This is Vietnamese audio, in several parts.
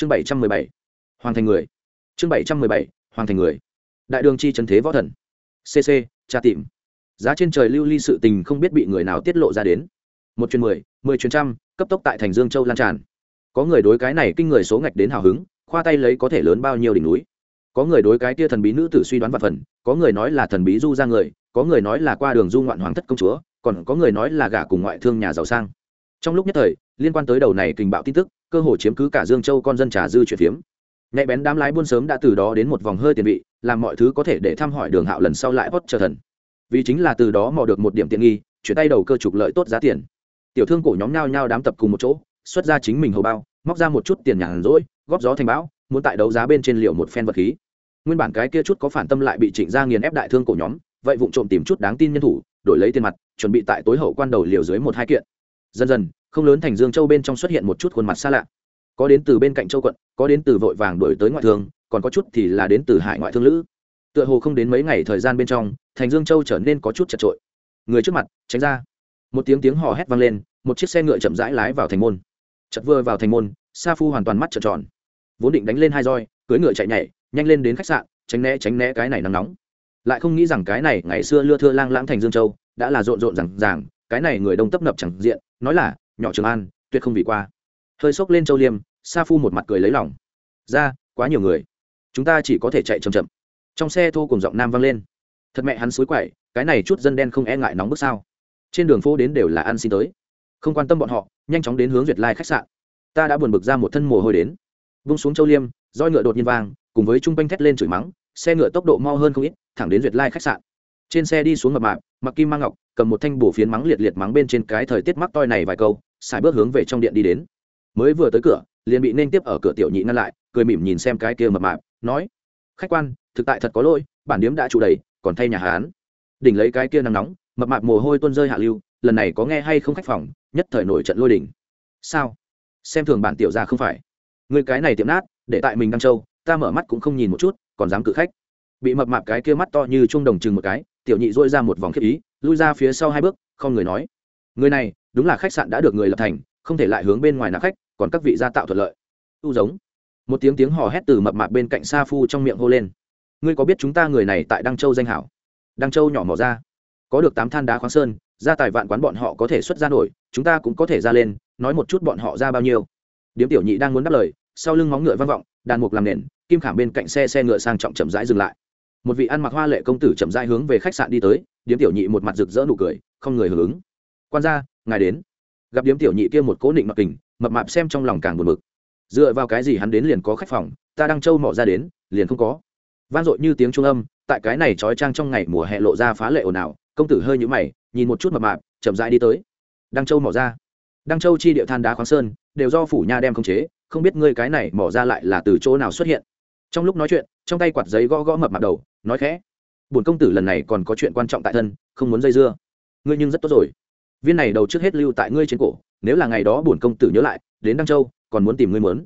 chương bảy trăm mười bảy, hoàng thành người. Chương bảy trăm mười bảy, hoàng thành người. Đại đường chi trần thế võ thần. Cc tra tìm. Giá trên trời lưu ly sự tình không biết bị người nào tiết lộ ra đến. Một chuyến mười mười chuyến trăm, cấp tốc tại thành dương châu lan tràn. Có người đối cái này kinh người số ngạch đến hào hứng, khoa tay lấy có thể lớn bao nhiêu đỉnh núi. Có người đối cái tia thần bí nữ tử suy đoán và phần, có người nói là thần bí du ra người, có người nói là qua đường du ngoạn hoàng thất công chúa, còn có người nói là gả cùng ngoại thương nhà giàu sang. Trong lúc nhất thời, liên quan tới đầu này kình bạo tin tức cơ hồ chiếm cứ cả dương châu con dân trà dư chuyển phiếm. Nhạy bén đám lái buôn sớm đã từ đó đến một vòng hơi tiền vị, làm mọi thứ có thể để thăm hỏi đường hạo lần sau lại hót trở thần. Vì chính là từ đó mò được một điểm tiện nghi, chuyển tay đầu cơ trục lợi tốt giá tiền. Tiểu thương cổ nhóm nhao nhao đám tập cùng một chỗ, xuất ra chính mình hầu bao, móc ra một chút tiền nhàn rỗi, góp gió thành bão, muốn tại đấu giá bên trên liệu một phen vật khí. Nguyên bản cái kia chút có phản tâm lại bị trịnh ra nghiền ép đại thương cổ nhóm, vậy vụ trộm tìm chút đáng tin nhân thủ, đổi lấy tiền mặt, chuẩn bị tại tối hậu quan đầu liều dưới một hai kiện. Dần dần không lớn thành dương châu bên trong xuất hiện một chút khuôn mặt xa lạ. Có đến từ bên cạnh châu quận, có đến từ vội vàng đổi tới ngoại thương, còn có chút thì là đến từ hải ngoại thương lữ. Tựa hồ không đến mấy ngày thời gian bên trong, thành dương châu trở nên có chút chật trội. Người trước mặt, tránh ra. Một tiếng tiếng hò hét vang lên, một chiếc xe ngựa chậm rãi lái vào thành môn. Chật vừa vào thành môn, sa phu hoàn toàn mắt trợn tròn. Vốn định đánh lên hai roi cưới ngựa chạy nhảy, nhanh lên đến khách sạn, tránh né tránh né cái này nắng nóng. Lại không nghĩ rằng cái này ngày xưa lưa thưa lang lãng thành dương châu, đã là rộn rộn rằng ràng, cái này người đông tấp nập chẳng diện, nói là nhỏ trường an, tuyệt không vì qua. Hơi xốc lên châu liêm, sa phu một mặt cười lấy lòng. Ra, quá nhiều người. Chúng ta chỉ có thể chạy chậm chậm. Trong xe thô cùng giọng nam vang lên. Thật mẹ hắn suối quậy, cái này chút dân đen không e ngại nóng bức sao. Trên đường phố đến đều là ăn xin tới. Không quan tâm bọn họ, nhanh chóng đến hướng duyệt lai khách sạn. Ta đã buồn bực ra một thân mồ hôi đến. Vung xuống châu liêm, roi ngựa đột nhiên vang, cùng với trung quanh thét lên chửi mắng, xe ngựa tốc độ mau hơn không ít, thẳng đến duyệt lai khách sạn. Trên xe đi xuống mập mạp, mặc kim mang ngọc cầm một thanh bổ phiến mắng liệt liệt mắng bên trên cái thời tiết mắc toi này vài câu, xài bước hướng về trong điện đi đến. Mới vừa tới cửa, liền bị nên tiếp ở cửa tiểu nhị ngăn lại, cười mỉm nhìn xem cái kia mập mạp, nói, khách quan, thực tại thật có lỗi, bản điếm đã chủ đầy, còn thay nhà hán. Đỉnh lấy cái kia nắng nóng, mập mạp mồ hôi tuôn rơi hạ lưu, lần này có nghe hay không khách phòng, nhất thời nổi trận lôi đỉnh sao? Xem thường bản tiểu ra không phải. Người cái này tiệm nát, để tại mình đăng châu, ta mở mắt cũng không nhìn một chút, còn dám cự khách. Bị mập mạp cái kia mắt to như trung đồng chừng một cái tiểu nhị dôi ra một vòng khiếp ý, lui ra phía sau hai bước, không người nói. Người này, đúng là khách sạn đã được người lập thành, không thể lại hướng bên ngoài nạp khách, còn các vị gia tạo thuận lợi. Tu giống. Một tiếng tiếng hò hét từ mập mạp bên cạnh sa phu trong miệng hô lên. Ngươi có biết chúng ta người này tại đăng châu danh hảo? Đăng châu nhỏ mỏ ra. Có được tám than đá khoáng sơn, gia tài vạn quán bọn họ có thể xuất ra nổi, chúng ta cũng có thể ra lên, nói một chút bọn họ ra bao nhiêu. Điếm tiểu nhị đang muốn đáp lời, sau lưng móng ngựa vang vọng, đàn mục làm nền, kim khảm bên cạnh xe xe ngựa sang trọng chậm rãi dừng lại một vị ăn mặc hoa lệ công tử chậm rãi hướng về khách sạn đi tới, điếm tiểu nhị một mặt rực rỡ nụ cười, không người hưởng ứng. Quan gia, ngài đến. Gặp điếm tiểu nhị kia một cố định mặc kình, mập mạp xem trong lòng càng buồn bực. Dựa vào cái gì hắn đến liền có khách phòng, ta đang trâu mỏ ra đến, liền không có. Vang dội như tiếng trung âm, tại cái này trói trang trong ngày mùa hè lộ ra phá lệ ồn ào, công tử hơi nhũ mày, nhìn một chút mập mạp, chậm rãi đi tới. Đăng châu mỏ ra. Đăng châu chi địa than đá khoáng sơn, đều do phủ nha đem khống chế, không biết ngươi cái này mỏ ra lại là từ chỗ nào xuất hiện. Trong lúc nói chuyện, trong tay quạt giấy gõ gõ mập mạp đầu nói khẽ, bổn công tử lần này còn có chuyện quan trọng tại thân, không muốn dây dưa. Ngươi nhưng rất tốt rồi. Viên này đầu trước hết lưu tại ngươi trên cổ, nếu là ngày đó bổn công tử nhớ lại, đến đăng châu, còn muốn tìm ngươi mớn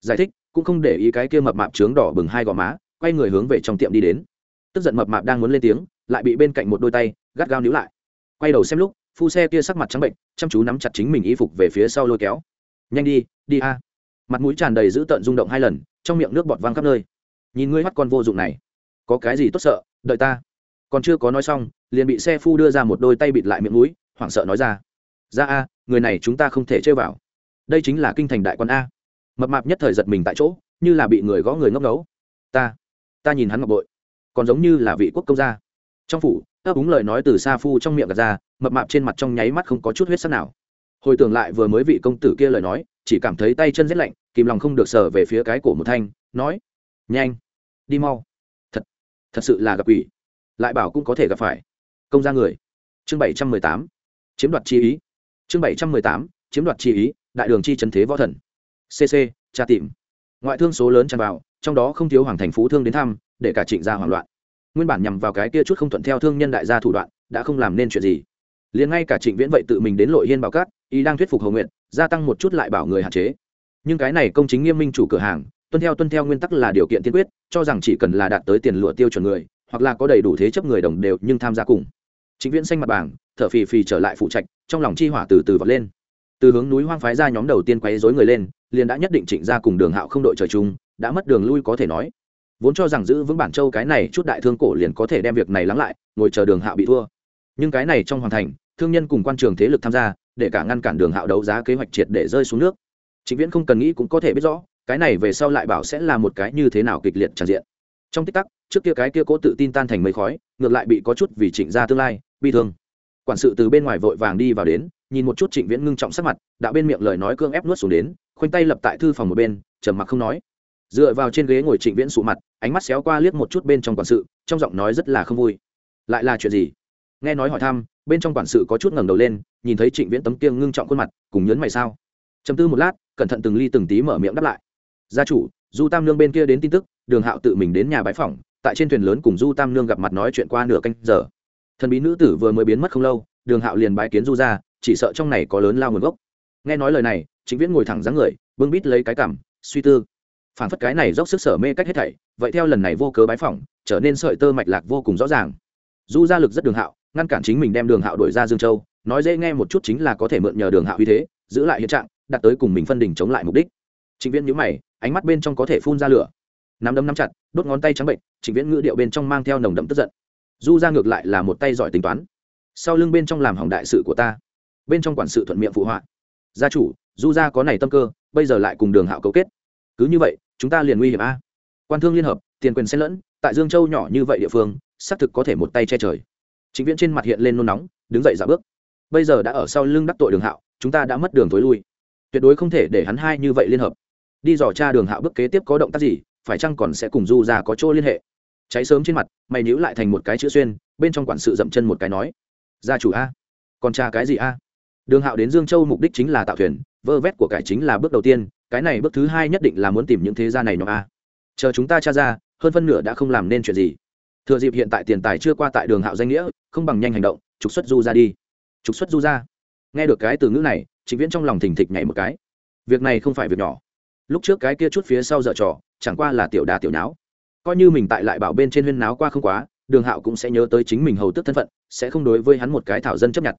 giải thích, cũng không để ý cái kia mập mạp trướng đỏ bừng hai gò má, quay người hướng về trong tiệm đi đến. Tức giận mập mạp đang muốn lên tiếng, lại bị bên cạnh một đôi tay gắt gao níu lại. Quay đầu xem lúc, phu xe kia sắc mặt trắng bệnh, chăm chú nắm chặt chính mình y phục về phía sau lôi kéo. Nhanh đi đi a. Mặt mũi tràn đầy dữ tợn rung động hai lần, trong miệng nước bọt văng khắp nơi. Nhìn ngươi mắt con vô dụng này có cái gì tốt sợ, đợi ta. Còn chưa có nói xong, liền bị xe phu đưa ra một đôi tay bịt lại miệng mũi, hoảng sợ nói ra. Ra a, người này chúng ta không thể chơi vào. Đây chính là kinh thành đại quan a. Mập mạp nhất thời giật mình tại chỗ, như là bị người gõ người ngốc ngấu. Ta ta nhìn hắn ngọc bội, còn giống như là vị quốc công gia. Trong phủ, ấp úng lời nói từ xa phu trong miệng gạt ra, mập mạp trên mặt trong nháy mắt không có chút huyết sắc nào. Hồi tưởng lại vừa mới vị công tử kia lời nói, chỉ cảm thấy tay chân rét lạnh, kìm lòng không được sờ về phía cái cổ một thanh, nói, nhanh, đi mau thật sự là gặp quỷ, lại bảo cũng có thể gặp phải. Công ra người. Chương bảy trăm mười tám. Chiếm đoạt chi ý. Chương bảy trăm mười tám. Chiếm đoạt chi ý. Đại đường chi trần thế võ thần. Cc tra tìm. Ngoại thương số lớn tràn vào trong đó không thiếu hoàng thành phú thương đến thăm để cả trịnh gia hoảng loạn. Nguyên bản nhằm vào cái kia chút không thuận theo thương nhân đại gia thủ đoạn đã không làm nên chuyện gì. Liền ngay cả trịnh viễn vậy tự mình đến lội hiên bảo cát ý đang thuyết phục hầu nguyện gia tăng một chút lại bảo người hạn chế. Nhưng cái này công chính nghiêm minh chủ cửa hàng tuân theo tuân theo nguyên tắc là điều kiện tiên quyết, cho rằng chỉ cần là đạt tới tiền lụa tiêu chuẩn người, hoặc là có đầy đủ thế chấp người đồng đều nhưng tham gia cùng. Chính viễn xanh mặt bảng, thở phì phì trở lại phụ trạch, trong lòng chi hỏa từ từ vọt lên. Từ hướng núi hoang phái ra nhóm đầu tiên quấy rối người lên, liền đã nhất định trịnh ra cùng đường hạo không đội trời chung, đã mất đường lui có thể nói. Vốn cho rằng giữ vững bản châu cái này chút đại thương cổ liền có thể đem việc này lắng lại, ngồi chờ đường hạo bị thua. Nhưng cái này trong hoàn thành, thương nhân cùng quan trường thế lực tham gia, để cả ngăn cản đường hạo đấu giá kế hoạch triệt để rơi xuống nước. Trịnh viễn không cần nghĩ cũng có thể biết rõ cái này về sau lại bảo sẽ là một cái như thế nào kịch liệt tràn diện. Trong tích tắc, trước kia cái kia cố tự tin tan thành mây khói, ngược lại bị có chút vì trịnh ra tương lai, bi thương. Quản sự từ bên ngoài vội vàng đi vào đến, nhìn một chút trịnh viễn ngưng trọng sắc mặt, đã bên miệng lời nói cương ép nuốt xuống đến, khoanh tay lập tại thư phòng một bên, trầm mặc không nói. Dựa vào trên ghế ngồi trịnh viễn sụ mặt, ánh mắt xéo qua liếc một chút bên trong quản sự, trong giọng nói rất là không vui. Lại là chuyện gì? Nghe nói hỏi thăm, bên trong quản sự có chút ngẩng đầu lên, nhìn thấy trịnh viễn tấm kiêng ngưng trọng khuôn mặt, cùng nhấn mày sao? Chầm tư một lát, cẩn thận từng ly từng tí mở miệng đáp lại gia chủ, du tam nương bên kia đến tin tức, đường hạo tự mình đến nhà bãi phòng tại trên thuyền lớn cùng du tam nương gặp mặt nói chuyện qua nửa canh giờ. Thần bí nữ tử vừa mới biến mất không lâu, đường hạo liền bái kiến du ra chỉ sợ trong này có lớn lao nguồn gốc. Nghe nói lời này chính viễn ngồi thẳng dáng người, bưng bít lấy cái cảm suy tư. Phản phất cái này dốc sức sở mê cách hết thảy, vậy theo lần này vô cớ bái phỏng, trở nên sợi tơ mạch lạc vô cùng rõ ràng. Du gia lực rất đường hạo, ngăn cản chính mình đem đường hạo đổi ra dương châu, nói dễ nghe một chút chính là có thể mượn nhờ đường hạo uy thế, giữ lại hiện trạng đặt tới cùng mình phân đình chống lại mục đích. Chính viễn nhíu mày ánh mắt bên trong có thể phun ra lửa. Nắm đấm nắm chặt, đốt ngón tay trắng bệnh trịnh viễn ngữ điệu bên trong mang theo nồng đậm tức giận. Du ra ngược lại là một tay giỏi tính toán. Sau lưng bên trong làm hỏng đại sự của ta. Bên trong quản sự thuận miệng phụ họa. Gia chủ, du gia có này tâm cơ, bây giờ lại cùng đường hạo cấu kết. Cứ như vậy, chúng ta liền nguy hiểm a. Quan thương liên hợp, tiền quyền xen lẫn, tại dương châu nhỏ như vậy địa phương, xác thực có thể một tay che trời. Chính viễn trên mặt hiện lên nôn nóng, đứng dậy dạo bước. Bây giờ đã ở sau lưng đắc tội đường hạo, chúng ta đã mất đường thối lui. Tuyệt đối không thể để hắn hai như vậy liên hợp đi dò tra đường hạo bước kế tiếp có động tác gì, phải chăng còn sẽ cùng du ra có chỗ liên hệ. Cháy sớm trên mặt, mày níu lại thành một cái chữ xuyên, bên trong quản sự dậm chân một cái nói, gia chủ a, còn cha cái gì a? Đường hạo đến dương châu mục đích chính là tạo thuyền, vơ vét của cải chính là bước đầu tiên, cái này bước thứ hai nhất định là muốn tìm những thế gia này nhóm a. Chờ chúng ta tra ra, hơn phân nửa đã không làm nên chuyện gì. Thừa dịp hiện tại tiền tài chưa qua tại đường hạo danh nghĩa, không bằng nhanh hành động, trục xuất du ra đi. Trục xuất du ra nghe được cái từ ngữ này, trịnh viễn trong lòng thình thịch nhảy một cái. Việc này không phải việc nhỏ lúc trước cái kia chút phía sau dở trò, chẳng qua là tiểu đà tiểu nháo. Coi như mình tại lại bảo bên trên huyên náo qua không quá, đường hạo cũng sẽ nhớ tới chính mình hầu tức thân phận, sẽ không đối với hắn một cái thảo dân chấp nhận.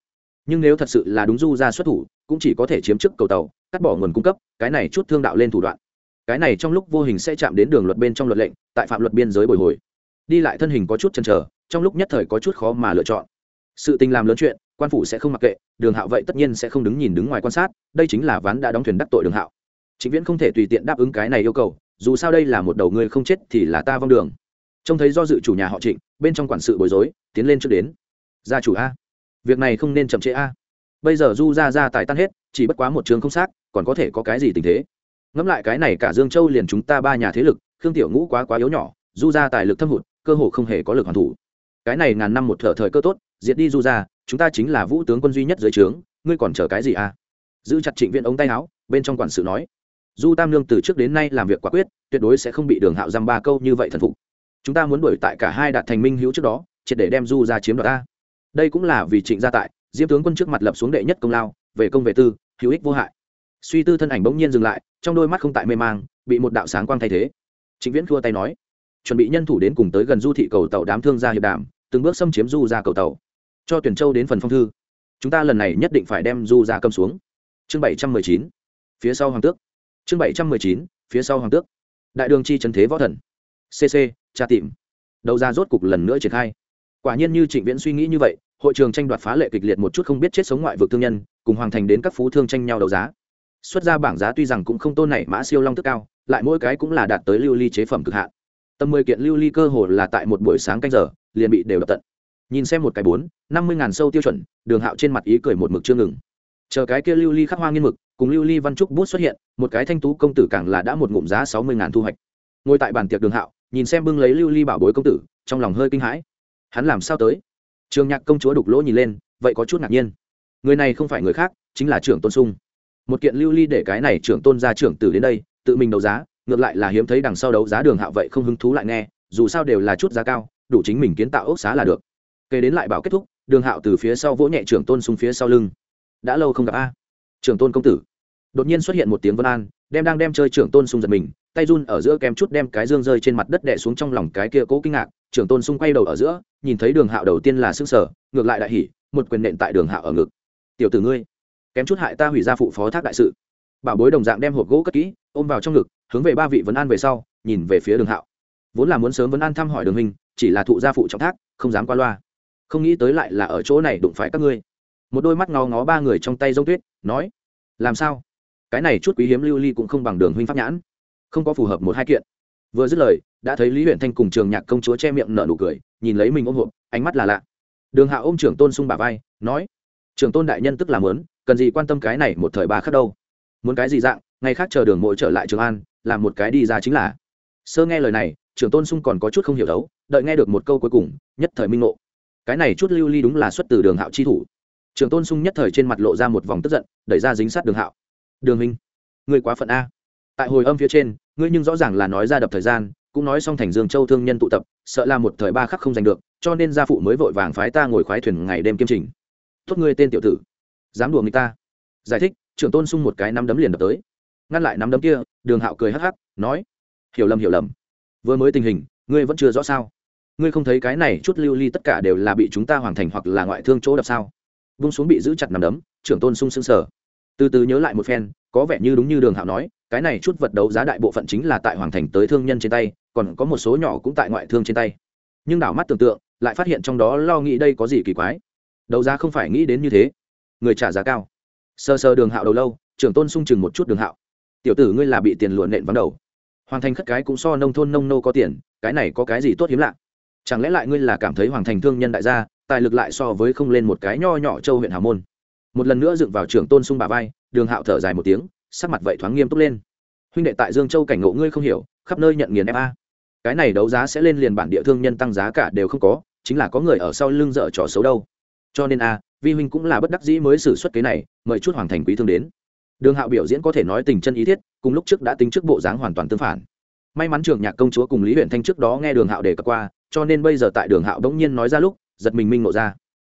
Nhưng nếu thật sự là đúng du ra xuất thủ, cũng chỉ có thể chiếm chức cầu tàu, cắt bỏ nguồn cung cấp, cái này chút thương đạo lên thủ đoạn. Cái này trong lúc vô hình sẽ chạm đến đường luật bên trong luật lệnh, tại phạm luật biên giới bồi hồi. Đi lại thân hình có chút chần trở trong lúc nhất thời có chút khó mà lựa chọn. Sự tình làm lớn chuyện, quan phủ sẽ không mặc kệ, đường hạo vậy tất nhiên sẽ không đứng nhìn đứng ngoài quan sát, đây chính là ván đã đóng thuyền đắc tội đường hạo chính viễn không thể tùy tiện đáp ứng cái này yêu cầu, dù sao đây là một đầu người không chết thì là ta vong đường. Trông thấy do dự chủ nhà họ trịnh, bên trong quản sự bối rối, tiến lên trước đến. Gia chủ a, việc này không nên chậm trễ a. Bây giờ du ra ra tài tan hết, chỉ bất quá một trường không xác, còn có thể có cái gì tình thế? Ngẫm lại cái này cả dương châu liền chúng ta ba nhà thế lực, khương tiểu ngũ quá quá yếu nhỏ du ra tài lực thâm hụt, cơ hồ không hề có lực hoàn thủ. Cái này ngàn năm một thở thời cơ tốt, diệt đi du ra chúng ta chính là vũ tướng quân duy nhất dưới trướng, ngươi còn chờ cái gì a? giữ chặt trịnh viện ống tay áo, bên trong quản sự nói du tam lương từ trước đến nay làm việc quả quyết, tuyệt đối sẽ không bị đường hạo dăm ba câu như vậy thần phục. Chúng ta muốn đuổi tại cả hai đạt thành minh hữu trước đó, triệt để đem du ra chiếm đoạt ta. Đây cũng là vì trịnh gia tại, diêm tướng quân trước mặt lập xuống đệ nhất công lao, về công về tư, hữu ích vô hại. Suy tư thân ảnh bỗng nhiên dừng lại, trong đôi mắt không tại mê mang, bị một đạo sáng quang thay thế. Trịnh viễn thua tay nói, chuẩn bị nhân thủ đến cùng tới gần du thị cầu tàu đám thương gia hiệp đàm, từng bước xâm chiếm du ra cầu tàu. Cho tuyển châu đến phần phong thư. Chúng ta lần này nhất định phải đem du ra cầm xuống. Chương bảy trăm mười chín, phía sau hoàng tước chương bảy trăm mười chín, phía sau hoàng tước. Đại đường chi trần thế võ thần. Cc tra tìm. Đầu ra rốt cục lần nữa triển khai. Quả nhiên như trịnh viễn suy nghĩ như vậy, hội trường tranh đoạt phá lệ kịch liệt một chút không biết chết sống ngoại vực thương nhân, cùng hoàng thành đến các phú thương tranh nhau đấu giá. Xuất ra bảng giá tuy rằng cũng không tôn này mã siêu long tức cao, lại mỗi cái cũng là đạt tới lưu ly chế phẩm cực hạn. Tầm mười kiện lưu ly cơ hồ là tại một buổi sáng canh giờ, liền bị đều đập tận. Nhìn xem một cái bốn, năm mươi ngàn sâu tiêu chuẩn, đường hạo trên mặt ý cười một mực chưa ngừng. Chờ cái kia lưu ly khắc hoa nghiên mực, cùng lưu ly văn trúc bút xuất hiện một cái thanh tú công tử càng là đã một ngụm giá sáu mươi ngàn thu hoạch. Ngồi tại bàn tiệc đường hạo, nhìn xem bưng lấy lưu ly bảo bối công tử, trong lòng hơi kinh hãi. Hắn làm sao tới? Trường nhạc công chúa đục lỗ nhìn lên, vậy có chút ngạc nhiên. Người này không phải người khác, chính là trưởng tôn sung. Một kiện lưu ly để cái này trưởng tôn ra trưởng tử đến đây, tự mình đấu giá, ngược lại là hiếm thấy đằng sau đấu giá đường hạo vậy không hứng thú lại nghe, dù sao đều là chút giá cao, đủ chính mình kiến tạo ốc xá là được. Kể đến lại bảo kết thúc, đường hạo từ phía sau vỗ nhẹ trưởng tôn sung phía sau lưng. Đã lâu không gặp a. Trưởng tôn công tử đột nhiên xuất hiện một tiếng vân an, đem đang đem chơi trưởng tôn sung giật mình, tay run ở giữa kém chút đem cái dương rơi trên mặt đất đẻ xuống trong lòng cái kia cố kinh ngạc, trưởng tôn sung quay đầu ở giữa, nhìn thấy đường hạo đầu tiên là sức sở, ngược lại đại hỉ, một quyền nện tại đường hạo ở ngực. Tiểu tử ngươi, kém chút hại ta hủy ra phụ phó thác đại sự. Bảo bối đồng dạng đem hộp gỗ cất kỹ, ôm vào trong ngực, hướng về ba vị vấn an về sau, nhìn về phía đường hạo. Vốn là muốn sớm vấn an thăm hỏi đường hình chỉ là thụ gia phụ trọng thác, không dám qua loa. Không nghĩ tới lại là ở chỗ này đụng phải các ngươi. Một đôi mắt ngó ngó ba người trong tay dông tuyết, nói, làm sao? Cái này chút quý hiếm lưu ly cũng không bằng đường huynh pháp nhãn, không có phù hợp một hai kiện. Vừa dứt lời, đã thấy lý huyện thanh cùng trường nhạc công chúa che miệng nở nụ cười, nhìn lấy mình ôm hộp, ánh mắt là lạ. Đường hạ ôm trưởng tôn sung bà vai, nói, trưởng tôn đại nhân tức là lớn cần gì quan tâm cái này một thời ba khắc đâu? Muốn cái gì dạng, ngày khác chờ đường mỗi trở lại trường an, làm một cái đi ra chính là. Sơ nghe lời này, trưởng tôn sung còn có chút không hiểu đấu, đợi nghe được một câu cuối cùng, nhất thời minh ngộ. Cái này chút lưu ly đúng là xuất từ đường hạo chi thủ. Trưởng tôn sung nhất thời trên mặt lộ ra một vòng tức giận, đẩy ra dính sát đường hạo đường minh người quá phận a. Tại hồi âm phía trên, ngươi nhưng rõ ràng là nói ra đập thời gian, cũng nói xong thành dương châu thương nhân tụ tập, sợ là một thời ba khắc không giành được, cho nên gia phụ mới vội vàng phái ta ngồi khoái thuyền ngày đêm kiêm trình. Tốt ngươi tên tiểu tử. Dám đùa người ta. Giải thích, trưởng tôn sung một cái nắm đấm liền đập tới. Ngăn lại nắm đấm kia, đường hạo cười hắc hắc, nói, hiểu lầm hiểu lầm. Vừa mới tình hình, ngươi vẫn chưa rõ sao? Ngươi không thấy cái này chút lưu ly tất cả đều là bị chúng ta hoàn thành hoặc là ngoại thương chỗ đập sao? Vung xuống bị giữ chặt nằm đấm, trưởng tôn sung sững sờ từ từ nhớ lại một phen, có vẻ như đúng như đường hạo nói, cái này chút vật đấu giá đại bộ phận chính là tại hoàng thành tới thương nhân trên tay, còn có một số nhỏ cũng tại ngoại thương trên tay. Nhưng đảo mắt tưởng tượng, lại phát hiện trong đó lo nghĩ đây có gì kỳ quái. Đấu giá không phải nghĩ đến như thế. Người trả giá cao. Sơ sơ đường hạo đầu lâu, trưởng tôn sung chừng một chút đường hạo. Tiểu tử ngươi là bị tiền luồn nện vắng đầu. Hoàng thành khất cái cũng so nông thôn nông nô có tiền, cái này có cái gì tốt hiếm lạ? Chẳng lẽ lại ngươi là cảm thấy hoàng thành thương nhân đại gia, tài lực lại so với không lên một cái nho nhỏ châu huyện hà môn? Một lần nữa dựng vào trưởng tôn sung bà vai, đường hạo thở dài một tiếng, sắc mặt vậy thoáng nghiêm túc lên. Huynh đệ tại dương châu cảnh ngộ ngươi không hiểu, khắp nơi nhận nghiền fa cái này đấu giá sẽ lên liền bản địa thương nhân tăng giá cả đều không có, chính là có người ở sau lưng dở trò xấu đâu. Cho nên a, vi huynh cũng là bất đắc dĩ mới xử suất kế này, mời chút hoàng thành quý thương đến. Đường hạo biểu diễn có thể nói tình chân ý thiết, cùng lúc trước đã tính trước bộ dáng hoàn toàn tương phản. May mắn trường nhạc công chúa cùng lý huyện thanh trước đó nghe đường hạo đề cập qua, cho nên bây giờ tại đường hạo đống nhiên nói ra lúc, giật mình minh nộ ra.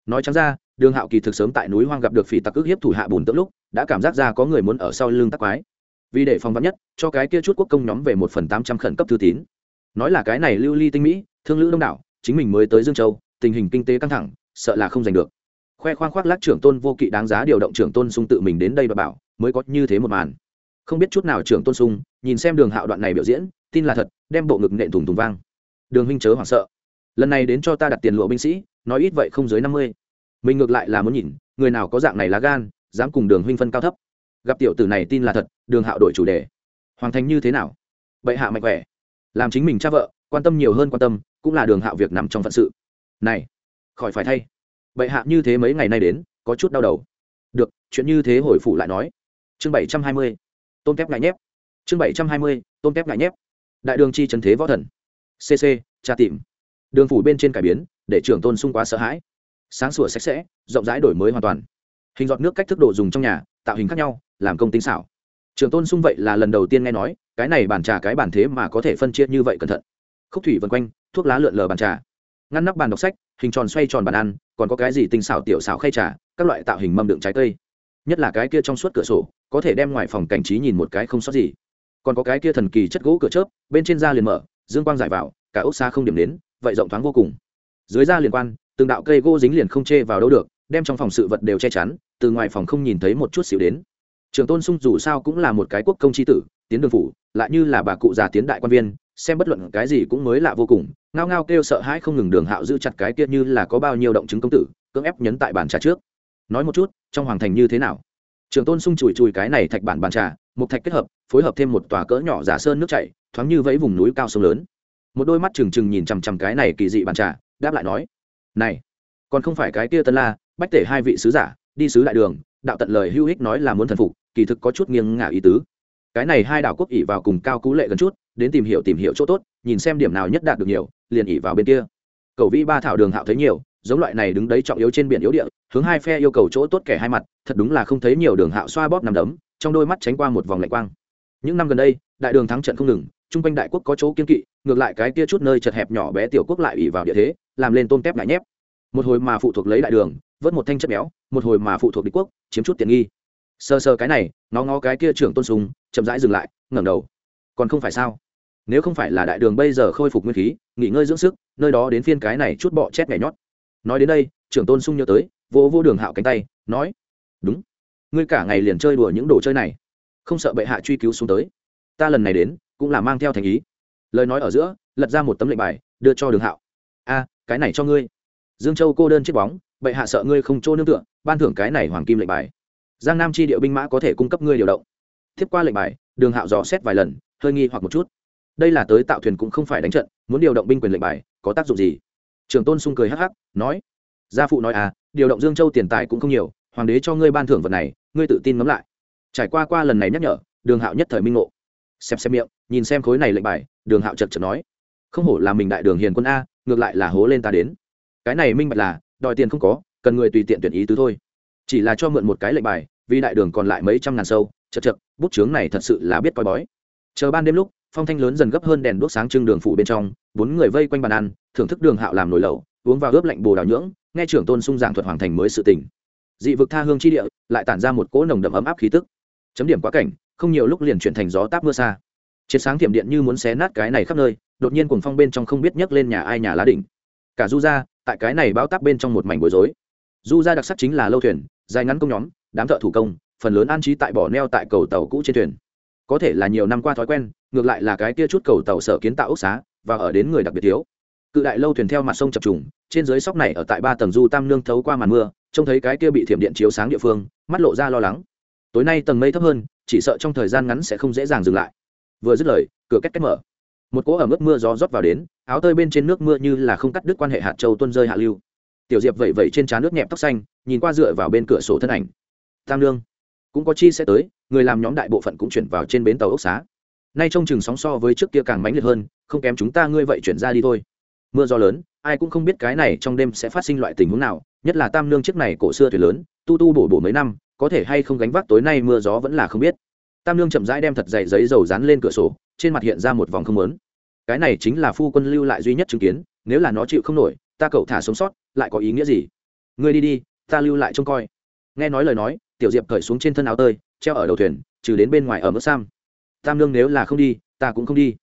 Nói chẳng ra đường hạo kỳ thực sớm tại núi hoang gặp được phỉ tặc ức hiếp thủ hạ bùn tượng lúc, đã cảm giác ra có người muốn ở sau lưng tắc quái. Vì để phòng vắn nhất, cho cái kia chút quốc công nhóm về một phần tám trăm khẩn cấp thư tín. Nói là cái này lưu ly tinh mỹ, thương lữ đông đảo, chính mình mới tới dương châu, tình hình kinh tế căng thẳng, sợ là không giành được. Khoe khoang khoác lác trưởng tôn vô kỵ đáng giá điều động trưởng tôn sung tự mình đến đây và bảo, mới có như thế một màn. Không biết chút nào trưởng tôn sung, nhìn xem đường hạo đoạn này biểu diễn, tin là thật, đem bộ ngực nện thùng thùng vang. Đường huynh chớ hoảng sợ. Lần này đến cho ta đặt tiền lụa binh sĩ, nói ít vậy không dưới năm mươi mình ngược lại là muốn nhìn, người nào có dạng này lá gan, dám cùng đường huynh phân cao thấp. Gặp tiểu tử này tin là thật, đường hạo đổi chủ đề. Hoàng thành như thế nào? Bệ hạ mạnh khỏe. Làm chính mình cha vợ, quan tâm nhiều hơn quan tâm, cũng là đường hạo việc nằm trong phận sự. Này, khỏi phải thay. Bệ hạ như thế mấy ngày nay đến, có chút đau đầu. Được, chuyện như thế hồi phủ lại nói. Chương bảy trăm hai mươi, tôn kép ngại nhép. Chương bảy trăm hai mươi, tôn kép ngại nhép. Đại đường chi trần thế võ thần. Cc tra tìm. Đường phủ bên trên cải biến, để trưởng tôn sung quá sợ hãi sáng sủa sạch sẽ, rộng rãi đổi mới hoàn toàn. Hình giọt nước cách thức đồ dùng trong nhà, tạo hình khác nhau, làm công tính xảo. Trường tôn sung vậy là lần đầu tiên nghe nói, cái này bàn trà cái bàn thế mà có thể phân chia như vậy cẩn thận. Khúc thủy vân quanh, thuốc lá lượn lờ bàn trà. Ngăn nắp bàn đọc sách, hình tròn xoay tròn bàn ăn, còn có cái gì tinh xảo tiểu xảo khay trà, các loại tạo hình mâm đựng trái cây. Nhất là cái kia trong suốt cửa sổ, có thể đem ngoài phòng cảnh trí nhìn một cái không sót gì. Còn có cái kia thần kỳ chất gỗ cửa chớp, bên trên da liền mở, dương quang giải vào, cả ốc xa không điểm đến, vậy rộng thoáng vô cùng. Dưới da liền quan từng đạo cây gỗ dính liền không chê vào đâu được, đem trong phòng sự vật đều che chắn, từ ngoài phòng không nhìn thấy một chút xíu đến. Trường tôn sung dù sao cũng là một cái quốc công tri tử, tiến đường phủ, lại như là bà cụ già tiến đại quan viên, xem bất luận cái gì cũng mới lạ vô cùng, ngao ngao kêu sợ hãi không ngừng đường hạo giữ chặt cái kia như là có bao nhiêu động chứng công tử, cưỡng ép nhấn tại bàn trà trước. Nói một chút, trong hoàng thành như thế nào? Trường tôn sung chùi chùi cái này thạch bản bàn trà, một thạch kết hợp, phối hợp thêm một tòa cỡ nhỏ giả sơn nước chảy, thoáng như vẫy vùng núi cao sông lớn. Một đôi mắt trừng trừng nhìn chằm chằm cái này kỳ dị bàn trà, đáp lại nói này, còn không phải cái kia tân la, bách tể hai vị sứ giả, đi sứ đại đường, đạo tận lời hưu hích nói là muốn thần phục, kỳ thực có chút nghiêng ngả ý tứ. Cái này hai đảo quốc ỉ vào cùng cao cú lệ gần chút, đến tìm hiểu tìm hiểu chỗ tốt, nhìn xem điểm nào nhất đạt được nhiều, liền ỉ vào bên kia. Cầu vĩ ba thảo đường hạo thấy nhiều, giống loại này đứng đấy trọng yếu trên biển yếu địa, hướng hai phe yêu cầu chỗ tốt kẻ hai mặt, thật đúng là không thấy nhiều đường hạo xoa bóp nằm đấm, trong đôi mắt tránh qua một vòng lạnh quang. Những năm gần đây, đại đường thắng trận không ngừng, chung quanh đại quốc có chỗ kiên kỵ, ngược lại cái kia chút nơi chật hẹp nhỏ bé tiểu quốc lại ỉ vào địa thế làm lên tôm tép ngại nhép. Một hồi mà phụ thuộc lấy đại đường, vớt một thanh chất béo, một hồi mà phụ thuộc địch quốc, chiếm chút tiện nghi. Sơ sơ cái này, ngó ngó cái kia trưởng tôn sùng, chậm rãi dừng lại, ngẩng đầu. Còn không phải sao? Nếu không phải là đại đường bây giờ khôi phục nguyên khí, nghỉ ngơi dưỡng sức, nơi đó đến phiên cái này chút bọ chét nhảy nhót. Nói đến đây, trưởng tôn sung nhớ tới, vô vô đường hạo cánh tay, nói, đúng. Ngươi cả ngày liền chơi đùa những đồ chơi này. Không sợ bệ hạ truy cứu xuống tới. Ta lần này đến, cũng là mang theo thành ý. Lời nói ở giữa, lật ra một tấm lệnh bài, đưa cho đường hạo. A cái này cho ngươi. Dương châu cô đơn chiếc bóng, bệ hạ sợ ngươi không trô nương tựa, ban thưởng cái này hoàng kim lệnh bài. Giang nam chi điệu binh mã có thể cung cấp ngươi điều động. Tiếp qua lệnh bài, đường hạo dò xét vài lần, hơi nghi hoặc một chút. Đây là tới tạo thuyền cũng không phải đánh trận, muốn điều động binh quyền lệnh bài, có tác dụng gì? Trường tôn sung cười hắc hắc, nói. Gia phụ nói à điều động dương châu tiền tài cũng không nhiều, hoàng đế cho ngươi ban thưởng vật này, ngươi tự tin ngẫm lại. Trải qua qua lần này nhắc nhở, đường hạo nhất thời minh ngộ. Xem xem miệng, nhìn xem khối này lệnh bài, đường hạo chật chật nói. Không hổ là mình đại đường hiền quân a ngược lại là hố lên ta đến. Cái này minh bạch là, đòi tiền không có, cần người tùy tiện tuyển ý tứ thôi. Chỉ là cho mượn một cái lệnh bài, vì đại đường còn lại mấy trăm ngàn sâu, chật chật, bút chướng này thật sự là biết coi bói. Chờ ban đêm lúc, phong thanh lớn dần gấp hơn đèn đuốc sáng trưng đường phủ bên trong, bốn người vây quanh bàn ăn, thưởng thức đường hạo làm nồi lẩu, uống vào ướp lạnh bồ đào nhưỡng, nghe trưởng tôn sung giảng thuật hoàng thành mới sự tình. Dị vực tha hương chi địa, lại tản ra một cỗ nồng đậm ấm áp khí tức. Chấm điểm quá cảnh, không nhiều lúc liền chuyển thành gió táp mưa xa chiếc sáng tiệm điện như muốn xé nát cái này khắp nơi, đột nhiên cuồng phong bên trong không biết nhấc lên nhà ai nhà lá đỉnh. Cả du ra tại cái này bao táp bên trong một mảnh bối rối. Du ra đặc sắc chính là lâu thuyền, dài ngắn công nhóm, đám thợ thủ công, phần lớn an trí tại bỏ neo tại cầu tàu cũ trên thuyền. Có thể là nhiều năm qua thói quen, ngược lại là cái kia chút cầu tàu sở kiến tạo ốc xá, và ở đến người đặc biệt thiếu. Cự đại lâu thuyền theo mặt sông chập trùng, trên dưới sóc này ở tại ba tầng du tam nương thấu qua màn mưa, trông thấy cái kia bị thiểm điện chiếu sáng địa phương, mắt lộ ra lo lắng. Tối nay tầng mây thấp hơn, chỉ sợ trong thời gian ngắn sẽ không dễ dàng dừng lại vừa dứt lời, cửa cách cách mở. Một cỗ ẩm ướt mưa gió rót vào đến, áo tơi bên trên nước mưa như là không cắt đứt quan hệ hạt châu tuân rơi hạ lưu. Tiểu diệp vẩy vẩy trên trán nước nhẹp tóc xanh, nhìn qua dựa vào bên cửa sổ thân ảnh. Tam lương cũng có chi sẽ tới, người làm nhóm đại bộ phận cũng chuyển vào trên bến tàu ốc xá. Nay trông chừng sóng so với trước kia càng mãnh liệt hơn, không kém chúng ta ngươi vậy chuyển ra đi thôi. Mưa gió lớn, ai cũng không biết cái này trong đêm sẽ phát sinh loại tình huống nào, nhất là tam lương chiếc này cổ xưa thuyền lớn, tu tu bổ bổ mấy năm, có thể hay không gánh vác tối nay mưa gió vẫn là không biết tam lương chậm rãi đem thật dày giấy dầu dán lên cửa sổ, trên mặt hiện ra một vòng không lớn cái này chính là phu quân lưu lại duy nhất chứng kiến, nếu là nó chịu không nổi, ta cậu thả sống sót, lại có ý nghĩa gì? Ngươi đi đi, ta lưu lại trông coi. Nghe nói lời nói, tiểu diệp cởi xuống trên thân áo tơi, treo ở đầu thuyền, trừ đến bên ngoài ở mức sam. Tam lương nếu là không đi, ta cũng không đi.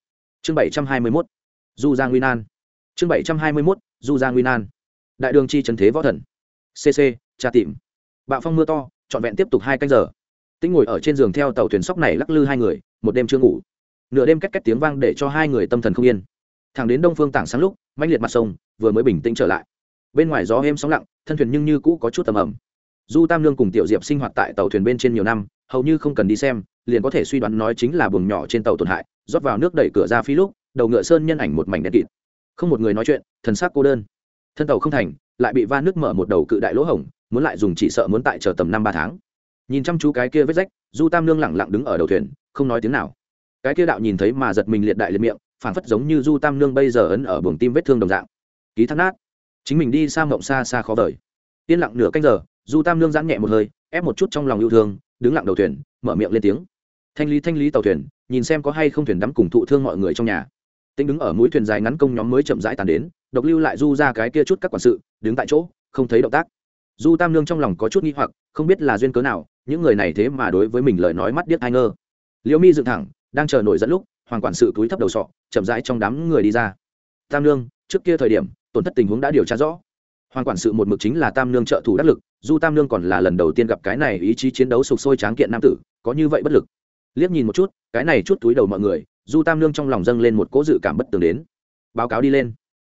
Chương bảy trăm hai mươi mốt, du gia nguyên an chương bảy trăm hai mươi mốt, du gia nguyên an đại đường chi trần thế võ thần. Cc tra tìm. Bạo phong mưa to, trọn vẹn tiếp tục hai canh giờ tĩnh ngồi ở trên giường theo tàu thuyền sóc này lắc lư hai người, một đêm chưa ngủ. Nửa đêm cách cách tiếng vang để cho hai người tâm thần không yên. Thẳng đến đông phương tảng sáng lúc, mãnh liệt mặt sông vừa mới bình tĩnh trở lại. Bên ngoài gió êm sóng lặng, thân thuyền nhưng như cũ có chút tầm ẩm. Du tam lương cùng tiểu diệp sinh hoạt tại tàu thuyền bên trên nhiều năm, hầu như không cần đi xem, liền có thể suy đoán nói chính là buồng nhỏ trên tàu tổn hại, rót vào nước đẩy cửa ra phi lúc, đầu ngựa sơn nhân ảnh một mảnh đen kịt. Không một người nói chuyện, thần sắc cô đơn. Thân tàu không thành, lại bị va nước mở một đầu cự đại lỗ hổng, muốn lại dùng chỉ sợ muốn tại chờ tầm năm ba tháng nhìn chăm chú cái kia vết rách, du tam Nương lẳng lặng đứng ở đầu thuyền, không nói tiếng nào. Cái kia đạo nhìn thấy mà giật mình liệt đại liệt miệng, phảng phất giống như du tam Nương bây giờ ấn ở buồng tim vết thương đồng dạng. Ký thắt nát. Chính mình đi xa mộng xa xa khó vời. Yên lặng nửa canh giờ, du tam Nương giãn nhẹ một hơi, ép một chút trong lòng yêu thương, đứng lặng đầu thuyền, mở miệng lên tiếng. Thanh lý thanh lý tàu thuyền, nhìn xem có hay không thuyền đắm cùng thụ thương mọi người trong nhà. Tính đứng ở mũi thuyền dài ngắn công nhóm mới chậm rãi tàn đến, độc lưu lại du ra cái kia chút các quản sự, đứng tại chỗ, không thấy động tác. Du tam Nương trong lòng có chút nghi hoặc, không biết là duyên cớ nào những người này thế mà đối với mình lời nói mắt điếc ai ngơ. Liễu mi dựng thẳng, đang chờ nổi dẫn lúc, hoàng quản sự túi thấp đầu sọ, chậm rãi trong đám người đi ra. Tam lương trước kia thời điểm, tổn thất tình huống đã điều tra rõ. Hoàng quản sự một mực chính là tam lương trợ thủ đắc lực du tam lương còn là lần đầu tiên gặp cái này ý chí chiến đấu sục sôi tráng kiện nam tử, có như vậy bất lực. Liếc nhìn một chút, cái này chút túi đầu mọi người du tam lương trong lòng dâng lên một cỗ dự cảm bất tường đến. Báo cáo đi lên.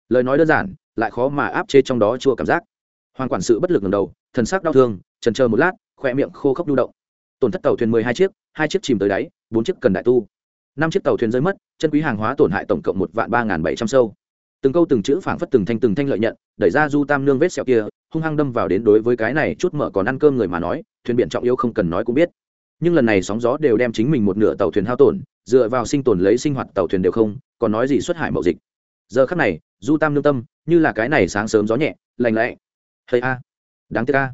Lời nói đơn giản, lại khó mà áp chế trong đó chua cảm giác. Hoàng quản sự bất lực ngầm đầu, thần sắc đau thương trần chờ một lát khoe miệng khô khốc lưu động. Tổn thất tàu thuyền mười hai chiếc hai chiếc chìm tới đáy, bốn chiếc cần đại tu. Năm chiếc tàu thuyền rơi mất, chân quý hàng hóa tổn hại tổng cộng một vạn ba bảy trăm sâu. Từng câu từng chữ phảng phất từng thanh từng thanh lợi nhận, đẩy ra du tam nương vết sẹo kia, hung hăng đâm vào đến đối với cái này chút mở còn ăn cơm người mà nói, thuyền biển trọng yếu không cần nói cũng biết. Nhưng lần này sóng gió đều đem chính mình một nửa tàu thuyền hao tổn, dựa vào sinh tồn lấy sinh hoạt tàu thuyền đều không, còn nói gì xuất hải mậu dịch. Giờ khắc này, du tam nương tâm, như là cái này sáng sớm gió nhẹ lành lẽ hay a, đáng tiếc a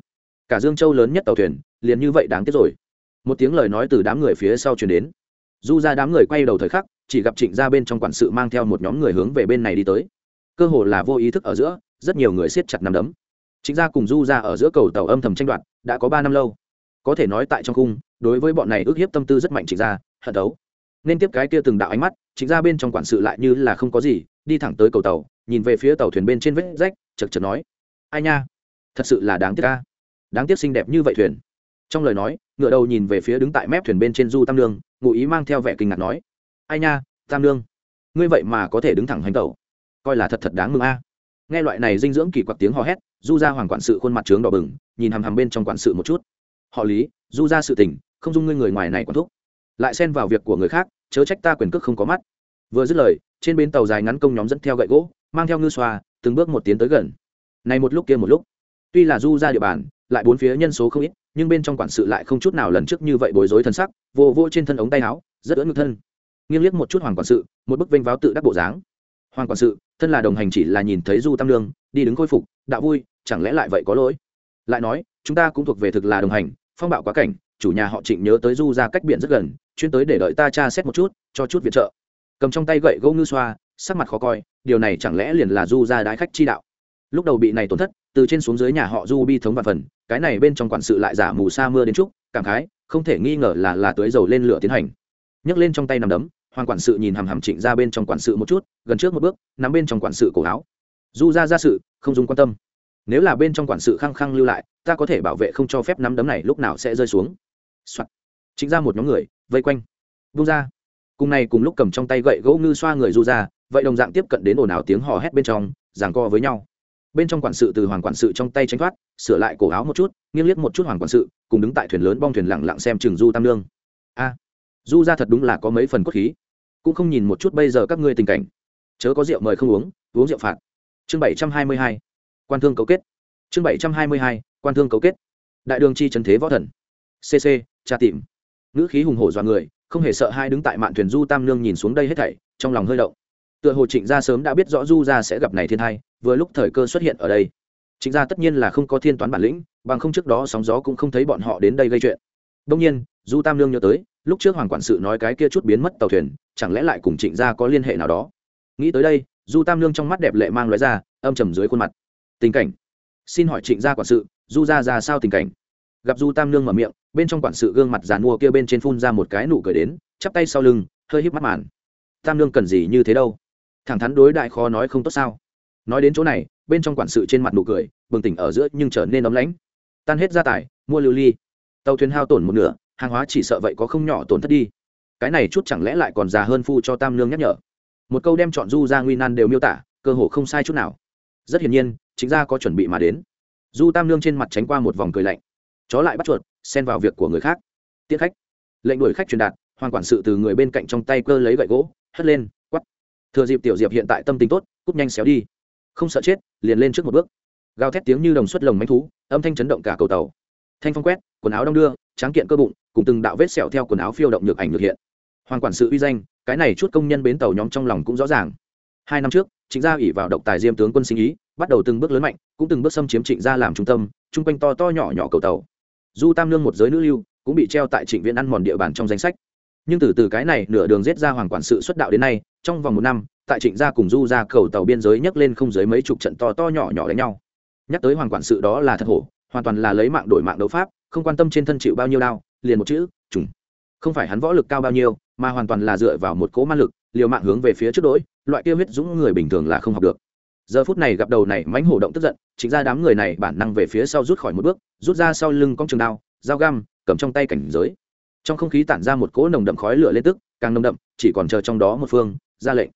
cả dương châu lớn nhất tàu thuyền, liền như vậy đáng tiếc rồi. Một tiếng lời nói từ đám người phía sau chuyển đến. Du ra đám người quay đầu thời khắc, chỉ gặp trịnh ra bên trong quản sự mang theo một nhóm người hướng về bên này đi tới. Cơ hồ là vô ý thức ở giữa, rất nhiều người siết chặt nằm đấm. Trịnh ra cùng du ra ở giữa cầu tàu âm thầm tranh đoạt, đã có ba năm lâu. Có thể nói tại trong cung, đối với bọn này ước hiếp tâm tư rất mạnh trịnh ra hận đấu. Nên tiếp cái kia từng đạo ánh mắt, trịnh ra bên trong quản sự lại như là không có gì, đi thẳng tới cầu tàu, nhìn về phía tàu thuyền bên trên vết rách, chật chật nói, ai nha, thật sự là đáng tiếc ca đáng tiếc xinh đẹp như vậy thuyền. Trong lời nói, ngựa đầu nhìn về phía đứng tại mép thuyền bên trên du tam lương ngụ ý mang theo vẻ kinh ngạc nói, ai nha, tam lương ngươi vậy mà có thể đứng thẳng hành tẩu. Coi là thật thật đáng mừng a. Nghe loại này dinh dưỡng kỳ quặc tiếng hò hét, du ra hoàng quản sự khuôn mặt trướng đỏ bừng, nhìn hằm hằm bên trong quản sự một chút. Họ lý, du ra sự tình, không dung ngươi người ngoài này quản thúc. Lại xen vào việc của người khác, chớ trách ta quyền cước không có mắt. Vừa dứt lời, trên bến tàu dài ngắn công nhóm dẫn theo gậy gỗ, mang theo ngư xoa, từng bước một tiến tới gần. Này một lúc kia một lúc, tuy là du ra địa bàn lại bốn phía nhân số không ít, nhưng bên trong quản sự lại không chút nào lần trước như vậy bối rối thân sắc, vô vô trên thân ống tay áo, rất ớn ngực thân. Nghiêng liếc một chút hoàng quản sự, một bức vênh váo tự đắc bộ dáng. Hoàng quản sự, thân là đồng hành chỉ là nhìn thấy du tam lương đi đứng khôi phục, đạo vui, chẳng lẽ lại vậy có lỗi? Lại nói, chúng ta cũng thuộc về thực là đồng hành, phong bạo quá cảnh, chủ nhà họ trịnh nhớ tới du ra cách biển rất gần, chuyên tới để đợi ta tra xét một chút, cho chút viện trợ. Cầm trong tay gậy gỗ ngư xoa, sắc mặt khó coi, điều này chẳng lẽ liền là du ra đái khách chi đạo? Lúc đầu bị này tổn thất, từ trên xuống dưới nhà họ du bi thống và phần cái này bên trong quản sự lại giả mù sa mưa đến trúc cảm khái, không thể nghi ngờ là là tưới dầu lên lửa tiến hành. Nhấc lên trong tay nằm đấm, hoàng quản sự nhìn hằm hằm trịnh ra bên trong quản sự một chút, gần trước một bước, nắm bên trong quản sự cổ áo. Du ra ra sự, không dùng quan tâm. Nếu là bên trong quản sự khăng khăng lưu lại, ta có thể bảo vệ không cho phép nắm đấm này lúc nào sẽ rơi xuống、Soạn. chính ra một nhóm người, vây quanh. Vung ra. Cùng này cùng lúc cầm trong tay gậy gỗ ngư xoa người du ra, vậy đồng dạng tiếp cận đến ồn ào tiếng hò hét bên trong giằng co với nhau bên trong quản sự từ hoàng quản sự trong tay tránh thoát, sửa lại cổ áo một chút, nghiêng liếc một chút hoàng quản sự, cùng đứng tại thuyền lớn bong thuyền lặng lặng xem chừng du tam lương a, du ra thật đúng là có mấy phần cốt khí. Cũng không nhìn một chút bây giờ các ngươi tình cảnh. Chớ có rượu mời không uống uống rượu phạt. Chương bảy trăm hai mươi hai, quan thương cấu kết. Chương bảy trăm hai mươi hai, quan thương cấu kết. Đại đường chi trần thế võ thần. Cc tra tìm. Ngữ khí hùng hổ dọa người, không hề sợ hai đứng tại mạn thuyền du tam nương nhìn xuống đây hết thảy, trong lòng hơi động. Tựa hồ trịnh gia sớm đã biết rõ du gia sẽ gặp này thiên thai vừa lúc thời cơ xuất hiện ở đây. Trịnh gia tất nhiên là không có thiên toán bản lĩnh, bằng không trước đó sóng gió cũng không thấy bọn họ đến đây gây chuyện. Đông nhiên, du tam lương nhớ tới, lúc trước hoàng quản sự nói cái kia chút biến mất tàu thuyền, chẳng lẽ lại cùng trịnh gia có liên hệ nào đó? Nghĩ tới đây, du tam lương trong mắt đẹp lệ mang loại ra, âm trầm dưới khuôn mặt. Tình cảnh. Xin hỏi trịnh gia quản sự, du gia ra sao tình cảnh? Gặp du tam lương mở miệng, bên trong quản sự gương mặt giàn mua kia bên trên phun ra một cái nụ cười đến, chắp tay sau lưng, hơi híp mắt màn. Tam lương cần gì như thế đâu? Thẳng thắn đối đại khó nói không tốt sao? Nói đến chỗ này, bên trong quản sự trên mặt nụ cười, bừng tỉnh ở giữa nhưng trở nên ấm lãnh. Tan hết gia tài, mua lưu ly. Tàu thuyền hao tổn một nửa, hàng hóa chỉ sợ vậy có không nhỏ tổn thất đi. Cái này chút chẳng lẽ lại còn già hơn phu cho tam nương nhắc nhở? Một câu đem chọn du ra nguy nan đều miêu tả, cơ hồ không sai chút nào. Rất hiển nhiên, chính ra có chuẩn bị mà đến. Du tam nương trên mặt tránh qua một vòng cười lạnh. Chó lại bắt chuột, xen vào việc của người khác. Tiết khách. Lệnh đuổi khách truyền đạt, hoàng quản sự từ người bên cạnh trong tay cơ lấy gậy gỗ, hất lên quắp thừa dịp tiểu diệp hiện tại tâm tình tốt cúp nhanh xéo đi không sợ chết, liền lên trước một bước. Gào thét tiếng như đồng suất lồng mánh thú, âm thanh chấn động cả cầu tàu. Thanh phong quét, quần áo đong đưa, tráng kiện cơ bụng, cùng từng đạo vết sẹo theo quần áo phiêu động nhược ảnh nhược hiện. Hoàng quản sự uy danh, cái này chút công nhân bến tàu nhóm trong lòng cũng rõ ràng. Hai năm trước, trịnh gia ủy vào độc tài diêm tướng quân sinh ý, bắt đầu từng bước lớn mạnh, cũng từng bước xâm chiếm trịnh gia làm trung tâm, chung quanh to to nhỏ nhỏ cầu tàu. Du tam lương một giới nữ lưu, cũng bị treo tại trịnh viện ăn mòn địa bàn trong danh sách. Nhưng từ từ cái này nửa đường giết ra hoàng quản sự xuất đạo đến nay, trong vòng một năm tại trịnh gia cùng du ra cầu tàu biên giới nhấc lên không dưới mấy chục trận to to nhỏ nhỏ đánh nhau. Nhắc tới hoàng quản sự đó là thật hổ, hoàn toàn là lấy mạng đổi mạng đấu pháp, không quan tâm trên thân chịu bao nhiêu đau liền một chữ, trùng. Không phải hắn võ lực cao bao nhiêu, mà hoàn toàn là dựa vào một cỗ man lực, liều mạng hướng về phía trước đỗi loại kia huyết dũng người bình thường là không học được. Giờ phút này gặp đầu này mánh hổ động tức giận chính ra đám người này bản năng về phía sau rút khỏi một bước, rút ra sau lưng cong trường đao, dao găm, cầm trong tay cảnh giới. Trong không khí tản ra một cỗ nồng đậm khói lửa lên tức, càng nồng đậm, chỉ còn chờ trong đó một phương, ra lệnh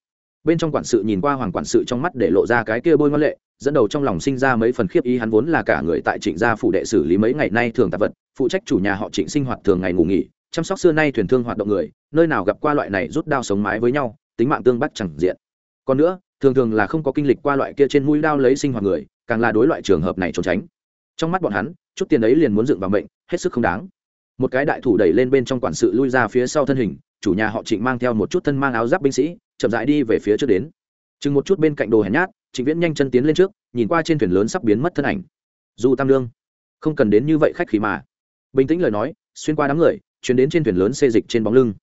bên trong quản sự nhìn qua hoàng quản sự trong mắt để lộ ra cái kia bôi ngoan lệ, dẫn đầu trong lòng sinh ra mấy phần khiếp ý, hắn vốn là cả người tại trịnh gia phủ đệ xử lý mấy ngày nay thường tạp vật, phụ trách chủ nhà họ trịnh sinh hoạt thường ngày ngủ nghỉ, chăm sóc xưa nay thuyền thương hoạt động người, nơi nào gặp qua loại này rút đao sống mái với nhau, tính mạng tương bắt chẳng diện. Còn nữa, thường thường là không có kinh lịch qua loại kia trên mũi đao lấy sinh hoạt người, càng là đối loại trường hợp này trốn tránh. Trong mắt bọn hắn, chút tiền ấy liền muốn dựng vào mệnh, hết sức không đáng. Một cái đại thủ đẩy lên bên trong quản sự lui ra phía sau thân hình, chủ nhà họ trịnh mang theo một chút thân mang áo giáp binh sĩ chậm rãi đi về phía trước đến. Chừng một chút bên cạnh đồ hèn nhát, trịnh viễn nhanh chân tiến lên trước, nhìn qua trên thuyền lớn sắp biến mất thân ảnh. Du tam lương, không cần đến như vậy khách khí mà. Bình tĩnh lời nói, xuyên qua đám người chuyến đến trên thuyền lớn xê dịch trên bóng lưng.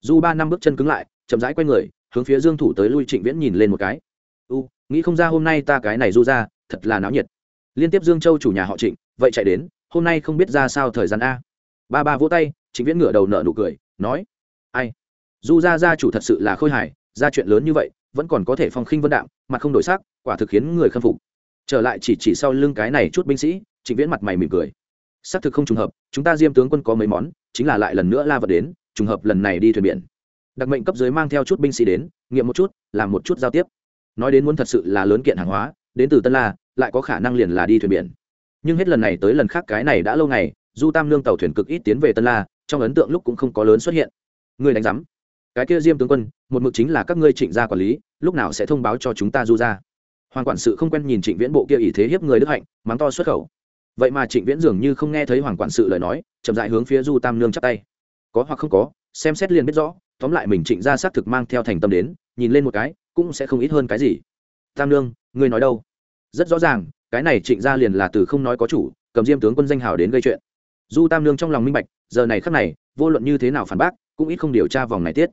Du ba năm bước chân cứng lại, chậm rãi q u a y người, hướng phía dương thủ tới lui trịnh viễn nhìn lên một cái. U, nghĩ không ra hôm nay ta cái này du ra, thật là náo nhiệt. Liên tiếp dương châu chủ nhà họ trịnh, vậy chạy đến, hôm nay không biết ra sao thời gian a. Ba ba vỗ tay, trịnh viễn ngửa đầu nợ nụ cười, nói, ai, du ra gia chủ thật sự là khôi hài ra chuyện lớn như vậy, vẫn còn có thể phong khinh vân đạm mặt không đổi sắc, quả thực khiến người khâm phục. Trở lại chỉ chỉ sau lưng cái này chút binh sĩ, trịnh viễn mặt mày mỉm cười. Xác thực không trùng hợp, chúng ta diêm tướng quân có mấy món, chính là lại lần nữa la vật đến, trùng hợp lần này đi thuyền biển. Đặc mệnh cấp dưới mang theo chút binh sĩ đến, nghiệm một chút, làm một chút giao tiếp. Nói đến muốn thật sự là lớn kiện hàng hóa, đến từ tân la, lại có khả năng liền là đi thuyền biển. Nhưng hết lần này tới lần khác cái này đã lâu ngày, du tam lương tàu thuyền cực ít tiến về tân la, trong ấn tượng lúc cũng không có lớn xuất hiện. Người đánh giám. Cái kia diêm tướng quân một mực chính là các ngươi trịnh gia quản lý, lúc nào sẽ thông báo cho chúng ta du ra hoàng quản sự không quen nhìn trịnh viễn bộ kia ý thế hiếp người đức hạnh, mắng to xuất khẩu. Vậy mà trịnh viễn dường như không nghe thấy hoàng quản sự lời nói, chậm dại hướng phía du tam nương chắp tay. Có hoặc không có, xem xét liền biết rõ, tóm lại mình trịnh gia xác thực mang theo thành tâm đến, nhìn lên một cái, cũng sẽ không ít hơn cái gì. Tam nương, ngươi nói đâu? Rất rõ ràng, cái này trịnh gia liền là từ không nói có chủ, cầm diêm tướng quân danh hào đến gây chuyện. Du tam nương trong lòng minh bạch, giờ này khắc này, vô luận như thế nào phản bác, cũng ít không điều tra vòng này tiết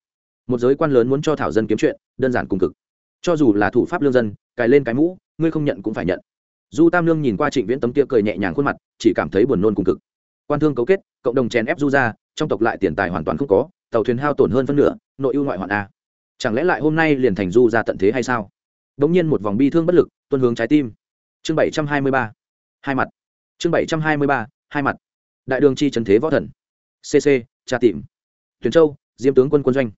một giới quan lớn muốn cho thảo dân kiếm chuyện, đơn giản cùng cực. Cho dù là thủ pháp lương dân, cài lên cái mũ, ngươi không nhận cũng phải nhận. Du tam lương nhìn qua trịnh viễn tấm tia cười nhẹ nhàng khuôn mặt, chỉ cảm thấy buồn nôn cùng cực. Quan thương cấu kết, cộng đồng chèn ép du ra trong tộc lại tiền tài hoàn toàn không có, tàu thuyền hao tổn hơn phân nửa, nội ưu ngoại hoạn a. Chẳng lẽ lại hôm nay liền thành du ra tận thế hay sao? Đ ỗ n g nhiên một vòng bi thương bất lực tuân hướng trái tim. Chương bảy trăm hai mươi ba. Hai mặt. Chương bảy trăm hai mươi ba, hai mặt. Đại đường chi trần thế võ thần. Cc tra tìm. Tuyền châu, diêm tướng quân quân doanh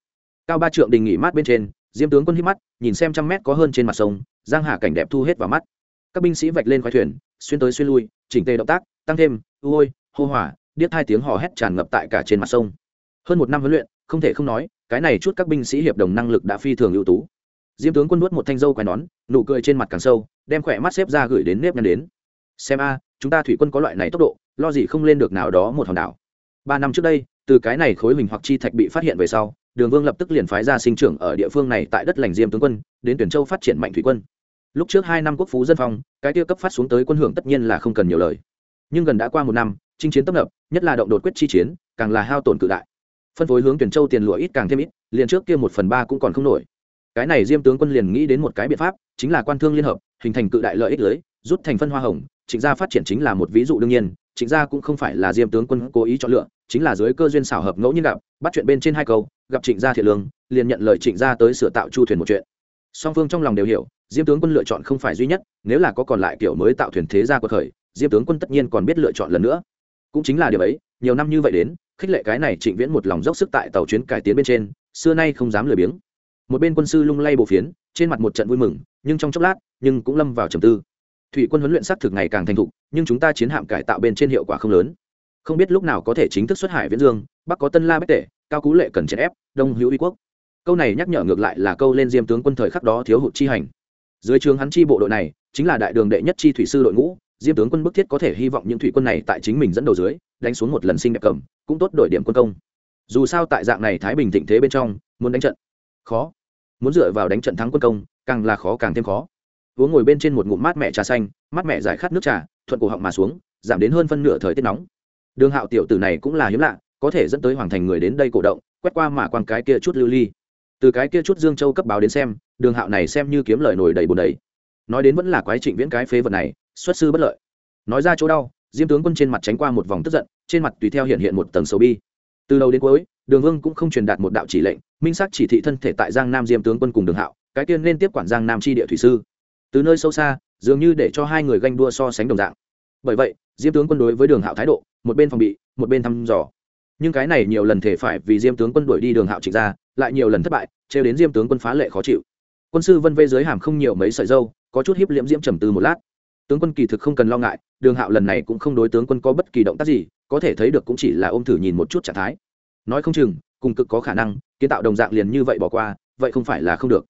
cao ba trượng đình nghỉ mát bên trên, diêm tướng quân hít mắt, nhìn xem trăm mét có hơn trên mặt sông, giang hà cảnh đẹp thu hết vào mắt. Các binh sĩ vạch lên khoái thuyền, xuyên tới xuyên lui, chỉnh tề động tác, tăng thêm, u ôi, hô hỏa, điếc hai tiếng hò hét tràn ngập tại cả trên mặt sông. Hơn một năm huấn luyện, không thể không nói, cái này chút các binh sĩ hiệp đồng năng lực đã phi thường ưu tú. Diêm tướng quân nuốt một thanh dâu quai nón, nụ cười trên mặt càng sâu, đem khỏe mắt xếp ra gửi đến nếp nhăn đến. Xem a, chúng ta thủy quân có loại này tốc độ, lo gì không lên được nào đó một hòn đảo. Ba năm trước đây, từ cái này khối hình hoặc chi thạch bị phát hiện về sau đường vương lập tức liền phái ra sinh trưởng ở địa phương này tại đất lành diêm tướng quân, đến tuyển châu phát triển mạnh thủy quân. Lúc trước hai năm quốc phú dân phong, cái tiêu cấp phát xuống tới quân hưởng tất nhiên là không cần nhiều lời. Nhưng gần đã qua một năm, chinh chiến tấp nập, nhất là động đột quyết chi chiến, càng là hao tổn cự đại. Phân phối hướng tuyển châu tiền lụa ít càng thêm ít, liền trước kia một phần ba cũng còn không nổi. Cái này diêm tướng quân liền nghĩ đến một cái biện pháp, chính là quan thương liên hợp, hình thành cự đại lợi ích lưới, rút thành phân hoa hồng, trịnh gia phát triển chính là một ví dụ đương nhiên trịnh gia cũng không phải là diêm tướng quân cố ý chọn lựa, chính là dưới cơ duyên xảo hợp ngẫu nhiên gặp, bắt chuyện bên trên hai câu, gặp trịnh gia thiện lương, liền nhận lời trịnh gia tới sửa tạo chu thuyền một chuyện. Song phương trong lòng đều hiểu, diêm tướng quân lựa chọn không phải duy nhất, nếu là có còn lại kiểu mới tạo thuyền thế gia của khởi diêm tướng quân tất nhiên còn biết lựa chọn lần nữa. Cũng chính là điều ấy, nhiều năm như vậy đến, khích lệ cái này trịnh viễn một lòng dốc sức tại tàu chuyến cải tiến bên trên, xưa nay không dám lười biếng. Một bên quân sư lung lay bộ phiến, trên mặt một trận vui mừng, nhưng trong chốc lát, nhưng cũng lâm vào trầm tư thủy quân huấn luyện xác thực ngày càng thành thục, nhưng chúng ta chiến hạm cải tạo bên trên hiệu quả không lớn. Không biết lúc nào có thể chính thức xuất hải viễn dương, bắc có tân la bách tể, cao cú lệ cần chèn ép, đông hữu uy quốc. Câu này nhắc nhở ngược lại là câu lên diêm tướng quân thời khắc đó thiếu hụt chi hành. Dưới trường hắn chi bộ đội này, chính là đại đường đệ nhất chi thủy sư đội ngũ, diêm tướng quân bức thiết có thể hy vọng những thủy quân này tại chính mình dẫn đầu dưới, đánh xuống một lần sinh đẹp cầm, cũng tốt đổi điểm quân công. Dù sao tại dạng này thái bình thịnh thế bên trong, muốn đánh trận khó. Muốn dựa vào đánh trận thắng quân công, càng là khó càng thêm khó uống ngồi bên trên một ngụm mát mẹ trà xanh, mát mẹ giải khát nước trà, thuận cổ họng mà xuống, giảm đến hơn phân nửa thời tiết nóng. Đường hạo tiểu tử này cũng là hiếm lạ, có thể dẫn tới hoàng thành người đến đây cổ động, quét qua mà quan cái kia chút lưu ly. Từ cái kia chút dương châu cấp báo đến xem, đường hạo này xem như kiếm lời nổi đầy bùn đầy. Nói đến vẫn là quái trịnh viễn cái phế vật này, xuất sư bất lợi. Nói ra chỗ đau, diêm tướng quân trên mặt tránh qua một vòng tức giận, trên mặt tùy theo hiện hiện một tầng sầu bi. Từ đầu đến cuối, đường vương cũng không truyền đạt một đạo chỉ lệnh, minh xác chỉ thị thân thể tại giang nam diêm tướng quân cùng đường hạo, cái tiên nên tiếp quản giang nam tri địa thủy sư từ nơi sâu xa, dường như để cho hai người ganh đua so sánh đồng dạng. Bởi vậy, diêm tướng quân đối với đường hạo thái độ, một bên phòng bị, một bên thăm dò. Nhưng cái này nhiều lần thể phải vì diêm tướng quân đuổi đi đường hạo trịnh ra, lại nhiều lần thất bại, trêu đến diêm tướng quân phá lệ khó chịu. Quân sư vân vê dưới hàm không nhiều mấy sợi dâu, có chút hiếp liễm diễm trầm tư một lát. Tướng quân kỳ thực không cần lo ngại, đường hạo lần này cũng không đối tướng quân có bất kỳ động tác gì, có thể thấy được cũng chỉ là ôm thử nhìn một chút trạng thái. Nói không chừng, cùng cực có khả năng, kiến tạo đồng dạng liền như vậy bỏ qua, vậy không phải là không được.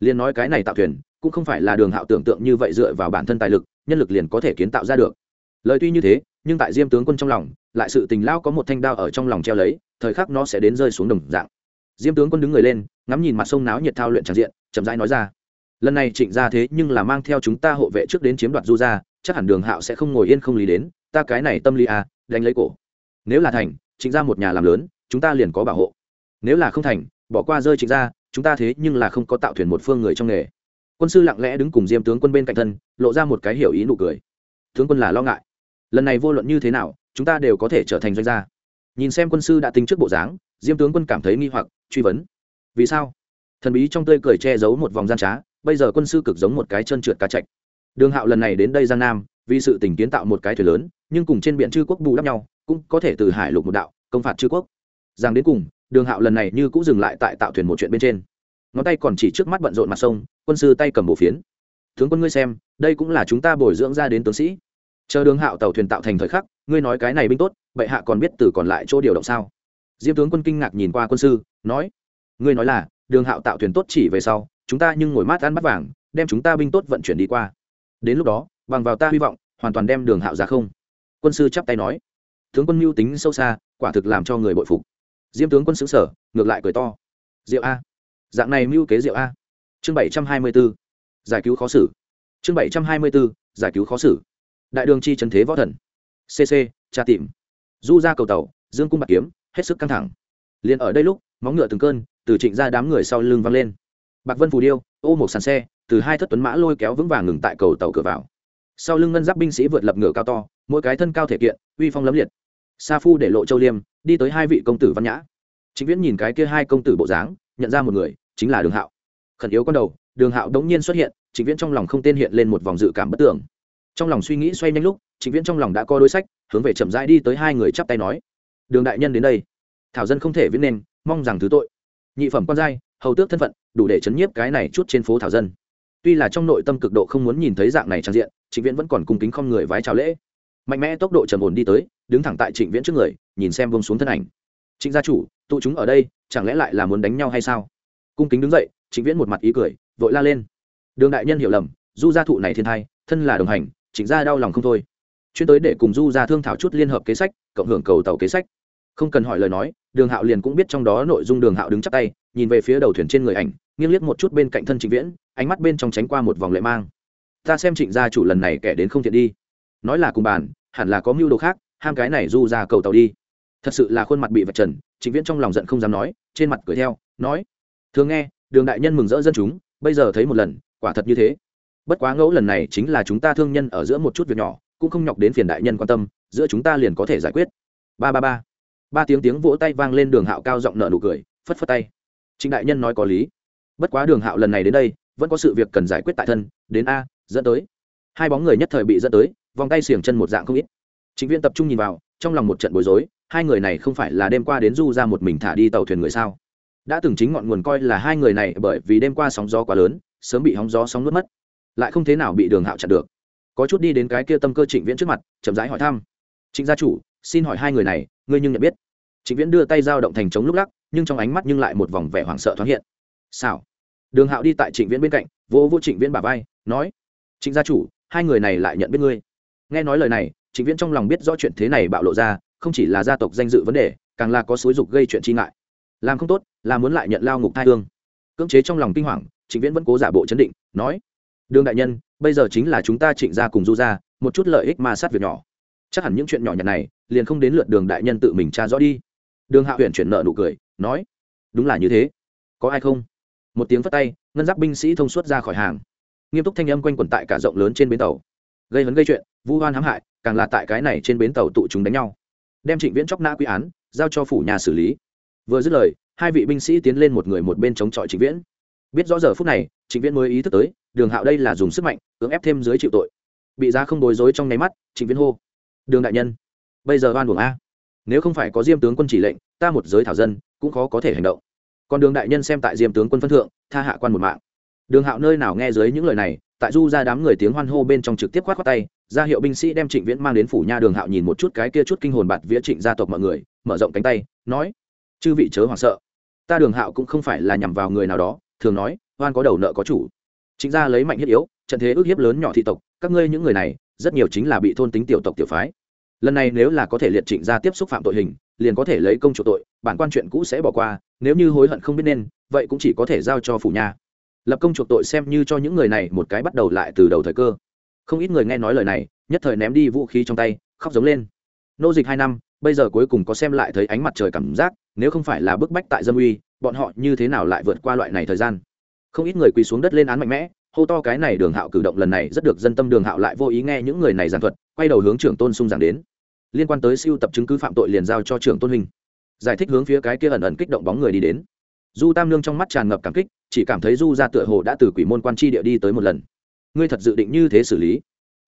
Liền nói cái này tạo thuyền cũng không phải là đường hạo tưởng tượng như vậy dựa vào bản thân tài lực, nhân lực liền có thể kiến tạo ra được. Lời tuy như thế, nhưng tại diêm tướng quân trong lòng, lại sự tình lao có một thanh đao ở trong lòng treo lấy, thời khắc nó sẽ đến rơi xuống đồng dạng. Diêm tướng quân đứng người lên, ngắm nhìn mặt sông náo nhiệt thao luyện tràn diện, chậm rãi nói ra, lần này trịnh ra thế nhưng là mang theo chúng ta hộ vệ trước đến chiếm đoạt du ra chắc hẳn đường hạo sẽ không ngồi yên không lý đến, ta cái này tâm lý à đánh lấy cổ. Nếu là thành, trịnh ra một nhà làm lớn, chúng ta liền có bảo hộ. Nếu là không thành, bỏ qua rơi trịnh ra chúng ta thế nhưng là không có tạo thuyền một phương người trong nghề quân sư lặng lẽ đứng cùng diêm tướng quân bên cạnh thân, lộ ra một cái hiểu ý nụ cười. Tướng quân là lo ngại. Lần này vô luận như thế nào, chúng ta đều có thể trở thành doanh gia. Nhìn xem quân sư đã tính trước bộ dáng, diêm tướng quân cảm thấy nghi hoặc, truy vấn. Vì sao? Thần bí trong tươi cười che giấu một vòng gian trá, bây giờ quân sư cực giống một cái chân trượt cá chạch. Đường hạo lần này đến đây giang nam, vì sự tình kiến tạo một cái thuyền lớn, nhưng cùng trên biển chư quốc bù đắp nhau, cũng có thể từ hải lục một đạo, công phạt chư quốc. Giang đến cùng, đường hạo lần này như cũng dừng lại tại tạo thuyền một chuyện bên trên ngón tay còn chỉ trước mắt bận rộn mặt sông, quân sư tay cầm bộ phiến. Tướng quân ngươi xem, đây cũng là chúng ta bồi dưỡng ra đến tướng sĩ. Chờ đường hạo tàu thuyền tạo thành thời khắc, ngươi nói cái này binh tốt, bệ hạ còn biết từ còn lại chỗ điều động sao? Diêm tướng quân kinh ngạc nhìn qua quân sư, nói, ngươi nói là, đường hạo tạo thuyền tốt chỉ về sau, chúng ta nhưng ngồi mát ăn bắt vàng, đem chúng ta binh tốt vận chuyển đi qua. Đến lúc đó, bằng vào ta hy vọng, hoàn toàn đem đường hạo ra không. Quân sư chắp tay nói, tướng quân mưu tính sâu xa, quả thực làm cho người bội phục. Diêm tướng quân xứng sở ngược lại cười to. Diệu a dạng này mưu kế diệu a. Chương bảy trăm hai mươi b ố giải cứu khó xử. Chương bảy trăm hai mươi b ố giải cứu khó xử. Đại đường chi trần thế võ thần. Cc tra tìm. Du ra cầu tàu, dương cung bạc kiếm, hết sức căng thẳng. Liền ở đây lúc, móng ngựa từng cơn, từ trịnh ra đám người sau lưng văng lên. Bạc vân phù điêu, ô một sàn xe, từ hai thất tuấn mã lôi kéo vững vàng ngừng tại cầu tàu cửa vào. Sau lưng ngân giáp binh sĩ vượt lập ngựa cao to, mỗi cái thân cao thể kiện, uy phong lấm liệt. Sa phu để lộ châu liêm, đi tới hai vị công tử văn nhã. Chính viễn nhìn cái kia hai công tử bộ dáng nhận ra một người, chính là đường hạo. Khẩn yếu con đầu, đường hạo đống nhiên xuất hiện, trịnh viễn trong lòng không tên hiện lên một vòng dự cảm bất tưởng. Trong lòng suy nghĩ xoay nhanh lúc, trịnh viễn trong lòng đã có đối sách, hướng về chậm rãi đi tới hai người chắp tay nói, đường đại nhân đến đây. Thảo dân không thể viết nên, mong rằng thứ tội. Nhị phẩm quan giai, hầu tước thân phận, đủ để chấn nhiếp cái này chút trên phố thảo dân. Tuy là trong nội tâm cực độ không muốn nhìn thấy dạng này trang diện, trịnh viễn vẫn còn cung kính không người vái chào lễ. Mạnh mẽ tốc độ trầm ổn đi tới, đứng thẳng tại trịnh viễn trước người, nhìn xem vông xuống thân ảnh trịnh gia chủ, tụ chúng ở đây, chẳng lẽ lại là muốn đánh nhau hay sao? Cung kính đứng dậy, trịnh viễn một mặt ý cười, vội la lên. Đường đại nhân hiểu lầm, du gia thụ này thiên thai, thân là đồng hành, trịnh gia đau lòng không thôi. Chuyên tới để cùng du gia thương thảo chút liên hợp kế sách, cộng hưởng cầu tàu kế sách. Không cần hỏi lời nói, đường hạo liền cũng biết trong đó nội dung đường hạo đứng chắp tay, nhìn về phía đầu thuyền trên người ảnh, nghiêng liếc một chút bên cạnh thân trịnh viễn, ánh mắt bên trong tránh qua một vòng lệ mang. Ta xem trịnh gia chủ lần này kẻ đến không thiện đi. Nói là cùng bàn, hẳn là có mưu đồ khác, ham cái này du ra cầu tàu đi thật sự là khuôn mặt bị vạch trần, trịnh viễn trong lòng giận không dám nói, trên mặt cười theo, nói, thường nghe, đường đại nhân mừng rỡ dân chúng, bây giờ thấy một lần, quả thật như thế. Bất quá ngẫu lần này chính là chúng ta thương nhân ở giữa một chút việc nhỏ, cũng không nhọc đến phiền đại nhân quan tâm, giữa chúng ta liền có thể giải quyết. Ba ba ba. Ba tiếng tiếng vỗ tay vang lên đường hạo cao giọng nợ nụ cười, phất phất tay. Trịnh đại nhân nói có lý. Bất quá đường hạo lần này đến đây, vẫn có sự việc cần giải quyết tại thân, đến a, dẫn tới. Hai bóng người nhất thời bị dẫn tới, vòng tay xiềng chân một dạng không ít. Chính viên tập trung nhìn vào, trong lòng một trận bối rối hai người này không phải là đêm qua đến du ra một mình thả đi tàu thuyền người sao? Đã từng chính ngọn nguồn coi là hai người này bởi vì đêm qua sóng gió quá lớn, sớm bị hóng gió sóng nuốt mất. Lại không thế nào bị đường hạo chặn được. Có chút đi đến cái kia tâm cơ trịnh viễn trước mặt, chậm rãi hỏi thăm. Trịnh gia chủ, xin hỏi hai người này, ngươi nhưng nhận biết? Trịnh viễn đưa tay dao động thành trống lúc lắc, nhưng trong ánh mắt nhưng lại một vòng vẻ hoảng sợ thoáng hiện. Sao đường hạo đi tại trịnh viễn bên cạnh, vỗ vỗ trịnh viễn bà vai, nói, trịnh gia chủ, hai người này lại nhận biết ngươi. Nghe nói lời này, trịnh viễn trong lòng biết rõ chuyện thế này bạo lộ ra không chỉ là gia tộc danh dự vấn đề, càng là có xúi dục gây chuyện chi ngại. Làm không tốt, là muốn lại nhận lao ngục thai hương. Cưỡng chế trong lòng kinh hoàng, trịnh viễn vẫn cố giả bộ chấn định, nói, đường đại nhân, bây giờ chính là chúng ta trịnh gia cùng du ra một chút lợi ích ma sát việc nhỏ. Chắc hẳn những chuyện nhỏ nhặt này, liền không đến lượt đường đại nhân tự mình tra rõ đi. Đường hạ huyện chuyển nợ nụ cười, nói, đúng là như thế. Có ai không? Một tiếng phất tay, ngân giáp binh sĩ thông suốt ra khỏi hàng. Nghiêm túc thanh âm quanh quẩn tại cả rộng lớn trên bến tàu. Gây hấn gây chuyện, vu hoan hãm hại, càng là tại cái này trên bến tàu tụ chúng đánh nhau đem trịnh viễn chóc nã quy án, giao cho phủ nhà xử lý. Vừa dứt lời, hai vị binh sĩ tiến lên một người một bên chống chọi trịnh viễn. Biết rõ giờ phút này, trịnh viễn mới ý thức tới, đường hạo đây là dùng sức mạnh, cưỡng ép thêm dưới chịu tội. Bị giá không bối rối trong nháy mắt, trịnh viễn hô, đường đại nhân, bây giờ oan buồng a. Nếu không phải có diêm tướng quân chỉ lệnh, ta một giới thảo dân, cũng khó có thể hành động. Còn đường đại nhân xem tại diêm tướng quân phân thượng, tha hạ quan một mạng đường hạo nơi nào nghe dưới những lời này, tại du ra đám người tiếng hoan hô bên trong trực tiếp khoát khoát tay, ra hiệu binh sĩ đem trịnh viễn mang đến phủ nha đường hạo nhìn một chút cái kia chút kinh hồn bạt vía trịnh gia tộc mọi người, mở rộng cánh tay, nói, chư vị chớ hoảng sợ. Ta đường hạo cũng không phải là nhằm vào người nào đó, thường nói, oan có đầu nợ có chủ. Trịnh gia lấy mạnh thiết yếu, trận thế ước hiếp lớn nhỏ thị tộc, các ngươi những người này, rất nhiều chính là bị thôn tính tiểu tộc tiểu phái. Lần này nếu là có thể liệt trịnh gia tiếp xúc phạm tội hình, liền có thể lấy công chủ tội, bản quan chuyện cũ sẽ bỏ qua, nếu như hối hận không biết nên, vậy cũng chỉ có thể giao cho phủ nha lập công chuộc tội xem như cho những người này một cái bắt đầu lại từ đầu thời cơ. Không ít người nghe nói lời này, nhất thời ném đi vũ khí trong tay, khóc giống lên. Nô dịch hai năm, bây giờ cuối cùng có xem lại thấy ánh mặt trời cảm giác, nếu không phải là bức bách tại dâm uy, bọn họ như thế nào lại vượt qua loại này thời gian? Không ít người quỳ xuống đất lên án mạnh mẽ, hô to cái này đường hạo cử động lần này rất được dân tâm đường hạo lại vô ý nghe những người này giảng thuật, quay đầu hướng trưởng tôn sung giảng đến. Liên quan tới siêu tập chứng cứ phạm tội liền giao cho trưởng tôn hình giải thích hướng phía cái kia ẩn ẩn kích động bóng người đi đến. Du tam lương trong mắt tràn ngập cảm kích chỉ cảm thấy du ra tựa hồ đã từ quỷ môn quan tri địa đi tới một lần. Ngươi thật dự định như thế xử lý?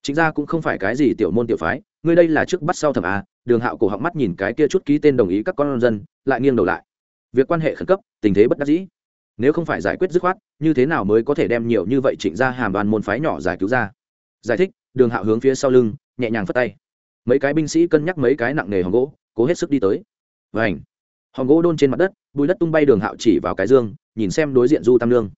Chính ra cũng không phải cái gì tiểu môn tiểu phái, ngươi đây là trước bắt sau thẩm a, đường hạo cổ họng mắt nhìn cái kia chút ký tên đồng ý các con dân, lại nghiêng đầu lại. Việc quan hệ khẩn cấp, tình thế bất đắc dĩ. Nếu không phải giải quyết dứt khoát, như thế nào mới có thể đem nhiều như vậy trịnh ra hàm đoàn môn phái nhỏ giải cứu ra? Giải thích, đường hạo hướng phía sau lưng, nhẹ nhàng phất tay. Mấy cái binh sĩ cân nhắc mấy cái nặng nề hòn gỗ, cố hết sức đi tới. Và ảnh hòn gỗ đôn trên mặt đất, bùi đất tung bay đường hạo chỉ vào cái dương nhìn xem đối diện du tam lương.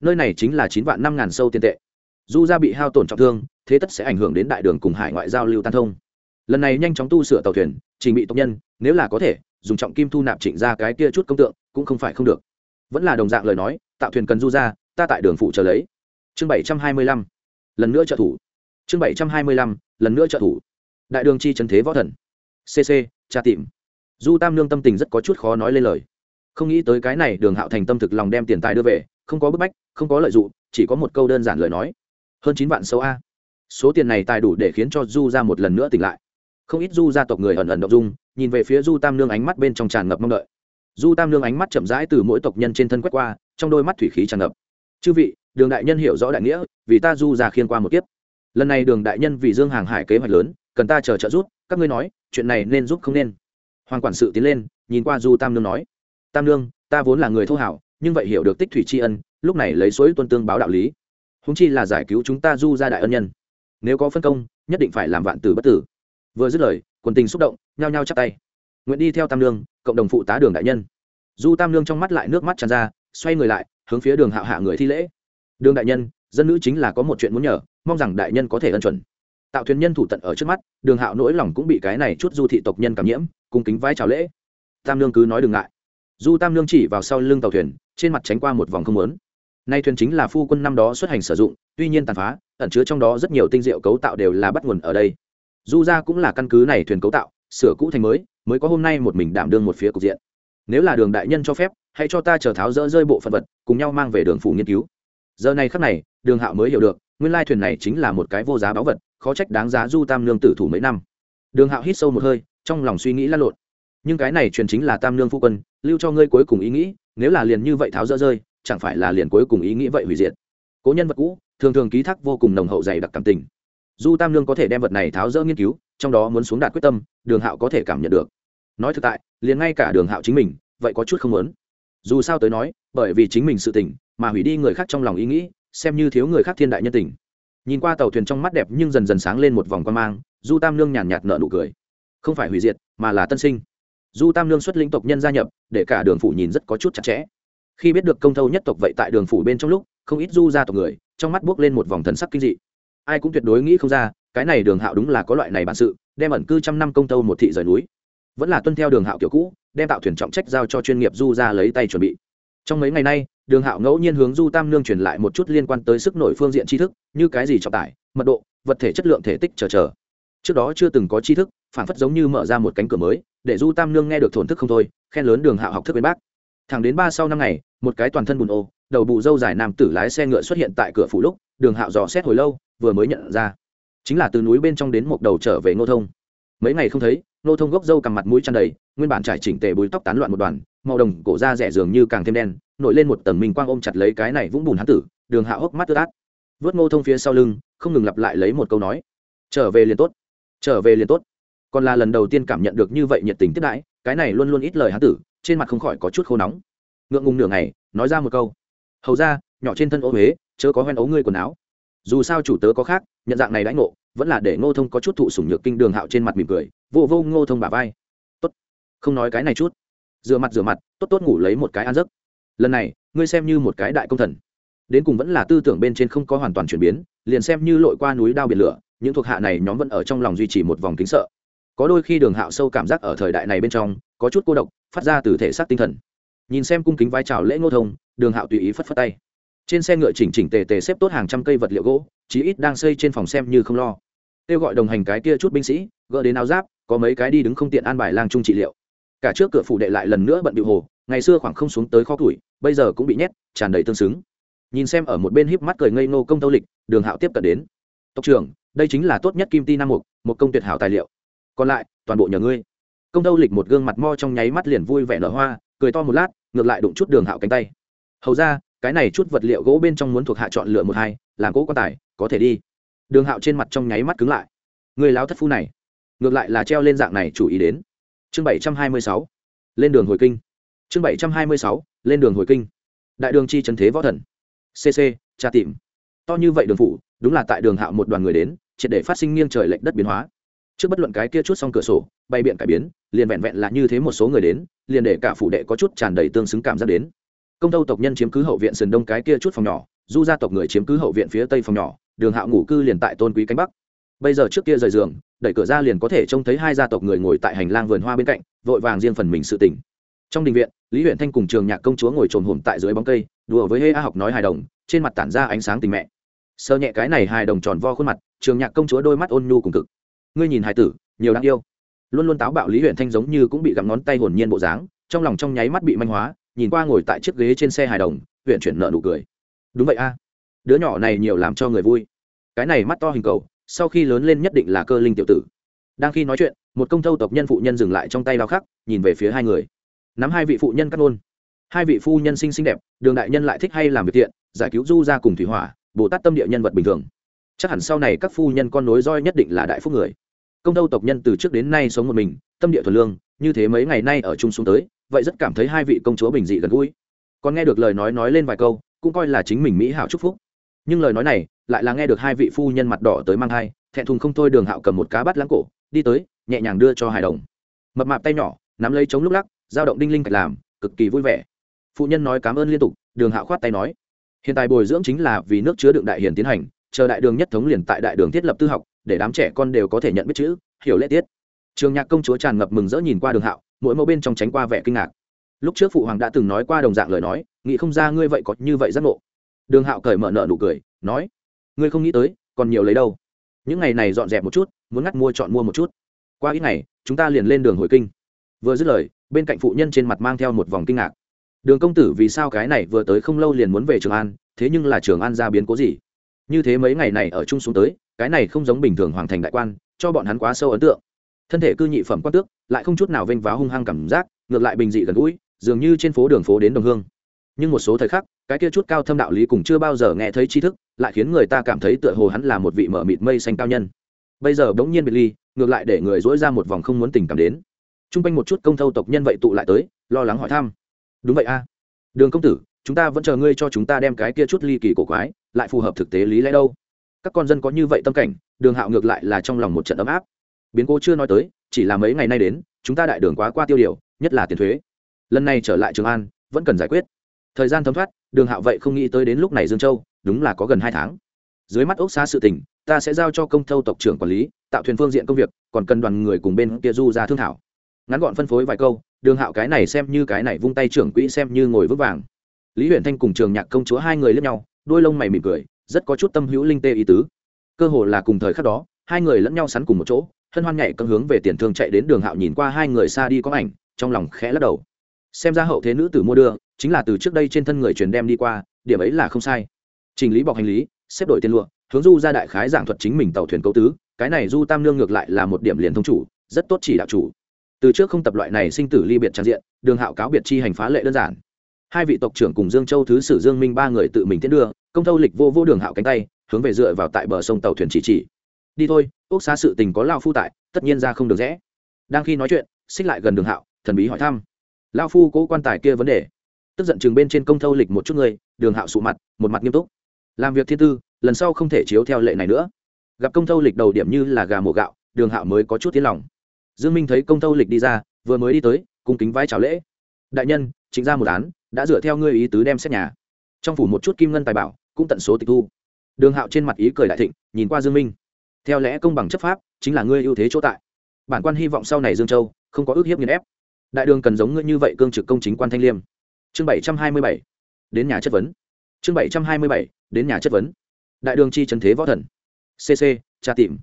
Nơi này chính là chín vạn năm ngàn sâu tiền tệ. Du gia bị hao tổn trọng thương, thế tất sẽ ảnh hưởng đến đại đường cùng hải ngoại giao lưu tan thông. Lần này nhanh chóng tu sửa tàu thuyền, trình bị tộc nhân, nếu là có thể, dùng trọng kim thu nạp trịnh ra cái kia chút công tượng, cũng không phải không được. Vẫn là đồng dạng lời nói, tạo thuyền cần du ra ta tại đường phụ chờ lấy. Chương bảy trăm hai mươi lăm, lần nữa trợ thủ. Chương bảy trăm hai mươi lăm, lần nữa trợ thủ. Đại đường chi trần thế võ thần. Cc tra tìm. Du tam lương tâm tình rất có chút khó nói lên lời không nghĩ tới cái này đường hạo thành tâm thực lòng đem tiền tài đưa về, không có bức bách, không có lợi dụng, chỉ có một câu đơn giản lời nói. Hơn chín vạn sâu a. Số tiền này tài đủ để khiến cho du ra một lần nữa tỉnh lại. Không ít du gia tộc người ẩn ẩn động dung, nhìn về phía du tam nương ánh mắt bên trong tràn ngập mong đợi. Du tam nương ánh mắt chậm rãi từ mỗi tộc nhân trên thân quét qua, trong đôi mắt thủy khí tràn ngập. Chư vị, đường đại nhân hiểu rõ đại nghĩa, vì ta du ra khiên qua một kiếp. Lần này đường đại nhân vì dương hàng hải kế hoạch lớn, cần ta chờ trợ giúp, các ngươi nói, chuyện này nên giúp không nên. Hoàng quản sự tiến lên, nhìn qua du tam nương nói tam nương, ta vốn là người thô hảo, nhưng vậy hiểu được tích thủy tri ân, lúc này lấy suối tuân tương báo đạo lý. Húng chi là giải cứu chúng ta du ra đại ân nhân. Nếu có phân công, nhất định phải làm vạn tử bất tử. Vừa dứt lời, quần tình xúc động, nhao nhao chắp tay. Nguyện đi theo tam lương cộng đồng phụ tá đường đại nhân. Du tam lương trong mắt lại nước mắt tràn ra, xoay người lại, hướng phía đường hạo hạ người thi lễ. Đường đại nhân, dân nữ chính là có một chuyện muốn nhờ, mong rằng đại nhân có thể ân chuẩn. Tạo thuyền nhân thủ tận ở trước mắt, đường hạo nỗi lòng cũng bị cái này chút du thị tộc nhân cảm nhiễm cùng kính vai chào lễ. Tam lương cứ nói đừng ngại du tam lương chỉ vào sau lưng tàu thuyền, trên mặt tránh qua một vòng không lớn nay thuyền chính là phu quân năm đó xuất hành sử dụng, tuy nhiên tàn phá, ẩn chứa trong đó rất nhiều tinh diệu cấu tạo đều là bắt nguồn ở đây. Du ra cũng là căn cứ này thuyền cấu tạo, sửa cũ thành mới mới có hôm nay một mình đảm đương một phía cục diện. Nếu là đường đại nhân cho phép, hãy cho ta chờ tháo dỡ rơi bộ phận vật, cùng nhau mang về đường phủ nghiên cứu. Giờ này khắc này, đường hạo mới hiểu được, nguyên lai thuyền này chính là một cái vô giá báu vật, khó trách đáng giá du tam nương tử thủ mấy năm. Đường hạo hít sâu một hơi, trong lòng suy nghĩ lăn lộn nhưng cái này truyền chính là tam nương phu quân, lưu cho ngươi cuối cùng ý nghĩ, nếu là liền như vậy tháo dỡ rơi, chẳng phải là liền cuối cùng ý nghĩ vậy hủy diệt. Cố nhân vật cũ, thường thường ký thác vô cùng nồng hậu dày đặc cảm tình. Du tam lương có thể đem vật này tháo rỡ nghiên cứu, trong đó muốn xuống đạt quyết tâm, đường hạo có thể cảm nhận được. Nói thực tại, liền ngay cả đường hạo chính mình, vậy có chút không muốn. Dù sao tới nói, bởi vì chính mình sự tỉnh mà hủy đi người khác trong lòng ý nghĩ, xem như thiếu người khác thiên đại nhân tình. Nhìn qua tàu thuyền trong mắt đẹp nhưng dần dần sáng lên một vòng quan mang du tam lương nhàn nhạt nợ nụ cười. Không phải hủy diệt, mà là tân sinh du tam lương xuất lĩnh tộc nhân gia nhập, để cả đường phủ nhìn rất có chút chặt chẽ. Khi biết được công thâu nhất tộc vậy tại đường phủ bên trong lúc, không ít du ra tộc người, trong mắt buốc lên một vòng thần sắc kinh dị. Ai cũng tuyệt đối nghĩ không ra, cái này đường hạo đúng là có loại này bản sự, đem ẩn cư trăm năm công tâu một thị rời núi. Vẫn là tuân theo đường hạo kiểu cũ, đem tạo thuyền trọng trách giao cho chuyên nghiệp du ra lấy tay chuẩn bị. Trong mấy ngày nay, đường hạo ngẫu nhiên hướng du tam nương truyền lại một chút liên quan tới sức nổi phương diện tri thức, như cái gì trọng tải, mật độ, vật thể chất lượng thể tích chờ chờ. Trước đó chưa từng có tri thức phản phất giống như mở ra một cánh cửa mới để du tam nương nghe được thổn thức không thôi, khen lớn đường hạo học thức bên bác. Thẳng đến ba sau năm ngày, một cái toàn thân bùn ô, đầu bù dâu dài nam tử lái xe ngựa xuất hiện tại cửa phủ lúc, đường hạo dò xét hồi lâu, vừa mới nhận ra. Chính là từ núi bên trong đến một đầu trở về ngô thông. Mấy ngày không thấy, ngô thông gốc dâu cằm mặt mũi chăn đầy, nguyên bản trải chỉnh tề bùi tóc tán loạn một đoàn, màu đồng cổ da rẻ dường như càng thêm đen, nổi lên một tầng minh quang ôm chặt lấy cái này vũng bùn hán tử, đường Hạo hốc mắt ướt át. Vớt ngô thông phía sau lưng, không ngừng lặp lại lấy một câu nói. Trở về liền tốt, trở về liền tốt còn là lần đầu tiên cảm nhận được như vậy nhiệt tình tiếp đãi, cái này luôn luôn ít lời hán tử, trên mặt không khỏi có chút khô nóng. Ngượng ngùng nửa ngày, nói ra một câu. Hầu ra, nhỏ trên thân ô huế, chớ có hoen ấu ngươi quần áo. Dù sao chủ tớ có khác, nhận dạng này đãi ngộ, vẫn là để ngô thông có chút thụ sủng nhược kinh đường hạo trên mặt mỉm cười, vô vô ngô thông bà vai. Tốt, không nói cái này chút. Rửa mặt rửa mặt, tốt tốt ngủ lấy một cái ăn giấc. Lần này, ngươi xem như một cái đại công thần. Đến cùng vẫn là tư tưởng bên trên không có hoàn toàn chuyển biến, liền xem như lội qua núi đao biển lửa, những thuộc hạ này nhóm vẫn ở trong lòng duy trì một vòng kính sợ có đôi khi đường hạo sâu cảm giác ở thời đại này bên trong, có chút cô độc, phát ra từ thể xác tinh thần. Nhìn xem cung kính vai trào lễ ngô thông, đường hạo tùy ý phất phất tay. Trên xe ngựa chỉnh chỉnh tề tề xếp tốt hàng trăm cây vật liệu gỗ, chí ít đang xây trên phòng xem như không lo. Kêu gọi đồng hành cái kia chút binh sĩ, gỡ đến áo giáp, có mấy cái đi đứng không tiện an bài lang trung trị liệu. Cả trước cửa phủ đệ lại lần nữa bận bị hồ, ngày xưa khoảng không xuống tới kho tuổi bây giờ cũng bị nhét, tràn đầy tương xứng. Nhìn xem ở một bên híp mắt cười ngây ngô công tâu lịch, đường hạo tiếp cận đến. Tộc trưởng, đây chính là tốt nhất kim ti nam mục, một công tuyệt hảo tài liệu còn lại, toàn bộ nhờ ngươi. Công tâu lịch một gương mặt mo trong nháy mắt liền vui vẻ nở hoa, cười to một lát, ngược lại đụng chút đường hạo cánh tay. Hầu ra, cái này chút vật liệu gỗ bên trong muốn thuộc hạ chọn lựa một hai, làm gỗ quan tài, có thể đi. Đường hạo trên mặt trong nháy mắt cứng lại. Người láo thất phu này, ngược lại là treo lên dạng này chủ ý đến. Chương bảy trăm hai mươi sáu, lên đường hồi kinh. Chương bảy trăm hai mươi sáu, lên đường hồi kinh. Đại đường chi trần thế võ thần. Cc tra tìm. To như vậy đường phủ, đúng là tại đường hạo một đoàn người đến, triệt để phát sinh nghiêng trời lệch đất biến hóa trước bất luận cái kia chút xong cửa sổ, bay biện cải biến, liền vẹn vẹn là như thế một số người đến, liền để cả phủ đệ có chút tràn đầy tương xứng cảm giác đến. Công tâu tộc nhân chiếm cứ hậu viện sườn đông cái kia chút phòng nhỏ, du gia tộc người chiếm cứ hậu viện phía tây phòng nhỏ, đường hạo ngủ cư liền tại tôn quý cánh bắc. Bây giờ trước kia rời giường, đẩy cửa ra liền có thể trông thấy hai gia tộc người ngồi tại hành lang vườn hoa bên cạnh, vội vàng riêng phần mình sự tỉnh trong đình viện, lý huyện thanh cùng trường nhạc công chúa ngồi trồn hồn tại dưới bóng cây, đùa với hê a học nói hài đồng, trên mặt tản ra ánh sáng tình mẹ. Sơ nhẹ cái này hài đồng tròn vo khuôn mặt, trường nhạc công chúa đôi mắt ôn nhu cùng cực ngươi nhìn hải tử, nhiều đáng yêu. Luôn luôn táo bạo lý huyện thanh giống như cũng bị gặm ngón tay hồn nhiên bộ dáng, trong lòng trong nháy mắt bị manh hóa, nhìn qua ngồi tại chiếc ghế trên xe hài đồng huyện chuyển nợ nụ cười. Đúng vậy a. Đứa nhỏ này nhiều làm cho người vui. Cái này mắt to hình cầu, sau khi lớn lên nhất định là cơ linh tiểu tử. Đang khi nói chuyện, một công thâu tộc nhân phụ nhân dừng lại trong tay lao khắc, nhìn về phía hai người. Nắm hai vị phụ nhân cắt ngôn hai vị phu nhân xinh xinh đẹp, đường đại nhân lại thích hay làm việc thiện, giải cứu du ra cùng thủy hỏa, bồ tát tâm địa nhân vật bình thường. Chắc hẳn sau này các phu nhân con nối roi nhất định là đại phúc người công tâu tộc nhân từ trước đến nay sống một mình, tâm địa thuần lương, như thế mấy ngày nay ở chung xuống tới, vậy rất cảm thấy hai vị công chúa bình dị gần gũi. Còn nghe được lời nói nói lên vài câu, cũng coi là chính mình mỹ hảo chúc phúc. Nhưng lời nói này, lại là nghe được hai vị phu nhân mặt đỏ tới mang hai thẹn thùng không thôi đường hạo cầm một cá bắt lãng cổ, đi tới, nhẹ nhàng đưa cho hài đồng. Mập mạp tay nhỏ, nắm lấy chống lúc lắc, dao động đinh linh cạch làm, cực kỳ vui vẻ. Phụ nhân nói cảm ơn liên tục, đường hạo khoát tay nói. Hiện tại bồi dưỡng chính là vì nước chứa đựng đại hiền tiến hành, chờ đại đường nhất thống liền tại đại đường thiết lập tư học để đám trẻ con đều có thể nhận biết chữ, hiểu lễ tiết. Trường nhạc công chúa tràn ngập mừng rỡ nhìn qua đường hạo, mỗi mẫu bên trong tránh qua vẻ kinh ngạc. Lúc trước phụ hoàng đã từng nói qua đồng dạng lời nói, nghĩ không ra ngươi vậy có như vậy giác ngộ. Đường hạo cởi mở nợ nụ cười, nói, ngươi không nghĩ tới, còn nhiều lấy đâu. Những ngày này dọn dẹp một chút, muốn ngắt mua chọn mua một chút. Qua ít ngày, chúng ta liền lên đường hồi kinh. Vừa dứt lời, bên cạnh phụ nhân trên mặt mang theo một vòng kinh ngạc. Đường công tử vì sao cái này vừa tới không lâu liền muốn về trường an, thế nhưng là trường an ra biến cố gì? Như thế mấy ngày này ở chung xuống tới, cái này không giống bình thường hoàng thành đại quan, cho bọn hắn quá sâu ấn tượng. Thân thể cư nhị phẩm quan tước, lại không chút nào vênh váo hung hăng cảm giác, ngược lại bình dị gần gũi, dường như trên phố đường phố đến đồng hương. Nhưng một số thời khắc, cái kia chút cao thâm đạo lý cùng chưa bao giờ nghe thấy tri thức, lại khiến người ta cảm thấy tựa hồ hắn là một vị mở mịt mây xanh cao nhân. Bây giờ bỗng nhiên biệt ly, ngược lại để người dỗi ra một vòng không muốn tình cảm đến. T r u n g quanh một chút công thâu tộc nhân vậy tụ lại tới, lo lắng hỏi thăm. Đúng vậy a, đường công tử chúng ta vẫn chờ ngươi cho chúng ta đem cái kia chút ly kỳ cổ quái, lại phù hợp thực tế lý lẽ đâu? Các con dân có như vậy tâm cảnh, đường hạo ngược lại là trong lòng một trận ấm áp. Biến cố chưa nói tới, chỉ là mấy ngày nay đến, chúng ta đại đường quá qua tiêu điều, nhất là tiền thuế. Lần này trở lại trường an, vẫn cần giải quyết. Thời gian thấm thoát, đường hạo vậy không nghĩ tới đến lúc này dương châu, đúng là có gần hai tháng. Dưới mắt ốc xa sự tình, ta sẽ giao cho công thâu tộc trưởng quản lý, tạo thuyền phương diện công việc, còn cần đoàn người cùng bên kia du ra thương thảo. Ngắn gọn phân phối vài câu, đường hạo cái này xem như cái này vung tay trưởng quỹ xem như ngồi vững vàng lý huyện thanh cùng trường nhạc công chúa hai người lướt nhau, đôi lông mày mỉm cười, rất có chút tâm hữu linh tê ý tứ. Cơ hồ là cùng thời khắc đó, hai người lẫn nhau sắn cùng một chỗ, hân hoan nhảy cân hướng về tiền thương chạy đến đường hạo nhìn qua hai người xa đi có ảnh, trong lòng khẽ lắc đầu. Xem ra hậu thế nữ tử mua đưa, chính là từ trước đây trên thân người truyền đem đi qua, điểm ấy là không sai. Trình lý bọc hành lý, xếp đổi tiền lụa, hướng du ra đại khái giảng thuật chính mình tàu thuyền cấu tứ, cái này du tam nương ngược lại là một điểm liền thông chủ, rất tốt chỉ đạo chủ. Từ trước không tập loại này sinh tử ly biệt trang diện, đường hạo cáo biệt chi hành phá lệ đơn giản hai vị tộc trưởng cùng dương châu thứ sử dương minh ba người tự mình tiến đưa, công thâu lịch vô vô đường hạo cánh tay, hướng về dựa vào tại bờ sông tàu thuyền chỉ chỉ. Đi thôi ốc xá sự tình có lao phu tại, tất nhiên ra không được rẽ. Đang khi nói chuyện, xích lại gần đường hạo, thần bí hỏi thăm. Lao phu cố quan tài kia vấn đề. Tức giận chừng bên trên công thâu lịch một chút người, đường hạo sụ mặt, một mặt nghiêm túc. Làm việc thiên tư, lần sau không thể chiếu theo lệ này nữa. Gặp công thâu lịch đầu điểm như là gà mổ gạo, đường hạo mới có chút tiếng lòng. Dương minh thấy công thâu lịch đi ra, vừa mới đi tới, cung kính vai chào lễ. Đại nhân chính ra một án đã dựa theo ngươi ý tứ đem xét nhà. Trong phủ một chút kim ngân tài bảo, cũng tận số tịch thu. Đường hạo trên mặt ý cười đại thịnh, nhìn qua dương minh. Theo lẽ công bằng chấp pháp, chính là ngươi ưu thế chỗ tại. Bản quan hy vọng sau này dương châu, không có ước hiếp nghiền ép. Đại đường cần giống ngươi như vậy cương trực công chính quan thanh liêm. Chương bảy trăm hai mươi bảy, đến nhà chất vấn. Chương bảy trăm hai mươi bảy, đến nhà chất vấn. Đại đường chi trần thế võ thần. Cc tra tìm.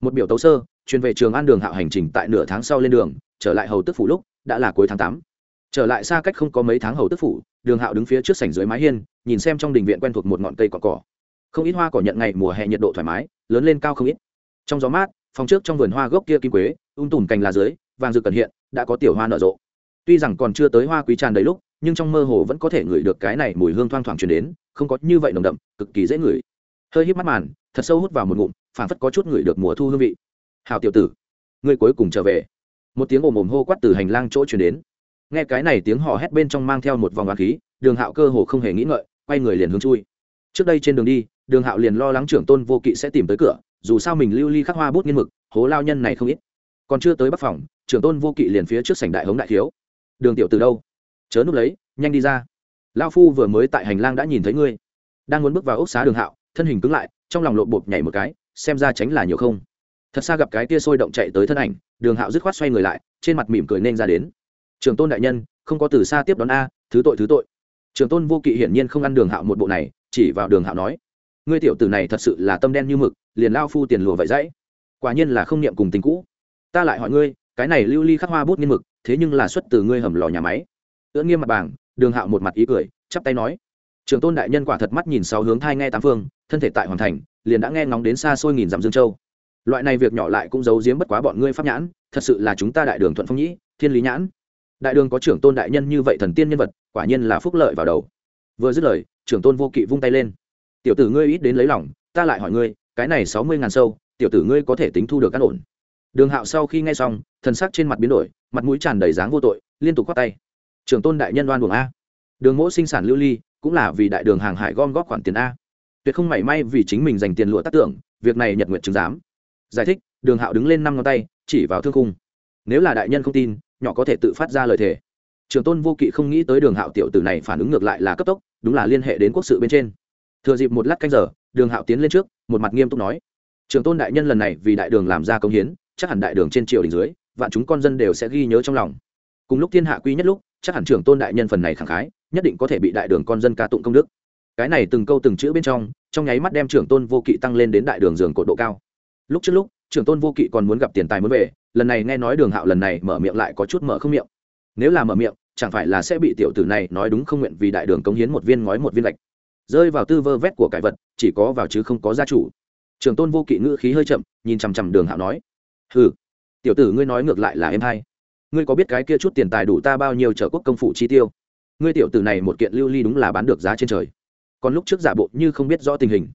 Một biểu tấu sơ, truyền về trường an đường hạo hành trình tại nửa tháng sau lên đường, trở lại hầu tức phủ lúc, đã là cuối tháng tám trở lại xa cách không có mấy tháng hầu tức phủ, đường hạo đứng phía trước sảnh dưới mái hiên, nhìn xem trong đình viện quen thuộc một ngọn cây cỏ cỏ. Không ít hoa cỏ nhận ngày mùa hè nhiệt độ thoải mái, lớn lên cao không ít. Trong gió mát, phòng trước trong vườn hoa gốc kia kim quế ung tùm cành lá dưới, vàng rực cần hiện, đã có tiểu hoa nở rộ. Tuy rằng còn chưa tới hoa quý tràn đầy lúc, nhưng trong mơ hồ vẫn có thể ngửi được cái này mùi hương thoang thoảng truyền đến, không có như vậy nồng đậm, cực kỳ dễ ngửi. Hơi hít mắt màn, thật sâu hút vào một ngụm, phảng phất có chút ngửi được mùa thu hương vị. Hào tiểu tử người cuối cùng trở về. Một tiếng ồm ồm hô quát từ hành lang chỗ truyền đến nghe cái này tiếng hò hét bên trong mang theo một vòng oán khí, đường hạo cơ hồ không hề nghĩ ngợi, quay người liền hướng chui. Trước đây trên đường đi, đường hạo liền lo lắng trưởng tôn vô kỵ sẽ tìm tới cửa, dù sao mình lưu ly khắc hoa bút nghiên mực, hố lao nhân này không ít. Còn chưa tới bắc phòng, trưởng tôn vô kỵ liền phía trước sảnh đại hống đại thiếu. Đường tiểu từ đâu? Chớ núp lấy, nhanh đi ra. Lao phu vừa mới tại hành lang đã nhìn thấy ngươi. Đang muốn bước vào ốc xá đường hạo, thân hình cứng lại, trong lòng lộn bột nhảy một cái, xem ra tránh là nhiều không. Thật xa gặp cái tia sôi động chạy tới thân ảnh, đường hạo dứt khoát xoay người lại, trên mặt mỉm cười nên ra đến trường tôn đại nhân, không có từ xa tiếp đón a, thứ tội thứ tội. Trường tôn vô kỵ hiển nhiên không ăn đường hạo một bộ này, chỉ vào đường hạo nói, ngươi tiểu tử này thật sự là tâm đen như mực, liền lao phu tiền lùa vậy dãy. Quả nhiên là không niệm cùng tình cũ. Ta lại hỏi ngươi, cái này lưu ly khắc hoa bút nghiên mực, thế nhưng là xuất từ ngươi hầm lò nhà máy. Ưỡn nghiêm mặt bảng, đường hạo một mặt ý cười, chắp tay nói, trường tôn đại nhân quả thật mắt nhìn sáu hướng thai nghe tám phương, thân thể tại hoàn thành, liền đã nghe ngóng đến xa xôi nghìn dặm dương châu. Loại này việc nhỏ lại cũng giấu giếm bất quá bọn ngươi pháp nhãn, thật sự là chúng ta đại đường thuận phong nhĩ, thiên lý nhãn đại đường có trưởng tôn đại nhân như vậy thần tiên nhân vật, quả nhiên là phúc lợi vào đầu. Vừa dứt lời, trưởng tôn vô kỵ vung tay lên. Tiểu tử ngươi ít đến lấy lòng, ta lại hỏi ngươi, cái này sáu mươi ngàn sâu, tiểu tử ngươi có thể tính thu được căn ổn? Đường hạo sau khi nghe xong, thần sắc trên mặt biến đổi, mặt mũi tràn đầy dáng vô tội, liên tục khoác tay. Trưởng tôn đại nhân đoan buồng a. Đường mỗ sinh sản lưu ly, cũng là vì đại đường hàng hải gom góp khoản tiền a. Tuyệt không mảy may vì chính mình dành tiền lụa tác tưởng, việc này nhật nguyện chứng giám. Giải thích, đường hạo đứng lên năm ngón tay, chỉ vào thương khung. Nếu là đại nhân không tin nhỏ có thể tự phát ra lời thề. Trường tôn vô kỵ không nghĩ tới đường hạo tiểu tử này phản ứng ngược lại là cấp tốc, đúng là liên hệ đến quốc sự bên trên. Thừa dịp một lát canh giờ, đường hạo tiến lên trước, một mặt nghiêm túc nói, trường tôn đại nhân lần này vì đại đường làm ra công hiến, chắc hẳn đại đường trên triều đình dưới, vạn chúng con dân đều sẽ ghi nhớ trong lòng. Cùng lúc thiên hạ quy nhất lúc, chắc hẳn trưởng tôn đại nhân phần này khẳng khái, nhất định có thể bị đại đường con dân ca tụng công đức. Cái này từng câu từng chữ bên trong trong nháy mắt đem trưởng tôn vô kỵ tăng lên đến đại đường giường cột độ cao. Lúc trước lúc trưởng tôn vô kỵ còn muốn gặp tiền tài muốn về, lần này nghe nói đường hạo lần này mở miệng lại có chút mở không miệng. Nếu là mở miệng, chẳng phải là sẽ bị tiểu tử này nói đúng không nguyện vì đại đường cống hiến một viên ngói một viên lạch rơi vào tư vơ vét của cải vật, chỉ có vào chứ không có gia chủ. Trường tôn vô kỵ ngữ khí hơi chậm, nhìn chằm chằm đường hạo nói ừ tiểu tử ngươi nói ngược lại là em hay. Ngươi có biết cái kia chút tiền tài đủ ta bao nhiêu trợ quốc công phủ chi tiêu? Ngươi tiểu tử này một kiện lưu ly đúng là bán được giá trên trời. Còn lúc trước giả bộ như không biết rõ tình hình.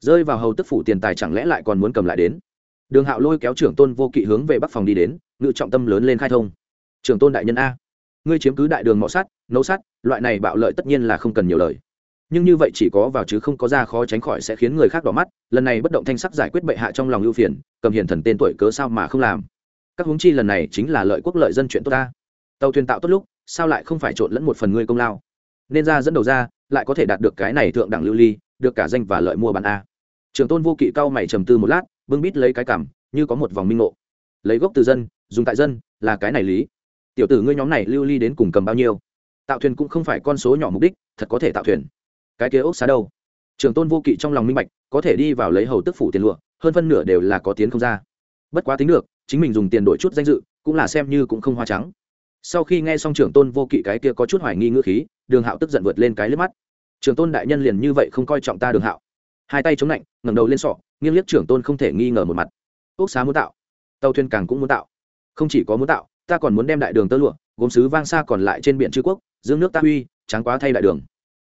Rơi vào hầu tức phủ tiền tài chẳng lẽ lại còn muốn cầm lại đến? Đường hạo lôi kéo trưởng tôn vô kỵ hướng về bắc phòng đi đến, ngự trọng tâm lớn lên khai thông. Trưởng tôn đại nhân a, ngươi chiếm cứ đại đường mọ sắt, nấu sắt, loại này bạo lợi tất nhiên là không cần nhiều lời. Nhưng như vậy chỉ có vào chứ không có ra khó tránh khỏi sẽ khiến người khác đỏ mắt, lần này bất động thanh sắc giải quyết bệ hạ trong lòng ưu phiền, cầm hiền thần tên tuổi cớ sao mà không làm. Các hướng chi lần này chính là lợi quốc lợi dân chuyện tốt ta. Tàu thuyền tạo tốt lúc, sao lại không phải trộn lẫn một phần ngươi công lao? Nên ra dẫn đầu ra, lại có thể đạt được cái này thượng đẳng lưu ly, được cả danh và lợi mua bán a. Trường tôn vô kỵ cao mày trầm tư một lát bưng bít lấy cái cảm, như có một vòng minh ngộ. Lấy gốc từ dân, dùng tại dân, là cái này lý. Tiểu tử ngươi nhóm này lưu ly đến cùng cầm bao nhiêu? Tạo thuyền cũng không phải con số nhỏ mục đích, thật có thể tạo thuyền. Cái kia ốc xá đâu? Trường tôn vô kỵ trong lòng minh bạch, có thể đi vào lấy hầu tức phủ tiền lụa, hơn phân nửa đều là có tiến không ra. Bất quá tính được, chính mình dùng tiền đổi chút danh dự, cũng là xem như cũng không hoa trắng. Sau khi nghe xong trưởng tôn vô kỵ cái kia có chút hoài nghi ngữ khí, đường hạo tức giận vượt lên cái liếp mắt. Trưởng tôn đại nhân liền như vậy không coi trọng ta đường hạo hai tay chống lạnh, ngẩng đầu lên sọ, nghiêng liếc trưởng tôn không thể nghi ngờ một mặt. Ốc xá muốn tạo. Tàu thuyền càng cũng muốn tạo. Không chỉ có muốn tạo, ta còn muốn đem đại đường tơ lụa, gốm sứ vang xa còn lại trên biển chư quốc, dương nước ta uy tráng quá thay đại đường.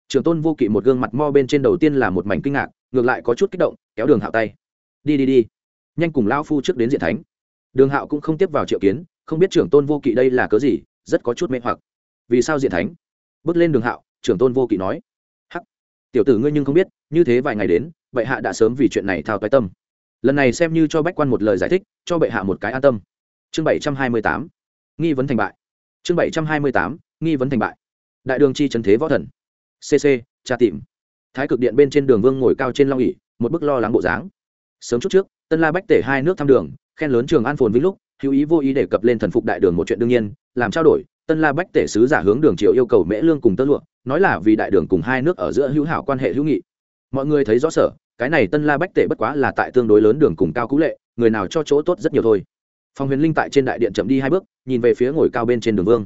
Trưởng tôn vô kỵ một gương mặt mo bên trên đầu tiên là một mảnh kinh ngạc, ngược lại có chút kích động, kéo đường hạo tay. Đi đi đi. Nhanh cùng lao phu trước đến diện thánh. Đường hạo cũng không tiếp vào triệu kiến, không biết trưởng tôn vô kỵ đây là cớ gì, rất có chút mê hoặc. Vì sao diện thánh? Bước lên đường hạo, trưởng tôn vô kỵ nói tiểu tử ngươi nhưng không biết, như thế vài ngày đến, bệ hạ đã sớm vì chuyện này thao toái tâm. Lần này xem như cho bách quan một lời giải thích, cho bệ hạ một cái an tâm. Chương bảy trăm hai mươi tám. Nghi vấn thành bại. Chương bảy trăm hai mươi tám. Nghi vấn thành bại. Đại đường chi trần thế võ thần. Cc tra tìm. Thái cực điện bên trên đường vương ngồi cao trên long ỉ một bức lo lắng bộ dáng. Sớm chút trước, tân la bách tể hai nước thăm đường, khen lớn trường an phồn vĩnh lúc, hữu ý vô ý đề cập lên thần phục đại đường một chuyện đương nhiên, làm trao đổi, tân la bách tể sứ giả hướng đường triều yêu cầu mễ lương cùng tơ lụa nói là vì đại đường cùng hai nước ở giữa hữu hảo quan hệ hữu nghị. Mọi người thấy rõ sở, cái này tân la bách tể bất quá là tại tương đối lớn đường cùng cao cũ lệ, người nào cho chỗ tốt rất nhiều thôi. Phong huyền linh tại trên đại điện chậm đi hai bước, nhìn về phía ngồi cao bên trên đường vương.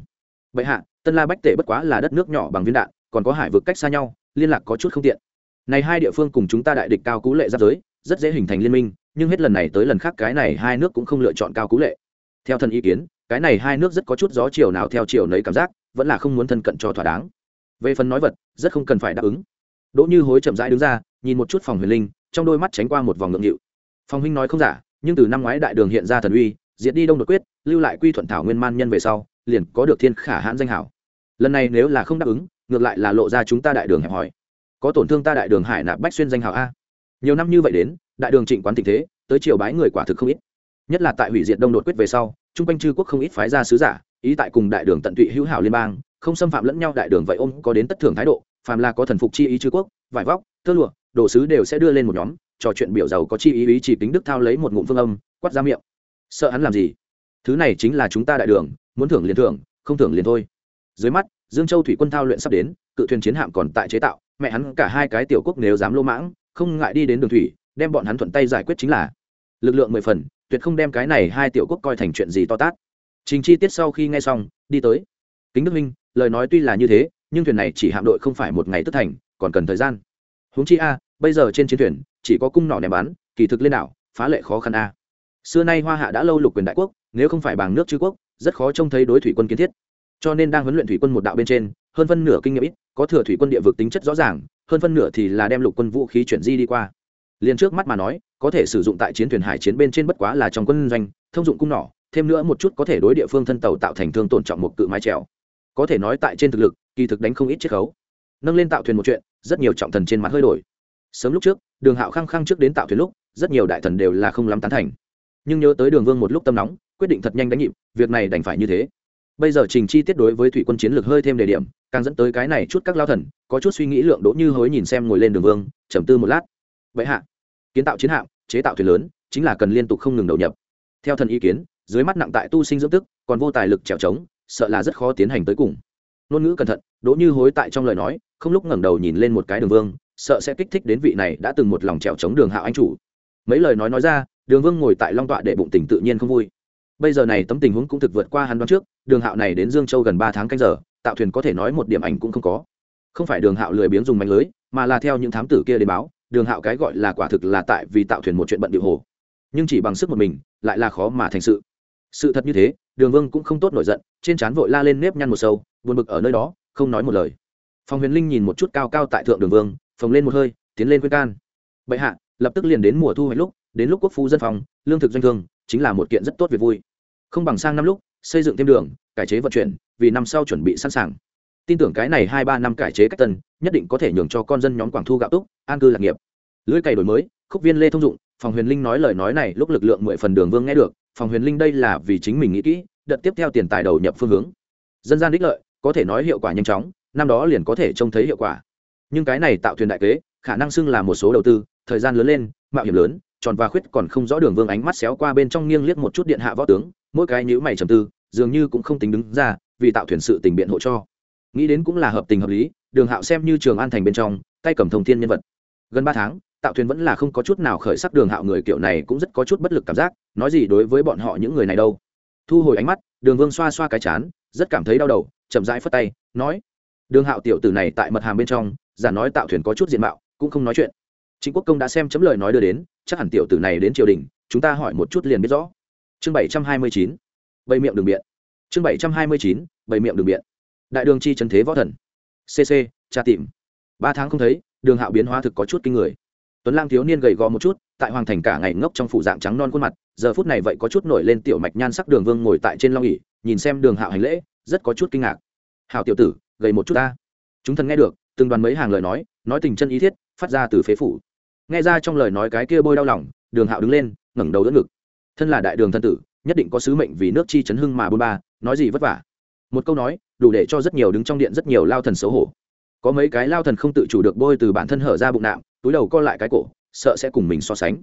Bệ hạ, tân la bách tể bất quá là đất nước nhỏ bằng viên đạn, còn có hải vực cách xa nhau, liên lạc có chút không tiện. Này hai địa phương cùng chúng ta đại địch cao cũ lệ giáp giới, rất dễ hình thành liên minh, nhưng hết lần này tới lần khác cái này hai nước cũng không lựa chọn cao cũ lệ. Theo thần ý kiến, cái này hai nước rất có chút gió chiều nào theo chiều nấy cảm giác, vẫn là không muốn thân cận cho thỏa đáng về phần nói vật, rất không cần phải đáp ứng. Đỗ như hối chậm rãi đứng ra, nhìn một chút phòng huyền linh, trong đôi mắt tránh qua một vòng ngượng nghịu. Phong huynh nói không giả, nhưng từ năm ngoái đại đường hiện ra thần uy, diệt đi đông đột quyết, lưu lại quy thuận thảo nguyên man nhân về sau, liền có được thiên khả hãn danh hảo. Lần này nếu là không đáp ứng, ngược lại là lộ ra chúng ta đại đường hẹp hòi. Có tổn thương ta đại đường hải nạp bách xuyên danh hảo a. Nhiều năm như vậy đến, đại đường trịnh quán tình thế, tới triều bái người quả thực không ít. Nhất là tại hủy diệt đông đột quyết về sau, trung quanh chư quốc không ít phái ra sứ giả, ý tại cùng đại đường tận tụy hữu hảo liên bang không xâm phạm lẫn nhau đại đường vậy ôm có đến tất thưởng thái độ, phàm là có thần phục chi ý chư quốc, vải vóc, tơ lụa, đồ sứ đều sẽ đưa lên một nhóm, trò chuyện biểu giàu có chi ý ý chỉ tính đức thao lấy một ngụm phương âm quắt ra miệng. Sợ hắn làm gì? Thứ này chính là chúng ta đại đường, muốn thưởng liền thưởng, không thưởng liền thôi. Dưới mắt, dương châu thủy quân thao luyện sắp đến, cự thuyền chiến hạm còn tại chế tạo, mẹ hắn cả hai cái tiểu quốc nếu dám lô mãng, không ngại đi đến đường thủy, đem bọn hắn thuận tay giải quyết chính là. Lực lượng mười phần, tuyệt không đem cái này hai tiểu quốc coi thành chuyện gì to tát. Trình chi tiết sau khi nghe xong, đi tới. Kính đức minh lời nói tuy là như thế, nhưng thuyền này chỉ hạm đội không phải một ngày tất thành, còn cần thời gian. Huống chi a, bây giờ trên chiến thuyền, chỉ có cung nỏ ném bắn, kỳ thực lên đảo, phá lệ khó khăn a. Xưa nay hoa hạ đã lâu lục quyền đại quốc, nếu không phải bằng nước chư quốc, rất khó trông thấy đối thủy quân kiến thiết. Cho nên đang huấn luyện thủy quân một đạo bên trên, hơn phân nửa kinh nghiệm ít, có thừa thủy quân địa vực tính chất rõ ràng, hơn phân nửa thì là đem lục quân vũ khí chuyển di đi qua. Liền trước mắt mà nói, có thể sử dụng tại chiến thuyền hải chiến bên trên bất quá là trong quân doanh, thông dụng cung nỏ, thêm nữa một chút có thể đối địa phương thân tàu tạo thành thương tổn trọng một cự mái trèo có thể nói tại trên thực lực, kỳ thực đánh không ít chiết khấu. Nâng lên tạo thuyền một chuyện, rất nhiều trọng thần trên mặt hơi đổi. Sớm lúc trước, đường hạo khăng khăng trước đến tạo thuyền lúc, rất nhiều đại thần đều là không lắm tán thành. Nhưng nhớ tới đường vương một lúc tâm nóng, quyết định thật nhanh đánh nhịp, việc này đành phải như thế. Bây giờ trình chi tiết đối với thủy quân chiến lược hơi thêm đề điểm, càng dẫn tới cái này chút các lao thần, có chút suy nghĩ lượng đỗ như hối nhìn xem ngồi lên đường vương, trầm tư một lát. Vậy hạ, kiến tạo chiến hạm, chế tạo thuyền lớn, chính là cần liên tục không ngừng đầu nhập. Theo thần ý kiến, dưới mắt nặng tại tu sinh dưỡng tức, còn vô tài lực trèo trống sợ là rất khó tiến hành tới cùng. Ngôn ngữ cẩn thận, đỗ như hối tại trong lời nói, không lúc ngẩng đầu nhìn lên một cái đường vương, sợ sẽ kích thích đến vị này đã từng một lòng trèo chống đường hạo anh chủ. Mấy lời nói nói ra, đường vương ngồi tại long tọa để bụng tình tự nhiên không vui. Bây giờ này tấm tình huống cũng thực vượt qua hắn đoán trước, đường hạo này đến dương châu gần ba tháng canh giờ, tạo thuyền có thể nói một điểm ảnh cũng không có. Không phải đường hạo lười biếng dùng mạnh lưới, mà là theo những thám tử kia đến báo, đường hạo cái gọi là quả thực là tại vì tạo thuyền một chuyện bận điệu hồ. Nhưng chỉ bằng sức một mình, lại là khó mà thành sự. Sự thật như thế đường vương cũng không tốt nổi giận, trên trán vội la lên nếp nhăn một sâu, buồn bực ở nơi đó, không nói một lời. Phòng huyền linh nhìn một chút cao cao tại thượng đường vương, phồng lên một hơi, tiến lên khuyên can. Bệ hạ, lập tức liền đến mùa thu hoạch lúc, đến lúc quốc phu dân phòng, lương thực doanh thương, chính là một kiện rất tốt việc vui. Không bằng sang năm lúc, xây dựng thêm đường, cải chế vận chuyển, vì năm sau chuẩn bị sẵn sàng. Tin tưởng cái này hai ba năm cải chế cách tân, nhất định có thể nhường cho con dân nhóm quảng thu gạo túc, an cư lạc nghiệp. Lưỡi cày đổi mới, khúc viên lê thông dụng phòng huyền linh nói lời nói này lúc lực lượng mười phần đường vương nghe được phòng huyền linh đây là vì chính mình nghĩ kỹ, đợt tiếp theo tiền tài đầu nhập phương hướng. Dân gian đích lợi, có thể nói hiệu quả nhanh chóng, năm đó liền có thể trông thấy hiệu quả. Nhưng cái này tạo thuyền đại kế, khả năng xưng là một số đầu tư, thời gian lớn lên, mạo hiểm lớn, tròn và khuyết còn không rõ đường vương ánh mắt xéo qua bên trong nghiêng liếc một chút điện hạ võ tướng, mỗi cái nhữ mày trầm tư, dường như cũng không tính đứng ra, vì tạo thuyền sự tình biện hộ cho. Nghĩ đến cũng là hợp tình hợp lý, đường hạo xem như trường an thành bên trong, tay cầm thông thiên nhân vật. Gần ba tháng tạo thuyền vẫn là không có chút nào khởi sắc đường hạo người kiểu này cũng rất có chút bất lực cảm giác, nói gì đối với bọn họ những người này đâu. Thu hồi ánh mắt, đường vương xoa xoa cái chán, rất cảm thấy đau đầu, chậm rãi phất tay, nói, đường hạo tiểu tử này tại mật hàm bên trong, giả nói tạo thuyền có chút diện mạo, cũng không nói chuyện. Chính quốc công đã xem chấm lời nói đưa đến, chắc hẳn tiểu tử này đến triều đình, chúng ta hỏi một chút liền biết rõ. Chương bảy trăm hai mươi chín bầy miệng đường biện. Chương bảy trăm hai mươi chín bầy miệng đường biện. Đại đường chi trần thế võ thần. Cc tra tìm. Ba tháng không thấy, đường hạo biến hóa thực có chút kinh người tuấn lang thiếu niên gầy gò một chút, tại hoàng thành cả ngày ngốc trong phủ dạng trắng non khuôn mặt, giờ phút này vậy có chút nổi lên tiểu mạch nhan sắc đường vương ngồi tại trên long ỉ nhìn xem đường hạo hành lễ, rất có chút kinh ngạc. Hào tiểu tử, gầy một chút ta. Chúng thần nghe được, từng đoàn mấy hàng lời nói nói tình chân ý thiết, phát ra từ phế phủ. Nghe ra trong lời nói cái kia bôi đau lòng, đường hạo đứng lên, ngẩng đầu đỡ ngực. Thân là đại đường thân tử, nhất định có sứ mệnh vì nước chi chấn hưng mà bôn ba, nói gì vất vả? Một câu nói, đủ để cho rất nhiều đứng trong điện rất nhiều lao thần xấu hổ. Có mấy cái lao thần không tự chủ được bôi từ bản thân hở ra bụng nạm túi đầu co lại cái cổ, sợ sẽ cùng mình so sánh.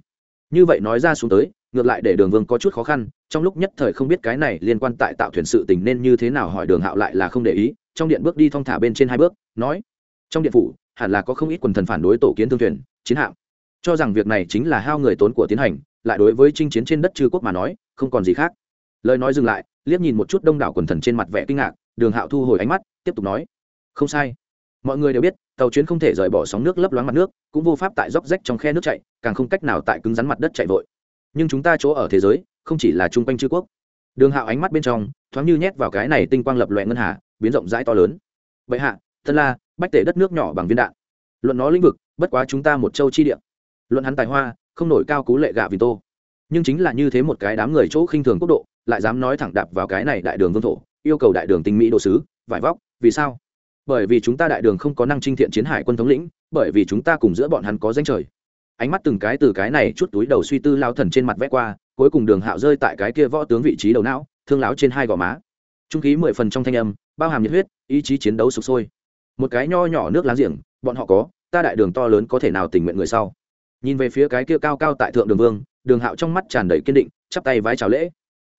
Như vậy nói ra xuống tới, ngược lại để đường vương có chút khó khăn, trong lúc nhất thời không biết cái này liên quan tại tạo thuyền sự tình nên như thế nào hỏi đường hạo lại là không để ý, trong điện bước đi thong thả bên trên hai bước, nói, trong điện phủ, hẳn là có không ít quần thần phản đối tổ kiến thương thuyền, chiến hạm. Cho rằng việc này chính là hao người tốn của tiến hành, lại đối với chinh chiến trên đất chư quốc mà nói, không còn gì khác. Lời nói dừng lại, liếc nhìn một chút đông đảo quần thần trên mặt vẻ kinh ngạc, đường hạo thu hồi ánh mắt, tiếp tục nói, không sai mọi người đều biết, tàu chuyến không thể rời bỏ sóng nước lấp loáng mặt nước, cũng vô pháp tại dốc rách trong khe nước chạy, càng không cách nào tại cứng rắn mặt đất chạy vội. Nhưng chúng ta chỗ ở thế giới, không chỉ là chung quanh chư quốc. Đường hạo ánh mắt bên trong, thoáng như nhét vào cái này tinh quang lập loẹ ngân hà, biến rộng rãi to lớn. Vậy hạ thân la, bách tể đất nước nhỏ bằng viên đạn. Luận nó lĩnh vực, bất quá chúng ta một châu chi địa. Luận hắn tài hoa, không nổi cao cú lệ gạ vì tô. Nhưng chính là như thế một cái đám người chỗ khinh thường quốc độ, lại dám nói thẳng đạp vào cái này đại đường vương thổ, yêu cầu đại đường tinh mỹ đồ sứ, vải vóc, vì sao? Bởi vì chúng ta đại đường không có năng trinh thiện chiến hải quân thống lĩnh, bởi vì chúng ta cùng giữa bọn hắn có danh trời. Ánh mắt từng cái từ cái này chút túi đầu suy tư lao thần trên mặt vẽ qua, cuối cùng đường hạo rơi tại cái kia võ tướng vị trí đầu não, thương láo trên hai gò má. Trung khí mười phần trong thanh âm, bao hàm nhiệt huyết, ý chí chiến đấu sụp sôi. Một cái nho nhỏ nước láng giềng, bọn họ có, ta đại đường to lớn có thể nào tình nguyện người sau? Nhìn về phía cái kia cao cao tại thượng đường vương, đường hạo trong mắt tràn đầy kiên định, chắp tay vái chào lễ.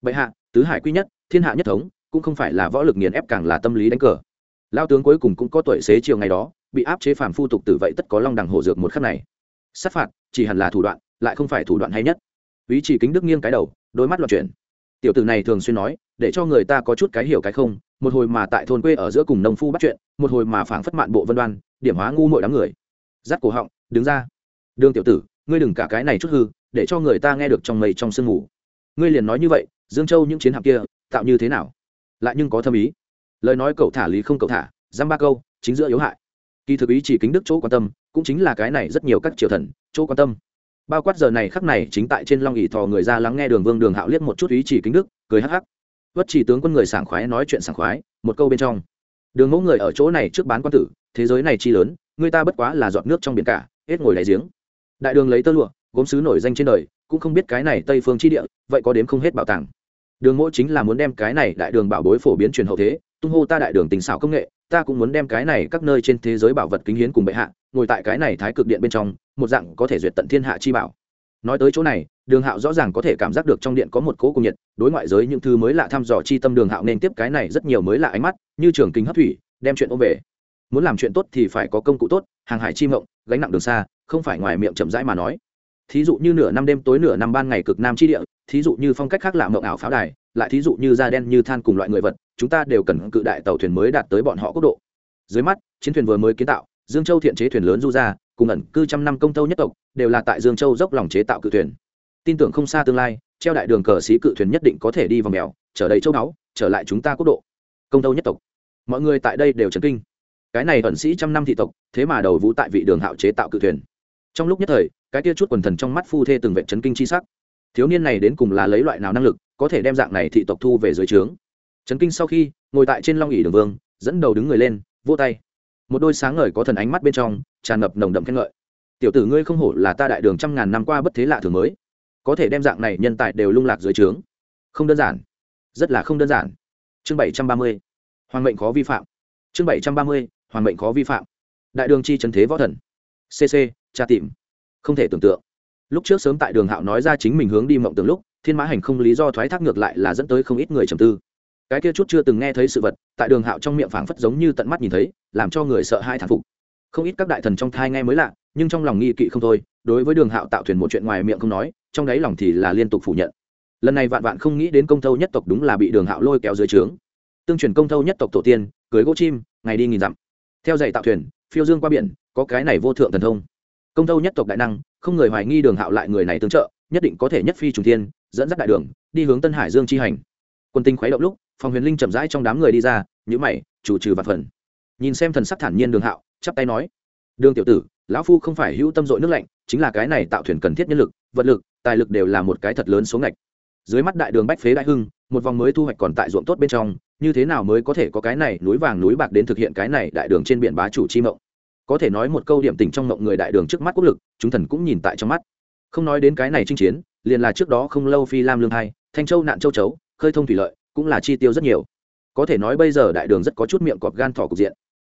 Bệ hạ, tứ hải quy nhất, thiên hạ nhất thống, cũng không phải là võ lực nghiền ép càng là tâm lý đánh cờ lao tướng cuối cùng cũng có tuổi xế chiều ngày đó, bị áp chế phàm phu tục tử vậy tất có long đằng hổ dược một khắc này. Sát phạt, chỉ hẳn là thủ đoạn, lại không phải thủ đoạn hay nhất. Ý chỉ kính đức nghiêng cái đầu, đôi mắt loạn chuyển. Tiểu tử này thường xuyên nói, để cho người ta có chút cái hiểu cái không, một hồi mà tại thôn quê ở giữa cùng nông phu bắt chuyện, một hồi mà phảng phất mạn bộ vân đoan, điểm hóa ngu mội đám người. Dắt cổ họng, đứng ra. Đường tiểu tử, ngươi đừng cả cái này chút hư, để cho người ta nghe được trong mây trong sương ngủ ngươi liền nói như vậy, dương châu những chiến hạm kia, tạo như thế nào? Lại nhưng có thâm ý lời nói cậu thả lý không cậu thả dăm ba câu, chính giữa yếu hại. Kỳ thực ý chỉ kính đức chỗ quan tâm, cũng chính là cái này rất nhiều các triều thần, chỗ quan tâm. Bao quát giờ này khắc này chính tại trên long ỉ thò người ra lắng nghe đường vương đường hạo liếc một chút ý chỉ kính đức, cười hắc hắc. Vất chỉ tướng quân người sảng khoái nói chuyện sảng khoái, một câu bên trong. Đường mẫu người ở chỗ này trước bán quan tử, thế giới này chi lớn, người ta bất quá là giọt nước trong biển cả, hết ngồi đáy giếng. Đại đường lấy tơ lụa, gốm sứ nổi danh trên đời, cũng không biết cái này tây phương chi địa, vậy có đếm không hết bảo tàng. Đường mẫu chính là muốn đem cái này đại đường bảo bối phổ biến truyền hậu thế tung hô ta đại đường tình xảo công nghệ, ta cũng muốn đem cái này các nơi trên thế giới bảo vật kính hiến cùng bệ hạ, ngồi tại cái này thái cực điện bên trong, một dạng có thể duyệt tận thiên hạ chi bảo. Nói tới chỗ này, đường hạo rõ ràng có thể cảm giác được trong điện có một cỗ cung nhiệt, đối ngoại giới những thứ mới lạ thăm dò chi tâm đường hạo nên tiếp cái này rất nhiều mới lạ ánh mắt, như trường kính hấp thủy, đem chuyện ôm về. Muốn làm chuyện tốt thì phải có công cụ tốt, hàng hải chi mộng, gánh nặng đường xa, không phải ngoài miệng chậm rãi mà nói. Thí dụ như nửa năm đêm tối nửa năm ban ngày cực nam chi địa, thí dụ như phong cách khác lạ mộng ảo pháo đài, lại thí dụ như da đen như than cùng loại người vật chúng ta đều cần cự đại tàu thuyền mới đạt tới bọn họ quốc độ. Dưới mắt, chiến thuyền vừa mới kiến tạo, dương châu thiện chế thuyền lớn du ra, cùng ẩn cư trăm năm công tâu nhất tộc, đều là tại dương châu dốc lòng chế tạo cự thuyền. Tin tưởng không xa tương lai, treo đại đường cờ sĩ cự thuyền nhất định có thể đi vào mèo, trở đầy châu đáo trở lại chúng ta quốc độ. Công tâu nhất tộc. Mọi người tại đây đều chấn kinh. Cái này ẩn sĩ trăm năm thị tộc, thế mà đầu vũ tại vị đường hạo chế tạo cự thuyền. Trong lúc nhất thời, cái kia chút quần thần trong mắt phu thê từng vệ chấn kinh chi sắc. Thiếu niên này đến cùng là lấy loại nào năng lực, có thể đem dạng này thị tộc thu về dưới trướng? Trấn kinh sau khi, ngồi tại trên long ỉ đường vương, dẫn đầu đứng người lên, vỗ tay. Một đôi sáng ngời có thần ánh mắt bên trong, tràn ngập nồng đậm khen ngợi. Tiểu tử ngươi không hổ là ta đại đường trăm ngàn năm qua bất thế lạ thường mới. Có thể đem dạng này nhân tài đều lung lạc dưới trướng. Không đơn giản. Rất là không đơn giản. Chương bảy trăm ba mươi. Hoàng mệnh khó vi phạm. Chương bảy trăm ba mươi. Hoàng mệnh khó vi phạm. Đại đường chi trần thế võ thần. Cc tra tìm. Không thể tưởng tượng. Lúc trước sớm tại đường hạo nói ra chính mình hướng đi mộng tưởng lúc, thiên mã hành không lý do thoái thác ngược lại là dẫn tới không ít người trầm tư cái kia chút chưa từng nghe thấy sự vật, tại đường hạo trong miệng phảng phất giống như tận mắt nhìn thấy, làm cho người sợ hai thản phục. Không ít các đại thần trong thai nghe mới lạ, nhưng trong lòng nghi kỵ không thôi, đối với đường hạo tạo thuyền một chuyện ngoài miệng không nói, trong đáy lòng thì là liên tục phủ nhận. Lần này vạn vạn không nghĩ đến công thâu nhất tộc đúng là bị đường hạo lôi kéo dưới trướng. Tương truyền công thâu nhất tộc tổ tiên, cưới gỗ chim, ngày đi nghìn dặm. Theo dạy tạo thuyền, phiêu dương qua biển, có cái này vô thượng thần thông. Công thâu nhất tộc đại năng, không người hoài nghi đường hạo lại người này tương trợ, nhất định có thể nhất phi trùng thiên, dẫn dắt đại đường, đi hướng tân hải dương chi hành. Quân tinh khuấy động lúc phòng huyền linh chậm rãi trong đám người đi ra nhữ mày, chủ trừ vạn phần. Nhìn xem thần sắc thản nhiên đường hạo, chắp tay nói, đường tiểu tử, lão phu không phải hữu tâm dội nước lạnh, chính là cái này tạo thuyền cần thiết nhân lực, vật lực, tài lực đều là một cái thật lớn số ngạch. Dưới mắt đại đường bách phế đại hưng, một vòng mới thu hoạch còn tại ruộng tốt bên trong, như thế nào mới có thể có cái này núi vàng núi bạc đến thực hiện cái này đại đường trên biển bá chủ chi mộng? Có thể nói một câu điểm tình trong mộng người đại đường trước mắt quốc lực, chúng thần cũng nhìn tại trong mắt. Không nói đến cái này chinh chiến, liền là trước đó không lâu phi lam lương hai, thanh châu nạn châu chấu, khơi thông thủy lợi cũng là chi tiêu rất nhiều. Có thể nói bây giờ đại đường rất có chút miệng cọp gan thỏ cục diện.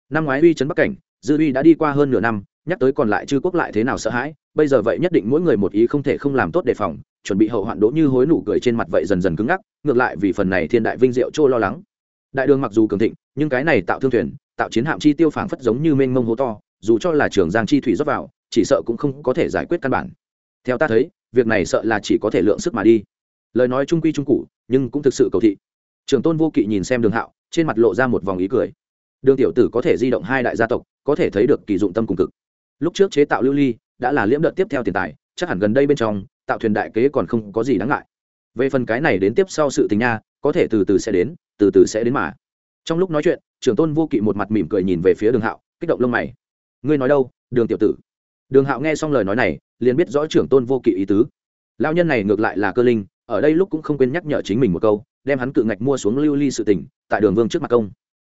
Năm ngoái uy trấn bắc cảnh, dư uy đã đi qua hơn nửa năm, nhắc tới còn lại chư quốc lại thế nào sợ hãi, bây giờ vậy nhất định mỗi người một ý không thể không làm tốt đề phòng, chuẩn bị hậu hoạn đỗ như hối nụ cười trên mặt vậy dần dần cứng ngắc, ngược lại vì phần này thiên đại vinh diệu trô lo lắng. Đại đường mặc dù cường thịnh, nhưng cái này tạo thương thuyền, tạo chiến hạm chi tiêu phảng phất giống như mênh mông hố to, dù cho là trường giang chi thủy rót vào, chỉ sợ cũng không có thể giải quyết căn bản. Theo ta thấy, việc này sợ là chỉ có thể lượng sức mà đi. Lời nói trung quy trung cụ nhưng cũng thực sự cầu thị trường tôn vô kỵ nhìn xem đường hạo, trên mặt lộ ra một vòng ý cười. Đường tiểu tử có thể di động hai đại gia tộc, có thể thấy được kỳ dụng tâm cùng cực. Lúc trước chế tạo lưu ly, đã là liễm đợt tiếp theo tiền tài, chắc hẳn gần đây bên trong, tạo thuyền đại kế còn không có gì đáng ngại. Về phần cái này đến tiếp sau sự tình nha, có thể từ từ sẽ đến, từ từ sẽ đến mà. Trong lúc nói chuyện, Trường tôn vô kỵ một mặt mỉm cười nhìn về phía đường hạo, kích động lông mày. Ngươi nói đâu, đường tiểu tử? Đường hạo nghe xong lời nói này, liền biết rõ trưởng tôn vô kỵ ý tứ. Lao nhân này ngược lại là cơ linh ở đây lúc cũng không quên nhắc nhở chính mình một câu, đem hắn cự ngạch mua xuống lưu ly sự tỉnh tại đường vương trước mặt công.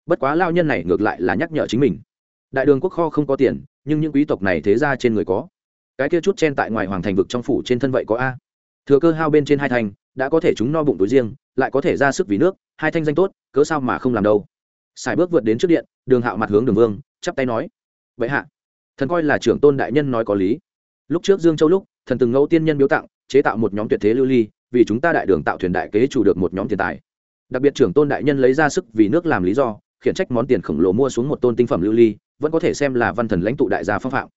Bất quá lao nhân này ngược lại là nhắc nhở chính mình. Đại đường quốc kho không có tiền, nhưng những quý tộc này thế ra trên người có. Cái kia chút chen tại ngoài hoàng thành vực trong phủ trên thân vậy có a? Thừa cơ hao bên trên hai thành, đã có thể chúng no bụng túi riêng, lại có thể ra sức vì nước, hai thanh danh tốt, cớ sao mà không làm đâu? Xài bước vượt đến trước điện, đường hạo mặt hướng đường vương, chắp tay nói, vậy hạ, thần coi là trưởng tôn đại nhân nói có lý. Lúc trước dương châu lúc, thần từng ngẫu tiên nhân biếu tặng, chế tạo một nhóm tuyệt thế lưu ly vì chúng ta đại đường tạo thuyền đại kế chủ được một nhóm tiền tài. Đặc biệt trưởng tôn đại nhân lấy ra sức vì nước làm lý do, khiển trách món tiền khổng lồ mua xuống một tôn tinh phẩm lưu ly, vẫn có thể xem là văn thần lãnh tụ đại gia phong phạm.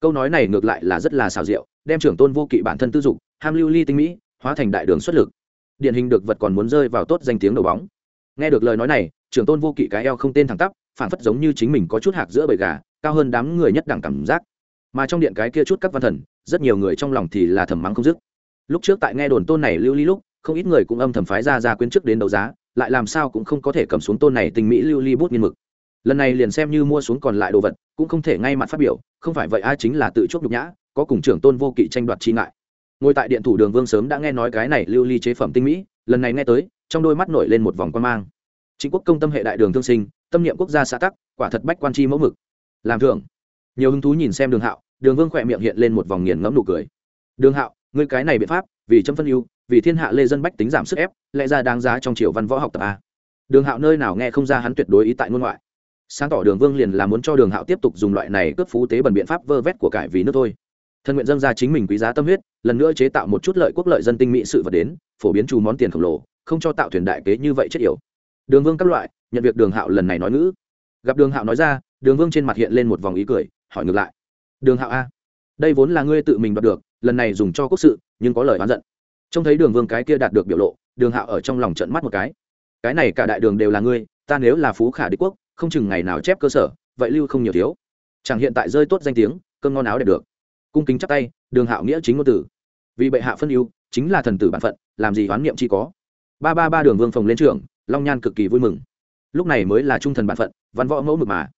Câu nói này ngược lại là rất là xào rượu đem trưởng tôn vô kỵ bản thân tư dục, ham lưu ly tinh mỹ, hóa thành đại đường xuất lực. Điển hình được vật còn muốn rơi vào tốt danh tiếng đầu bóng. Nghe được lời nói này, trưởng tôn vô kỵ cái eo không tên thẳng tắp phản phất giống như chính mình có chút hạc giữa bầy gà, cao hơn đám người nhất đẳng cảm giác. Mà trong điện cái kia chút các văn thần, rất nhiều người trong lòng thì là thầm mắng không dứt lúc trước tại nghe đồn tôn này lưu ly lúc, không ít người cũng âm thầm phái ra ra quyến chức đến đấu giá, lại làm sao cũng không có thể cầm xuống tôn này tình mỹ lưu ly bút nghiên mực. Lần này liền xem như mua xuống còn lại đồ vật, cũng không thể ngay mặt phát biểu, không phải vậy ai chính là tự chuốc nhục nhã, có cùng trưởng tôn vô kỵ tranh đoạt chi ngại. Ngồi tại điện thủ đường vương sớm đã nghe nói cái này lưu ly chế phẩm tinh mỹ, lần này nghe tới, trong đôi mắt nổi lên một vòng quan mang. Chính quốc công tâm hệ đại đường thương sinh, tâm niệm quốc gia xã tắc, quả thật bách quan chi mẫu mực. Làm thường nhiều hứng thú nhìn xem đường hạo, đường vương khỏe miệng hiện lên một vòng nghiền ngẫm nụ cười. Đường hạo ngươi cái này biện pháp, vì chấm phân ưu, vì thiên hạ lê dân bách tính giảm sức ép, lẽ ra đáng giá trong triều văn võ học tập a đường hạo nơi nào nghe không ra hắn tuyệt đối ý tại ngôn ngoại. Sáng tỏ đường vương liền là muốn cho đường hạo tiếp tục dùng loại này cướp phú tế bẩn biện pháp vơ vét của cải vì nước thôi. Thân nguyện dâng ra chính mình quý giá tâm huyết, lần nữa chế tạo một chút lợi quốc lợi dân tinh mỹ sự vật đến, phổ biến trù món tiền khổng lồ, không cho tạo thuyền đại kế như vậy chết yểu. Đường vương các loại, nhận việc đường hạo lần này nói ngữ. Gặp đường hạo nói ra, đường vương trên mặt hiện lên một vòng ý cười, hỏi ngược lại. Đường hạo a, đây vốn là ngươi tự mình đoạt được lần này dùng cho quốc sự, nhưng có lời oán giận. Trông thấy đường vương cái kia đạt được biểu lộ, đường hạo ở trong lòng trận mắt một cái. Cái này cả đại đường đều là ngươi, ta nếu là phú khả đế quốc, không chừng ngày nào chép cơ sở, vậy lưu không nhiều thiếu. Chẳng hiện tại rơi tốt danh tiếng cơn ngon áo đẹp được. Cung kính chắp tay, đường hạo nghĩa chính ngôn tử vì bệ hạ phân ưu, chính là thần tử bản phận, làm gì hoán niệm chi có. Ba ba ba đường vương phòng lên trường long nhan cực kỳ vui mừng. Lúc này mới là trung thần bản phận, văn võ mẫu mực mà.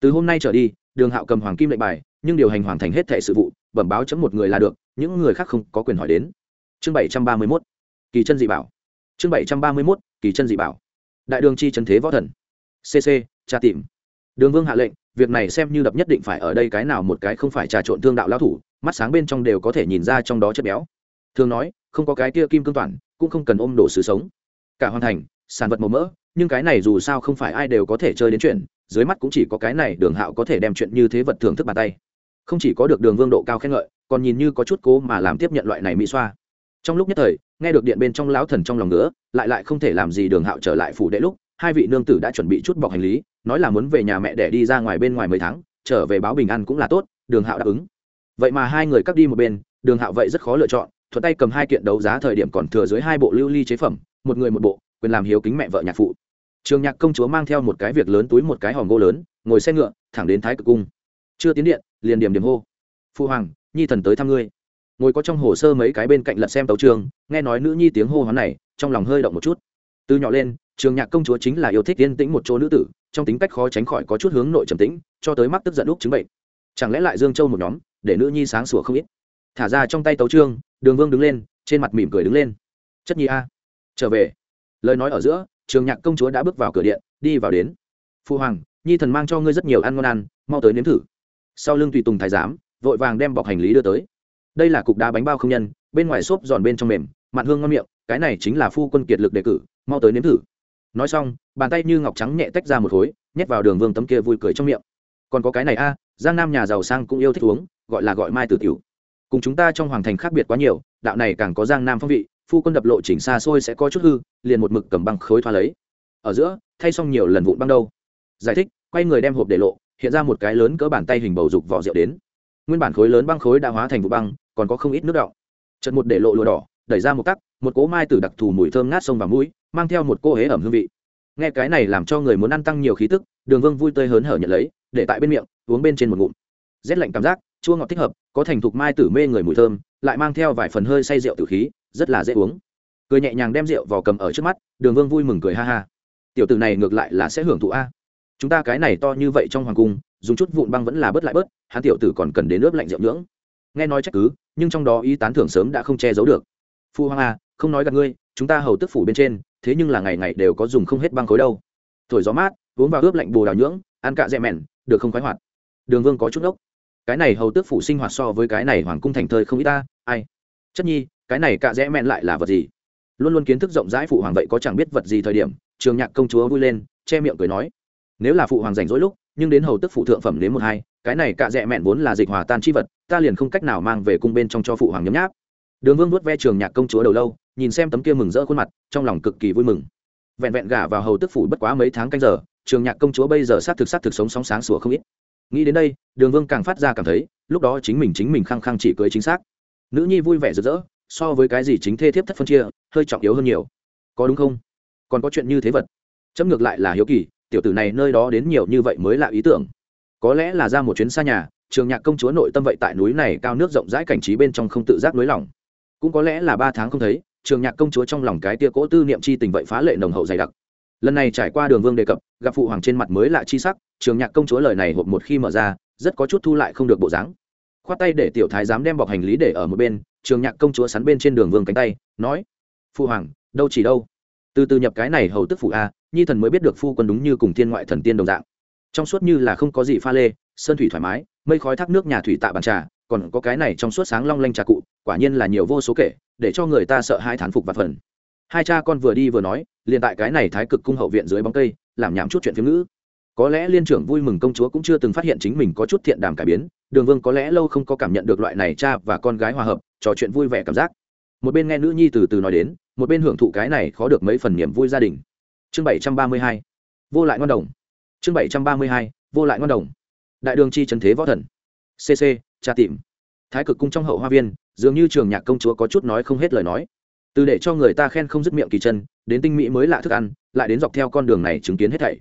Từ hôm nay trở đi, đường hạo cầm hoàng kim lệnh bài, nhưng điều hành hoàn thành hết thệ sự vụ bẩm báo chấm một người là được, những người khác không có quyền hỏi đến. Chương bảy trăm ba mươi mốt, kỳ chân dị bảo. Chương bảy trăm ba mươi mốt, kỳ chân dị bảo. Đại đường chi trần thế võ thần. Cc tra tìm. Đường vương hạ lệnh, việc này xem như đập nhất định phải ở đây cái nào một cái không phải trà trộn thương đạo lão thủ, mắt sáng bên trong đều có thể nhìn ra trong đó chất béo. Thường nói, không có cái kia kim cương toàn, cũng không cần ôm đổ sự sống. Cả hoàn thành, sản vật màu mỡ, nhưng cái này dù sao không phải ai đều có thể chơi đến chuyện, dưới mắt cũng chỉ có cái này đường hạo có thể đem chuyện như thế vật thưởng thức bàn tay không chỉ có được đường vương độ cao khen ngợi, còn nhìn như có chút cố mà làm tiếp nhận loại này mỹ xoa. Trong lúc nhất thời, nghe được điện bên trong lão thần trong lòng nữa lại lại không thể làm gì đường hạo trở lại phủ đệ lúc, hai vị nương tử đã chuẩn bị chút bọc hành lý, nói là muốn về nhà mẹ để đi ra ngoài bên ngoài mấy tháng, trở về báo bình an cũng là tốt, đường hạo đáp ứng. Vậy mà hai người cắt đi một bên, đường hạo vậy rất khó lựa chọn, thuận tay cầm hai kiện đấu giá thời điểm còn thừa dưới hai bộ lưu ly chế phẩm, một người một bộ, quyền làm hiếu kính mẹ vợ nhạc phụ. Trường nhạc công chúa mang theo một cái việc lớn túi một cái hòm gỗ lớn, ngồi xe ngựa, thẳng đến thái cực cung chưa tiến điện, liền điểm điểm hô. Phu hoàng, nhi thần tới thăm ngươi. Ngồi có trong hồ sơ mấy cái bên cạnh lật xem tấu trường, nghe nói nữ nhi tiếng hô hoán này, trong lòng hơi động một chút. Từ nhỏ lên, trường nhạc công chúa chính là yêu thích yên tĩnh một chỗ nữ tử, trong tính cách khó tránh khỏi có chút hướng nội trầm tĩnh, cho tới mắc tức giận lúc chứng bệnh. Chẳng lẽ lại dương châu một nhóm, để nữ nhi sáng sủa không ít? Thả ra trong tay tấu trương đường vương đứng lên, trên mặt mỉm cười đứng lên. Chất nhi a. Trở về. Lời nói ở giữa, trường nhạc công chúa đã bước vào cửa điện, đi vào đến. Phu hoàng, nhi thần mang cho ngươi rất nhiều ăn ngon ăn, mau tới nếm thử sau lưng tùy tùng thái giám, vội vàng đem bọc hành lý đưa tới. Đây là cục đá bánh bao không nhân, bên ngoài xốp giòn bên trong mềm, mặn hương ngon miệng, cái này chính là phu quân kiệt lực đề cử, mau tới nếm thử. Nói xong, bàn tay như ngọc trắng nhẹ tách ra một khối, nhét vào đường vương tấm kia vui cười trong miệng. Còn có cái này a, giang nam nhà giàu sang cũng yêu thích uống, gọi là gọi mai tử tiểu. Cùng chúng ta trong hoàng thành khác biệt quá nhiều, đạo này càng có giang nam phong vị, phu quân đập lộ chỉnh xa xôi sẽ có chút hư, liền một mực cầm băng khối thoa lấy. Ở giữa, thay xong nhiều lần vụn băng đâu. Giải thích, quay người đem hộp để lộ hiện ra một cái lớn cỡ bàn tay hình bầu dục vỏ rượu đến. Nguyên bản khối lớn băng khối đã hóa thành vụ băng, còn có không ít nước đọng. Chật một để lộ lụa đỏ, đẩy ra một tắc, một cỗ mai từ đặc thù mùi thơm ngát sông vào mũi, mang theo một cô hế ẩm hương vị. Nghe cái này làm cho người muốn ăn tăng nhiều khí tức, đường vương vui tươi hớn hở nhận lấy, để tại bên miệng, uống bên trên một ngụm. Rét lạnh cảm giác, chua ngọt thích hợp, có thành thục mai tử mê người mùi thơm, lại mang theo vài phần hơi say rượu tử khí, rất là dễ uống. Cười nhẹ nhàng đem rượu vào cầm ở trước mắt, đường vương vui mừng cười ha ha. Tiểu tử này ngược lại là sẽ hưởng thụ a chúng ta cái này to như vậy trong hoàng cung, dùng chút vụn băng vẫn là bớt lại bớt hắn tiểu tử còn cần đến ướp lạnh rượu nhưỡng. Nghe nói trách cứ, nhưng trong đó ý tán thưởng sớm đã không che giấu được. Phu hoàng à không nói gặp ngươi, chúng ta hầu tức phủ bên trên, thế nhưng là ngày ngày đều có dùng không hết băng khối đâu. Thổi gió mát, uống vào ướp lạnh bồ đào nhưỡng, ăn cạ dẹ mèn được không khoái hoạt. Đường vương có chút ốc cái này hầu tước phủ sinh hoạt so với cái này hoàng cung thành thơi không ít ta, ai? Chất nhi, cái này cạ dẹ mèn lại là vật gì? Luôn luôn kiến thức rộng rãi phụ hoàng vậy có chẳng biết vật gì thời điểm, trường nhạc công chúa vui lên, che miệng cười nói nếu là phụ hoàng rảnh rỗi lúc, nhưng đến hầu tức phụ thượng phẩm đến một hai, cái này cạ dẹ mẹn vốn là dịch hòa tan chi vật, ta liền không cách nào mang về cung bên trong cho phụ hoàng nhấm nháp. Đường vương vuốt ve trường nhạc công chúa đầu lâu, nhìn xem tấm kia mừng rỡ khuôn mặt, trong lòng cực kỳ vui mừng. Vẹn vẹn gả vào hầu tức phủ bất quá mấy tháng canh giờ, trường nhạc công chúa bây giờ sát thực sát thực sống sóng sáng sủa không ít. Nghĩ đến đây, đường vương càng phát ra cảm thấy, lúc đó chính mình chính mình khăng khăng chỉ cưới chính xác. Nữ nhi vui vẻ rực rỡ, so với cái gì chính thê thiếp thất phân chia, hơi trọng yếu hơn nhiều. Có đúng không? Còn có chuyện như thế vật. Chấm ngược lại là hiếu kỳ tiểu tử này nơi đó đến nhiều như vậy mới là ý tưởng. Có lẽ là ra một chuyến xa nhà, trường nhạc công chúa nội tâm vậy tại núi này cao nước rộng rãi cảnh trí bên trong không tự giác nới lỏng. Cũng có lẽ là ba tháng không thấy, trường nhạc công chúa trong lòng cái tia cỗ tư niệm chi tình vậy phá lệ nồng hậu dày đặc. Lần này trải qua đường vương đề cập, gặp phụ hoàng trên mặt mới lạ chi sắc, trường nhạc công chúa lời này hộp một khi mở ra, rất có chút thu lại không được bộ dáng. Khoát tay để tiểu thái dám đem bọc hành lý để ở một bên, trường nhạc công chúa sắn bên trên đường vương cánh tay, nói, phụ hoàng, đâu chỉ đâu. Từ từ nhập cái này hầu tức phụ a nhi thần mới biết được phu quân đúng như cùng thiên ngoại thần tiên đồng dạng. Trong suốt như là không có gì pha lê, sơn thủy thoải mái, mây khói thác nước nhà thủy tạ bàn trà, còn có cái này trong suốt sáng long lanh trà cụ, quả nhiên là nhiều vô số kể, để cho người ta sợ hai thán phục và phần. Hai cha con vừa đi vừa nói, liền tại cái này thái cực cung hậu viện dưới bóng cây, làm nhảm chút chuyện phiếm ngữ. Có lẽ liên trưởng vui mừng công chúa cũng chưa từng phát hiện chính mình có chút thiện đàm cải biến, đường vương có lẽ lâu không có cảm nhận được loại này cha và con gái hòa hợp, trò chuyện vui vẻ cảm giác. Một bên nghe nữ nhi từ từ nói đến, một bên hưởng thụ cái này khó được mấy phần niềm vui gia đình chương bảy trăm ba mươi hai, vô lại ngon đồng. Chương bảy trăm ba mươi hai, vô lại ngon đồng. Đại đường chi trần thế võ thần. Cc tra tìm thái cực cung trong hậu hoa viên, dường như trường nhạc công chúa có chút nói không hết lời nói. Từ để cho người ta khen không dứt miệng kỳ chân, đến tinh mỹ mới lạ thức ăn, lại đến dọc theo con đường này chứng kiến hết thảy.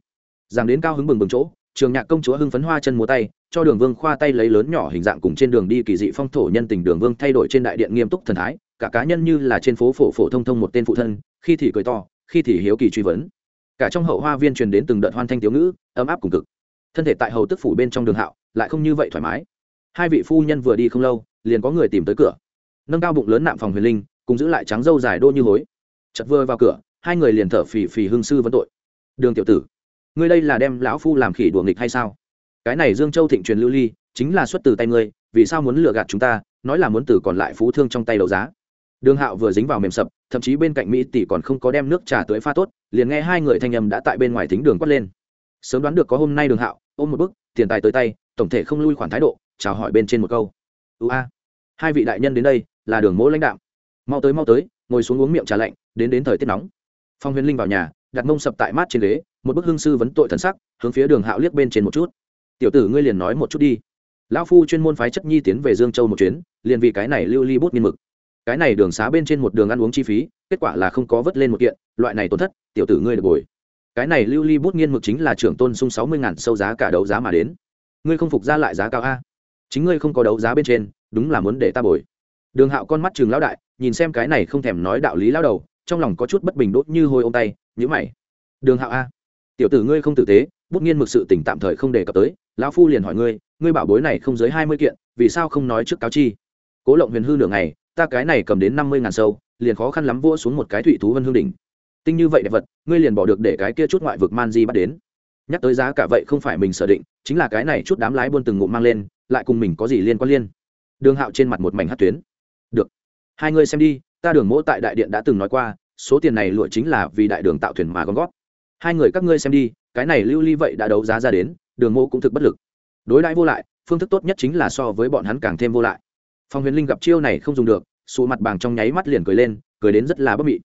Rằng đến cao hứng bừng bừng chỗ, trường nhạc công chúa hưng phấn hoa chân múa tay, cho đường vương khoa tay lấy lớn nhỏ hình dạng cùng trên đường đi kỳ dị phong thổ nhân tình đường vương thay đổi trên đại điện nghiêm túc thần thái, cả cá nhân như là trên phố phổ phổ thông thông một tên phụ thân, khi thì cười to khi thì hiếu kỳ truy vấn. Cả trong hậu hoa viên truyền đến từng đợt hoan thanh tiếu ngữ, ấm áp cùng cực. Thân thể tại hầu tức phủ bên trong đường hạo, lại không như vậy thoải mái. Hai vị phu nhân vừa đi không lâu, liền có người tìm tới cửa. Nâng cao bụng lớn nạm phòng huyền linh, cùng giữ lại trắng dâu dài đô như hối. Chật vừa vào cửa, hai người liền thở phì phì hương sư vấn tội. Đường tiểu tử, ngươi đây là đem lão phu làm khỉ đùa nghịch hay sao? Cái này dương châu thịnh truyền lưu ly, chính là xuất từ tay ngươi, vì sao muốn lừa gạt chúng ta, nói là muốn từ còn lại phú thương trong tay đấu giá. Đường hạo vừa dính vào mềm sập thậm chí bên cạnh mỹ tỷ còn không có đem nước trà tới pha tốt, liền nghe hai người thanh âm đã tại bên ngoài thính đường quát lên. Sớm đoán được có hôm nay đường hạo, ôm một bức, tiền tài tới tay, tổng thể không lui khoản thái độ, chào hỏi bên trên một câu. Ưu a, hai vị đại nhân đến đây, là đường mỗ lãnh đạo mau tới mau tới, ngồi xuống uống miệng trà lạnh, đến đến thời tiết nóng. Phong huyền linh vào nhà, đặt mông sập tại mát trên ghế, một bức hương sư vấn tội thần sắc, hướng phía đường hạo liếc bên trên một chút. Tiểu tử ngươi liền nói một chút đi. Lão phu chuyên môn phái chất nhi tiến về dương châu một chuyến, liền vì cái này lưu ly bút nghiên mực cái này đường xá bên trên một đường ăn uống chi phí, kết quả là không có vớt lên một kiện, loại này tổn thất, tiểu tử ngươi được bồi. Cái này lưu ly bút nghiên mực chính là trưởng tôn sung sáu mươi ngàn sâu giá cả đấu giá mà đến. Ngươi không phục ra lại giá cao a? Chính ngươi không có đấu giá bên trên, đúng là muốn để ta bồi. Đường hạo con mắt trường lão đại, nhìn xem cái này không thèm nói đạo lý lão đầu, trong lòng có chút bất bình đốt như hôi ô m tay nhữ mày. Đường hạo a, tiểu tử ngươi không tử tế, bút nghiên mực sự tỉnh tạm thời không đề cập tới, lão phu liền hỏi ngươi ngươi bảo bối này không dưới hai mươi kiện, vì sao không nói trước cáo chi? Cố lộng huyền hư nửa ngày ta cái này cầm đến năm mươi ngàn sâu, liền khó khăn lắm vua xuống một cái thụy thú vân hương đỉnh. Tinh như vậy đẹp vật, ngươi liền bỏ được để cái kia chút ngoại vực man di bắt đến. Nhắc tới giá cả vậy không phải mình sở định, chính là cái này chút đám lái buôn từng ngụm mang lên, lại cùng mình có gì liên quan liên. Đường hạo trên mặt một mảnh hát tuyến. Được. Hai ngươi xem đi, ta đường mỗ tại đại điện đã từng nói qua, số tiền này lụa chính là vì đại đường tạo thuyền mà gom góp. Hai người các ngươi xem đi, cái này lưu ly vậy đã đấu giá ra đến, đường Mỗ cũng thực bất lực. Đối đãi vô lại, phương thức tốt nhất chính là so với bọn hắn càng thêm vô lại phong huyền linh gặp chiêu này không dùng được, sụ mặt bàng trong nháy mắt liền cười lên, cười đến rất là bất mị.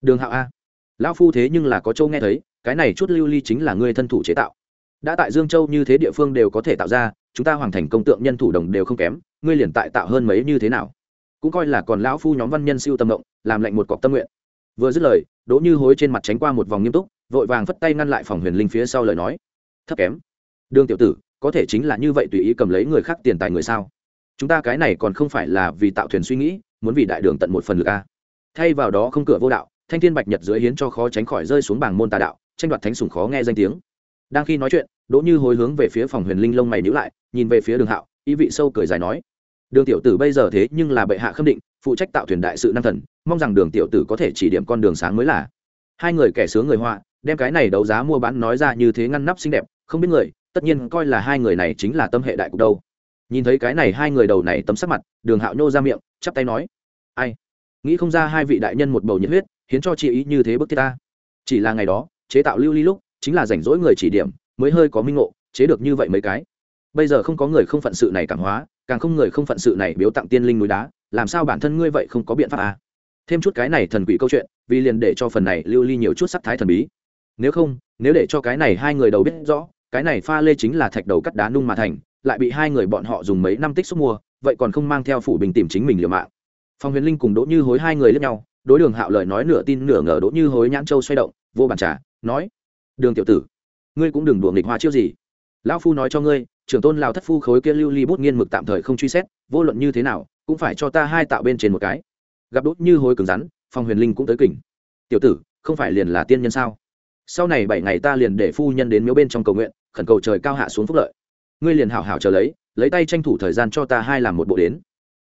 Đường hạo a, lão phu thế nhưng là có châu nghe thấy, cái này chút lưu ly chính là ngươi thân thủ chế tạo. Đã tại dương châu như thế địa phương đều có thể tạo ra, chúng ta hoàn thành công tượng nhân thủ đồng đều không kém, ngươi liền tại tạo hơn mấy như thế nào? Cũng coi là còn lão phu nhóm văn nhân siêu tâm động, làm lệnh một cọc tâm nguyện. Vừa dứt lời, đỗ như hối trên mặt tránh qua một vòng nghiêm túc, vội vàng phất tay ngăn lại phòng huyền linh phía sau lời nói. Thấp kém. Đường tiểu tử, có thể chính là như vậy tùy ý cầm lấy người khác tiền tài người sao? Chúng ta cái này còn không phải là vì tạo thuyền suy nghĩ, muốn vì đại đường tận một phần lực a. Thay vào đó không cửa vô đạo, thanh thiên bạch nhật dưới hiến cho khó tránh khỏi rơi xuống bảng môn tà đạo, tranh đoạt thánh sủng khó nghe danh tiếng. Đang khi nói chuyện, đỗ như hồi hướng về phía phòng huyền linh lông mày nhữ lại, nhìn về phía đường hạo, ý vị sâu cười dài nói, đường tiểu tử bây giờ thế nhưng là bệ hạ khâm định, phụ trách tạo thuyền đại sự năng thần, mong rằng đường tiểu tử có thể chỉ điểm con đường sáng mới là. Hai người kẻ sướng người họa, đem cái này đấu giá mua bán nói ra như thế ngăn nắp xinh đẹp, không biết người, tất nhiên coi là hai người này chính là tâm hệ đại cục đâu nhìn thấy cái này hai người đầu này tấm sắc mặt, đường hạo nhô ra miệng, chắp tay nói, ai? Nghĩ không ra hai vị đại nhân một bầu nhiệt huyết, khiến cho chị ý như thế bức thiết ta. Chỉ là ngày đó, chế tạo lưu ly lúc, chính là rảnh rỗi người chỉ điểm, mới hơi có minh ngộ, chế được như vậy mấy cái. Bây giờ không có người không phận sự này cảm hóa, càng không người không phận sự này biếu tặng tiên linh núi đá, làm sao bản thân ngươi vậy không có biện pháp à? thêm chút cái này thần quỷ câu chuyện, vì liền để cho phần này lưu ly nhiều chút sắc thái thần bí. Nếu không, nếu để cho cái này hai người đầu biết rõ, cái này pha lê chính là thạch đầu cắt đá nung mà thành lại bị hai người bọn họ dùng mấy năm tích xúc mua, vậy còn không mang theo phủ bình tìm chính mình liều mạng. Phong huyền linh cùng đỗ như hối hai người lẫn nhau, đối đường hạo lời nói nửa tin nửa ngờ đỗ như hối nhãn châu xoay động, vô bàn trà, nói, đường tiểu tử, ngươi cũng đừng đùa nghịch hoa chiêu gì. Lão phu nói cho ngươi, trưởng tôn lào thất phu khối kia lưu ly bút nghiên mực tạm thời không truy xét, vô luận như thế nào, cũng phải cho ta hai tạo bên trên một cái. Gặp đốt như hối cứng rắn, phong huyền linh cũng tới kỉnh. Tiểu tử, không phải liền là tiên nhân sao? Sau này bảy ngày ta liền để phu nhân đến miếu bên trong cầu nguyện, khẩn cầu trời cao hạ xuống phúc lợi ngươi liền hảo hảo chờ lấy lấy tay tranh thủ thời gian cho ta hai làm một bộ đến.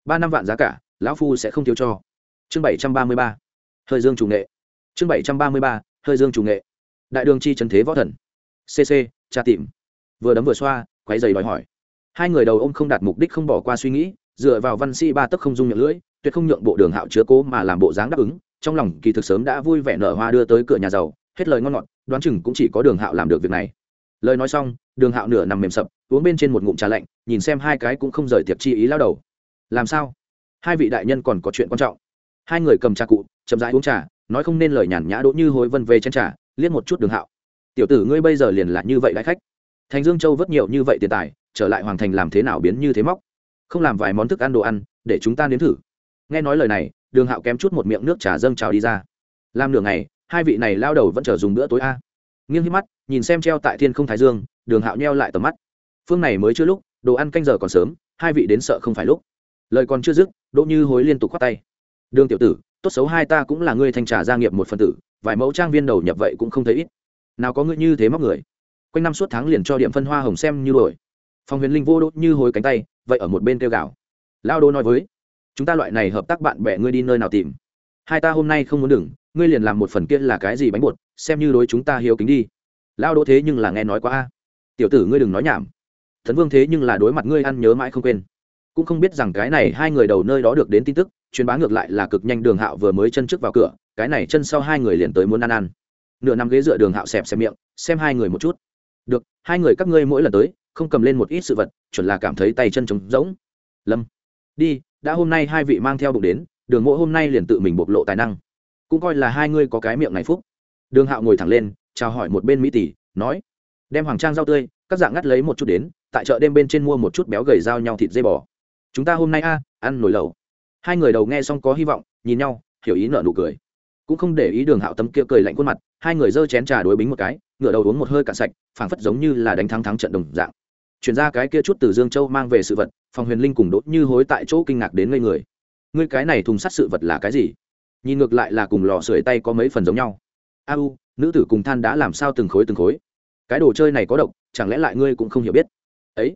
Ba năm vạn giá cả, lão phu sẽ không thiếu cho. Chương bảy trăm ba mươi ba, hơi dương chủ nghệ. Chương bảy trăm ba mươi ba, hơi dương chủ nghệ. Đại đường chi trần thế võ thần. Cc tra tìm. Vừa đấm vừa xoa quáy dày đòi hỏi. Hai người đầu ông không đạt mục đích không bỏ qua suy nghĩ, dựa vào văn sĩ ba tấc không dung miệng lưỡi, tuyệt không nhượng bộ đường hạo chứa cố mà làm bộ dáng đáp ứng. Trong lòng kỳ thực sớm đã vui vẻ nở hoa đưa tới cửa nhà giàu, hết lời ngon ngọt, đoán chừng cũng chỉ có đường hạo làm được việc này. Lời nói xong, đường hạo nửa nằm mềm sập uống bên trên một ngụm trà lạnh, nhìn xem hai cái cũng không rời tiệp chi ý lao đầu. Làm sao? Hai vị đại nhân còn có chuyện quan trọng. Hai người cầm trà cụ, chậm rãi uống trà, nói không nên lời nhàn nhã đỗ như hối vân về chén trà, liếc một chút đường hạo. Tiểu tử ngươi bây giờ liền là như vậy đại khách. Thành dương châu vất nhiều như vậy tiền tài, trở lại hoàng thành làm thế nào biến như thế móc? Không làm vài món thức ăn đồ ăn, để chúng ta nếm thử. Nghe nói lời này, đường hạo kém chút một miệng nước trà dâng trào đi ra. Làm nửa ngày, hai vị này lao đầu vẫn chờ dùng bữa tối a. Nghiêng hít mắt, nhìn xem treo tại thiên không thái dương, đường hạo nheo lại tầm mắt phương này mới chưa lúc, đồ ăn canh giờ còn sớm, hai vị đến sợ không phải lúc. Lời còn chưa dứt, đỗ như hối liên tục khoát tay. Đường tiểu tử, tốt xấu hai ta cũng là ngươi thanh trà gia nghiệp một phần tử, vài mẫu trang viên đầu nhập vậy cũng không thấy ít. Nào có ngươi như thế móc người. Quanh năm suốt tháng liền cho điểm phân hoa hồng xem như đổi. Phòng huyền linh vô đốt như hối cánh tay, vậy ở một bên kêu gạo lao đô nói với, chúng ta loại này hợp tác bạn bè ngươi đi nơi nào tìm? Hai ta hôm nay không muốn đừng, ngươi liền làm một phần kia là cái gì bánh bột, xem như đối chúng ta hiếu kính đi. Lao đô thế nhưng là nghe nói quá a. Tiểu tử ngươi đừng nói nhảm thần vương thế nhưng là đối mặt ngươi ăn nhớ mãi không quên. Cũng không biết rằng cái này hai người đầu nơi đó được đến tin tức, truyền bá ngược lại là cực nhanh đường hạo vừa mới chân trước vào cửa, cái này chân sau hai người liền tới muốn ăn ăn. Nửa năm ghế dựa đường hạo xẹp xẹp miệng, xem hai người một chút. Được, hai người các ngươi mỗi lần tới, không cầm lên một ít sự vật, chuẩn là cảm thấy tay chân trống rỗng. Lâm, đi, đã hôm nay hai vị mang theo bụng đến, đường mỗi hôm nay liền tự mình bộc lộ tài năng. Cũng coi là hai ngươi có cái miệng này phúc. Đường hạo ngồi thẳng lên, chào hỏi một bên mỹ tỷ, nói, đem hoàng trang rau tươi, các dạng ngắt lấy một chút đến tại chợ đêm bên trên mua một chút béo gầy dao nhau thịt dây bò. Chúng ta hôm nay a, ăn nồi lẩu. Hai người đầu nghe xong có hy vọng, nhìn nhau, hiểu ý nợ nụ cười. Cũng không để ý đường hạo tấm kia cười lạnh khuôn mặt, hai người giơ chén trà đối bính một cái, ngửa đầu uống một hơi cạn sạch, phảng phất giống như là đánh thắng thắng trận đồng dạng. Chuyển ra cái kia chút từ dương châu mang về sự vật, phòng huyền linh cùng đốt như hối tại chỗ kinh ngạc đến ngây người. Ngươi cái này thùng sắt sự vật là cái gì? Nhìn ngược lại là cùng lò sưởi tay có mấy phần giống nhau. A u, nữ tử cùng than đã làm sao từng khối từng khối? Cái đồ chơi này có độc, chẳng lẽ lại ngươi cũng không hiểu biết? Ấy,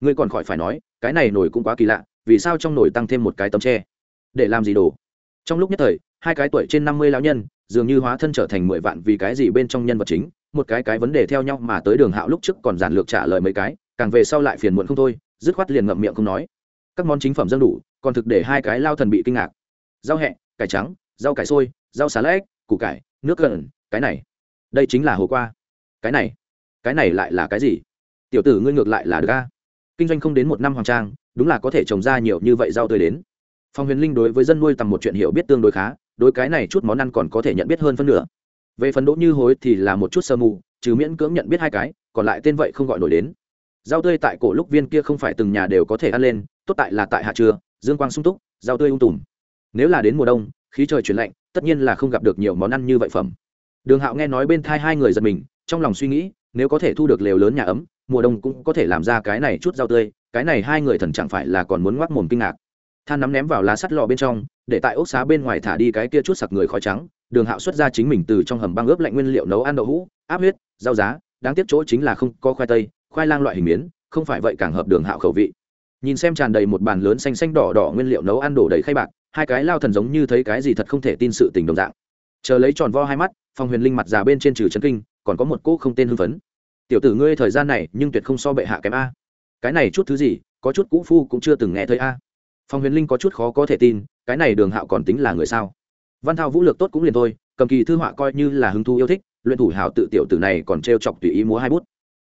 ngươi còn khỏi phải nói, cái này nổi cũng quá kỳ lạ, vì sao trong nồi tăng thêm một cái tấm tre? Để làm gì đồ? Trong lúc nhất thời, hai cái tuổi trên năm mươi lão nhân, dường như hóa thân trở thành mười vạn vì cái gì bên trong nhân vật chính, một cái cái vấn đề theo nhau mà tới đường hạo lúc trước còn giản lược trả lời mấy cái, càng về sau lại phiền muộn không thôi, dứt khoát liền ngậm miệng không nói. Các món chính phẩm dân đủ, còn thực để hai cái lao thần bị kinh ngạc. Rau hẹ, cải trắng, rau cải sôi rau xà lách, củ cải, nước gần cái này. Đây chính là hồ qua. Cái này cái này lại là cái gì? Tiểu tử ngươi ngược lại là được ca kinh doanh không đến một năm hoàng trang, đúng là có thể trồng ra nhiều như vậy rau tươi đến. Phong huyền linh đối với dân nuôi tầm một chuyện hiểu biết tương đối khá, đối cái này chút món ăn còn có thể nhận biết hơn phân nửa. Về phần đỗ như hối thì là một chút sơ mù, trừ miễn cưỡng nhận biết hai cái, còn lại tên vậy không gọi nổi đến. Rau tươi tại cổ lúc viên kia không phải từng nhà đều có thể ăn lên, tốt tại là tại hạ trưa, dương quang sung túc, rau tươi ung tùm. Nếu là đến mùa đông, khí trời chuyển lạnh, tất nhiên là không gặp được nhiều món ăn như vậy phẩm. Đường hạo nghe nói bên thai hai người giật mình, trong lòng suy nghĩ, nếu có thể thu được lều lớn nhà ấm mùa đông cũng có thể làm ra cái này chút rau tươi, cái này hai người thần chẳng phải là còn muốn ngoác mồm kinh ngạc. Than nắm ném vào lá sắt lò bên trong, để tại ốc xá bên ngoài thả đi cái kia chút sặc người khói trắng, đường hạo xuất ra chính mình từ trong hầm băng ướp lạnh nguyên liệu nấu ăn đậu hũ, áp huyết, rau giá, đáng tiếc chỗ chính là không có khoai tây, khoai lang loại hình miến, không phải vậy càng hợp đường hạo khẩu vị. Nhìn xem tràn đầy một bàn lớn xanh xanh đỏ đỏ nguyên liệu nấu ăn đổ đầy khay bạc, hai cái lao thần giống như thấy cái gì thật không thể tin sự tình đồng dạng. Chờ lấy tròn vo hai mắt, phong huyền linh mặt già bên trên trừ chấn kinh, còn có một cỗ không tên hưng phấn tiểu tử ngươi thời gian này nhưng tuyệt không so bệ hạ kém a. Cái này chút thứ gì, có chút cũ phu cũng chưa từng nghe thấy a. Phong huyền linh có chút khó có thể tin, cái này đường hạo còn tính là người sao? Văn thao vũ lược tốt cũng liền thôi, cầm kỳ thư họa coi như là hứng thu yêu thích, luyện thủ hào tự tiểu tử này còn t chọc tùy ý múa hai bút.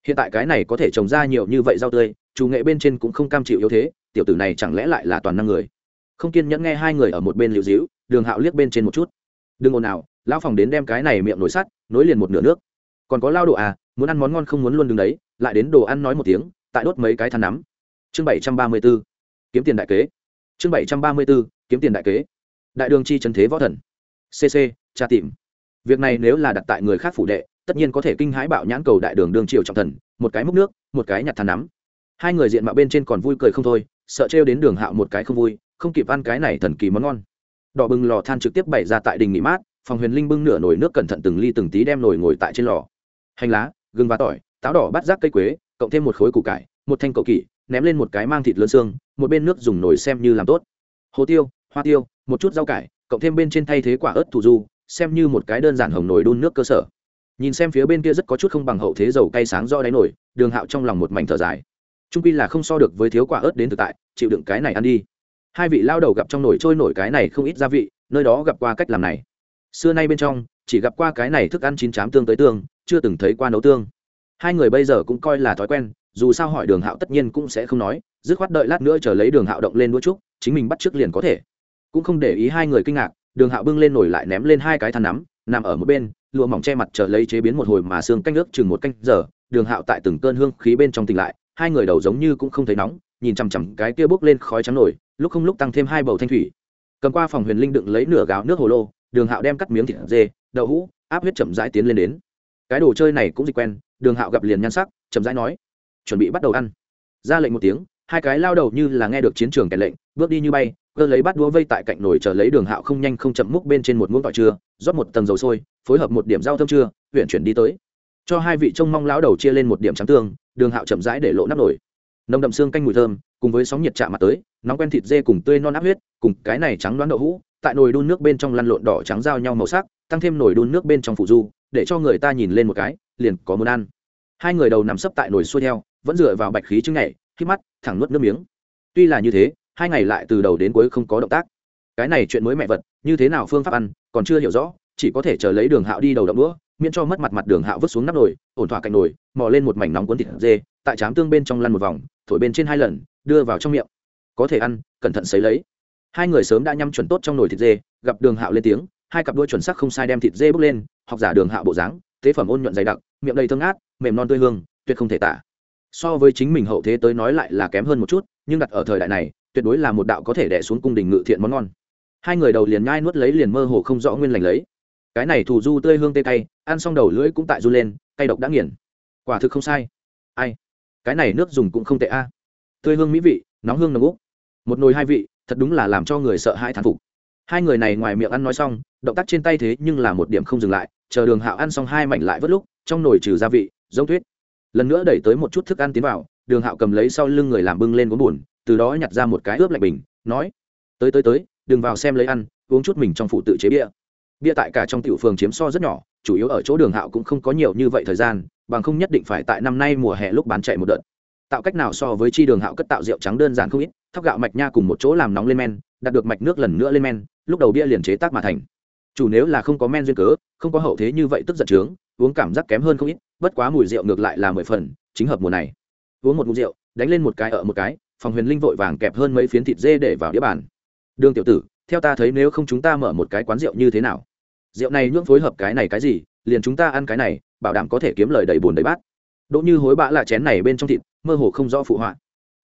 Hiện tại cái này có thể trồng ra nhiều như vậy rau tươi, chủ nghệ bên trên cũng không cam chịu yếu thế, tiểu tử này chẳng lẽ lại là toàn năng người? Không kiên nhẫn nghe hai người ở một bên liệu dĩu đường hạo liếc bên trên một chút. Đừng ồn nào lão phòng đến đem cái này miệng nổi sắt, nối liền một nửa nước. Còn có lao độ à muốn ăn món ngon không muốn luôn đứng đấy, lại đến đồ ăn nói một tiếng, tại đốt mấy cái than nắm. Chương bảy trăm ba mươi b ố kiếm tiền đại kế. Chương bảy trăm ba mươi b ố kiếm tiền đại kế. Đại đường chi trần thế võ thần. Cc tra tìm. Việc này nếu là đặt tại người khác phủ đệ, tất nhiên có thể kinh hãi bạo nhãn cầu đại đường đường triều trọng thần, một cái múc nước, một cái nhặt than nắm. Hai người diện mạo bên trên còn vui cười không thôi, sợ trêu đến đường hạo một cái không vui, không kịp ăn cái này thần kỳ món ngon. Đỏ bừng lò than trực tiếp bày ra tại đình nghỉ mát, phòng huyền linh bưng nửa nồi nước cẩn thận từng ly từng tí đem nồi ngồi tại trên lò. Hành lá gừng và tỏi, táo đỏ bát rác cây quế, cộng thêm một khối củ cải, một thanh cậu kỷ, ném lên một cái mang thịt lớn xương, một bên nước dùng nồi xem như làm tốt. Hồ tiêu, hoa tiêu, một chút rau cải, cộng thêm bên trên thay thế quả ớt thủ du, xem như một cái đơn giản hồng nồi đun nước cơ sở. Nhìn xem phía bên kia rất có chút không bằng hậu thế dầu cay sáng do đáy nổi đường hạo trong lòng một mảnh thở dài. Trung pi là không so được với thiếu quả ớt đến thực tại, chịu đựng cái này ăn đi. Hai vị lao đầu gặp trong nồi trôi nổi cái này không ít gia vị, nơi đó gặp qua cách làm này. Xưa nay bên trong, chỉ gặp qua cái này thức ăn chín chám tương tới tương chưa từng thấy qua nấu tương. Hai người bây giờ cũng coi là thói quen, dù sao hỏi đường hạo tất nhiên cũng sẽ không nói, dứt khoát đợi lát nữa chờ lấy đường hạo động lên đũa trúc, chính mình bắt trước liền có thể. Cũng không để ý hai người kinh ngạc, đường hạo bưng lên nổi lại ném lên hai cái than nắm, nằm ở một bên, lụa mỏng che mặt chờ lấy chế biến một hồi mà xương canh nước chừng một canh giờ, đường hạo tại từng cơn hương khí bên trong tỉnh lại, hai người đầu giống như cũng không thấy nóng, nhìn chằm chằm cái kia bốc lên khói trắng nổi lúc không lúc tăng thêm hai bầu thanh thủy. Cầm qua phòng huyền linh đựng lấy nửa gáo nước hồ lô, đường hạo đem cắt miếng thịt dê, đậu hũ, áp huyết chậm rãi tiến lên đến cái đồ chơi này cũng dịch quen, đường hạo gặp liền nhan sắc, chậm rãi nói, chuẩn bị bắt đầu ăn. Ra lệnh một tiếng, hai cái lao đầu như là nghe được chiến trường kèn lệnh, bước đi như bay, cơ lấy bắt đũa vây tại cạnh nồi chờ lấy đường hạo không nhanh không chậm múc bên trên một muỗng tỏi trưa, rót một tầng dầu sôi, phối hợp một điểm rau thơm trưa huyện chuyển đi tới. Cho hai vị trông mong lão đầu chia lên một điểm trắng tương, đường hạo chậm rãi để lộ nắp nổi nồng đậm xương canh mùi thơm, cùng với sóng nhiệt chạm mặt tới, nóng quen thịt dê cùng tươi non áp huyết, cùng cái này trắng đoán đậu hũ, tại nồi đun nước bên trong lăn lộn đỏ trắng giao nhau màu sắc, tăng thêm nồi đun nước bên trong phụ du để cho người ta nhìn lên một cái, liền có muốn ăn. Hai người đầu nằm sấp tại nồi xuôi theo, vẫn dựa vào bạch khí chứng nhảy khi mắt, thẳng nuốt nước miếng. Tuy là như thế, hai ngày lại từ đầu đến cuối không có động tác. Cái này chuyện mới mẹ vật, như thế nào phương pháp ăn, còn chưa hiểu rõ, chỉ có thể chờ lấy đường hạo đi đầu đậu đũa, miễn cho mất mặt mặt đường hạo vứt xuống nắp nồi, ổn thỏa cạnh nồi, mò lên một mảnh nóng cuốn thịt dê, tại chám tương bên trong lăn một vòng, thổi bên trên hai lần, đưa vào trong miệng. Có thể ăn, cẩn thận xấy lấy. Hai người sớm đã nhắm chuẩn tốt trong nồi thịt dê, gặp đường hạo lên tiếng hai cặp đôi chuẩn sắc không sai đem thịt dê bốc lên, học giả đường hạ bộ dáng, tế phẩm ôn nhuận dày đặc, miệng đầy thương át mềm non tươi hương, tuyệt không thể tả. So với chính mình hậu thế tới nói lại là kém hơn một chút, nhưng đặt ở thời đại này, tuyệt đối là một đạo có thể đẻ xuống cung đình ngự thiện món ngon. Hai người đầu liền nhai nuốt lấy liền mơ hồ không rõ nguyên lành lấy. Cái này thủ du tươi hương tê cay, ăn xong đầu lưỡi cũng tại du lên, cay độc đã nghiền. Quả thực không sai. Ai? Cái này nước dùng cũng không tệ a. À. Tươi hương mỹ vị, nóng hương nồng úc một nồi hai vị, thật đúng là làm cho người sợ hãi thán phục. Hai người này ngoài miệng ăn nói xong động tác trên tay thế nhưng là một điểm không dừng lại, chờ đường hạo ăn xong hai mảnh lại vớt lúc, trong nồi trừ gia vị giống thuyết lần nữa đẩy tới một chút thức ăn tiến vào, đường hạo cầm lấy sau lưng người làm bưng lên gốm buồn, từ đó nhặt ra một cái ướp lạnh bình, nói, tới tới tới, đừng vào xem lấy ăn, uống chút mình trong phụ tự chế bia. Bia tại cả trong tiểu phường chiếm so rất nhỏ, chủ yếu ở chỗ đường hạo cũng không có nhiều như vậy thời gian, bằng không nhất định phải tại năm nay mùa hè lúc bán chạy một đợt. Tạo cách nào so với chi đường hạo cất tạo rượu trắng đơn giản không ít, thóc gạo mạch nha cùng một chỗ làm nóng lên men, đặt được mạch nước lần nữa lên men, lúc đầu bia liền chế tác mà thành chủ nếu là không có men duyên cớ, không có hậu thế như vậy tức giận trướng, uống cảm giác kém hơn không ít, bất quá mùi rượu ngược lại là mười phần, chính hợp mùa này. Uống một mùi rượu, đánh lên một cái ở một cái, phòng huyền linh vội vàng kẹp hơn mấy phiến thịt dê để vào đĩa bàn. Đường tiểu tử, theo ta thấy nếu không chúng ta mở một cái quán rượu như thế nào? Rượu này nhưỡng phối hợp cái này cái gì? Liền chúng ta ăn cái này, bảo đảm có thể kiếm lời đầy bùn đầy bát. Đỗ như hối bã là chén này bên trong thịt, mơ hồ không rõ phụ họa.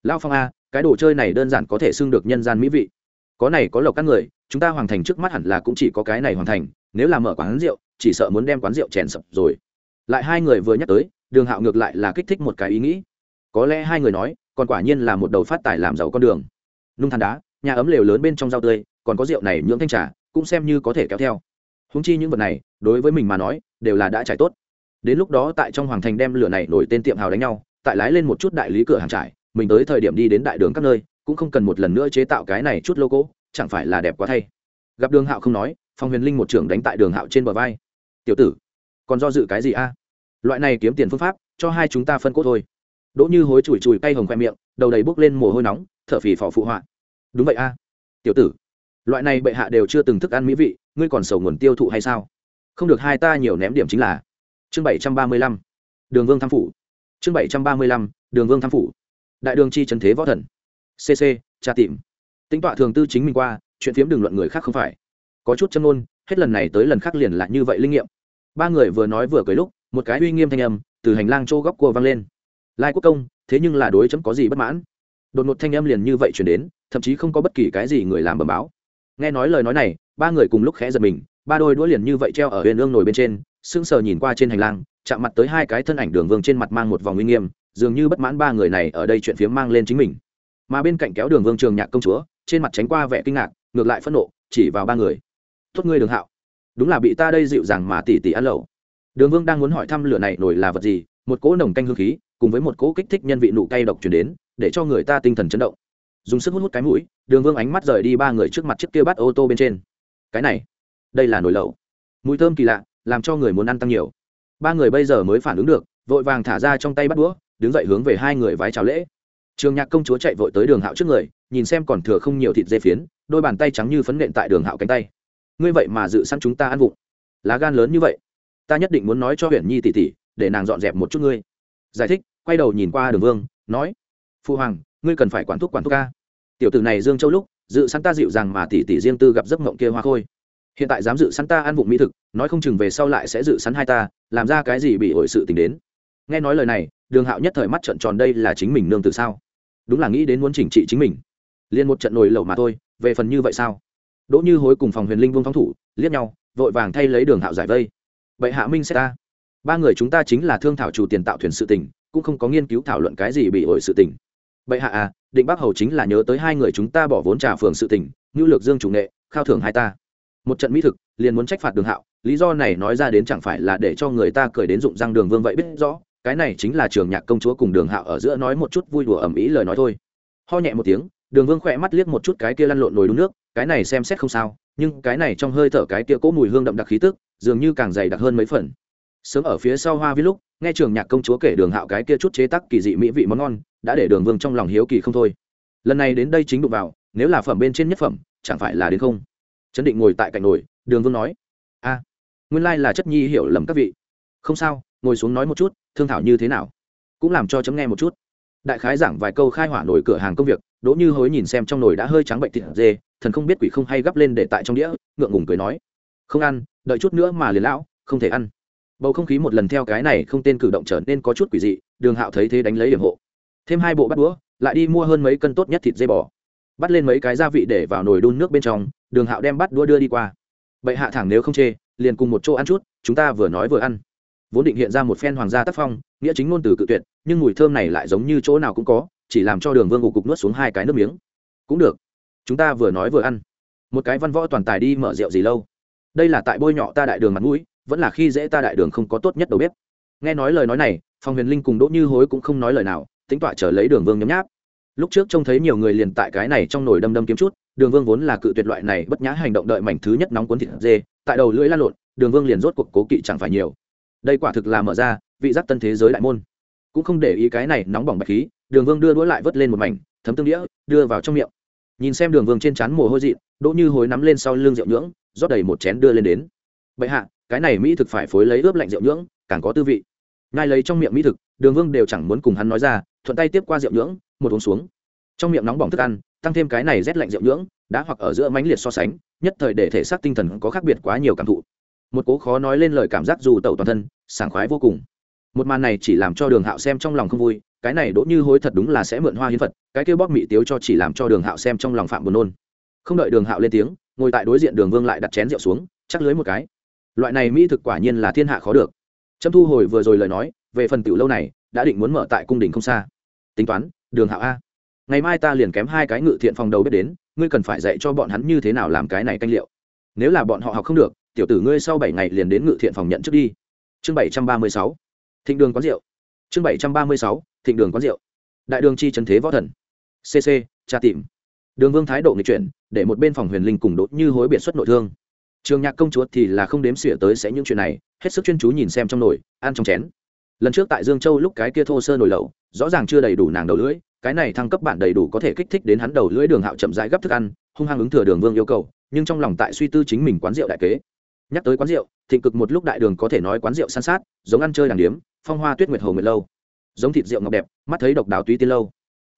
Lao phong a, cái đồ chơi này đơn giản có thể xưng được nhân gian mỹ vị có này có lộc các người, chúng ta hoàn thành trước mắt hẳn là cũng chỉ có cái này hoàn thành, nếu là mở quán rượu, chỉ sợ muốn đem quán rượu chèn sập rồi. Lại hai người vừa nhắc tới, đường hạo ngược lại là kích thích một cái ý nghĩ. Có lẽ hai người nói, còn quả nhiên là một đầu phát tài làm giàu con đường. Nung than đá, nhà ấm lều lớn bên trong rau tươi, còn có rượu này nhưỡng thanh trà, cũng xem như có thể kéo theo. Húng chi những vật này, đối với mình mà nói, đều là đã trải tốt. Đến lúc đó tại trong hoàng thành đem lửa này nổi tên tiệm hào đánh nhau, tại lái lên một chút đại lý cửa hàng trải, mình tới thời điểm đi đến đại đường các nơi cũng không cần một lần nữa chế tạo cái này chút logo chẳng phải là đẹp quá thay. Gặp đường hạo không nói, phong huyền linh một trưởng đánh tại đường hạo trên bờ vai. Tiểu tử, còn do dự cái gì a? Loại này kiếm tiền phương pháp, cho hai chúng ta phân cốt thôi. Đỗ như hối chùi chùi cay hồng khoe miệng, đầu đầy bốc lên mồ hôi nóng, thở phì phò phụ họa. Đúng vậy a. Tiểu tử, loại này bệ hạ đều chưa từng thức ăn mỹ vị, ngươi còn sầu nguồn tiêu thụ hay sao? Không được hai ta nhiều ném điểm chính là. Chương bảy trăm ba mươi lăm. Đường vương tham phủ. Chương bảy trăm ba mươi lăm, đường vương tham phủ. Đại đường chi trần thế võ thần cc tra tìm. Tính tọa thường tư chính mình qua, chuyện phiếm đừng luận người khác không phải. Có chút châm ngôn, hết lần này tới lần khác liền lại như vậy linh nghiệm. Ba người vừa nói vừa cười lúc, một cái uy nghiêm thanh âm từ hành lang chỗ góc cua vang lên. Lai quốc công, thế nhưng là đối chấm có gì bất mãn? Đột ngột thanh âm liền như vậy chuyển đến, thậm chí không có bất kỳ cái gì người làm bẩm báo. Nghe nói lời nói này, ba người cùng lúc khẽ giật mình, ba đôi đũa liền như vậy treo ở huyền ương nổi bên trên, sững sờ nhìn qua trên hành lang, chạm mặt tới hai cái thân ảnh đường vương trên mặt mang một vòng uy nghiêm, dường như bất mãn ba người này ở đây chuyện phiếm mang lên chính mình mà bên cạnh kéo đường vương trường nhạc công chúa, trên mặt tránh qua vẻ kinh ngạc, ngược lại phẫn nộ, chỉ vào ba người. Tốt ngươi đường hạo, đúng là bị ta đây dịu dàng mà tỉ tỉ ăn lẩu. Đường vương đang muốn hỏi thăm lửa này nổi là vật gì, một cỗ nồng canh hương khí, cùng với một cỗ kích thích nhân vị nụ cay độc chuyển đến, để cho người ta tinh thần chấn động. Dùng sức hút hút cái mũi, đường vương ánh mắt rời đi ba người trước mặt chiếc kia bắt ô tô bên trên. Cái này, đây là nồi lẩu. Mùi thơm kỳ lạ, làm cho người muốn ăn tăng nhiều. Ba người bây giờ mới phản ứng được, vội vàng thả ra trong tay bắt đũa, đứng dậy hướng về hai người vái chào lễ trường nhạc công chúa chạy vội tới đường hạo trước người, nhìn xem còn thừa không nhiều thịt dê phiến, đôi bàn tay trắng như phấn nện tại đường hạo cánh tay. Ngươi vậy mà dự săn chúng ta ăn vụng. Lá gan lớn như vậy. Ta nhất định muốn nói cho huyền nhi tỉ tỉ để nàng dọn dẹp một chút ngươi. Giải thích, quay đầu nhìn qua đường vương, nói, phu hoàng, ngươi cần phải quản thúc quản thúc ca. Tiểu tử này dương châu lúc, dự sẵn ta dịu rằng mà tỷ tỷ riêng tư gặp giấc mộng kia hoa khôi. Hiện tại dám dự sẵn ta ăn vụng mỹ thực, nói không chừng về sau lại sẽ dự sẵn hai ta, làm ra cái gì bị ổi sự tình đến. Nghe nói lời này, đường hạo nhất thời mắt trận tròn đây là chính mình nương từ sao? Đúng là nghĩ đến muốn chỉnh trị chính mình. Liền một trận nồi lẩu mà thôi, về phần như vậy sao? Đỗ như hối cùng phòng huyền linh vương phong thủ, liếc nhau, vội vàng thay lấy đường hạo giải vây. Vậy hạ minh sẽ ta. Ba người chúng ta chính là thương thảo chủ tiền tạo thuyền sự tình, cũng không có nghiên cứu thảo luận cái gì bị ổi sự tình. Bệ hạ à định bắc hầu chính là nhớ tới hai người chúng ta bỏ vốn trả phường sự tình ngưu lược dương chủ nghệ, khao thưởng hai ta. Một trận mỹ thực, liền muốn trách phạt đường hạo, lý do này nói ra đến chẳng phải là để cho người ta cười đến dụng răng đường vương vậy biết rõ cái này chính là trường nhạc công chúa cùng đường hạo ở giữa nói một chút vui đùa ẩm ý lời nói thôi. Ho nhẹ một tiếng, đường vương khỏe mắt liếc một chút cái kia lăn lộn nồi đúng nước, cái này xem xét không sao, nhưng cái này trong hơi thở cái kia cỗ mùi hương đậm đặc khí tức, dường như càng dày đặc hơn mấy phần. Sớm ở phía sau hoa vi lúc, nghe trường nhạc công chúa kể đường hạo cái kia chút chế tắc kỳ dị mỹ vị món ngon, đã để đường vương trong lòng hiếu kỳ không thôi. Lần này đến đây chính đụng vào, nếu là phẩm bên trên nhất phẩm, chẳng phải là đến không? Chấn định ngồi tại cạnh nồi, đường vương nói, a, nguyên lai là chất nhi hiểu lầm các vị. Không sao, ngồi xuống nói một chút thương thảo như thế nào? Cũng làm cho chấm nghe một chút. Đại khái giảng vài câu khai hỏa nổi cửa hàng công việc, đỗ như hối nhìn xem trong nồi đã hơi trắng bệnh thịt dê, thần không biết quỷ không hay gấp lên để tại trong đĩa, ngượng ngùng cười nói, không ăn, đợi chút nữa mà liền lão, không thể ăn. Bầu không khí một lần theo cái này không tên cử động trở nên có chút quỷ dị, đường hạo thấy thế đánh lấy điểm hộ. Thêm hai bộ bắt đũa, lại đi mua hơn mấy cân tốt nhất thịt dê bò. Bắt lên mấy cái gia vị để vào nồi đun nước bên trong, đường hạo đem bắt đũa đưa đi qua. Bệ hạ thẳng nếu không chê, liền cùng một chỗ ăn chút, chúng ta vừa nói vừa ăn vốn định hiện ra một phen hoàng gia tác phong, nghĩa chính ngôn từ cự tuyệt, nhưng mùi thơm này lại giống như chỗ nào cũng có, chỉ làm cho đường vương ngục cục nuốt xuống hai cái nước miếng. Cũng được, chúng ta vừa nói vừa ăn. Một cái văn võ toàn tài đi mở rượu gì lâu? Đây là tại bôi nhọ ta đại đường mặt mũi, vẫn là khi dễ ta đại đường không có tốt nhất đầu bếp. Nghe nói lời nói này, phong huyền linh cùng đỗ như hối cũng không nói lời nào, tính tọa trở lấy đường vương nhấm nháp. Lúc trước trông thấy nhiều người liền tại cái này trong nồi đâm đâm kiếm chút, đường vương vốn là cự tuyệt loại này bất nhã hành động đợi mảnh thứ nhất nóng cuốn thịt dê, tại đầu lưỡi lan lộn, đường vương liền rốt cuộc cố kỵ chẳng phải nhiều đây quả thực là mở ra vị giác tân thế giới đại môn. Cũng không để ý cái này nóng bỏng bạch khí, đường vương đưa đũa lại vớt lên một mảnh, thấm tương đĩa, đưa vào trong miệng. Nhìn xem đường vương trên trán mồ hôi dị đỗ như hối nắm lên sau lưng rượu nhưỡng, rót đầy một chén đưa lên đến. Bệ hạ, cái này mỹ thực phải phối lấy ướp lạnh rượu nhưỡng, càng có tư vị. Ngay lấy trong miệng mỹ thực, đường vương đều chẳng muốn cùng hắn nói ra, thuận tay tiếp qua rượu nhưỡng, một uống xuống. Trong miệng nóng bỏng thức ăn, tăng thêm cái này rét lạnh rượu nhưỡng, đã hoặc ở giữa mãnh liệt so sánh, nhất thời để thể xác tinh thần có khác biệt quá nhiều cảm thụ một cố khó nói lên lời cảm giác dù tẩu toàn thân, sảng khoái vô cùng. Một màn này chỉ làm cho đường hạo xem trong lòng không vui, cái này đỗ như hối thật đúng là sẽ mượn hoa hiến phật, cái kêu bóp mị tiếu cho chỉ làm cho đường hạo xem trong lòng phạm buồn nôn. Không đợi đường hạo lên tiếng, ngồi tại đối diện đường vương lại đặt chén rượu xuống, chắc lưới một cái. Loại này mỹ thực quả nhiên là thiên hạ khó được. Trâm thu hồi vừa rồi lời nói, về phần tiểu lâu này, đã định muốn mở tại cung đình không xa. Tính toán, đường hạo a. Ngày mai ta liền kém hai cái ngự thiện phòng đầu biết đến, ngươi cần phải dạy cho bọn hắn như thế nào làm cái này canh liệu. Nếu là bọn họ học không được tiểu tử ngươi sau bảy ngày liền đến ngự thiện phòng nhận trước đi. Chương bảy trăm ba mươi sáu, thịnh đường quán rượu. Chương bảy trăm ba mươi sáu, thịnh đường quán rượu. Đại đường chi trần thế võ thần. Cc tra tìm. Đường vương thái độ nghịch chuyển, để một bên phòng huyền linh cùng đốt như hối biệt xuất nội thương. Trường nhạc công chúa thì là không đếm xỉa tới sẽ những chuyện này, hết sức chuyên chú nhìn xem trong nồi, ăn trong chén. Lần trước tại dương châu lúc cái kia thô sơ nồi lẩu, rõ ràng chưa đầy đủ nàng đầu lưỡi, cái này thăng cấp bản đầy đủ có thể kích thích đến hắn đầu lưỡi đường hạo chậm rãi gấp thức ăn, hung hăng ứng thừa đường vương yêu cầu, nhưng trong lòng tại suy tư chính mình quán rượu đại kế nhắc tới quán rượu, thịnh cực một lúc đại đường có thể nói quán rượu san sát, giống ăn chơi đàng điếm, phong hoa tuyết nguyệt hồ nguyệt lâu. Giống thịt rượu ngọc đẹp, mắt thấy độc đáo túy tiên lâu.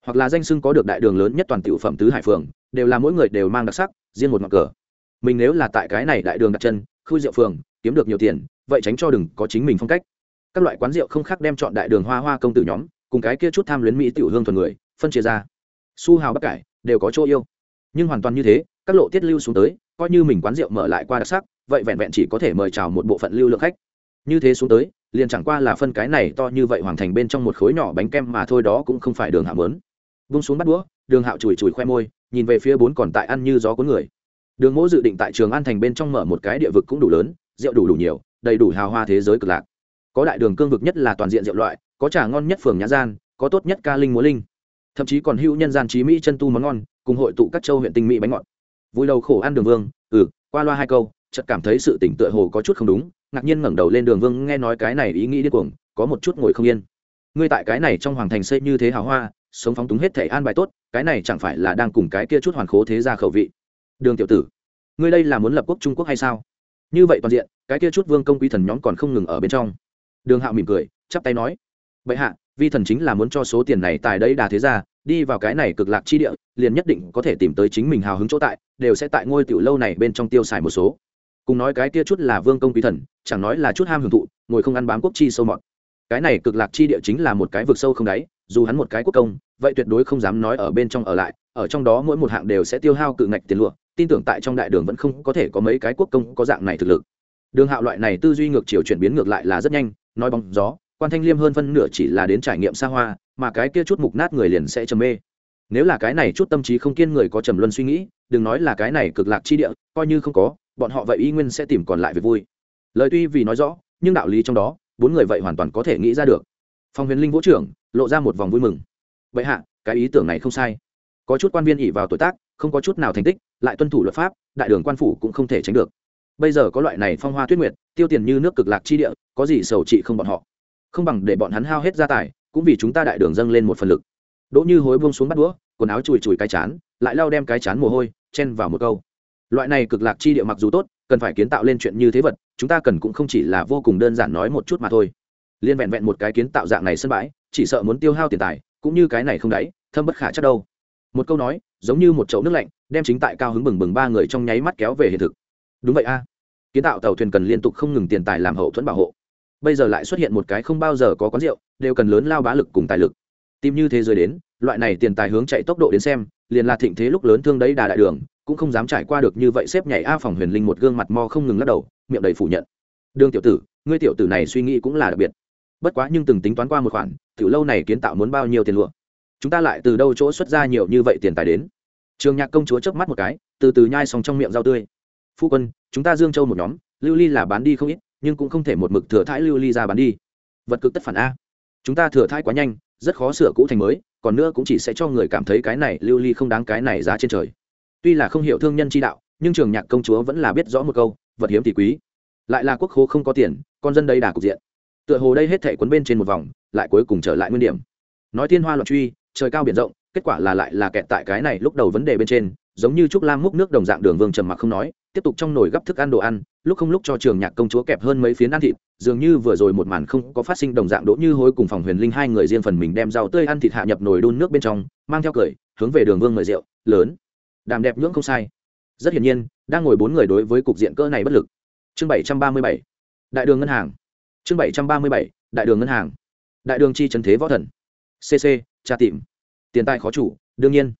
Hoặc là danh sưng có được đại đường lớn nhất toàn tiểu phẩm tứ hải phường, đều là mỗi người đều mang đặc sắc, riêng một ngọn cờ. Mình nếu là tại cái này đại đường đặt chân, khui rượu phường, kiếm được nhiều tiền, vậy tránh cho đừng có chính mình phong cách. Các loại quán rượu không khác đem chọn đại đường hoa hoa công tử nhóm, cùng cái kia chút tham luyến mỹ tiểu hương thuần người, phân chia ra. Su hào bắc cải, đều có chỗ yêu. Nhưng hoàn toàn như thế, các lộ tiết lưu xuống tới, coi như mình quán rượu mở lại qua đặc sắc vậy vẹn vẹn chỉ có thể mời chào một bộ phận lưu lượng khách. Như thế xuống tới, liền chẳng qua là phân cái này to như vậy hoàn thành bên trong một khối nhỏ bánh kem mà thôi, đó cũng không phải đường hạo mớn vung xuống bắt đũa, đường hạo chùi chùi khoe môi, nhìn về phía bốn còn tại ăn như gió cuốn người. Đường mỗ dự định tại trường an thành bên trong mở một cái địa vực cũng đủ lớn, rượu đủ đủ nhiều, đầy đủ hào hoa thế giới cực lạc. Có đại đường cương vực nhất là toàn diện rượu loại, có trà ngon nhất phường nhã gian, có tốt nhất ca linh múa linh. Thậm chí còn hữu nhân gian trí mỹ chân tu món ngon, cùng hội tụ các châu huyện tinh mỹ bánh ngọt. Vui đầu khổ ăn đường vương ừ qua loa hai câu chợt cảm thấy sự tỉnh tựa hồ có chút không đúng, ngạc nhiên ngẩng đầu lên đường vương nghe nói cái này ý nghĩ điên cuồng, có một chút ngồi không yên. Ngươi tại cái này trong hoàng thành xây như thế hào hoa, sống phóng túng hết thể an bài tốt, cái này chẳng phải là đang cùng cái kia chút hoàn khố thế ra khẩu vị. Đường tiểu tử, ngươi đây là muốn lập quốc trung quốc hay sao? Như vậy toàn diện, cái kia chút vương công quý thần nhóm còn không ngừng ở bên trong. Đường hạo mỉm cười, chắp tay nói, bệ hạ, vi thần chính là muốn cho số tiền này tài đây đà thế ra đi vào cái này cực lạc chi địa, liền nhất định có thể tìm tới chính mình hào hứng chỗ tại, đều sẽ tại ngôi tiểu lâu này bên trong tiêu xài một số cùng nói cái kia chút là vương công quý thần, chẳng nói là chút ham hưởng thụ, ngồi không ăn bám quốc chi sâu mọt. Cái này cực lạc chi địa chính là một cái vực sâu không đáy, dù hắn một cái quốc công, vậy tuyệt đối không dám nói ở bên trong ở lại, ở trong đó mỗi một hạng đều sẽ tiêu hao cự ngạch tiền lụa, tin tưởng tại trong đại đường vẫn không có thể có mấy cái quốc công có dạng này thực lực. Đường hạo loại này tư duy ngược chiều chuyển biến ngược lại là rất nhanh, nói bóng gió, quan thanh liêm hơn phân nửa chỉ là đến trải nghiệm xa hoa, mà cái kia chút mục nát người liền sẽ trầm mê. Nếu là cái này chút tâm trí không kiên người có trầm luân suy nghĩ, đừng nói là cái này cực lạc chi địa, coi như không có bọn họ vậy y nguyên sẽ tìm còn lại việc vui. Lời tuy vì nói rõ, nhưng đạo lý trong đó, bốn người vậy hoàn toàn có thể nghĩ ra được. Phong huyền linh vũ trưởng, lộ ra một vòng vui mừng. Vậy hạ, cái ý tưởng này không sai. Có chút quan viên ỉ vào tuổi tác, không có chút nào thành tích, lại tuân thủ luật pháp, đại đường quan phủ cũng không thể tránh được. Bây giờ có loại này phong hoa tuyết nguyệt, tiêu tiền như nước cực lạc chi địa, có gì sầu trị không bọn họ? Không bằng để bọn hắn hao hết gia tài, cũng vì chúng ta đại đường dâng lên một phần lực. Đỗ như hối buông xuống bắt đũa, quần áo chùi chùi cái chán, lại lau đem cái chán mồ hôi, chen vào một câu loại này cực lạc chi địa mặc dù tốt, cần phải kiến tạo lên chuyện như thế vật, chúng ta cần cũng không chỉ là vô cùng đơn giản nói một chút mà thôi. Liên vẹn vẹn một cái kiến tạo dạng này sân bãi, chỉ sợ muốn tiêu hao tiền tài, cũng như cái này không đáy, thâm bất khả chắc đâu. Một câu nói, giống như một chậu nước lạnh, đem chính tại cao hứng bừng bừng ba người trong nháy mắt kéo về hiện thực. Đúng vậy a. Kiến tạo tàu thuyền cần liên tục không ngừng tiền tài làm hậu thuẫn bảo hộ. Bây giờ lại xuất hiện một cái không bao giờ có quán rượu, đều cần lớn lao bá lực cùng tài lực. Tìm như thế giới đến, loại này tiền tài hướng chạy tốc độ đến xem, liền là thịnh thế lúc lớn thương đấy đà đại đường cũng không dám trải qua được như vậy xếp nhảy a phòng huyền linh một gương mặt mo không ngừng lắc đầu, miệng đầy phủ nhận. Đường tiểu tử, ngươi tiểu tử này suy nghĩ cũng là đặc biệt. Bất quá nhưng từng tính toán qua một khoản, tiểu lâu này kiến tạo muốn bao nhiêu tiền lụa? Chúng ta lại từ đâu chỗ xuất ra nhiều như vậy tiền tài đến? Trường nhạc công chúa chớp mắt một cái, từ từ nhai xong trong miệng rau tươi. Phu quân, chúng ta dương châu một nhóm, lưu ly là bán đi không ít, nhưng cũng không thể một mực thừa thãi lưu ly ra bán đi. Vật cực tất phản a. Chúng ta thừa thãi quá nhanh, rất khó sửa cũ thành mới, còn nữa cũng chỉ sẽ cho người cảm thấy cái này lưu ly không đáng cái này giá trên trời tuy là không hiểu thương nhân chi đạo, nhưng trường nhạc công chúa vẫn là biết rõ một câu, vật hiếm thì quý. Lại là quốc khố không có tiền, con dân đây đà cục diện. Tựa hồ đây hết thể quấn bên trên một vòng, lại cuối cùng trở lại nguyên điểm. Nói thiên hoa loạn truy, trời cao biển rộng, kết quả là lại là kẹt tại cái này lúc đầu vấn đề bên trên, giống như trúc lam múc nước đồng dạng đường vương trầm mặc không nói, tiếp tục trong nồi gấp thức ăn đồ ăn, lúc không lúc cho trường nhạc công chúa kẹp hơn mấy phiến ăn thịt, dường như vừa rồi một màn không có phát sinh đồng dạng đỗ như hối cùng phòng huyền linh hai người riêng phần mình đem rau tươi ăn thịt hạ nhập nồi đun nước bên trong, mang theo cười, hướng về đường vương mời rượu, lớn đàm đẹp nhưỡng không sai. Rất hiển nhiên, đang ngồi bốn người đối với cục diện cỡ này bất lực. Chương bảy trăm ba mươi bảy. Đại đường ngân hàng. Chương bảy trăm ba mươi bảy. Đại đường ngân hàng. Đại đường chi trần thế võ thần. Cc tra tìm. Tiền tài khó chủ, đương nhiên.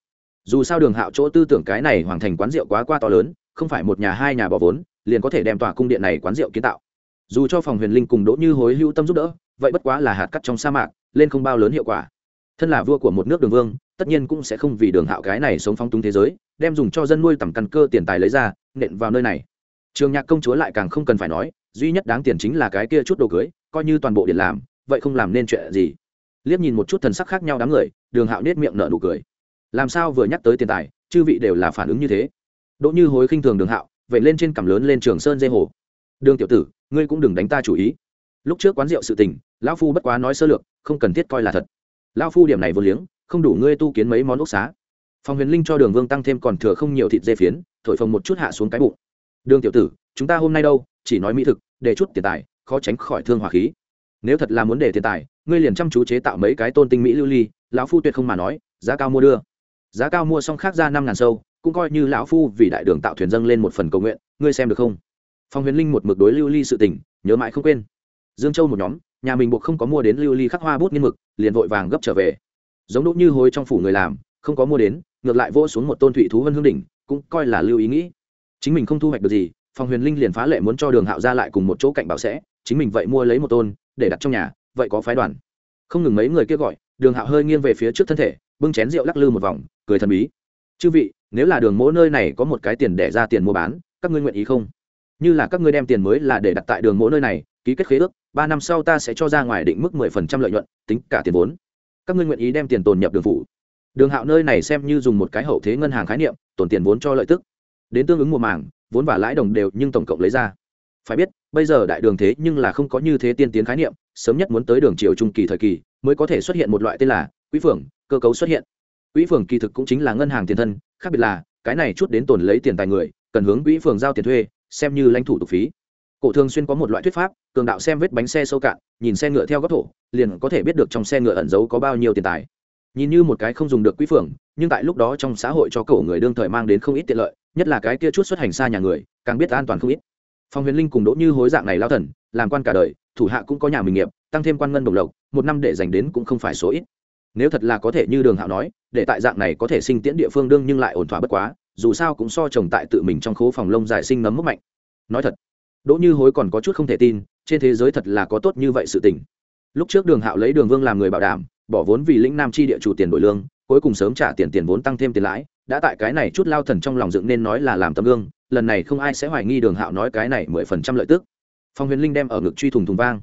Dù sao đường hạo chỗ tư tưởng cái này hoàn thành quán rượu quá qua to lớn, không phải một nhà hai nhà bỏ vốn, liền có thể đem tòa cung điện này quán rượu kiến tạo. Dù cho phòng huyền linh cùng đỗ như hối hữu tâm giúp đỡ, vậy bất quá là hạt cắt trong sa mạc, lên không bao lớn hiệu quả. Thân là vua của một nước đường vương tất nhiên cũng sẽ không vì đường hạo cái này sống phong túng thế giới, đem dùng cho dân nuôi tầm căn cơ tiền tài lấy ra, nện vào nơi này. Trường nhạc công chúa lại càng không cần phải nói, duy nhất đáng tiền chính là cái kia chút đồ cưới, coi như toàn bộ điện làm, vậy không làm nên chuyện gì. Liếc nhìn một chút thần sắc khác nhau đám người, đường hạo nết miệng nở nụ cười. Làm sao vừa nhắc tới tiền tài, chư vị đều là phản ứng như thế? Đỗ như hối khinh thường đường hạo vậy lên trên cằm lớn lên trường sơn dây hồ. Đường tiểu tử, ngươi cũng đừng đánh ta chủ ý. Lúc trước quán rượu sự tình, lão phu bất quá nói sơ lược, không cần thiết coi là thật. Lão phu điểm này vô liếng không đủ ngươi tu kiến mấy món ốc xá. Phòng huyền linh cho đường vương tăng thêm còn thừa không nhiều thịt dê phiến, thổi phồng một chút hạ xuống cái bụng. Đường tiểu tử, chúng ta hôm nay đâu? Chỉ nói mỹ thực, để chút tiền tài, khó tránh khỏi thương hỏa khí. Nếu thật là muốn để tiền tài, ngươi liền chăm chú chế tạo mấy cái tôn tinh mỹ lưu ly, lão phu tuyệt không mà nói, giá cao mua đưa. Giá cao mua xong khác ra năm ngàn sâu, cũng coi như lão phu vì đại đường tạo thuyền dâng lên một phần cầu nguyện, ngươi xem được không? Phòng huyền linh một mực đối lưu ly sự tình, nhớ mãi không quên. Dương châu một nhóm, nhà mình buộc không có mua đến lưu ly khắc hoa bút nghiên mực, liền vội vàng gấp trở về giống đỗ như hối trong phủ người làm, không có mua đến, ngược lại vỗ xuống một tôn thụy thú vân hương đỉnh, cũng coi là lưu ý nghĩ. Chính mình không thu hoạch được gì phòng huyền linh liền phá lệ muốn cho đường hạo ra lại cùng một chỗ cạnh bảo sẽ, chính mình vậy mua lấy một tôn, để đặt trong nhà, vậy có phái đoàn. Không ngừng mấy người kia gọi, đường hạo hơi nghiêng về phía trước thân thể, bưng chén rượu lắc lư một vòng, cười thần bí. Chư vị, nếu là đường mỗ nơi này có một cái tiền để ra tiền mua bán, các ngươi nguyện ý không? Như là các ngươi đem tiền mới là để đặt tại đường mỗ nơi này, ký kết khế ước, ba năm sau ta sẽ cho ra ngoài định mức mười phần trăm lợi nhuận, tính cả tiền vốn các ngươi nguyện ý đem tiền tồn nhập đường phủ. Đường hạo nơi này xem như dùng một cái hậu thế ngân hàng khái niệm tồn tiền vốn cho lợi tức. Đến tương ứng mùa màng, vốn và lãi đồng đều nhưng tổng cộng lấy ra. Phải biết, bây giờ đại đường thế nhưng là không có như thế tiên tiến khái niệm, sớm nhất muốn tới đường triều trung kỳ thời kỳ, mới có thể xuất hiện một loại tên là quỹ phường cơ cấu xuất hiện. Quỹ phường kỳ thực cũng chính là ngân hàng tiền thân, khác biệt là, cái này chút đến tồn lấy tiền tài người, cần hướng quỹ phường giao tiền thuê, xem như lãnh thủ tục phí cổ thường xuyên có một loại thuyết pháp, cường đạo xem vết bánh xe sâu cạn, nhìn xe ngựa theo góc thổ, liền có thể biết được trong xe ngựa ẩn giấu có bao nhiêu tiền tài. Nhìn như một cái không dùng được quỹ phường, nhưng tại lúc đó trong xã hội cho cổ người đương thời mang đến không ít tiện lợi, nhất là cái kia chút xuất hành xa nhà người, càng biết an toàn không ít. Phong huyền linh cùng đỗ như hối dạng này lao thần, làm quan cả đời, thủ hạ cũng có nhà mình nghiệp, tăng thêm quan ngân đồng lộc, một năm để dành đến cũng không phải số ít. Nếu thật là có thể như đường hạo nói, để tại dạng này có thể sinh tiễn địa phương đương nhưng lại ổn thỏa bất quá, dù sao cũng so chồng tại tự mình trong khố phòng lông dài sinh nấm mức mạnh. Nói thật đỗ như hối còn có chút không thể tin, trên thế giới thật là có tốt như vậy sự tình. Lúc trước đường hạo lấy đường vương làm người bảo đảm, bỏ vốn vì lĩnh nam chi địa chủ tiền đổi lương, cuối cùng sớm trả tiền tiền vốn tăng thêm tiền lãi, đã tại cái này chút lao thần trong lòng dựng nên nói là làm tấm gương, lần này không ai sẽ hoài nghi đường hạo nói cái này mười phần trăm lợi tức. Phong huyền linh đem ở ngực truy thùng thùng vang.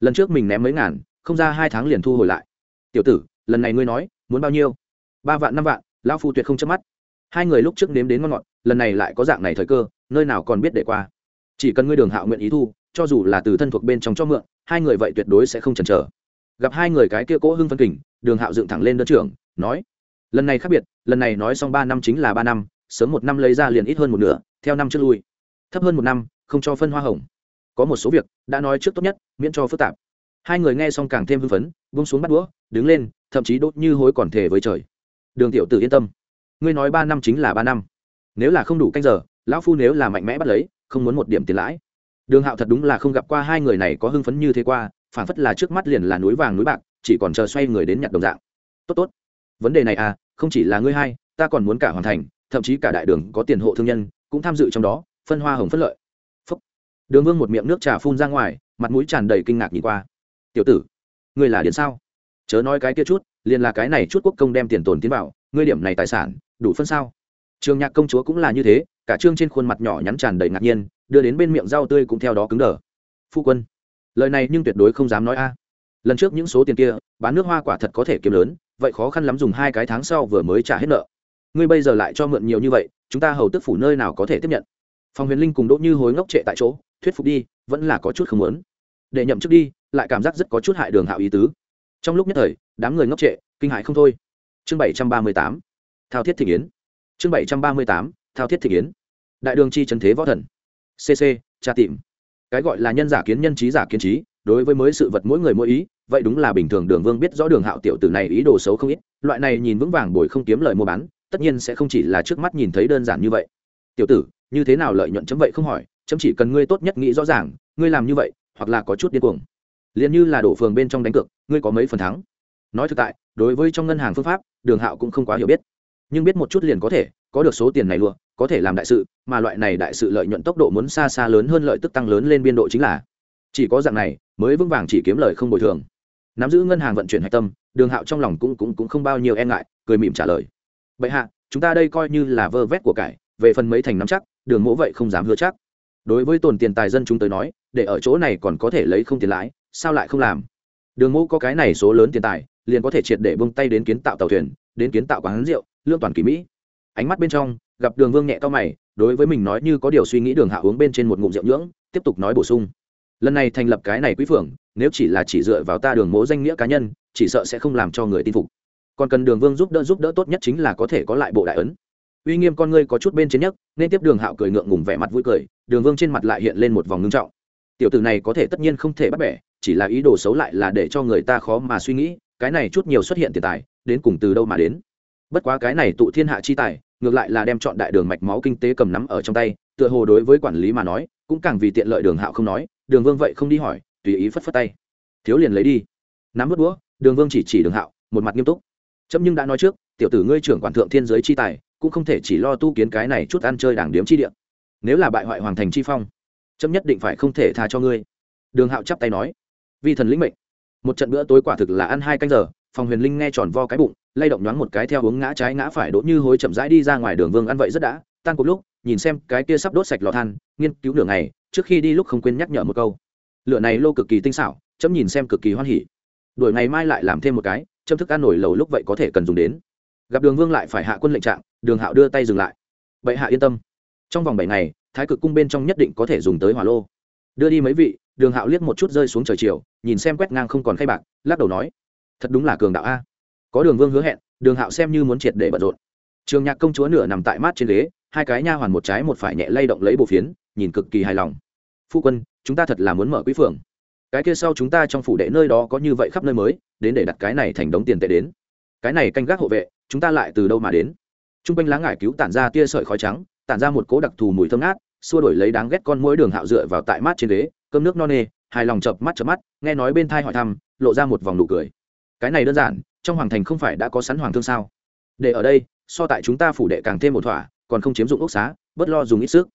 Lần trước mình ném mấy ngàn, không ra hai tháng liền thu hồi lại. Tiểu tử, lần này ngươi nói, muốn bao nhiêu? Ba vạn, năm vạn, lão phu tuyệt không chớp mắt. Hai người lúc trước nếm đến ngon ngọt, lần này lại có dạng này thời cơ, nơi nào còn biết để qua chỉ cần ngươi đường hạo nguyện ý thu, cho dù là từ thân thuộc bên trong cho mượn, hai người vậy tuyệt đối sẽ không chần chờ. Gặp hai người cái kia cỗ hưng phân kình, đường hạo dựng thẳng lên đơn trưởng, nói, lần này khác biệt, lần này nói xong ba năm chính là ba năm, sớm một năm lấy ra liền ít hơn một nửa, theo năm trước lui. Thấp hơn một năm, không cho phân hoa hồng. Có một số việc, đã nói trước tốt nhất, miễn cho phức tạp. Hai người nghe xong càng thêm hưng phấn bung xuống bắt đũa, đứng lên, thậm chí đốt như hối còn thể với trời. Đường tiểu tử yên tâm. Ngươi nói ba năm chính là ba năm. Nếu là không đủ canh giờ, lão phu nếu là mạnh mẽ bắt lấy không muốn một điểm tiền lãi. Đường hạo thật đúng là không gặp qua hai người này có hưng phấn như thế qua, phản phất là trước mắt liền là núi vàng núi bạc, chỉ còn chờ xoay người đến nhặt đồng dạng. Tốt tốt. Vấn đề này à không chỉ là ngươi hai, ta còn muốn cả hoàn thành, thậm chí cả đại đường có tiền hộ thương nhân, cũng tham dự trong đó, phân hoa hồng phất lợi. Phúc. đường vương một miệng nước trà phun ra ngoài, mặt mũi tràn đầy kinh ngạc nhìn qua. Tiểu tử, ngươi là điện sao? Chớ nói cái kia chút, liền là cái này chút quốc công đem tiền tồn tiến vào, ngươi điểm này tài sản, đủ phân sao? Trường nhạc công chúa cũng là như thế cả trương trên khuôn mặt nhỏ nhắn tràn đầy ngạc nhiên, đưa đến bên miệng rau tươi cũng theo đó cứng đờ. Phu quân, lời này nhưng tuyệt đối không dám nói a. Lần trước những số tiền kia, bán nước hoa quả thật có thể kiếm lớn, vậy khó khăn lắm dùng hai cái tháng sau vừa mới trả hết nợ. Ngươi bây giờ lại cho mượn nhiều như vậy, chúng ta hầu tức phủ nơi nào có thể tiếp nhận? Phòng huyền linh cùng đỗ như hối ngốc trệ tại chỗ, thuyết phục đi, vẫn là có chút không muốn. Để nhậm chức đi, lại cảm giác rất có chút hại đường hạo ý tứ. Trong lúc nhất thời, đám người ngốc trệ, kinh hại không thôi. Chương bảy trăm ba mươi tám, thao thiết thị yến. Chương bảy trăm ba mươi tám thao thiết thị kiến. Đại đường chi trần thế võ thần. Cc tra tìm. Cái gọi là nhân giả kiến nhân trí giả kiến trí, đối với mới sự vật mỗi người mỗi ý, vậy đúng là bình thường đường vương biết rõ đường hạo tiểu tử này ý đồ xấu không ít, loại này nhìn vững vàng bồi không kiếm lời mua bán, tất nhiên sẽ không chỉ là trước mắt nhìn thấy đơn giản như vậy. Tiểu tử, như thế nào lợi nhuận chấm vậy không hỏi, chấm chỉ cần ngươi tốt nhất nghĩ rõ ràng, ngươi làm như vậy, hoặc là có chút điên cuồng. Liền như là đổ phường bên trong đánh cược, ngươi có mấy phần thắng. Nói thực tại, đối với trong ngân hàng phương pháp, đường hạo cũng không quá hiểu biết. Nhưng biết một chút liền có thể có được số tiền này luôn có thể làm đại sự, mà loại này đại sự lợi nhuận tốc độ muốn xa xa lớn hơn lợi tức tăng lớn lên biên độ chính là, chỉ có dạng này mới vững vàng chỉ kiếm lời không bồi thường. Nắm giữ ngân hàng vận chuyển hạch tâm, đường hạo trong lòng cũng cũng cũng không bao nhiêu e ngại, cười mỉm trả lời. Bệ hạ, chúng ta đây coi như là vơ vét của cải, về phần mấy thành nắm chắc, đường mỗ vậy không dám hứa chắc. Đối với tồn tiền tài dân chúng tới nói, để ở chỗ này còn có thể lấy không tiền lãi, sao lại không làm? Đường mỗ có cái này số lớn tiền tài, liền có thể triệt để bông tay đến kiến tạo tàu thuyền, đến kiến tạo quán rượu, lương toàn kỳ mỹ ánh mắt bên trong, gặp đường vương nhẹ to mày, đối với mình nói như có điều suy nghĩ đường hạ uống bên trên một ngụm rượu nhưỡng, tiếp tục nói bổ sung. Lần này thành lập cái này quý phường, nếu chỉ là chỉ dựa vào ta đường mố danh nghĩa cá nhân, chỉ sợ sẽ không làm cho người tin phục. Còn cần đường vương giúp đỡ giúp đỡ tốt nhất chính là có thể có lại bộ đại ấn. Uy nghiêm con ngươi có chút bên trên nhất nên tiếp đường hạo cười ngượng ngùng vẻ mặt vui cười, đường vương trên mặt lại hiện lên một vòng ngưng trọng. Tiểu tử này có thể tất nhiên không thể bắt bẻ, chỉ là ý đồ xấu lại là để cho người ta khó mà suy nghĩ, cái này chút nhiều xuất hiện tiền tài, đến cùng từ đâu mà đến? Bất quá cái này tụ thiên hạ chi tài, ngược lại là đem chọn đại đường mạch máu kinh tế cầm nắm ở trong tay, tựa hồ đối với quản lý mà nói, cũng càng vì tiện lợi đường hạo không nói, đường vương vậy không đi hỏi, tùy ý phất phất tay. Thiếu liền lấy đi. Nắm vớt đũa, đường vương chỉ chỉ đường hạo, một mặt nghiêm túc. Chấm nhưng đã nói trước, tiểu tử ngươi trưởng quản thượng thiên giới chi tài, cũng không thể chỉ lo tu kiến cái này chút ăn chơi đảng điếm chi địa. Nếu là bại hoại hoàng thành chi phong, chấm nhất định phải không thể tha cho ngươi. Đường hạo chắp tay nói. Vi thần lĩnh mệnh. Một trận bữa tối quả thực là ăn hai canh giờ phòng huyền linh nghe tròn vo cái bụng lay động nhoáng một cái theo hướng ngã trái ngã phải đỗ như hối chậm rãi đi ra ngoài đường vương ăn vậy rất đã. Tan cuộc lúc, nhìn xem cái kia sắp đốt sạch lò than, nghiên cứu nửa ngày, trước khi đi lúc không quên nhắc nhở một câu. Lửa này lô cực kỳ tinh xảo, chấm nhìn xem cực kỳ hoan hỉ. Đuổi ngày mai lại làm thêm một cái, chấm thức ăn nổi lầu lúc vậy có thể cần dùng đến. Gặp đường vương lại phải hạ quân lệnh trạng, đường hạo đưa tay dừng lại. Bệ hạ yên tâm. Trong vòng bảy ngày, thái cực cung bên trong nhất định có thể dùng tới hỏa lô. Đưa đi mấy vị, đường hạo liếc một chút rơi xuống trời chiều, nhìn xem quét ngang không còn khay bạc, lắc đầu nói, thật đúng là cường đạo a có đường vương hứa hẹn, đường hạo xem như muốn triệt để bận rộn. Trường nhạc công chúa nửa nằm tại mát trên ghế, hai cái nha hoàn một trái một phải nhẹ lay động lấy bộ phiến, nhìn cực kỳ hài lòng. Phu quân, chúng ta thật là muốn mở quỹ phường. Cái kia sau chúng ta trong phủ đệ nơi đó có như vậy khắp nơi mới, đến để đặt cái này thành đống tiền tệ đến. Cái này canh gác hộ vệ, chúng ta lại từ đâu mà đến? T r u n g quanh lá ngải cứu tản ra tia sợi khói trắng, tản ra một cố đặc thù mùi thơm ngát, xua đổi lấy đáng ghét con mỗi đường hạo dựa vào tại mát trên ghế, cơm nước no nê, hài lòng chập mắt chập mắt, nghe nói bên thai hỏi thăm, lộ ra một vòng nụ cười. Cái này đơn giản trong hoàng thành không phải đã có sẵn hoàng thương sao? Để ở đây, so tại chúng ta phủ đệ càng thêm một thỏa, còn không chiếm dụng ốc xá, bớt lo dùng ít sức.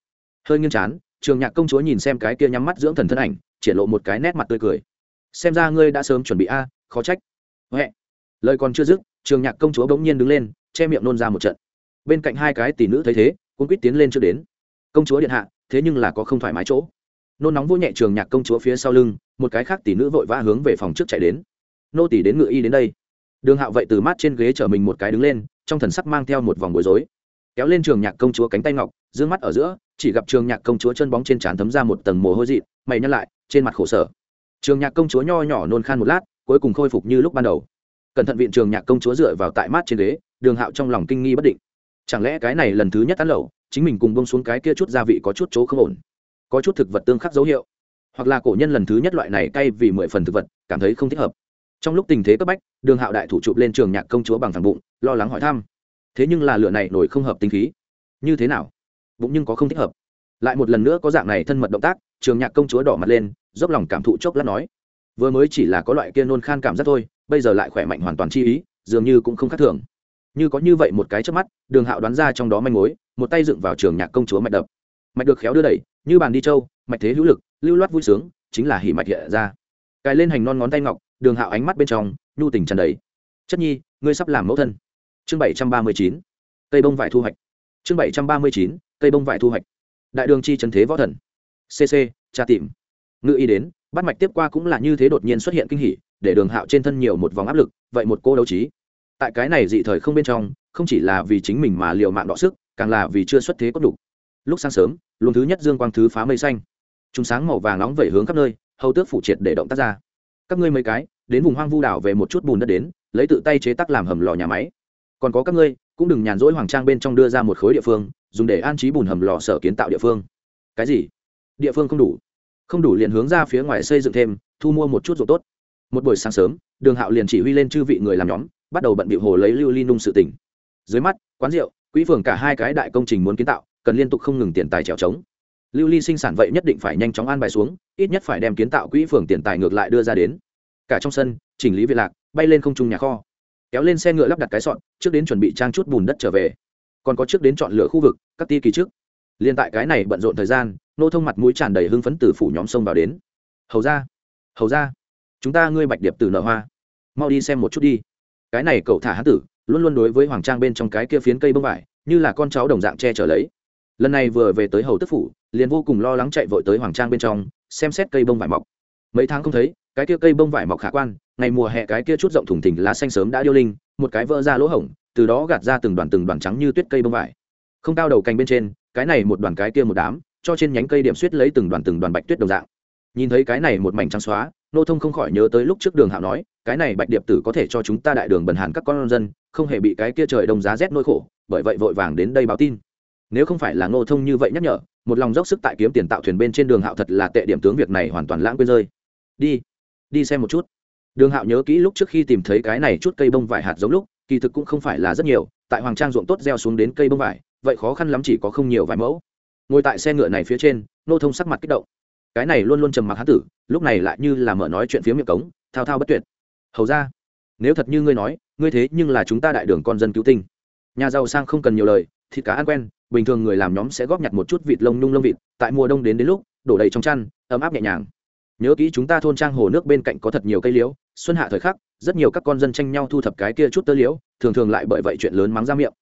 Hơi nghiêng chán, trường nhạc công chúa nhìn xem cái kia nhắm mắt dưỡng thần thân ảnh, triển lộ một cái nét mặt tươi cười. Xem ra ngươi đã sớm chuẩn bị a, khó trách. Huệ. Lời còn chưa dứt, trường nhạc công chúa bỗng nhiên đứng lên, che miệng nôn ra một trận. Bên cạnh hai cái tỷ nữ thấy thế cũng quýt tiến lên chưa đến. Công chúa điện hạ, thế nhưng là có không thoải mái chỗ. Nôn nóng vô nhẹ trường nhạc công chúa phía sau lưng, một cái khác tỷ nữ vội vã hướng về phòng trước chạy đến. Nô tỷ đến ngự y đến đây đường hạo vậy từ mát trên ghế chở mình một cái đứng lên, trong thần sắc mang theo một vòng bối rối. Kéo lên trường nhạc công chúa cánh tay ngọc d ư ơ n g mắt ở giữa, chỉ gặp trường nhạc công chúa chân bóng trên trán thấm ra một tầng mồ hôi dị mày nhăn lại, trên mặt khổ sở. Trường nhạc công chúa nho nhỏ nôn khan một lát, cuối cùng khôi phục như lúc ban đầu. Cẩn thận viện trường nhạc công chúa dựa vào tại mát trên ghế, đường hạo trong lòng kinh nghi bất định. Chẳng lẽ cái này lần thứ nhất tán lẩu, chính mình cùng bông xuống cái kia chút gia vị có chút chỗ không ổn? Có chút thực vật tương khắc dấu hiệu. Hoặc là cổ nhân lần thứ nhất loại này cay vì mười phần thực vật, cảm thấy không thích hợp trong lúc tình thế cấp bách, đường hạo đại thủ chụp lên trường nhạc công chúa bằng thẳng bụng, lo lắng hỏi thăm. Thế nhưng là lửa này nổi không hợp tính khí. Như thế nào? Bụng nhưng có không thích hợp. Lại một lần nữa có dạng này thân mật động tác, trường nhạc công chúa đỏ mặt lên, dốc lòng cảm thụ chốc lát nói. Vừa mới chỉ là có loại kia nôn khan cảm giác thôi, bây giờ lại khỏe mạnh hoàn toàn chi ý, dường như cũng không khác thường. Như có như vậy một cái trước mắt, đường hạo đoán ra trong đó manh mối, một tay dựng vào trường nhạc công chúa mạch đập. Mạch được khéo đưa đẩy, như bàn đi châu mạch thế hữu lực, lưu loát vui sướng, chính là hỉ mạch hiện ra. Cài lên hành non ngón tay ngọc đường hạo ánh mắt bên trong, nhu tình trần đầy. Chất nhi, ngươi sắp làm mẫu thân. Chương bảy trăm ba mươi chín cây bông vải thu hoạch. Chương bảy trăm ba mươi chín cây bông vải thu hoạch. Đại đường chi trần thế võ thần. Cc tra tìm. Ngự y đến, bắt mạch tiếp qua cũng là như thế đột nhiên xuất hiện kinh hỉ, để đường hạo trên thân nhiều một vòng áp lực, vậy một cô đấu trí. Tại cái này dị thời không bên trong, không chỉ là vì chính mình mà liều mạng đọ sức, càng là vì chưa xuất thế có đủ. Lúc sáng sớm, luồng thứ nhất dương quang thứ phá mây xanh. Chúng sáng màu vàng nóng vẩy hướng khắp nơi, hầu tước phủ triệt để động tác ra các ngươi mấy cái, đến vùng hoang vu đảo về một chút bùn đất đến, lấy tự tay chế tác làm hầm lò nhà máy. Còn có các ngươi, cũng đừng nhàn rỗi hoàng trang bên trong đưa ra một khối địa phương, dùng để an trí bùn hầm lò sở kiến tạo địa phương. Cái gì? Địa phương không đủ. Không đủ liền hướng ra phía ngoài xây dựng thêm, thu mua một chút ruộng tốt. Một buổi sáng sớm, đường hạo liền chỉ huy lên chư vị người làm nhóm, bắt đầu bận bịu hồ lấy lưu ly nung sự tỉnh dưới mắt, quán rượu, quỹ phường cả hai cái đại công trình muốn kiến tạo, cần liên tục không ngừng tiền tài trèo trống lưu ly sinh sản vậy nhất định phải nhanh chóng an bài xuống, ít nhất phải đem kiến tạo quỹ phường tiền tài ngược lại đưa ra đến. Cả trong sân, chỉnh lý việt lạc, bay lên không trung nhà kho. Kéo lên xe ngựa lắp đặt cái sọn trước đến chuẩn bị trang chút bùn đất trở về. Còn có trước đến chọn lựa khu vực, các ti kỳ trước. Liên tại cái này bận rộn thời gian, nô thông mặt mũi tràn đầy hưng phấn từ phủ nhóm sông vào đến. Hầu ra hầu ra, chúng ta ngươi bạch điệp từ nợ hoa. Mau đi xem một chút đi. Cái này cậu thả hán tử, luôn luôn đối với hoàng trang bên trong cái kia phiến cây bông vải, như là con cháu đồng dạng che chở lấy lần này vừa về tới hầu tức phủ, liền vô cùng lo lắng chạy vội tới hoàng trang bên trong, xem xét cây bông vải mọc. Mấy tháng không thấy, cái kia cây bông vải mọc khả quan, ngày mùa hè cái kia chút rộng thủng thình lá xanh sớm đã điêu linh, một cái vỡ ra lỗ hổng, từ đó gạt ra từng đoàn từng đoàn trắng như tuyết cây bông vải. Không cao đầu cành bên trên, cái này một đoàn cái kia một đám, cho trên nhánh cây điểm suýt lấy từng đoàn từng đoàn bạch tuyết đồng dạng. Nhìn thấy cái này một mảnh trắng xóa, nô thông không khỏi nhớ tới lúc trước đường hạo nói, cái này bạch điệp tử có thể cho chúng ta đại đường bần hàn các con dân, không hề bị cái kia trời đông giá rét nỗi khổ, bởi vậy vội vàng đến đây báo tin nếu không phải là ngô thông như vậy nhắc nhở, một lòng dốc sức tại kiếm tiền tạo thuyền bên trên đường hạo thật là tệ điểm tướng việc này hoàn toàn lãng quên rơi. Đi đi xem một chút. Đường hạo nhớ kỹ lúc trước khi tìm thấy cái này chút cây bông vải hạt giống lúc, kỳ thực cũng không phải là rất nhiều, tại hoàng trang ruộng tốt gieo xuống đến cây bông vải, vậy khó khăn lắm chỉ có không nhiều vài mẫu. Ngồi tại xe ngựa này phía trên nô thông sắc mặt kích động. Cái này luôn luôn trầm mặc hán tử, lúc này lại như là mở nói chuyện phía miệng cống, thao thao bất tuyệt. Hầu ra nếu thật như ngươi nói, ngươi thế nhưng là chúng ta đại đường con dân cứu tinh. Nhà giàu sang không cần nhiều lời, thịt cá ăn quen bình thường người làm nhóm sẽ góp nhặt một chút vịt lông nhung lông vịt, tại mùa đông đến đến lúc, đổ đầy trong chăn, ấm áp nhẹ nhàng. Nhớ kỹ chúng ta thôn trang hồ nước bên cạnh có thật nhiều cây liễu, xuân hạ thời khắc, rất nhiều các con dân tranh nhau thu thập cái kia chút tơ liễu, thường thường lại bởi vậy chuyện lớn mắng ra miệng.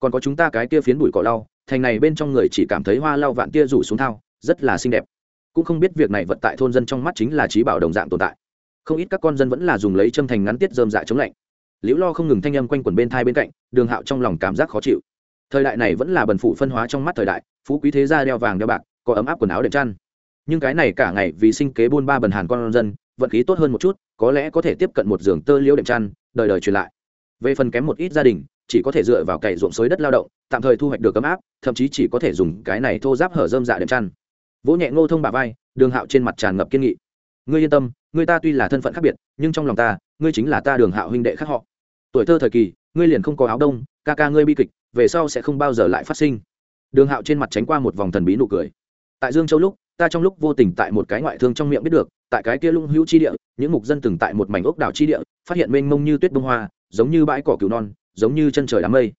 Còn có chúng ta cái kia phiến bụi cỏ lau, thành này bên trong người chỉ cảm thấy hoa lau vạn tia rủ xuống thao, rất là xinh đẹp. Cũng không biết việc này vận tại thôn dân trong mắt chính là trí bảo đồng dạng tồn tại. Không ít các con dân vẫn là dùng lấy châm thành ngắn tiết dơm dạ chống lạnh. Liễu lo không ngừng thanh âm quanh quẩn bên thai bên cạnh, đường hạo trong lòng cảm giác khó chịu thời đại này vẫn là bần phụ phân hóa trong mắt thời đại, phú quý thế gia đeo vàng đeo bạc, có ấm áp quần áo đệm chăn. Nhưng cái này cả ngày vì sinh kế buôn ba bần hàn con dân, vận khí tốt hơn một chút, có lẽ có thể tiếp cận một giường tơ liễu đệm chăn, đời đời truyền lại. Về phần kém một ít gia đình, chỉ có thể dựa vào cày ruộng xới đất lao động, tạm thời thu hoạch được ấm áp, thậm chí chỉ có thể dùng cái này thô giáp hở dơm dạ đệm chăn. Vỗ nhẹ ngô thông bà vai, đường hạo trên mặt tràn ngập kiên nghị. Ngươi yên tâm, ngươi ta tuy là thân phận khác biệt, nhưng trong lòng ta, ngươi chính là ta đường hạo huynh đệ khác họ. Tuổi thơ thời kỳ, ngươi liền không có áo đông, ca ca ngươi bi kịch về sau sẽ không bao giờ lại phát sinh. Đường hạo trên mặt tránh qua một vòng thần bí nụ cười. Tại dương châu lúc, ta trong lúc vô tình tại một cái ngoại thương trong miệng biết được, tại cái kia lung hữu chi địa, những mục dân từng tại một mảnh ốc đảo chi địa, phát hiện mênh mông như tuyết bông hoa, giống như bãi cỏ cứu non, giống như chân trời đám mây.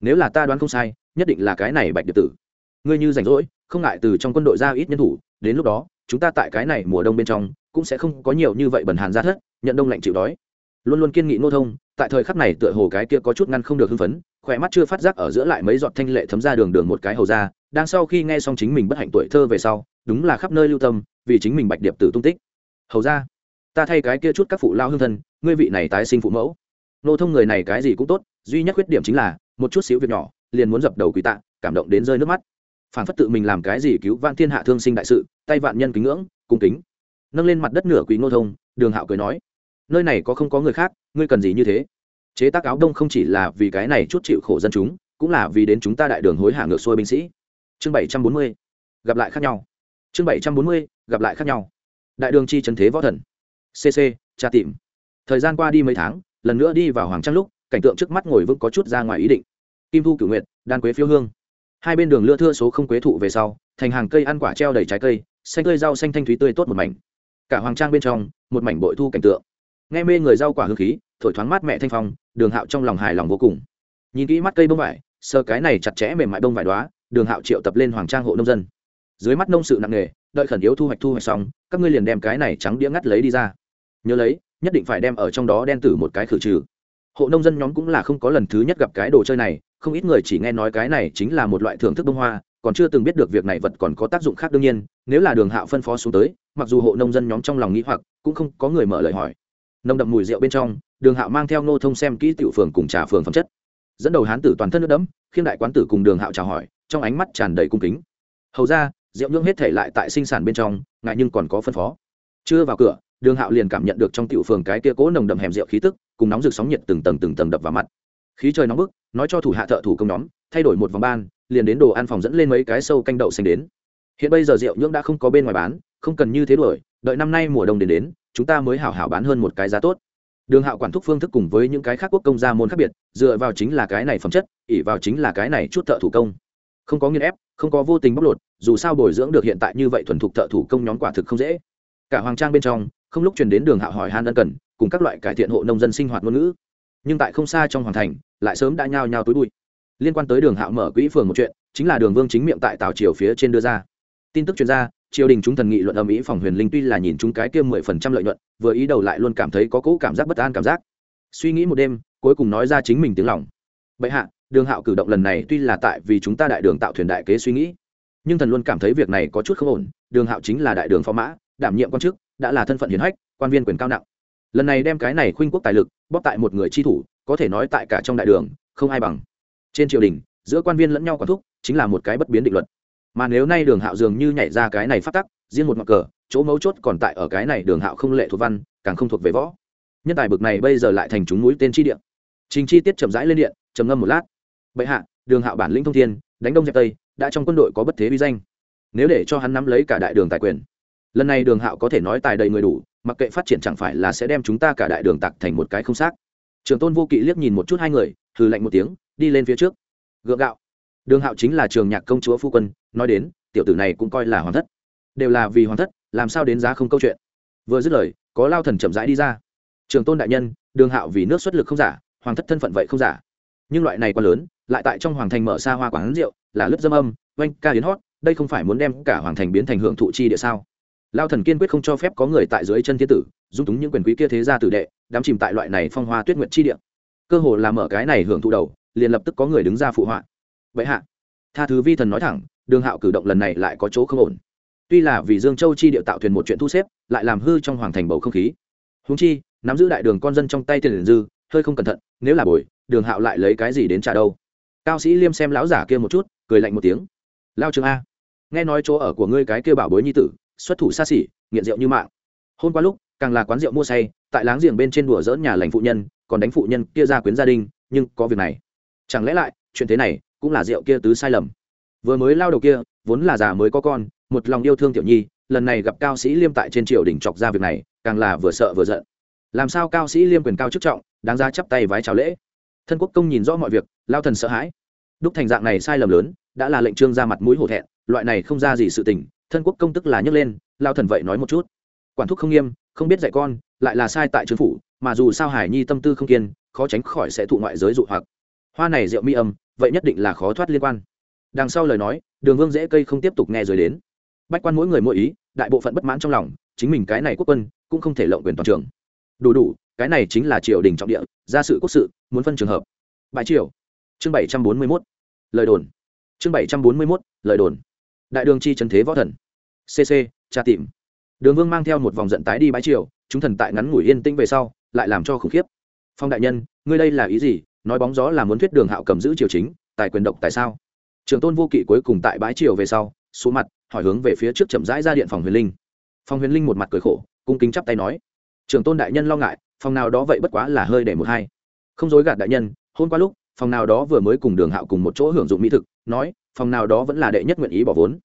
Nếu là ta đoán không sai, nhất định là cái này bạch điệp tử. Ngươi như rảnh rỗi, không ngại từ trong quân đội ra ít nhân thủ, đến lúc đó, chúng ta tại cái này mùa đông bên trong, cũng sẽ không có nhiều như vậy bẩn hàn ra thất, nhận đông lạnh chịu đói. Luôn luôn kiên nghị nô thông, tại thời khắc này tựa hồ cái kia có chút ngăn không được hưng phấn khỏe mắt chưa phát giác ở giữa lại mấy giọt thanh lệ thấm ra đường đường một cái hầu ra, đang sau khi nghe xong chính mình bất hạnh tuổi thơ về sau, đúng là khắp nơi lưu tâm, vì chính mình bạch điệp tử tung tích. Hầu ra, ta thay cái kia chút các phụ lao hương thân, ngươi vị này tái sinh phụ mẫu. Nô thông người này cái gì cũng tốt, duy nhất khuyết điểm chính là, một chút xíu việc nhỏ, liền muốn dập đầu quỳ tạ, cảm động đến rơi nước mắt. Phản phất tự mình làm cái gì cứu vạn thiên hạ thương sinh đại sự, tay vạn nhân kính ngưỡng, cung kính. Nâng lên mặt đất nửa quý nô thông, đường hạo cười nói, nơi này có không có người khác, ngươi cần gì như thế? Chế tác áo đông không chỉ là vì cái này chút chịu khổ dân chúng, cũng là vì đến chúng ta đại đường hối hả ngược xuôi binh sĩ. Chương bảy trăm bốn mươi, gặp lại khác nhau. Chương bảy trăm bốn mươi, gặp lại khác nhau. Đại đường chi trần thế võ thần. Cc tra tìm. Thời gian qua đi mấy tháng, lần nữa đi vào hoàng trang lúc, cảnh tượng trước mắt ngồi vững có chút ra ngoài ý định. Kim thu cửu nguyệt, đan quế phiêu hương. Hai bên đường lưa thưa số không quế thụ về sau, thành hàng cây ăn quả treo đầy trái cây, xanh tươi rau xanh thanh thúy tươi tốt một mảnh. Cả hoàng trang bên trong, một mảnh bội thu cảnh tượng. Nghe mê người rau quả hương khí, thổi thoáng mát mẹ thanh phong đường hạo trong lòng hài lòng vô cùng. Nhìn kỹ mắt cây bông vải sơ cái này chặt chẽ mềm mại bông vải đoá đường hạo triệu tập lên hoàng trang hộ nông dân. Dưới mắt nông sự nặng nghề đợi khẩn yếu thu hoạch thu hoạch xong, các ngươi liền đem cái này trắng đĩa ngắt lấy đi ra. Nhớ lấy, nhất định phải đem ở trong đó đen tử một cái khử trừ. Hộ nông dân nhóm cũng là không có lần thứ nhất gặp cái đồ chơi này, không ít người chỉ nghe nói cái này chính là một loại thưởng thức bông hoa, còn chưa từng biết được việc này vật còn có tác dụng khác đương nhiên, nếu là đường hạo phân phó xuống tới, mặc dù hộ nông dân nhóm trong lòng nghĩ hoặc, cũng không có người mở lời hỏi. Nồng đậm mùi rượu bên trong đường hạo mang theo nô thông xem kỹ tiểu phường cùng trà phường phẩm chất. Dẫn đầu hán tử toàn thân nước đẫm, khiêm đại quán tử cùng đường hạo chào hỏi, trong ánh mắt tràn đầy cung kính. Hầu ra, rượu nhưỡng hết thể lại tại sinh sản bên trong, ngại nhưng còn có phân phó. Chưa vào cửa, đường hạo liền cảm nhận được trong tiểu phường cái kia cố nồng đậm hẻm rượu khí tức, cùng nóng rực sóng nhiệt từng tầng từng tầng đập vào mặt. Khí trời nóng bức, nói cho thủ hạ thợ thủ công nhóm, thay đổi một vòng ban, liền đến đồ ăn phòng dẫn lên mấy cái sâu canh đậu xanh đến. Hiện bây giờ rượu nhưỡng đã không có bên ngoài bán, không cần như thế đuổi, đợi năm nay mùa đông đến đến, chúng ta mới hảo hảo bán hơn một cái giá tốt đường hạo quản thúc phương thức cùng với những cái khác quốc công gia môn khác biệt, dựa vào chính là cái này phẩm chất ỉ vào chính là cái này chút thợ thủ công. Không có nghiên ép, không có vô tình bóc lột, dù sao bồi dưỡng được hiện tại như vậy thuần thục thợ thủ công nhóm quả thực không dễ. Cả hoàng trang bên trong, không lúc truyền đến đường hạo hỏi han ân cần, cùng các loại cải thiện hộ nông dân sinh hoạt ngôn ngữ. Nhưng tại không xa trong hoàng thành, lại sớm đã nhao nhao túi bụi. Liên quan tới đường hạo mở quỹ phường một chuyện, chính là đường vương chính miệng tại tào triều phía trên đưa ra. Tin tức chuyên gia triều đình chúng thần nghị luận âm ý phòng huyền linh tuy là nhìn chúng cái kia mười phần trăm lợi nhuận, vừa ý đầu lại luôn cảm thấy có cỗ cảm giác bất an cảm giác. Suy nghĩ một đêm, cuối cùng nói ra chính mình tiếng lòng. Bệ hạ, đường hạo cử động lần này tuy là tại vì chúng ta đại đường tạo thuyền đại kế suy nghĩ, nhưng thần luôn cảm thấy việc này có chút không ổn, đường hạo chính là đại đường phó mã, đảm nhiệm quan chức, đã là thân phận hiển hách, quan viên quyền cao nặng. Lần này đem cái này khuynh quốc tài lực bóp tại một người chi thủ, có thể nói tại cả trong đại đường, không ai bằng. Trên triều đình, giữa quan viên lẫn nhau quản thúc, chính là một cái bất biến định luật mà nếu nay đường hạo dường như nhảy ra cái này phát tắc, riêng một mặt cờ, chỗ mấu chốt còn tại ở cái này đường hạo không lệ thuộc văn, càng không thuộc về võ. Nhân tài bực này bây giờ lại thành chúng núi tên chi điện trình chi tiết chậm rãi lên điện, trầm ngâm một lát. Bệ hạ, đường hạo bản lĩnh thông thiên, đánh đông dẹp tây, đã trong quân đội có bất thế vi danh. Nếu để cho hắn nắm lấy cả đại đường tài quyền, lần này đường hạo có thể nói tài đầy người đủ, mặc kệ phát triển chẳng phải là sẽ đem chúng ta cả đại đường tặc thành một cái không xác. Trường tôn vô kỵ liếc nhìn một chút hai người, hừ lạnh một tiếng, đi lên phía trước. Gượng gạo. Đường hạo chính là trường nhạc công chúa phu quân nói đến, tiểu tử này cũng coi là hoàng thất. Đều là vì hoàng thất, làm sao đến giá không câu chuyện. Vừa dứt lời, có lao thần chậm rãi đi ra. Trường tôn đại nhân, đường hạo vì nước xuất lực không giả, hoàng thất thân phận vậy không giả. Nhưng loại này quá lớn, lại tại trong hoàng thành mở xa hoa quán rượu, là lướt dâm âm, oanh, ca hiến hót, đây không phải muốn đem cả hoàng thành biến thành hưởng thụ chi địa sao? Lao thần kiên quyết không cho phép có người tại dưới chân thiên tử, dung túng những quyền quý kia thế gia tử đệ đám chìm tại loại này phong hoa tuyết nguyệt chi địa. Cơ hồ là mở cái này hưởng thụ đầu, liền lập tức có người đứng ra phụ họa. Vậy hạ, tha thứ vi thần nói thẳng đường hạo cử động lần này lại có chỗ không ổn. Tuy là vì dương châu chi địa tạo thuyền một chuyện thu xếp, lại làm hư trong hoàng thành bầu không khí. Húng chi, nắm giữ đại đường con dân trong tay tiền dư, hơi không cẩn thận, nếu là bồi, đường hạo lại lấy cái gì đến trả đâu? Cao sĩ liêm xem lão giả kia một chút, cười lạnh một tiếng. Lao trường a, nghe nói chỗ ở của ngươi cái kia bảo bối nhi tử, xuất thủ xa xỉ, nghiện rượu như mạng. Hôm qua lúc, càng là quán rượu mua say, tại láng giềng bên trên đùa dỡn nhà lành phụ nhân, còn đánh phụ nhân kia ra quyến gia đình, nhưng có việc này. Chẳng lẽ lại, chuyện thế này cũng là rượu kia tứ sai lầm? Vừa mới lao đầu kia, vốn là già mới có con, một lòng yêu thương tiểu nhi, lần này gặp cao sĩ liêm tại trên triều đình chọc ra việc này, càng là vừa sợ vừa giận. Làm sao cao sĩ liêm quyền cao chức trọng, đáng ra chắp tay vái chào lễ. Thân quốc công nhìn rõ mọi việc, lao thần sợ hãi. Đúc thành dạng này sai lầm lớn, đã là lệnh trương ra mặt mũi hổ thẹn, loại này không ra gì sự tình, thân quốc công tức là nhấc lên, lao thần vậy nói một chút. Quản thúc không nghiêm, không biết dạy con, lại là sai tại trương phủ, mà dù sao hải nhi tâm tư không kiên, khó tránh khỏi sẽ thụ ngoại giới dụ hoặc. Hoa này rượu mi âm, vậy nhất định là khó thoát liên quan đằng sau lời nói, đường vương dễ cây không tiếp tục nghe rồi đến. Bách quan mỗi người mỗi ý, đại bộ phận bất mãn trong lòng, chính mình cái này quốc quân, cũng không thể lộng quyền toàn trường. Đủ đủ, cái này chính là triều đình trọng địa, ra sự quốc sự, muốn phân trường hợp. Bãi triều. Chương bảy trăm bốn mươi mốt. Lời đồn. Chương bảy trăm bốn mươi mốt. Lời đồn. Đại đường chi trần thế võ thần. Cc tra tìm. Đường vương mang theo một vòng giận tái đi bãi triều, chúng thần tại ngắn ngủi yên tĩnh về sau, lại làm cho khủng khiếp. Phong đại nhân, ngươi đây là ý gì? Nói bóng gió là muốn thuyết đường hạo cầm giữ triều chính, tài quyền độc tại sao? Trường tôn vô kỵ cuối cùng tại bãi triều về sau, xuống mặt, hỏi hướng về phía trước chậm rãi ra điện phòng huyền linh. Phòng huyền linh một mặt cười khổ, cung kính chắp tay nói, trường tôn đại nhân lo ngại, phòng nào đó vậy bất quá là hơi để một hai. Không dối gạt đại nhân, hôm qua lúc, phòng nào đó vừa mới cùng đường hạo cùng một chỗ hưởng dụng mỹ thực, nói, phòng nào đó vẫn là đệ nhất nguyện ý bỏ vốn.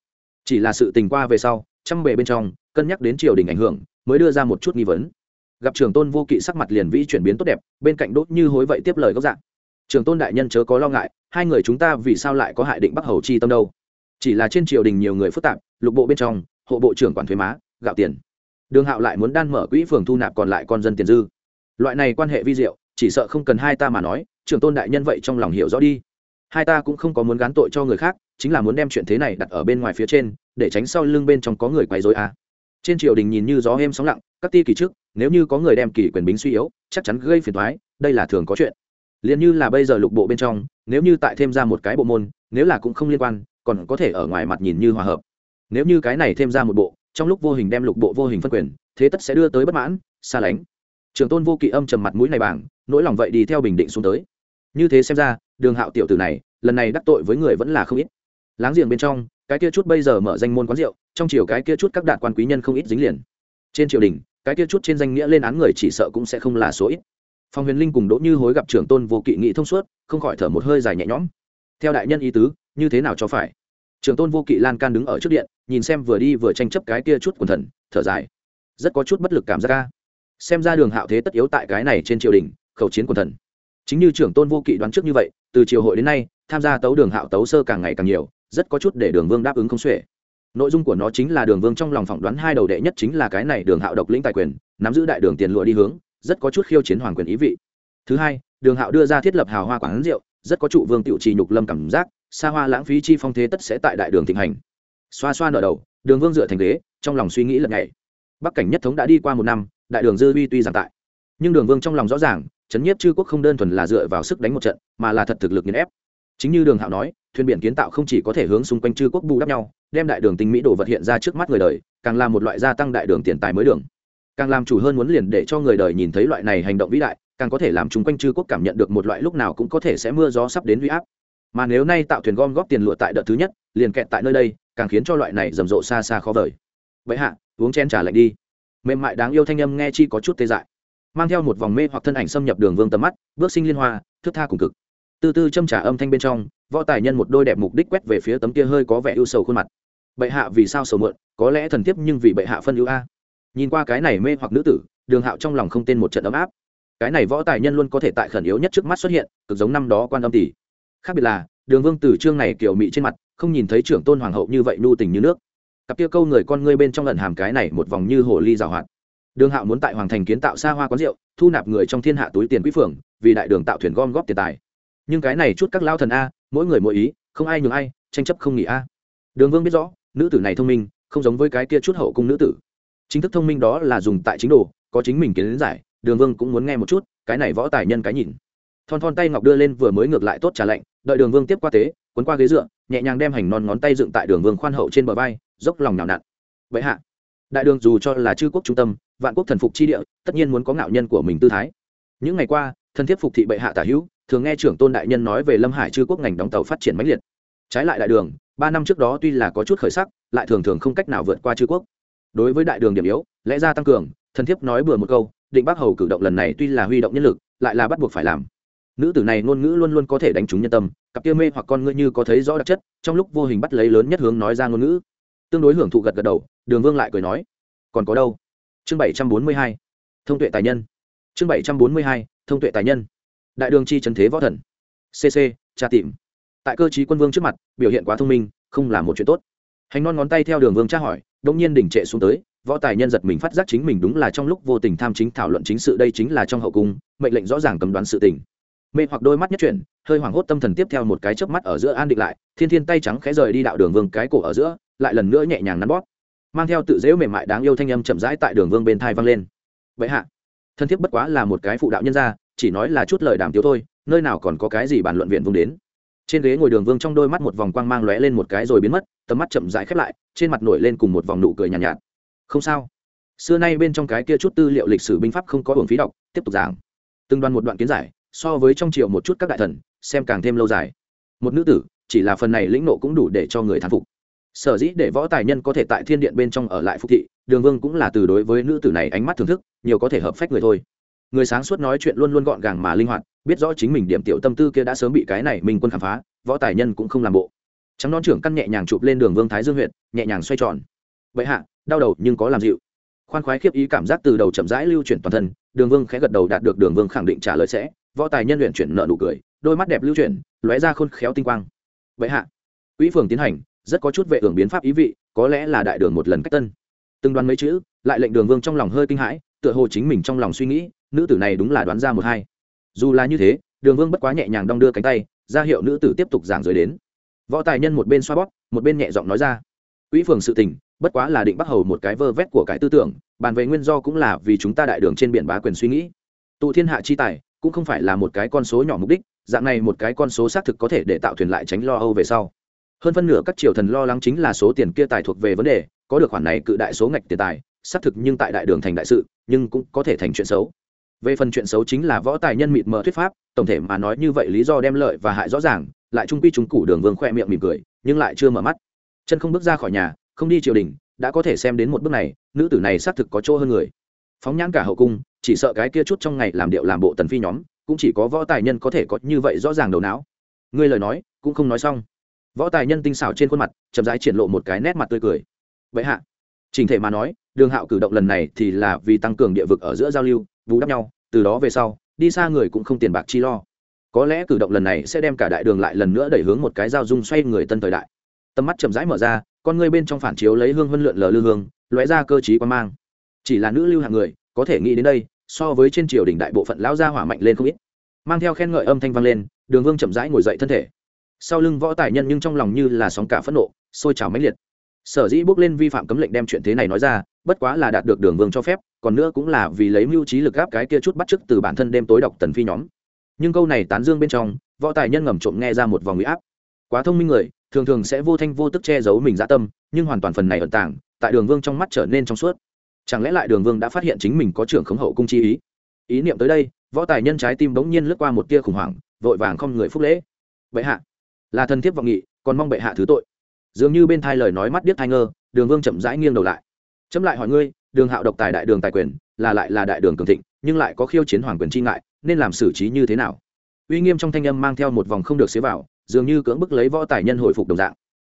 Chỉ là sự tình qua về sau, trăm bề bên trong, cân nhắc đến triều đình ảnh hưởng, mới đưa ra một chút nghi vấn. Gặp trường tôn vô kỵ sắc mặt liền vĩ chuyển biến tốt đẹp, bên cạnh đốt như hối vậy tiếp lời gốc dạng. Trường tôn đại nhân chớ có lo ngại hai người chúng ta vì sao lại có hại định bắc hầu chi tâm đâu? Chỉ là trên triều đình nhiều người phức tạp, lục bộ bên trong, hộ bộ trưởng quản thuế má, gạo tiền. Đường hạo lại muốn đan mở quỹ phường thu nạp còn lại con dân tiền dư. Loại này quan hệ vi diệu, chỉ sợ không cần hai ta mà nói, trưởng tôn đại nhân vậy trong lòng hiểu rõ đi. Hai ta cũng không có muốn gán tội cho người khác, chính là muốn đem chuyện thế này đặt ở bên ngoài phía trên, để tránh sau lưng bên trong có người quấy rối à. trên triều đình nhìn như gió êm sóng lặng, các ti kỳ trước, nếu như có người đem kỳ quyền bính suy yếu, chắc chắn gây phiền thoái đây là thường có chuyện liền như là bây giờ lục bộ bên trong, nếu như tại thêm ra một cái bộ môn, nếu là cũng không liên quan, còn có thể ở ngoài mặt nhìn như hòa hợp. Nếu như cái này thêm ra một bộ, trong lúc vô hình đem lục bộ vô hình phân quyền, thế tất sẽ đưa tới bất mãn, xa lánh. Trường tôn vô kỵ âm trầm mặt mũi này bảng, nỗi lòng vậy đi theo bình định xuống tới. Như thế xem ra, đường hạo tiểu tử này, lần này đắc tội với người vẫn là không ít. Láng giềng bên trong, cái kia chút bây giờ mở danh môn quán rượu, trong chiều cái kia chút các đạt quan quý nhân không ít dính liền. Trên triều đình, cái kia chút trên danh nghĩa lên án người chỉ sợ cũng sẽ không là số ít phong huyền linh cùng đỗ như hối gặp trưởng tôn vô kỵ nghị thông suốt, không khỏi thở một hơi dài nhẹ nhõm. Theo đại nhân ý tứ, như thế nào cho phải? Trưởng tôn vô kỵ lan can đứng ở trước điện, nhìn xem vừa đi vừa tranh chấp cái kia chút quần thần, thở dài. Rất có chút bất lực cảm giác ca xem ra đường hạo thế tất yếu tại cái này trên triều đình, khẩu chiến quần thần. Chính như trưởng tôn vô kỵ đoán trước như vậy, từ triều hội đến nay, tham gia tấu đường hạo tấu sơ càng ngày càng nhiều, rất có chút để đường vương đáp ứng không xuể. Nội dung của nó chính là đường vương trong lòng phỏng đoán hai đầu đệ nhất chính là cái này đường hạo độc lĩnh tài quyền, nắm giữ đại đường tiền lụa đi hướng rất có chút khiêu chiến hoàng quyền ý vị. Thứ hai, đường hạo đưa ra thiết lập hào hoa quán rượu, rất có trụ vương tiểu trì nhục lâm cảm giác, xa hoa lãng phí chi phong thế tất sẽ tại đại đường thịnh hành. Xoa xoa nở đầu, đường vương dựa thành ghế, trong lòng suy nghĩ lật ngày bắc cảnh nhất thống đã đi qua một năm, đại đường dư uy tuy giảm tại. Nhưng đường vương trong lòng rõ ràng chấn nhiếp chư quốc không đơn thuần là dựa vào sức đánh một trận, mà là thật thực lực nghiền ép. Chính như đường hạo nói, thuyền biển kiến tạo không chỉ có thể hướng xung quanh chư quốc bù đắp nhau, đem đại đường tinh mỹ đồ vật hiện ra trước mắt người đời, càng là một loại gia tăng đại đường tiền tài mới đường càng làm chủ hơn muốn liền để cho người đời nhìn thấy loại này hành động vĩ đại, càng có thể làm chúng quanh chư quốc cảm nhận được một loại lúc nào cũng có thể sẽ mưa gió sắp đến huy áp. Mà nếu nay tạo thuyền gom góp tiền lụa tại đợt thứ nhất, liền kẹt tại nơi đây, càng khiến cho loại này rầm rộ xa xa khó vời. Vậy hạ, uống chen trả lạnh đi. Mềm mại đáng yêu thanh âm nghe chi có chút tê dại. Mang theo một vòng mê hoặc thân ảnh xâm nhập đường vương tầm mắt, bước sinh liên hoa thức tha cùng cực. Từ từ châm trả âm thanh bên trong, võ tài nhân một đôi đẹp mục đích quét về phía tấm kia hơi có vẻ ưu sầu khuôn mặt. Bệ hạ vì sao sầu mượn có lẽ thần tiếp nhưng vì bệ hạ phân ưu a nhìn qua cái này mê hoặc nữ tử, đường hạo trong lòng không tên một trận ấm áp. Cái này võ tài nhân luôn có thể tại khẩn yếu nhất trước mắt xuất hiện, cực giống năm đó quan âm tỷ. Khác biệt là, đường vương từ trương này kiểu mị trên mặt, không nhìn thấy trưởng tôn hoàng hậu như vậy nhu tình như nước. Cặp kia câu người con ngươi bên trong lần hàm cái này một vòng như hồ ly rào hoạt. Đường hạo muốn tại hoàng thành kiến tạo xa hoa quán rượu, thu nạp người trong thiên hạ túi tiền quý phường, vì đại đường tạo thuyền gom góp tiền tài. Nhưng cái này chút các lao thần a, mỗi người mỗi ý, không ai nhường ai, tranh chấp không nghỉ a. Đường vương biết rõ, nữ tử này thông minh, không giống với cái kia chút hậu cung nữ tử chính thức thông minh đó là dùng tại chính đồ, có chính mình kiến giải, đường vương cũng muốn nghe một chút, cái này võ tài nhân cái nhìn. Thon thon tay ngọc đưa lên vừa mới ngược lại tốt trả lệnh đợi đường vương tiếp qua tế quấn qua ghế dựa, nhẹ nhàng đem hành non ngón tay dựng tại đường vương khoan hậu trên bờ vai, dốc lòng nhào nặn. Vậy hạ, đại đường dù cho là chư quốc trung tâm, vạn quốc thần phục chi địa, tất nhiên muốn có ngạo nhân của mình tư thái. Những ngày qua, thân thiết phục thị bệ hạ tả hữu, thường nghe trưởng tôn đại nhân nói về lâm hải chư quốc ngành đóng tàu phát triển mãnh liệt. Trái lại đại đường, ba năm trước đó tuy là có chút khởi sắc, lại thường thường không cách nào vượt qua chư quốc đối với đại đường điểm yếu, lẽ ra tăng cường, thần thiếp nói bừa một câu, định bác hầu cử động lần này tuy là huy động nhân lực, lại là bắt buộc phải làm. Nữ tử này ngôn ngữ luôn luôn có thể đánh trúng nhân tâm, cặp kia mê hoặc con ngươi như có thấy rõ đặc chất, trong lúc vô hình bắt lấy lớn nhất hướng nói ra ngôn ngữ. Tương đối hưởng thụ gật gật đầu, đường vương lại cười nói, còn có đâu? Chương bảy trăm bốn mươi hai, thông tuệ tài nhân. Chương bảy trăm bốn mươi hai, thông tuệ tài nhân. Đại đường chi trần thế võ thần. Cc tra tìm. Tại cơ chí quân vương trước mặt, biểu hiện quá thông minh, không là một chuyện tốt. Hành non ngón tay theo đường vương tra hỏi đông nhiên đỉnh trệ xuống tới, võ tài nhân giật mình phát giác chính mình đúng là trong lúc vô tình tham chính thảo luận chính sự, đây chính là trong hậu cung, mệnh lệnh rõ ràng cấm đoán sự tình. Mê hoặc đôi mắt nhất chuyển, hơi hoảng hốt tâm thần tiếp theo một cái chớp mắt ở giữa an định lại, thiên thiên tay trắng khẽ rời đi đạo đường vương cái cổ ở giữa, lại lần nữa nhẹ nhàng nắn bóp. Mang theo tự dễu mềm mại đáng yêu thanh âm chậm rãi tại đường vương bên thai vang lên. Vậy hạ. Thân thiết bất quá là một cái phụ đạo nhân gia chỉ nói là chút lời đàm tiếu thôi, nơi nào còn có cái gì bàn luận viện vương đến trên ghế ngồi đường vương trong đôi mắt một vòng quang mang lóe lên một cái rồi biến mất tầm mắt chậm rãi khép lại trên mặt nổi lên cùng một vòng nụ cười nhàn nhạt, nhạt. Không sao. Xưa nay bên trong cái kia chút tư liệu lịch sử binh pháp không có hưởng phí đọc tiếp tục giảng. Từng đoàn một đoạn kiến giải so với trong triệu một chút các đại thần xem càng thêm lâu dài. Một nữ tử chỉ là phần này lĩnh nộ cũng đủ để cho người thán phục. Sở dĩ để võ tài nhân có thể tại thiên điện bên trong ở lại phục thị đường vương cũng là từ đối với nữ tử này ánh mắt thưởng thức nhiều có thể hợp phách người thôi người sáng suốt nói chuyện luôn luôn gọn gàng mà linh hoạt, biết rõ chính mình điểm tiểu tâm tư kia đã sớm bị cái này minh quân khám phá, võ tài nhân cũng không làm bộ. Trắng nón trưởng căn nhẹ nhàng chụp lên đường vương thái dương huyện nhẹ nhàng xoay tròn. Vậy hạ, đau đầu nhưng có làm dịu. Khoan khoái khiếp ý cảm giác từ đầu chậm rãi lưu chuyển toàn thân, đường vương khẽ gật đầu đạt được đường vương khẳng định trả lời sẽ. Võ tài nhân luyện chuyển nợ nụ cười, đôi mắt đẹp lưu chuyển, lóe ra khôn khéo tinh quang. Vậy hạ. Quỹ phường tiến hành, rất có chút vệ hưởng biến pháp ý vị, có lẽ là đại đường một lần cách tân. Từng đoán mấy chữ, lại lệnh đường vương trong lòng hơi kinh hãi, tựa hồ chính mình trong lòng suy nghĩ nữ tử này đúng là đoán ra một hai. Dù là như thế, đường vương bất quá nhẹ nhàng đong đưa cánh tay, ra hiệu nữ tử tiếp tục giảng giới đến. Võ tài nhân một bên xoa bóp, một bên nhẹ giọng nói ra. Quỹ phường sự tình, bất quá là định bắt hầu một cái vơ vét của cái tư tưởng, bàn về nguyên do cũng là vì chúng ta đại đường trên biển bá quyền suy nghĩ. Tụ thiên hạ chi tài, cũng không phải là một cái con số nhỏ mục đích, dạng này một cái con số xác thực có thể để tạo thuyền lại tránh lo âu về sau. Hơn phân nửa các triều thần lo lắng chính là số tiền kia tài thuộc về vấn đề, có được khoản này cự đại số ngạch tiền tài, xác thực nhưng tại đại đường thành đại sự, nhưng cũng có thể thành chuyện xấu về phần chuyện xấu chính là võ tài nhân mịt mờ thuyết pháp, tổng thể mà nói như vậy lý do đem lợi và hại rõ ràng, lại trung quy trung củ đường vương khoe miệng mỉm cười, nhưng lại chưa mở mắt. Chân không bước ra khỏi nhà, không đi triều đình, đã có thể xem đến một bước này, nữ tử này xác thực có chỗ hơn người. Phóng nhãn cả hậu cung, chỉ sợ cái kia chút trong ngày làm điệu làm bộ tần phi nhóm, cũng chỉ có võ tài nhân có thể có như vậy rõ ràng đầu não. Ngươi lời nói, cũng không nói xong. Võ tài nhân tinh xảo trên khuôn mặt, chậm rãi triển lộ một cái nét mặt tươi cười. Vậy hạ trình thể mà nói, đường hạo cử động lần này thì là vì tăng cường địa vực ở giữa giao lưu bù đắp nhau, từ đó về sau, đi xa người cũng không tiền bạc chi lo. Có lẽ cử động lần này sẽ đem cả đại đường lại lần nữa đẩy hướng một cái giao dung xoay người tân thời đại. Tầm mắt chậm rãi mở ra, con ngươi bên trong phản chiếu lấy hương vân lượn lờ lư hương, lóe ra cơ chí quan mang. Chỉ là nữ lưu hạng người, có thể nghĩ đến đây, so với trên triều đình đại bộ phận lão gia hỏa mạnh lên không ít. Mang theo khen ngợi âm thanh vang lên, đường vương chậm rãi ngồi dậy thân thể. Sau lưng võ tài nhân nhưng trong lòng như là sóng cả phẫn nộ, sôi trào mãnh liệt. Sở dĩ bước lên vi phạm cấm lệnh đem chuyện thế này nói ra bất quá là đạt được đường vương cho phép, còn nữa cũng là vì lấy mưu trí lực gáp cái kia chút bắt chước từ bản thân đêm tối đọc tần phi nhóm. Nhưng câu này tán dương bên trong, võ tài nhân ngầm trộm nghe ra một vòng huy áp. Quá thông minh người, thường thường sẽ vô thanh vô tức che giấu mình dã tâm, nhưng hoàn toàn phần này ẩn tàng, tại đường vương trong mắt trở nên trong suốt. Chẳng lẽ lại đường vương đã phát hiện chính mình có trưởng khống hậu cung chi ý? Ý niệm tới đây, võ tài nhân trái tim bỗng nhiên lướt qua một tia khủng hoảng, vội vàng không người phúc lễ. Bệ hạ, là thần thiếp vọng nghị, còn mong bệ hạ thứ tội. Dường như bên thai lời nói mắt điếc thai ngơ, đường vương chậm rãi nghiêng đầu lại chấm lại hỏi ngươi, đường hạo độc tài đại đường tài quyền, là lại là đại đường cường thịnh, nhưng lại có khiêu chiến hoàng quyền chi ngại, nên làm xử trí như thế nào? Uy nghiêm trong thanh âm mang theo một vòng không được xế vào, dường như cưỡng bức lấy võ tài nhân hồi phục đồng dạng.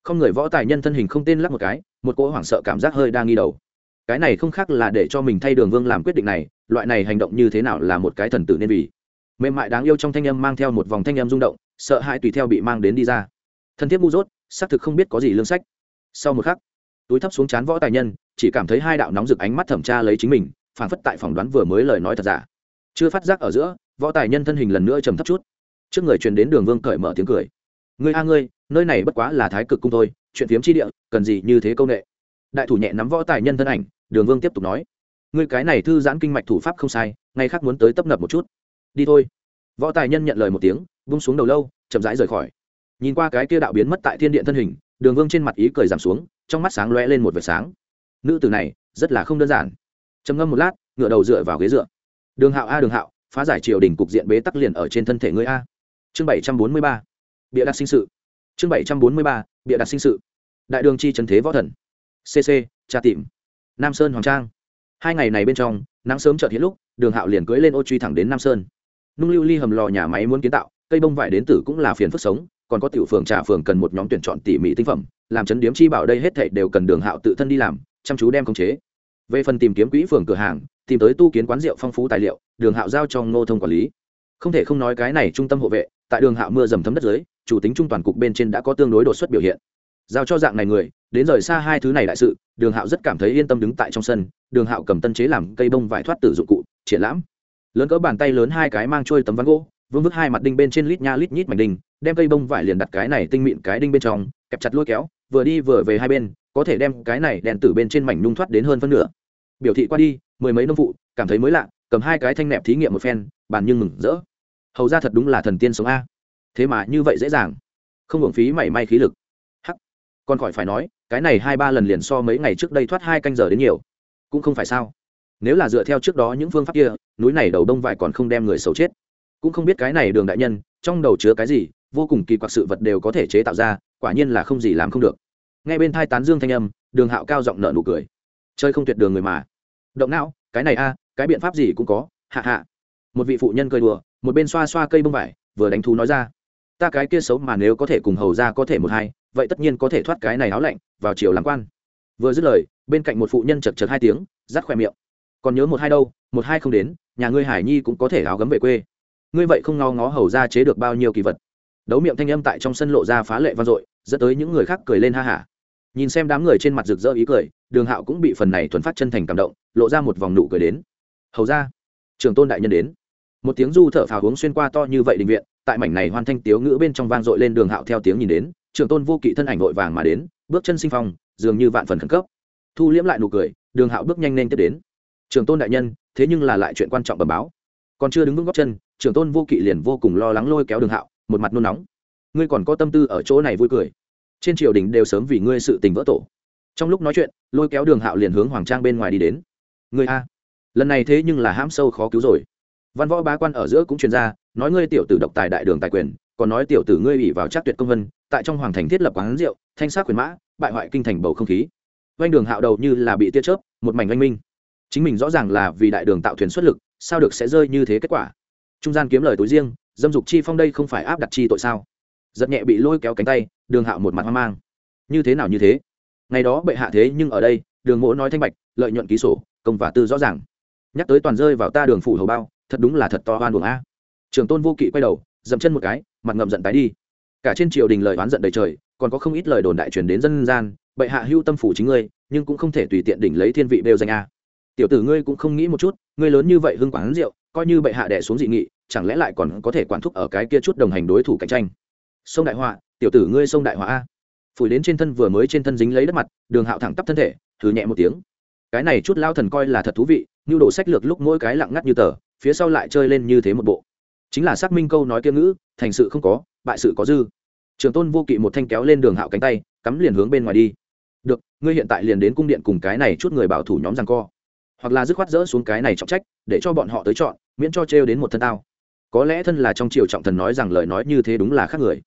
Không người võ tài nhân thân hình không tên lắc một cái, một cỗ hoảng sợ cảm giác hơi đang nghi đầu. Cái này không khác là để cho mình thay đường vương làm quyết định này, loại này hành động như thế nào là một cái thần tử nên vì. Mềm mại đáng yêu trong thanh âm mang theo một vòng thanh âm rung động, sợ hãi tùy theo bị mang đến đi ra. Thân thiết ngu dốt, xác thực không biết có gì lương sách. Sau một khắc, túi thấp xuống chán võ tài nhân chỉ cảm thấy hai đạo nóng rực ánh mắt thẩm tra lấy chính mình, phảng phất tại phỏng đoán vừa mới lời nói thật giả. Chưa phát giác ở giữa, võ tài nhân thân hình lần nữa trầm thấp chút. Trước người truyền đến đường vương cởi mở tiếng cười. Ngươi a ngươi, nơi này bất quá là thái cực cung thôi, chuyện phiếm chi địa, cần gì như thế công nghệ đại thủ nhẹ nắm võ tài nhân thân ảnh, đường vương tiếp tục nói. Ngươi cái này thư giãn kinh mạch thủ pháp không sai ngay khác muốn tới tấp nập một chút. Đi thôi. Võ tài nhân nhận lời một tiếng, vung xuống đầu lâu, chậm rãi rời khỏi. Nhìn qua cái kia đạo biến mất tại thiên điện thân hình, đường vương trên mặt ý cười giảm xuống, trong mắt sáng loe lên một vệt sáng nữ tử này rất là không đơn giản. Trầm ngâm một lát, ngựa đầu dựa vào ghế dựa. Đường hạo a, đường hạo, phá giải triều đình cục diện bế tắc liền ở trên thân thể ngươi a. Chương bảy trăm bốn mươi ba, bịa đặt sinh sự. Chương bảy trăm bốn mươi ba, bịa đặt sinh sự. Đại đường chi trần thế võ thần. Cc tra tìm nam sơn hoàng trang. Hai ngày này bên trong, nắng sớm chợt hiện lúc, đường hạo liền cưỡi lên ô truy thẳng đến nam sơn. Nung lưu ly hầm lò nhà máy muốn kiến tạo, cây bông vải đến tử cũng là phiền phức sống, còn có tiểu phường, trà phường cần một nhóm tuyển chọn tỉ mỉ tinh phẩm, làm chấn điếm chi bảo đây hết thảy đều cần đường hạo tự thân đi làm chăm chú đem khống chế. Về phần tìm kiếm quỹ phường cửa hàng, tìm tới tu kiến quán rượu phong phú tài liệu, đường hạo giao cho ngô thông quản lý. Không thể không nói cái này trung tâm hộ vệ, tại đường hạo mưa dầm thấm đất dưới, chủ tính trung toàn cục bên trên đã có tương đối đột xuất biểu hiện. Giao cho dạng này người, đến rời xa hai thứ này đại sự, đường hạo rất cảm thấy yên tâm đứng tại trong sân, đường hạo cầm tân chế làm cây bông vải thoát tử dụng cụ, triển lãm. Lớn cỡ bàn tay lớn hai cái mang trôi tấm ván gỗ, vương vức hai mặt đinh bên trên lít nha lít nhít mảnh đinh, đem cây bông vải liền đặt cái này tinh mịn cái đinh bên trong kẹp chặt lôi kéo, vừa đi vừa về hai bên, có thể đem cái này đèn tử bên trên mảnh nhung thoát đến hơn phân nửa. Biểu thị qua đi, mười mấy nông vụ cảm thấy mới lạ, cầm hai cái thanh nẹp thí nghiệm một phen, bàn nhưng mừng rỡ. Hầu ra thật đúng là thần tiên sống a. Thế mà như vậy dễ dàng. Không hưởng phí mảy may khí lực. Hắc. Còn khỏi phải nói, cái này hai ba lần liền so mấy ngày trước đây thoát hai canh giờ đến nhiều. Cũng không phải sao. Nếu là dựa theo trước đó những phương pháp kia, núi này đầu đông vải còn không đem người xấu chết. Cũng không biết cái này đường đại nhân, trong đầu chứa cái gì, vô cùng kỳ quặc sự vật đều có thể chế tạo ra quả nhiên là không gì làm không được. Ngay bên thai tán dương thanh âm, đường hạo cao giọng nợ nụ cười. Chơi không tuyệt đường người mà. Động não, cái này a, cái biện pháp gì cũng có, hạ hạ. Một vị phụ nhân cười đùa, một bên xoa xoa cây bông vải, vừa đánh thú nói ra. Ta cái kia xấu mà nếu có thể cùng hầu ra có thể một hai, vậy tất nhiên có thể thoát cái này áo lạnh, vào chiều làm quan. Vừa dứt lời, bên cạnh một phụ nhân chật chật hai tiếng, rắt khoe miệng. Còn nhớ một hai đâu, một hai không đến, nhà ngươi hải nhi cũng có thể áo gấm về quê. Ngươi vậy không ngó ngó hầu ra chế được bao nhiêu kỳ vật đấu miệng thanh âm tại trong sân lộ ra phá lệ vang dội, dẫn tới những người khác cười lên ha hả nhìn xem đám người trên mặt rực rỡ ý cười, đường hạo cũng bị phần này thuần phát chân thành cảm động, lộ ra một vòng nụ cười đến. Hầu ra trường tôn đại nhân đến. Một tiếng du thở phào hướng xuyên qua to như vậy định viện, tại mảnh này hoàn thanh tiếu ngữ bên trong vang dội lên đường hạo theo tiếng nhìn đến trường tôn vô kỵ thân ảnh vội vàng mà đến, bước chân sinh phong, dường như vạn phần khẩn cấp. Thu liễm lại nụ cười, đường hạo bước nhanh nên tiếp đến. Trường tôn đại nhân, thế nhưng là lại chuyện quan trọng bẩm báo. Còn chưa đứng vững góc chân trường tôn vô kỵ liền vô cùng lo lắng lôi kéo đường hạo một mặt nôn nóng. Ngươi còn có tâm tư ở chỗ này vui cười. Trên triều đình đều sớm vì ngươi sự tình vỡ tổ. Trong lúc nói chuyện, lôi kéo đường hạo liền hướng hoàng trang bên ngoài đi đến. Ngươi a, lần này thế nhưng là hãm sâu khó cứu rồi. Văn võ bá quan ở giữa cũng truyền ra, nói ngươi tiểu tử độc tài đại đường tài quyền, còn nói tiểu tử ngươi ủy vào trác tuyệt công vân, tại trong hoàng thành thiết lập quán rượu, thanh sát quyền mã, bại hoại kinh thành bầu không khí. Oanh đường hạo đầu như là bị tia chớp, một mảnh oanh minh. Chính mình rõ ràng là vì đại đường tạo thuyền xuất lực, sao được sẽ rơi như thế kết quả? Trung gian kiếm lời túi riêng dâm dục chi phong đây không phải áp đặt chi tội sao? Giật nhẹ bị lôi kéo cánh tay, đường hạo một mặt hoang mang. Như thế nào như thế? Ngày đó bệ hạ thế nhưng ở đây, đường mỗ nói thanh bạch, lợi nhuận ký sổ, công và tư rõ ràng. Nhắc tới toàn rơi vào ta đường phủ hầu bao, thật đúng là thật to hoan buồng a. Trường tôn vô kỵ quay đầu, dậm chân một cái, mặt ngậm giận tái đi. Cả trên triều đình lời oán giận đầy trời, còn có không ít lời đồn đại truyền đến dân gian, bệ hạ hưu tâm phủ chính ngươi, nhưng cũng không thể tùy tiện đỉnh lấy thiên vị đều danh a tiểu tử ngươi cũng không nghĩ một chút, ngươi lớn như vậy hưng quán rượu, coi như bệ hạ đẻ xuống dị nghị, chẳng lẽ lại còn có thể quản thúc ở cái kia chút đồng hành đối thủ cạnh tranh? Sông đại họa, tiểu tử ngươi sông đại họa a. Phủi đến trên thân vừa mới trên thân dính lấy đất mặt, đường hạo thẳng tắp thân thể thử nhẹ một tiếng. Cái này chút lao thần coi là thật thú vị như đồ sách lược lúc mỗi cái lặng ngắt như tờ, phía sau lại chơi lên như thế một bộ. Chính là xác minh câu nói kia ngữ, thành sự không có, bại sự có dư. Trường tôn vô kỵ một thanh kéo lên đường hạo cánh tay, cắm liền hướng bên ngoài đi. Được, ngươi hiện tại liền đến cung điện cùng cái này chút người bảo thủ nhóm rằng co hoặc là dứt khoát dỡ xuống cái này trọng trách, để cho bọn họ tới chọn, miễn cho trêu đến một thân tao. Có lẽ thân là trong triều trọng thần nói rằng lời nói như thế đúng là khác người.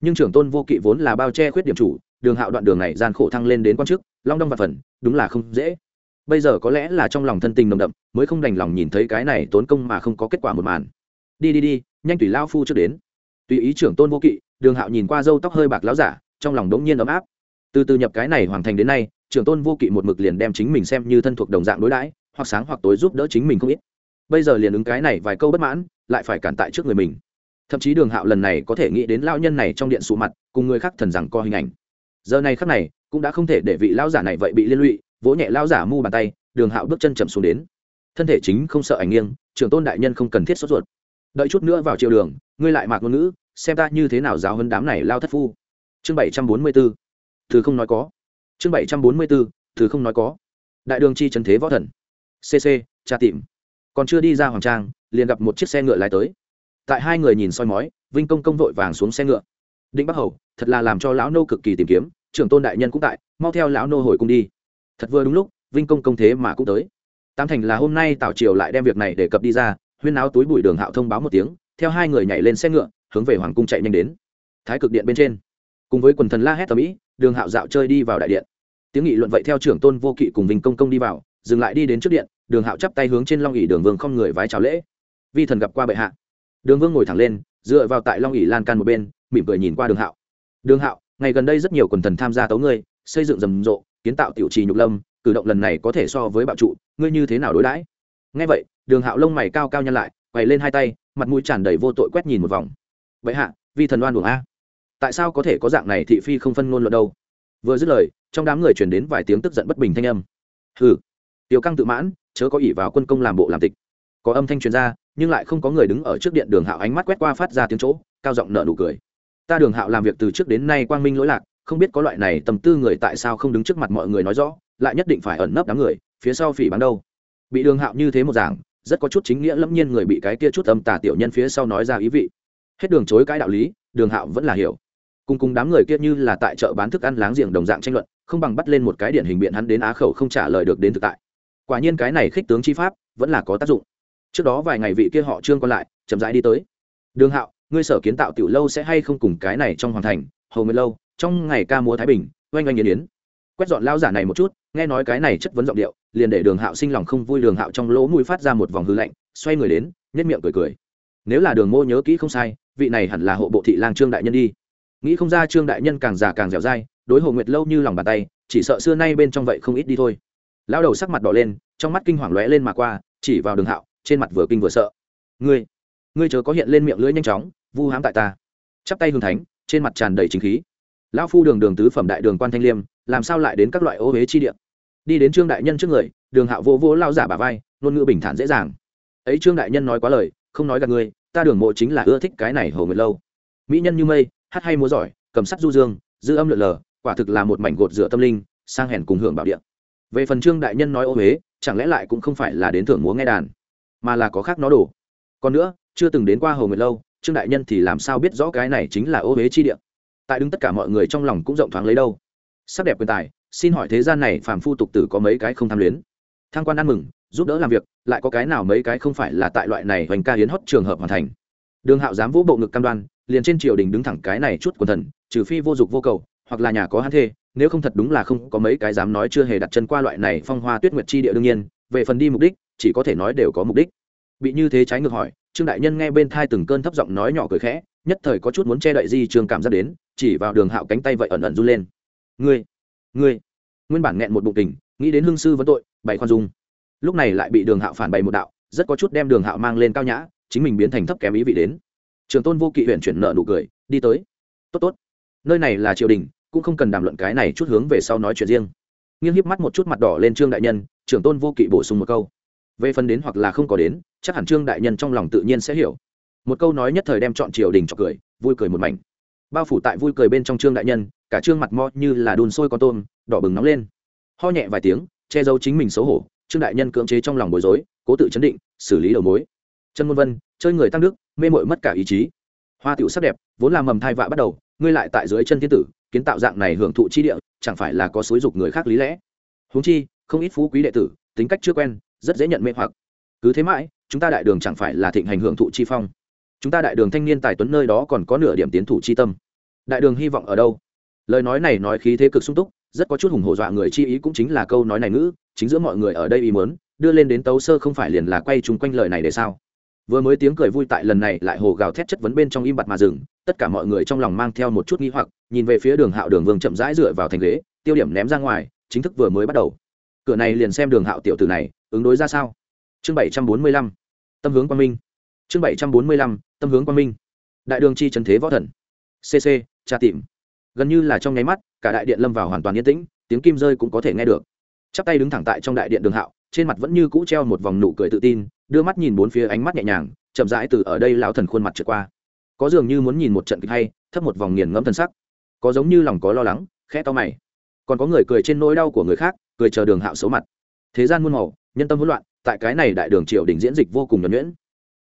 Nhưng trưởng tôn vô kỵ vốn là bao che khuyết điểm chủ, đường hạo đoạn đường này gian khổ thăng lên đến quan chức, long đong và phần, đúng là không dễ. Bây giờ có lẽ là trong lòng thân tình nồng đậm, mới không đành lòng nhìn thấy cái này tốn công mà không có kết quả một màn. Đi đi đi, nhanh tùy lao phu trước đến. Tùy ý trưởng tôn vô kỵ, đường hạo nhìn qua râu tóc hơi bạc láo giả, trong lòng đống nhiên ấm áp. Từ từ nhập cái này hoàn thành đến nay, trưởng tôn vô kỵ một mực liền đem chính mình xem như thân thuộc đồng dạng đối đãi hoặc sáng hoặc tối giúp đỡ chính mình không ít. Bây giờ liền ứng cái này vài câu bất mãn, lại phải cản tại trước người mình. Thậm chí đường hạo lần này có thể nghĩ đến lao nhân này trong điện sụ mặt, cùng người khác thần rằng co hình ảnh. Giờ này khắc này, cũng đã không thể để vị lao giả này vậy bị liên lụy, vỗ nhẹ lao giả mu bàn tay, đường hạo bước chân chậm xuống đến. Thân thể chính không sợ ảnh nghiêng, trưởng tôn đại nhân không cần thiết sốt ruột. Đợi chút nữa vào triệu đường, ngươi lại mạc ngôn ngữ, xem ta như thế nào giáo hơn đám này lao thất phu. Chương bảy trăm bốn mươi b ố thứ không nói có. Chương bảy trăm bốn mươi b ố thứ không nói có. Đại đường chi trần thế võ thần cc tra tìm. Còn chưa đi ra hoàng trang, liền gặp một chiếc xe ngựa lái tới. Tại hai người nhìn soi mói, vinh công công vội vàng xuống xe ngựa. Định bắc hầu, thật là làm cho lão nô cực kỳ tìm kiếm, trưởng tôn đại nhân cũng tại, mau theo lão nô hồi cung đi. Thật vừa đúng lúc, vinh công công thế mà cũng tới. Tam thành là hôm nay tào triều lại đem việc này để cập đi ra, huyên áo túi bụi đường hạo thông báo một tiếng, theo hai người nhảy lên xe ngựa, hướng về hoàng cung chạy nhanh đến. Thái cực điện bên trên. Cùng với quần thần la hét tầm ĩ đường hạo dạo chơi đi vào đại điện. Tiếng nghị luận vậy theo trưởng tôn vô kỵ cùng vinh công công đi vào dừng lại đi đến trước điện, đường hạo chắp tay hướng trên long ỉ đường vương không người vái chào lễ. Vi thần gặp qua bệ hạ. Đường vương ngồi thẳng lên, dựa vào tại long ỉ lan can một bên, mỉm cười nhìn qua đường hạo. Đường hạo, ngày gần đây rất nhiều quần thần tham gia tấu ngươi, xây dựng rầm rộ, kiến tạo tiểu trì nhục lâm, cử động lần này có thể so với bạo trụ, ngươi như thế nào đối đãi? Ngay vậy, đường hạo lông mày cao cao nhăn lại quầy lên hai tay, mặt mũi tràn đầy vô tội quét nhìn một vòng. Vậy hạ, vi thần đoan buồng a. Tại sao có thể có dạng này thị phi không phân ngôn luận đâu? Vừa dứt lời, trong đám người chuyển đến vài tiếng tức giận bất bình thanh âm. Hừ tiểu căng tự mãn, chớ có ỷ vào quân công làm bộ làm tịch. Có âm thanh truyền ra, nhưng lại không có người đứng ở trước điện đường hạo ánh mắt quét qua phát ra tiếng chỗ, cao giọng nợ nụ cười. Ta đường hạo làm việc từ trước đến nay quang minh lỗi lạc, không biết có loại này tầm tư người tại sao không đứng trước mặt mọi người nói rõ, lại nhất định phải ẩn nấp đám người, phía sau phỉ bắn đâu. Bị đường hạo như thế một giảng rất có chút chính nghĩa lẫm nhiên người bị cái kia chút âm tà tiểu nhân phía sau nói ra ý vị. Hết đường chối cái đạo lý, đường hạo vẫn là hiểu. Cùng cùng đám người kia như là tại chợ bán thức ăn láng giềng đồng dạng tranh luận, không bằng bắt lên một cái điển hình biện hắn đến á khẩu không trả lời được đến thực tại quả nhiên cái này khích tướng chi pháp vẫn là có tác dụng. Trước đó vài ngày vị kia họ trương còn lại chậm rãi đi tới. Đường hạo, ngươi sở kiến tạo tiểu lâu sẽ hay không cùng cái này trong hoàn thành hầu mới lâu, trong ngày ca múa thái bình, oanh oanh yến yến. Quét dọn lao giả này một chút, nghe nói cái này chất vấn giọng điệu, liền để đường hạo sinh lòng không vui. Đường hạo trong lỗ mũi phát ra một vòng hư lạnh, xoay người đến nhất miệng cười cười. Nếu là đường mô nhớ kỹ không sai, vị này hẳn là hộ bộ thị lang trương đại nhân đi. Nghĩ không ra trương đại nhân càng già càng dẻo dai, đối hồ nguyệt lâu như lòng bàn tay, chỉ sợ xưa nay bên trong vậy không ít đi thôi lao đầu sắc mặt đỏ lên, trong mắt kinh hoàng lóe lên mà qua, chỉ vào đường hạo, trên mặt vừa kinh vừa sợ. Ngươi ngươi chớ có hiện lên miệng lưỡi nhanh chóng, vu hãm tại ta. Chắp tay hương thánh, trên mặt tràn đầy chính khí. Lão phu đường đường tứ phẩm đại đường quan thanh liêm, làm sao lại đến các loại ô huế chi điện đi đến trương đại nhân trước người, đường hạo vô vô lao giả bà vai, ngôn ngữ bình thản dễ dàng. Ấy trương đại nhân nói quá lời, không nói gặp ngươi, ta đường mộ chính là ưa thích cái này hồ người lâu. Mỹ nhân như mây, hát hay múa giỏi, cầm sắt du dương, dư âm lượn lờ, quả thực là một mảnh gột rửa tâm linh, sang hèn cùng hưởng bảo điện về phần trương đại nhân nói ô huế chẳng lẽ lại cũng không phải là đến thưởng múa nghe đàn, mà là có khác nó đổ. Còn nữa, chưa từng đến qua hồ nguyệt lâu, trương đại nhân thì làm sao biết rõ cái này chính là ô huế chi điện tại đứng tất cả mọi người trong lòng cũng rộng thoáng lấy đâu. Sắc đẹp quyền tài, xin hỏi thế gian này phàm phu tục tử có mấy cái không tham luyến? Thang quan ăn mừng, giúp đỡ làm việc, lại có cái nào mấy cái không phải là tại loại này hoành ca hiến hót trường hợp hoàn thành? Đường hạo dám vũ bộ ngực cam đoan, liền trên triều đình đứng thẳng cái này chút quần thần, trừ phi vô dụng vô cầu, hoặc là nhà có hắn thê nếu không thật đúng là không có mấy cái dám nói chưa hề đặt chân qua loại này phong hoa tuyết nguyệt chi địa đương nhiên, về phần đi mục đích, chỉ có thể nói đều có mục đích. Bị như thế trái ngược hỏi, trương đại nhân nghe bên thai từng cơn thấp giọng nói nhỏ cười khẽ, nhất thời có chút muốn che đậy di trường cảm giác đến, chỉ vào đường hạo cánh tay vậy ẩn ẩn run lên. Ngươi ngươi, nguyên bản nghẹn một bụng tình, nghĩ đến hương sư vấn tội, bày khoan dung. Lúc này lại bị đường hạo phản bày một đạo, rất có chút đem đường hạo mang lên cao nhã, chính mình biến thành thấp kém ý vị đến. Trường tôn vô kỵ huyện chuyển nợ nụ cười, đi tới. Tốt tốt. Nơi này là triều đình cũng không cần đàm luận cái này chút hướng về sau nói chuyện riêng. Nghiêng hiếp mắt một chút mặt đỏ lên trương đại nhân, trưởng tôn vô kỵ bổ sung một câu. Về phần đến hoặc là không có đến, chắc hẳn trương đại nhân trong lòng tự nhiên sẽ hiểu. Một câu nói nhất thời đem chọn triều đình cho cười, vui cười một mảnh. Bao phủ tại vui cười bên trong trương đại nhân, cả trương mặt mo như là đun sôi con tôm, đỏ bừng nóng lên. Ho nhẹ vài tiếng, che giấu chính mình xấu hổ, trương đại nhân cưỡng chế trong lòng bối rối, cố tự chấn định, xử lý đầu mối. Trần môn vân, chơi người tăng đức, mê mội mất cả ý chí. Hoa tiểu sắc đẹp, vốn là mầm thai vạ bắt đầu, ngươi lại tại dưới chân thiên tử kiến tạo dạng này hưởng thụ chi địa, chẳng phải là có xúi dục người khác lý lẽ. Huống chi, không ít phú quý đệ tử, tính cách chưa quen, rất dễ nhận mê hoặc. Cứ thế mãi, chúng ta đại đường chẳng phải là thịnh hành hưởng thụ chi phong. Chúng ta đại đường thanh niên tài tuấn nơi đó còn có nửa điểm tiến thủ chi tâm. Đại đường hy vọng ở đâu? Lời nói này nói khí thế cực sung túc, rất có chút hùng hổ dọa người chi ý cũng chính là câu nói này ngữ, chính giữa mọi người ở đây ý mớn đưa lên đến tấu sơ không phải liền là quay chung quanh lời này để sao? Vừa mới tiếng cười vui tại lần này lại hồ gào thét chất vấn bên trong im bặt mà dừng, tất cả mọi người trong lòng mang theo một chút nghi hoặc, nhìn về phía đường hạo đường vương chậm rãi dựa vào thành ghế, tiêu điểm ném ra ngoài, chính thức vừa mới bắt đầu. Cửa này liền xem đường hạo tiểu tử này, ứng đối ra sao? Chương bảy trăm bốn mươi lăm, tâm hướng quang minh. Chương bảy trăm bốn mươi lăm, tâm hướng quang minh. Đại đường chi trần thế võ thần. Cc tra tìm. Gần như là trong nháy mắt, cả đại điện lâm vào hoàn toàn yên tĩnh, tiếng kim rơi cũng có thể nghe được. Chắp tay đứng thẳng tại trong đại điện đường hạo, trên mặt vẫn như cũ treo một vòng nụ cười tự tin đưa mắt nhìn bốn phía ánh mắt nhẹ nhàng, chậm rãi từ ở đây lão thần khuôn mặt trượt qua. Có dường như muốn nhìn một trận kịch hay, thấp một vòng nghiền ngẫm thân sắc. Có giống như lòng có lo lắng, khẽ to mày. Còn có người cười trên nỗi đau của người khác, cười chờ đường hạo xấu mặt. Thế gian muôn màu, nhân tâm hỗn loạn, tại cái này đại đường triều đình diễn dịch vô cùng nhuẩn nhuyễn.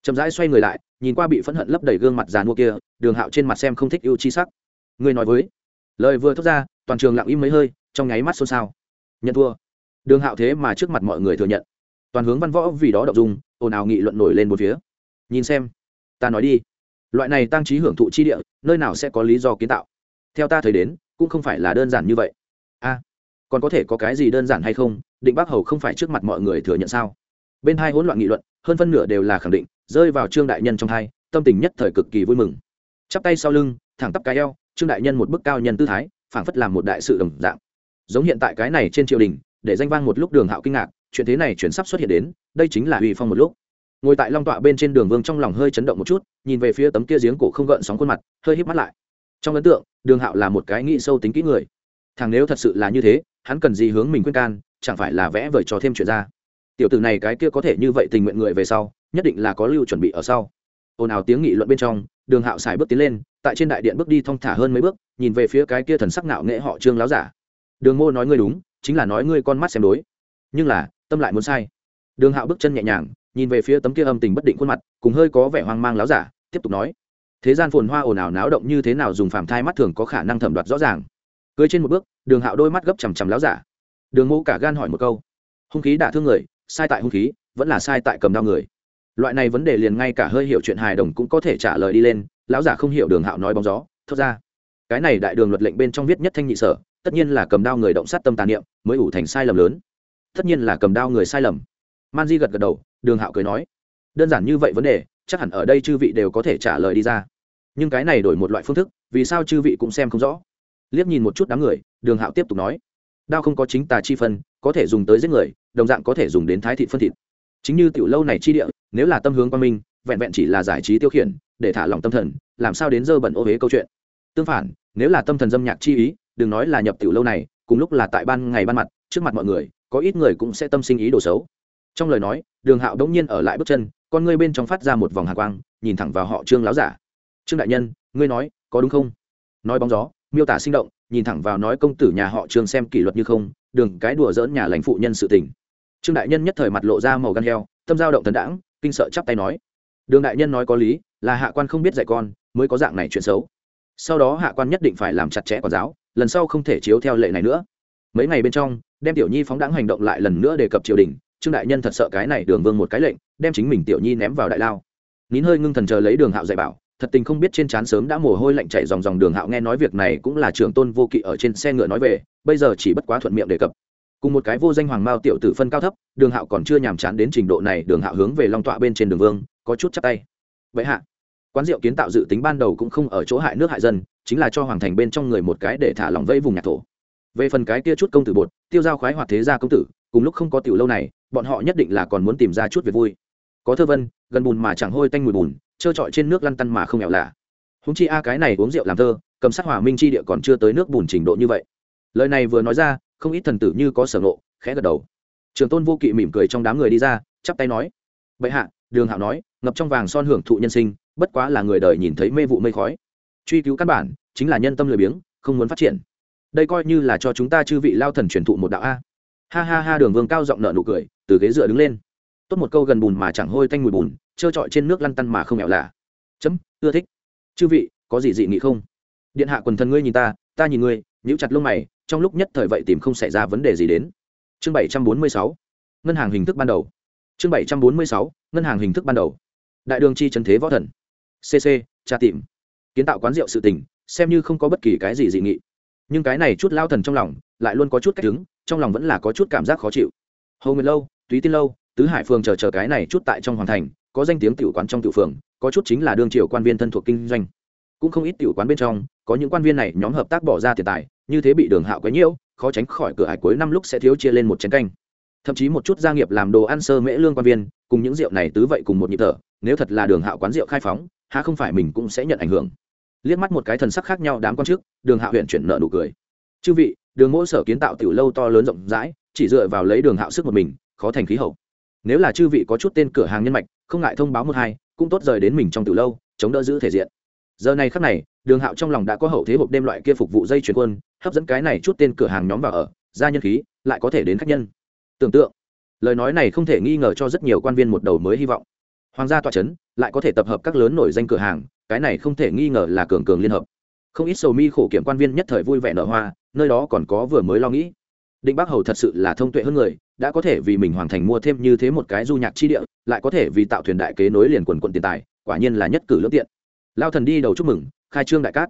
Chậm rãi xoay người lại, nhìn qua bị phẫn hận lấp đầy gương mặt già mua kia, đường hạo trên mặt xem không thích ưu chi sắc. Người nói với, lời vừa thốt ra, toàn trường lặng im mấy hơi, trong nháy mắt xôn xao. Nhận thua. Đường hạo thế mà trước mặt mọi người thừa nhận. Toàn hướng văn võ vì đó đậu dung ồn ào nghị luận nổi lên một phía. Nhìn xem, ta nói đi. Loại này tăng trí hưởng thụ chi địa, nơi nào sẽ có lý do kiến tạo? Theo ta thấy đến, cũng không phải là đơn giản như vậy. A, còn có thể có cái gì đơn giản hay không? Định bác hầu không phải trước mặt mọi người thừa nhận sao? Bên hai hỗn loạn nghị luận, hơn phân nửa đều là khẳng định, rơi vào trương đại nhân trong hai, tâm tình nhất thời cực kỳ vui mừng. Chắp tay sau lưng, thẳng tắp cái eo, trương đại nhân một bức cao nhân tư thái, phảng phất làm một đại sự đồng dạng. Giống hiện tại cái này trên triều đình, để danh vang một lúc đường hạo kinh ngạc chuyện thế này chuyển sắp xuất hiện đến, đây chính là uy phong một lúc. Ngồi tại long tọa bên trên đường vương trong lòng hơi chấn động một chút, nhìn về phía tấm kia giếng cổ không gợn sóng khuôn mặt, hơi híp mắt lại. Trong ấn tượng, đường hạo là một cái nghĩ sâu tính kỹ người. Thằng nếu thật sự là như thế, hắn cần gì hướng mình khuyên can, chẳng phải là vẽ vời cho thêm chuyện ra. Tiểu tử này cái kia có thể như vậy tình nguyện người về sau, nhất định là có lưu chuẩn bị ở sau. Ồn ào tiếng nghị luận bên trong, đường hạo xài bước tiến lên, tại trên đại điện bước đi thong thả hơn mấy bước, nhìn về phía cái kia thần sắc nạo nghệ họ trương láo giả. Đường mô nói ngươi đúng, chính là nói ngươi con mắt xem đối. Nhưng là tâm lại muốn sai. Đường hạo bước chân nhẹ nhàng, nhìn về phía tấm kia âm tình bất định khuôn mặt, cùng hơi có vẻ hoang mang láo giả, tiếp tục nói. Thế gian phồn hoa ồn ào náo động như thế nào dùng phàm thai mắt thường có khả năng thẩm đoạt rõ ràng. Cưới trên một bước, đường hạo đôi mắt gấp chằm chằm láo giả. Đường mô cả gan hỏi một câu. Hung khí đả thương người, sai tại hung khí, vẫn là sai tại cầm đao người. Loại này vấn đề liền ngay cả hơi hiểu chuyện hài đồng cũng có thể trả lời đi lên lão giả không hiểu đường hạo nói bóng gió thật ra. Cái này đại đường luật lệnh bên trong viết nhất thanh nhị sở, tất nhiên là cầm đao người động sát tâm tàn niệm, mới ủ thành sai lầm lớn tất nhiên là cầm đao người sai lầm. Man di gật gật đầu, đường hạo cười nói, đơn giản như vậy vấn đề, chắc hẳn ở đây chư vị đều có thể trả lời đi ra. Nhưng cái này đổi một loại phương thức, vì sao chư vị cũng xem không rõ? Liếc nhìn một chút đám người, đường hạo tiếp tục nói, đao không có chính tà chi phân, có thể dùng tới giết người, đồng dạng có thể dùng đến thái thị phân thịt. Chính như tiểu lâu này chi địa, nếu là tâm hướng quan minh, vẹn vẹn chỉ là giải trí tiêu khiển, để thả lòng tâm thần, làm sao đến dơ bẩn ô huế câu chuyện? Tương phản, nếu là tâm thần dâm nhạc chi ý, đừng nói là nhập tiểu lâu này, cùng lúc là tại ban ngày ban mặt, trước mặt mọi người có ít người cũng sẽ tâm sinh ý đồ xấu. Trong lời nói, đường hạo đống nhiên ở lại bước chân, con ngươi bên trong phát ra một vòng hạ quang, nhìn thẳng vào họ trương láo giả. Trương đại nhân, ngươi nói, có đúng không? Nói bóng gió, miêu tả sinh động, nhìn thẳng vào nói công tử nhà họ trương xem kỷ luật như không đường cái đùa dỡn nhà lãnh phụ nhân sự tình. Trương đại nhân nhất thời mặt lộ ra màu gan heo, tâm giao động thần đãng, kinh sợ chắp tay nói. Đường đại nhân nói có lý, là hạ quan không biết dạy con, mới có dạng này chuyện xấu. Sau đó hạ quan nhất định phải làm chặt chẽ quản giáo, lần sau không thể chiếu theo lệ này nữa. Mấy ngày bên trong đem tiểu nhi phóng đáng hành động lại lần nữa đề cập triều đình, trương đại nhân thật sợ cái này đường vương một cái lệnh, đem chính mình tiểu nhi ném vào đại lao. Nín hơi ngưng thần chờ lấy đường hạo dạy bảo, thật tình không biết trên trán sớm đã mồ hôi lạnh chạy dòng dòng đường hạo nghe nói việc này cũng là trưởng tôn vô kỵ ở trên xe ngựa nói về, bây giờ chỉ bất quá thuận miệng đề cập. Cùng một cái vô danh hoàng mao tiểu tử phân cao thấp, đường hạo còn chưa nhàm chán đến trình độ này, đường hạo hướng về long tọa bên trên đường vương, có chút chắc tay. Vậy hạ, quán rượu kiến tạo dự tính ban đầu cũng không ở chỗ hại nước hại dân, chính là cho hoàng thành bên trong người một cái để thả lòng vây vùng nhạc thổ. Về phần cái kia chút công tử bột tiêu giao khoái hoạt thế gia công tử, cùng lúc không có tiểu lâu này, bọn họ nhất định là còn muốn tìm ra chút việc vui. Có thơ vân, gần bùn mà chẳng hôi tanh mùi bùn, trơ trọi trên nước lăn tăn mà không nghèo lạ. Húng chi a cái này uống rượu làm thơ, cầm sát hỏa minh chi địa còn chưa tới nước bùn trình độ như vậy. Lời này vừa nói ra, không ít thần tử như có sở ngộ, khẽ gật đầu. Trường tôn vô kỵ mỉm cười trong đám người đi ra, chắp tay nói, bệ hạ, đường hạo nói, ngập trong vàng son hưởng thụ nhân sinh, bất quá là người đời nhìn thấy mê vụ mây khói. Truy cứu căn bản, chính là nhân tâm lười biếng, không muốn phát triển đây coi như là cho chúng ta chư vị lao thần truyền thụ một đạo a. Ha ha ha, đường vương cao giọng nợ nụ cười, từ ghế dựa đứng lên. Tốt một câu gần bùn mà chẳng hôi tanh mùi bùn, trơ trọi trên nước lăn tăn mà không mẹo lạ chấm, ưa thích. Chư vị, có gì dị nghị không? Điện hạ quần thần ngươi nhìn ta ta nhìn ngươi, nhíu chặt lông mày, trong lúc nhất thời vậy tìm không xảy ra vấn đề gì đến. Chương bảy trăm bốn mươi sáu. Ngân hàng hình thức ban đầu. Chương bảy trăm bốn mươi sáu. Ngân hàng hình thức ban đầu. Đại đường chi trần thế võ thần. Cc tra tìm. Kiến tạo quán rượu sự tình, xem như không có bất kỳ cái gì dị nghị nhưng cái này chút lao thần trong lòng lại luôn có chút cách đứng, trong lòng vẫn là có chút cảm giác khó chịu. Hầu nguyệt lâu, túy tiên lâu, tứ hải phường chờ chờ cái này chút tại trong hoàng thành, có danh tiếng tiểu quán trong tiểu phường, có chút chính là đương triều quan viên thân thuộc kinh doanh. Cũng không ít tiểu quán bên trong, có những quan viên này nhóm hợp tác bỏ ra tiền tài, như thế bị đường hạo quấy nhiễu, khó tránh khỏi cửa hải cuối năm lúc sẽ thiếu chia lên một chén canh. Thậm chí một chút gia nghiệp làm đồ ăn sơ mễ lương quan viên, cùng những rượu này tứ vậy cùng một nhịp thở, nếu thật là đường hạo quán rượu khai phóng, há không phải mình cũng sẽ nhận ảnh hưởng liếc mắt một cái thần sắc khác nhau đám quan chức, đường hạo huyện chuyển nợ nụ cười. Chư vị, đường mỗi sở kiến tạo tiểu lâu to lớn rộng rãi, chỉ dựa vào lấy đường hạo sức một mình, khó thành khí hậu. Nếu là chư vị có chút tên cửa hàng nhân mạch, không ngại thông báo một hai, cũng tốt rời đến mình trong tiểu lâu, chống đỡ giữ thể diện. Giờ này khắc này, đường hạo trong lòng đã có hậu thế hộp đêm loại kia phục vụ dây chuyển quân, hấp dẫn cái này chút tên cửa hàng nhóm vào ở, ra nhân khí, lại có thể đến khách nhân. Tưởng tượng, lời nói này không thể nghi ngờ cho rất nhiều quan viên một đầu mới hy vọng. Hoàng gia tọa c h ấ n lại có thể tập hợp các lớn nổi danh cửa hàng cái này không thể nghi ngờ là cường cường liên hợp. Không ít sầu mi khổ kiểm quan viên nhất thời vui vẻ nở hoa, nơi đó còn có vừa mới lo nghĩ. Định bắc hầu thật sự là thông tuệ hơn người, đã có thể vì mình hoàn thành mua thêm như thế một cái du nhạc chi địa, lại có thể vì tạo thuyền đại kế nối liền quần quận tiền tài, quả nhiên là nhất cử lương tiện. Lao thần đi đầu chúc mừng, khai trương đại cát.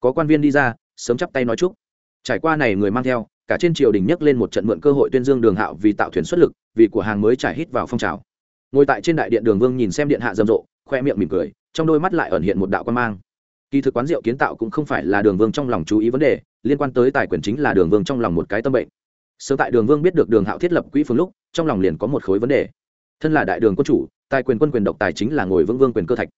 Có quan viên đi ra, sớm chắp tay nói chúc. Trải qua này người mang theo, cả trên triều đình nhấc lên một trận mượn cơ hội tuyên dương đường hạo vì tạo thuyền xuất lực, vì của hàng mới trải hít vào phong trào. Ngồi tại trên đại điện đường vương nhìn xem điện hạ rầm rộ, khoe miệng mỉm cười trong đôi mắt lại ẩn hiện một đạo quan mang. Kỳ thực quán rượu kiến tạo cũng không phải là đường vương trong lòng chú ý vấn đề, liên quan tới tài quyền chính là đường vương trong lòng một cái tâm bệnh. Sớm tại đường vương biết được đường hạo thiết lập quỹ phương lúc, trong lòng liền có một khối vấn đề. Thân là đại đường quân chủ, tài quyền quân quyền độc tài chính là ngồi vương vương quyền cơ thạch.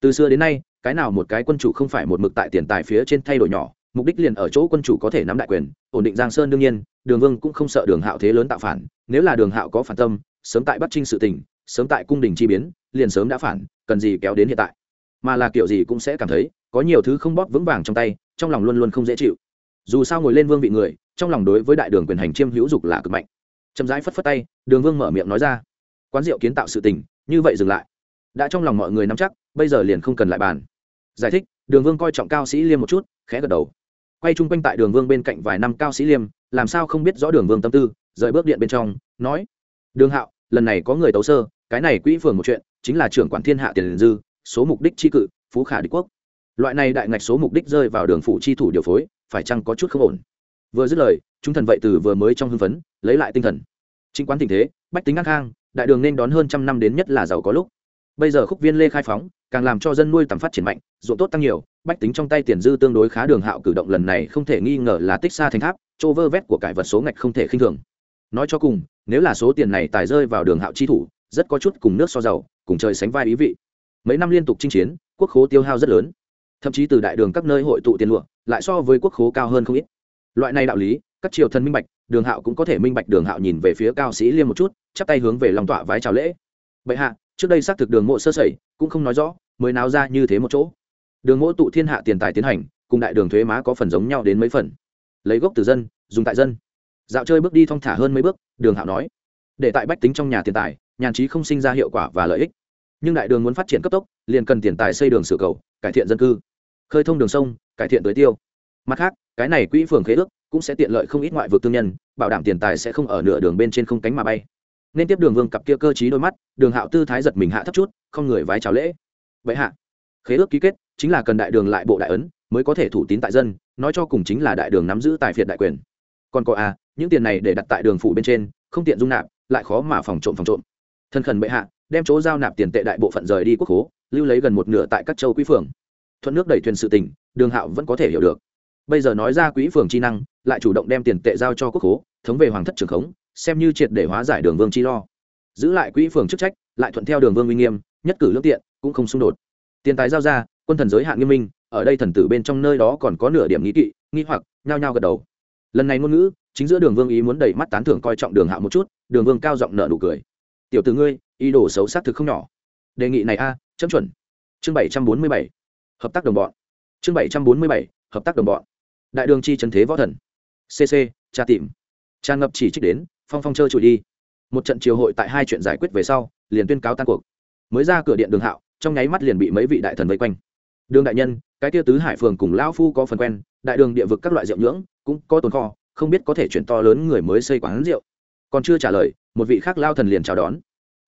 Từ xưa đến nay, cái nào một cái quân chủ không phải một mực tại tiền tài phía trên thay đổi nhỏ, mục đích liền ở chỗ quân chủ có thể nắm đại quyền, ổn định giang sơn đương nhiên, đường vương cũng không sợ đường hạo thế lớn tạo phản, nếu là đường hạo có phản tâm, sớm tại bắc trinh sự tỉnh sớm tại cung đình chi biến, liền sớm đã phản, cần gì kéo đến hiện tại? Mà là kiểu gì cũng sẽ cảm thấy, có nhiều thứ không bóp vững vàng trong tay, trong lòng luôn luôn không dễ chịu. Dù sao ngồi lên vương vị người, trong lòng đối với đại đường quyền hành chiêm hữu dục là cực mạnh. Chậm rãi phất phất tay, đường vương mở miệng nói ra. Quán rượu kiến tạo sự tình, như vậy dừng lại. Đã trong lòng mọi người nắm chắc, bây giờ liền không cần lại bàn. Giải thích, đường vương coi trọng cao sĩ liêm một chút, khẽ gật đầu. Quay chung quanh tại đường vương bên cạnh vài năm cao sĩ liêm, làm sao không biết rõ đường vương tâm tư, rời bước điện bên trong, nói. Đường hạo, lần này có người tấu sơ, cái này quỹ phường một chuyện, chính là trưởng quản thiên hạ tiền dư số mục đích tri cự, phú khả đế quốc. Loại này đại ngạch số mục đích rơi vào đường phủ chi thủ điều phối, phải chăng có chút không ổn? Vừa dứt lời, chúng thần vậy từ vừa mới trong hưng phấn, lấy lại tinh thần. Chính quán tình thế, bách tính ngang khang đại đường nên đón hơn trăm năm đến nhất là giàu có lúc. Bây giờ khúc viên lê khai phóng, càng làm cho dân nuôi tầm phát triển mạnh, ruộng tốt tăng nhiều, bách tính trong tay tiền dư tương đối khá đường hạo cử động lần này không thể nghi ngờ là tích xa thành tháp, chỗ vơ vét của cải vật số ngạch không thể khinh thường. Nói cho cùng, nếu là số tiền này tài rơi vào đường hạo chi thủ, rất có chút cùng nước so giàu, cùng trời sánh vai ý vị mấy năm liên tục chinh chiến, quốc khố tiêu hao rất lớn. Thậm chí từ đại đường các nơi hội tụ tiền lụa, lại so với quốc khố cao hơn không ít. Loại này đạo lý, các triều thần minh bạch, đường hạo cũng có thể minh bạch đường hạo nhìn về phía cao sĩ liêm một chút, chắp tay hướng về lòng tọa vái chào lễ. Bệ hạ, trước đây xác thực đường mộ sơ sẩy, cũng không nói rõ, mới náo ra như thế một chỗ. Đường mộ tụ thiên hạ tiền tài tiến hành, cùng đại đường thuế má có phần giống nhau đến mấy phần. Lấy gốc từ dân, dùng tại dân. Dạo chơi bước đi thong thả hơn mấy bước, đường hạo nói. Để tại bách tính trong nhà tiền tài, nhàn trí không sinh ra hiệu quả và lợi ích nhưng đại đường muốn phát triển cấp tốc, liền cần tiền tài xây đường sửa cầu, cải thiện dân cư, khơi thông đường sông, cải thiện tưới tiêu. Mặt khác, cái này quỹ phường khế ước cũng sẽ tiện lợi không ít ngoại vực thương nhân, bảo đảm tiền tài sẽ không ở nửa đường bên trên không cánh mà bay. Nên tiếp đường vương cặp kia cơ t đôi mắt, đường hạo tư thái giật mình hạ thấp chút, không người vái chào lễ. Vậy hạ, khế ước ký kết chính là cần đại đường lại bộ đại ấn mới có thể thủ tín tại dân, nói cho cùng chính là đại đường nắm giữ tài phiệt đại quyền. Còn có à những tiền này để đặt tại đường phủ bên trên, không tiện dung nạp, lại khó mà phòng trộm phòng trộm. Thân khẩn bệ hạ đem chỗ giao nạp tiền tệ đại bộ phận rời đi quốc hố lưu lấy gần một nửa tại các châu quý phường. Thuận nước đẩy thuyền sự tỉnh đường hạo vẫn có thể hiểu được. Bây giờ nói ra quỹ phường chi năng, lại chủ động đem tiền tệ giao cho quốc hố thống về hoàng thất trường khống, xem như triệt để hóa giải đường vương chi lo. Giữ lại quỹ phường chức trách, lại thuận theo đường vương uy nghiêm, nhất cử lương tiện, cũng không xung đột. Tiền tài giao ra, quân thần giới hạn nghiêm minh, ở đây thần tử bên trong nơi đó còn có nửa điểm nghĩ kỵ, nghi hoặc, nhao nhao gật đầu. Lần này ngôn ngữ, chính giữa đường vương ý muốn đẩy mắt tán thưởng coi trọng đường hạ một chút, đường vương cao giọng nợ nụ cười. Tiểu t ngươi ý đồ xấu xác thực không nhỏ. Đề nghị này a à, chấm chuẩn. Chương bảy trăm bốn mươi bảy hợp tác đồng bọn. Chương bảy trăm bốn mươi bảy hợp tác đồng bọn. Đại đường chi trần thế võ thần. Cc tra tìm. Tràn ngập chỉ trích đến phong phong chơi trụi đi. Một trận triều hội tại hai chuyện giải quyết về sau liền tuyên cáo tan cuộc. Mới ra cửa điện đường hạo trong nháy mắt liền bị mấy vị đại thần vây quanh. Đường đại nhân cái tia tứ hải phường cùng lão phu có phần quen đại đường địa vực các loại rượu nhưỡng cũng có tồn kho không biết có thể chuyển to lớn người mới xây quán rượu. Còn chưa trả lời một vị khác lao thần liền chào đón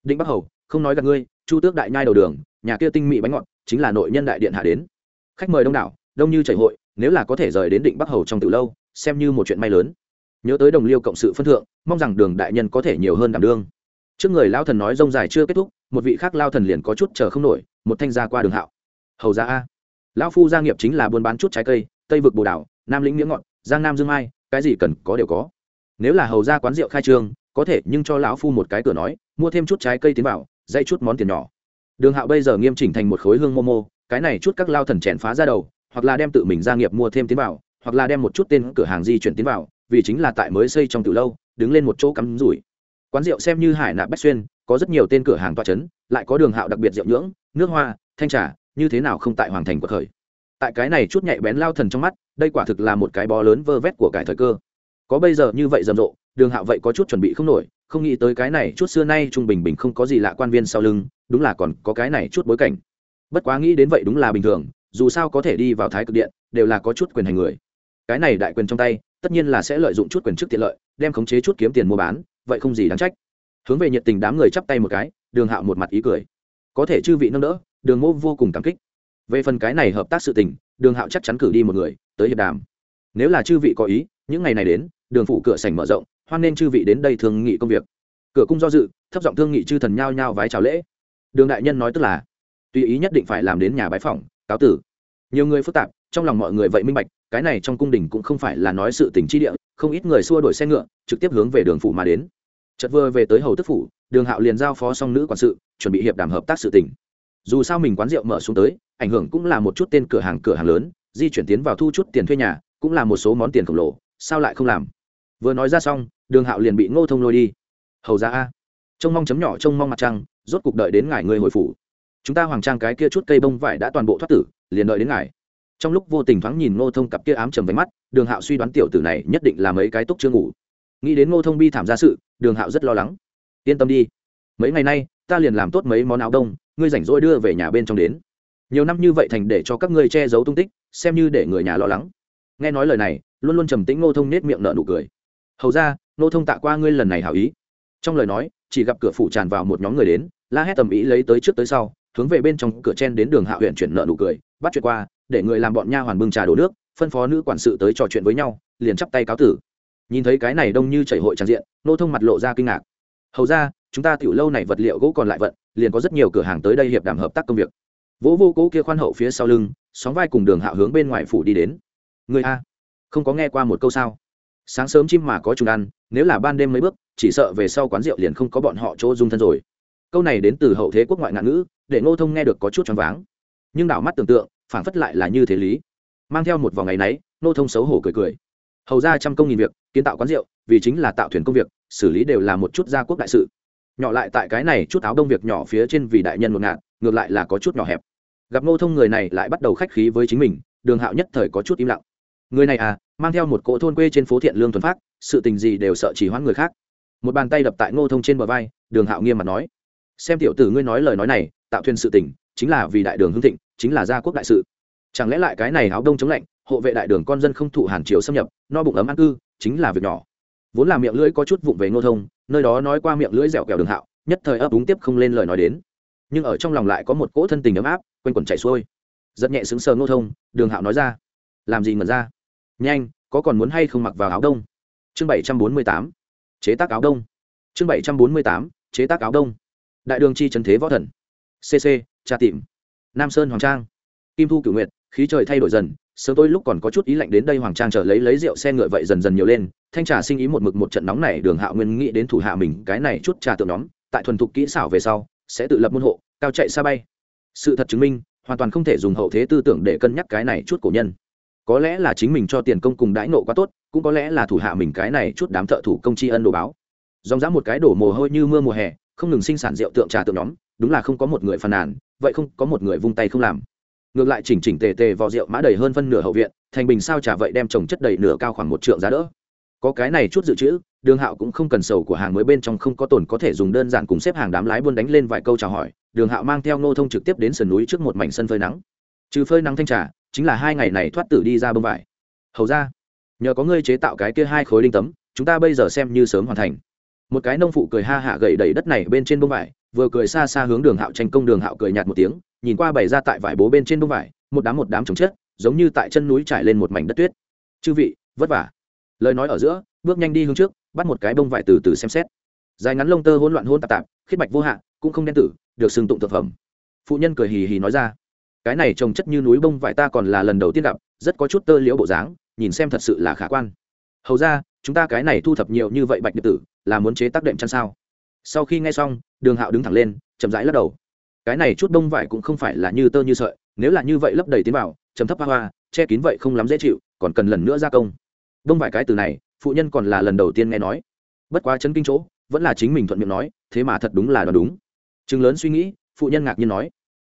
định bắc hầu, không nói gặp ngươi, chu tước đại nhai đầu đường, nhà kia tinh mỹ bánh ngọt, chính là nội nhân đại điện hạ đến. Khách mời đông đảo, đông như chảy hội, nếu là có thể rời đến định bắc hầu trong từ lâu, xem như một chuyện may lớn. Nhớ tới đồng liêu cộng sự phân thượng, mong rằng đường đại nhân có thể nhiều hơn đảm đương. Trước người lao thần nói rông dài chưa kết thúc, một vị khác lao thần liền có chút chờ không nổi, một thanh gia qua đường hạo. Hầu ra a. Lão phu gia nghiệp chính là buôn bán chút trái cây, tây vực bồ đảo nam lĩnh miễng ngọn, giang nam dương mai, cái gì cần có đều có. Nếu là hầu ra quán rượu khai trương có thể, nhưng cho lão phu một cái cửa nói, mua thêm chút trái cây tiến vào dây chút món tiền nhỏ. Đường hạo bây giờ nghiêm chỉnh thành một khối hương momo cái này chút các lao thần chèn phá ra đầu, hoặc là đem tự mình gia nghiệp mua thêm tiến vào, hoặc là đem một chút tên cửa hàng di chuyển tiến vào, vì chính là tại mới xây trong từ lâu, đứng lên một chỗ cắm rủi. Quán rượu xem như hải nạp bách xuyên, có rất nhiều tên cửa hàng toa chấn, lại có đường hạo đặc biệt rượu nhưỡng, nước hoa, thanh trà, như thế nào không tại hoàng thành của khởi. Tại cái này chút nhạy bén lao thần trong mắt, đây quả thực là một cái bó lớn vơ vét của cải thời cơ có bây giờ như vậy rầm rộ, đường hạo vậy có chút chuẩn bị không nổi, không nghĩ tới cái này chút xưa nay trung bình bình không có gì lạ quan viên sau lưng, đúng là còn có cái này chút bối cảnh. Bất quá nghĩ đến vậy đúng là bình thường, dù sao có thể đi vào thái cực điện, đều là có chút quyền hành người. Cái này đại quyền trong tay, tất nhiên là sẽ lợi dụng chút quyền chức tiện lợi, đem khống chế chút kiếm tiền mua bán, vậy không gì đáng trách. Hướng về nhiệt tình đám người chắp tay một cái, đường hạo một mặt ý cười. Có thể chư vị nâng đỡ, đường mô vô cùng cảm kích. Về phần cái này hợp tác sự tình, đường hạo chắc chắn cử đi một người, tới hiệp đàm. Nếu là chư vị có ý, những ngày này đến đường phủ cửa sảnh mở rộng, hoan nên chư vị đến đây thương nghị công việc. Cửa cung do dự, thấp giọng thương nghị chư thần nhao nhao vái chào lễ. Đường đại nhân nói tức là, tùy ý nhất định phải làm đến nhà bái phỏng, cáo tử. Nhiều người phức tạp, trong lòng mọi người vậy minh bạch, cái này trong cung đình cũng không phải là nói sự tình chi địa, không ít người xua đổi xe ngựa, trực tiếp hướng về đường phủ mà đến. Chợt vừa về tới hầu tức phủ, đường hạo liền giao phó song nữ quản sự, chuẩn bị hiệp đàm hợp tác sự tình. Dù sao mình quán rượu mở xuống tới, ảnh hưởng cũng là một chút tên cửa hàng cửa hàng lớn, di chuyển tiến vào thu chút tiền thuê nhà, cũng là một số món tiền khổng lồ, sao lại không làm? Vừa nói ra xong, đường hạo liền bị ngô thông lôi đi. Hầu ra a, trông mong chấm nhỏ, trông mong mặt trăng, rốt cuộc đợi đến ngài người hồi phủ. Chúng ta hoàng trang cái kia chút cây bông vải đã toàn bộ thoát tử, liền đợi đến ngài. Trong lúc vô tình thoáng nhìn ngô thông cặp kia ám trầm váy mắt, đường hạo suy đoán tiểu tử này nhất định là mấy cái túc chưa ngủ. Nghĩ đến ngô thông bi thảm ra sự, đường hạo rất lo lắng. Yên tâm đi, mấy ngày nay, ta liền làm tốt mấy món áo đông, ngươi rảnh rỗi đưa về nhà bên trong đến. Nhiều năm như vậy thành để cho các ngươi che giấu tung tích, xem như để người nhà lo lắng. Nghe nói lời này, luôn luôn trầm tĩnh ngô thông nết miệng nở nụ cười hầu ra, nô thông tạ qua ngươi lần này hảo ý. Trong lời nói, chỉ gặp cửa phủ tràn vào một nhóm người đến, la hét tầm ý lấy tới trước tới sau, hướng về bên trong cửa chen đến đường hạ huyện chuyển nợ nụ cười, bắt chuyện qua, để người làm bọn nha hoàn bưng trà đổ nước, phân phó nữ quản sự tới trò chuyện với nhau, liền chắp tay cáo tử. Nhìn thấy cái này đông như chảy hội tràn diện, nô thông mặt lộ ra kinh ngạc. Hầu ra, chúng ta tiểu lâu này vật liệu gỗ còn lại vận, liền có rất nhiều cửa hàng tới đây hiệp đàm hợp tác công việc. Vỗ vô cố kia khoan hậu phía sau lưng, sóng vai cùng đường hạ hướng bên ngoài phủ đi đến. Người a, không có nghe qua một câu sao? Sáng sớm chim mà có chúng ăn, nếu là ban đêm mấy bước, chỉ sợ về sau quán rượu liền không có bọn họ chỗ dung thân rồi. Câu này đến từ hậu thế quốc ngoại ngạn ngữ, để ngô thông nghe được có chút choáng váng. Nhưng đảo mắt tưởng tượng phản phất lại là như thế lý. Mang theo một vòng ngày náy ngô thông xấu hổ cười cười. Hầu ra trăm công nghìn việc, kiến tạo quán rượu, vì chính là tạo thuyền công việc, xử lý đều là một chút gia quốc đại sự. Nhỏ lại tại cái này chút áo đông việc nhỏ phía trên vì đại nhân một ngạn, ngược lại là có chút nhỏ hẹp. Gặp ngô thông người này lại bắt đầu khách khí với chính mình, đường hạo nhất thời có chút im lặng. Người này à mang theo một cỗ thôn quê trên phố thiện lương thuần phát, sự tình gì đều sợ chỉ hoãn người khác. Một bàn tay đập tại ngô thông trên bờ vai, đường hạo nghiêm mặt nói, xem tiểu tử ngươi nói lời nói này, tạo thuyền sự tình, chính là vì đại đường hưng thịnh, chính là gia quốc đại sự. Chẳng lẽ lại cái này áo đông chống lạnh, hộ vệ đại đường con dân không thụ hàn triều xâm nhập, no bụng ấm ăn cư, chính là việc nhỏ. Vốn là miệng lưỡi có chút vụng về ngô thông, nơi đó nói qua miệng lưỡi dẻo kẹo đường hạo, nhất thời ấp úng tiếp không lên lời nói đến. Nhưng ở trong lòng lại có một cỗ thân tình ấm áp, quanh quẩn chảy xuôi. Rất nhẹ sững sờ ngô thông, đường hạo nói ra, làm gì ngẩn ra? Nhanh, có còn muốn hay không mặc vào áo đông? Chương bảy trăm bốn mươi tám, chế tác áo đông. Chương bảy trăm bốn mươi tám, chế tác áo đông. Đại đường chi trần thế võ thần. Cc tra tìm nam sơn hoàng trang. Kim thu cửu nguyệt, khí trời thay đổi dần, sớm tôi lúc còn có chút ý lạnh đến đây hoàng trang trở lấy lấy rượu xe ngựa vậy dần dần nhiều lên, thanh trà sinh ý một mực một trận nóng này đường hạ nguyên nghĩ đến thủ hạ mình, cái này chút trà tượng nhóm, tại thuần thục kỹ xảo về sau, sẽ tự lập môn hộ, cao chạy xa bay. Sự thật chứng minh, hoàn toàn không thể dùng hậu thế tư tưởng để cân nhắc cái này chút cổ nhân có lẽ là chính mình cho tiền công cùng đãi nộ quá tốt, cũng có lẽ là thủ hạ mình cái này chút đám thợ thủ công tri ân đồ báo. Dòng dã một cái đổ mồ hôi như mưa mùa hè, không ngừng sinh sản rượu tượng trà tượng nhóm, đúng là không có một người phàn nàn, vậy không, có một người vung tay không làm. Ngược lại chỉnh chỉnh tề tề vò rượu mã đầy hơn phân nửa hậu viện, thành bình sao trà vậy đem trồng chất đầy nửa cao khoảng một trượng giá đỡ. Có cái này chút dự trữ, đường hạo cũng không cần sầu của hàng mới bên trong không có tồn có thể dùng đơn giản cùng xếp hàng đám lái buôn đánh lên vài câu chào hỏi, đường hạo mang theo nô thông trực tiếp đến sườn núi trước một mảnh sân phơi nắng. Trừ phơi nắng thanh trà chính là hai ngày này thoát tử đi ra bông vải. Hầu ra, nhờ có ngươi chế tạo cái kia hai khối đinh tấm, chúng ta bây giờ xem như sớm hoàn thành. Một cái nông phụ cười ha hạ gậy đẩy đất này bên trên bông vải, vừa cười xa xa hướng đường hạo tranh công đường hạo cười nhạt một tiếng, nhìn qua bày ra tại vải bố bên trên bông vải, một đám một đám trồng chết giống như tại chân núi trải lên một mảnh đất tuyết. Chư vị, vất vả. Lời nói ở giữa, bước nhanh đi hướng trước, bắt một cái bông vải từ từ xem xét. Dài ngắn lông tơ hỗn loạn hôn tạp tạp khiết bạch vô hạn cũng không đen tử, được xưng tụng thực phẩm. Phụ nhân cười hì hì nói ra cái này trồng chất như núi bông vải ta còn là lần đầu tiên gặp, rất có chút tơ liễu bộ dáng, nhìn xem thật sự là khả quan. Hầu ra, chúng ta cái này thu thập nhiều như vậy bạch điện tử, là muốn chế tác đệm chăn sao? Sau khi nghe xong, đường hạo đứng thẳng lên, chậm rãi lắc đầu. Cái này chút bông vải cũng không phải là như tơ như sợi, nếu là như vậy lấp đầy tiến vào, chấm thấp hoa hoa, che kín vậy không lắm dễ chịu, còn cần lần nữa gia công. Bông vải cái từ này, phụ nhân còn là lần đầu tiên nghe nói. Bất quá chấn kinh chỗ, vẫn là chính mình thuận miệng nói, thế mà thật đúng là đoán đúng. Chừng lớn suy nghĩ, phụ nhân ngạc nhiên nói,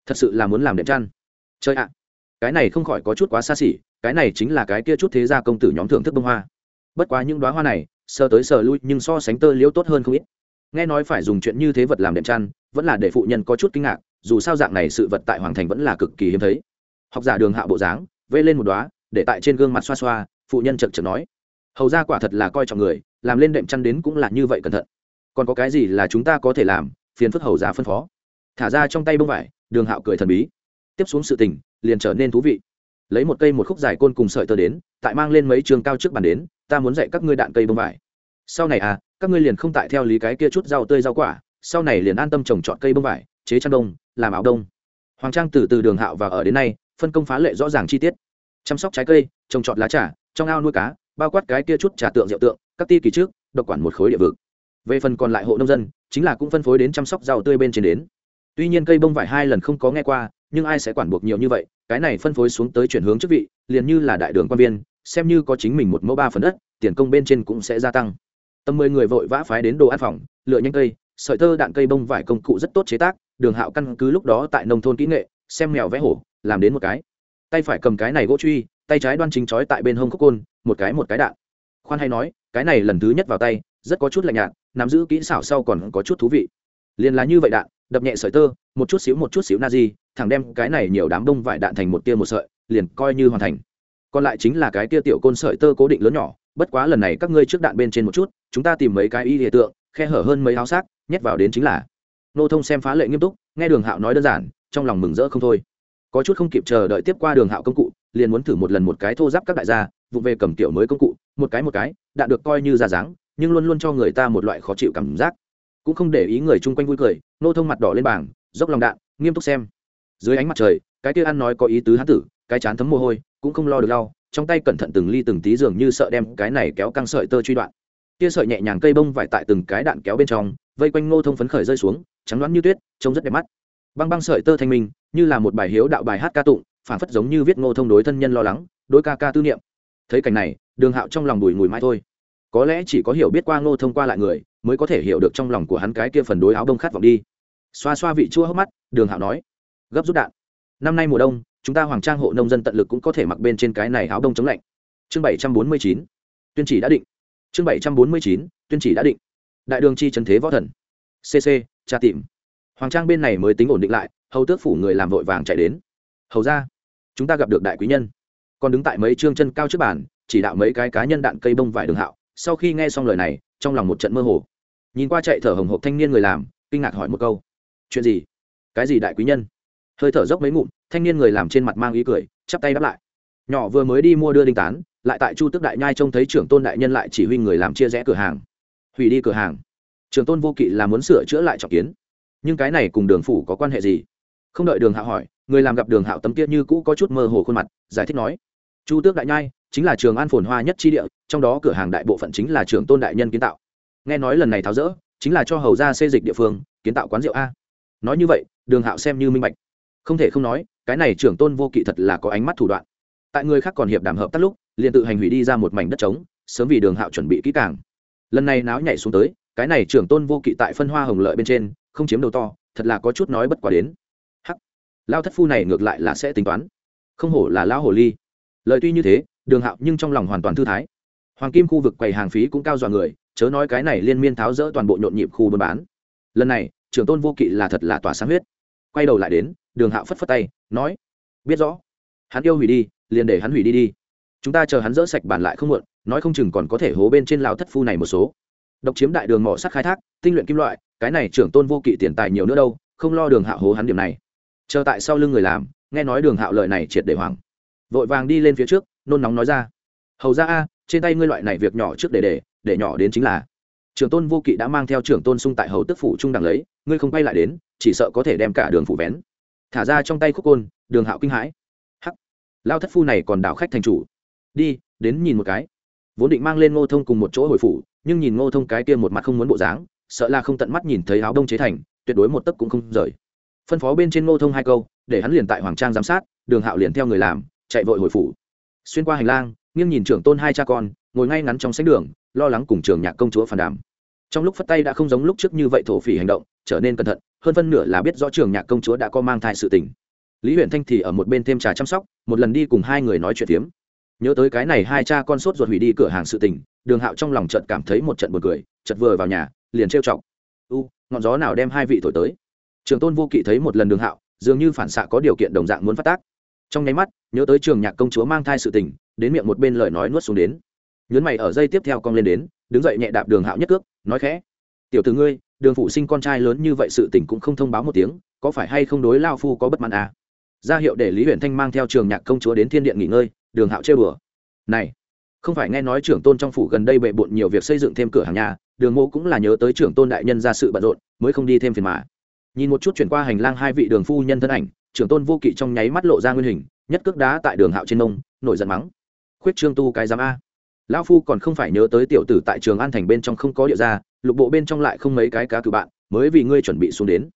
thật sự là muốn làm đệm chăn chơi ạ, cái này không khỏi có chút quá xa xỉ, cái này chính là cái kia chút thế gia công tử nhóm thưởng thức bông hoa. Bất quá những đoá hoa này, sờ tới sờ lui nhưng so sánh tơ liễu tốt hơn không ít. Nghe nói phải dùng chuyện như thế vật làm đệm chăn, vẫn là để phụ nhân có chút kinh ngạc, dù sao dạng này sự vật tại hoàng thành vẫn là cực kỳ hiếm thấy. Học giả đường hạ bộ dáng vây lên một đoá để tại trên gương mặt xoa xoa, phụ nhân chật chật nói. Hầu ra quả thật là coi trọng người, làm lên đệm chăn đến cũng là như vậy cẩn thận. Còn có cái gì là chúng ta có thể làm? Phiền phức hầu ra phân phó. Thả ra trong tay bông vải, đường hạo cười thần bí tiếp xuống sự tình, liền trở nên thú vị. Lấy một cây một khúc dài côn cùng sợi tơ đến, tại mang lên mấy trường cao trước bàn đến, ta muốn dạy các ngươi đạn cây bông vải. Sau này à các ngươi liền không tại theo lý cái kia chút rau tươi rau quả, sau này liền an tâm trồng trọt cây bông vải, chế trang đông, làm áo đông. Hoàng trang từ từ đường hạo và ở đến nay, phân công phá lệ rõ ràng chi tiết. Chăm sóc trái cây, trồng trọt lá trà, trong ao nuôi cá, bao quát cái kia chút trà tượng rượu tượng, các ti kỳ trước, độc quản một khối địa vực. Về phần còn lại hộ nông dân, chính là cũng phân phối đến chăm sóc rau tươi bên trên đến tuy nhiên cây bông vải hai lần không có nghe qua, nhưng ai sẽ quản buộc nhiều như vậy? Cái này phân phối xuống tới chuyển hướng chức vị, liền như là đại đường quan viên, xem như có chính mình một mẫu ba phần đất, tiền công bên trên cũng sẽ gia tăng. Tầm mười người vội vã phái đến đồ ăn phòng, lựa nhanh cây, sợi tơ đạn cây bông vải công cụ rất tốt chế tác, đường hạo căn cứ lúc đó tại nông thôn kỹ nghệ, xem mèo vẽ hổ, làm đến một cái. Tay phải cầm cái này gỗ truy, tay trái đoan chính trói tại bên hông khúc côn, một cái một cái đạn. Khoan hay nói, cái này lần thứ nhất vào tay, rất có chút lạnh nhạt, nắm giữ kỹ xảo sau còn có chút thú vị. Liền là như vậy đạn đập nhẹ sợi tơ, một chút xíu, một chút xíu na di thẳng đem cái này nhiều đám đông vải đạn thành một tia một sợi, liền coi như hoàn thành. Còn lại chính là cái tia tiểu côn sợi tơ cố định lớn nhỏ, bất quá lần này các ngươi trước đạn bên trên một chút, chúng ta tìm mấy cái y hiện tượng, khe hở hơn mấy áo xác nhét vào đến chính là. Nô thông xem phá lệ nghiêm túc, nghe đường hạo nói đơn giản, trong lòng mừng rỡ không thôi. Có chút không kịp chờ đợi tiếp qua đường hạo công cụ, liền muốn thử một lần một cái thô giáp các đại gia, vụ về cầm tiểu mới công cụ, một cái một cái, đạn được coi như ra dáng, nhưng luôn luôn cho người ta một loại khó chịu cảm giác cũng không để ý người chung quanh vui cười, nô thông mặt đỏ lên bảng, dốc lòng đạn, nghiêm túc xem. Dưới ánh mặt trời, cái kia ăn nói có ý tứ hán tử, cái chán thấm mồ hôi, cũng không lo được lau, trong tay cẩn thận từng ly từng tí dường như sợ đem cái này kéo căng sợi tơ truy đoạn. Kia sợi nhẹ nhàng cây bông vải tại từng cái đạn kéo bên trong, vây quanh ngô thông phấn khởi rơi xuống, trắng đoán như tuyết, trông rất đẹp mắt. Băng băng sợi tơ thanh minh, như là một bài hiếu đạo bài hát ca tụng phản phất giống như viết ngô thông đối thân nhân lo lắng, đối ca ca tư niệm. Thấy cảnh này, đường hạo trong lòng đùi ngùi mai thôi có lẽ chỉ có hiểu biết qua ngô thông qua lại người, mới có thể hiểu được trong lòng của hắn cái kia phần đối áo đông khát vọng đi. Xoa xoa vị chua hốc mắt, đường hạo nói, gấp rút đạn. Năm nay mùa đông, chúng ta hoàng trang hộ nông dân tận lực cũng có thể mặc bên trên cái này áo đông chống lạnh. Chương bảy trăm bốn mươi chín, tuyên chỉ đã định. Chương bảy trăm bốn mươi chín, tuyên chỉ đã định. Đại đường chi trần thế võ thần. Cc tra tìm. Hoàng trang bên này mới tính ổn định lại, hầu tước phủ người làm vội vàng chạy đến. Hầu ra chúng ta gặp được đại quý nhân. Còn đứng tại mấy chương chân cao trước bàn, chỉ đạo mấy cái cá nhân đạn cây bông vải đường hạo sau khi nghe xong lời này, trong lòng một trận mơ hồ. Nhìn qua chạy thở hồng hộc thanh niên người làm, kinh ngạc hỏi một câu. Chuyện gì? Cái gì đại quý nhân? Hơi thở dốc mấy ngụm, thanh niên người làm trên mặt mang ý cười, chắp tay đáp lại. Nhỏ vừa mới đi mua đưa đinh tán, lại tại chu tức đại nhai trông thấy trưởng tôn đại nhân lại chỉ huy người làm chia rẽ cửa hàng. Hủy đi cửa hàng. Trưởng tôn vô kỵ là muốn sửa chữa lại trọng kiến. Nhưng cái này cùng đường phủ có quan hệ gì? Không đợi đường hạo hỏi, người làm gặp đường hạo tấm kia như cũ có chút mơ hồ khuôn mặt, giải thích nói. Chu tước đại nhai chính là trường an phồn hoa nhất chi địa, trong đó cửa hàng đại bộ phận chính là trưởng tôn đại nhân kiến tạo. Nghe nói lần này tháo rỡ, chính là cho hầu ra xây dịch địa phương, kiến tạo quán rượu a. Nói như vậy, đường hạo xem như minh bạch. Không thể không nói, cái này trưởng tôn vô kỵ thật là có ánh mắt thủ đoạn. Tại người khác còn hiệp đảm hợp tắt lúc, liền tự hành hủy đi ra một mảnh đất trống, sớm vì đường hạo chuẩn bị kỹ càng. Lần này náo nhảy xuống tới, cái này trưởng tôn vô kỵ tại phân hoa hồng lợi bên trên, không chiếm đầu to, thật là có chút nói bất quá đến. Hắc. Lao thất phu này ngược lại là sẽ tính toán. Không hổ là lão hồ ly. Lợi tuy như thế đường hạo nhưng trong lòng hoàn toàn thư thái. Hoàng kim khu vực quầy hàng phí cũng cao dọa người, chớ nói cái này liên miên tháo rỡ toàn bộ nhộn nhịp khu buôn bán. Lần này, trưởng tôn vô kỵ là thật là tỏa sáng huyết. Quay đầu lại đến, đường hạo phất phất tay, nói, biết rõ, hắn yêu hủy đi, liền để hắn hủy đi đi. Chúng ta chờ hắn dỡ sạch bàn lại không muộn, nói không chừng còn có thể hố bên trên lao thất phu này một số. Độc chiếm đại đường mỏ sắt khai thác, tinh luyện kim loại, cái này trưởng tôn vô kỵ tiền tài nhiều nữa đâu, không lo đường hạo hố hắn điểm này. Chờ tại sau lưng người làm, nghe nói đường hạo lợi này triệt để hoảng. Vội vàng đi lên phía trước nôn nóng nói ra. Hầu ra a, trên tay ngươi loại này việc nhỏ trước để để để nhỏ đến chính là. Trưởng tôn vô kỵ đã mang theo trưởng tôn sung tại hầu tức phủ trung đẳng lấy, ngươi không quay lại đến, chỉ sợ có thể đem cả đường phủ vén. Thả ra trong tay khúc côn, đường hạo kinh hãi. Hắc. Lao thất phu này còn đảo khách thành chủ. Đi, đến nhìn một cái. Vốn định mang lên ngô thông cùng một chỗ hồi phủ, nhưng nhìn ngô thông cái kia một mặt không muốn bộ dáng, sợ là không tận mắt nhìn thấy áo đông chế thành, tuyệt đối một tấc cũng không rời. Phân phó bên trên ngô thông hai câu, để hắn liền tại hoàng trang giám sát, đường hạo liền theo người làm, chạy vội hồi phủ xuyên qua hành lang, nghiêng nhìn trưởng tôn hai cha con, ngồi ngay ngắn trong sánh đường, lo lắng cùng trường nhạc công chúa phản đàm. Trong lúc phất tay đã không giống lúc trước như vậy thổ phỉ hành động, trở nên cẩn thận, hơn phân nửa là biết rõ trường nhạc công chúa đã có mang thai sự tình. Lý huyện thanh thì ở một bên thêm trà chăm sóc, một lần đi cùng hai người nói chuyện phiếm. Nhớ tới cái này hai cha con sốt ruột hủy đi cửa hàng sự tình, đường hạo trong lòng chợt cảm thấy một trận buồn cười, chợt vừa vào nhà, liền trêu chọc. U, ngọn gió nào đem hai vị thổi tới? Trường tôn vô kỵ thấy một lần đường hạo, dường như phản xạ có điều kiện đồng dạng muốn phát tác trong nháy mắt, nhớ tới trường nhạc công chúa mang thai sự tình, đến miệng một bên lời nói nuốt xuống đến. Nhấn mày ở dây tiếp theo cong lên đến, đứng dậy nhẹ đạp đường hạo nhất cước, nói khẽ. Tiểu t ử ngươi, đường phụ sinh con trai lớn như vậy sự tình cũng không thông báo một tiếng, có phải hay không đối lao phu có bất mãn à? ra hiệu để lý huyện thanh mang theo trường nhạc công chúa đến thiên điện nghỉ ngơi, đường hạo chơi bừa. Này, không phải nghe nói trưởng tôn trong phủ gần đây bệ bộn nhiều việc xây dựng thêm cửa hàng nhà, đường mô cũng là nhớ tới trưởng tôn đại nhân ra sự bận rộn, mới không đi thêm phiền mà. Nhìn một chút chuyển qua hành lang hai vị đường phu nhân thân ảnh trưởng tôn vô kỵ trong nháy mắt lộ ra nguyên hình, nhất cước đá tại đường hạo trên nông nổi giận mắng. Khuyết trương tu cái giám a. Lão phu còn không phải nhớ tới tiểu tử tại trường an thành bên trong không có địa ra, lục bộ bên trong lại không mấy cái cá cử bạn, mới vì ngươi chuẩn bị xuống đến.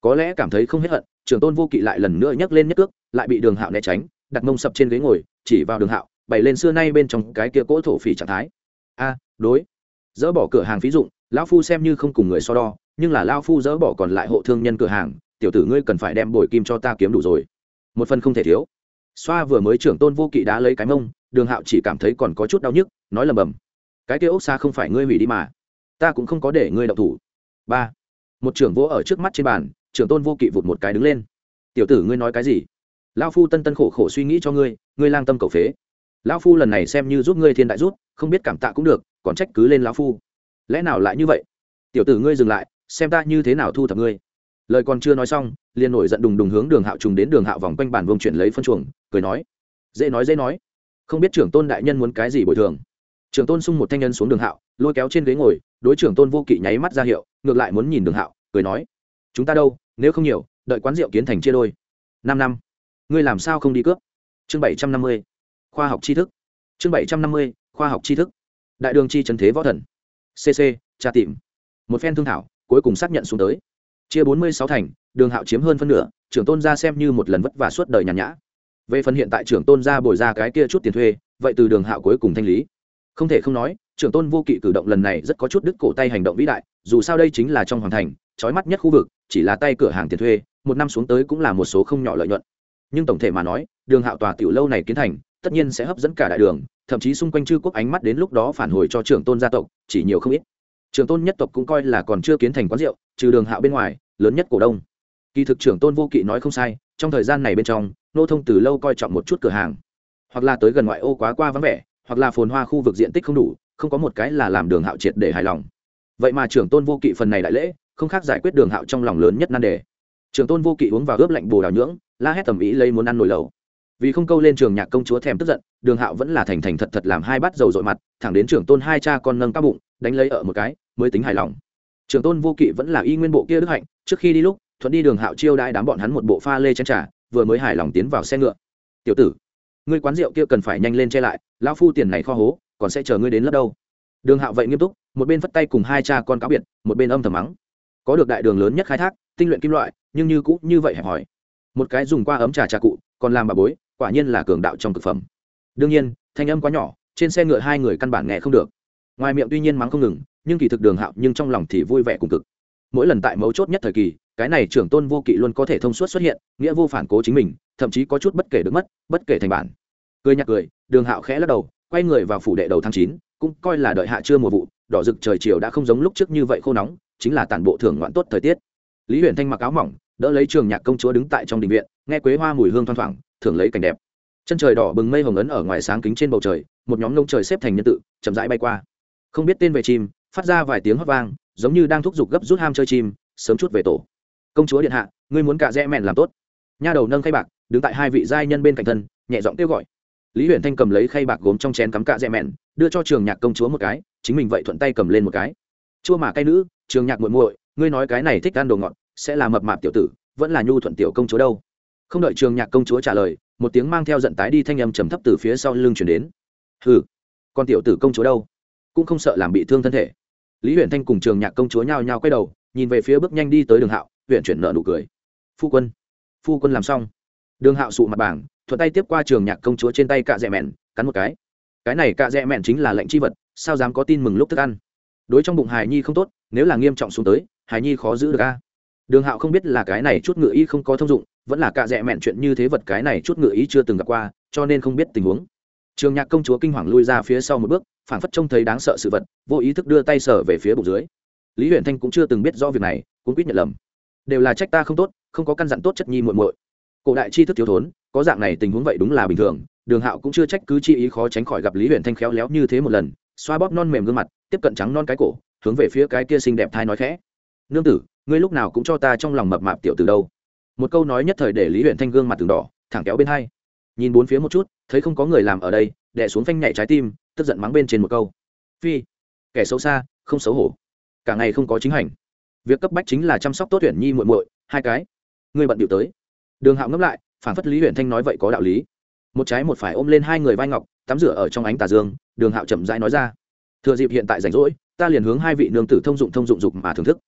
Có lẽ cảm thấy không hết hận, trưởng tôn vô kỵ lại lần nữa nhấc lên nhất cước, lại bị đường hạo né tránh, đặt mông sập trên ghế ngồi, chỉ vào đường hạo, bày lên xưa nay bên trong cái kia cỗ thổ phỉ trạng thái. A, đối. Dỡ bỏ cửa hàng phí dụng, lão phu xem như không cùng người so đo, nhưng là lao phu dỡ bỏ còn lại hộ thương nhân cửa hàng tiểu tử ngươi cần phải đem bồi kim cho ta kiếm đủ rồi. Một phần không thể thiếu. Xoa vừa mới trưởng tôn vô kỵ đã lấy cái mông, đường hạo chỉ cảm thấy còn có chút đau nhức, nói lầm bầm. Cái kia ốc xa không phải ngươi hủy đi mà. Ta cũng không có để ngươi đậu thủ. Ba. Một trưởng vô ở trước mắt trên bàn, trưởng tôn vô kỵ vụt một cái đứng lên. Tiểu tử ngươi nói cái gì? Lao phu tân tân khổ khổ suy nghĩ cho ngươi ngươi lang tâm cầu phế. Lão phu lần này xem như giúp ngươi thiên đại rút không biết cảm tạ cũng được, còn trách cứ lên lão phu. Lẽ nào lại như vậy? Tiểu tử ngươi dừng lại, xem ta như thế nào thu thập ngươi lời còn chưa nói xong, liền nổi giận đùng đùng hướng đường hạo trùng đến đường hạo vòng quanh bản vương chuyển lấy phân chuồng, cười nói, dễ nói dễ nói. Không biết trưởng tôn đại nhân muốn cái gì bồi thường. Trưởng tôn sung một thanh nhân xuống đường hạo, lôi kéo trên ghế ngồi, đối trưởng tôn vô kỵ nháy mắt ra hiệu, ngược lại muốn nhìn đường hạo, cười nói, chúng ta đâu, nếu không nhiều, đợi quán rượu kiến thành chia đôi. Năm năm. Ngươi làm sao không đi cướp? Chương bảy trăm năm mươi. Khoa học tri thức. Chương bảy trăm năm mươi. Khoa học tri thức. Đại đường chi trần thế võ thần. Cc tra tìm. Một phen thương thảo, cuối cùng xác nhận xuống tới chia bốn mươi sáu thành, đường hạo chiếm hơn phân nửa, trưởng tôn gia xem như một lần vất vả suốt đời nhàn nhã. Về phần hiện tại trưởng tôn gia bồi ra cái kia chút tiền thuê, vậy từ đường hạo cuối cùng thanh lý. Không thể không nói, trưởng tôn vô kỵ cử động lần này rất có chút đứt cổ tay hành động vĩ đại, dù sao đây chính là trong hoàng thành, trói mắt nhất khu vực, chỉ là tay cửa hàng tiền thuê, một năm xuống tới cũng là một số không nhỏ lợi nhuận. Nhưng tổng thể mà nói, đường hạo tòa tiểu lâu này kiến thành, tất nhiên sẽ hấp dẫn cả đại đường, thậm chí xung quanh chư quốc ánh mắt đến lúc đó phản hồi cho trưởng tôn gia tộc, chỉ nhiều không ít trưởng tôn nhất tộc cũng coi là còn chưa kiến thành quán rượu, trừ đường hạo bên ngoài, lớn nhất cổ đông. Kỳ thực trưởng tôn vô kỵ nói không sai, trong thời gian này bên trong, nô thông từ lâu coi trọng một chút cửa hàng. Hoặc là tới gần ngoại ô quá qua vắng vẻ, hoặc là phồn hoa khu vực diện tích không đủ, không có một cái là làm đường hạo triệt để hài lòng. Vậy mà trưởng tôn vô kỵ phần này đại lễ, không khác giải quyết đường hạo trong lòng lớn nhất nan đề. Trưởng tôn vô kỵ uống vào ướp lạnh bồ đào nhưỡng, la hét tầm ý lấy muốn ăn nồi lầu vì không câu lên trường nhạc công chúa thèm tức giận, đường hạo vẫn là thành thành thật thật làm hai bát dầu dội mặt, thẳng đến trưởng tôn hai cha con nâng cao bụng đánh lấy ở một cái, mới tính hài lòng. Trường tôn vô kỵ vẫn là y nguyên bộ kia đức hạnh, trước khi đi lúc, thuận đi đường hạo chiêu đãi đám bọn hắn một bộ pha lê chén trà, vừa mới hài lòng tiến vào xe ngựa. Tiểu tử, ngươi quán rượu kia cần phải nhanh lên che lại, lão phu tiền này kho hố, còn sẽ chờ ngươi đến lớp đâu? Đường hạo vậy nghiêm túc, một bên phất tay cùng hai cha con cáo biệt, một bên âm thầm mắng. Có được đại đường lớn nhất khai thác, tinh luyện kim loại, nhưng như cũ như vậy hẹp hòi. Một cái dùng qua ấm trà trà cụ, còn làm bà bối, quả nhiên là cường đạo trong thực phẩm. Đương nhiên, thanh âm quá nhỏ, trên xe ngựa hai người căn bản nghe không được ngoài miệng tuy nhiên mắng không ngừng, nhưng kỳ thực đường hạo nhưng trong lòng thì vui vẻ cùng cực. Mỗi lần tại mấu chốt nhất thời kỳ, cái này trưởng tôn vô kỵ luôn có thể thông suốt xuất hiện, nghĩa vô phản cố chính mình, thậm chí có chút bất kể được mất, bất kể thành bản. Cười nhạt cười, đường hạo khẽ lắc đầu, quay người vào phủ đệ đầu tháng chín, cũng coi là đợi hạ chưa mùa vụ, đỏ rực trời chiều đã không giống lúc trước như vậy khô nóng, chính là tản bộ thưởng ngoạn tốt thời tiết. Lý huyền thanh mặc áo mỏng, đỡ lấy trường nhạc công chúa đứng tại trong đình viện, nghe quế hoa mùi hương thoang thoảng thường lấy cảnh đẹp. Chân trời đỏ bừng mây hồng ấn ở ngoài sáng kính trên bầu trời, một nhóm nông trời xếp thành nhân tự, chậm rãi bay qua không biết tên về chim, phát ra vài tiếng hót vang, giống như đang thúc giục gấp rút ham chơi chim, sớm chút về tổ. Công chúa điện hạ, ngươi muốn cả rẽ mẹn làm tốt. Nha đầu nâng khay bạc, đứng tại hai vị giai nhân bên cạnh thân, nhẹ giọng kêu gọi. Lý huyền thanh cầm lấy khay bạc gốm trong chén cắm cạ rẽ mẹn, đưa cho trường nhạc công chúa một cái, chính mình vậy thuận tay cầm lên một cái. Chua mà cay nữ, trường nhạc muội muội, ngươi nói cái này thích ăn đồ ngọt, sẽ là mập mạp tiểu tử, vẫn là nhu thuận tiểu công chúa đâu. Không đợi trường nhạc công chúa trả lời, một tiếng mang theo giận tái đi thanh âm trầm thấp từ phía sau lưng chuyển đến. Hừ, con tiểu tử công chúa đâu? Cũng không sợ làm bị thương thân thể. Lý huyện thanh cùng trường nhạc công chúa nhao nhao quay đầu, nhìn về phía bước nhanh đi tới đường hạo huyện chuyển nợ nụ cười. Phu quân phu quân làm xong. Đường hạo sụ mặt bảng, thuận tay tiếp qua trường nhạc công chúa trên tay cạ dẹ mẹn, cắn một cái. Cái này cạ dẹ mẹn chính là lệnh chi vật, sao dám có tin mừng lúc thức ăn? Đối trong bụng hài nhi không tốt, nếu là nghiêm trọng xuống tới hài nhi khó giữ được a. Đường hạo không biết là cái này chút ngựa y không có thông dụng, vẫn là cạ dẹ mẹn chuyện như thế vật cái này chút ngựa ý chưa từng gặp qua, cho nên không biết tình huống trường nhạc công chúa kinh hoàng lui ra phía sau một bước phản phất trông thấy đáng sợ sự vật, vô ý thức đưa tay sở về phía bụng dưới. Lý huyện thanh cũng chưa từng biết rõ việc này cũng quýt nhận lầm. Đều là trách ta không tốt, không có căn dặn tốt chất nhi muội muội. Cổ đại chi thức thiếu thốn, có dạng này tình huống vậy đúng là bình thường, đường hạo cũng chưa trách cứ chi ý khó tránh khỏi gặp lý huyện thanh khéo léo như thế một lần, xoa bóp non mềm gương mặt, tiếp cận trắng non cái cổ, hướng về phía cái kia xinh đẹp thai nói khẽ. Nương tử, ngươi lúc nào cũng cho ta trong lòng mập mạp tiểu từ đâu. Một câu nói nhất thời để lý huyện thanh gương mặt từng đỏ, thẳng kéo bên hai nhìn bốn phía một chút, thấy không có người làm ở đây đẻ xuống phanh nhảy trái tim, tức giận mắng bên trên một câu. Phi, kẻ xấu xa, không xấu hổ. Cả ngày không có chính hành. Việc cấp bách chính là chăm sóc tốt tuyển nhi muội muội, hai cái. Người bận điệu tới. Đường hạo ngẫm lại, phản phất lý huyện thanh nói vậy có đạo lý. Một trái một phải ôm lên hai người vai ngọc, tắm rửa ở trong ánh tà dương, đường hạo chậm rãi nói ra. Thừa dịp hiện tại rảnh rỗi, ta liền hướng hai vị nương tử thông dụng thông dụng dục mà thưởng thức.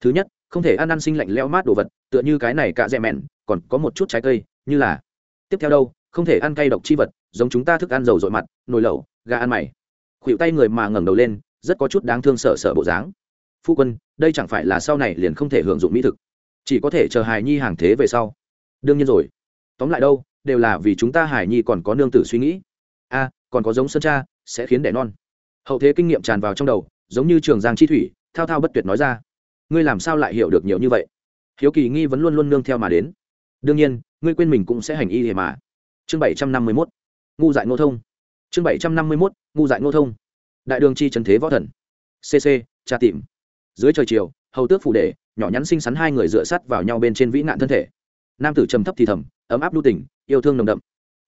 Thứ nhất, không thể ăn ăn sinh lạnh leo mát đồ vật, tựa như cái này cạ dẹ mẹn, còn có một chút trái cây, như là. Tiếp theo đâu? Không thể ăn cay độc chi vật, giống chúng ta thức ăn dầu dội mặt, nồi lẩu, gà ăn mày. Khuỵu tay người mà ngẩng đầu lên, rất có chút đáng thương sợ sợ bộ dáng. Phu quân, đây chẳng phải là sau này liền không thể hưởng dụng mỹ thực. Chỉ có thể chờ hài nhi hàng thế về sau. Đương nhiên rồi. Tóm lại đâu, đều là vì chúng ta hài nhi còn có nương tử suy nghĩ. A, còn có giống sơn cha, sẽ khiến đẻ non. Hậu thế kinh nghiệm tràn vào trong đầu, giống như trường giang chi thủy, thao thao bất tuyệt nói ra. Ngươi làm sao lại hiểu được nhiều như vậy? Hiếu kỳ nghi vẫn luôn luôn nương theo mà đến. Đương nhiên, ngươi quên mình cũng sẽ hành y hề mà chương bảy trăm năm mươi mốt, ngu dại ngô thông. Chương bảy trăm năm mươi mốt, ngu dại ngô thông. Đại đường chi trần thế võ thần. Cc tra tìm dưới trời chiều, hầu tước phủ đệ, nhỏ nhắn xinh xắn hai người dựa sắt vào nhau bên trên vĩ nạn thân thể. Nam tử trầm thấp thì thầm, ấm áp lưu tình, yêu thương nồng đậm.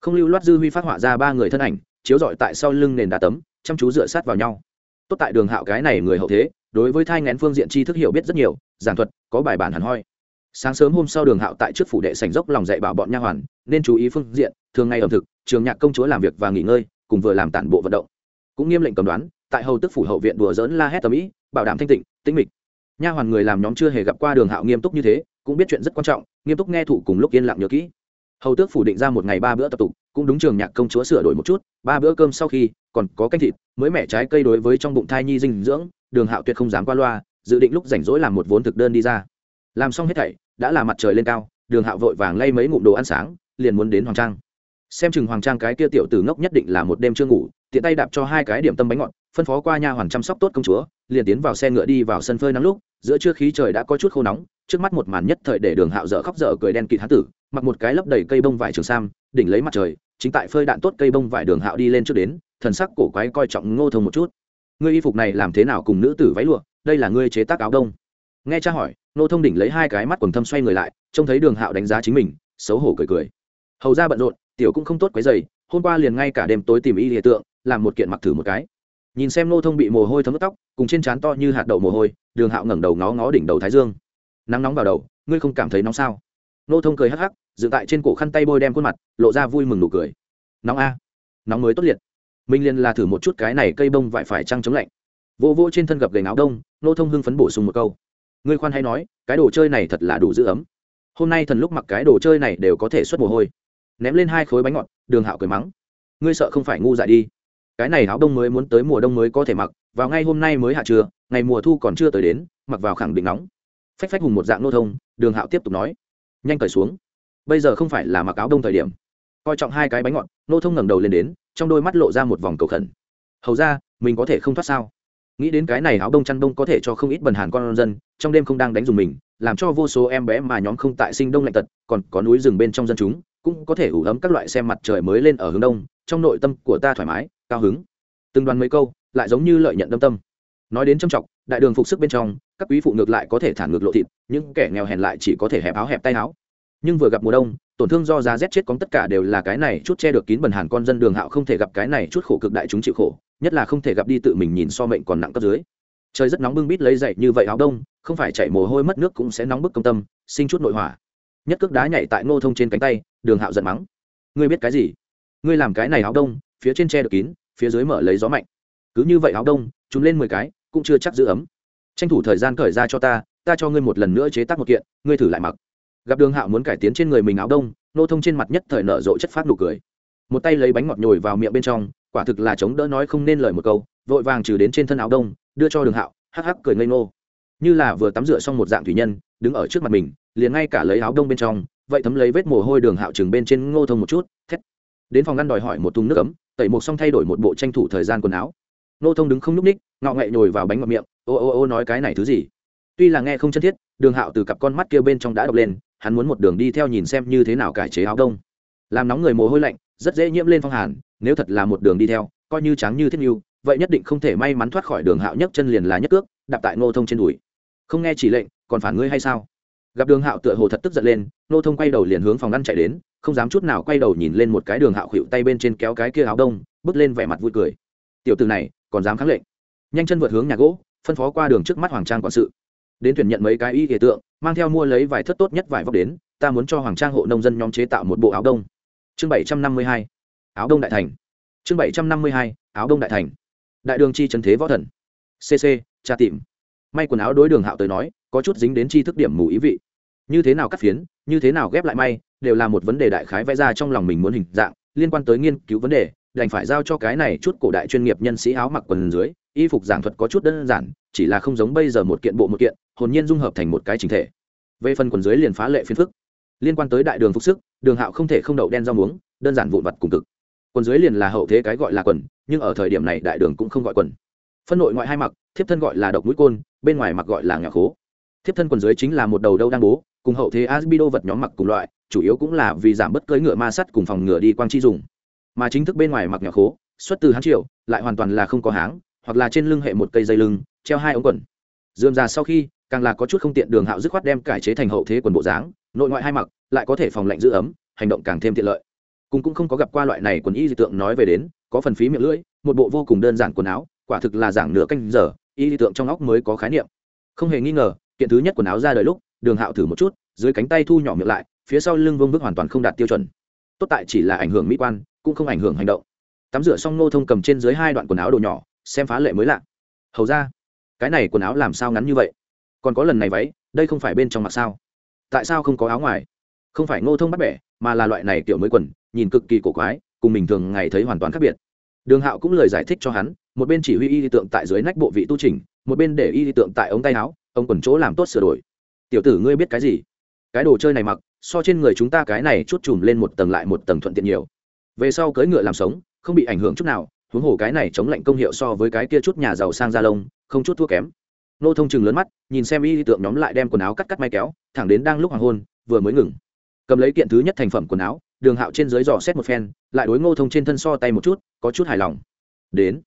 Không lưu loát dư huy phát họa ra ba người thân ảnh, chiếu rọi tại sau lưng nền đá tấm, chăm chú dựa sát vào nhau. Tốt tại đường hạo cái này người hậu thế, đối với thai ngén phương diện tri thức hiểu biết rất nhiều, giảng thuật, có bài bản hẳn hoi sáng sớm hôm sau đường hạo tại trước phủ đệ sảnh dốc lòng dạy bảo bọn nha hoàn, nên chú ý phương diện, thường ngày ẩm thực, trường nhạc công chúa làm việc và nghỉ ngơi, cùng vừa làm tản bộ vận động. Cũng nghiêm lệnh cầm đoán, tại hầu tức phủ hậu viện đùa dỡn la hét tầm ý, bảo đảm thanh tịnh, tĩnh mịch. Nha hoàn người làm nhóm chưa hề gặp qua đường hạo nghiêm túc như thế, cũng biết chuyện rất quan trọng, nghiêm túc nghe thủ cùng lúc yên lặng nhớ kỹ. Hầu tước phủ định ra một ngày ba bữa tập tục, cũng đúng trường nhạc công chúa sửa đổi một chút, ba bữa cơm sau khi, còn có canh thịt, mới mẻ trái cây đối với trong bụng thai nhi dinh dưỡng, đường hạo tuyệt không dám qua loa, dự định lúc rảnh rỗi làm một vốn thực đơn đi ra làm xong hết thảy, đã là mặt trời lên cao, đường hạo vội vàng lay mấy ngụm đồ ăn sáng, liền muốn đến hoàng trang. Xem chừng hoàng trang cái kia tiểu tử ngốc nhất định là một đêm chưa ngủ, tiện tay đạp cho hai cái điểm tâm bánh ngọt, phân phó qua nha hoàn chăm sóc tốt công chúa, liền tiến vào xe ngựa đi vào sân phơi nắng lúc, giữa trưa khí trời đã có chút khô nóng, trước mắt một màn nhất thời để đường hạo dở khóc dở cười đen kịt hán tử, mặc một cái lấp đầy cây bông vải trường sam, đỉnh lấy mặt trời, chính tại phơi đạn tốt cây bông vải đường hạo đi lên trước đến, thần sắc cổ quái coi trọng ngô thông một chút. Ngươi y phục này làm thế nào cùng nữ tử váy lụa? Đây là ngươi chế tác áo đông. Nghe cha hỏi Nô thông đỉnh lấy hai cái mắt quần thâm xoay người lại, trông thấy đường hạo đánh giá chính mình, xấu hổ cười cười. Hầu ra bận rộn, tiểu cũng không tốt quấy dày hôm qua liền ngay cả đêm tối tìm y hiện tượng, làm một kiện mặc thử một cái. Nhìn xem nô thông bị mồ hôi thấm tóc, cùng trên trán to như hạt đậu mồ hôi, đường hạo ngẩng đầu ngó ngó đỉnh đầu thái dương. Nắng nóng vào đầu, ngươi không cảm thấy nóng sao? Nô thông cười hắc hắc, dựng tại trên cổ khăn tay bôi đem khuôn mặt, lộ ra vui mừng nụ cười. Nóng a, nóng mới tốt liệt. Minh liên là thử một chút cái này cây bông vải phải trăng chống lạnh. Vô vô trên thân gập gầy áo đông, nô thông hưng phấn bổ sung một câu ngươi khoan hay nói, cái đồ chơi này thật là đủ giữ ấm. Hôm nay thần lúc mặc cái đồ chơi này đều có thể xuất mồ hôi. Ném lên hai khối bánh ngọt, đường hạo cười mắng. Ngươi sợ không phải ngu dại đi. Cái này áo đông mới muốn tới mùa đông mới có thể mặc, vào ngay hôm nay mới hạ trưa, ngày mùa thu còn chưa tới đến, mặc vào khẳng định nóng. Phách phách hùng một dạng nô thông, đường hạo tiếp tục nói. Nhanh cởi xuống. Bây giờ không phải là mặc áo đông thời điểm. Coi trọng hai cái bánh ngọt, nô thông ngẩng đầu lên đến, trong đôi mắt lộ ra một vòng cầu khẩn. Hầu ra, mình có thể không thoát sao? Nghĩ đến cái này áo đông chăn đông có thể cho không ít bần hàn con dân, trong đêm không đang đánh dùng mình, làm cho vô số em bé mà nhóm không tại sinh đông lạnh tật, còn có núi rừng bên trong dân chúng, cũng có thể ủ ấm các loại xem mặt trời mới lên ở hướng đông, trong nội tâm của ta thoải mái, cao hứng. Từng đoàn mấy câu, lại giống như lợi nhận đâm tâm. Nói đến trầm trọng, đại đường phục sức bên trong, các quý phụ ngược lại có thể thả ngược lộ thịt, những kẻ nghèo hèn lại chỉ có thể hẹp áo hẹp tay áo. Nhưng vừa gặp mùa đông, tổn thương do giá rét chết cóng tất cả đều là cái này chút che được kín bần hàn con dân đường hạo không thể gặp cái này chút khổ cực đại chúng chịu khổ nhất là không thể gặp đi tự mình nhìn so mệnh còn nặng cấp dưới. Trời rất nóng bưng bít lấy dậy như vậy áo đông, không phải chạy mồ hôi mất nước cũng sẽ nóng bức công tâm, sinh chút nội hỏa. Nhất cước đá nhảy tại ngô thông trên cánh tay, đường hạo giận mắng. Ngươi biết cái gì? Ngươi làm cái này áo đông, phía trên tre được kín, phía dưới mở lấy gió mạnh. Cứ như vậy áo đông chúng lên mười cái, cũng chưa chắc giữ ấm. Tranh thủ thời gian cởi ra cho ta ta cho ngươi một lần nữa chế tác một kiện, ngươi thử lại mặc. Gặp đường hạo muốn cải tiến trên người mình áo đông nô thông trên mặt nhất thời nở rộ chất phát nụ cười. Một tay lấy bánh ngọt nhồi vào miệng bên trong quả thực là chống đỡ nói không nên lời một câu, vội vàng trừ đến trên thân áo đông, đưa cho đường hạo, hắc hắc cười ngây ngô. Như là vừa tắm rửa xong một dạng thủy nhân, đứng ở trước mặt mình, liền ngay cả lấy áo đông bên trong, vậy thấm lấy vết mồ hôi đường hạo chừng bên trên ngô thông một chút, thét. Đến phòng ngăn đòi hỏi một thùng nước ấm, tẩy một xong thay đổi một bộ tranh thủ thời gian quần áo. Ngô thông đứng không núp ních ngọ ngậy nhồi vào bánh ngọt miệng, ô ô ô, nói cái này thứ gì? Tuy là nghe không chân thiết, đường hạo từ cặp con mắt kia bên trong đã đọc lên, hắn muốn một đường đi theo nhìn xem như thế nào cải chế áo đông làm nóng người mồ hôi lạnh, rất dễ nhiễm lên phong hàn, nếu thật là một đường đi theo, coi như trắng như thiết mưu vậy nhất định không thể may mắn thoát khỏi đường hạo nhấc chân liền là nhất cước, đạp tại ngô thông trên đùi. Không nghe chỉ lệnh, còn phản ngươi hay sao? Gặp đường hạo tựa hồ thật tức giận lên, ngô thông quay đầu liền hướng phòng ngăn chạy đến, không dám chút nào quay đầu nhìn lên một cái đường hạo khuỵu tay bên trên kéo cái kia áo đông, bước lên vẻ mặt vui cười. Tiểu từ này, còn dám kháng lệnh? Nhanh chân vượt hướng nhà gỗ, phân phó qua đường trước mắt hoàng trang quản sự. Đến tuyển nhận mấy cái y kể tượng, mang theo mua lấy vải thất tốt nhất vải vóc đến, ta muốn cho hoàng trang hộ nông dân nhóm chế tạo một bộ áo đông chương bảy trăm năm mươi hai, áo đông đại thành. Chương bảy trăm năm mươi hai, áo đông đại thành. Đại đường chi trần thế võ thần. Cc tra tìm. May quần áo đối đường hạo tới nói, có chút dính đến chi thức điểm mù ý vị. Như thế nào cắt phiến, như thế nào ghép lại may, đều là một vấn đề đại khái vẽ ra trong lòng mình muốn hình dạng, liên quan tới nghiên cứu vấn đề, đành phải giao cho cái này chút cổ đại chuyên nghiệp nhân sĩ áo mặc quần dưới, y phục giảng thuật có chút đơn giản, chỉ là không giống bây giờ một kiện bộ một kiện, hồn nhiên dung hợp thành một cái chính thể. Về phần quần dưới liền phá lệ phiến phức liên quan tới đại đường phục sức, đường hạo không thể không đậu đen rau muống, đơn giản vụn vặt cùng cực. Quần dưới liền là hậu thế cái gọi là quần, nhưng ở thời điểm này đại đường cũng không gọi quần. Phân nội ngoại hai mặc, thiếp thân gọi là độc mũi côn, bên ngoài mặc gọi là nhà khố. Thiếp thân quần dưới chính là một đầu đâu đang bố, cùng hậu thế asbido vật nhóm mặc cùng loại, chủ yếu cũng là vì giảm bớt cưỡi ngựa ma sắt cùng phòng ngựa đi quang chi dùng. Mà chính thức bên ngoài mặc nhà khố, xuất từ hán triệu lại hoàn toàn là không có háng, hoặc là trên lưng hệ một cây dây lưng, treo hai ống quần. Dườm ra sau khi, càng là có chút không tiện đường hạo dứt khoát đem cải chế thành hậu thế quần bộ dáng nội ngoại hai mặc, lại có thể phòng lạnh giữ ấm, hành động càng thêm tiện lợi. Cùng cũng không có gặp qua loại này quần y dị tượng nói về đến, có phần phí miệng lưỡi, một bộ vô cùng đơn giản quần áo, quả thực là giảng nửa canh giờ, y dị tượng trong óc mới có khái niệm. Không hề nghi ngờ, kiện thứ nhất quần áo ra đời lúc, đường hạo thử một chút, dưới cánh tay thu nhỏ miệng lại, phía sau lưng vương vức hoàn toàn không đạt tiêu chuẩn. Tốt tại chỉ là ảnh hưởng mỹ quan, cũng không ảnh hưởng hành động. Tắm rửa xong nô thông cầm trên dưới hai đoạn quần áo đồ nhỏ, xem phá lệ mới lạ. Hầu ra, cái này quần áo làm sao ngắn như vậy? Còn có lần này váy, đây không phải bên trong mặc sao? Tại sao không có áo ngoài? Không phải ngô thông bắt bẻ, mà là loại này kiểu mới quần, nhìn cực kỳ cổ quái, cùng mình thường ngày thấy hoàn toàn khác biệt. Đường hạo cũng lời giải thích cho hắn, một bên chỉ huy y tượng tại dưới nách bộ vị tu trình một bên để y tượng tại ống tay áo, ông quần chỗ làm tốt sửa đổi. Tiểu tử ngươi biết cái gì? Cái đồ chơi này mặc, so trên người chúng ta cái này chút chùm lên một tầng lại một tầng thuận tiện nhiều. Về sau cưỡi ngựa làm sống, không bị ảnh hưởng chút nào, huống hồ cái này chống lạnh công hiệu so với cái kia chút nhà giàu sang da lông, không chút thua kém nô thông chừng lớn mắt, nhìn xem y tượng nhóm lại đem quần áo cắt cắt may kéo, thẳng đến đang lúc hoàng hôn, vừa mới ngừng. Cầm lấy kiện thứ nhất thành phẩm quần áo, đường hạo trên dưới dò xét một phen, lại đối ngô thông trên thân so tay một chút, có chút hài lòng. Đến,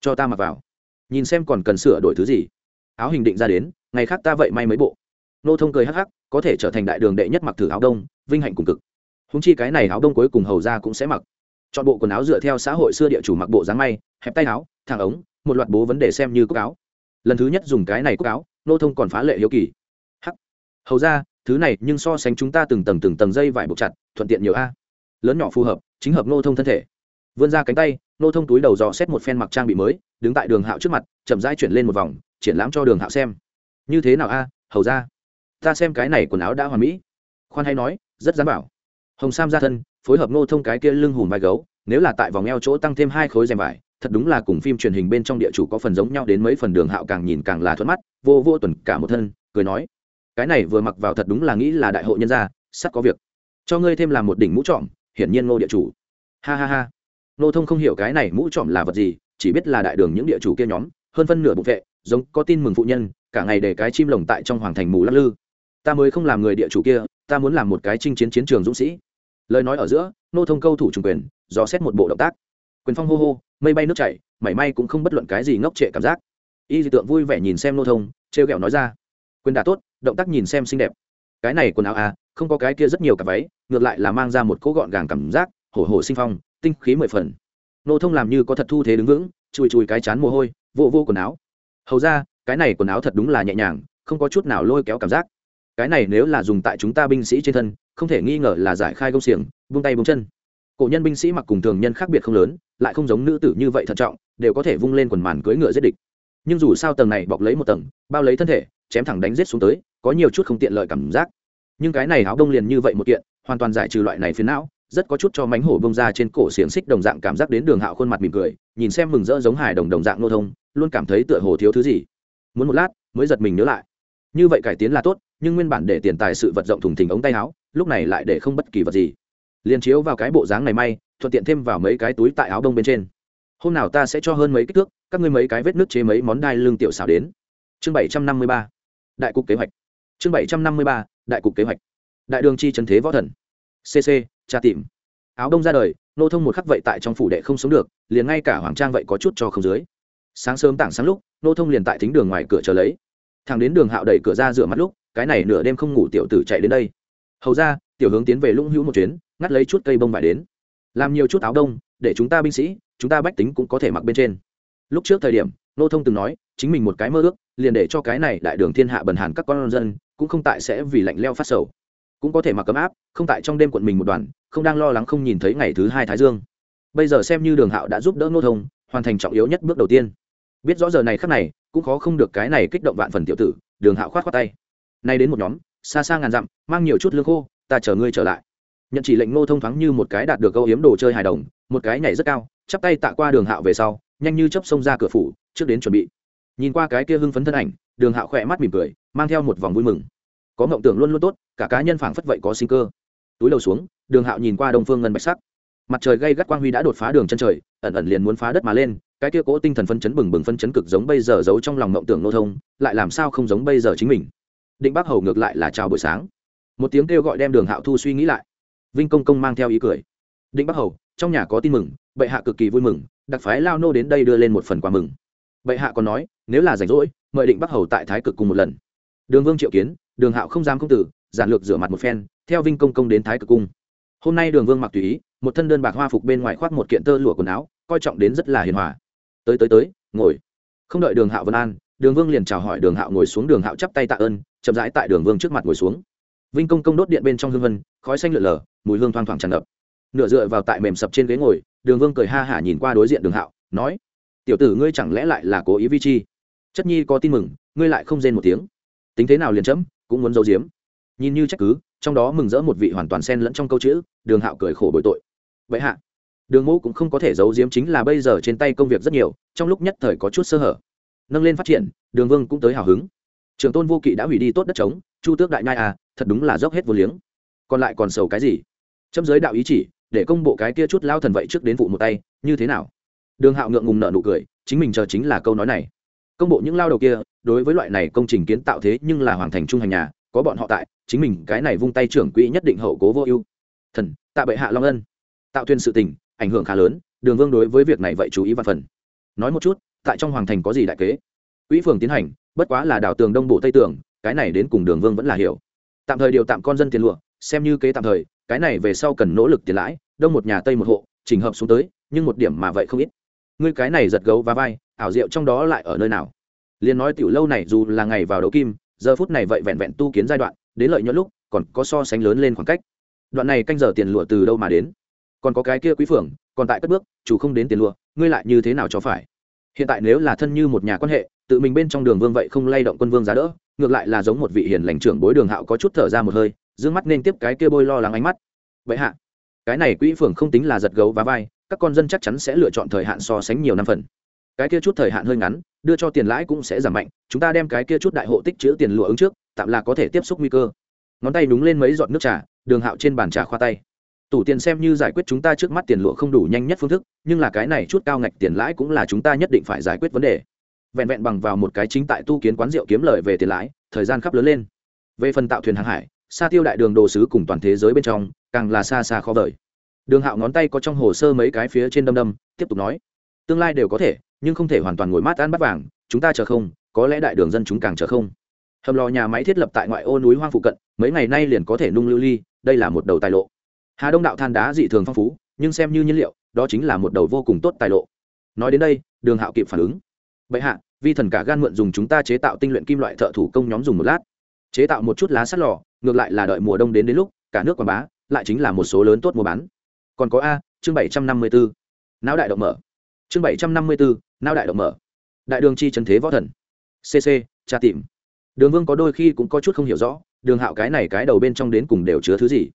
cho ta mặc vào. Nhìn xem còn cần sửa đổi thứ gì. Áo hình định ra đến, ngày khác ta vậy may mấy bộ. Nô thông cười hắc hắc, có thể trở thành đại đường đệ nhất mặc thử áo đông, vinh hạnh cùng cực. Húng chi cái này áo đông cuối cùng hầu ra cũng sẽ mặc. Chọn bộ quần áo dựa theo xã hội xưa địa chủ mặc bộ dáng may, hẹp tay áo thang ống, một loạt bố vấn đề xem như cúc áo lần thứ nhất dùng cái này cúc áo, nô thông còn phá lệ hiếu kỳ. Hắc. Hầu ra, thứ này nhưng so sánh chúng ta từng tầng từng tầng dây vải buộc chặt, thuận tiện nhiều a. Lớn nhỏ phù hợp, chính hợp nô thông thân thể. Vươn ra cánh tay, nô thông túi đầu dò xét một phen mặc trang bị mới, đứng tại đường hạo trước mặt, chậm rãi chuyển lên một vòng, triển lãm cho đường hạo xem. Như thế nào a, hầu ra? Ta xem cái này quần áo đã hoàn mỹ. Khoan hay nói, rất dám bảo. Hồng sam ra thân, phối hợp nô thông cái kia lưng hùm vai gấu, nếu là tại vòng eo chỗ tăng thêm hai khối rèm vải thật đúng là cùng phim truyền hình bên trong địa chủ có phần giống nhau đến mấy phần đường hạo càng nhìn càng là thuận mắt, vô vô tuần cả một thân, cười nói, cái này vừa mặc vào thật đúng là nghĩ là đại hội nhân gia, sắp có việc. Cho ngươi thêm làm một đỉnh mũ trọm, hiển nhiên ngô địa chủ. Ha ha ha. Nô thông không hiểu cái này mũ trọm là vật gì, chỉ biết là đại đường những địa chủ kia nhóm, hơn phân nửa bộ vệ, giống có tin mừng phụ nhân, cả ngày để cái chim lồng tại trong hoàng thành mù lắc lư. Ta mới không làm người địa chủ kia, ta muốn làm một cái chinh chiến chiến trường dũng sĩ. Lời nói ở giữa nô thông câu thủ trùng quyền, dò xét một bộ động tác quyền phong hô hô, mây bay nước chảy, mảy may cũng không bất luận cái gì ngốc trệ cảm giác. Y dị tượng vui vẻ nhìn xem nô thông, trêu ghẹo nói ra, quyền đà tốt, động tác nhìn xem xinh đẹp. Cái này quần áo à không có cái kia rất nhiều cả váy, ngược lại là mang ra một cỗ gọn gàng cảm giác, hổ hổ sinh phong, tinh khí mười phần. Nô thông làm như có thật thu thế đứng vững, chùi chùi cái chán mồ hôi vô vô quần áo. Hầu ra, cái này quần áo thật đúng là nhẹ nhàng, không có chút nào lôi kéo cảm giác. Cái này nếu là dùng tại chúng ta binh sĩ trên thân, không thể nghi ngờ là giải khai công xiềng, vung tay vung chân. Cổ nhân binh sĩ mặc cùng thường nhân khác biệt không lớn lại không giống nữ tử như vậy thận trọng, đều có thể vung lên quần màn cưỡi ngựa giết địch. Nhưng dù sao tầng này bọc lấy một tầng, bao lấy thân thể, chém thẳng đánh giết xuống tới, có nhiều chút không tiện lợi cảm giác. Nhưng cái này áo đông liền như vậy một kiện, hoàn toàn giải trừ loại này phiến não, rất có chút cho mánh hổ bông ra trên cổ xiềng xích đồng dạng cảm giác đến đường hạo khuôn mặt mỉm cười, nhìn xem mừng rỡ giống hải đồng đồng dạng nô thông, luôn cảm thấy tựa hồ thiếu thứ gì. Muốn một lát, mới giật mình nhớ lại. Như vậy cải tiến là tốt, nhưng nguyên bản để tiền tài sự vật rộng thùng thình ống tay áo, lúc này lại để không bất kỳ vật gì liền chiếu vào cái bộ dáng này may, thuận tiện thêm vào mấy cái túi tại áo đông bên trên. Hôm nào ta sẽ cho hơn mấy kích thước, các ngươi mấy cái vết nước chế mấy món đai lương tiểu xảo đến. Chương bảy trăm năm mươi ba. Đại cục kế hoạch. Chương bảy trăm năm mươi ba, đại cục kế hoạch. Đại đường chi trần thế võ thần. Cc tra tìm. Áo đông ra đời, nô thông một khắc vậy tại trong phủ đệ không sống được, liền ngay cả hoàng trang vậy có chút cho không dưới. Sáng sớm tảng sáng lúc, nô thông liền tại thính đường ngoài cửa chờ lấy. Thằng đến đường hạo đẩy cửa ra rửa mắt lúc, cái này nửa đêm không ngủ tiểu tử chạy đến đây. Hầu ra, tiểu hướng tiến về lũng hữu một chuyến ngắt lấy chút cây bông vải đến. Làm nhiều chút áo đông, để chúng ta binh sĩ, chúng ta bách tính cũng có thể mặc bên trên. Lúc trước thời điểm, nô thông từng nói, chính mình một cái mơ ước, liền để cho cái này đại đường thiên hạ bần hàn các con dân, cũng không tại sẽ vì lạnh leo phát sầu. Cũng có thể mặc cấm áp, không tại trong đêm quận mình một đoàn, không đang lo lắng không nhìn thấy ngày thứ hai thái dương. Bây giờ xem như đường hạo đã giúp đỡ nô thông, hoàn thành trọng yếu nhất bước đầu tiên. Biết rõ giờ này khắc này, cũng khó không được cái này kích động vạn phần tiểu tử, đường hạo khoát khoát tay. Nay đến một nhóm, xa xa ngàn dặm, mang nhiều chút lương khô, ta chờ ngươi trở lại nhận chỉ lệnh Ngô thông thoáng như một cái đạt được câu hiếm đồ chơi hài đồng, một cái nhảy rất cao, chắp tay tạ qua đường hạo về sau, nhanh như chấp xông ra cửa phủ, trước đến chuẩn bị. Nhìn qua cái kia hưng phấn thân ảnh, đường hạo khỏe mắt mỉm cười, mang theo một vòng vui mừng. Có mộng tưởng luôn luôn tốt, cả cá nhân phảng phất vậy có sinh cơ. Túi đầu xuống, đường hạo nhìn qua đông phương ngân bạch sắc. Mặt trời gây gắt quang huy đã đột phá đường chân trời, ẩn ẩn liền muốn phá đất mà lên, cái kia cố tinh thần phân chấn bừng bừng phân chấn cực giống bây giờ giấu trong lòng mộng tưởng nô thông, lại làm sao không giống bây giờ chính mình. Định bác hầu ngược lại là chào buổi sáng. Một tiếng kêu gọi đem đường hạo thu suy nghĩ lại vinh công công mang theo ý cười. Định bắc hầu, trong nhà có tin mừng, bệ hạ cực kỳ vui mừng, đặc phái lao nô đến đây đưa lên một phần quà mừng. Bệ hạ còn nói, nếu là rảnh rỗi, mời định bắc hầu tại thái cực cùng một lần. Đường vương triệu kiến, đường hạo không dám công tử, giản lược rửa mặt một phen, theo vinh công công đến thái cực cung. Hôm nay đường vương mặc tùy ý, một thân đơn bạc hoa phục bên ngoài khoác một kiện tơ lụa quần áo, coi trọng đến rất là hiền hòa. Tới tới tới, ngồi. Không đợi đường hạo vân an, đường vương liền chào hỏi đường hạo ngồi xuống, đường hạo chắp tay tạ ơn, chậm rãi tại đường vương trước mặt ngồi xuống vinh công công đốt điện bên trong hương vân khói xanh lượn lờ, mùi hương thoang thoảng tràn ngập. Nửa dựa vào tại mềm sập trên ghế ngồi, đường vương cười ha hả nhìn qua đối diện đường hạo, nói, tiểu tử ngươi chẳng lẽ lại là cố ý vi chi? Chất nhi có tin mừng, ngươi lại không rên một tiếng. Tính thế nào liền chấm, cũng muốn giấu giếm. Nhìn như trách cứ, trong đó mừng rỡ một vị hoàn toàn xen lẫn trong câu chữ, đường hạo cười khổ bội tội. Vậy hạ. Đường mẫu cũng không có thể giấu giếm chính là bây giờ trên tay công việc rất nhiều, trong lúc nhất thời có chút sơ hở. Nâng lên phát triển, đường vương cũng tới hào hứng trường tôn vô kỵ đã hủy đi tốt đất trống, chu tước đại nhai à thật đúng là dốc hết vô liếng. Còn lại còn sầu cái gì? Chấm giới đạo ý chỉ, để công bộ cái kia chút lao thần vậy trước đến vụ một tay, như thế nào? Đường hạo ngượng ngùng nợ nụ cười, chính mình chờ chính là câu nói này. Công bộ những lao đầu kia, đối với loại này công trình kiến tạo thế nhưng là hoàn thành trung hành nhà, có bọn họ tại, chính mình cái này vung tay trưởng quỹ nhất định hậu cố vô ưu. Thần, tạ bệ hạ long ân. Tạo thuyền sự tình, ảnh hưởng khá lớn, đường vương đối với việc này vậy chú ý và phần. Nói một chút, tại trong hoàng thành có gì đại kế? Quỹ phường tiến hành, bất quá là đảo tường đông bộ tây tường, cái này đến cùng đường vương vẫn là hiểu. Tạm thời điều tạm con dân tiền lụa, xem như kế tạm thời, cái này về sau cần nỗ lực tiền lãi, đông một nhà tây một hộ, chỉnh hợp xuống tới, nhưng một điểm mà vậy không ít. Ngươi cái này giật gấu và vai, ảo diệu trong đó lại ở nơi nào? Liền nói tiểu lâu này dù là ngày vào đấu kim, giờ phút này vậy vẹn vẹn tu kiến giai đoạn, đến lợi nhuận lúc, còn có so sánh lớn lên khoảng cách. Đoạn này canh giờ tiền lụa từ đâu mà đến? Còn có cái kia quý phường, còn tại cất bước, chủ không đến tiền lụa, ngươi lại như thế nào cho phải? Hiện tại nếu là thân như một nhà quan hệ, tự mình bên trong đường vương vậy không lay động quân vương giá đỡ, ngược lại là giống một vị hiền lành trưởng bối đường hạo có chút thở ra một hơi d mắt nên tiếp cái kia bôi lo lắng ánh mắt. Vậy hạ, cái này quỹ phường không tính là giật gấu và vai, các con dân chắc chắn sẽ lựa chọn thời hạn so sánh nhiều năm phần. Cái kia chút thời hạn hơi ngắn, đưa cho tiền lãi cũng sẽ giảm mạnh, chúng ta đem cái kia chút đại hộ tích chữ tiền lụa ứng trước, tạm là có thể tiếp xúc nguy cơ. Ngón tay đúng lên mấy giọt nước trà, đường hạo trên bàn trà khoa tay tủ tiền xem như giải quyết chúng ta trước mắt tiền lụa không đủ nhanh nhất phương thức, nhưng là cái này chút cao ngạch tiền lãi cũng là chúng ta nhất định phải giải quyết vấn đề. Vẹn vẹn bằng vào một cái chính tại tu kiến quán rượu kiếm lời về tiền lãi, thời gian khắp lớn lên. Về phần tạo thuyền hàng hải xa tiêu đại đường đồ sứ cùng toàn thế giới bên trong, càng là xa xa khó vời. Đường hạo ngón tay có trong hồ sơ mấy cái phía trên đâm đâm, tiếp tục nói, tương lai đều có thể, nhưng không thể hoàn toàn ngồi mát ăn bắt vàng, chúng ta chờ không, có lẽ đại đường dân chúng càng chờ không. Hầm lò nhà máy thiết lập tại ngoại ô núi hoang phụ cận, mấy ngày nay liền có thể nung lưu ly, đây là một đầu tài lộ hà đông đạo than đá dị thường phong phú, nhưng xem như nhiên liệu, đó chính là một đầu vô cùng tốt tài lộ. Nói đến đây, đường hạo kịp phản ứng. Bệ hạ, vi thần cả gan mượn dùng chúng ta chế tạo tinh luyện kim loại thợ thủ công nhóm dùng một lát. Chế tạo một chút lá sắt lò, ngược lại là đợi mùa đông đến đến lúc, cả nước quảng bá, lại chính là một số lớn tốt mua bán. Còn có a, chương bảy trăm năm mươi bốn não đại động mở. Chương bảy trăm năm mươi bốn não đại động mở. Đại đường chi trần thế võ thần. Cc tra tìm. Đường vương có đôi khi cũng có chút không hiểu rõ, đường hạo cái này cái đầu bên trong đến cùng đều chứa thứ gì?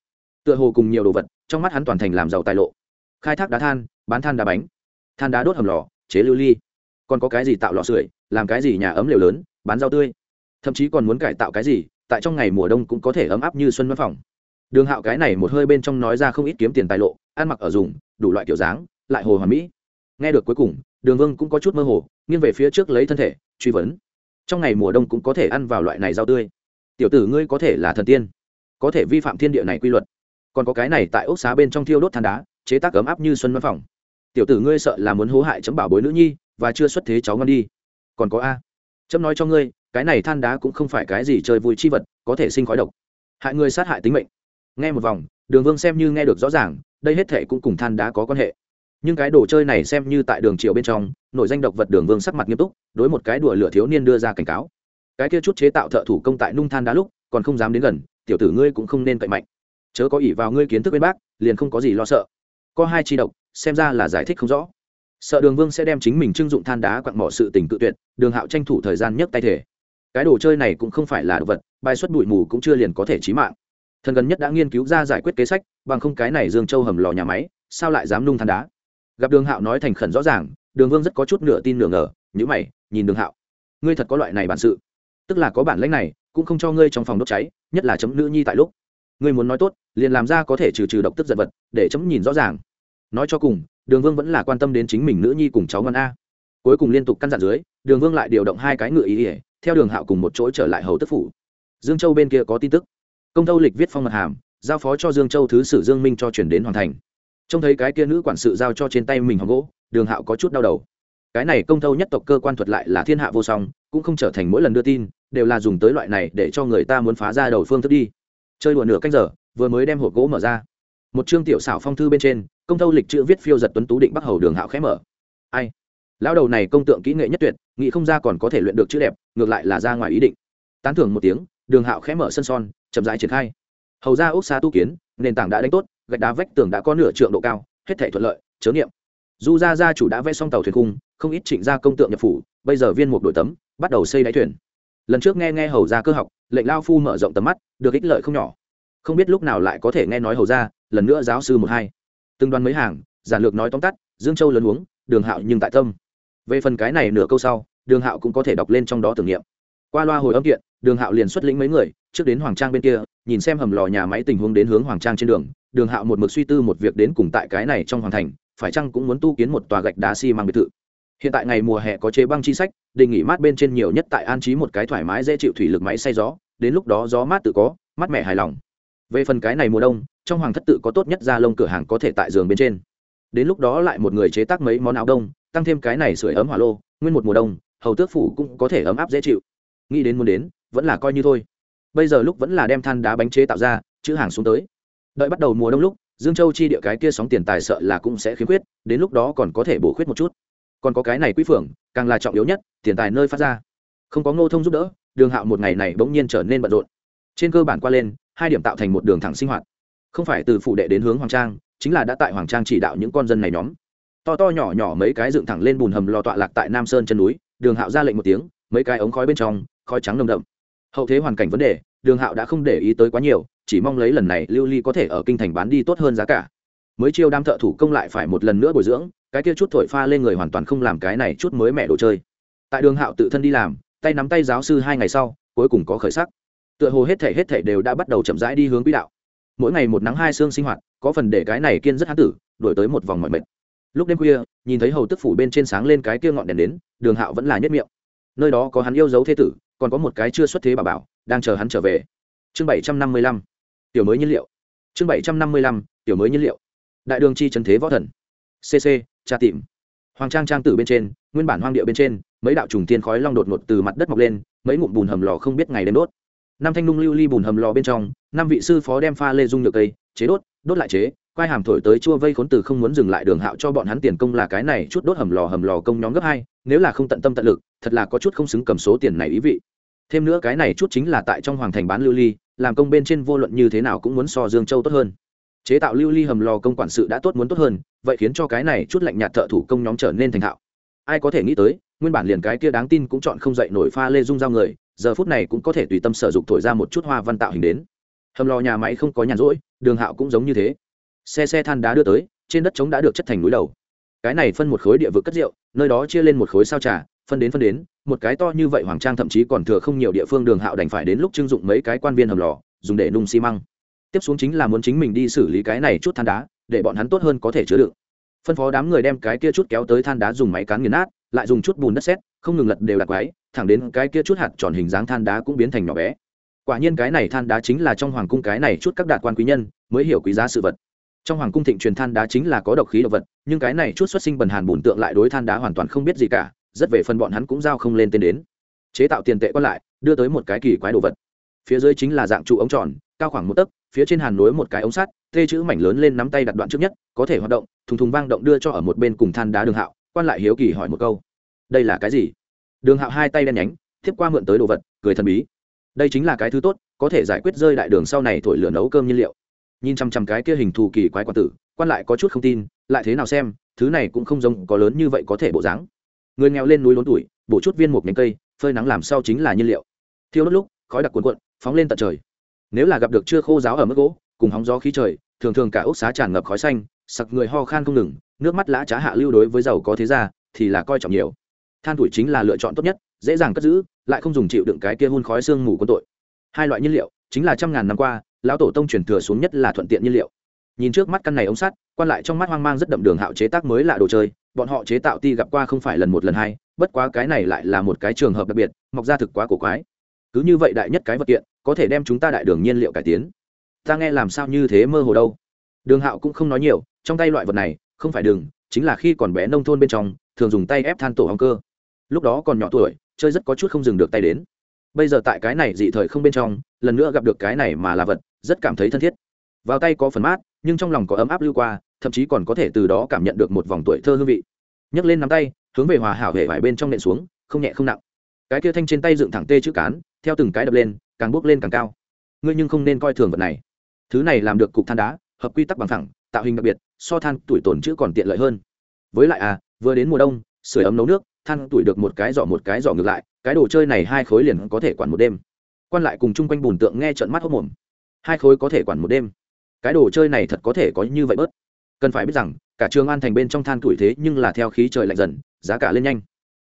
Tựa hồ cùng nhiều đồ vật, trong mắt hắn toàn thành làm giàu tài lộ. Khai thác đá than, bán than đá bánh. Than đá đốt hầm lò, chế lưu ly. Còn có cái gì tạo lò sưởi, làm cái gì nhà ấm liều lớn, bán rau tươi. Thậm chí còn muốn cải tạo cái gì, tại trong ngày mùa đông cũng có thể ấm áp như xuân văn phòng. Đường hạo cái này một hơi bên trong nói ra không ít kiếm tiền tài lộ, ăn mặc ở dùng, đủ loại kiểu dáng, lại hồ hoàn mỹ. Nghe được cuối cùng, đường vương cũng có chút mơ hồ, nghiêng về phía trước lấy thân thể, truy vấn. Trong ngày mùa đông cũng có thể ăn vào loại này rau tươi. Tiểu tử ngươi có thể là thần tiên, có thể vi phạm thiên địa này quy luật còn có cái này tại ốc xá bên trong thiêu đốt than đá, chế tác ấm áp như xuân văn phòng. Tiểu tử ngươi sợ là muốn hố hại chấm bảo bối nữ nhi, và chưa xuất thế cháu ngon đi. Còn có a. Chấm nói cho ngươi, cái này than đá cũng không phải cái gì chơi vui chi vật, có thể sinh khói độc. Hại người sát hại tính mệnh. Nghe một vòng, đường vương xem như nghe được rõ ràng, đây hết thệ cũng cùng than đá có quan hệ. Nhưng cái đồ chơi này xem như tại đường triều bên trong, nội danh độc vật đường vương sắc mặt nghiêm túc, đối một cái đùa lửa thiếu niên đưa ra cảnh cáo. Cái kia chút chế tạo thợ thủ công tại nung than đá lúc, còn không dám đến gần, tiểu tử ngươi cũng không nên cậy mạnh chớ có ỷ vào ngươi kiến thức bên bác, liền không có gì lo sợ. Có hai chi độc, xem ra là giải thích không rõ. Sợ đường vương sẽ đem chính mình trưng dụng than đá quặn bỏ sự tình cự tuyệt, đường hạo tranh thủ thời gian nhấc tay thể. Cái đồ chơi này cũng không phải là đồ vật, bài xuất bụi mù cũng chưa liền có thể chí mạng. Thần gần nhất đã nghiên cứu ra giải quyết kế sách, bằng không cái này dương châu hầm lò nhà máy, sao lại dám nung than đá? Gặp đường hạo nói thành khẩn rõ ràng, đường vương rất có chút nửa tin nửa ngờ nhữ mày, nhìn đường hạo. Ngươi thật có loại này bản sự. Tức là có bản lãnh này, cũng không cho ngươi trong phòng đốt cháy, nhất là chấm nữ nhi tại lúc ngươi muốn nói tốt, liền làm ra có thể trừ trừ độc tức giật vật, để chấm nhìn rõ ràng. Nói cho cùng, đường vương vẫn là quan tâm đến chính mình nữ nhi cùng cháu ngon a. Cuối cùng liên tục căn dặn dưới, đường vương lại điều động hai cái ngựa ý ỉa theo đường hạo cùng một chỗ trở lại hầu tức phủ. Dương châu bên kia có tin tức. Công tâu lịch viết phong mật hàm, giao phó cho dương châu thứ sử dương minh cho chuyển đến hoàn thành. Trông thấy cái kia nữ quản sự giao cho trên tay mình hòm gỗ, đường hạo có chút đau đầu. Cái này công tâu nhất tộc cơ quan thuật lại là thiên hạ vô song, cũng không trở thành mỗi lần đưa tin, đều là dùng tới loại này để cho người ta muốn phá ra đầu phương thức đi chơi đùa nửa canh giờ, vừa mới đem hộp gỗ mở ra. Một chương tiểu xảo phong thư bên trên, công tâu lịch chữ viết phiêu giật tuấn tú định bắc hầu đường hạo khẽ mở. Ai? Lão đầu này công tượng kỹ nghệ nhất tuyệt, nghĩ không ra còn có thể luyện được chữ đẹp, ngược lại là ra ngoài ý định. Tán thưởng một tiếng, đường hạo khẽ mở sân son, chậm rãi triển khai. Hầu ra ốc xa tu kiến, nền tảng đã đánh tốt, gạch đá vách tường đã có nửa trượng độ cao, hết thể thuận lợi, chớ niệm du gia gia chủ đã vẽ xong tàu thuyền cung không ít trịnh gia công tượng nhập phủ, bây giờ viên một đội tấm, bắt đầu xây đáy thuyền. Lần trước nghe nghe hầu gia cơ học lệnh lao phu mở rộng tầm mắt được ích lợi không nhỏ. Không biết lúc nào lại có thể nghe nói hầu ra, lần nữa giáo sư một hai. Từng đoàn mấy hàng giản lược nói tóm tắt dương châu lớn uống đường hạo nhưng tại tâm. Về phần cái này nửa câu sau đường hạo cũng có thể đọc lên trong đó tưởng niệm. Qua loa hồi âm kiện đường hạo liền xuất lĩnh mấy người trước đến hoàng trang bên kia nhìn xem hầm lò nhà máy tình huống đến hướng hoàng trang trên đường đường hạo một mực suy tư một việc đến cùng tại cái này trong hoàng thành phải chăng cũng muốn tu kiến một tòa gạch đá xi、si、mang biệt thự hiện tại ngày mùa hè có chế băng chi sách đề nghị mát bên trên nhiều nhất tại an trí một cái thoải mái dễ chịu thủy lực máy xay gió, đến lúc đó gió mát tự có, mát mẻ hài lòng. Về phần cái này mùa đông, trong hoàng thất tự có tốt nhất da lông cửa hàng có thể tại giường bên trên. Đến lúc đó lại một người chế tác mấy món áo đông, tăng thêm cái này sưởi ấm hỏa lô, nguyên một mùa đông, hầu tước phủ cũng có thể ấm áp dễ chịu. Nghĩ đến muốn đến, vẫn là coi như thôi. Bây giờ lúc vẫn là đem than đá bánh chế tạo ra, chữ hàng xuống tới. Đợi bắt đầu mùa đông lúc, dương châu chi địa cái kia sóng tiền tài sợ là cũng sẽ khiếm khuyết, đến lúc đó còn có thể bổ khuyết một chút còn có cái này quý phượng càng là trọng yếu nhất, tiền tài nơi phát ra. Không có ngô thông giúp đỡ, đường hạo một ngày này bỗng nhiên trở nên bận rộn. Trên cơ bản qua lên, hai điểm tạo thành một đường thẳng sinh hoạt. Không phải từ phụ đệ đến hướng hoàng trang, chính là đã tại hoàng trang chỉ đạo những con dân này nhóm. To to nhỏ nhỏ mấy cái dựng thẳng lên bùn hầm lò tọa lạc tại nam sơn chân núi, đường hạo ra lệnh một tiếng, mấy cái ống khói bên trong, khói trắng nồng đậm. Hậu thế hoàn cảnh vấn đề, đường hạo đã không để ý tới quá nhiều, chỉ mong lấy lần này lưu ly có thể ở kinh thành bán đi tốt hơn giá cả. Mới chiêu đam thợ thủ công lại phải một lần nữa bồi dưỡng cái kia chút thổi pha lên người hoàn toàn không làm cái này chút mới mẹ đồ chơi. Tại đường hạo tự thân đi làm, tay nắm tay giáo sư hai ngày sau, cuối cùng có khởi sắc. Tựa hồ hết thể hết thể đều đã bắt đầu chậm rãi đi hướng quỹ đạo. Mỗi ngày một nắng hai xương sinh hoạt, có phần để cái này kiên rất hán tử đổi tới một vòng mọi mệt. Lúc đêm khuya, nhìn thấy hầu tức phủ bên trên sáng lên cái kia ngọn đèn đến, đường hạo vẫn là nhất miệng. Nơi đó có hắn yêu dấu thế tử, còn có một cái chưa xuất thế bà bảo, đang chờ hắn trở về. Chương bảy trăm năm mươi lăm. Tiểu mới nhiên liệu. Chương bảy trăm năm mươi lăm, tiểu mới nhiên liệu. Đại đường chi trần thế võ thần. Cc tra tìm. Hoàng trang trang tử bên trên, nguyên bản hoang địa bên trên, mấy đạo trùng tiên khói long đột ngột từ mặt đất mọc lên, mấy ngụm bùn hầm lò không biết ngày đêm đốt. Năm thanh nung lưu ly bùn hầm lò bên trong, năm vị sư phó đem pha lê dung nhược cây, chế đốt đốt lại chế, quai hàm thổi tới chua vây khốn từ không muốn dừng lại đường hạo cho bọn hắn tiền công là cái này chút đốt hầm lò hầm lò công nhóm gấp hai, nếu là không tận tâm tận lực, thật là có chút không xứng cầm số tiền này ý vị. Thêm nữa cái này chút chính là tại trong hoàng thành bán lưu ly, làm công bên trên vô luận như thế nào cũng muốn so dương châu tốt hơn chế tạo lưu ly hầm lò công quản sự đã tốt muốn tốt hơn, vậy khiến cho cái này chút lạnh nhạt thợ thủ công nhóm trở nên thành thạo. Ai có thể nghĩ tới, nguyên bản liền cái kia đáng tin cũng chọn không dậy nổi pha lê dung giao người, giờ phút này cũng có thể tùy tâm sở dụng thổi ra một chút hoa văn tạo hình đến. Hầm lò nhà máy không có nhàn rỗi, đường hạo cũng giống như thế. Xe xe than đá đưa tới, trên đất trống đã được chất thành núi đầu. Cái này phân một khối địa vực cất rượu, nơi đó chia lên một khối sao trà, phân đến phân đến, một cái to như vậy hoàng trang thậm chí còn thừa không nhiều địa phương đường hạo đành phải đến lúc trưng dụng mấy cái quan viên hầm lò, dùng để nung xi măng tiếp xuống chính là muốn chính mình đi xử lý cái này chút than đá, để bọn hắn tốt hơn có thể chứa đựng. Phân phó đám người đem cái kia chút kéo tới than đá dùng máy cán nghiền nát, lại dùng chút bùn đất xét không ngừng lật đều đặt quái, thẳng đến cái kia chút hạt tròn hình dáng than đá cũng biến thành nhỏ bé. Quả nhiên cái này than đá chính là trong hoàng cung cái này chút các đạt quan quý nhân mới hiểu quý giá sự vật. Trong hoàng cung thịnh truyền than đá chính là có độc khí độc vật, nhưng cái này chút xuất sinh bần hàn bùn tượng lại đối than đá hoàn toàn không biết gì cả, rất về phần bọn hắn cũng giao không lên tên đến. Chế tạo tiền tệ còn lại, đưa tới một cái kỳ quái đồ vật. Phía dưới chính là dạng trụ ống tròn cao khoảng một tấc, phía trên hàn nối một cái ống sắt tê chữ mảnh lớn lên nắm tay đặt đoạn trước nhất, có thể hoạt động, thùng thùng vang động đưa cho ở một bên cùng than đá đường hạo, quan lại hiếu kỳ hỏi một câu. Đây là cái gì? Đường hạo hai tay đen nhánh, tiếp qua mượn tới đồ vật, cười thần bí. Đây chính là cái thứ tốt, có thể giải quyết rơi đại đường sau này thổi lửa nấu cơm nhiên liệu. Nhìn chăm chăm cái kia hình thù kỳ quái quả tử, quan lại có chút không tin, lại thế nào xem, thứ này cũng không giống, có lớn như vậy có thể bộ dáng. Người nghèo lên núi lốn tuổi, bổ chút viên một nhánh cây, phơi nắng làm sau chính là nhiên liệu. Thiêu đốt lúc, khói đặc cuộn cuộn, phóng lên tận trời nếu là gặp được chưa khô giáo ở mức gỗ, cùng hóng gió khí trời, thường thường cả ốc xá tràn ngập khói xanh, sặc người ho khan không ngừng, nước mắt lã trá hạ lưu đối với giàu có thế ra thì là coi trọng nhiều. Than tuổi chính là lựa chọn tốt nhất, dễ dàng cất giữ, lại không dùng chịu đựng cái kia hun khói xương mù quân tội. Hai loại nhiên liệu, chính là trăm ngàn năm qua, lão tổ tông truyền thừa xuống nhất là thuận tiện nhiên liệu. Nhìn trước mắt căn này ống sắt, quan lại trong mắt hoang mang rất đậm đường hạo chế tác mới lạ đồ chơi, bọn họ chế tạo ti gặp qua không phải lần một lần hai, bất quá cái này lại là một cái trường hợp đặc biệt, mọc ra thực quá cổ quái cứ như vậy đại nhất cái vật kiện, có thể đem chúng ta đại đường nhiên liệu cải tiến. Ta nghe làm sao như thế mơ hồ đâu. Đường hạo cũng không nói nhiều, trong tay loại vật này, không phải đường, chính là khi còn bé nông thôn bên trong, thường dùng tay ép than tổ hong cơ. Lúc đó còn nhỏ tuổi, chơi rất có chút không dừng được tay đến. Bây giờ tại cái này dị thời không bên trong, lần nữa gặp được cái này mà là vật, rất cảm thấy thân thiết. Vào tay có phần mát, nhưng trong lòng có ấm áp lưu qua, thậm chí còn có thể từ đó cảm nhận được một vòng tuổi thơ hương vị. Nhấc lên nắm tay, hướng về hòa hảo hệ vải bên trong nện xuống, không nhẹ không nặng. Cái kia thanh trên tay dựng thẳng tê chữ cán theo từng cái đập lên, càng bốc lên càng cao. Ngươi nhưng không nên coi thường vật này. Thứ này làm được cục than đá, hợp quy tắc bằng thẳng tạo hình đặc biệt, so than tuổi tổn chữ còn tiện lợi hơn. Với lại à vừa đến mùa đông sửa ấm nấu nước, than tuổi được một cái giỏ một cái giỏ ngược lại, cái đồ chơi này hai khối liền có thể quản một đêm. Quan lại cùng chung quanh bùn tượng nghe trận mắt hốc mồm. Hai khối có thể quản một đêm. Cái đồ chơi này thật có thể có như vậy bớt. Cần phải biết rằng, cả trường an thành bên trong than tuổi thế nhưng là theo khí trời lạnh dần, giá cả lên nhanh.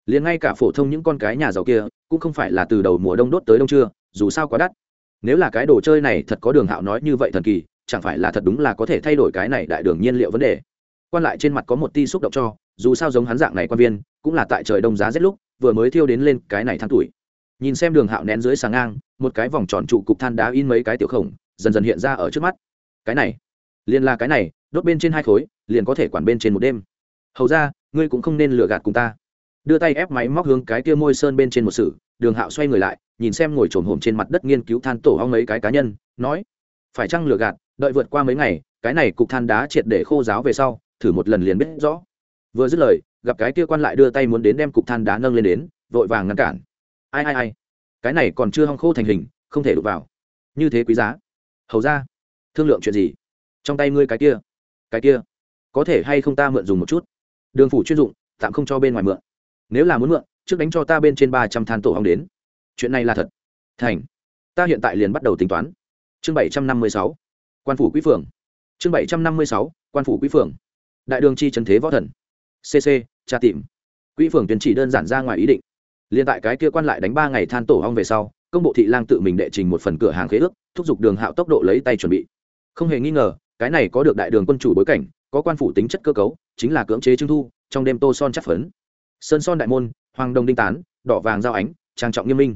Liền ngay cả phổ thông những con cái nhà giàu kia cũng không phải là từ đầu mùa đông đốt tới đông trưa, dù sao quá đắt. Nếu là cái đồ chơi này thật có đường hạo nói như vậy thần kỳ, chẳng phải là thật đúng là có thể thay đổi cái này đại đường nhiên liệu vấn đề. Quan lại trên mặt có một ti xúc động cho, dù sao giống hắn dạng này quan viên, cũng là tại trời đông giá rét lúc, vừa mới thiêu đến lên cái này tháng tuổi. Nhìn xem đường hạo nén dưới sáng ngang, một cái vòng tròn trụ cục than đá in mấy cái tiểu khổng, dần dần hiện ra ở trước mắt. Cái này, liền là cái này, đốt bên trên hai khối, liền có thể quản bên trên một đêm. Hầu ra, ngươi cũng không nên lừa gạt cùng ta đưa tay ép máy móc hướng cái kia môi sơn bên trên một sự, đường hạo xoay người lại, nhìn xem ngồi trồm hổm trên mặt đất nghiên cứu than tổ hong mấy cái cá nhân, nói, phải chăng lừa gạt, đợi vượt qua mấy ngày, cái này cục than đá triệt để khô giáo về sau, thử một lần liền biết rõ. Vừa dứt lời, gặp cái kia quan lại đưa tay muốn đến đem cục than đá nâng lên đến, vội vàng ngăn cản. Ai ai ai, cái này còn chưa hong khô thành hình, không thể đụng vào. Như thế quý giá? Hầu ra, thương lượng chuyện gì? Trong tay ngươi cái kia cái kia, có thể hay không ta mượn dùng một chút? Đường phủ chuyên dụng, tạm không cho bên ngoài mượn nếu là muốn mượn, trước đánh cho ta bên trên ba trăm than tổ hong đến. Chuyện này là thật. Thành, ta hiện tại liền bắt đầu tính toán. Chương bảy trăm năm mươi sáu, quan phủ quý phường. Chương bảy trăm năm mươi sáu, quan phủ quý phường. Đại đường chi trần thế võ thần. Cc tra tìm. Quỹ phường tuyên chỉ đơn giản ra ngoài ý định. Liên tại cái kia quan lại đánh ba ngày than tổ hong về sau, công bộ thị lang tự mình đệ trình một phần cửa hàng khế ước, thúc giục đường hạo tốc độ lấy tay chuẩn bị. Không hề nghi ngờ, cái này có được đại đường quân chủ bối cảnh, có quan phủ tính chất cơ cấu, chính là cưỡng chế trưng thu, trong đêm tô son chắc phấn sơn son đại môn hoàng đồng đinh tán, đỏ vàng giao ánh, trang trọng nghiêm minh.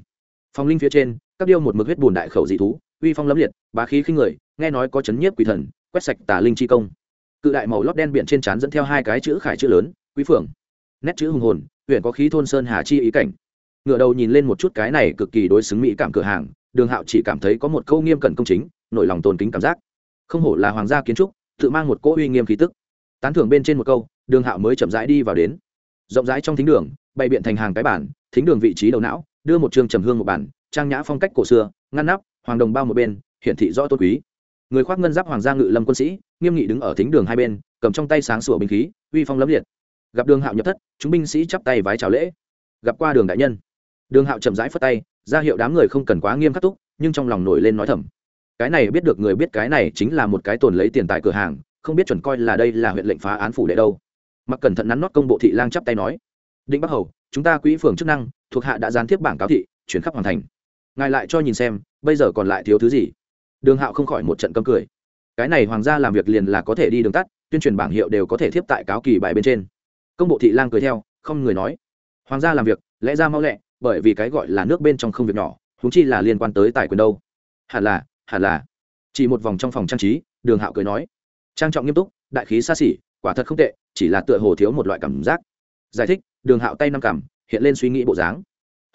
Phong linh phía trên, các điêu một mực huyết bùn đại khẩu dị thú, uy phong lẫm liệt, bá khí khinh người, nghe nói có chấn nhiếp quỷ thần, quét sạch tà linh chi công. Cự đại màu lót đen biển trên trán dẫn theo hai cái chữ khải chữ lớn, quý phượng. Nét chữ hùng hồn huyện có khí thôn sơn hà chi ý cảnh. Ngựa đầu nhìn lên một chút cái này cực kỳ đối xứng mỹ cảm cửa hàng, đường hạo chỉ cảm thấy có một câu nghiêm cẩn công chính, nổi lòng tôn kính cảm giác. Không hổ là hoàng gia kiến trúc, tự mang một cỗ uy nghiêm khí tức. Tán thưởng bên trên một câu, đường hạo mới chậm rãi đi vào đến rộng rãi trong thính đường, bày biện thành hàng cái bản, thính đường vị trí đầu não, đưa một trường trầm hương một bản, trang nhã phong cách cổ xưa, ngăn nắp, hoàng đồng bao một bên, hiển thị rõ tôn quý. Người khoác ngân giáp hoàng gia ngự lâm quân sĩ, nghiêm nghị đứng ở thính đường hai bên, cầm trong tay sáng sủa binh khí, uy phong lẫm liệt. Gặp đường hạo nhập thất, chúng binh sĩ chắp tay vái chào lễ. Gặp qua đường đại nhân. Đường hạo chậm rãi phất tay, ra hiệu đám người không cần quá nghiêm khắc túc, nhưng trong lòng nổi lên nói thầm. Cái này biết được người biết cái này chính là một cái tồn lấy tiền tại cửa hàng, không biết chuẩn coi là đây là huyện lệnh phá án phủ đệ đâu mặc cẩn thận nắn nót công bộ thị lang chắp tay nói, định bắc hầu, chúng ta quỹ phường chức năng thuộc hạ đã gián tiếp bảng cáo thị, chuyển khắp hoàn thành. Ngài lại cho nhìn xem, bây giờ còn lại thiếu thứ gì? Đường hạo không khỏi một trận câm cười. Cái này hoàng gia làm việc liền là có thể đi đường tắt, tuyên truyền bảng hiệu đều có thể thiếp tại cáo kỳ bài bên trên. Công bộ thị lang cười theo, không người nói. Hoàng gia làm việc, lẽ ra mau lẹ, bởi vì cái gọi là nước bên trong không việc nhỏ húng chi là liên quan tới tài quyền đâu. Hẳn là hẳn là. Chỉ một vòng trong phòng trang trí, đường hạo cười nói. Trang trọng nghiêm túc, đại khí xa xỉ quả thật không tệ, chỉ là tựa hồ thiếu một loại cảm giác. Giải thích, đường hạo tay năm cảm, hiện lên suy nghĩ bộ dáng.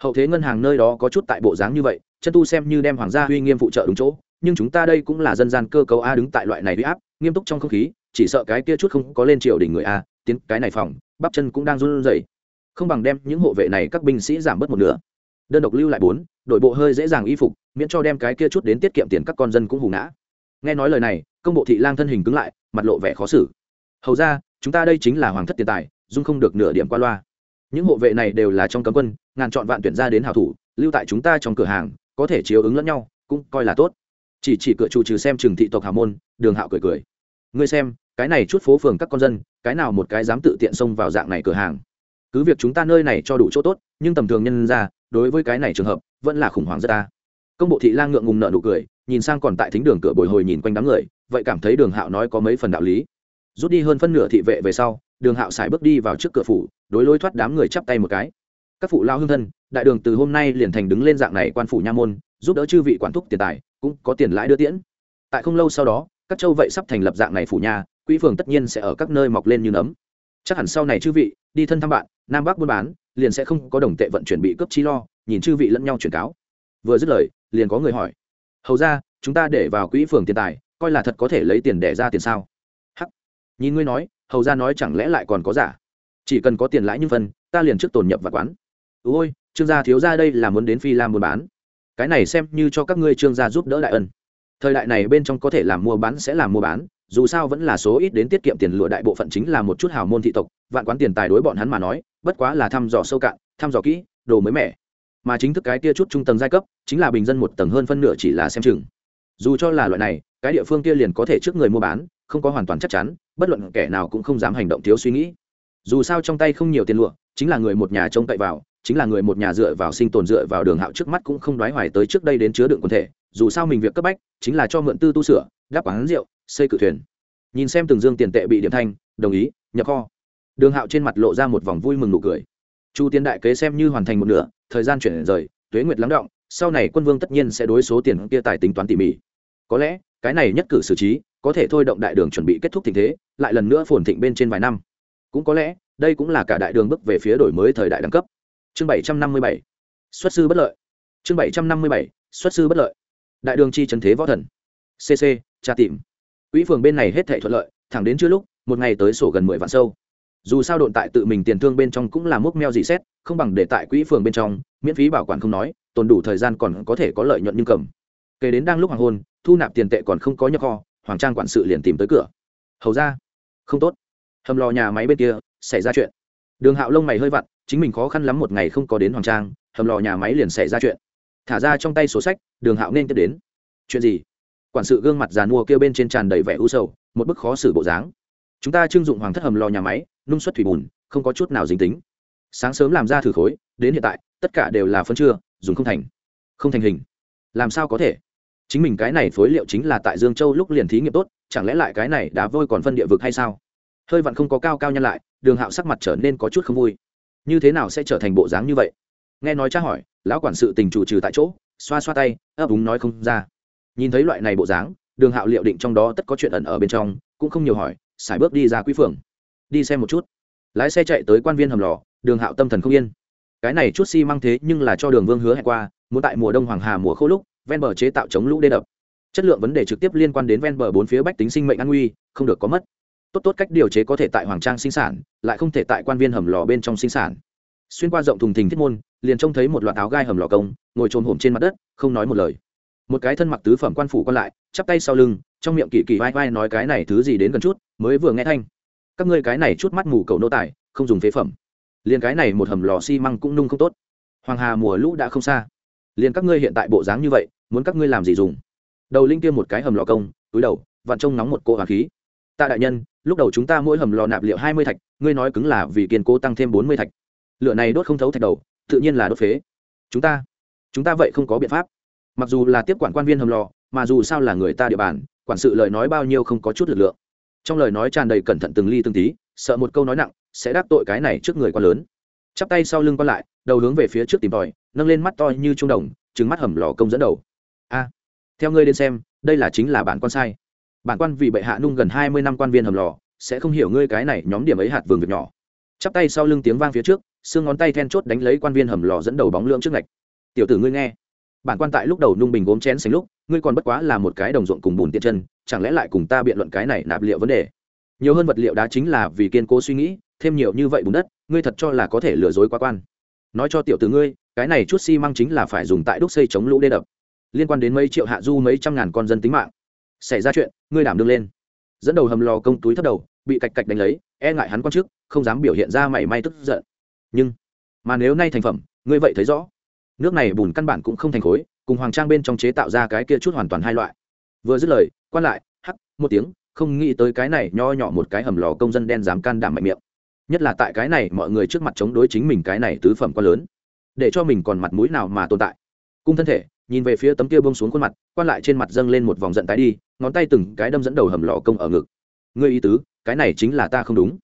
Hậu thế ngân hàng nơi đó có chút tại bộ dáng như vậy, chân tu xem như đem hoàng gia uy nghiêm phụ trợ đúng chỗ, nhưng chúng ta đây cũng là dân gian cơ cấu a đứng tại loại này huy áp, nghiêm túc trong không khí, chỉ sợ cái kia chút không có lên triều đỉnh người a, tiến cái này phòng, bắp chân cũng đang run rẩy. Không bằng đem những hộ vệ này các binh sĩ giảm bớt một nửa. Đơn độc lưu lại bốn đội bộ hơi dễ dàng y phục, miễn cho đem cái kia chút đến tiết kiệm tiền các con dân cũng hù ngã. Nghe nói lời này, công bộ thị lang thân hình cứng lại, mặt lộ vẻ khó xử hầu ra, chúng ta đây chính là hoàng thất tiền tài, dung không được nửa điểm qua loa. Những hộ vệ này đều là trong cấm quân, ngàn chọn vạn tuyển ra đến hảo thủ, lưu tại chúng ta trong cửa hàng, có thể chiếu ứng lẫn nhau, cũng coi là tốt. Chỉ chỉ cửa chủ trừ xem trường thị tộc hào môn, đường hạo cười cười. Ngươi xem, cái này chút phố phường các con dân, cái nào một cái dám tự tiện xông vào dạng này cửa hàng? Cứ việc chúng ta nơi này cho đủ chỗ tốt, nhưng tầm thường nhân ra, đối với cái này trường hợp, vẫn là khủng hoảng rất ta. Công bộ thị lang ngượng ngùng nợ nụ cười, nhìn sang còn tại thính đường cửa bồi hồi nhìn quanh đám người, vậy cảm thấy đường hạo nói có mấy phần đạo lý rút đi hơn phân nửa thị vệ về sau, đường hạo xài bước đi vào trước cửa phủ, đối lối thoát đám người chắp tay một cái. Các phụ lao hương thân, đại đường từ hôm nay liền thành đứng lên dạng này quan phủ nha môn, giúp đỡ chư vị quản thúc tiền tài, cũng có tiền lãi đưa tiễn. Tại không lâu sau đó, các châu vậy sắp thành lập dạng này phủ nha quỹ phường tất nhiên sẽ ở các nơi mọc lên như nấm. Chắc hẳn sau này chư vị, đi thân thăm bạn, nam bắc buôn bán, liền sẽ không có đồng tệ vận chuyển bị cướp chi lo, nhìn chư vị lẫn nhau chuyển cáo. Vừa dứt lời, liền có người hỏi, hầu ra chúng ta để vào quỹ phường tiền tài, coi là thật có thể lấy tiền để ra tiền sao? Nhìn ngươi nói, hầu ra nói chẳng lẽ lại còn có giả? Chỉ cần có tiền lãi như phân, ta liền trước tồn nhập và quán. Ôi, trương gia thiếu ra đây là muốn đến phi lam buôn bán. Cái này xem như cho các ngươi trương gia giúp đỡ đại ân. Thời đại này bên trong có thể làm mua bán sẽ làm mua bán, dù sao vẫn là số ít đến tiết kiệm tiền lụa đại bộ phận chính là một chút hào môn thị tộc, vạn quán tiền tài đối bọn hắn mà nói, bất quá là thăm dò sâu cạn, thăm dò kỹ, đồ mới mẻ. Mà chính thức cái kia chút trung tầng giai cấp, chính là bình dân một tầng hơn phân nửa chỉ là xem chừng. Dù cho là loại này, cái địa phương kia liền có thể trước người mua bán không có hoàn toàn chắc chắn, bất luận kẻ nào cũng không dám hành động thiếu suy nghĩ. Dù sao trong tay không nhiều tiền lụa, chính là người một nhà trông cậy vào, chính là người một nhà dựa vào sinh tồn dựa vào đường hạo trước mắt cũng không đoái hoài tới trước đây đến chứa đựng quần thể. Dù sao mình việc cấp bách, chính là cho mượn tư tu sửa, đáp quán rượu, xây cự thuyền. Nhìn xem từng dương tiền tệ bị điểm thanh, đồng ý, nhập kho. Đường hạo trên mặt lộ ra một vòng vui mừng nụ cười. Chu tiến đại kế xem như hoàn thành một nửa, thời gian chuyển rời, tuế nguyệt lắng động, sau này quân vương tất nhiên sẽ đối số tiền kia tài tính toán tỉ mỉ. Có lẽ, cái này nhất cử xử trí có thể thôi động đại đường chuẩn bị kết thúc tình thế, lại lần nữa phồn thịnh bên trên vài năm. Cũng có lẽ, đây cũng là cả đại đường bước về phía đổi mới thời đại đẳng cấp. Chương bảy trăm năm mươi bảy, xuất sư bất lợi. Chương bảy trăm năm mươi bảy, xuất sư bất lợi. Đại đường chi trần thế võ thần. Cc tra tìm. Quỹ phường bên này hết thể thuận lợi, thẳng đến chưa lúc, một ngày tới sổ gần mười vạn sâu. Dù sao độn tại tự mình tiền thương bên trong cũng là múc meo gì xét, không bằng để tại quỹ phường bên trong, miễn phí bảo quản không nói, tồn đủ thời gian còn có thể có lợi nhuận nhưng cầm. Kể đến đang lúc hoàng hôn, thu nạp tiền tệ còn không có nhập kho hoàng trang quản sự liền tìm tới cửa. Hầu ra không tốt. Hầm lò nhà máy bên kia, xảy ra chuyện. Đường hạo lông mày hơi vặn, chính mình khó khăn lắm một ngày không có đến hoàng trang, hầm lò nhà máy liền xảy ra chuyện. Thả ra trong tay sổ sách, đường hạo nên tiếp đến. Chuyện gì? Quản sự gương mặt giàn mua kêu bên trên tràn đầy vẻ u sầu, một bức khó xử bộ dáng. Chúng ta trưng dụng hoàng thất hầm lò nhà máy, nung xuất thủy bùn, không có chút nào dính tính. Sáng sớm làm ra thử khối, đến hiện tại, tất cả đều là phân chưa, dùng không thành. Không thành hình. Làm sao có thể? Chính mình cái này phối liệu chính là tại dương châu lúc liền thí nghiệm tốt, chẳng lẽ lại cái này đá vôi còn phân địa vực hay sao? Hơi vặn không có cao cao nhân lại, đường hạo sắc mặt trở nên có chút không vui. Như thế nào sẽ trở thành bộ dáng như vậy? Nghe nói cha hỏi, lão quản sự tình chủ trừ tại chỗ, xoa xoa tay, ấp úng nói không ra. Nhìn thấy loại này bộ dáng, đường hạo liệu định trong đó tất có chuyện ẩn ở bên trong, cũng không nhiều hỏi, xài bước đi ra quý phường. Đi xem một chút. Lái xe chạy tới quan viên hầm lò, đường hạo tâm thần không yên. Cái này chút xi、si、măng thế nhưng là cho đường vương hứa hẹn qua, muốn tại mùa đông hoàng hà mùa khô lúc ven bờ chế tạo chống lũ đê đập. Chất lượng vấn đề trực tiếp liên quan đến ven bờ bốn phía bách tính sinh mệnh an nguy, không được có mất. Tốt tốt cách điều chế có thể tại hoàng trang sinh sản, lại không thể tại quan viên hầm lò bên trong sinh sản. Xuyên qua rộng thùng thình thiết môn, liền trông thấy một loạt áo gai hầm lò công, ngồi trồm hổm trên mặt đất, không nói một lời. Một cái thân mặc tứ phẩm quan phủ quan lại, chắp tay sau lưng, trong miệng kỳ kỳ vai vai nói cái này thứ gì đến gần chút, mới vừa nghe thanh. Các ngươi cái này chút mắt mù cầu nô tài, không dùng phế phẩm. Liền cái này một hầm lò xi măng cũng nung không tốt. Hoàng hà mùa lũ đã không xa liền các ngươi hiện tại bộ dáng như vậy, muốn các ngươi làm gì dùng? Đầu linh kia một cái hầm lò công, túi đầu, vặn trông nóng một cỗ hoàng khí. Tạ đại nhân, lúc đầu chúng ta mỗi hầm lò nạp liệu hai mươi thạch, ngươi nói cứng là vì kiên cố tăng thêm bốn mươi thạch. Lửa này đốt không thấu thạch đầu, tự nhiên là đốt phế. Chúng ta chúng ta vậy không có biện pháp. Mặc dù là tiếp quản quan viên hầm lò, mà dù sao là người ta địa bàn, quản sự lời nói bao nhiêu không có chút lực lượng. Trong lời nói tràn đầy cẩn thận từng ly từng tí, sợ một câu nói nặng, sẽ đáp tội cái này trước người quá lớn chắp tay sau lưng qua lại, đầu hướng về phía trước tìm tòi, nâng lên mắt to như trung đồng trứng mắt hầm lò công dẫn đầu. A, theo ngươi đến xem, đây là chính là bản quan sai. Bản quan vì bệ hạ nung gần hai mươi năm quan viên hầm lò, sẽ không hiểu ngươi cái này nhóm điểm ấy hạt vườn việc nhỏ. Chắp tay sau lưng tiếng vang phía trước, xương ngón tay then chốt đánh lấy quan viên hầm lò dẫn đầu bóng lưỡng trước ngạch. Tiểu tử ngươi nghe. Bản quan tại lúc đầu nung bình gốm chén sánh lúc, ngươi còn bất quá là một cái đồng ruộng cùng bùn tiện chân, chẳng lẽ lại cùng ta biện luận cái này nạp liệu vấn đề? Nhiều hơn vật liệu đá chính là vì kiên cố suy nghĩ, thêm nhiều như vậy bùn đất ngươi thật cho là có thể lừa dối quá quan. Nói cho tiểu tử ngươi, cái này chút xi măng chính là phải dùng tại đúc xây chống lũ đê đập. Liên quan đến mấy triệu hạ du mấy trăm ngàn con dân tính mạng. Xảy ra chuyện, ngươi đảm đương lên. Dẫn đầu hầm lò công túi thấp đầu, bị cạch cạch đánh lấy e ngại hắn quan chức, không dám biểu hiện ra mảy may tức giận. Nhưng, mà nếu nay thành phẩm, ngươi vậy thấy rõ. Nước này bùn căn bản cũng không thành khối, cùng hoàng trang bên trong chế tạo ra cái kia chút hoàn toàn hai loại. Vừa dứt lời, quan lại, hắc, một tiếng, không nghĩ tới cái này nho nhỏ một cái hầm lò công dân đen dám can đảm mạnh miệng nhất là tại cái này mọi người trước mặt chống đối chính mình cái này tứ phẩm quá lớn, để cho mình còn mặt mũi nào mà tồn tại. Cung thân thể, nhìn về phía tấm kia bông xuống khuôn mặt, quan lại trên mặt dâng lên một vòng giận tái đi, ngón tay từng cái đâm dẫn đầu hầm lò công ở ngực. Ngươi ý tứ, cái này chính là ta không đúng.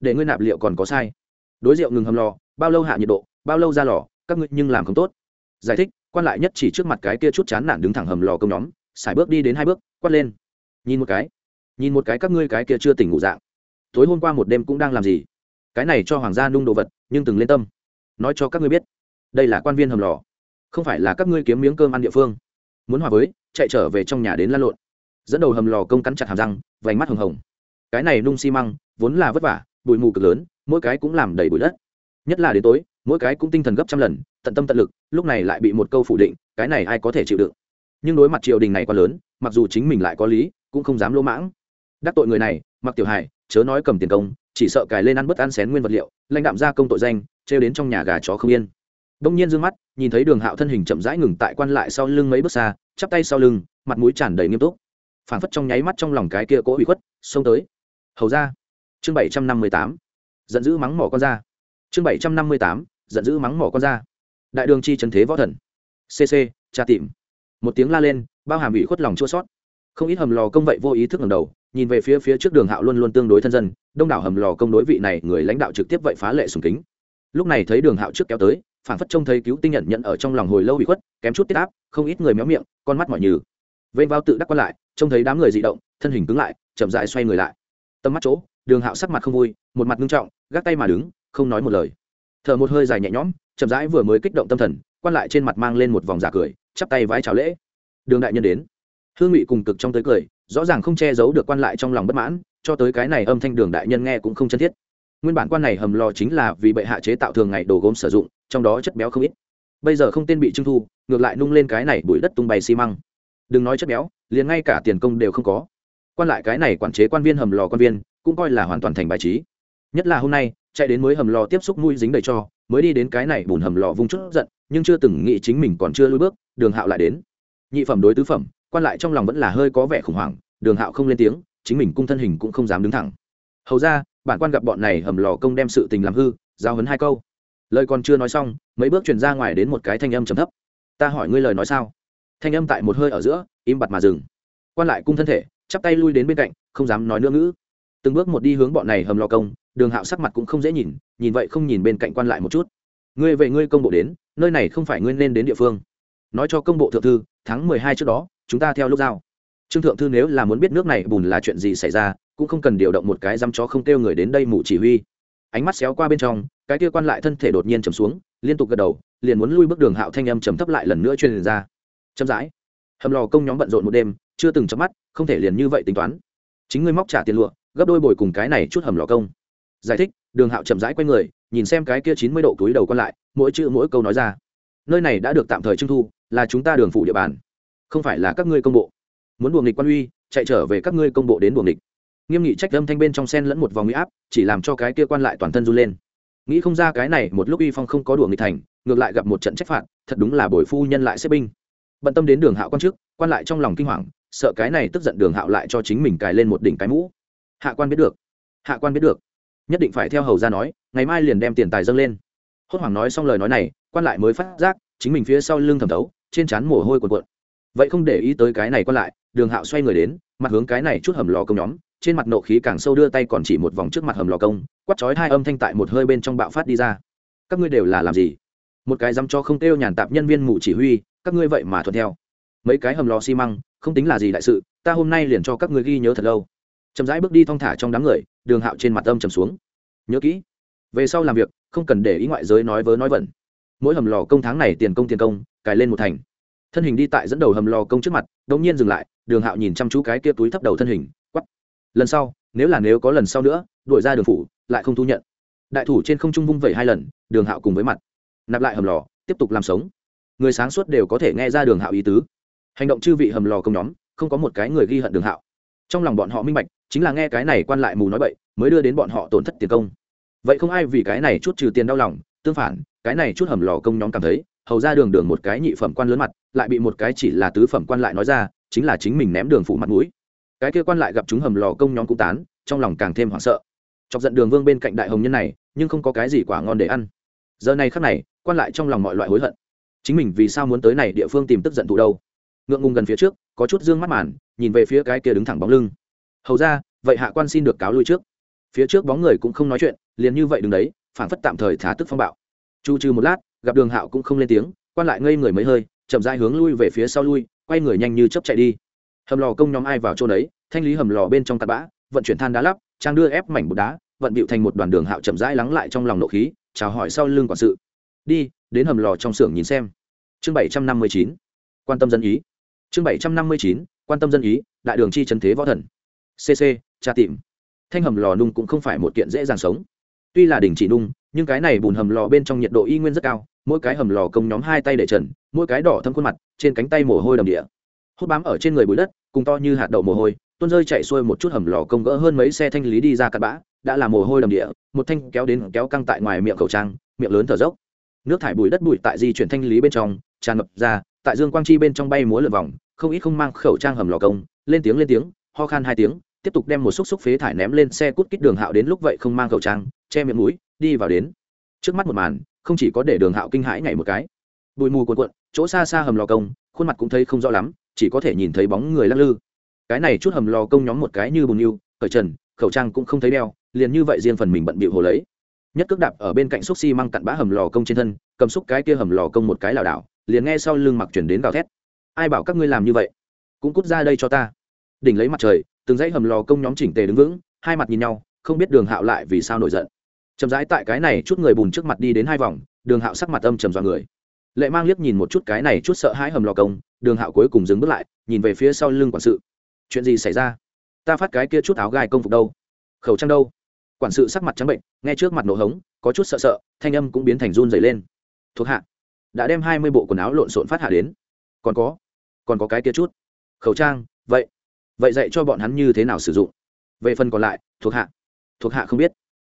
Để ngươi nạp liệu còn có sai. Đối rượu ngừng hầm lò, bao lâu hạ nhiệt độ, bao lâu ra lò, các ngươi nhưng làm không tốt. Giải thích, quan lại nhất chỉ trước mặt cái kia chút chán nản đứng thẳng hầm lò công nhóm, xài bước đi đến hai bước, quát lên. Nhìn một cái, nhìn một cái các ngươi cái kia chưa tỉnh ngủ dạng. Tối hôm qua một đêm cũng đang làm gì? Cái này cho hoàng gia nung đồ vật nhưng từng lên tâm. Nói cho các ngươi biết đây là quan viên hầm lò không phải là các ngươi kiếm miếng cơm ăn địa phương. Muốn hòa với chạy trở về trong nhà đến lan lộn. Dẫn đầu hầm lò công cắn chặt hàm răng vành mắt hồng hồng. Cái này nung xi măng vốn là vất vả bụi mù cực lớn mỗi cái cũng làm đầy bụi đất. Nhất là đến tối mỗi cái cũng tinh thần gấp trăm lần tận tâm tận lực lúc này lại bị một câu phủ định cái này ai có thể chịu đựng? Nhưng đối mặt triều đình này quá lớn mặc dù chính mình lại có lý cũng không dám lỗ mãng. Đắc tội người này mặc tiểu hải, chớ nói cầm tiền công chỉ sợ cài lên ăn bất ăn xén nguyên vật liệu, lãnh đạm gia công tội danh, trêu đến trong nhà gà chó không yên. Đông nhiên d mắt, nhìn thấy đường hạo thân hình chậm rãi ngừng tại quan lại sau lưng mấy bước xa, chắp tay sau lưng, mặt mũi tràn đầy nghiêm túc. Phảng phất trong nháy mắt trong lòng cái kia cỗ bị khuất, xông tới. Hầu ra. Chương bảy trăm năm mươi tám. Giận dữ mắng mỏ con ra chương bảy trăm năm mươi tám. Giận dữ mắng mỏ con ra đại đường chi trần thế võ thần. Cc tra tìm. Một tiếng la lên, bao hàm ủy khuất lòng chua sót. Không ít hầm lò công vậy vô ý thức ngầm đầu nhìn về phía phía trước đường hạo luôn luôn tương đối thân dân, đông đảo hầm lò công đối vị này người lãnh đạo trực tiếp vậy phá lệ sùng kính. Lúc này thấy đường hạo trước kéo tới phản phất trông thấy cứu tinh nhận nhận ở trong lòng hồi lâu bị khuất, kém chút tiết áp, không ít người méo miệng, con mắt mỏi nhừ. Vênh vào tự đắc quan lại, trông thấy đám người dị động, thân hình cứng lại, chậm dại xoay người lại. Tầm mắt chỗ, đường hạo sắc mặt không vui, một mặt ngưng trọng, gác tay mà đứng, không nói một lời. Thở một hơi dài nhẹ nhõm, chậm rãi vừa mới kích động tâm thần, quan lại trên mặt mang lên một vòng giả cười, chắp tay vái chào lễ. Đường đại nhân đến. Hương ngụy cùng cực trong tới cười rõ ràng không che giấu được quan lại trong lòng bất mãn, cho tới cái này âm thanh đường đại nhân nghe cũng không chân thiết. Nguyên bản quan này hầm lò chính là vì bệ hạ chế tạo thường ngày đồ gốm sử dụng, trong đó chất béo không ít. Bây giờ không tên bị trưng thu, ngược lại nung lên cái này bụi đất tung bay xi măng. Đừng nói chất béo, liền ngay cả tiền công đều không có. Quan lại cái này quản chế quan viên hầm lò quan viên, cũng coi là hoàn toàn thành bài trí. Nhất là hôm nay, chạy đến mới hầm lò tiếp xúc mũi dính đầy cho, mới đi đến cái này bùn hầm lò vung chút giận, nhưng chưa từng nghĩ chính mình còn chưa lui bước, đường hạo lại đến. Nhị phẩm đối tứ phẩm quan lại trong lòng vẫn là hơi có vẻ khủng hoảng, đường hạo không lên tiếng, chính mình cung thân hình cũng không dám đứng thẳng. Hầu ra bản quan gặp bọn này hầm lò công đem sự tình làm hư, giao hấn hai câu. Lời còn chưa nói xong, mấy bước chuyển ra ngoài đến một cái thanh âm trầm thấp. Ta hỏi ngươi lời nói sao? Thanh âm tại một hơi ở giữa, im bặt mà dừng. Quan lại cung thân thể, chắp tay lui đến bên cạnh, không dám nói nữa ngữ. Từng bước một đi hướng bọn này hầm lò công, đường hạo sắc mặt cũng không dễ nhìn nhìn vậy không nhìn bên cạnh quan lại một chút. Ngươi về ngươi công bộ đến, nơi này không phải ngươi nên đến địa phương. Nói cho công bộ thượng thư, tháng mười hai trước đó chúng ta theo lúc giao. Trương thượng thư nếu là muốn biết nước này bùn là chuyện gì xảy ra, cũng không cần điều động một cái dăm chó không kêu người đến đây mụ chỉ huy. Ánh mắt xéo qua bên trong, cái kia quan lại thân thể đột nhiên trầm xuống, liên tục gật đầu, liền muốn lui bước đường hạo thanh âm trầm thấp lại lần nữa truyền ra. Chậm rãi, hầm lò công nhóm bận rộn một đêm, chưa từng chớm mắt, không thể liền như vậy tính toán. Chính ngươi móc trả tiền lụa, gấp đôi bồi cùng cái này chút hầm lò công. Giải thích, đường hạo chậm rãi q u a y người, nhìn xem cái kia chín mươi độ túi đầu còn lại, mỗi chữ mỗi câu nói ra. Nơi này đã được tạm thời trưng thu, là chúng ta đường phủ địa bàn không phải là các ngươi công bộ. Muốn buồng nghịch quan uy, chạy trở về các ngươi công bộ đến buồng nghịch. Nghiêm nghị trách âm thanh bên trong sen lẫn một vòng huy áp, chỉ làm cho cái kia quan lại toàn thân run lên. Nghĩ không ra cái này, một lúc uy phong không có đùa nghịch thành, ngược lại gặp một trận trách phạt, thật đúng là bồi phu nhân lại xếp binh. Bận tâm đến đường hạo quan chức quan lại trong lòng kinh hoàng, sợ cái này tức giận đường hạo lại cho chính mình cài lên một đỉnh cái mũ. Hạ quan biết được. Hạ quan biết được. Nhất định phải theo hầu ra nói, ngày mai liền đem tiền tài dâng lên. Hốt hoảng nói xong lời nói này, quan lại mới phát giác, chính mình phía sau lưng thẩm thấu, trên trán mồ hôi cuộn cuộn vậy không để ý tới cái này quan lại, đường hạo xoay người đến, mặt hướng cái này chút hầm lò công nhóm, trên mặt nộ khí càng sâu đưa tay còn chỉ một vòng trước mặt hầm lò công quắt chói hai âm thanh tại một hơi bên trong bạo phát đi ra. Các ngươi đều là làm gì? Một cái dám cho không kêu nhàn tạp nhân viên mù chỉ huy, các ngươi vậy mà thuận theo. Mấy cái hầm lò xi măng, không tính là gì đại sự, ta hôm nay liền cho các ngươi ghi nhớ thật lâu. Chậm rãi bước đi thong thả trong đám người, đường hạo trên mặt âm trầm xuống. Nhớ kỹ, về sau làm việc, không cần để ý ngoại giới nói vớ nói vẩn. Mỗi hầm lò công tháng này tiền công tiền công, cài lên một thành thân hình đi tại dẫn đầu hầm lò công trước mặt đống nhiên dừng lại, đường hạo nhìn chăm chú cái kia túi thấp đầu thân hình quắp lần sau, nếu là nếu có lần sau nữa, đuổi ra đường phủ, lại không thu nhận. Đại thủ trên không trung vung vẩy hai lần, đường hạo cùng với mặt, nạp lại hầm lò, tiếp tục làm sống. Người sáng suốt đều có thể nghe ra đường hạo ý tứ. Hành động chư vị hầm lò công nhóm, không có một cái người ghi hận đường hạo. Trong lòng bọn họ minh bạch, chính là nghe cái này quan lại mù nói bậy, mới đưa đến bọn họ tổn thất tiền công. Vậy không ai vì cái này chút trừ tiền đau lòng, tương phản, cái này chút hầm lò công nhóm cảm thấy hầu ra đường đường một cái nhị phẩm quan lớn mặt, lại bị một cái chỉ là tứ phẩm quan lại nói ra, chính là chính mình ném đường phủ mặt mũi. Cái kia quan lại gặp chúng hầm lò công nhóm cũng tán, trong lòng càng thêm hoảng sợ. Chọc giận đường vương bên cạnh đại hồng nhân này, nhưng không có cái gì quả ngon để ăn. Giờ này khắc này, quan lại trong lòng mọi loại hối hận. Chính mình vì sao muốn tới này địa phương tìm tức giận tụ đâu? Ngượng ngùng gần phía trước, có chút dương mắt màn, nhìn về phía cái kia đứng thẳng bóng lưng. Hầu ra, vậy hạ quan xin được cáo lui trước. Phía trước bóng người cũng không nói chuyện, liền như vậy đứng đấy phản phất tạm thời thả tức phong bạo. Chu trừ một lát gặp đường hạo cũng không lên tiếng, quan lại ngây người mấy hơi, chậm rãi hướng lui về phía sau lui, quay người nhanh như chấp chạy đi. Hầm lò công nhóm ai vào chỗ đấy, thanh lý hầm lò bên trong tạt bã, vận chuyển than đá lắp, trang đưa ép mảnh bột đá, vận bịu thành một đoàn đường hạo chậm rãi lắng lại trong lòng nộ khí, chào hỏi sau lưng quản sự. Đi, đến hầm lò trong xưởng nhìn xem. Chương bảy trăm năm mươi chín, quan tâm dân ý. Chương bảy trăm năm mươi chín, quan tâm dân ý, đại đường chi trần thế võ thần. Cc tra tìm. Thanh hầm lò nung cũng không phải một kiện dễ dàng sống. Tuy là đình chỉ nung nhưng cái này bùn hầm lò bên trong nhiệt độ y nguyên rất cao, mỗi cái hầm lò công nhóm hai tay để trần, mỗi cái đỏ thâm khuôn mặt, trên cánh tay mồ hôi đầm địa. Hút bám ở trên người bụi đất, cùng to như hạt đậu mồ hôi, tuôn rơi chạy xuôi một chút hầm lò công gỡ hơn mấy xe thanh lý đi ra cặn bã, đã là mồ hôi đầm địa, một thanh kéo đến kéo căng tại ngoài miệng khẩu trang, miệng lớn thở dốc. Nước thải bụi đất bụi tại di chuyển thanh lý bên trong, tràn ngập ra, tại dương quang chi bên trong bay múa lượn vòng, không ít không mang khẩu trang hầm lò công, lên tiếng lên tiếng, ho khan hai tiếng tiếp tục đem một xúc xúc phế thải ném lên xe cút kít đường hạo đến lúc vậy không mang khẩu trang, che miệng mũi, đi vào đến. Trước mắt một màn, không chỉ có để đường hạo kinh hãi ngày một cái. Bụi mù cuộn cuộn, chỗ xa xa hầm lò công, khuôn mặt cũng thấy không rõ lắm, chỉ có thể nhìn thấy bóng người lắc lư. Cái này chút hầm lò công nhóm một cái như bùn yêu khởi trần, khẩu trang cũng không thấy đeo, liền như vậy riêng phần mình bận bịu hồ lấy. Nhất cước đạp ở bên cạnh xúc xi măng cặn bã hầm lò công trên thân, cầm xúc cái kia hầm lò công một cái lảo đảo, liền nghe sau lưng mặc chuyển đến gào thét. Ai bảo các ngươi làm như vậy? Cũng cút ra đây cho ta. Đỉnh lấy mặt trời từng dãy hầm lò công nhóm chỉnh tề đứng vững, hai mặt nhìn nhau, không biết đường hạo lại vì sao nổi giận. Chậm rãi tại cái này chút người bùn trước mặt đi đến hai vòng, đường hạo sắc mặt âm trầm dọa người. Lệ mang liếc nhìn một chút cái này chút sợ hãi hầm lò công, đường hạo cuối cùng dừng bước lại, nhìn về phía sau lưng quản sự. Chuyện gì xảy ra? Ta phát cái kia chút áo gai công phục đâu? Khẩu trang đâu? Quản sự sắc mặt trắng bệnh, nghe trước mặt nổ hống, có chút sợ sợ, thanh âm cũng biến thành run dày lên. Thuộc hạ, đã đem hai mươi bộ quần áo lộn xộn phát hạ đến. Còn có còn có cái kia chút. Khẩu trang, vậy vậy dạy cho bọn hắn như thế nào sử dụng. Về phần còn lại, thuộc hạ. Thuộc hạ không biết.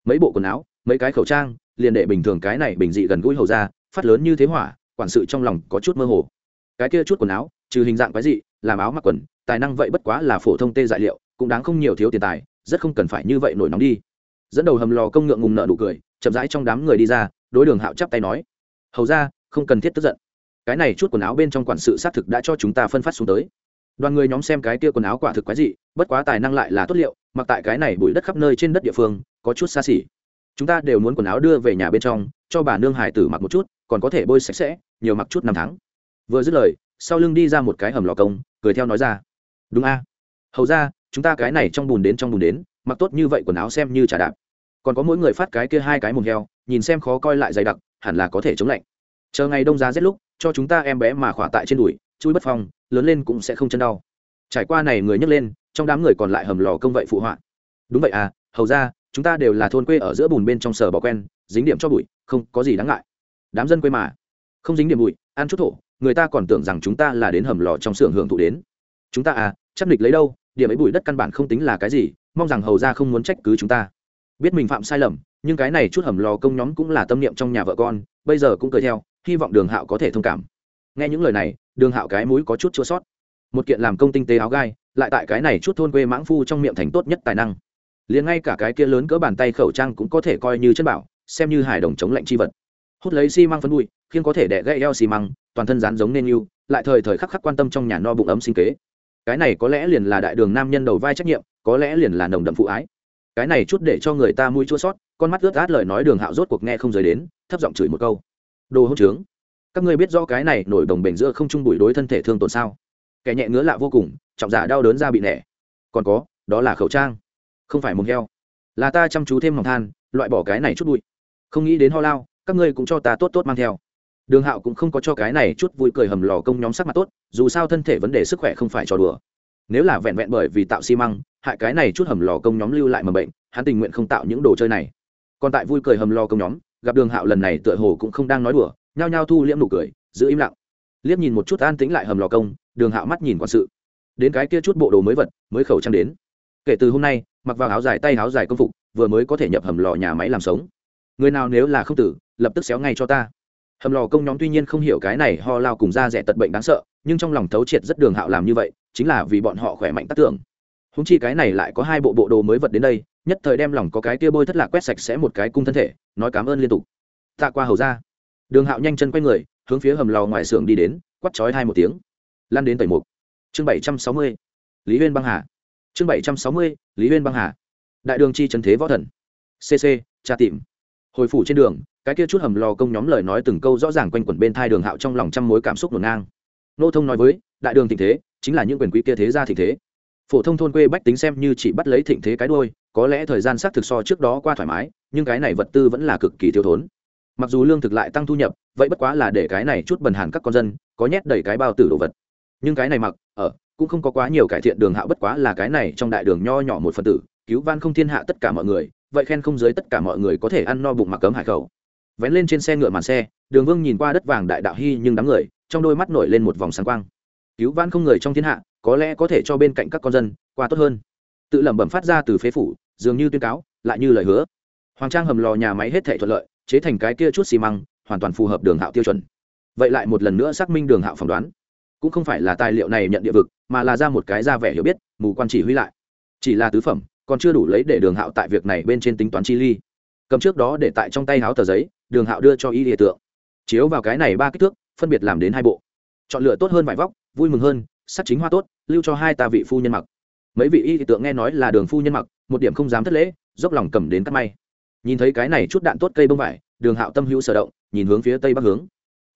Mấy bộ quần áo, mấy cái khẩu trang, liền để bình thường cái này bình dị gần gũi hầu ra, phát lớn như thế hỏa, quản sự trong lòng có chút mơ hồ. Cái kia chút quần áo, trừ hình dạng quái dị, làm áo mặc quần, tài năng vậy bất quá là phổ thông tê dại liệu, cũng đáng không nhiều thiếu tiền tài, rất không cần phải như vậy nổi nóng đi. Dẫn đầu hầm lò công ngượng ngùng nợ nụ cười, chậm rãi trong đám người đi ra, đối đường hạo chắp tay nói, hầu ra, không cần thiết tức giận. Cái này chút quần áo bên trong quản sự xác thực đã cho chúng ta phân phát xuống tới đoàn người nhóm xem cái kia quần áo quả thực quái dị, bất quá tài năng lại là tốt liệu, mặc tại cái này bụi đất khắp nơi trên đất địa phương, có chút xa xỉ. Chúng ta đều muốn quần áo đưa về nhà bên trong, cho bà nương hải tử mặc một chút, còn có thể bôi sạch sẽ, nhiều mặc chút năm tháng. Vừa dứt lời, sau lưng đi ra một cái hầm lò công, cười theo nói ra. Đúng a. Hầu ra, chúng ta cái này trong bùn đến trong bùn đến, mặc tốt như vậy quần áo xem như trả đạp. Còn có mỗi người phát cái kia hai cái mồm heo, nhìn xem khó coi lại dày đặc, hẳn là có thể chống lạnh. Chờ ngày đông giá rét lúc, cho chúng ta em bé mà khỏa tại trên đùi chui bất phong, lớn lên cũng sẽ không chân đau. Trải qua này người nhấc lên, trong đám người còn lại hầm lò công vậy phụ họa. Đúng vậy à hầu ra, chúng ta đều là thôn quê ở giữa bùn bên trong sở bỏ quen, dính điểm cho bụi, không có gì đáng ngại. Đám dân quê mà, không dính điểm bụi, ăn chút thổ, người ta còn tưởng rằng chúng ta là đến hầm lò trong xưởng hưởng thụ đến. Chúng ta à chắc địch lấy đâu, điểm ấy bụi đất căn bản không tính là cái gì, mong rằng hầu ra không muốn trách cứ chúng ta. Biết mình phạm sai lầm, nhưng cái này chút hầm lò công nhóm cũng là tâm niệm trong nhà vợ con, bây giờ cũng cười theo, hy vọng đường hạo có thể thông cảm nghe những lời này, đường hạo cái mũi có chút chua sót. Một kiện làm công tinh tế áo gai, lại tại cái này chút thôn quê mãng phu trong miệng thành tốt nhất tài năng. Liền ngay cả cái kia lớn cỡ bàn tay khẩu trang cũng có thể coi như chất bảo, xem như hải đồng chống lạnh chi vật. Hút lấy xi măng phân bụi khiến có thể đẻ gãy eo xi măng, toàn thân rán giống nên yêu, lại thời thời khắc khắc quan tâm trong nhà no bụng ấm sinh kế. Cái này có lẽ liền là đại đường nam nhân đầu vai trách nhiệm, có lẽ liền là nồng đậm phụ ái. Cái này chút để cho người ta mũi chua sót, con mắt ướt át lời nói đường hạo rốt cuộc nghe không rời đến, thấp giọng chửi một câu. Đồ hỗn trướng các ngươi biết do cái này nổi đồng bền giữa không trung bụi đối thân thể thương tổn sao? Kẻ nhẹ ngứa lạ vô cùng, trọng giả đau đớn ra bị nẻ. Còn có, đó là khẩu trang. Không phải mồm heo. Là ta chăm chú thêm mỏng than, loại bỏ cái này chút bụi. Không nghĩ đến ho lao, các ngươi cũng cho ta tốt tốt mang theo. Đường hạo cũng không có cho cái này chút vui cười hầm lò công nhóm sắc mặt tốt, dù sao thân thể vấn đề sức khỏe không phải trò đùa. Nếu là vẹn vẹn bởi vì tạo xi măng, hại cái này chút hầm lò công nhóm lưu lại mầm bệnh, hắn tình nguyện không tạo những đồ chơi này. Còn tại vui cười hầm lò công nhóm, gặp đường hạo lần này tựa hồ cũng không đang nói đùa nhao nhao thu liễm nụ cười, giữ im lặng. Liếc nhìn một chút an tĩnh lại hầm lò công, đường hạo mắt nhìn quản sự. Đến cái kia chút bộ đồ mới vật, mới khẩu trang đến. Kể từ hôm nay, mặc vào áo dài tay áo dài công phục, vừa mới có thể nhập hầm lò nhà máy làm sống. Người nào nếu là không tử, lập tức xéo ngay cho ta. Hầm lò công nhóm tuy nhiên không hiểu cái này ho lao cùng da rẻ tật bệnh đáng sợ, nhưng trong lòng thấu triệt rất đường hạo làm như vậy, chính là vì bọn họ khỏe mạnh tác tưởng. Húng chi cái này lại có hai bộ bộ đồ mới vật đến đây, nhất thời đem lòng có cái kia bôi thất lạc quét sạch sẽ một cái cung thân thể, nói cảm ơn liên tục. Tạ qua hầu ra đường hạo nhanh chân quay người, hướng phía hầm lò ngoài xưởng đi đến quắt chói hai một tiếng. Lan đến tẩy mục. Chương bảy trăm sáu mươi, lý huyên băng hà. Chương bảy trăm sáu mươi, lý huyên băng hà. Đại đường chi trần thế võ thần. Cc tra tìm. Hồi phủ trên đường, cái kia chút hầm lò công nhóm lời nói từng câu rõ ràng quanh quẩn bên thai đường hạo trong lòng trăm mối cảm xúc ngổn ngang. Nô thông nói với, đại đường thịnh thế, chính là những quyền quý kia thế gia thịnh thế. Phổ thông thôn quê bách tính xem như chỉ bắt lấy thịnh thế cái đôi có lẽ thời gian xác thực so trước đó qua thoải mái, nhưng cái này vật tư vẫn là cực kỳ thiếu thốn mặc dù lương thực lại tăng thu nhập, vậy bất quá là để cái này chút bần hàn các con dân có nhét đầy cái bao tử đồ vật. Nhưng cái này mặc, ở, cũng không có quá nhiều cải thiện đường hạo bất quá là cái này trong đại đường nho nhỏ một phần tử, cứu van không thiên hạ tất cả mọi người, vậy khen không giới tất cả mọi người có thể ăn no bụng mặc cấm hải khẩu. Vén lên trên xe ngựa màn xe, đường vương nhìn qua đất vàng đại đạo hy nhưng đám người, trong đôi mắt nổi lên một vòng sáng quang. Cứu van không người trong thiên hạ, có lẽ có thể cho bên cạnh các con dân, qua tốt hơn. Tự lẩm bẩm phát ra từ phế phủ, dường như tuyên cáo, lại như lời hứa. Hoàng trang hầm lò nhà máy hết thể thuận lợi chế thành cái kia chút xi măng, hoàn toàn phù hợp đường hạo tiêu chuẩn. Vậy lại một lần nữa xác minh đường hạo phỏng đoán. Cũng không phải là tài liệu này nhận địa vực, mà là ra một cái ra vẻ hiểu biết, mù quan chỉ huy lại. Chỉ là tứ phẩm, còn chưa đủ lấy để đường hạo tại việc này bên trên tính toán chi ly. Cầm trước đó để tại trong tay háo tờ giấy, đường hạo đưa cho y địa tượng. Chiếu vào cái này ba kích thước, phân biệt làm đến hai bộ. Chọn lựa tốt hơn vải vóc, vui mừng hơn, sắc chính hoa tốt, lưu cho hai tà vị phu nhân mặc. Mấy vị y tượng nghe nói là đường phu nhân mặc, một điểm không dám thất lễ, dốc lòng cầm đến cắt may nhìn thấy cái này chút đạn tốt cây bông vải, đường hạo tâm hữu sở động, nhìn hướng phía tây bắc hướng.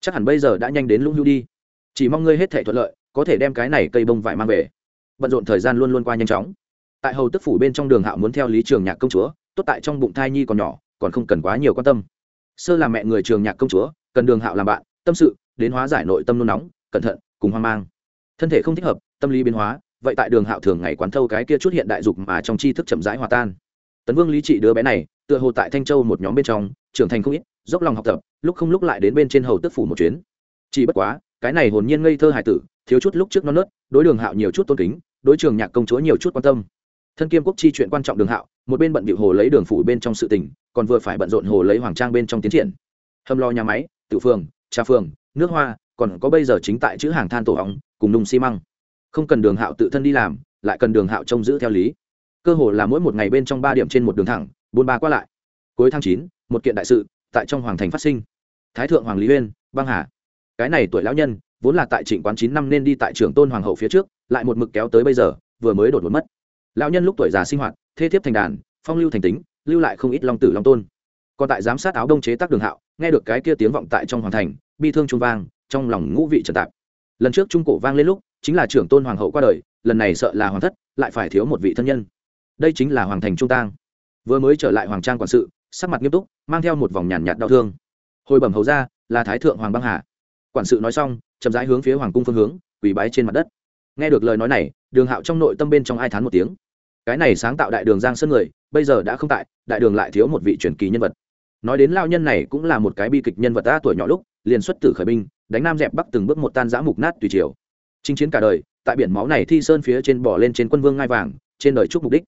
Chắc hẳn bây giờ đã nhanh đến lũng hữu đi. Chỉ mong ngươi hết thể thuận lợi, có thể đem cái này cây bông vải mang về. Bận rộn thời gian luôn luôn qua nhanh chóng. Tại hầu tức phủ bên trong đường hạo muốn theo lý trường nhạc công chúa, tốt tại trong bụng thai nhi còn nhỏ, còn không cần quá nhiều quan tâm. Sơ là mẹ người trường nhạc công chúa, cần đường hạo làm bạn, tâm sự, đến hóa giải nội tâm nôn nóng, cẩn thận, cùng hoang mang. Thân thể không thích hợp, tâm lý biến hóa, vậy tại đường hạo thường ngày quán thâu cái kia chút hiện đại dục mà trong tri thức chậm rãi hòa tan tấn vương lý trị đứa bé này, tựa hồ tại thanh châu một nhóm bên trong, trưởng thành không ít, dốc lòng học tập, lúc không lúc lại đến bên trên hầu tức phủ một chuyến. Chỉ bất quá, cái này hồn nhiên ngây thơ hải tử, thiếu chút lúc trước non nớt, đối đường hạo nhiều chút tôn kính, đối trường nhạc công chúa nhiều chút quan tâm. Thân kiêm quốc chi chuyện quan trọng đường hạo, một bên bận bịu hồ lấy đường phủ bên trong sự tình, còn vừa phải bận rộn hồ lấy hoàng trang bên trong tiến triển. Hâm lo nhà máy, tự phường, trà phường, nước hoa, còn có bây giờ chính tại chữ hàng than tổ hóng cùng nung xi măng. Không cần đường hạo tự thân đi làm, lại cần đường hạo trông giữ theo lý cơ hồ là mỗi một ngày bên trong ba điểm trên một đường thẳng, buôn ba qua lại. Cuối tháng chín, một kiện đại sự tại trong hoàng thành phát sinh. Thái thượng hoàng lý uyên, băng hà. Cái này tuổi lão nhân, vốn là tại trịnh quán chín năm nên đi tại trường tôn hoàng hậu phía trước, lại một mực kéo tới bây giờ, vừa mới đột ngột mất. Lão nhân lúc tuổi già sinh hoạt, thê thiếp thành đàn, phong lưu thành tính, lưu lại không ít long tử long tôn. Còn tại giám sát áo đông chế tác đường hạo, nghe được cái kia tiếng vọng tại trong hoàng thành, bi thương trung vang, trong lòng ngũ vị trần tạp. Lần trước trung cổ vang lên lúc, chính là trưởng tôn hoàng hậu qua đời, lần này sợ là hoàng thất, lại phải thiếu một vị thân nhân đây chính là hoàng thành trung tang vừa mới trở lại hoàng trang quản sự sắc mặt nghiêm túc mang theo một vòng nhàn nhạt đau thương hồi bẩm hầu ra là thái thượng hoàng băng hà quản sự nói xong chậm rãi hướng phía hoàng cung phương hướng quỳ bái trên mặt đất nghe được lời nói này đường hạo trong nội tâm bên trong ai thán một tiếng cái này sáng tạo đại đường giang sơn người bây giờ đã không tại đại đường lại thiếu một vị truyền kỳ nhân vật nói đến lao nhân này cũng là một cái bi kịch nhân vật ta tuổi nhỏ lúc liền xuất tử khởi binh đánh nam dẹp bắc từng bước một tan giã mục nát tùy chiều chinh chiến cả đời tại biển máu này thi sơn phía trên bỏ lên trên quân vương ngai vàng trên đời chúc mục đích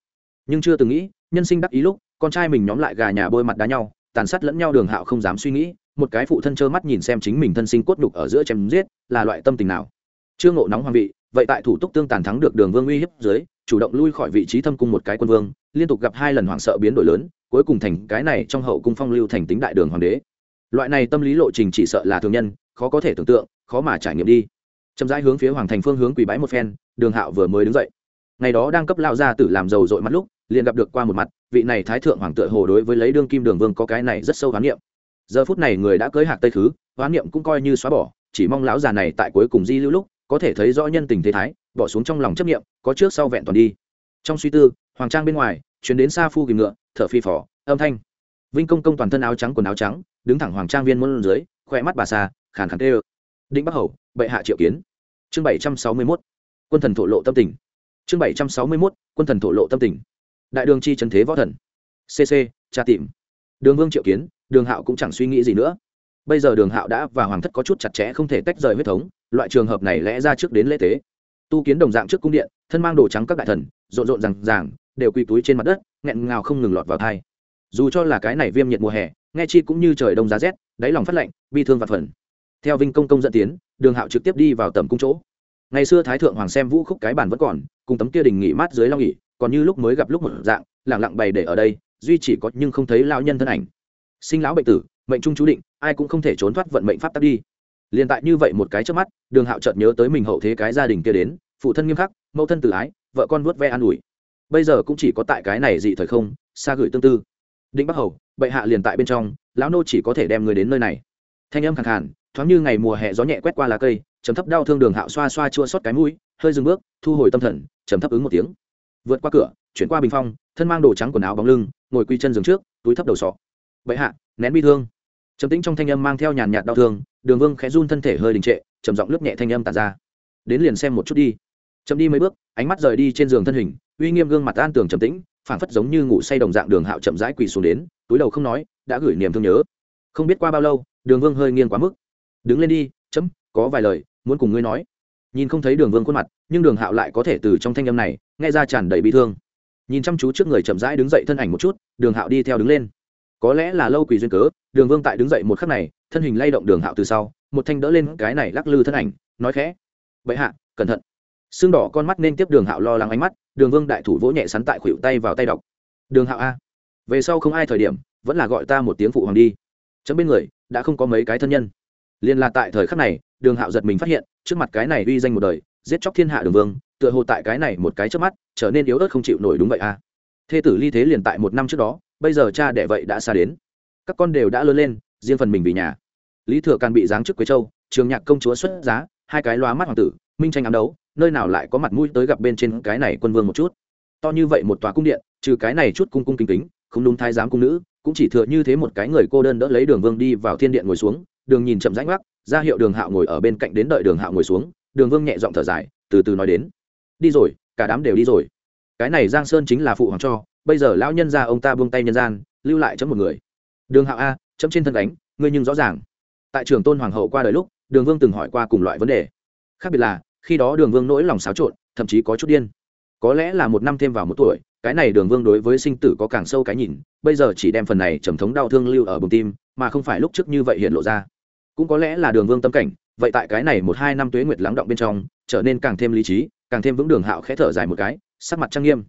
nhưng chưa từng nghĩ, nhân sinh đắc ý lúc, con trai mình nhóm lại gà nhà bôi mặt đá nhau, tàn sát lẫn nhau đường hạo không dám suy nghĩ, một cái phụ thân trơ mắt nhìn xem chính mình thân sinh cốt đục ở giữa chém giết, là loại tâm tình nào. Chưa ngộ nóng hoàng vị, vậy tại thủ túc tương tàn thắng được đường vương uy hiếp dưới, chủ động lui khỏi vị trí thâm cung một cái quân vương, liên tục gặp hai lần hoảng sợ biến đổi lớn, cuối cùng thành cái này trong hậu cung phong lưu thành tính đại đường hoàng đế. Loại này tâm lý lộ trình chỉ sợ là thường nhân, khó có thể tưởng tượng, khó mà trải nghiệm đi. Chậm rãi hướng phía hoàng thành phương hướng quỳ bái một phen, đường hạo vừa mới đứng dậy. Ngày đó đang cấp lao ra tử làm giàu dội mắt lúc liền gặp được qua một mặt, vị này thái thượng hoàng tựa hồ đối với lấy đương kim đường vương có cái này rất sâu hoán niệm. Giờ phút này người đã cưới hạc tây khứ hoán niệm cũng coi như xóa bỏ, chỉ mong lão già này tại cuối cùng di lưu lúc, có thể thấy rõ nhân tình thế thái, bỏ xuống trong lòng chấp niệm, có trước sau vẹn toàn đi. Trong suy tư, hoàng trang bên ngoài chuyến đến xa phu kìm ngựa, thở phi phò, âm thanh. Vinh công công toàn thân áo trắng quần áo trắng, đứng thẳng hoàng trang viên môn dưới khoe mắt bà xa khàn khàn tê ơ định bắc hầu, bệ hạ triệu kiến. Chương bảy trăm sáu mươi mốt. Quân thần thổ lộ tâm tình. Chương bảy trăm sáu mươi mốt, quân thần thổ lộ tâm tình đại đường chi trần thế võ thần. Cc tra tìm. Đường vương triệu kiến, đường hạo cũng chẳng suy nghĩ gì nữa. Bây giờ đường hạo đã và hoàng thất có chút chặt chẽ không thể tách rời huyết thống, loại trường hợp này lẽ ra trước đến lễ tế. Tu kiến đồng dạng trước cung điện, thân mang đồ trắng các đại thần, rộn rộn rằng ràng, đều quỳ túi trên mặt đất, nghẹn ngào không ngừng lọt vào thai. Dù cho là cái này viêm nhiệt mùa hè, nghe chi cũng như trời đông giá rét, đáy lòng phát lạnh, bi thương và phần. Theo vinh công công dẫn tiến, đường hạo trực tiếp đi vào tầm cung chỗ. Ngày xưa thái thượng hoàng xem vũ khúc cái bản vẫn còn, cùng tấm kia đình nghỉ mát dưới long nghỉ còn như lúc mới gặp lúc một dạng, lẳng lặng bày để ở đây, duy chỉ có nhưng không thấy lao nhân thân ảnh. Sinh lão bệnh tử, mệnh trung chú định, ai cũng không thể trốn thoát vận mệnh pháp tắc đi. Liền tại như vậy một cái trước mắt, đường hạo chợt nhớ tới mình hậu thế cái gia đình kia đến, phụ thân nghiêm khắc, mẫu thân tự ái, vợ con vuốt ve an ủi. Bây giờ cũng chỉ có tại cái này dị thời không, xa gửi tương tư. Định bắc hầu, bệ hạ liền tại bên trong, lão nô chỉ có thể đem người đến nơi này. Thanh âm khẳng hẳn thoáng như ngày mùa hè gió nhẹ quét qua lá cây chấm thấp đau thương đường hạo xoa xoa chua xót cái mũi, hơi dừng bước, thu hồi tâm thần chấm thấp ứng một tiếng vượt qua cửa, chuyển qua bình phong, thân mang đồ trắng quần áo bóng lưng, ngồi quy chân giường trước, túi thấp đầu sọ. Bệ hạ, nén bi thương. Trầm tĩnh trong thanh âm mang theo nhàn nhạt đau thương, đường vương khẽ run thân thể hơi đình trệ, trầm giọng lướt nhẹ thanh âm tàn ra. Đến liền xem một chút đi. Chậm đi mấy bước, ánh mắt rời đi trên giường thân hình, uy nghiêm gương mặt an tường trầm tĩnh, phảng phất giống như ngủ say đồng dạng đường hạo chậm rãi quỳ xuống đến, túi đầu không nói, đã gửi niềm thương nhớ. Không biết qua bao lâu, đường vương hơi nghiêng quá mức. Đứng lên đi, chấm, có vài lời, muốn cùng ngươi nói nhìn không thấy đường vương khuôn mặt, nhưng đường hạo lại có thể từ trong thanh âm này nghe ra tràn đầy bị thương. Nhìn chăm chú trước người chậm rãi đứng dậy thân ảnh một chút, đường hạo đi theo đứng lên. Có lẽ là lâu quỳ duyên cớ, đường vương tại đứng dậy một khắc này, thân hình lay động đường hạo từ sau, một thanh đỡ lên cái này lắc lư thân ảnh, nói khẽ vậy hạ, cẩn thận. Xương đỏ con mắt nên tiếp đường hạo lo lắng ánh mắt, đường vương đại thủ vỗ nhẹ sắn tại khuỷu tay vào tay đọc. Đường hạo a, về sau không ai thời điểm, vẫn là gọi ta một tiếng phụ hoàng đi. Chấm bên người, đã không có mấy cái thân nhân. Liên là tại thời khắc này đường hạo giật mình phát hiện, trước mặt cái này uy danh một đời, giết chóc thiên hạ đường vương, tựa hồ tại cái này một cái trước mắt, trở nên yếu ớt không chịu nổi đúng vậy à? thê tử ly thế liền tại một năm trước đó, bây giờ cha đẻ vậy đã xa đến. Các con đều đã lớn lên, riêng phần mình vì nhà. Lý thừa càn bị giáng chức quế châu, trường nhạc công chúa xuất giá, hai cái loa mắt hoàng tử, minh tranh ám đấu, nơi nào lại có mặt mũi tới gặp bên trên cái này quân vương một chút. To như vậy một tòa cung điện, trừ cái này chút cung cung kính kính, không đúng thái giám cung nữ, cũng chỉ thừa như thế một cái người cô đơn đỡ lấy đường vương đi vào thiên điện ngồi xuống, đường nhìn chậm rãi ngoắc ra hiệu đường hạo ngồi ở bên cạnh đến đợi đường hạo ngồi xuống, đường vương nhẹ giọng thở dài, từ từ nói đến. Đi rồi, cả đám đều đi rồi. Cái này giang sơn chính là phụ hoàng cho, bây giờ lão nhân ra ông ta buông tay nhân gian, lưu lại chấm một người. Đường hạo a, chấm trên thân đánh ngươi nhưng rõ ràng. Tại trường tôn hoàng hậu qua đời lúc, đường vương từng hỏi qua cùng loại vấn đề. Khác biệt là, khi đó đường vương nỗi lòng xáo trộn, thậm chí có chút điên. Có lẽ là một năm thêm vào một tuổi, cái này đường vương đối với sinh tử có càng sâu cái nhìn, bây giờ chỉ đem phần này trầm thống đau thương lưu ở bụng tim, mà không phải lúc trước như vậy hiện lộ ra cũng có lẽ là đường vương tâm cảnh, vậy tại cái này một hai năm tuế nguyệt lắng động bên trong, trở nên càng thêm lý trí, càng thêm vững đường hạo khẽ thở dài một cái, sắc mặt trang nghiêm.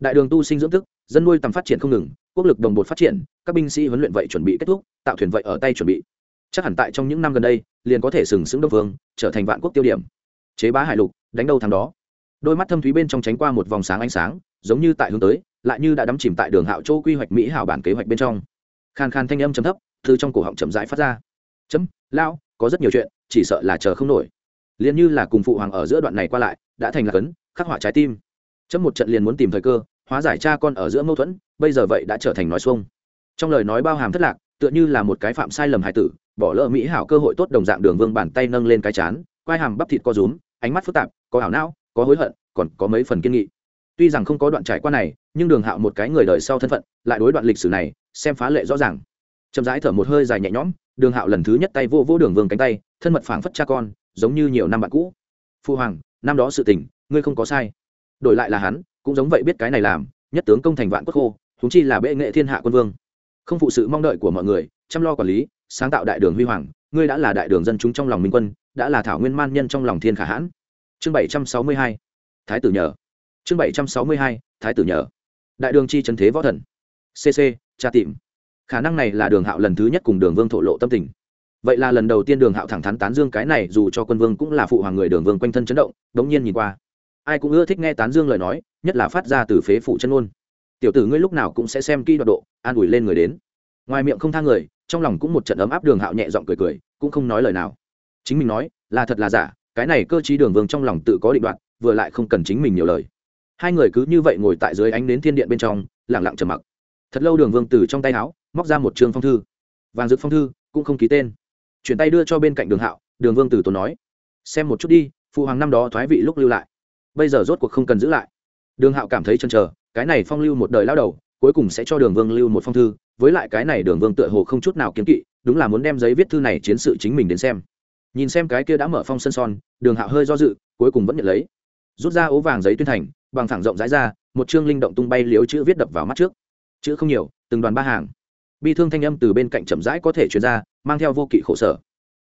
Đại đường tu sinh dưỡng thức, dân nuôi tầm phát triển không ngừng, quốc lực đồng bột phát triển, các binh sĩ huấn luyện vậy chuẩn bị kết thúc, tạo thuyền vậy ở tay chuẩn bị. Chắc hẳn tại trong những năm gần đây, liền có thể sừng sững đông vương, trở thành vạn quốc tiêu điểm. Chế bá hải lục, đánh đâu thằng đó. Đôi mắt thâm thúy bên trong tránh qua một vòng sáng ánh sáng, giống như tại hướng tới, lại như đã đắm chìm tại đường hạo châu quy hoạch mỹ hảo bản kế hoạch bên trong. Khan khan thanh âm chấm thấp thư trong cổ họng chậm rãi phát ra chấm lao có rất nhiều chuyện, chỉ sợ là chờ không nổi. Liền như là cùng phụ hoàng ở giữa đoạn này qua lại, đã thành là cấn, khắc họa trái tim. Chấm một trận liền muốn tìm thời cơ, hóa giải cha con ở giữa mâu thuẫn, bây giờ vậy đã trở thành nói xuông. Trong lời nói bao hàm thất lạc, tựa như là một cái phạm sai lầm hài tử, bỏ lỡ mỹ hảo cơ hội tốt đồng dạng đường vương bàn tay nâng lên cái chán, quai hàm bắp thịt co rúm, ánh mắt phức tạp, có ảo não, có hối hận, còn có mấy phần kiên nghị. Tuy rằng không có đoạn trải qua này, nhưng đường hạo một cái người đời sau thân phận, lại đối đoạn lịch sử này, xem phá lệ rõ ràng chậm rãi thở một hơi dài nhẹ nhõm, đường hạo lần thứ nhất tay vô vô đường vương cánh tay, thân mật phảng phất cha con, giống như nhiều năm bạn cũ. Phu hoàng, năm đó sự tình, ngươi không có sai. Đổi lại là hắn, cũng giống vậy biết cái này làm, nhất tướng công thành vạn quốc khô thúng chi là bệ nghệ thiên hạ quân vương. Không phụ sự mong đợi của mọi người, chăm lo quản lý, sáng tạo đại đường huy hoàng, ngươi đã là đại đường dân chúng trong lòng minh quân, đã là thảo nguyên man nhân trong lòng thiên khả hãn. Chương bảy trăm sáu mươi hai, thái tử nhờ. Chương bảy trăm sáu mươi hai, thái tử nhờ. Đại đường chi trần thế võ thần. Cc tra tìm khả năng này là đường hạo lần thứ nhất cùng đường vương thổ lộ tâm tình. Vậy là lần đầu tiên đường hạo thẳng thắn tán dương cái này, dù cho quân vương cũng là phụ hoàng người đường vương quanh thân chấn động, đống nhiên nhìn qua. Ai cũng ưa thích nghe tán dương lời nói, nhất là phát ra từ phế phụ chân ôn tiểu tử ngươi lúc nào cũng sẽ xem kỹ đoạn độ, an ủi lên người đến. Ngoài miệng không thang người, trong lòng cũng một trận ấm áp đường hạo nhẹ giọng cười cười, cũng không nói lời nào. Chính mình nói, là thật là giả, cái này cơ chí đường vương trong lòng tự có định đoạn vừa lại không cần chính mình nhiều lời. Hai người cứ như vậy ngồi tại dưới ánh đến thiên điện bên trong lẳng lặng trầm mặc. Thật lâu đường vương từ trong tay áo móc ra một trường phong thư. Vàng dực phong thư cũng không ký tên. Chuyển tay đưa cho bên cạnh đường hạo, đường vương Tử tốn nói, xem một chút đi phụ hoàng năm đó thoái vị lúc lưu lại. Bây giờ rốt cuộc không cần giữ lại. Đường hạo cảm thấy chăn trở cái này phong lưu một đời lao đầu, cuối cùng sẽ cho đường vương lưu một phong thư, với lại cái này đường vương tựa hồ không chút nào kiếm kỵ, đúng là muốn đem giấy viết thư này chiến sự chính mình đến xem. Nhìn xem cái kia đã mở phong sân son, đường hạo hơi do dự, cuối cùng vẫn nhận lấy. Rút ra ố vàng giấy tuyên thành, bằng thẳng rộng rãi ra, một chương linh động tung bay liếu chữ viết đập vào mắt trước. Chữ không nhiều, từng đoàn ba hàng bi thương thanh âm từ bên cạnh chậm rãi có thể chuyển ra, mang theo vô kỵ khổ sở.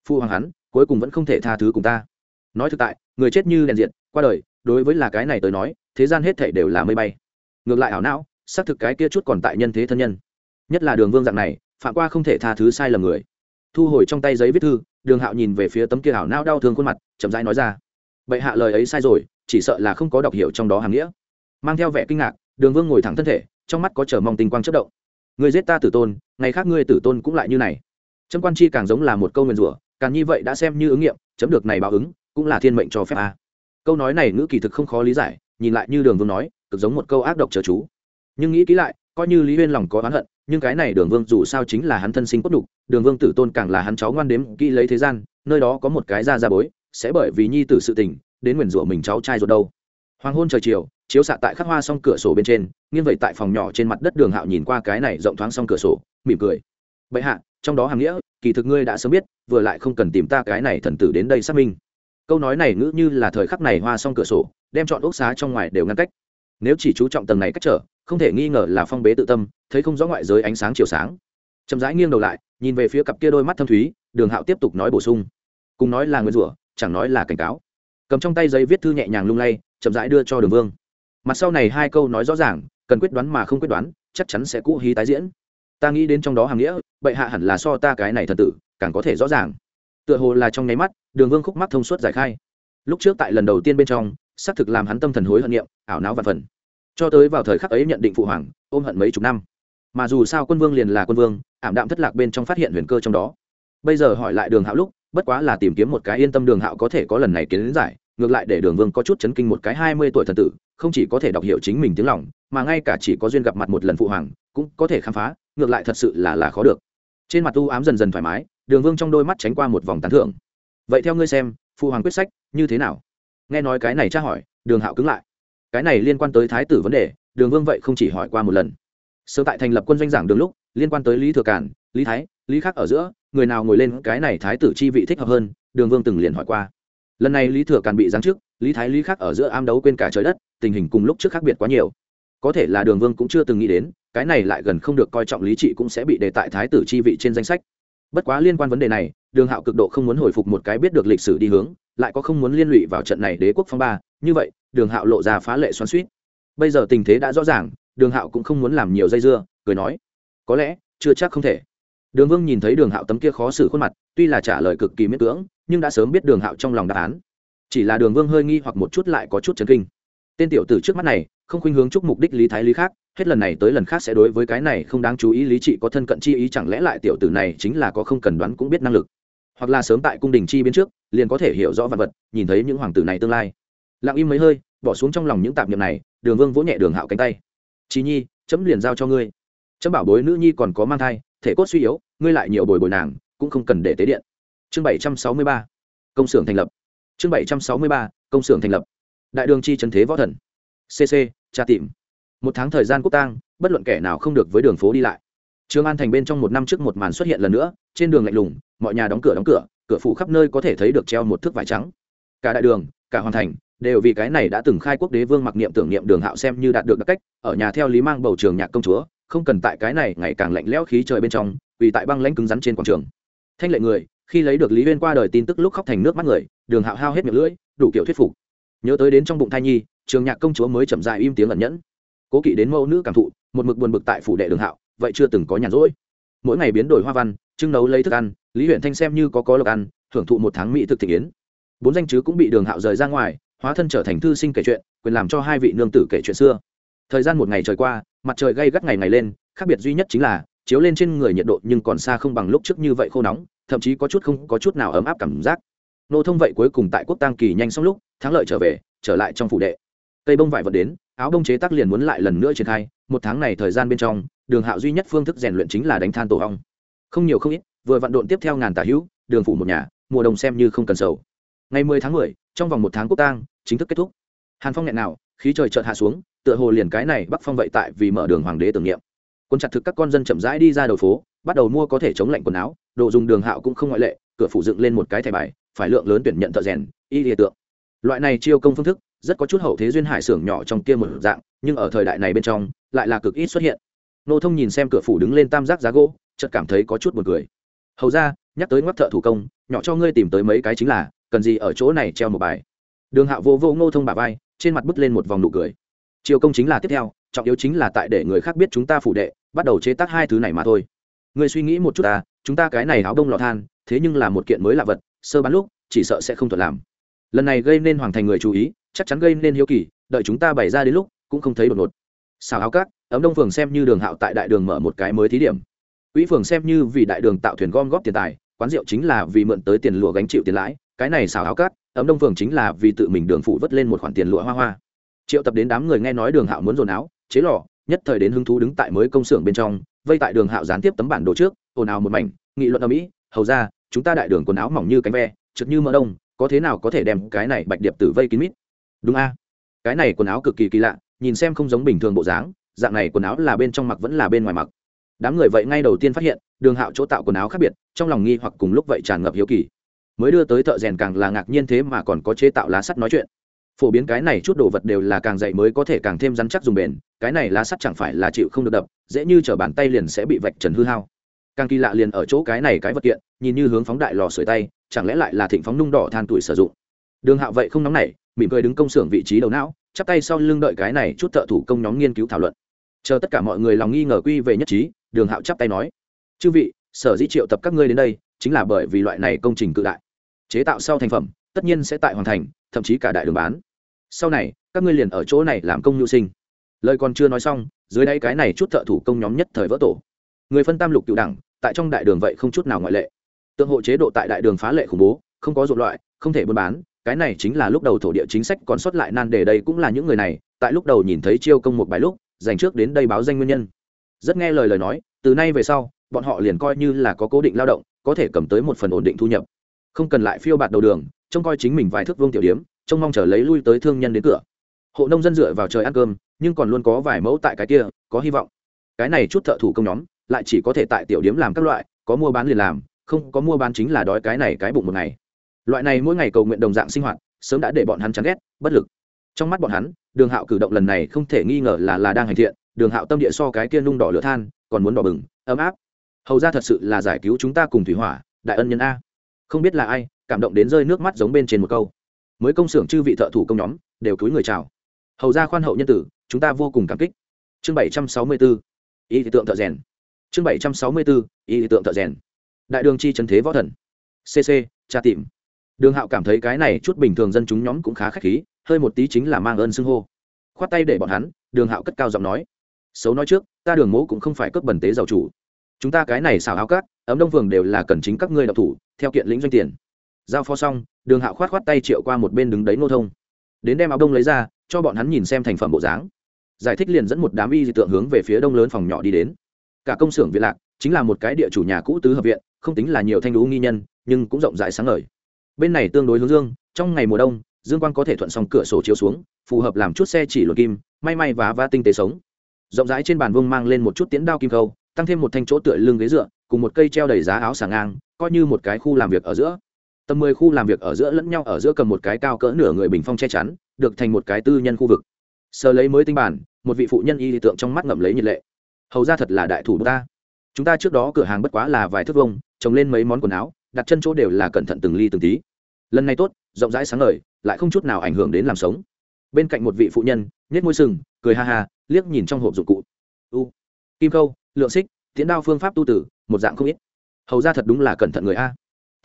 Phu hoàng hắn, cuối cùng vẫn không thể tha thứ cùng ta. Nói thực tại, người chết như đèn diện qua đời, đối với là cái này tới nói, thế gian hết thể đều là mây bay. Ngược lại ảo não, xác thực cái kia chút còn tại nhân thế thân nhân. Nhất là đường vương dạng này, phạm qua không thể tha thứ sai lầm người. Thu hồi trong tay giấy viết thư, đường hạo nhìn về phía tấm kia ảo não đau thương khuôn mặt, chậm rãi nói ra. Bệ hạ lời ấy sai rồi, chỉ sợ là không có đọc hiểu trong đó hàm nghĩa. Mang theo vẻ kinh ngạc, đường vương ngồi thẳng thân thể, trong mắt có chờ mong tinh quang chất động người giết ta tử tôn, ngày khác ngươi tử tôn cũng lại như này. Trâm quan chi càng giống là một câu nguyền rủa, càng như vậy đã xem như ứng nghiệm, chấm được này báo ứng, cũng là thiên mệnh cho phép a. Câu nói này ngữ kỳ thực không khó lý giải, nhìn lại như đường vương nói, cực giống một câu ác độc chờ chú. Nhưng nghĩ kỹ lại, coi như lý huyên lòng có oán hận, nhưng cái này đường vương dù sao chính là hắn thân sinh cốt đục, đường vương tử tôn càng là hắn cháu ngoan đếm, kỹ lấy thế gian, nơi đó có một cái ra ra bối, sẽ bởi vì nhi tử sự tình, đến nguyền rủa mình cháu trai ruột đâu. Hoàng hôn trời chiều chiếu xạ tại khắc hoa s cửa sổ bên trên, nghiêng vậy tại phòng nhỏ trên mặt đất đường hạo nhìn qua cái này rộng thoáng s cửa sổ, mỉm cười. Bệ hạ, trong đó hàm nghĩa, kỳ thực ngươi đã sớm biết, vừa lại không cần tìm ta cái này thần tử đến đây xác minh. Câu nói này ngữ như là thời khắc này hoa s cửa sổ, đem chọn ốc xá trong ngoài đều ngăn cách. Nếu chỉ chú trọng tầng này cách trở, không thể nghi ngờ là phong bế tự tâm, thấy không rõ ngoại giới ánh sáng chiều sáng. Chậm rãi nghiêng đầu lại, nhìn về phía cặp kia đôi mắt thâm thúy, đường hạo tiếp tục nói bổ sung. Cùng nói là nguyên rủa, chẳng nói là cảnh cáo. Cầm trong tay giấy viết thư nhẹ nhàng lung lay, chậm rãi đưa cho đường vương mặt sau này hai câu nói rõ ràng, cần quyết đoán mà không quyết đoán, chắc chắn sẽ cũ hí tái diễn. Ta nghĩ đến trong đó hàm nghĩa, bệ hạ hẳn là so ta cái này thần tử, càng có thể rõ ràng. Tựa hồ là trong nháy mắt, đường vương khúc mắt thông suốt giải khai. Lúc trước tại lần đầu tiên bên trong, xác thực làm hắn tâm thần hối hận niệm, ảo não và phần. Cho tới vào thời khắc ấy nhận định phụ hoàng, ôm hận mấy chục năm. Mà dù sao quân vương liền là quân vương, ảm đạm thất lạc bên trong phát hiện huyền cơ trong đó. Bây giờ hỏi lại đường hạo lúc, bất quá là tìm kiếm một cái yên tâm đường hạo có thể có lần này kiến giải ngược lại để đường vương có chút chấn kinh một cái hai mươi tuổi thần tử, không chỉ có thể đọc hiểu chính mình tiếng lòng, mà ngay cả chỉ có duyên gặp mặt một lần phụ hoàng, cũng có thể khám phá, ngược lại thật sự là là khó được. Trên mặt u ám dần dần thoải mái, đường vương trong đôi mắt tránh qua một vòng tán thưởng. Vậy theo ngươi xem, phụ hoàng quyết sách như thế nào? Nghe nói cái này tra hỏi, đường hạo cứng lại. Cái này liên quan tới thái tử vấn đề, đường vương vậy không chỉ hỏi qua một lần. Sơ tại thành lập quân doanh giảng đường lúc, liên quan tới lý thừa cản lý thái, lý khác ở giữa, người nào ngồi lên cái này thái tử chi vị thích hợp hơn, đường vương từng liền hỏi qua lần này lý thừa càn bị giáng trước lý thái lý khác ở giữa am đấu quên cả trời đất, tình hình cùng lúc trước khác biệt quá nhiều. Có thể là đường vương cũng chưa từng nghĩ đến, cái này lại gần không được coi trọng lý trị cũng sẽ bị đề tại thái tử chi vị trên danh sách. Bất quá liên quan vấn đề này, đường hạo cực độ không muốn hồi phục một cái biết được lịch sử đi hướng, lại có không muốn liên lụy vào trận này đế quốc phong ba. Như vậy, đường hạo lộ ra phá lệ xoắn suýt bây giờ tình thế đã rõ ràng, đường hạo cũng không muốn làm nhiều dây dưa, cười nói, có lẽ chưa chắc không thể. Đường vương nhìn thấy đường hạo tấm kia khó xử khuôn mặt, tuy là trả lời cực kỳ miễn cưỡng nhưng đã sớm biết đường hạo trong lòng đáp án. Chỉ là đường vương hơi nghi hoặc một chút lại có chút chấn kinh. Tên tiểu tử trước mắt này, không khuynh hướng chúc mục đích lý thái lý khác, hết lần này tới lần khác sẽ đối với cái này không đáng chú ý lý trị có thân cận chi ý chẳng lẽ lại tiểu tử này chính là có không cần đoán cũng biết năng lực. Hoặc là sớm tại cung đình chi biến trước, liền có thể hiểu rõ vật vật, nhìn thấy những hoàng tử này tương lai. Lặng im mấy hơi, bỏ xuống trong lòng những tạp niệm này, đường vương vỗ nhẹ đường hạo cánh tay. Chí nhi, chấm liền giao cho ngươi. Chấm bảo bối nữ nhi còn có mang thai, thể cốt suy yếu, ngươi lại nhiều bồi bồi nàng, cũng không cần để tế điện chương bảy trăm sáu mươi ba công xưởng thành lập. Chương bảy trăm sáu mươi ba công xưởng thành lập. Đại đường chi trần thế võ thần. Cc tra tìm. Một tháng thời gian quốc tang bất luận kẻ nào không được với đường phố đi lại. Trường An thành bên trong một năm trước một màn xuất hiện lần nữa, trên đường lạnh lùng, mọi nhà đóng cửa đóng cửa, cửa phủ khắp nơi có thể thấy được treo một thước vải trắng. Cả đại đường, cả hoàn thành, đều vì cái này đã từng khai quốc đế vương mặc niệm tưởng niệm đường hạo xem như đạt được các cách, ở nhà theo lý mang bầu trường nhạc công chúa, không cần tại cái này ngày càng lạnh lẽo khí trời bên trong, vì tại băng lãnh cứng rắn trên quảng trường. Thanh lệ người, khi lấy được Lý Uyên qua đời tin tức lúc khóc thành nước mắt người, đường hạo hao hết miệng lưỡi, đủ kiểu thuyết phục. Nhớ tới đến trong bụng thai nhi, trường nhạc công chúa mới chậm rãi im tiếng ẩn nhẫn. Cố kỵ đến mẫu nữ cảm thụ, một mực buồn bực tại phủ đệ đường hạo, vậy chưa từng có nhàn rỗi mỗi ngày biến đổi hoa văn trưng nấu lấy thức ăn lý huyện thanh xem như có có lộc ăn hưởng thụ một tháng mỹ thực thị yến bốn danh chứ cũng bị đường hạo rời ra ngoài hóa thân trở thành thư sinh kể chuyện quyền làm cho hai vị nương tử kể chuyện xưa thời gian một ngày trời qua mặt trời gay gắt ngày ngày lên khác biệt duy nhất chính là chiếu lên trên người nhiệt độ nhưng còn xa không bằng lúc trước như vậy khô nóng thậm chí có chút không có chút nào ấm áp cảm giác. Nô thông vậy cuối cùng tại quốc tăng kỳ nhanh xong lúc, thắng lợi trở về, trở lại trong phủ đệ. Cây bông vải vật đến, áo bông chế tác liền muốn lại lần nữa triển khai, một tháng này thời gian bên trong, đường hạo duy nhất phương thức rèn luyện chính là đánh than tổ ong. Không nhiều không ít, vừa vận độn tiếp theo ngàn tả hữu, đường phủ một nhà, mùa đông xem như không cần sầu. Ngày mười tháng mười, trong vòng một tháng quốc tang, chính thức kết thúc. Hàn phong nghẹn nào, khí trời chợt hạ xuống, tựa hồ liền cái này bắc phong vậy tại vì mở đường hoàng đế tưởng niệm. Quân chặt thực các con dân chậm rãi đi ra đầu phố, bắt đầu mua có thể chống lạnh quần áo đồ dùng đường hạo cũng không ngoại lệ, cửa phủ dựng lên một cái thẻ bài, phải lượng lớn tuyển nhận thợ rèn, y địa tượng. Loại này chiêu công phương thức, rất có chút hậu thế duyên hải xưởng nhỏ trong kia một dạng, nhưng ở thời đại này bên trong, lại là cực ít xuất hiện. Nô thông nhìn xem cửa phủ đứng lên tam giác giá gỗ, chợt cảm thấy có chút buồn cười. Hầu ra nhắc tới ngoắc thợ thủ công, nhỏ cho ngươi tìm tới mấy cái chính là, cần gì ở chỗ này treo một bài? Đường hạ vô vô ngô thông bà vai, trên mặt bứt lên một vòng nụ cười. Chiêu công chính là tiếp theo, trọng yếu chính là tại để người khác biết chúng ta phủ đệ, bắt đầu chế tác hai thứ này mà thôi ngươi suy nghĩ một chút ta, chúng ta cái này áo đông lò than, thế nhưng là một kiện mới lạ vật, sơ bán lúc, chỉ sợ sẽ không thuận làm. Lần này gây nên hoàng thành người chú ý, chắc chắn gây nên hiếu kỳ, đợi chúng ta bày ra đến lúc, cũng không thấy đột ngột. Xào áo cát, ấm đông phường xem như đường hạo tại đại đường mở một cái mới thí điểm. Quỹ phường xem như vì đại đường tạo thuyền gom góp tiền tài, quán rượu chính là vì mượn tới tiền lụa gánh chịu tiền lãi, cái này xào áo cát, ấm đông phường chính là vì tự mình đường phụ vất lên một khoản tiền lụa hoa hoa. Triệu tập đến đám người nghe nói đường hạo muốn dồn áo, chế lò, nhất thời đến hứng thú đứng tại mới công xưởng bên trong vây tại đường hạo gián tiếp tấm bản đồ trước, ồn ào một mảnh, nghị luận ở mỹ, hầu ra, chúng ta đại đường quần áo mỏng như cánh ve, trượt như mỡ đông, có thế nào có thể đem cái này bạch điệp tử vây kín mít? Đúng a. Cái này quần áo cực kỳ kỳ lạ, nhìn xem không giống bình thường bộ dáng, dạng này quần áo là bên trong mặc vẫn là bên ngoài mặc. Đám người vậy ngay đầu tiên phát hiện, đường hạo chỗ tạo quần áo khác biệt, trong lòng nghi hoặc cùng lúc vậy tràn ngập hiếu kỳ. Mới đưa tới thợ rèn càng là ngạc nhiên thế mà còn có chế tạo lá sắt nói chuyện phổ biến cái này chút đồ vật đều là càng dày mới có thể càng thêm rắn chắc dùng bền, cái này lá sắt chẳng phải là chịu không được đập, dễ như t bàn tay liền sẽ bị vạch trần hư hao. Càng kỳ lạ liền ở chỗ cái này cái vật kiện, nhìn như hướng phóng đại lò sưởi tay, chẳng lẽ lại là thịnh phóng nung đỏ than tuổi sử dụng. Đường hạo vậy không nóng nảy, mỉm cười đứng công xưởng vị trí đầu não, chắp tay sau lưng đợi cái này chút thợ thủ công nhóm nghiên cứu thảo luận. Chờ tất cả mọi người lòng nghi ngờ quy về nhất trí, đường hạo chắp tay nói, chư vị, sở dĩ triệu tập các ngươi đến đây, chính là bởi vì loại này công trình cự đại. Chế tạo sau thành phẩm, tất nhiên sẽ tại hoàn thành, thậm chí cả đại đường bán sau này, các ngươi liền ở chỗ này làm công nhu sinh. Lời còn chưa nói xong, dưới đây cái này chút thợ thủ công nhóm nhất thời vỡ tổ. Người phân tam lục cựu đẳng, tại trong đại đường vậy không chút nào ngoại lệ. Tượng hộ chế độ tại đại đường phá lệ khủng bố, không có dụng loại, không thể buôn bán, cái này chính là lúc đầu thổ địa chính sách còn sót lại nan đề đây cũng là những người này, tại lúc đầu nhìn thấy chiêu công một bài lúc, dành trước đến đây báo danh nguyên nhân. Rất nghe lời lời nói, từ nay về sau, bọn họ liền coi như là có cố định lao động, có thể cầm tới một phần ổn định thu nhập. Không cần lại phiêu bạt đầu đường, trông coi chính mình vài thước vương tiểu điếm trông mong chờ lấy lui tới thương nhân đến cửa. Hộ nông dân dựa vào trời ăn cơm, nhưng còn luôn có vài mẫu tại cái kia, có hy vọng. Cái này chút thợ thủ công nhóm, lại chỉ có thể tại tiểu điếm làm các loại, có mua bán liền làm, không có mua bán chính là đói cái này cái bụng một ngày. Loại này mỗi ngày cầu nguyện đồng dạng sinh hoạt, sớm đã để bọn hắn chán ghét, bất lực. Trong mắt bọn hắn, đường hạo cử động lần này không thể nghi ngờ là là đang hành thiện, đường hạo tâm địa so cái kia nung đỏ lửa than, còn muốn đỏ bừng, ấm áp. Hầu ra thật sự là giải cứu chúng ta cùng thủy hỏa, đại ân nhân a. Không biết là ai, cảm động đến rơi nước mắt giống bên trên một câu mới công xưởng chư vị thợ thủ công nhóm, đều cúi người chào. Hầu ra khoan hậu nhân tử, chúng ta vô cùng cảm kích. Chương bảy trăm sáu mươi bốn ý thị tượng thợ rèn. Chương bảy trăm sáu mươi bốn ý thị tượng thợ rèn. Đại đường chi trần thế võ thần. Cc tra tìm. Đường hạo cảm thấy cái này chút bình thường dân chúng nhóm cũng khá k h á c h khí, hơi một tí chính là mang ơn xưng hô. Khoát tay để bọn hắn, đường hạo cất cao giọng nói. Xấu nói trước, ta đường mố cũng không phải cấp bẩn tế giàu chủ. Chúng ta cái này xào áo cát ấm đông phường đều là cần chính các ngươi đọc thủ, theo kiện lĩnh doanh tiền giao phó xong, đường hạo khoát khoát tay triệu qua một bên đứng đấy nô thông. Đến đem áo đông lấy ra, cho bọn hắn nhìn xem thành phẩm bộ dáng. Giải thích liền dẫn một đám y dị tượng hướng về phía đông lớn phòng nhỏ đi đến. Cả công xưởng viện lạc chính là một cái địa chủ nhà cũ tứ hợp viện, không tính là nhiều thanh lũ nghi nhân, nhưng cũng rộng rãi sáng ngời. Bên này tương đối hướng dương, trong ngày mùa đông, dương quang có thể thuận xong cửa sổ chiếu xuống, phù hợp làm chút xe chỉ luật kim, may may và va tinh tế sống. Rộng rãi trên bàn vương mang lên một chút tiến đao kim khâu, tăng thêm một thanh chỗ tựa lưng ghế dựa, cùng một cây treo đầy giá áo sàng ngang, coi như một cái khu làm việc ở giữa tầm mười khu làm việc ở giữa lẫn nhau ở giữa cầm một cái cao cỡ nửa người bình phong che chắn, được thành một cái tư nhân khu vực. Sơ lấy mới tinh bản, một vị phụ nhân y tượng trong mắt ngậm lấy nhiệt lệ. Hầu ra thật là đại thủ ta. Chúng ta trước đó cửa hàng bất quá là vài thước vông trồng lên mấy món quần áo, đặt chân chỗ đều là cẩn thận từng ly từng tí. Lần này tốt, rộng rãi sáng ngời, lại không chút nào ảnh hưởng đến làm sống. Bên cạnh một vị phụ nhân nhét môi sừng, cười ha ha, liếc nhìn trong hộp dụng cụ. U, kim khâu, lượng xích tiến đao phương pháp tu tử, một dạng không ít. Hầu ra thật đúng là cẩn thận người a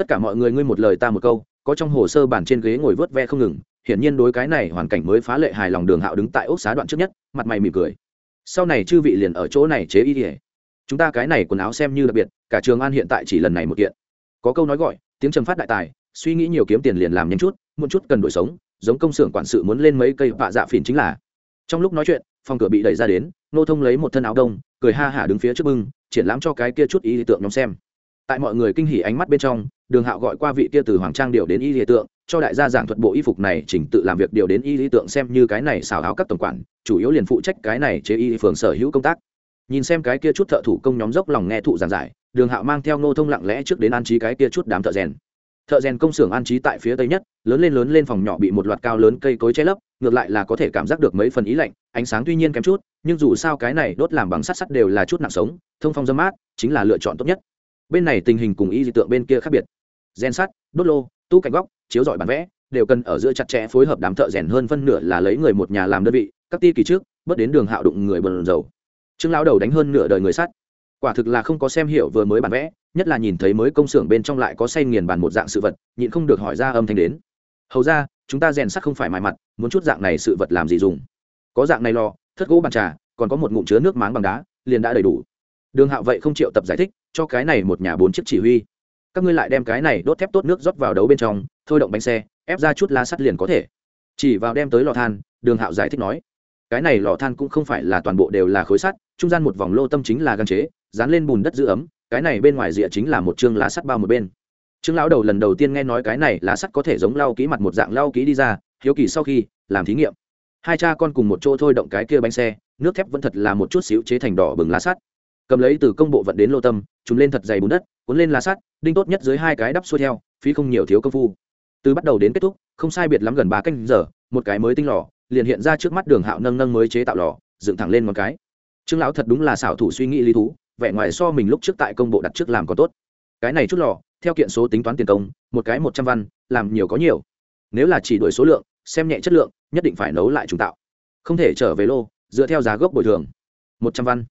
tất cả mọi người ngươi một lời ta một câu, có trong hồ sơ bản trên ghế ngồi vớt ve không ngừng, hiển nhiên đối cái này hoàn cảnh mới phá lệ hài lòng đường hạo đứng tại ốc xá đoạn trước nhất, mặt mày mỉm cười. Sau này chư vị liền ở chỗ này chế y ỉa chúng ta cái này quần áo xem như đặc biệt, cả trường an hiện tại chỉ lần này một kiện. Có câu nói gọi, tiếng trầm phát đại tài, suy nghĩ nhiều kiếm tiền liền làm nhanh chút một chút cần đổi sống, giống công xưởng quản sự muốn lên mấy cây vạ dạ phìn chính là. Trong lúc nói chuyện, phòng cửa bị đẩy ra đến, nô thông lấy một thân áo đông, cười ha hả đứng phía trước bưng, triển lãm cho cái kia chút ý tượng nhóm xem. Tại mọi người kinh hỉ ánh mắt bên trong đường hạo gọi qua vị kia từ hoàng trang điều đến y lý tượng, cho đại gia giảng thuật bộ y phục này, chỉnh tự làm việc điều đến y lý tượng xem như cái này xào áo các tổng quản, chủ yếu liền phụ trách cái này chế y phường sở hữu công tác. Nhìn xem cái kia chút thợ thủ công nhóm dốc lòng nghe thụ giảng giải, đường hạo mang theo ngô thông lặng lẽ trước đến an trí cái kia chút đám thợ rèn. Thợ rèn công xưởng an trí tại phía tây nhất, lớn lên lớn lên phòng nhỏ bị một loạt cao lớn cây cối che lấp, ngược lại là có thể cảm giác được mấy phần ý lạnh, ánh sáng tuy nhiên kém chút, nhưng dù sao cái này đốt làm bằng sắt sắt đều là chút nặng sống, thông phong dâm mát, chính là lựa chọn tốt nhất. Bên này tình hình cùng y dị tượng bên kia khác biệt gen sắt, đốt lô, tu cạnh góc, chiếu dọi bản vẽ, đều cần ở giữa chặt chẽ phối hợp đám thợ rèn hơn phân nửa là lấy người một nhà làm đơn vị, các ti kỳ trước, bớt đến đường hạo đụng người bần dầu trương lão đầu đánh hơn nửa đời người sắt. Quả thực là không có xem hiểu vừa mới bản vẽ, nhất là nhìn thấy mới công xưởng bên trong lại có say nghiền bàn một dạng sự vật, nhịn không được hỏi ra âm thanh đến. Hầu ra, chúng ta rèn sắt không phải mài mặt, muốn chút dạng này sự vật làm gì dùng? Có dạng này lò thất gỗ bàn trà, còn có một ngụm chứa nước máng bằng đá, liền đã đầy đủ. Đường hạo vậy không chịu tập giải thích, cho cái này một nhà bốn chiếc chỉ huy các ngươi lại đem cái này đốt thép tốt nước rót vào đấu bên trong, thôi động bánh xe, ép ra chút lá sắt liền có thể. Chỉ vào đem tới lò than, đường hạo giải thích nói, cái này lò than cũng không phải là toàn bộ đều là khối sắt, trung gian một vòng lô tâm chính là găng chế, dán lên bùn đất giữ ấm, cái này bên ngoài rìa chính là một chương lá sắt bao một bên. Trương lão đầu lần đầu tiên nghe nói cái này lá sắt có thể giống lau ký mặt một dạng lau ký đi ra, hiếu kỳ sau khi, làm thí nghiệm. Hai cha con cùng một chỗ thôi động cái kia bánh xe, nước thép vẫn thật là một chút xíu chế thành đỏ bừng lá sắt cầm lấy từ công bộ vận đến lô tâm chúng lên thật dày bùn đất, cuốn lên lá sắt, đinh tốt nhất dưới hai cái đắp xuôi theo, phí không nhiều thiếu công phu. Từ bắt đầu đến kết thúc, không sai biệt lắm gần ba canh giờ, một cái mới tinh lò, liền hiện ra trước mắt đường hạo nâng nâng mới chế tạo lò, dựng thẳng lên một cái. Trương lão thật đúng là xảo thủ suy nghĩ lý thú, vẻ ngoài so mình lúc trước tại công bộ đặt trước làm có tốt. Cái này chút lò, theo kiện số tính toán tiền công, một cái một trăm văn, làm nhiều có nhiều. Nếu là chỉ đổi số lượng, xem nhẹ chất lượng, nhất định phải nấu lại trùng tạo. Không thể trở về lô, dựa theo giá gốc bồi thường. Một trăm văn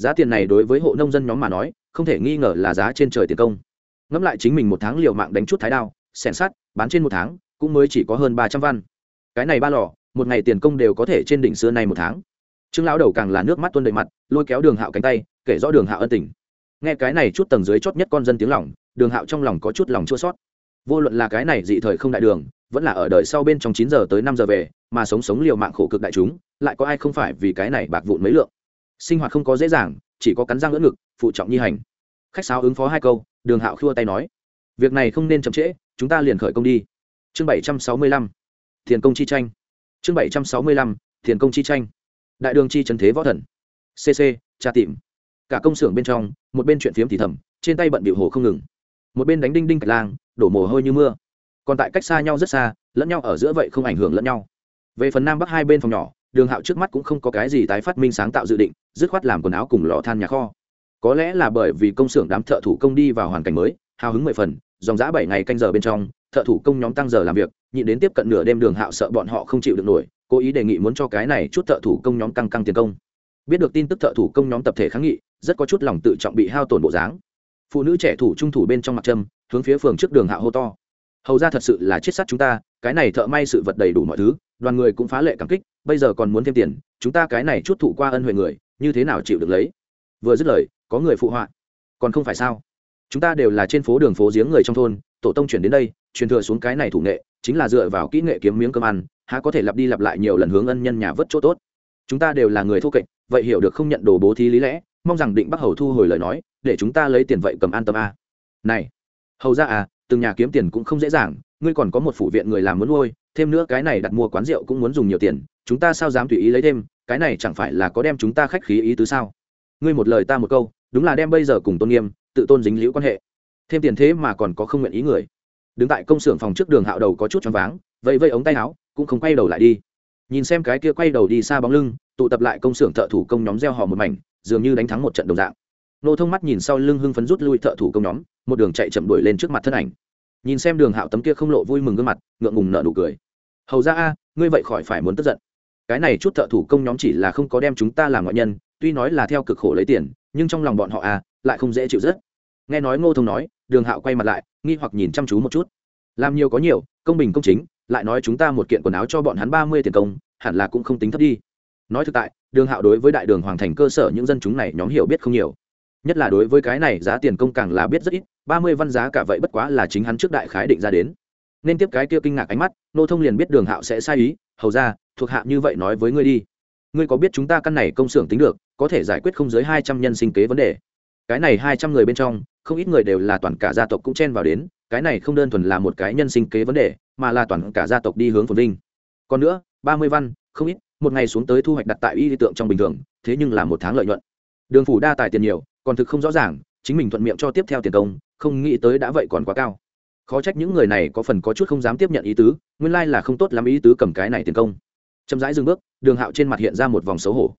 giá tiền này đối với hộ nông dân nhóm mà nói, không thể nghi ngờ là giá trên trời tiền công. Ngẫm lại chính mình một tháng liều mạng đánh chút thái đao xẻn sắt, bán trên một tháng, cũng mới chỉ có hơn ba trăm văn. Cái này ba lò, một ngày tiền công đều có thể trên đỉnh xưa nay một tháng. Trương lão đầu càng là nước mắt tuôn đầy mặt, lôi kéo đường hạo cánh tay, kể rõ đường hạo ân tình. Nghe cái này chút tầng dưới chót nhất con dân tiếng lòng, đường hạo trong lòng có chút lòng chua sót vô luận là cái này dị thời không đại đường, vẫn là ở đời sau bên trong chín giờ tới năm giờ về, mà sống sống liều mạng khổ cực đại chúng, lại có ai không phải vì cái này bạc vụn mấy lượng? Sinh hoạt không có dễ dàng, chỉ có cắn răng lẫn ngực, phụ trọng nhi hành. Khách sáo ứng phó hai câu, đường hạo khua tay nói, việc này không nên chậm trễ, chúng ta liền khởi công đi. Chương bảy trăm sáu mươi lăm, thiền công chi tranh. Chương bảy trăm sáu mươi lăm, thiền công chi tranh. Đại đường chi trần thế võ thần. Cc tra tìm. Cả công xưởng bên trong, một bên chuyện phiếm thì thầm, trên tay bận bịu hồ không ngừng. Một bên đánh đinh đinh cạch lang, đổ mồ hôi như mưa. Còn tại cách xa nhau rất xa, lẫn nhau ở giữa vậy không ảnh hưởng lẫn nhau. Về phần nam bắc hai bên phòng nhỏ đường hạo trước mắt cũng không có cái gì tái phát minh sáng tạo dự định, dứt khoát làm quần áo cùng lò than nhà kho. Có lẽ là bởi vì công xưởng đám thợ thủ công đi vào hoàn cảnh mới, hào hứng mười phần, dòng giã bảy ngày canh giờ bên trong, thợ thủ công nhóm tăng giờ làm việc, nhịn đến tiếp cận nửa đêm đường hạo sợ bọn họ không chịu được nổi, cố ý đề nghị muốn cho cái này chút thợ thủ công nhóm căng căng tiền công. Biết được tin tức thợ thủ công nhóm tập thể kháng nghị, rất có chút lòng tự trọng bị hao tổn bộ dáng. Phụ nữ trẻ thủ trung thủ bên trong mặt trâm, hướng phía phường trước đường hạo hô to. Hầu ra thật sự là chết sát chúng ta, cái này thợ may sự vật đầy đủ mọi thứ, đoàn người cũng phá lệ cảm kích bây giờ còn muốn thêm tiền, chúng ta cái này chút thụ qua ân huệ người, như thế nào chịu được lấy? Vừa dứt lời, có người phụ họa. Còn không phải sao? Chúng ta đều là trên phố đường phố giếng người trong thôn, tổ tông chuyển đến đây, truyền thừa xuống cái này thủ nghệ, chính là dựa vào kỹ nghệ kiếm miếng cơm ăn, há có thể lặp đi lặp lại nhiều lần hướng ân nhân nhà vớt chỗ tốt. Chúng ta đều là người thô kệch, vậy hiểu được không nhận đồ bố thí lý lẽ, mong rằng định bắc hầu thu hồi lời nói, để chúng ta lấy tiền vậy cầm an tâm a. Này, hầu ra à từng nhà kiếm tiền cũng không dễ dàng, ngươi còn có một phủ viện người làm muốn nuôi thêm nữa cái này đặt mua quán rượu cũng muốn dùng nhiều tiền, chúng ta sao dám tùy ý lấy thêm, cái này chẳng phải là có đem chúng ta khách khí ý tứ sao? Ngươi một lời ta một câu, đúng là đem bây giờ cùng tôn nghiêm, tự tôn dính liễu quan hệ. Thêm tiền thế mà còn có không nguyện ý người. Đứng tại công xưởng phòng trước đường hạo đầu có chút choáng váng vậy vây ống tay áo, cũng không quay đầu lại đi. Nhìn xem cái kia quay đầu đi xa bóng lưng, tụ tập lại công xưởng thợ thủ công nhóm gieo họ một mảnh, dường như đánh thắng một trận đồng dạng. Nô thông mắt nhìn sau lưng hưng phấn rút lui thợ thủ công nhóm, một đường chạy chậm đuổi lên trước mặt thân ảnh nhìn xem đường hạo tấm kia không lộ vui mừng gương mặt, ngượng ngùng nợ nụ cười. Hầu ra a, ngươi vậy khỏi phải muốn tức giận. Cái này chút thợ thủ công nhóm chỉ là không có đem chúng ta làm ngoại nhân, tuy nói là theo cực khổ lấy tiền, nhưng trong lòng bọn họ a, lại không dễ chịu rất. Nghe nói ngô thông nói, đường hạo quay mặt lại, nghi hoặc nhìn chăm chú một chút. Làm nhiều có nhiều, công bình công chính, lại nói chúng ta một kiện quần áo cho bọn hắn ba mươi tiền công, hẳn là cũng không tính thấp đi. Nói thực tại, đường hạo đối với đại đường hoàng thành cơ sở những dân chúng này nhóm hiểu biết không nhiều. Nhất là đối với cái này giá tiền công càng là biết rất ít ba mươi văn giá cả vậy bất quá là chính hắn trước đại khái định ra đến. Nên tiếp cái kia kinh ngạc ánh mắt, nô thông liền biết đường hạo sẽ sai ý, hầu ra thuộc hạ như vậy nói với ngươi đi. Ngươi có biết chúng ta căn này công xưởng tính được, có thể giải quyết không dưới hai trăm nhân sinh kế vấn đề? Cái này hai trăm người bên trong, không ít người đều là toàn cả gia tộc cũng chen vào đến, cái này không đơn thuần là một cái nhân sinh kế vấn đề, mà là toàn cả gia tộc đi hướng phồn vinh. Còn nữa, ba mươi văn, không ít, một ngày xuống tới thu hoạch đặt tại y tượng trong bình thường, thế nhưng là một tháng lợi nhuận. Đường phủ đa tài tiền nhiều, còn thực không rõ ràng, chính mình thuận miệng cho tiếp theo tiền công không nghĩ tới đã vậy còn quá cao. Khó trách những người này có phần có chút không dám tiếp nhận ý tứ, nguyên lai là không tốt lắm ý tứ cầm cái này tiền công. Chậm rãi dừng bước, đường hạo trên mặt hiện ra một vòng xấu hổ.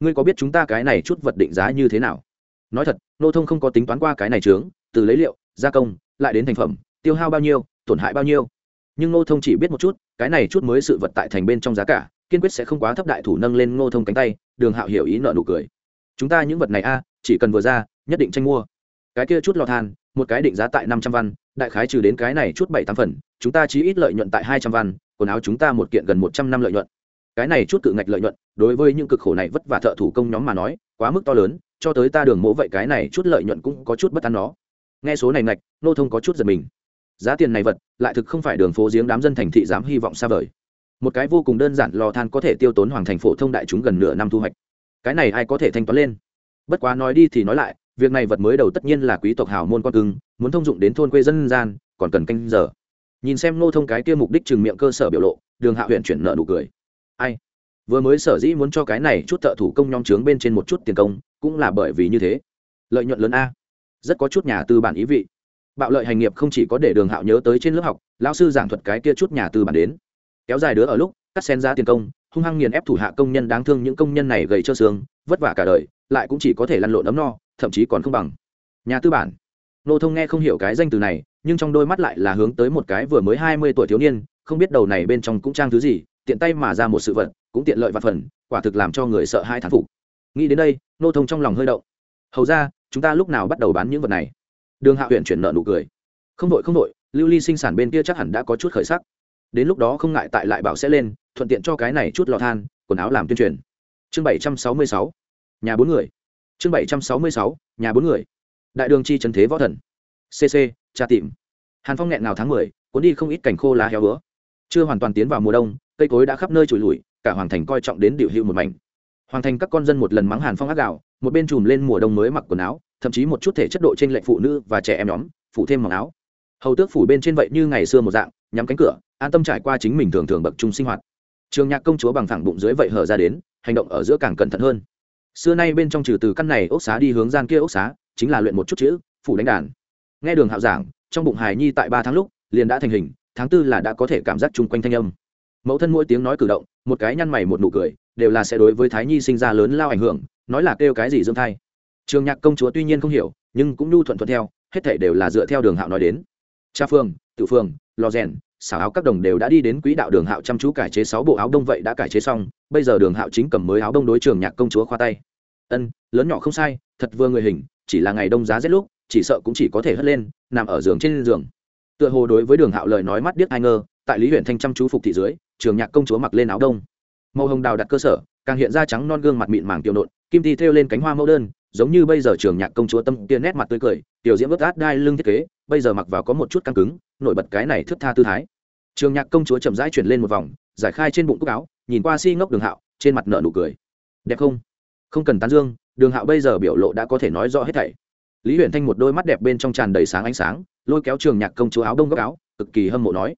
Ngươi có biết chúng ta cái này chút vật định giá như thế nào? Nói thật, nô thông không có tính toán qua cái này trướng từ lấy liệu, gia công, lại đến thành phẩm, tiêu hao bao nhiêu, tổn hại bao nhiêu. Nhưng nô thông chỉ biết một chút, cái này chút mới sự vật tại thành bên trong giá cả, kiên quyết sẽ không quá thấp đại thủ nâng lên ngô thông cánh tay, đường hạo hiểu ý nợ nụ cười. Chúng ta những vật này a, chỉ cần vừa ra, nhất định tranh mua. Cái kia chút lò than một cái định giá tại năm trăm văn, đại khái trừ đến cái này chút bảy tám phần, chúng ta chỉ ít lợi nhuận tại hai trăm văn, quần áo chúng ta một kiện gần một trăm năm lợi nhuận. Cái này chút cự ngạch lợi nhuận, đối với những cực khổ này vất vả thợ thủ công nhóm mà nói, quá mức to lớn, cho tới ta đường mỗ vậy cái này chút lợi nhuận cũng có chút bất an nó. Nghe số này ngạch, nô thông có chút giật mình. Giá tiền này vật, lại thực không phải đường phố giếng đám dân thành thị dám hy vọng xa vời. Một cái vô cùng đơn giản lò than có thể tiêu tốn hoàng thành phổ thông đại chúng gần nửa năm thu hoạch. Cái này ai có thể thanh toán lên? Bất quá nói đi thì nói lại việc này vật mới đầu tất nhiên là quý tộc hào môn con cưng, muốn thông dụng đến thôn quê dân gian, còn cần canh giờ. Nhìn xem nô thông cái kia mục đích trừng miệng cơ sở biểu lộ, đường hạ huyện chuyển nợ nụ cười. Ai? Vừa mới sở dĩ muốn cho cái này chút thợ thủ công nhóm trướng bên trên một chút tiền công, cũng là bởi vì như thế. Lợi nhuận lớn a. Rất có chút nhà tư bản ý vị. Bạo lợi hành nghiệp không chỉ có để đường hạo nhớ tới trên lớp học lao sư giảng thuật cái kia chút nhà tư bản đến. Kéo dài đứa ở lúc, cắt sen ra tiền công, hung hăng nghiền ép thủ hạ công nhân đáng thương những công nhân này gầy cho xương, vất vả cả đời lại cũng chỉ có thể lăn lộn ấm no, thậm chí còn không bằng. Nhà tư bản. Nô thông nghe không hiểu cái danh từ này, nhưng trong đôi mắt lại là hướng tới một cái vừa mới hai mươi tuổi thiếu niên, không biết đầu này bên trong cũng trang thứ gì, tiện tay mà ra một sự vật, cũng tiện lợi và phần, quả thực làm cho người sợ hai thán phục. Nghĩ đến đây, nô thông trong lòng hơi đậu hầu ra, chúng ta lúc nào bắt đầu bán những vật này? Đường hạ huyện chuyển nợ nụ cười. Không đội không đội, lưu ly sinh sản bên kia chắc hẳn đã có chút khởi sắc. Đến lúc đó không ngại tại lại bảo sẽ lên, thuận tiện cho cái này chút lò than, quần áo làm tuyên truyền. Chương bảy trăm sáu mươi sáu nhà bốn người. Chương bảy trăm sáu mươi sáu, nhà bốn người. Đại đường chi trần thế võ thần. Cc tra tìm. Hàn phong nghẹn nào tháng mười, cuốn đi không ít cảnh khô lá heo bữa chưa hoàn toàn tiến vào mùa đông, cây cối đã khắp nơi trùi lùi cả hoàng thành coi trọng đến điệu hữu một mảnh. Hoàng thành các con dân một lần mắng hàn phong ác gạo, một bên chùm lên mùa đông mới mặc quần áo, thậm chí một chút thể chất độ trên lệnh phụ nữ và trẻ em nhóm phụ thêm mỏng áo. Hầu tước phủ bên trên vậy như ngày xưa một dạng, nhắm cánh cửa, an tâm trải qua chính mình thường thường bậc trung sinh hoạt. Trường nhạc công chúa bằng thẳng bụng dưới vậy hở ra đến, hành động ở giữa càng cẩn thận hơn xưa nay bên trong trừ từ căn này ốc xá đi hướng gian kia ốc xá, chính là luyện một chút chữ, phủ đánh đàn. Nghe đường hạo giảng, trong bụng hài nhi tại ba tháng lúc, liền đã thành hình, tháng tư là đã có thể cảm giác chung quanh thanh âm. Mẫu thân mỗi tiếng nói cử động, một cái nhăn mày một nụ cười, đều là sẽ đối với thái nhi sinh ra lớn lao ảnh hưởng, nói là kêu cái gì dưỡng thai. Trường nhạc công chúa tuy nhiên không hiểu, nhưng cũng nhu thuận thuận theo, hết thể đều là dựa theo đường hạo nói đến. Cha phương, tự phương, lò rèn xảo áo các đồng đều đã đi đến quỹ đạo đường hạo chăm chú cải chế sáu bộ áo đông vậy đã cải chế xong, bây giờ đường hạo chính cầm mới áo đông đối trường nhạc công chúa khoa tay. Ân, lớn nhỏ không sai, thật vừa người hình, chỉ là ngày đông giá rét lúc, chỉ sợ cũng chỉ có thể hất lên, nằm ở giường trên giường. Tựa hồ đối với đường hạo lời nói mắt điếc ai ngơ tại lý huyện thanh chăm chú phục thị dưới, trường nhạc công chúa mặc lên áo đông. Màu hồng đào đặt cơ sở, càng hiện ra trắng non gương mặt mịn màng tiêu nộn, kim ti thêu lên cánh hoa mẫu đơn, giống như bây giờ trường nhạc công chúa tâm tiên nét mặt tươi cười, tiểu diễm ướt át đai lưng thiết kế, bây giờ mặc vào có một chút căng cứng nổi bật cái này thước tha tư thái. Trường nhạc công chúa chậm rãi chuyển lên một vòng, giải khai trên bụng cúc áo, nhìn qua si ngốc đường hạo, trên mặt nợ nụ cười. Đẹp không? Không cần tán dương, đường hạo bây giờ biểu lộ đã có thể nói rõ hết thảy. Lý huyền thanh một đôi mắt đẹp bên trong tràn đầy sáng ánh sáng, lôi kéo trường nhạc công chúa áo đông góc áo, cực kỳ hâm mộ nói,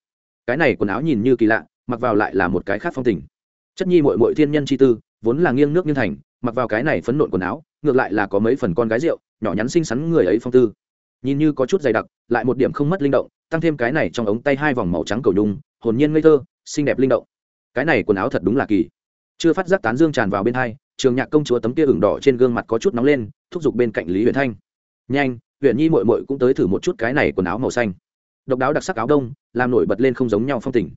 cái này quần áo nhìn như kỳ lạ, mặc vào lại là một cái khác phong tình. Chất nhi mội mội thiên nhân chi tư, vốn là nghiêng nước nghiêng thành, mặc vào cái này phấn nộn quần áo, ngược lại là có mấy phần con gái rượu, nhỏ nhắn xinh xắn người ấy phong tư nhìn như có chút dày đặc, lại một điểm không mất linh động, tăng thêm cái này trong ống tay hai vòng màu trắng cầu nhung, hồn nhiên ngây thơ, xinh đẹp linh động. Cái này quần áo thật đúng là kỳ. Chưa phát giác tán dương tràn vào bên hai, trường nhạc công chúa tấm kia ửng đỏ trên gương mặt có chút nóng lên, thúc giục bên cạnh lý huyền thanh. Nhanh, Huyền nhi mội mội cũng tới thử một chút cái này quần áo màu xanh. Độc đáo đặc sắc áo đông, làm nổi bật lên không giống nhau phong tình.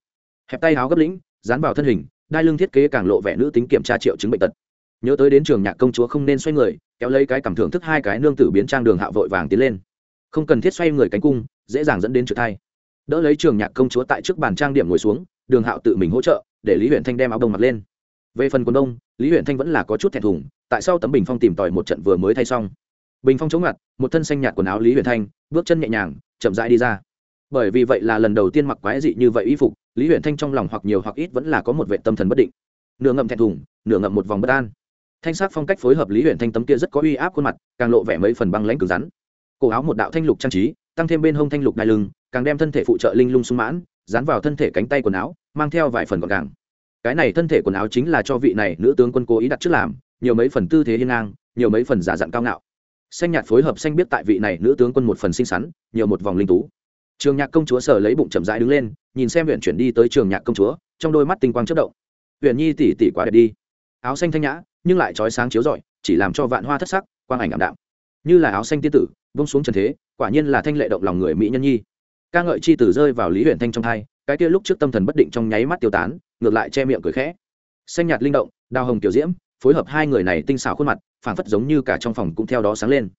Hẹp tay áo gấp lĩnh, dán vào thân hình, đai lưng thiết kế càng lộ vẻ nữ tính kiểm tra triệu chứng bệnh tật. Nhớ tới đến trường nhạc công chúa không nên xoay người, kéo lấy cái cảm thưởng thức hai cái nương tử biến trang đường hạ vội vàng tiến lên không cần thiết xoay người cánh cung, dễ dàng dẫn đến trượt thai. Đỡ lấy trường nhạc công chúa tại trước bàn trang điểm ngồi xuống, đường hạo tự mình hỗ trợ, để lý huyện thanh đem áo đông mặc lên. Về phần quần đông, lý huyện thanh vẫn là có chút thẹn thùng, tại sao tấm bình phong tìm tòi một trận vừa mới thay xong. Bình phong chống ngặt, một thân xanh nhạt quần áo lý huyện thanh, bước chân nhẹ nhàng, chậm rãi đi ra. Bởi vì vậy là lần đầu tiên mặc quái dị như vậy y phục, lý huyện thanh trong lòng hoặc nhiều hoặc ít vẫn là có một vệ tâm thần bất định. Nửa ngậm thẹn thùng, nửa ngậm một vòng bất an. Thanh sắc phong cách phối hợp lý huyện thanh tấm kia rất có uy áp khuôn mặt, càng lộ vẻ mấy phần băng lãnh cứng rắn cổ áo một đạo thanh lục trang trí, tăng thêm bên hông thanh lục đai lưng, càng đem thân thể phụ trợ linh lung sung mãn, dán vào thân thể cánh tay quần áo, mang theo vài phần gọn gàng. Cái này thân thể quần áo chính là cho vị này nữ tướng quân cố ý đặt trước làm, nhiều mấy phần tư thế hiên ngang, nhiều mấy phần giả dặn cao ngạo. Xanh nhạt phối hợp xanh biết tại vị này nữ tướng quân một phần xinh xắn, nhiều một vòng linh tú. Trường nhạc công chúa sở lấy bụng chậm rãi đứng lên, nhìn xem huyện chuyển đi tới trường nhạc công chúa, trong đôi mắt tinh quang chất động. Huyện nhi tỉ tỉ quá đẹp đi. Áo xanh thanh nhã, nhưng lại trói sáng chiếu rọi, chỉ làm cho vạn hoa thất sắc, quang ảnh ảm đạm. Như là áo xanh tiên tử vông xuống trần thế, quả nhiên là thanh lệ động lòng người mỹ nhân nhi. Ca ngợi chi tử rơi vào lý huyện thanh trong hai, cái kia lúc trước tâm thần bất định trong nháy mắt tiêu tán, ngược lại che miệng cười khẽ. Xanh nhạt linh động, đào hồng tiểu diễm, phối hợp hai người này tinh xảo khuôn mặt, phảng phất giống như cả trong phòng cũng theo đó sáng lên.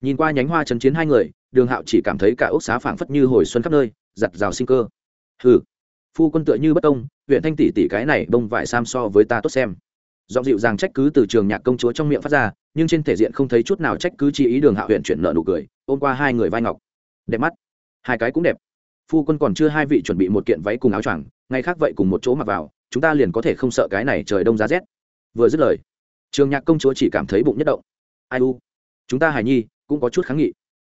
Nhìn qua nhánh hoa chấn chiến hai người, đường hạo chỉ cảm thấy cả ốc xá phảng phất như hồi xuân khắp nơi, giặt rào sinh cơ. Hừ, phu quân tựa như bất công huyện thanh tỷ tỷ cái này bông vải sam so với ta tốt xem giọng dịu dàng trách cứ từ trường nhạc công chúa trong miệng phát ra, nhưng trên thể diện không thấy chút nào trách cứ chi ý đường hạ huyện chuyển nợ nụ cười, ôm qua hai người vai ngọc. Đẹp mắt. Hai cái cũng đẹp. Phu quân còn chưa hai vị chuẩn bị một kiện váy cùng áo choàng ngay khác vậy cùng một chỗ mặc vào, chúng ta liền có thể không sợ cái này trời đông giá rét. Vừa dứt lời, trường nhạc công chúa chỉ cảm thấy bụng nhất động. Ai u? Chúng ta hài nhi, cũng có chút kháng nghị.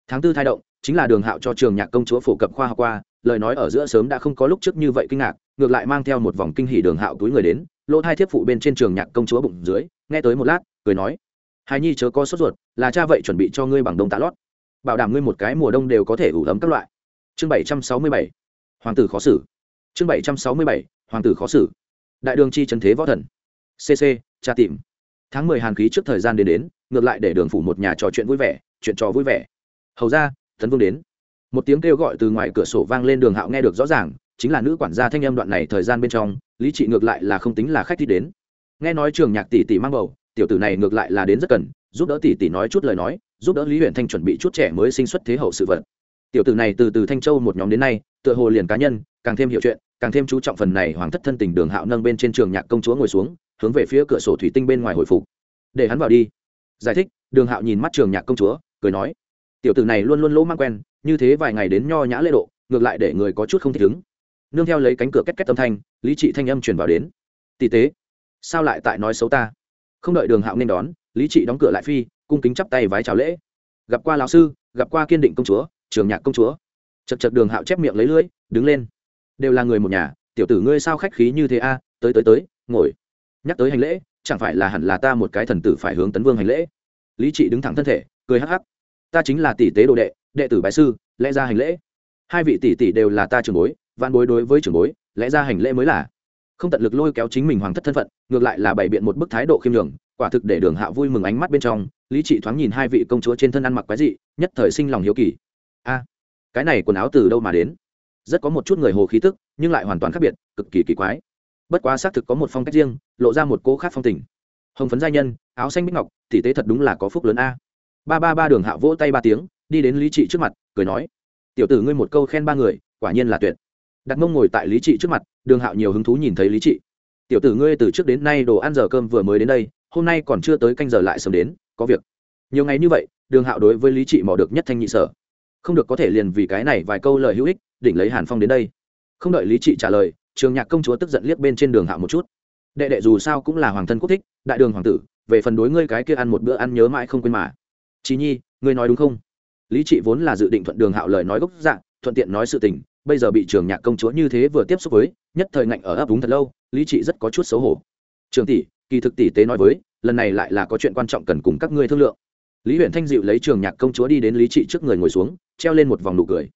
Tháng tư thai động, chính là đường hạo cho trường nhạc công chúa phổ cập khoa học qua, lời nói ở giữa sớm đã không có lúc trước như vậy kinh ngạc, ngược lại mang theo một vòng kinh hỉ đường hạo túi người đến lỗ hai thiếp phụ bên trên trường nhạc công chúa bụng dưới, nghe tới một lát, cười nói, hài nhi chớ có sốt ruột, là cha vậy chuẩn bị cho ngươi bằng đông tá lót. Bảo đảm ngươi một cái mùa đông đều có thể ủ ấm các loại. Chương bảy trăm sáu mươi bảy, hoàng tử khó xử. Chương bảy trăm sáu mươi bảy, hoàng tử khó xử. Đại đường chi trần thế võ thần. Cc cha tìm. Tháng mười hàn khí trước thời gian đến đến, ngược lại để đường phủ một nhà trò chuyện vui vẻ, chuyện trò vui vẻ. Hầu ra, tấn vương đến. Một tiếng kêu gọi từ ngoài cửa sổ vang lên đường hạo nghe được rõ ràng chính là nữ quản gia thanh âm đoạn này thời gian bên trong, lý trị ngược lại là không tính là khách đi đến. Nghe nói trường nhạc tỷ tỷ mang bầu, tiểu tử này ngược lại là đến rất cần, giúp đỡ tỷ tỷ nói chút lời nói, giúp đỡ lý huyện thanh chuẩn bị chút trẻ mới sinh xuất thế hậu sự vật. Tiểu tử này từ từ thanh châu một nhóm đến nay, tựa hồ liền cá nhân, càng thêm hiểu chuyện, càng thêm chú trọng phần này hoàng thất thân tình đường hạo nâng bên trên trường nhạc công chúa ngồi xuống, hướng về phía cửa sổ thủy tinh bên ngoài hồi phục. Để hắn vào đi. Giải thích, đường hạo nhìn mắt trường nhạc công chúa, cười nói, tiểu tử này luôn luôn lỗ mang quen, như thế vài ngày đến nho nhã lễ độ, ngược lại để người có chút không thích ứng nương theo lấy cánh cửa két két âm thanh, lý trị thanh âm truyền vào đến. Tỷ tế, sao lại tại nói xấu ta? Không đợi đường hạo nên đón, lý trị đóng cửa lại phi, cung kính chắp tay vái chào lễ. Gặp qua lão sư, gặp qua kiên định công chúa, trường nhạc công chúa. Chật chật đường hạo chép miệng lấy lưỡi, đứng lên. Đều là người một nhà, tiểu tử ngươi sao khách khí như thế a? Tới tới tới, ngồi. Nhắc tới hành lễ, chẳng phải là hẳn là ta một cái thần tử phải hướng tấn vương hành lễ? Lý trị đứng thẳng thân thể, cười hắc hắc. Ta chính là tỷ tế đồ đệ đệ tử bái sư, lẽ ra hành lễ. Hai vị tỷ tỷ đều là ta trường bối van bối đối với trưởng bối, lẽ ra hành lễ mới là. Không tận lực lôi kéo chính mình hoàng thất thân phận, ngược lại là bày biện một bức thái độ khiêm nhường, quả thực để đường hạ vui mừng ánh mắt bên trong, lý trị thoáng nhìn hai vị công chúa trên thân ăn mặc quái dị, nhất thời sinh lòng hiếu kỳ. A, cái này quần áo từ đâu mà đến? Rất có một chút người hồ khí tức, nhưng lại hoàn toàn khác biệt, cực kỳ kỳ quái. Bất quá xác thực có một phong cách riêng, lộ ra một cô khác phong tình. Hồng phấn giai nhân, áo xanh bích ngọc thì tế thật đúng là có phúc lớn a. Ba ba ba đường hạ vỗ tay ba tiếng, đi đến lý trị trước mặt, cười nói, tiểu tử ngươi một câu khen ba người, quả nhiên là tuyệt đặt mông ngồi tại lý trị trước mặt, đường hạo nhiều hứng thú nhìn thấy lý trị. Tiểu tử ngươi từ trước đến nay đồ ăn giờ cơm vừa mới đến đây, hôm nay còn chưa tới canh giờ lại sớm đến, có việc. Nhiều ngày như vậy, đường hạo đối với lý trị mò được nhất thanh nhị sở. Không được có thể liền vì cái này vài câu lời hữu ích, đỉnh lấy hàn phong đến đây. Không đợi lý trị trả lời, trường nhạc công chúa tức giận liếc bên trên đường hạo một chút. Đệ đệ dù sao cũng là hoàng thân quốc thích, đại đường hoàng tử, về phần đối ngươi cái kia ăn một bữa ăn nhớ mãi không quên mà. Chí nhi, ngươi nói đúng không? Lý trị vốn là dự định thuận đường hạo lời nói gốc dạng thuận tiện nói sự tình, bây giờ bị trường nhạc công chúa như thế vừa tiếp xúc với, nhất thời ngạnh ở ấp đúng thật lâu, lý trị rất có chút xấu hổ. Trường tỷ, kỳ thực tỷ tế nói với, lần này lại là có chuyện quan trọng cần cùng các ngươi thương lượng. Lý huyện thanh dịu lấy trường nhạc công chúa đi đến lý trị trước người ngồi xuống, treo lên một vòng nụ cười.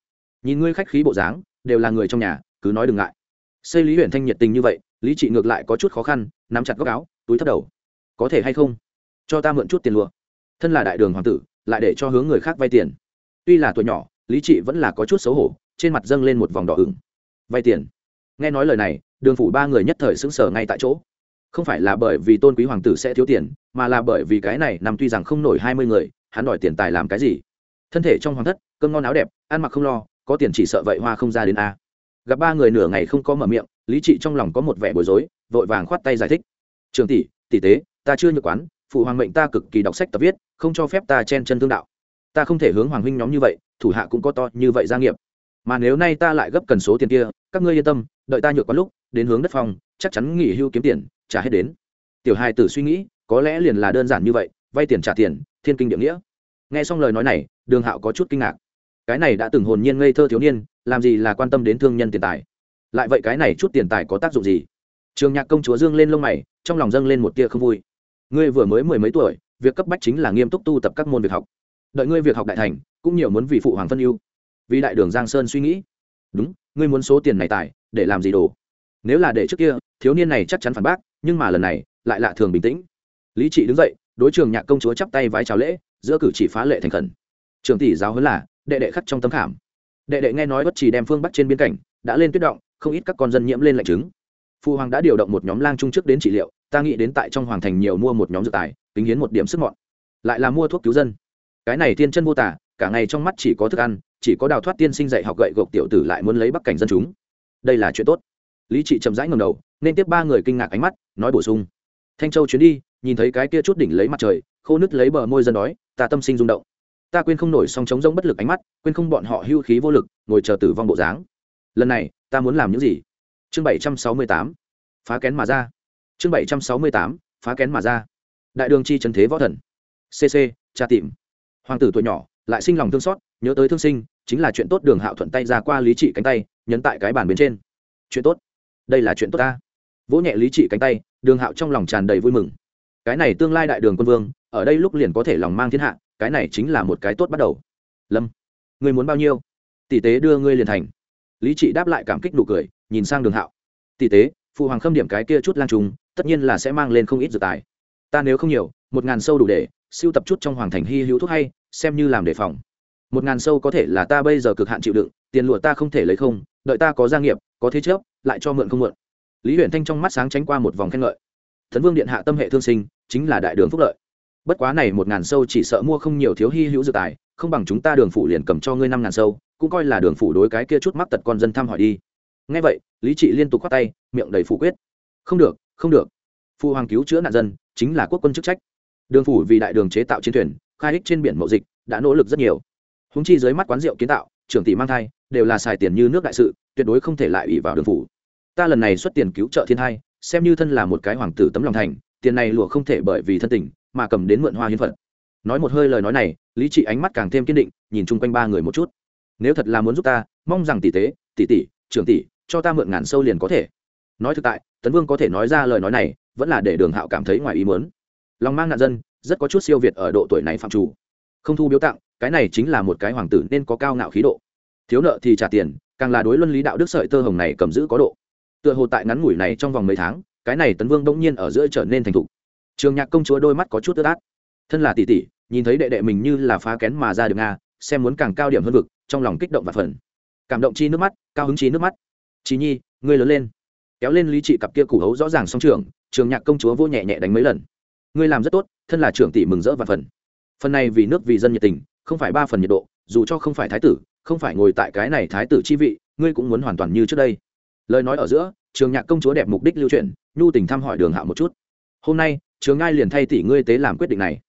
Nhìn ngươi khách khí bộ dáng, đều là người trong nhà, cứ nói đừng ngại. Xây lý huyện thanh nhiệt tình như vậy, lý trị ngược lại có chút khó khăn, nắm chặt góc áo, túi thấp đầu. Có thể hay không? Cho ta mượn chút tiền lụa. Thân là đại đường hoàng tử, lại để cho hướng người khác vay tiền. Tuy là tuổi nhỏ lý trị vẫn là có chút xấu hổ, trên mặt dâng lên một vòng đỏ ửng. Vay tiền. Nghe nói lời này, đường phủ ba người nhất thời xứng sở ngay tại chỗ. Không phải là bởi vì tôn quý hoàng tử sẽ thiếu tiền, mà là bởi vì cái này nằm tuy rằng không nổi hai mươi người, hắn đòi tiền tài làm cái gì? Thân thể trong hoàng thất, cơm ngon áo đẹp, ăn mặc không lo, có tiền chỉ sợ vậy hoa không ra đến a. Gặp ba người nửa ngày không có mở miệng, lý trị trong lòng có một vẻ bối rối, vội vàng khoát tay giải thích. Trường tỷ tỷ tế, ta chưa nhược quán, phụ hoàng mệnh ta cực kỳ đọc sách tập viết, không cho phép ta chen chân thương đạo. Ta không thể hướng hoàng huynh nhóm như vậy thủ hạ cũng có to như vậy gia nghiệp. Mà nếu nay ta lại gấp cần số tiền kia, các ngươi yên tâm, đợi ta nhược quá lúc, đến hướng đất phong chắc chắn nghỉ hưu kiếm tiền, trả hết đến. Tiểu hai tử suy nghĩ, có lẽ liền là đơn giản như vậy, vay tiền trả tiền, thiên kinh địa nghĩa. Nghe xong lời nói này, đường hạo có chút kinh ngạc. Cái này đã từng hồn nhiên ngây thơ thiếu niên, làm gì là quan tâm đến thương nhân tiền tài? Lại vậy cái này chút tiền tài có tác dụng gì? Trường nhạc công chúa dương lên lông mày, trong lòng dâng lên một tia không vui. Ngươi vừa mới mười mấy tuổi, việc cấp bách chính là nghiêm túc tu tập các môn việc học. Đợi ngươi việc học đại thành cũng nhiều muốn vì phụ hoàng phân ưu, vì đại đường giang sơn suy nghĩ. Đúng, ngươi muốn số tiền này tài, để làm gì đồ? Nếu là để trước kia, thiếu niên này chắc chắn phản bác, nhưng mà lần này, lại lạ thường bình tĩnh. Lý trị đứng dậy, đối trường nhạc công chúa chắp tay vái chào lễ, giữa cử chỉ phá lệ thành khẩn. Trường tỷ giáo hơn là, đệ đệ khắc trong tấm khảm. Đệ đệ nghe nói bất chỉ đem phương bắc trên biên cảnh, đã lên tuyết động, không ít các con dân nhiễm lên lạnh chứng. phu hoàng đã điều động một nhóm lang trung trước đến trị liệu, ta nghĩ đến tại trong hoàng thành nhiều mua một nhóm dược tài tính hiến một điểm sức mọn. Lại là mua thuốc cứu dân. Cái này tiên chân mô tả cả ngày trong mắt chỉ có thức ăn, chỉ có đào thoát tiên sinh dạy học gậy gộc tiểu tử lại muốn lấy bắc cảnh dân chúng. Đây là chuyện tốt. Lý trị chậm rãi ngầm đầu, nên tiếp ba người kinh ngạc ánh mắt, nói bổ sung. Thanh châu chuyến đi, nhìn thấy cái kia chút đỉnh lấy mặt trời, khô nứt lấy bờ môi dân đói, ta tâm sinh rung động. Ta quên không nổi song chống rỗng bất lực ánh mắt, quên không bọn họ hưu khí vô lực, ngồi chờ tử vong bộ dáng. Lần này, ta muốn làm những gì? Chương bảy trăm sáu mươi tám, phá kén mà ra. Chương bảy trăm sáu mươi tám, phá kén mà ra. Đại đường chi trần thế võ thần. Cc cha tìm. Hoàng tử tuổi nhỏ lại sinh lòng thương xót, nhớ tới thương sinh, chính là chuyện tốt đường hạo thuận tay ra qua lý trị cánh tay, nhấn tại cái bàn bên trên. Chuyện tốt. Đây là chuyện tốt ta. Vỗ nhẹ lý trị cánh tay, đường hạo trong lòng tràn đầy vui mừng. Cái này tương lai đại đường quân vương, ở đây lúc liền có thể lòng mang thiên hạ, cái này chính là một cái tốt bắt đầu. Lâm người muốn bao nhiêu? Tỷ tế đưa ngươi liền thành. Lý trị đáp lại cảm kích nụ cười, nhìn sang đường hạo. Tỷ tế, phụ hoàng khâm điểm cái kia chút lan trùng, tất nhiên là sẽ mang lên không ít dự tài. Ta nếu không nhiều, một ngàn sâu đủ để siêu tập chút trong hoàng thành hy hữu thuốc hay, xem như làm đề phòng. Một ngàn sâu có thể là ta bây giờ cực hạn chịu đựng, tiền lụa ta không thể lấy không, đợi ta có gia nghiệp, có thế chấp, lại cho mượn không mượn. Lý huyện thanh trong mắt sáng tránh qua một vòng khen ngợi. Thần vương điện hạ tâm hệ thương sinh, chính là đại đường phúc lợi. Bất quá này một ngàn sâu chỉ sợ mua không nhiều thiếu hy hữu dự tài, không bằng chúng ta đường phủ liền cầm cho ngươi năm ngàn sâu, cũng coi là đường phủ đối cái kia chút mắc tật con dân thăm hỏi đi. Ngay vậy, lý trị liên tục khoát tay, miệng đầy phủ quyết. Không được không được. Phụ hoàng cứu chữa nạn dân, chính là quốc quân chức trách đường phủ vì đại đường chế tạo chiến thuyền, khai ích trên biển mậu dịch, đã nỗ lực rất nhiều. Húng chi dưới mắt quán rượu kiến tạo, trưởng tỷ mang thai, đều là xài tiền như nước đại sự, tuyệt đối không thể lại ủy vào đường phủ. Ta lần này xuất tiền cứu trợ thiên hai, xem như thân là một cái hoàng tử tấm lòng thành, tiền này lụa không thể bởi vì thân tình, mà cầm đến mượn hoa hiến phật nói một hơi lời nói này, lý trị ánh mắt càng thêm kiên định, nhìn chung quanh ba người một chút. Nếu thật là muốn giúp ta, mong rằng tỷ tế, tỷ tỷ, trưởng tỷ, cho ta mượn ngàn sâu liền có thể. Nói thực tại, tấn vương có thể nói ra lời nói này, vẫn là để đường hạo cảm thấy ngoài ý muốn lòng mang nạn dân, rất có chút siêu việt ở độ tuổi này phạm chủ. Không thu biếu tặng, cái này chính là một cái hoàng tử nên có cao ngạo khí độ. Thiếu nợ thì trả tiền, càng là đối luân lý đạo đức sợi tơ hồng này cầm giữ có độ. Tựa hồ tại ngắn ngủi này trong vòng mấy tháng, cái này tấn vương bỗng nhiên ở giữa trở nên thành thục. Trường nhạc công chúa đôi mắt có chút tơ tát thân là tỷ tỷ, nhìn thấy đệ đệ mình như là phá kén mà ra được nga, xem muốn càng cao điểm hơn vực, trong lòng kích động và phần cảm động chi nước mắt, cao hứng chi nước mắt. Chí nhi, ngươi lớn lên. Kéo lên lý trị cặp kia củ hấu rõ ràng song trường trường nhạc công chúa vô nhẹ nhẹ đánh mấy lần ngươi làm rất tốt, thân là trưởng tỷ mừng rỡ và phần. Phần này vì nước vì dân nhiệt tình, không phải ba phần nhiệt độ, dù cho không phải thái tử, không phải ngồi tại cái này thái tử chi vị, ngươi cũng muốn hoàn toàn như trước đây. Lời nói ở giữa, trường nhạc công chúa đẹp mục đích lưu truyền, nhu tình thăm hỏi đường hạo một chút. Hôm nay, trường ngai liền thay tỷ ngươi tế làm quyết định này.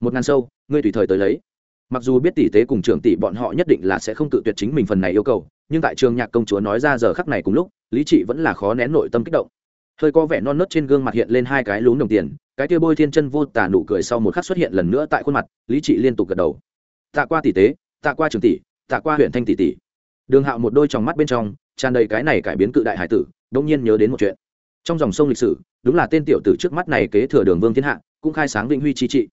Một ngàn sâu, ngươi tùy thời tới lấy. Mặc dù biết tỷ tế cùng trưởng tỷ bọn họ nhất định là sẽ không tự tuyệt chính mình phần này yêu cầu, nhưng tại trường nhạc công chúa nói ra giờ khắc này cùng lúc, lý trị vẫn là khó nén nội tâm kích động hơi có vẻ non nớt trên gương mặt hiện lên hai cái lún đồng tiền, cái kia bôi thiên chân vô tả nụ cười sau một khắc xuất hiện lần nữa tại khuôn mặt, lý trị liên tục gật đầu. Tạ qua tỷ tế, tạ qua trường tỷ, tạ qua huyện thanh tỷ tỷ. Đường hạo một đôi tròng mắt bên trong, tràn đầy cái này cải biến cự đại hải tử đông nhiên nhớ đến một chuyện. Trong dòng sông lịch sử, đúng là tên tiểu tử trước mắt này kế thừa đường vương thiên hạ, cũng khai sáng vĩnh huy chi trị.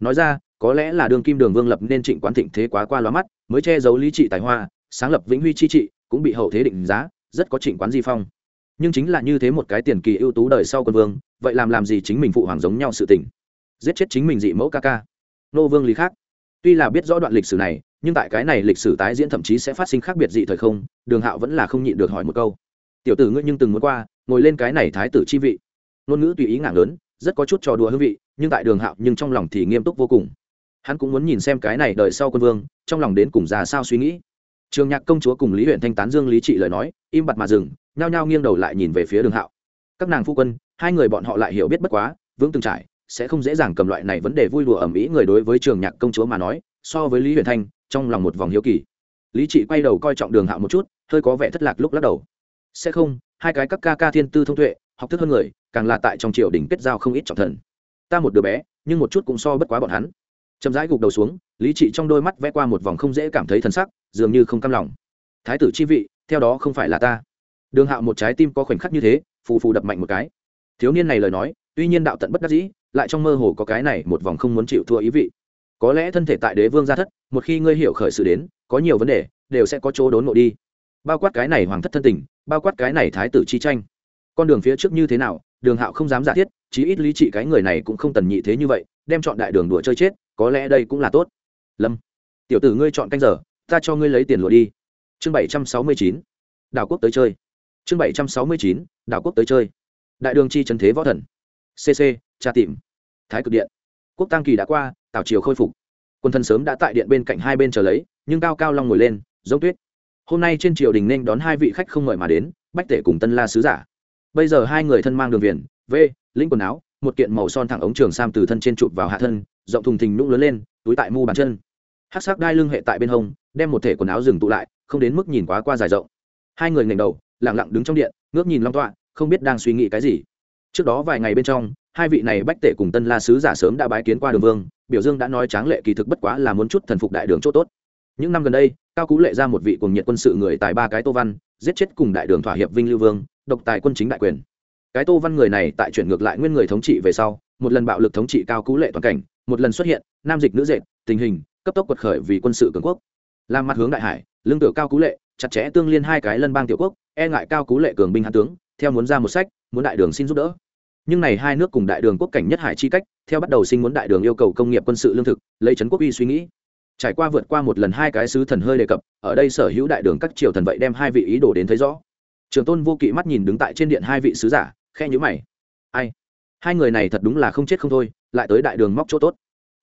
Nói ra, có lẽ là đường kim đường vương lập nên trịnh quán thịnh thế quá qua lóa mắt, mới che giấu lý trị tài hoa, sáng lập vĩnh huy chi trị, cũng bị hậu thế định giá, rất có trịnh quán di phong nhưng chính là như thế một cái tiền kỳ ưu tú đời sau quân vương, vậy làm làm gì chính mình phụ hoàng giống nhau sự tình? Giết chết chính mình dị mẫu ca ca. Nô vương lý khác. Tuy là biết rõ đoạn lịch sử này, nhưng tại cái này lịch sử tái diễn thậm chí sẽ phát sinh khác biệt dị thời không, đường hạo vẫn là không nhịn được hỏi một câu. Tiểu tử ngươi nhưng từng muốn qua, ngồi lên cái này thái tử chi vị. Ngôn ngữ tùy ý ngảng lớn, rất có chút trò đùa hương vị, nhưng tại đường hạo nhưng trong lòng thì nghiêm túc vô cùng. Hắn cũng muốn nhìn xem cái này đời sau quân vương, trong lòng đến cùng ra sao suy nghĩ. Trường nhạc công chúa cùng lý huyện thanh tán dương lý trị lời nói, im bặt mà dừng nhao nhao nghiêng đầu lại nhìn về phía đường hạo. Các nàng phu quân, hai người bọn họ lại hiểu biết bất quá, vững từng trải, sẽ không dễ dàng cầm loại này vấn đề vui đùa ẩm ý người đối với trường nhạc công chúa mà nói, so với lý huyền thanh, trong lòng một vòng hiếu kỳ. Lý trị quay đầu coi trọng đường hạo một chút, hơi có vẻ thất lạc lúc lắc đầu. Sẽ không, hai cái các ca ca thiên tư thông tuệ, học thức hơn người, càng là tại trong triều đình kết giao không ít trọng thần. Ta một đứa bé, nhưng một chút cũng so bất quá bọn hắn. Chậm rãi gục đầu xuống, lý trị trong đôi mắt vẽ qua một vòng không dễ cảm thấy thân sắc, dường như không cam lòng. Thái tử chi vị, theo đó không phải là ta đường hạo một trái tim có khoảnh khắc như thế, phù phù đập mạnh một cái. Thiếu niên này lời nói, tuy nhiên đạo tận bất đắc dĩ, lại trong mơ hồ có cái này một vòng không muốn chịu thua ý vị. Có lẽ thân thể tại đế vương gia thất, một khi ngươi hiểu khởi sự đến, có nhiều vấn đề, đều sẽ có chỗ đốn ngộ đi. Bao quát cái này hoàng thất thân tình, bao quát cái này thái tử chi tranh. Con đường phía trước như thế nào, đường hạo không dám giả thiết, chí ít lý trị cái người này cũng không tần nhị thế như vậy, đem chọn đại đường đùa chơi chết, có lẽ đây cũng là tốt. Lâm, tiểu tử ngươi chọn canh giờ, ta cho ngươi lấy tiền lụa đi. Chương bảy trăm sáu mươi chín. Đảo quốc tới chơi chương bảy trăm sáu mươi chín, đảo quốc tới chơi. Đại đường chi trần thế võ thần. Cc tra tìm. Thái cực điện. Quốc tăng kỳ đã qua tào triều khôi phục. Quân thân sớm đã tại điện bên cạnh hai bên chờ lấy, nhưng cao cao long ngồi lên, giống tuyết. Hôm nay trên triều đình nên đón hai vị khách không mời mà đến, bách tể cùng tân la sứ giả. Bây giờ hai người thân mang đường viền v lĩnh quần áo, một kiện màu son thẳng ống trường sam từ thân trên chụp vào hạ thân, rộng thùng thình nũng lớn lên, túi tại mu bàn chân. Hát sắc đai lưng hệ tại bên hông, đem một thể quần áo dừng tụ lại, không đến mức nhìn quá qua dài rộng. Hai người ngẩng đầu lặng lặng đứng trong điện, ngước nhìn long tọa, không biết đang suy nghĩ cái gì. Trước đó vài ngày bên trong, hai vị này bách tể cùng tân la sứ giả sớm đã bái kiến qua đường vương, biểu dương đã nói tráng lệ kỳ thực bất quá là muốn chút thần phục đại đường chỗ tốt. Những năm gần đây, cao cú lệ ra một vị cùng nhiệt quân sự người tài ba cái tô văn, giết chết cùng đại đường thỏa hiệp vinh lưu vương, độc tài quân chính đại quyền. Cái tô văn người này tại chuyển ngược lại nguyên người thống trị về sau, một lần bạo lực thống trị cao cú lệ toàn cảnh, một lần xuất hiện, nam dịch nữ dệt, tình hình, cấp tốc quật khởi vì quân sự cường quốc. Làm mặt hướng đại hải, lương tử cao cú lệ chặt chẽ tương liên hai cái lân bang tiểu quốc e ngại cao cú lệ cường binh hãn tướng, theo muốn ra một sách, muốn đại đường xin giúp đỡ. Nhưng này hai nước cùng đại đường quốc cảnh nhất hải chi cách, theo bắt đầu sinh muốn đại đường yêu cầu công nghiệp quân sự lương thực, lấy trấn quốc uy suy nghĩ. Trải qua vượt qua một lần hai cái sứ thần hơi đề cập, ở đây sở hữu đại đường các triều thần vậy đem hai vị ý đồ đến thấy rõ. Trường tôn vô kỵ mắt nhìn đứng tại trên điện hai vị sứ giả khe nhữ mày. Ai? Hai người này thật đúng là không chết không thôi, lại tới đại đường móc chỗ tốt.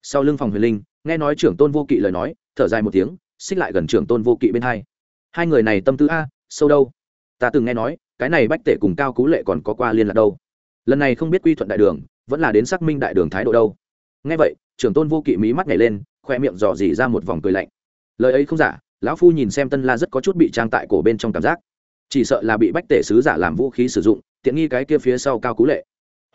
Sau lưng phòng huyền linh, nghe nói trưởng tôn vô kỵ lời nói, thở dài một tiếng, xích lại gần trưởng tôn vô kỵ bên hai hai người này tâm tư a, sâu đâu? Ta từng nghe nói, cái này bách tể cùng cao cú lệ còn có qua liên lạc đâu. Lần này không biết quy thuận đại đường, vẫn là đến xác minh đại đường thái độ đâu. Nghe vậy, trưởng tôn vô kỵ mí mắt nhảy lên, khoe miệng dò dỉ ra một vòng cười lạnh. Lời ấy không giả, lão phu nhìn xem tân la rất có chút bị trang tại cổ bên trong cảm giác. Chỉ sợ là bị bách tể sứ giả làm vũ khí sử dụng, tiện nghi cái kia phía sau cao cú lệ.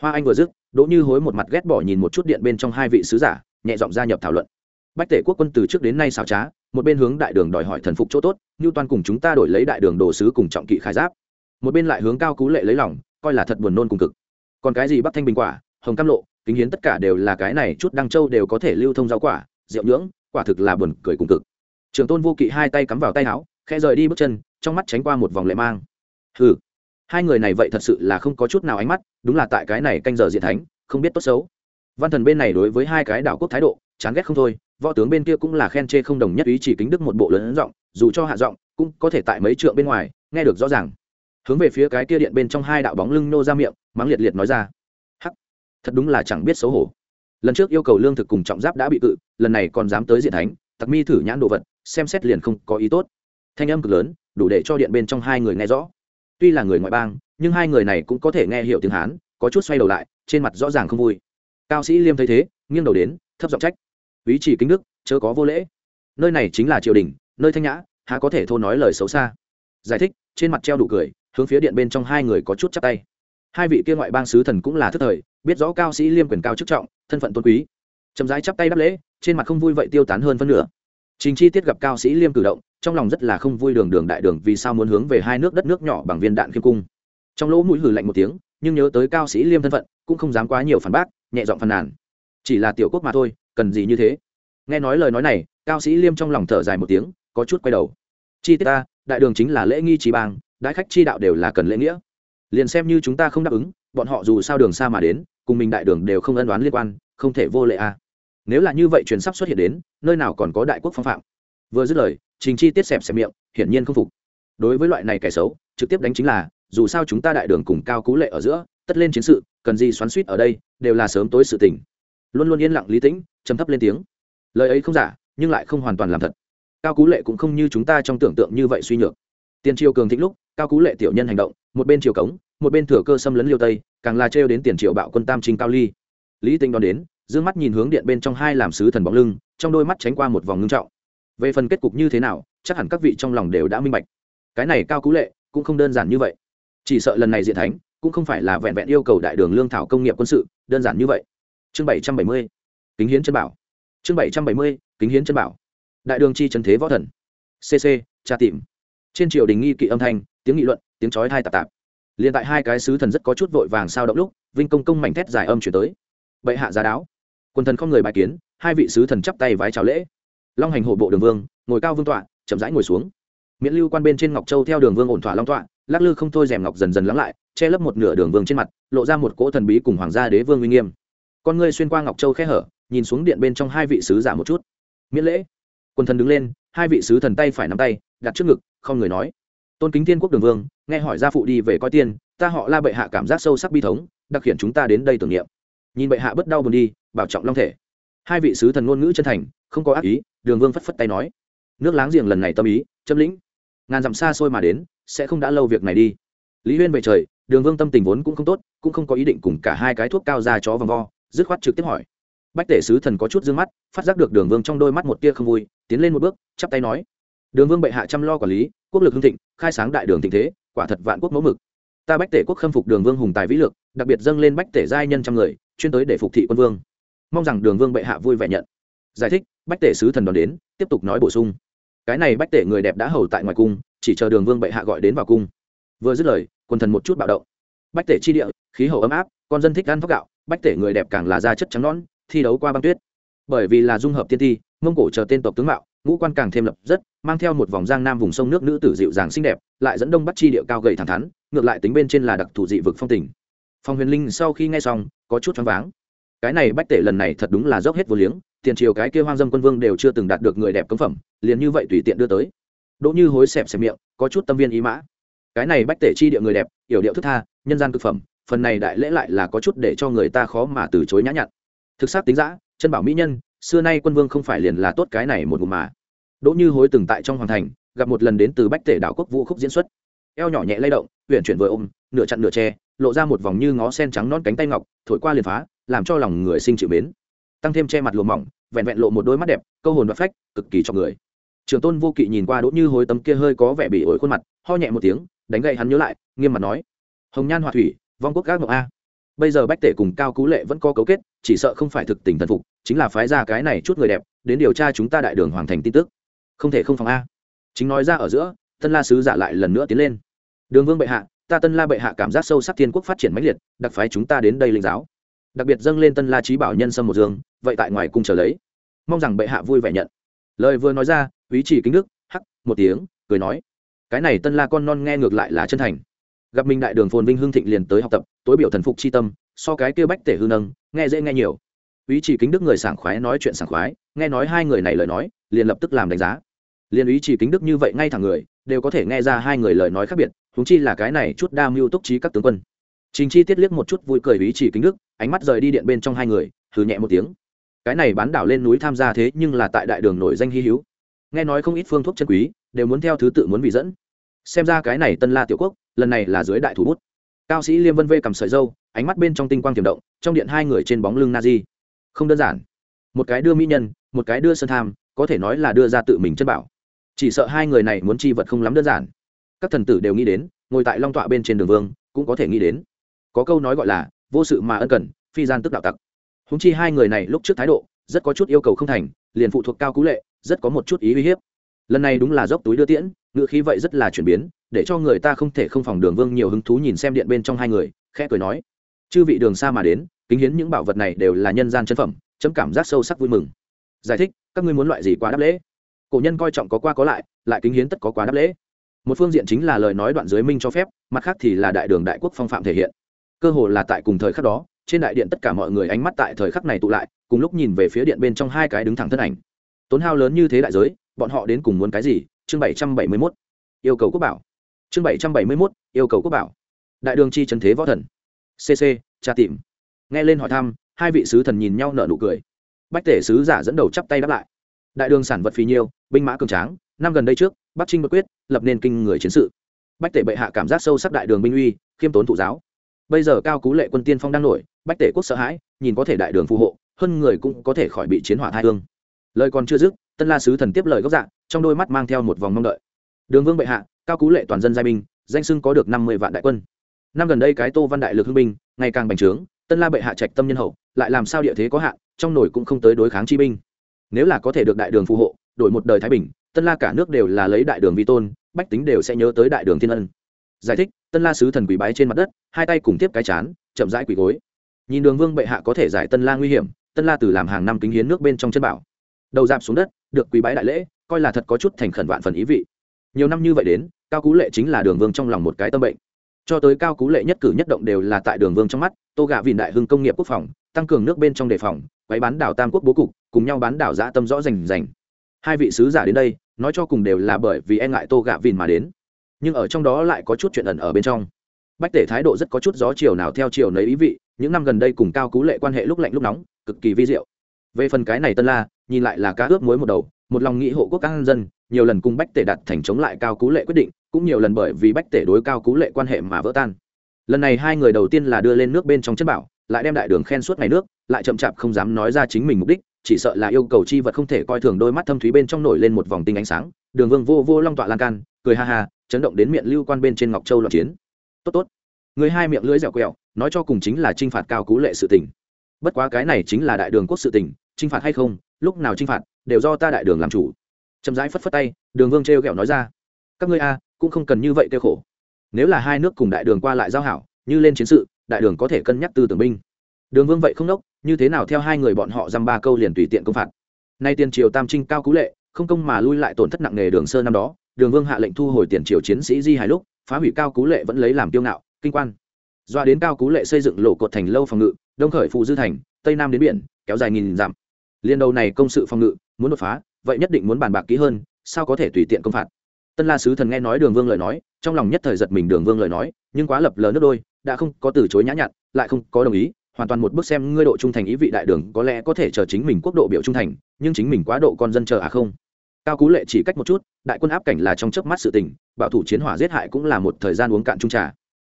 Hoa anh vừa dứt, đỗ như hối một mặt ghét bỏ nhìn một chút điện bên trong hai vị sứ giả, nhẹ giọng gia nhập thảo luận bách tể quốc quân từ trước đến nay xảo trá, một bên hướng đại đường đòi hỏi thần phục chỗ tốt như toàn cùng chúng ta đổi lấy đại đường đồ sứ cùng trọng kỵ khai giáp. Một bên lại hướng cao cú lệ lấy lòng, coi là thật buồn nôn cùng cực. Còn cái gì bắc thanh bình quả, hồng cam lộ, kính hiến tất cả đều là cái này chút đăng châu đều có thể lưu thông rau quả, rượu nhưỡng, quả thực là buồn cười cùng cực. Trường tôn vô kỵ hai tay cắm vào tay áo khe rời đi bước chân, trong mắt tránh qua một vòng lệ mang. Hừ, hai người này vậy thật sự là không có chút nào ánh mắt, đúng là tại cái này canh giờ diện thánh, không biết tốt xấu văn thần bên này đối với hai cái đảo quốc thái độ, chán ghét không thôi, võ tướng bên kia cũng là khen chê không đồng nhất ý chỉ kính đức một bộ lớn giọng, dù cho hạ giọng, cũng có thể tại mấy trượng bên ngoài, nghe được rõ ràng. Hướng về phía cái kia điện bên trong hai đạo bóng lưng nô ra miệng, mắng liệt liệt nói ra, hắc, thật đúng là chẳng biết xấu hổ. Lần trước yêu cầu lương thực cùng trọng giáp đã bị cự, lần này còn dám tới diện thánh, tặc mi thử nhãn đồ vật, xem xét liền không có ý tốt. Thanh âm cực lớn, đủ để cho điện bên trong hai người nghe rõ. Tuy là người ngoại bang, nhưng hai người này cũng có thể nghe hiểu tiếng hán, có chút xoay đầu lại, trên mặt rõ ràng không vui cao sĩ liêm thấy thế, nghiêng đầu đến, thấp giọng trách. Ý chỉ kính đức, chớ có vô lễ. Nơi này chính là triều đình, nơi thanh nhã, há có thể thô nói lời xấu xa. Giải thích, trên mặt treo đủ cười, hướng phía điện bên trong hai người có chút chắp tay. Hai vị kia ngoại bang sứ thần cũng là thức thời, biết rõ cao sĩ liêm quyền cao chức trọng, thân phận tôn quý. Chậm rãi chắp tay đáp lễ, trên mặt không vui vậy tiêu tán hơn phân nửa. Trình chi tiết gặp cao sĩ liêm cử động, trong lòng rất là không vui đường đường đại đường vì sao muốn hướng về hai nước đất nước nhỏ bằng viên đạn khiêm cung. Trong lỗ mũi hử lạnh một tiếng, nhưng nhớ tới cao sĩ liêm thân phận, cũng không dám quá nhiều phản bác nhẹ giọng phàn nàn. Chỉ là tiểu quốc mà thôi, cần gì như thế? Nghe nói lời nói này, cao sĩ liêm trong lòng thở dài một tiếng, có chút quay đầu. Chi tiết ta, đại đường chính là lễ nghi trí bang, đại khách chi đạo đều là cần lễ nghĩa. Liền xem như chúng ta không đáp ứng, bọn họ dù sao đường xa mà đến, cùng mình đại đường đều không ân đoán liên quan, không thể vô lệ a à. nếu là như vậy truyền sắp xuất hiện đến, nơi nào còn có đại quốc phong phạm? Vừa dứt lời, trình chi tiết xẹp xẹp miệng, hiển nhiên không phục. Đối với loại này kẻ xấu, trực tiếp đánh chính là, dù sao chúng ta đại đường cùng cao cú lệ ở giữa, tất lên chiến sự cần gì xoắn suýt ở đây, đều là sớm tối sự tình. Luôn luôn yên lặng lý tĩnh, trầm thấp lên tiếng. Lời ấy không giả, nhưng lại không hoàn toàn làm thật. Cao cú lệ cũng không như chúng ta trong tưởng tượng như vậy suy nhược. Tiền triều cường thịnh lúc, cao cú lệ tiểu nhân hành động, một bên triều cống, một bên thừa cơ xâm lấn liêu tây, càng là trêu đến tiền triều bạo quân tam trinh cao ly. Lý tinh đón đến d mắt nhìn hướng điện bên trong hai làm sứ thần bóng lưng, trong đôi mắt tránh qua một vòng ngưng trọng. Về phần kết cục như thế nào, chắc hẳn các vị trong lòng đều đã minh bạch. Cái này cao cú lệ cũng không đơn giản như vậy. Chỉ sợ lần này diện thánh cũng không phải là vẹn vẹn yêu cầu đại đường lương thảo công nghiệp quân sự, đơn giản như vậy. Chương bảy trăm bảy mươi, kính hiến chân bảo. Chương bảy trăm bảy mươi, kính hiến chân bảo. Đại đường chi trần thế võ thần. Cc tra tìm. Trên triều đình nghi kỵ âm thanh, tiếng nghị luận, tiếng chói thai tạp tạp. Liền tại hai cái sứ thần rất có chút vội vàng sao động lúc, vinh công công mảnh thét dài âm chuyển tới. Bệ hạ giá đáo. Quân thần không người bài kiến, hai vị sứ thần chắp tay vái chào lễ. Long hành hộ bộ đường vương, ngồi cao vương tọa, chậm rãi ngồi xuống. Miễn lưu quan bên trên ngọc châu theo đường vương ổn thỏa long tọa, lắc lư không thôi rèm ngọc dần dần lắng lại che lấp một nửa đường vương trên mặt, lộ ra một cỗ thần bí cùng hoàng gia đế vương uy nghiêm. Con ngươi xuyên qua ngọc châu khe hở, nhìn xuống điện bên trong hai vị sứ giả một chút. Miễn lễ. Quân thần đứng lên, hai vị sứ thần tay phải nắm tay, đặt trước ngực, không người nói. Tôn kính thiên quốc đường vương, nghe hỏi gia phụ đi về coi tiên, ta họ la bệ hạ cảm giác sâu sắc bi thống, đặc khiển chúng ta đến đây tưởng niệm. Nhìn bệ hạ bất đau buồn đi, bảo trọng long thể. Hai vị sứ thần ngôn ngữ chân thành, không có ác ý, đường vương phất phất tay nói. Nước láng giềng lần này tâm ý, châm lĩnh. Ngàn dặm xa xôi mà đến, sẽ không đã lâu việc này đi. Lý huyên về trời đường vương tâm tình vốn cũng không tốt, cũng không có ý định cùng cả hai cái thuốc cao ra chó vòng vo, dứt khoát trực tiếp hỏi. Bách tể sứ thần có chút d ư ơ n g mắt, phát giác được đường vương trong đôi mắt một tia không vui, tiến lên một bước, chắp tay nói. Đường vương bệ hạ chăm lo quản lý, quốc lực hưng thịnh, khai sáng đại đường thịnh thế, quả thật vạn quốc mẫu mực. Ta bách tể quốc khâm phục đường vương hùng tài vĩ lực, đặc biệt dâng lên bách tể giai nhân trăm người, chuyên tới để phục thị quân vương. Mong rằng đường vương bệ hạ vui vẻ nhận. Giải thích, bách tể sứ thần đón đến, tiếp tục nói bổ sung. Cái này bách tể người đẹp đã hầu tại ngoài cung, chỉ chờ đường vương bệ hạ gọi đến vào cung. Vừa dứt lời quần thần một chút bạo động. Bách tể chi địa, khí hậu ấm áp, con dân thích ăn thóc gạo, bách tể người đẹp càng là da chất trắng nón thi đấu qua băng tuyết. Bởi vì là dung hợp tiên ti, mông cổ chờ tên tộc tướng mạo, ngũ quan càng thêm lập rất, mang theo một vòng giang nam vùng sông nước nữ tử dịu dàng xinh đẹp, lại dẫn đông bắt chi địa cao gầy thẳng thắn, ngược lại tính bên trên là đặc thù dị vực phong tình. Phong huyền linh sau khi nghe xong, có chút choáng váng. Cái này bách tể lần này thật đúng là dốc hết vô liếng, tiền triều cái kia hoang dâm quân vương đều chưa từng đạt được người đẹp cấm phẩm, liền như vậy tùy tiện đưa tới. Đỗ như hối xẹp xẹp miệng, có chút tâm viên ý mã cái này bách tể chi địa người đẹp, yểu điệu thức tha, nhân gian cực phẩm, phần này đại lễ lại là có chút để cho người ta khó mà từ chối nhã nhặn. Thực xác tính giã chân bảo mỹ nhân, xưa nay quân vương không phải liền là tốt cái này một ngụm mà. Đỗ như hối từng tại trong hoàng thành, gặp một lần đến từ bách tể đảo quốc vũ khúc diễn xuất. Eo nhỏ nhẹ lay động huyện chuyển vừa ôm, nửa chặn nửa tre lộ ra một vòng như ngó sen trắng non cánh tay ngọc, thổi qua liền phá, làm cho lòng người sinh chịu mến. Tăng thêm che mặt lùa mỏng, vẹn vẹn lộ một đôi mắt đẹp, câu hồn và phách, cực kỳ cho người. Trường tôn vô kỵ nhìn qua đỗ như hối tấm kia hơi có vẻ bị ổi khuôn mặt, ho nhẹ một tiếng đánh gậy hắn nhớ lại, nghiêm mặt nói, hồng nhan hòa thủy, vong quốc các ngọc a. Bây giờ bách tể cùng cao cú lệ vẫn có cấu kết, chỉ sợ không phải thực tình thần phục, chính là phái ra cái này chút người đẹp, đến điều tra chúng ta đại đường hoàng thành tin tức. Không thể không phòng a. Chính nói ra ở giữa, tân la sứ giả lại lần nữa tiến lên. Đường vương bệ hạ, ta tân la bệ hạ cảm giác sâu sắc thiên quốc phát triển mãnh liệt, đặc phái chúng ta đến đây linh giáo. Đặc biệt dâng lên tân la trí bảo nhân sâm một dương, vậy tại ngoài cung chờ lấy. Mong rằng bệ hạ vui vẻ nhận. Lời vừa nói ra, ý chỉ kính đức, hắc, một tiếng, cười nói cái này tân la con non nghe ngược lại là chân thành. Gặp mình đại đường phồn vinh hương thịnh liền tới học tập, tối biểu thần phục c h i tâm, so cái kia bách tể hư nâng, nghe dễ nghe nhiều. Ý chỉ kính đức người sảng khoái nói chuyện sảng khoái, nghe nói hai người này lời nói, liền lập tức làm đánh giá. Liền ý chỉ kính đức như vậy ngay thẳng người, đều có thể nghe ra hai người lời nói khác biệt húng chi là cái này chút đa mưu túc trí các tướng quân. Trình chi tiết liếc một chút vui cười ý chỉ kính đức, ánh mắt rời đi điện bên trong hai người thử nhẹ một tiếng. Cái này bán đảo lên núi tham gia thế nhưng là tại đại đường nổi danh hy hữu. Nghe nói không ít phương thuốc chân quý đều muốn theo thứ tự muốn vị dẫn. Xem ra cái này tân la tiểu quốc, lần này là dưới đại thủ bút. Cao sĩ liêm vân vê cầm sợi dâu, ánh mắt bên trong tinh quang tiềm động, trong điện hai người trên bóng lưng na di không đơn giản. Một cái đưa mỹ nhân, một cái đưa sơn tham, có thể nói là đưa ra tự mình chân bảo. Chỉ sợ hai người này muốn chi vật không lắm đơn giản. Các thần tử đều nghĩ đến, ngồi tại long tọa bên trên đường vương, cũng có thể nghĩ đến. Có câu nói gọi là, vô sự mà ân cần, phi gian tức đạo tặc. Húng chi hai người này lúc trước thái độ, rất có chút yêu cầu không thành, liền phụ thuộc cao cú lệ, rất có một chút ý uy hiếp lần này đúng là dốc túi đưa tiễn, ngữ khí vậy rất là chuyển biến, để cho người ta không thể không phòng đường vương nhiều hứng thú nhìn xem điện bên trong hai người, khẽ cười nói. Chư vị đường xa mà đến, kính hiến những bảo vật này đều là nhân gian chân phẩm, chấm cảm giác sâu sắc vui mừng. Giải thích, các ngươi muốn loại gì quá đáp lễ? Cổ nhân coi trọng có qua có lại lại kính hiến tất có quá đáp lễ. Một phương diện chính là lời nói đoạn dưới minh cho phép, mặt khác thì là đại đường đại quốc phong phạm thể hiện. Cơ hồ là tại cùng thời khắc đó, trên đại điện tất cả mọi người ánh mắt tại thời khắc này tụ lại, cùng lúc nhìn về phía điện bên trong hai cái đứng thẳng thân ảnh. Tốn hao lớn như thế đại giới bọn họ đến cùng muốn cái gì? Chương bảy trăm bảy mươi mốt, yêu cầu quốc bảo. Chương bảy trăm bảy mươi mốt, yêu cầu quốc bảo. Đại đường chi trần thế võ thần. Cc tra tìm. Nghe lên hỏi thăm, hai vị sứ thần nhìn nhau nở nụ cười. Bách tể sứ giả dẫn đầu chắp tay đáp lại. Đại đường sản vật phì nhiêu, binh mã cường tráng, năm gần đây trước, bắc trinh bất quyết, lập nên kinh người chiến sự. Bách tể bệ hạ cảm giác sâu sắc đại đường binh uy, khiêm tốn thụ giáo. Bây giờ cao cú lệ quân tiên phong đang nổi, bách tể quốc sợ hãi, nhìn có thể đại đường phù hộ, hơn người cũng có thể khỏi bị chiến hỏa thai thương lời còn chưa dứt tân la sứ thần tiếp lời gốc dạng trong đôi mắt mang theo một vòng mong đợi. Đường vương bệ hạ, cao cú lệ toàn dân giai binh, danh sưng có được năm mươi vạn đại quân. Năm gần đây cái tô văn đại lực hưng binh, ngày càng bành trướng, tân la bệ hạ trạch tâm nhân hậu, lại làm sao địa thế có hạn, trong nổi cũng không tới đối kháng chi binh. Nếu là có thể được đại đường phù hộ, đổi một đời thái bình, tân la cả nước đều là lấy đại đường vi tôn, bách tính đều sẽ nhớ tới đại đường thiên ân. Giải thích, tân la sứ thần quỷ bái trên mặt đất, hai tay cùng tiếp cái chán, chậm rãi quỷ gối. Nhìn đường vương bệ hạ có thể giải tân la nguy hiểm, tân la từ làm hàng năm kính hiến nước bên trong chân bảo. Đầu dạp xuống đất được quý bái đại lễ, coi là thật có chút thành khẩn vạn phần ý vị. Nhiều năm như vậy đến, cao cú lệ chính là đường vương trong lòng một cái tâm bệnh. Cho tới cao cú lệ nhất cử nhất động đều là tại đường vương trong mắt, tô gạ vìn đại hưng công nghiệp quốc phòng, tăng cường nước bên trong đề phòng, quấy bán đảo tam quốc bố cục, cùng nhau bán đảo giã tâm rõ rành rành. Hai vị sứ giả đến đây, nói cho cùng đều là bởi vì e ngại tô gạ vìn mà đến. Nhưng ở trong đó lại có chút chuyện ẩn ở bên trong. Bách tể thái độ rất có chút gió chiều nào theo chiều nấy ý vị, những năm gần đây cùng cao cú lệ quan hệ lúc lạnh lúc nóng, cực kỳ vi diệu. Về phần cái này tân la nhìn lại là cá ướp muối một đầu, một lòng nghĩ hộ quốc an dân, nhiều lần cùng bách tể đặt thành chống lại cao cú lệ quyết định, cũng nhiều lần bởi vì bách tể đối cao cú lệ quan hệ mà vỡ tan. Lần này hai người đầu tiên là đưa lên nước bên trong chất bảo, lại đem đại đường khen suốt ngày nước, lại chậm chạp không dám nói ra chính mình mục đích, chỉ sợ là yêu cầu chi vật không thể coi thường đôi mắt thâm thúy bên trong nổi lên một vòng tinh ánh sáng. Đường vương vô vô long tọa lan can, cười ha ha, chấn động đến miệng lưu quan bên trên ngọc châu loạn chiến. Tốt tốt. Người hai miệng lưỡi dẻo quẹo, nói cho cùng chính là t r i n h phạt cao cú lệ sự tình. Bất quá cái này chính là đại đường quốc sự tình t r i n h phạt hay không lúc nào chinh phạt, đều do ta đại đường làm chủ. Chậm rãi phất phất tay, đường vương trêu ghẹo nói ra, các ngươi a, cũng không cần như vậy kêu khổ. Nếu là hai nước cùng đại đường qua lại giao hảo, như lên chiến sự, đại đường có thể cân nhắc tư tưởng binh. Đường vương vậy không đốc như thế nào theo hai người bọn họ dăm ba câu liền tùy tiện công phạt. Nay tiền triều tam trinh cao cú lệ, không công mà lui lại tổn thất nặng nề đường sơ năm đó, đường vương hạ lệnh thu hồi tiền triều chiến sĩ di hài lúc, phá hủy cao cú lệ vẫn lấy làm tiêu ngạo, kinh quan. Doa đến cao cú lệ xây dựng lộ cột thành lâu phòng ngự, đông khởi phụ dư thành, tây nam đến biển, kéo dài nghìn dặm liên đầu này công sự phòng ngự, muốn đột phá, vậy nhất định muốn bàn bạc kỹ hơn, sao có thể tùy tiện công phạt? Tân la sứ thần nghe nói đường vương lời nói, trong lòng nhất thời giật mình đường vương lời nói, nhưng quá lập lờ nước đôi, đã không có từ chối nhã nhặn, lại không có đồng ý, hoàn toàn một bước xem ngươi độ trung thành ý vị đại đường có lẽ có thể chờ chính mình quốc độ biểu trung thành, nhưng chính mình quá độ con dân chờ à không? Cao cú lệ chỉ cách một chút, đại quân áp cảnh là trong chớp mắt sự tình, bảo thủ chiến hỏa giết hại cũng là một thời gian uống cạn trung trà.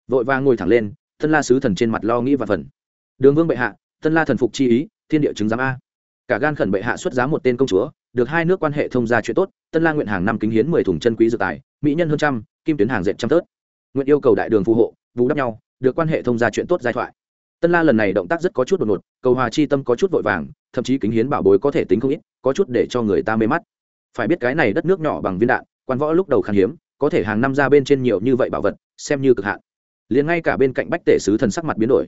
Vội vàng ngồi thẳng lên, tân la sứ thần trên mặt lo nghĩ và phần. Đường vương bệ hạ, tân la thần phục chi ý, thiên địa chứng giám a cả gan khẩn bệ hạ xuất giá một tên công chúa, được hai nước quan hệ thông gia chuyện tốt, tân la nguyện hàng năm kính hiến mười thùng chân quý dự tài, mỹ nhân hơn trăm, kim tuyến hàng dệt trăm tớt. Nguyện yêu cầu đại đường phù hộ vú đắp nhau, được quan hệ thông gia chuyện tốt giai thoại. Tân la lần này động tác rất có chút đột ngột, cầu hòa chi tâm có chút vội vàng, thậm chí kính hiến bảo bối có thể tính không ít, có chút để cho người ta mê mắt. Phải biết cái này đất nước nhỏ bằng viên đạn, quan võ lúc đầu khan hiếm, có thể hàng năm ra bên trên nhiều như vậy bảo vật, xem như cực hạn. Liền ngay cả bên cạnh bách tể sứ thần sắc mặt biến đổi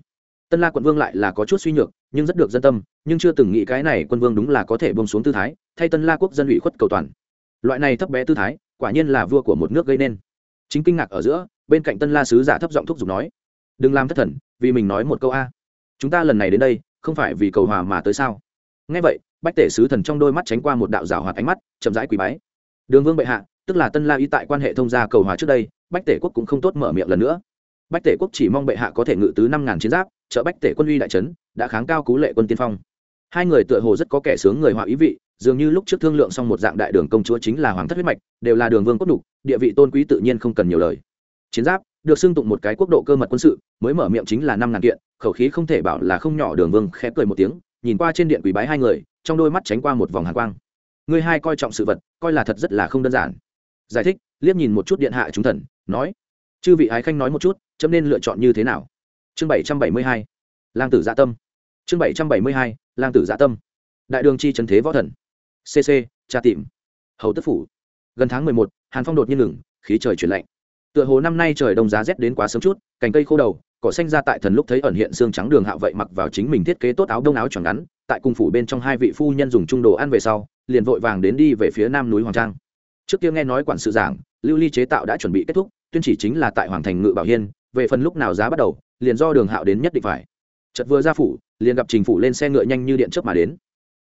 tân la quận vương lại là có chút suy nhược, nhưng rất được dân tâm, nhưng chưa từng nghĩ cái này quân vương đúng là có thể bông xuống tư thái, thay tân la quốc dân ủy khuất cầu toàn. Loại này thấp bé tư thái, quả nhiên là vua của một nước gây nên. Chính kinh ngạc ở giữa, bên cạnh tân la sứ giả thấp giọng thúc giục nói, đừng làm thất thần, vì mình nói một câu a. Chúng ta lần này đến đây, không phải vì cầu hòa mà tới sao? Ngay vậy, bách tể sứ thần trong đôi mắt tránh qua một đạo rào hoạt ánh mắt, chậm rãi quỳ bái. Đường vương bệ hạ, tức là tân la y tại quan hệ thông gia cầu hòa trước đây, bách tể quốc cũng không tốt mở miệng lần nữa. Bách tể quốc chỉ mong bệ hạ có thể ngự tứ năm ngàn chiến giáp trợ bách tể quân uy đại trấn, đã kháng cao cú lệ quân tiên phong. Hai người tựa hồ rất có kẻ sướng người họa ý vị, dường như lúc trước thương lượng xong một dạng đại đường công chúa chính là hoàng thất huyết mạch, đều là đường vương cốt đục, địa vị tôn quý tự nhiên không cần nhiều lời. Chiến giáp, được xưng tụng một cái quốc độ cơ mật quân sự, mới mở miệng chính là năm ngàn kiện, khẩu khí không thể bảo là không nhỏ, đường vương khẽ cười một tiếng, nhìn qua trên điện quỷ bái hai người, trong đôi mắt tránh qua một vòng hàn quang. Người hai coi trọng sự vật, coi là thật rất là không đơn giản. Giải thích, liếc nhìn một chút điện hạ chúng thần, nói, chư vị ái khanh nói một chút, chấm nên lựa chọn như thế nào? Chương bảy trăm bảy mươi hai, lang tử dạ tâm. Chương bảy trăm bảy mươi hai, lang tử dạ tâm. Đại đường chi trần thế võ thần. Cc tra tìm hầu tất phủ. Gần tháng mười một, hàn phong đột nhiên ngừng, khí trời chuyển lạnh. Tựa hồ năm nay trời đông giá rét đến quá sớm chút, cành cây khô đầu, cỏ xanh ra tại thần lúc thấy ẩn hiện xương trắng đường hạo vậy mặc vào chính mình thiết kế tốt áo đông áo choàng ngắn, tại cung phủ bên trong hai vị phu nhân dùng trung đồ ăn về sau, liền vội vàng đến đi về phía nam núi hoàng trang. Trước kia nghe nói quản sự giảng, lưu ly chế tạo đã chuẩn bị kết thúc, tuyên chỉ chính là tại hoàng thành ngự bảo hiên về phần lúc nào giá bắt đầu, liền do đường hạo đến nhất định phải. Chật vừa ra phủ, liền gặp trình phủ lên xe ngựa nhanh như điện chớp mà đến.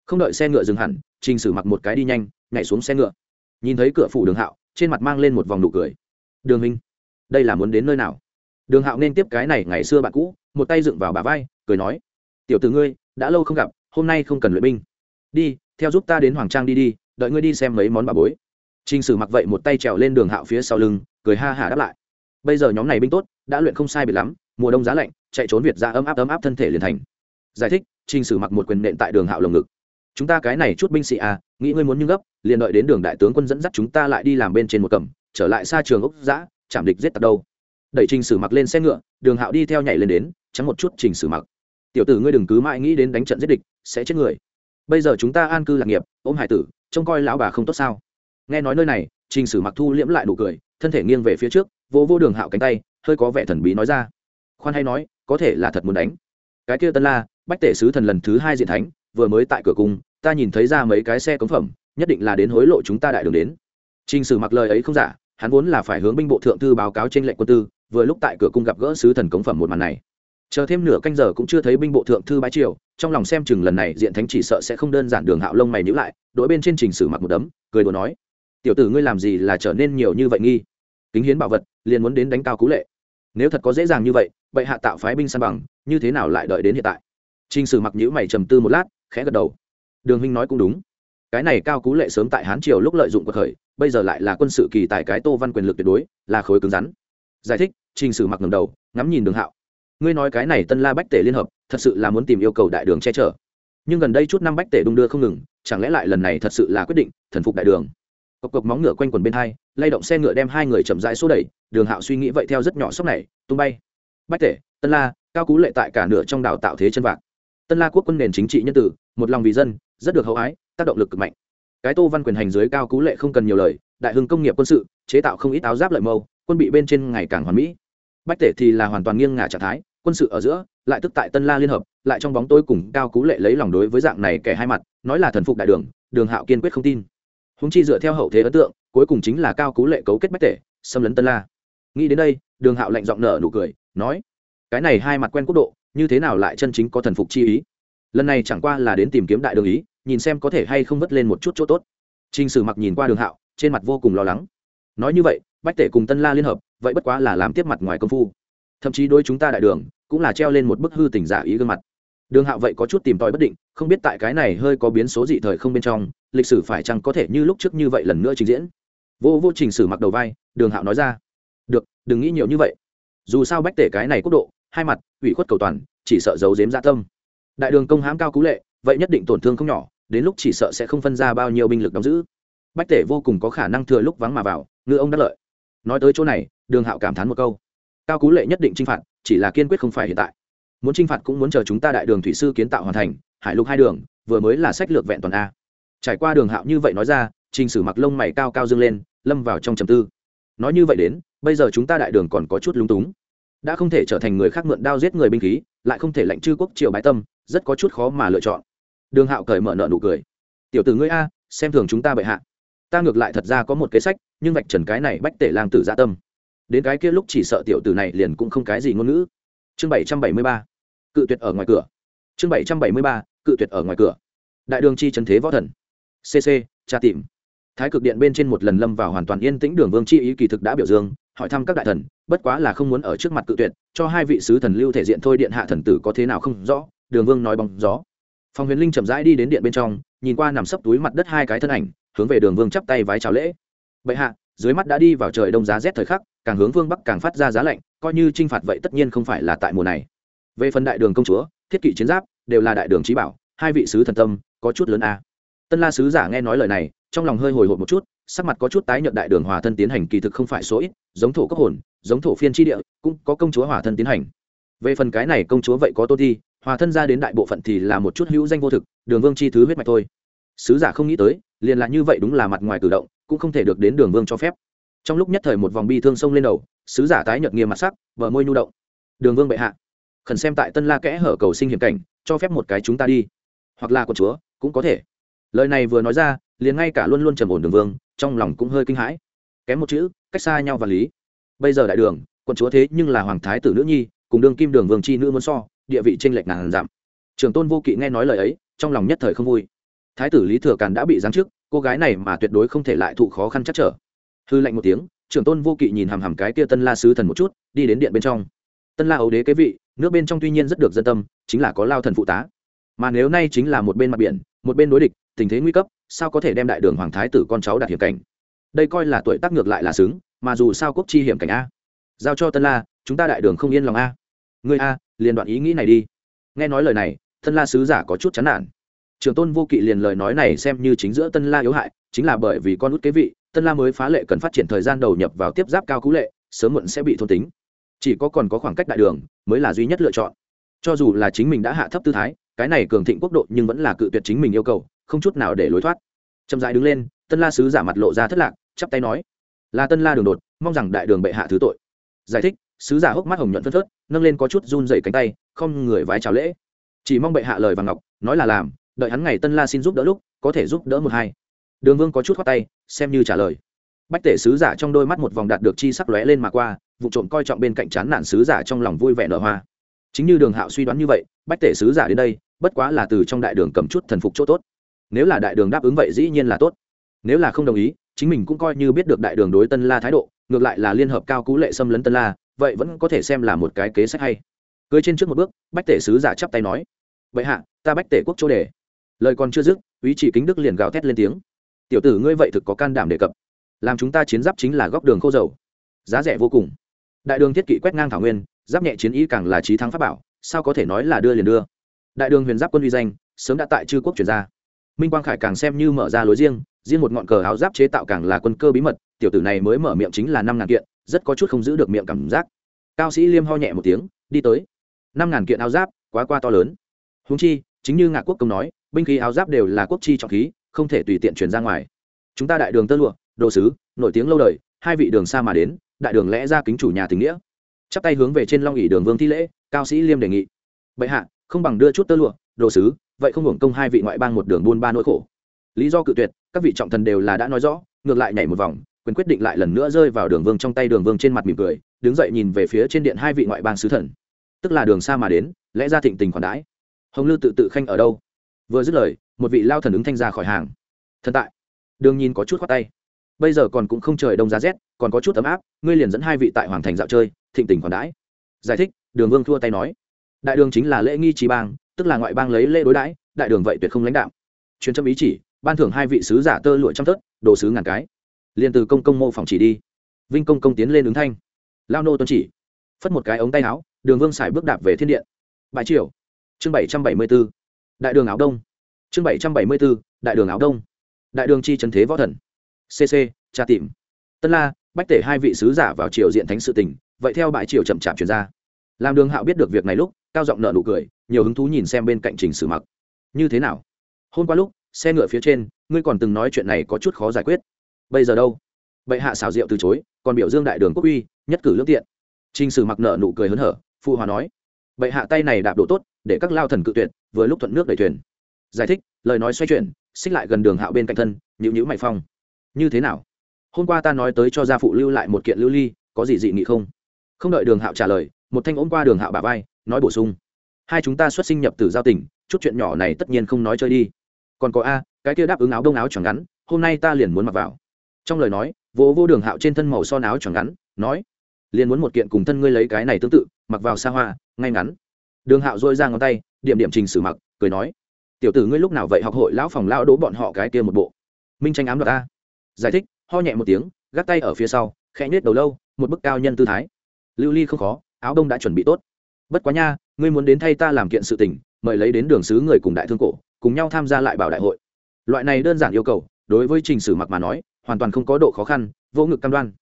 Không đợi xe ngựa dừng hẳn, trình sử mặc một cái đi nhanh, nhảy xuống xe ngựa. Nhìn thấy cửa phủ đường hạo, trên mặt mang lên một vòng nụ cười. Đường minh đây là muốn đến nơi nào? Đường hạo nên tiếp cái này ngày xưa bạn cũ, một tay dựng vào bà vai, cười nói, tiểu t ử ngươi, đã lâu không gặp, hôm nay không cần luyện binh. Đi, theo giúp ta đến hoàng trang đi đi, đợi ngươi đi xem mấy món bà bối. T r ì n h sử mặc vậy một tay trèo lên đường hạo phía sau lưng, cười ha hả đáp lại bây giờ nhóm này binh tốt, đã luyện không sai biệt lắm, mùa đông giá lạnh, chạy trốn việt ra ấm áp ấm áp thân thể liền thành. Giải thích, trình sử mặc một quyền nện tại đường hạo lồng ngực. Chúng ta cái này chút binh sĩ à nghĩ ngươi muốn như gấp, liền đợi đến đường đại tướng quân dẫn dắt chúng ta lại đi làm bên trên một cẩm trở lại xa trường ốc giã chạm địch giết tặc đâu. Đẩy trình sử mặc lên xe ngựa, đường hạo đi theo nhảy lên đến chắn một chút trình sử mặc. Tiểu tử ngươi đừng cứ mãi nghĩ đến đánh trận giết địch, sẽ chết người. Bây giờ chúng ta an cư lạc nghiệp, ôm hải tử, trông coi lão bà không tốt sao. Nghe nói nơi này, trình sử mặc thu liễm lại đủ cười, thân thể nghiêng về phía trước vô vô đường hạo cánh tay, hơi có vẻ thần bí nói ra. Khoan hay nói, có thể là thật muốn đánh. Cái kia tân la, bách tể sứ thần lần thứ hai diện thánh, vừa mới tại cửa cung, ta nhìn thấy ra mấy cái xe cống phẩm, nhất định là đến hối lộ chúng ta đại đường đến. Trình sử mặc lời ấy không giả, hắn vốn là phải hướng binh bộ thượng thư báo cáo trên lệnh quân tư, vừa lúc tại cửa cung gặp gỡ sứ thần cống phẩm một màn này. Chờ thêm nửa canh giờ cũng chưa thấy binh bộ thượng thư bái triều, trong lòng xem chừng lần này diện thánh chỉ sợ sẽ không đơn giản đường hạo lông mày nhữ lại, đội bên trên trình sử mặc một đấm, cười đùa nói, tiểu tử ngươi làm gì là trở nên nhiều như vậy nghi? Kính hiến bảo vật, liền muốn đến đánh cao cú lệ. Nếu thật có dễ dàng như vậy bệ hạ tạo phái binh san bằng, như thế nào lại đợi đến hiện tại? Trình sử mặc nhữ mày trầm tư một lát, khẽ gật đầu. Đường huynh nói cũng đúng. Cái này cao cú lệ sớm tại hán triều lúc lợi dụng cuộc khởi, bây giờ lại là quân sự kỳ tại cái tô văn quyền lực tuyệt đối, là khối cứng rắn. Giải thích, trình sử mặc ngầm đầu, ngắm nhìn đường hạo. Ngươi nói cái này tân la bách tể liên hợp, thật sự là muốn tìm yêu cầu đại đường che chở. Nhưng gần đây chút năm bách tể đung đưa không ngừng, chẳng lẽ lại lần này thật sự là quyết định, thần phục đại đường? Cộc cộc móng ngựa quanh quần bên hai lay động xe ngựa đem hai người chậm rãi xô đẩy, đường hạo suy nghĩ vậy theo rất nhỏ sốc này, tung bay. Bách tể, tân la, cao cú lệ tại cả nửa trong đảo tạo thế chân vạc. Tân la quốc quân nền chính trị nhân tử, một lòng vì dân, rất được hậu ái, tác động lực cực mạnh. Cái tô văn quyền hành dưới cao cú lệ không cần nhiều lời, đại hưng công nghiệp quân sự, chế tạo không ít áo giáp lợi mâu, quân bị bên trên ngày càng hoàn mỹ. Bách tể thì là hoàn toàn nghiêng ngả trạng thái, quân sự ở giữa, lại tức tại tân la liên hợp, lại trong bóng tôi cùng cao cú lệ lấy lòng đối với dạng này kẻ hai mặt, nói là thần phục đại đường đường hạo kiên quyết không tin. Húng chi dựa theo hậu thế ấn tượng cuối cùng chính là cao cú lệ cấu kết bách tể, xâm lấn tân la. Nghĩ đến đây, đường hạo lạnh giọng nở nụ cười, nói, cái này hai mặt quen quốc độ, như thế nào lại chân chính có thần phục chi ý? Lần này chẳng qua là đến tìm kiếm đại đường ý, nhìn xem có thể hay không vất lên một chút chỗ tốt. T r i n h sử mặc nhìn qua đường hạo, trên mặt vô cùng lo lắng. Nói như vậy, bách tể cùng tân la liên hợp, vậy bất quá là làm tiếp mặt ngoài công phu. Thậm chí đôi chúng ta đại đường, cũng là treo lên một bức hư tình giả ý gương mặt đường hạo vậy có chút tìm tòi bất định, không biết tại cái này hơi có biến số dị thời không bên trong, lịch sử phải chăng có thể như lúc trước như vậy lần nữa trình diễn. Vô vô trình sử mặc đầu vai, đường hạo nói ra. Được, đừng nghĩ nhiều như vậy. Dù sao bách tể cái này quốc độ, hai mặt, ủy khuất cầu toàn, chỉ sợ giấu dếm gia dạ tâm. Đại đường công hãm cao cú lệ, vậy nhất định tổn thương không nhỏ, đến lúc chỉ sợ sẽ không phân ra bao nhiêu binh lực đóng giữ. Bách tể vô cùng có khả năng thừa lúc vắng mà vào, ngư ông đắc lợi. Nói tới chỗ này, đường hạo cảm thán một câu. Cao cú lệ nhất định t r i n h phạt, chỉ là kiên quyết không phải hiện tại muốn t r i n h phạt cũng muốn chờ chúng ta đại đường thủy sư kiến tạo hoàn thành, hải lục hai đường, vừa mới là sách lược vẹn toàn a. Trải qua đường hạo như vậy nói ra, trình sử mặc lông mày cao cao dâng lên, lâm vào trong trầm tư. Nói như vậy đến, bây giờ chúng ta đại đường còn có chút lúng túng. Đã không thể trở thành người khác mượn đao giết người binh khí, lại không thể lệnh chư quốc triều bái tâm, rất có chút khó mà lựa chọn. Đường hạo cởi mở nợ nụ cười. Tiểu tử ngươi a, xem thường chúng ta bệ hạ. Ta ngược lại thật ra có một kế sách, nhưng vạch trần cái này bách tể lang tử gia dạ tâm. Đến cái kia lúc chỉ sợ tiểu tử này liền cũng không cái gì ngôn ngữ chương bảy trăm bảy mươi ba, cự tuyệt ở ngoài cửa. Chương bảy trăm bảy mươi ba, cự tuyệt ở ngoài cửa. Đại đường chi trần thế võ thần. Cc tra tìm. Thái cực điện bên trên một lần lâm vào hoàn toàn yên tĩnh đường vương chi ý kỳ thực đã biểu dương, hỏi thăm các đại thần, bất quá là không muốn ở trước mặt cự tuyệt, cho hai vị sứ thần lưu thể diện thôi điện hạ thần tử có thế nào không rõ, đường vương nói bóng gió. Phòng huyền linh chậm rãi đi đến điện bên trong, nhìn qua nằm sấp túi mặt đất hai cái thân ảnh, hướng về đường vương chắp tay vái chào lễ. Bệ hạ dưới mắt đã đi vào trời đông giá rét thời khắc, càng hướng vương bắc càng phát ra giá lạnh, coi như t r i n h phạt vậy tất nhiên không phải là tại mùa này. Về phần đại đường công chúa, thiết kỵ chiến giáp, đều là đại đường trí bảo, hai vị sứ thần tâm, có chút lớn a. Tân la sứ giả nghe nói lời này, trong lòng hơi hồi hộp một chút, sắc mặt có chút tái nhận đại đường hòa thân tiến hành kỳ thực không phải số ít, giống thổ cấp hồn, giống thổ phiên tri địa, cũng có công chúa hòa thân tiến hành. Về phần cái này công chúa vậy có tô thi, hòa thân ra đến đại bộ phận thì là một chút hữu danh vô thực, đường vương chi thứ huyết mạch thôi. Sứ giả không nghĩ tới, liền là như vậy đúng là mặt ngoài cử động cũng không thể được đến đường vương cho phép. Trong lúc nhất thời một vòng bi thương sông lên đầu, sứ giả tái nhợt nghiêm mặt sắc vợ môi nhu động. Đường vương bệ hạ, khẩn xem tại tân la kẽ hở cầu sinh hiểm cảnh, cho phép một cái chúng ta đi. Hoặc là con chúa, cũng có thể. Lời này vừa nói ra, liền ngay cả luôn luôn trầm ổn đường vương, trong lòng cũng hơi kinh hãi. Kém một chữ, cách xa nhau và lý. Bây giờ đại đường quận chúa thế nhưng là hoàng thái tử nữ nhi, cùng đương kim đường vương chi nữ muốn so, địa vị tranh lệch ngàn giảm. Trường tôn vô kỵ nghe nói lời ấy, trong lòng nhất thời không vui. Thái tử lý thừa càn đã bị giáng chức cô gái này mà tuyệt đối không thể lại thụ khó khăn chắc trở. Hư lạnh một tiếng, trưởng tôn vô kỵ nhìn hàm hàm cái kia tân la sứ thần một chút, đi đến điện bên trong. Tân la ấu đế kế vị, nước bên trong tuy nhiên rất được dân tâm, chính là có lao thần phụ tá. Mà nếu nay chính là một bên mặt biển, một bên đối địch, tình thế nguy cấp, sao có thể đem đại đường hoàng thái tử con cháu đạt hiểm cảnh? Đây coi là tuổi tác ngược lại là xứng, mà dù sao quốc chi hiểm cảnh a. Giao cho tân la, chúng ta đại đường không yên lòng a. Người a, liền đoạn ý nghĩ này đi. Nghe nói lời này, tân la sứ giả có chút chán nản trường tôn vô kỵ liền lời nói này xem như chính giữa tân la yếu hại, chính là bởi vì con út kế vị, tân la mới phá lệ cần phát triển thời gian đầu nhập vào tiếp giáp cao cú lệ, sớm muộn sẽ bị thôn tính. Chỉ có còn có khoảng cách đại đường mới là duy nhất lựa chọn. Cho dù là chính mình đã hạ thấp tư thái, cái này cường thịnh quốc độ nhưng vẫn là cự tuyệt chính mình yêu cầu, không chút nào để lối thoát. Chậm dại đứng lên, tân la sứ giả mặt lộ ra thất lạc, chắp tay nói, là tân la đường đột, mong rằng đại đường bệ hạ thứ tội. Giải thích, sứ giả hốc mắt hồng nhuận phân phớt, nâng lên có chút run dày cánh tay, không người vái chào lễ. Chỉ mong bệ hạ lời và ngọc, nói là làm đợi hắn ngày tân la xin giúp đỡ lúc, có thể giúp đỡ một hai. Đường vương có chút khoát tay, xem như trả lời. Bách tể sứ giả trong đôi mắt một vòng đạt được chi sắc lóe lên mà qua, vụ trộm coi trọng bên cạnh chán nản sứ giả trong lòng vui vẻ nở hoa. Chính như đường hạo suy đoán như vậy, bách tể sứ giả đến đây, bất quá là từ trong đại đường cầm chút thần phục chỗ tốt. Nếu là đại đường đáp ứng vậy dĩ nhiên là tốt. Nếu là không đồng ý, chính mình cũng coi như biết được đại đường đối tân la thái độ, ngược lại là liên hợp cao cú lệ xâm lấn tân la, vậy vẫn có thể xem là một cái kế sách hay. Cưới trên trước một bước, bách tể sứ giả chắp tay nói, vậy hạ, ta bách tể quốc chỗ đề lời còn chưa dứt, ý chỉ kính đức liền gào thét lên tiếng. Tiểu tử ngươi vậy thực có can đảm đề cập. Làm chúng ta chiến giáp chính là góc đường khô dầu. Giá rẻ vô cùng. Đại đường thiết kỵ quét ngang thảo nguyên, giáp nhẹ chiến ý càng là trí thắng pháp bảo, sao có thể nói là đưa liền đưa. Đại đường huyền giáp quân uy danh, sớm đã tại chư quốc chuyển ra. Minh quang khải càng xem như mở ra lối riêng riêng một ngọn cờ áo giáp chế tạo càng là quân cơ bí mật, tiểu tử này mới mở miệng chính là năm ngàn kiện, rất có chút không giữ được miệng cảm giác. Cao sĩ liêm ho nhẹ một tiếng, đi tới. Năm ngàn kiện áo giáp, quá qua to lớn. Húng chi, chính như ngạc quốc công nói binh khí áo giáp đều là quốc chi trọng khí, không thể tùy tiện chuyển ra ngoài. Chúng ta đại đường tơ lụa, đồ sứ, nổi tiếng lâu đời, hai vị đường xa mà đến, đại đường lẽ ra kính chủ nhà tình nghĩa. Chắp tay hướng về trên long ỉ đường vương thi lễ, cao sĩ liêm đề nghị. Bệ hạ, không bằng đưa chút tơ lụa, đồ sứ, vậy không hưởng công hai vị ngoại bang một đường buôn ba nỗi khổ. Lý do cự tuyệt, các vị trọng thần đều là đã nói rõ, ngược lại nhảy một vòng, quyền quyết định lại lần nữa rơi vào đường vương trong tay đường vương trên mặt mỉm cười, đứng dậy nhìn về phía trên điện hai vị ngoại bang sứ thần. Tức là đường xa mà đến, lẽ ra thịnh tình khoản đãi. Hồng lư tự tự khanh ở đâu? Vừa dứt lời, một vị lao thần ứng thanh ra khỏi hàng. Thần tại. Đường nhìn có chút khoát tay. Bây giờ còn cũng không trời đông giá rét, còn có chút ấm áp, ngươi liền dẫn hai vị tại hoàng thành dạo chơi, thịnh tình còn đãi. Giải thích, đường vương thua tay nói. Đại đường chính là lễ nghi trí bang, tức là ngoại bang lấy lễ đối đãi, đại đường vậy tuyệt không lãnh đạo. Truyền trâm ý chỉ, ban thưởng hai vị sứ giả tơ lụa trăm tớt đồ sứ ngàn cái. Liền từ công công mô phòng chỉ đi. Vinh công công tiến lên ứng thanh. Lao nô tuân chỉ. Phất một cái ống tay áo, đường vương xài bước đạp về thiên điện. Bãi triều. Chương bảy trăm bảy mươi bốn đại đường áo đông. Chương bảy trăm bảy mươi bốn, đại đường áo đông. Đại đường chi trần thế võ thần. Cc tra tìm. Tân la bách tể hai vị sứ giả vào triều diện thánh sự tình vậy theo bãi triều chậm chạp chuyển ra. Làm đường hạo biết được việc này lúc cao giọng nợ nụ cười nhiều hứng thú nhìn xem bên cạnh trình sử mặc. Như thế nào? Hôm qua lúc xe ngựa phía trên ngươi còn từng nói chuyện này có chút khó giải quyết. Bây giờ đâu? Bệ hạ xào rượu từ chối còn biểu dương đại đường quốc uy nhất cử lương tiện. Trình sử mặc nợ nụ cười hớn hở phụ hòa nói. Bệ hạ tay này đạp độ tốt để các lao thần cự tuyệt vừa lúc thuận nước đẩy thuyền. Giải thích, lời nói xoay chuyển, xích lại gần đường hạo bên cạnh thân nhữ nhữ mày phong. Như thế nào? Hôm qua ta nói tới cho gia phụ lưu lại một kiện lưu ly, có gì dị nghị không? Không đợi đường hạo trả lời, một thanh ôm qua đường hạo bà vai, nói bổ sung. Hai chúng ta xuất sinh nhập từ giao tỉnh chút chuyện nhỏ này tất nhiên không nói chơi đi. Còn có a, cái kia đáp ứng áo đông áo chẳng ngắn, hôm nay ta liền muốn mặc vào. Trong lời nói vỗ vô đường hạo trên thân màu son áo chẳng ngắn, nói, liền muốn một kiện cùng thân ngươi lấy cái này tương tự, mặc vào xa hoa, ngay ngắn đường hạo dôi ra ngón tay, điểm điểm trình sử mặc, cười nói, tiểu tử ngươi lúc nào vậy học hội lão phòng lao đỗ bọn họ cái kia một bộ? Minh tranh ám đoạt ta. Giải thích, ho nhẹ một tiếng gác tay ở phía sau, khẽ nhết đầu lâu, một bức cao nhân tư thái. Lưu ly không khó, áo đông đã chuẩn bị tốt. Bất quá nha, ngươi muốn đến thay ta làm kiện sự tình, mời lấy đến đường sứ người cùng đại thương cổ, cùng nhau tham gia lại bảo đại hội. Loại này đơn giản yêu cầu, đối với trình sử mặc mà nói, hoàn toàn không có độ khó khăn, vô ngực cam đoan.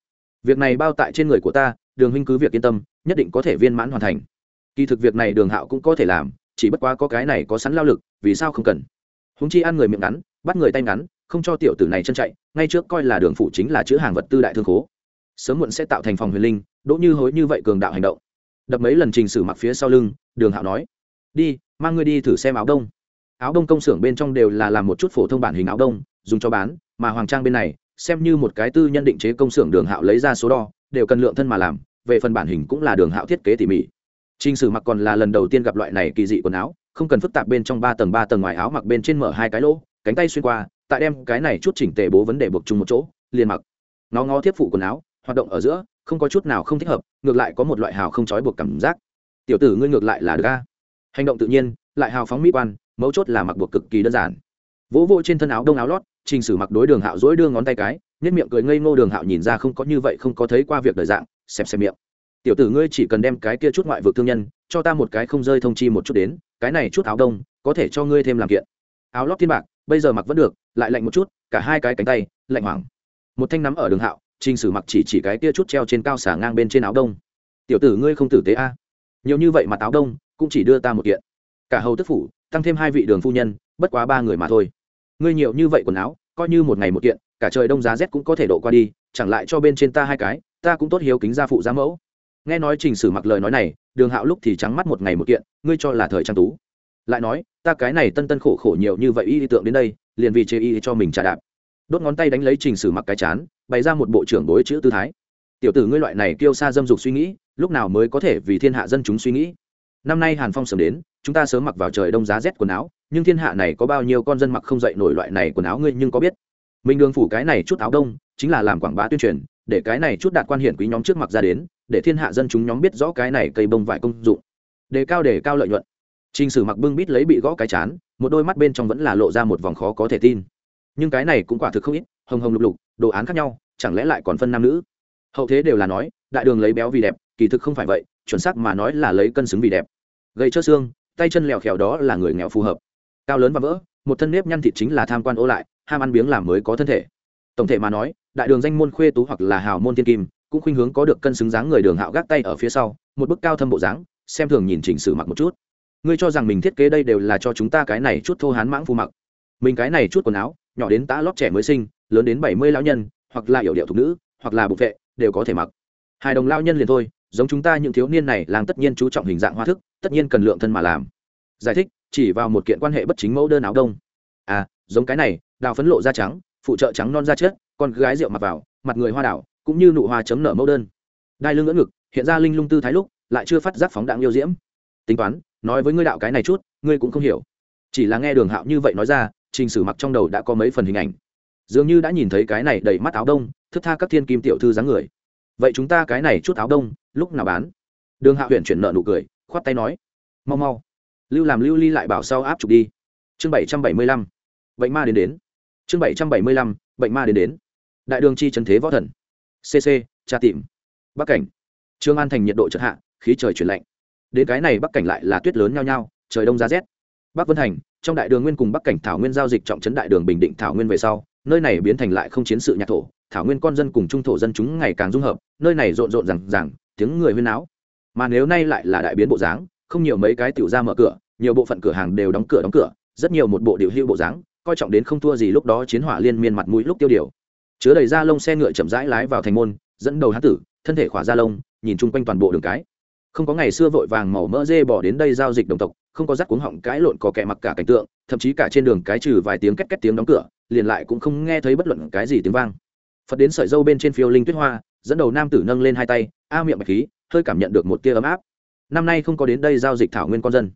Việc này bao tại trên người của ta, đường huynh cứ việc yên tâm, nhất định có thể viên mãn hoàn thành kỳ thực việc này đường hạo cũng có thể làm, chỉ bất quá có cái này có sẵn lao lực, vì sao không cần? Húng chi ăn người miệng ngắn, bắt người tay ngắn, không cho tiểu tử này chân chạy, ngay trước coi là đường phủ chính là chữ hàng vật tư đại thương khố. Sớm muộn sẽ tạo thành phòng huyền linh, đỗ như hối như vậy cường đạo hành động. Đập mấy lần trình sử mặc phía sau lưng, đường hạo nói, đi, mang ngươi đi thử xem áo đông. Áo đông công xưởng bên trong đều là làm một chút phổ thông bản hình áo đông, dùng cho bán, mà hoàng trang bên này, xem như một cái tư nhân định chế công xưởng đường hạo lấy ra số đo, đều cần lượng thân mà làm, về phần bản hình cũng là đường hạo thiết kế tỉ mỉ. Trình Sử mặc còn là lần đầu tiên gặp loại này kỳ dị quần áo, không cần phức tạp bên trong ba tầng ba tầng ngoài áo mặc bên trên mở hai cái lỗ, cánh tay xuyên qua, tại đem cái này chút chỉnh tề bố vấn đề buộc chung một chỗ, liền mặc. Nó ngó tiếp phụ quần áo, hoạt động ở giữa, không có chút nào không thích hợp, ngược lại có một loại hào không trói buộc cảm giác. Tiểu tử ngươi ngược lại là được a. Hành động tự nhiên, lại hào phóng mỹ quan, mấu chốt là mặc buộc cực kỳ đơn giản. Vỗ vỗ trên thân áo đông áo lót, Trình Sử mặc đối Đường Hạo duỗi đưa ngón tay cái, nhếch miệng cười ngây ngô Đường Hạo nhìn ra không có như vậy không có thấy qua việc đời dạng, xem xem miệng tiểu tử ngươi chỉ cần đem cái kia chút ngoại vực thương nhân, cho ta một cái không rơi thông chi một chút đến, cái này chút áo đông, có thể cho ngươi thêm làm kiện. Áo lót thiên bạc, bây giờ mặc vẫn được, lại lạnh một chút, cả hai cái cánh tay, lạnh hoảng. Một thanh nắm ở đường hạo, trình sử mặc chỉ chỉ cái kia chút treo trên cao xả ngang bên trên áo đông. Tiểu tử ngươi không tử tế a. Nhiều như vậy mà áo đông, cũng chỉ đưa ta một kiện. Cả hầu tức phủ, tăng thêm hai vị đường phu nhân, bất quá ba người mà thôi. Ngươi nhiều như vậy quần áo, coi như một ngày một kiện, cả trời đông giá rét cũng có thể độ qua đi, chẳng lại cho bên trên ta hai cái, ta cũng tốt hiếu kính gia phụ giá mẫu nghe nói trình sử mặc lời nói này, đường hạo lúc thì trắng mắt một ngày một kiện, ngươi cho là thời trang tú. Lại nói, ta cái này tân tân khổ khổ nhiều như vậy y tượng đến đây, liền vì chê y cho mình trả đạp. Đốt ngón tay đánh lấy trình sử mặc cái chán, bày ra một bộ trưởng đối chữ tư thái. Tiểu tử ngươi loại này kêu xa dâm dục suy nghĩ, lúc nào mới có thể vì thiên hạ dân chúng suy nghĩ? Năm nay hàn phong sớm đến, chúng ta sớm mặc vào trời đông giá rét quần áo, nhưng thiên hạ này có bao nhiêu con dân mặc không dậy nổi loại này quần áo ngươi nhưng có biết? Mình đường phủ cái này chút áo đông, chính là làm quảng bá tuyên truyền, để cái này chút đạt quan hiển quý nhóm trước mặc ra đến để thiên hạ dân chúng nhóm biết rõ cái này cây bông vải công dụng đề cao đề cao lợi nhuận Trình Sử Mặc bưng bít lấy bị gõ cái chán, một đôi mắt bên trong vẫn là lộ ra một vòng khó có thể tin. Nhưng cái này cũng quả thực không ít, hồng hồng lục lục, đồ án khác nhau, chẳng lẽ lại còn phân nam nữ? Hậu thế đều là nói, đại đường lấy béo vì đẹp, kỳ thực không phải vậy, chuẩn xác mà nói là lấy cân xứng vì đẹp. gây cho xương, tay chân lèo khèo đó là người nghèo phù hợp. Cao lớn và vỡ, một thân nếp nhăn thịt chính là tham quan ô lại, ham ăn biếng làm mới có thân thể. Tổng thể mà nói, đại đường danh môn khuê tú hoặc là hào môn thiên kim, cũng khuynh hướng có được cân xứng dáng người đường hạo gác tay ở phía sau, một bức cao thâm bộ dáng, xem thường nhìn chỉnh sử mặc một chút. Ngươi cho rằng mình thiết kế đây đều là cho chúng ta cái này chút thô hán mãng phù mặc. Mình cái này chút quần áo, nhỏ đến tã lót trẻ mới sinh, lớn đến bảy mươi lão nhân, hoặc là yểu điệu thục nữ, hoặc là bục vệ, đều có thể mặc. Hai đồng lao nhân liền thôi, giống chúng ta những thiếu niên này làng tất nhiên chú trọng hình dạng hoa thức, tất nhiên cần lượng thân mà làm. Giải thích, chỉ vào một kiện quan hệ bất chính mẫu đơn áo đông. À giống cái này, đào phấn lộ da trắng, phụ trợ trắng non da chết, con gái rượu mặc vào, mặt người hoa đảo cũng như nụ hoa chấm nở mẫu đơn. Đai lưng ngỡ ngực, hiện ra linh lung tư thái lúc, lại chưa phát giác phóng đạn yêu diễm. Tính toán, nói với ngươi đạo cái này chút, ngươi cũng không hiểu. Chỉ là nghe đường hạo như vậy nói ra, trình sử mặc trong đầu đã có mấy phần hình ảnh. Dường như đã nhìn thấy cái này đầy mắt áo đông, thức tha các thiên kim tiểu thư dáng người. Vậy chúng ta cái này chút áo đông, lúc nào bán? Đường hạo huyện chuyển nợ nụ cười, khoát tay nói. Mau mau. Lưu làm lưu ly lại bảo sau áp chụp đi. Chương bảy trăm bảy mươi lăm. Bệnh ma đến đến. Chương bảy trăm bảy mươi lăm, bệnh ma đến đến. Đại đường chi trần thế võ thần cc tra tìm. Bắc cảnh. Trương an thành nhiệt độ chợt hạ, khí trời chuyển lạnh. Đến cái này bắc cảnh lại là tuyết lớn nhao nhao, trời đông giá rét. Bắc vân thành, trong đại đường nguyên cùng bắc cảnh thảo nguyên giao dịch trọng trấn đại đường bình định thảo nguyên về sau, nơi này biến thành lại không chiến sự nhạc thổ, thảo nguyên con dân cùng trung thổ dân chúng ngày càng dung hợp, nơi này rộn rộn rằng rằng tiếng người huyên áo mà nếu nay lại là đại biến bộ dáng, không nhiều mấy cái tiểu ra mở cửa, nhiều bộ phận cửa hàng đều đóng cửa đóng cửa, rất nhiều một bộ điều hưu bộ dáng, coi trọng đến không thua gì lúc đó chiến hỏa liên miên mặt mũi lúc tiêu điều chứa đầy da lông xe ngựa chậm rãi lái vào thành môn, dẫn đầu hán tử, thân thể khỏa da lông, nhìn chung quanh toàn bộ đường cái. Không có ngày xưa vội vàng màu mỡ dê bỏ đến đây giao dịch đồng tộc, không có rắc cuống họng cãi lộn có kẻ mặc cả cảnh tượng, thậm chí cả trên đường cái trừ vài tiếng két két tiếng đóng cửa, liền lại cũng không nghe thấy bất luận cái gì tiếng vang. Phật đến sợi dâu bên trên phiêu linh tuyết hoa, dẫn đầu nam tử nâng lên hai tay, a miệng bạch khí, hơi cảm nhận được một tia ấm áp. Năm nay không có đến đây giao dịch thảo nguyên con dân.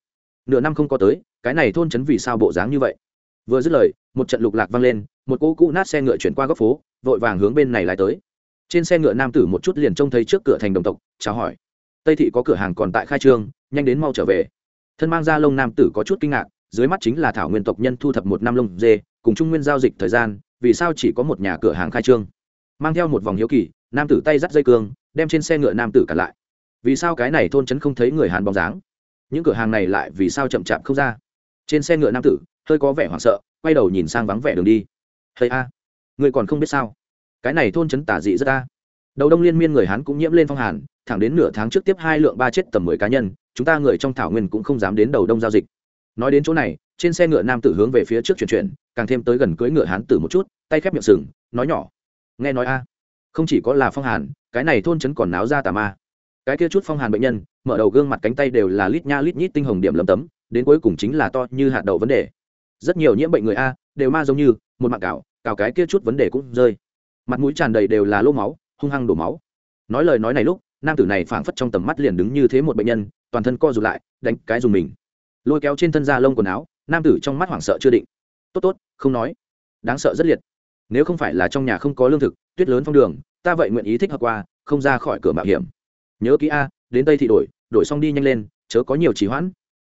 Nửa năm không có tới, cái này thôn trấn vì sao bộ dáng như vậy? Vừa dứt lời, một trận lục lạc vang lên, một cỗ cũ nát xe ngựa chuyển qua góc phố, vội vàng hướng bên này lại tới. Trên xe ngựa nam tử một chút liền trông thấy trước cửa thành đồng tộc, chào hỏi. Tây thị có cửa hàng còn tại khai trương, nhanh đến mau trở về. Thân mang ra lông nam tử có chút kinh ngạc, dưới mắt chính là thảo nguyên tộc nhân thu thập một năm lông dê, cùng trung nguyên giao dịch thời gian, vì sao chỉ có một nhà cửa hàng khai trương? Mang theo một vòng hiếu kỳ, nam tử tay dắt dây cương, đem trên xe ngựa nam tử cản lại. Vì sao cái này thôn trấn không thấy người hàn bóng dáng? Những cửa hàng này lại vì sao chậm chạp không ra? Trên xe ngựa nam tử hơi có vẻ hoảng sợ, quay đầu nhìn sang vắng vẻ đường đi. Thầy a người còn không biết sao? Cái này thôn trấn tả dị rất ta đầu đông liên miên người hán cũng nhiễm lên phong hàn, thẳng đến nửa tháng trước tiếp hai lượng ba chết tầm mười cá nhân, chúng ta người trong thảo nguyên cũng không dám đến đầu đông giao dịch. Nói đến chỗ này, trên xe ngựa nam tử hướng về phía trước chuyển chuyển, càng thêm tới gần cưỡi ngựa hán tử một chút, tay khép miệng sừng, nói nhỏ. Nghe nói a, không chỉ có là phong hàn, cái này thôn trấn còn náo ra tà ma. Cái kia chút phong hàn bệnh nhân, mở đầu gương mặt cánh tay đều là lít nha lít nhít tinh hồng điểm lấm tấm, đến cuối cùng chính là to như hạt đậu vấn đề rất nhiều nhiễm bệnh người a, đều ma giống như, một mạng cào cào cái kia chút vấn đề cũng rơi. Mặt mũi tràn đầy đều là lô máu, hung hăng đổ máu. Nói lời nói này lúc, nam tử này phảng phất trong tầm mắt liền đứng như thế một bệnh nhân, toàn thân co rụt lại, đánh cái dùng mình. Lôi kéo trên thân da lông quần áo, nam tử trong mắt hoảng sợ chưa định. Tốt tốt, không nói. Đáng sợ rất liệt. Nếu không phải là trong nhà không có lương thực, tuyết lớn phong đường, ta vậy nguyện ý thích hợp qua, không ra khỏi cửa mạo hiểm. Nhớ kỹ a, đến tây thì đổi đổi xong đi nhanh lên, chớ có nhiều trì hoãn.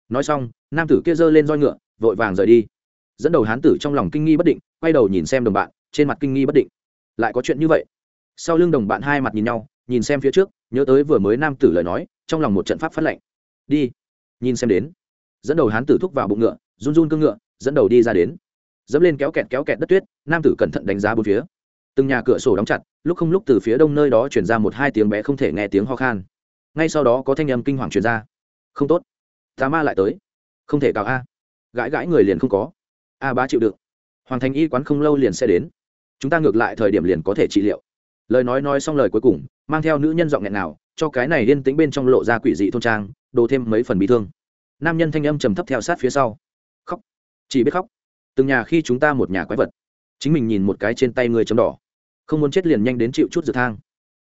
Nói xong, nam tử kia giơ lên roi ngựa, vội vàng rời đi dẫn đầu hán tử trong lòng kinh nghi bất định, quay đầu nhìn xem đồng bạn, trên mặt kinh nghi bất định. Lại có chuyện như vậy? Sau lưng đồng bạn hai mặt nhìn nhau, nhìn xem phía trước, nhớ tới vừa mới nam tử lời nói, trong lòng một trận pháp phát lệnh. Đi. Nhìn xem đến. Dẫn đầu hán tử thúc vào bụng ngựa, run run cương ngựa, dẫn đầu đi ra đến. Dẫm lên kéo kẹt kéo kẹt đất tuyết, nam tử cẩn thận đánh giá bốn phía. Từng nhà cửa sổ đóng chặt, lúc không lúc từ phía đông nơi đó chuyển ra một hai tiếng bé không thể nghe tiếng ho khan. Ngay sau đó có thanh âm kinh hoàng truyền ra. Không tốt. Tà ma lại tới. Không thể cào a. Gãi gãi người liền không có a bá chịu được hoàng thành y quán không lâu liền sẽ đến. Chúng ta ngược lại thời điểm liền có thể trị liệu. Lời nói nói xong lời cuối cùng, mang theo nữ nhân giọng nghẹn nào cho cái này liên tĩnh bên trong lộ ra quỷ dị thôn trang, đồ thêm mấy phần bị thương. Nam nhân thanh âm trầm thấp theo sát phía sau. Khóc. Chỉ biết khóc. Từng nhà khi chúng ta một nhà quái vật. Chính mình nhìn một cái trên tay người chấm đỏ. Không muốn chết liền nhanh đến chịu chút dược thang.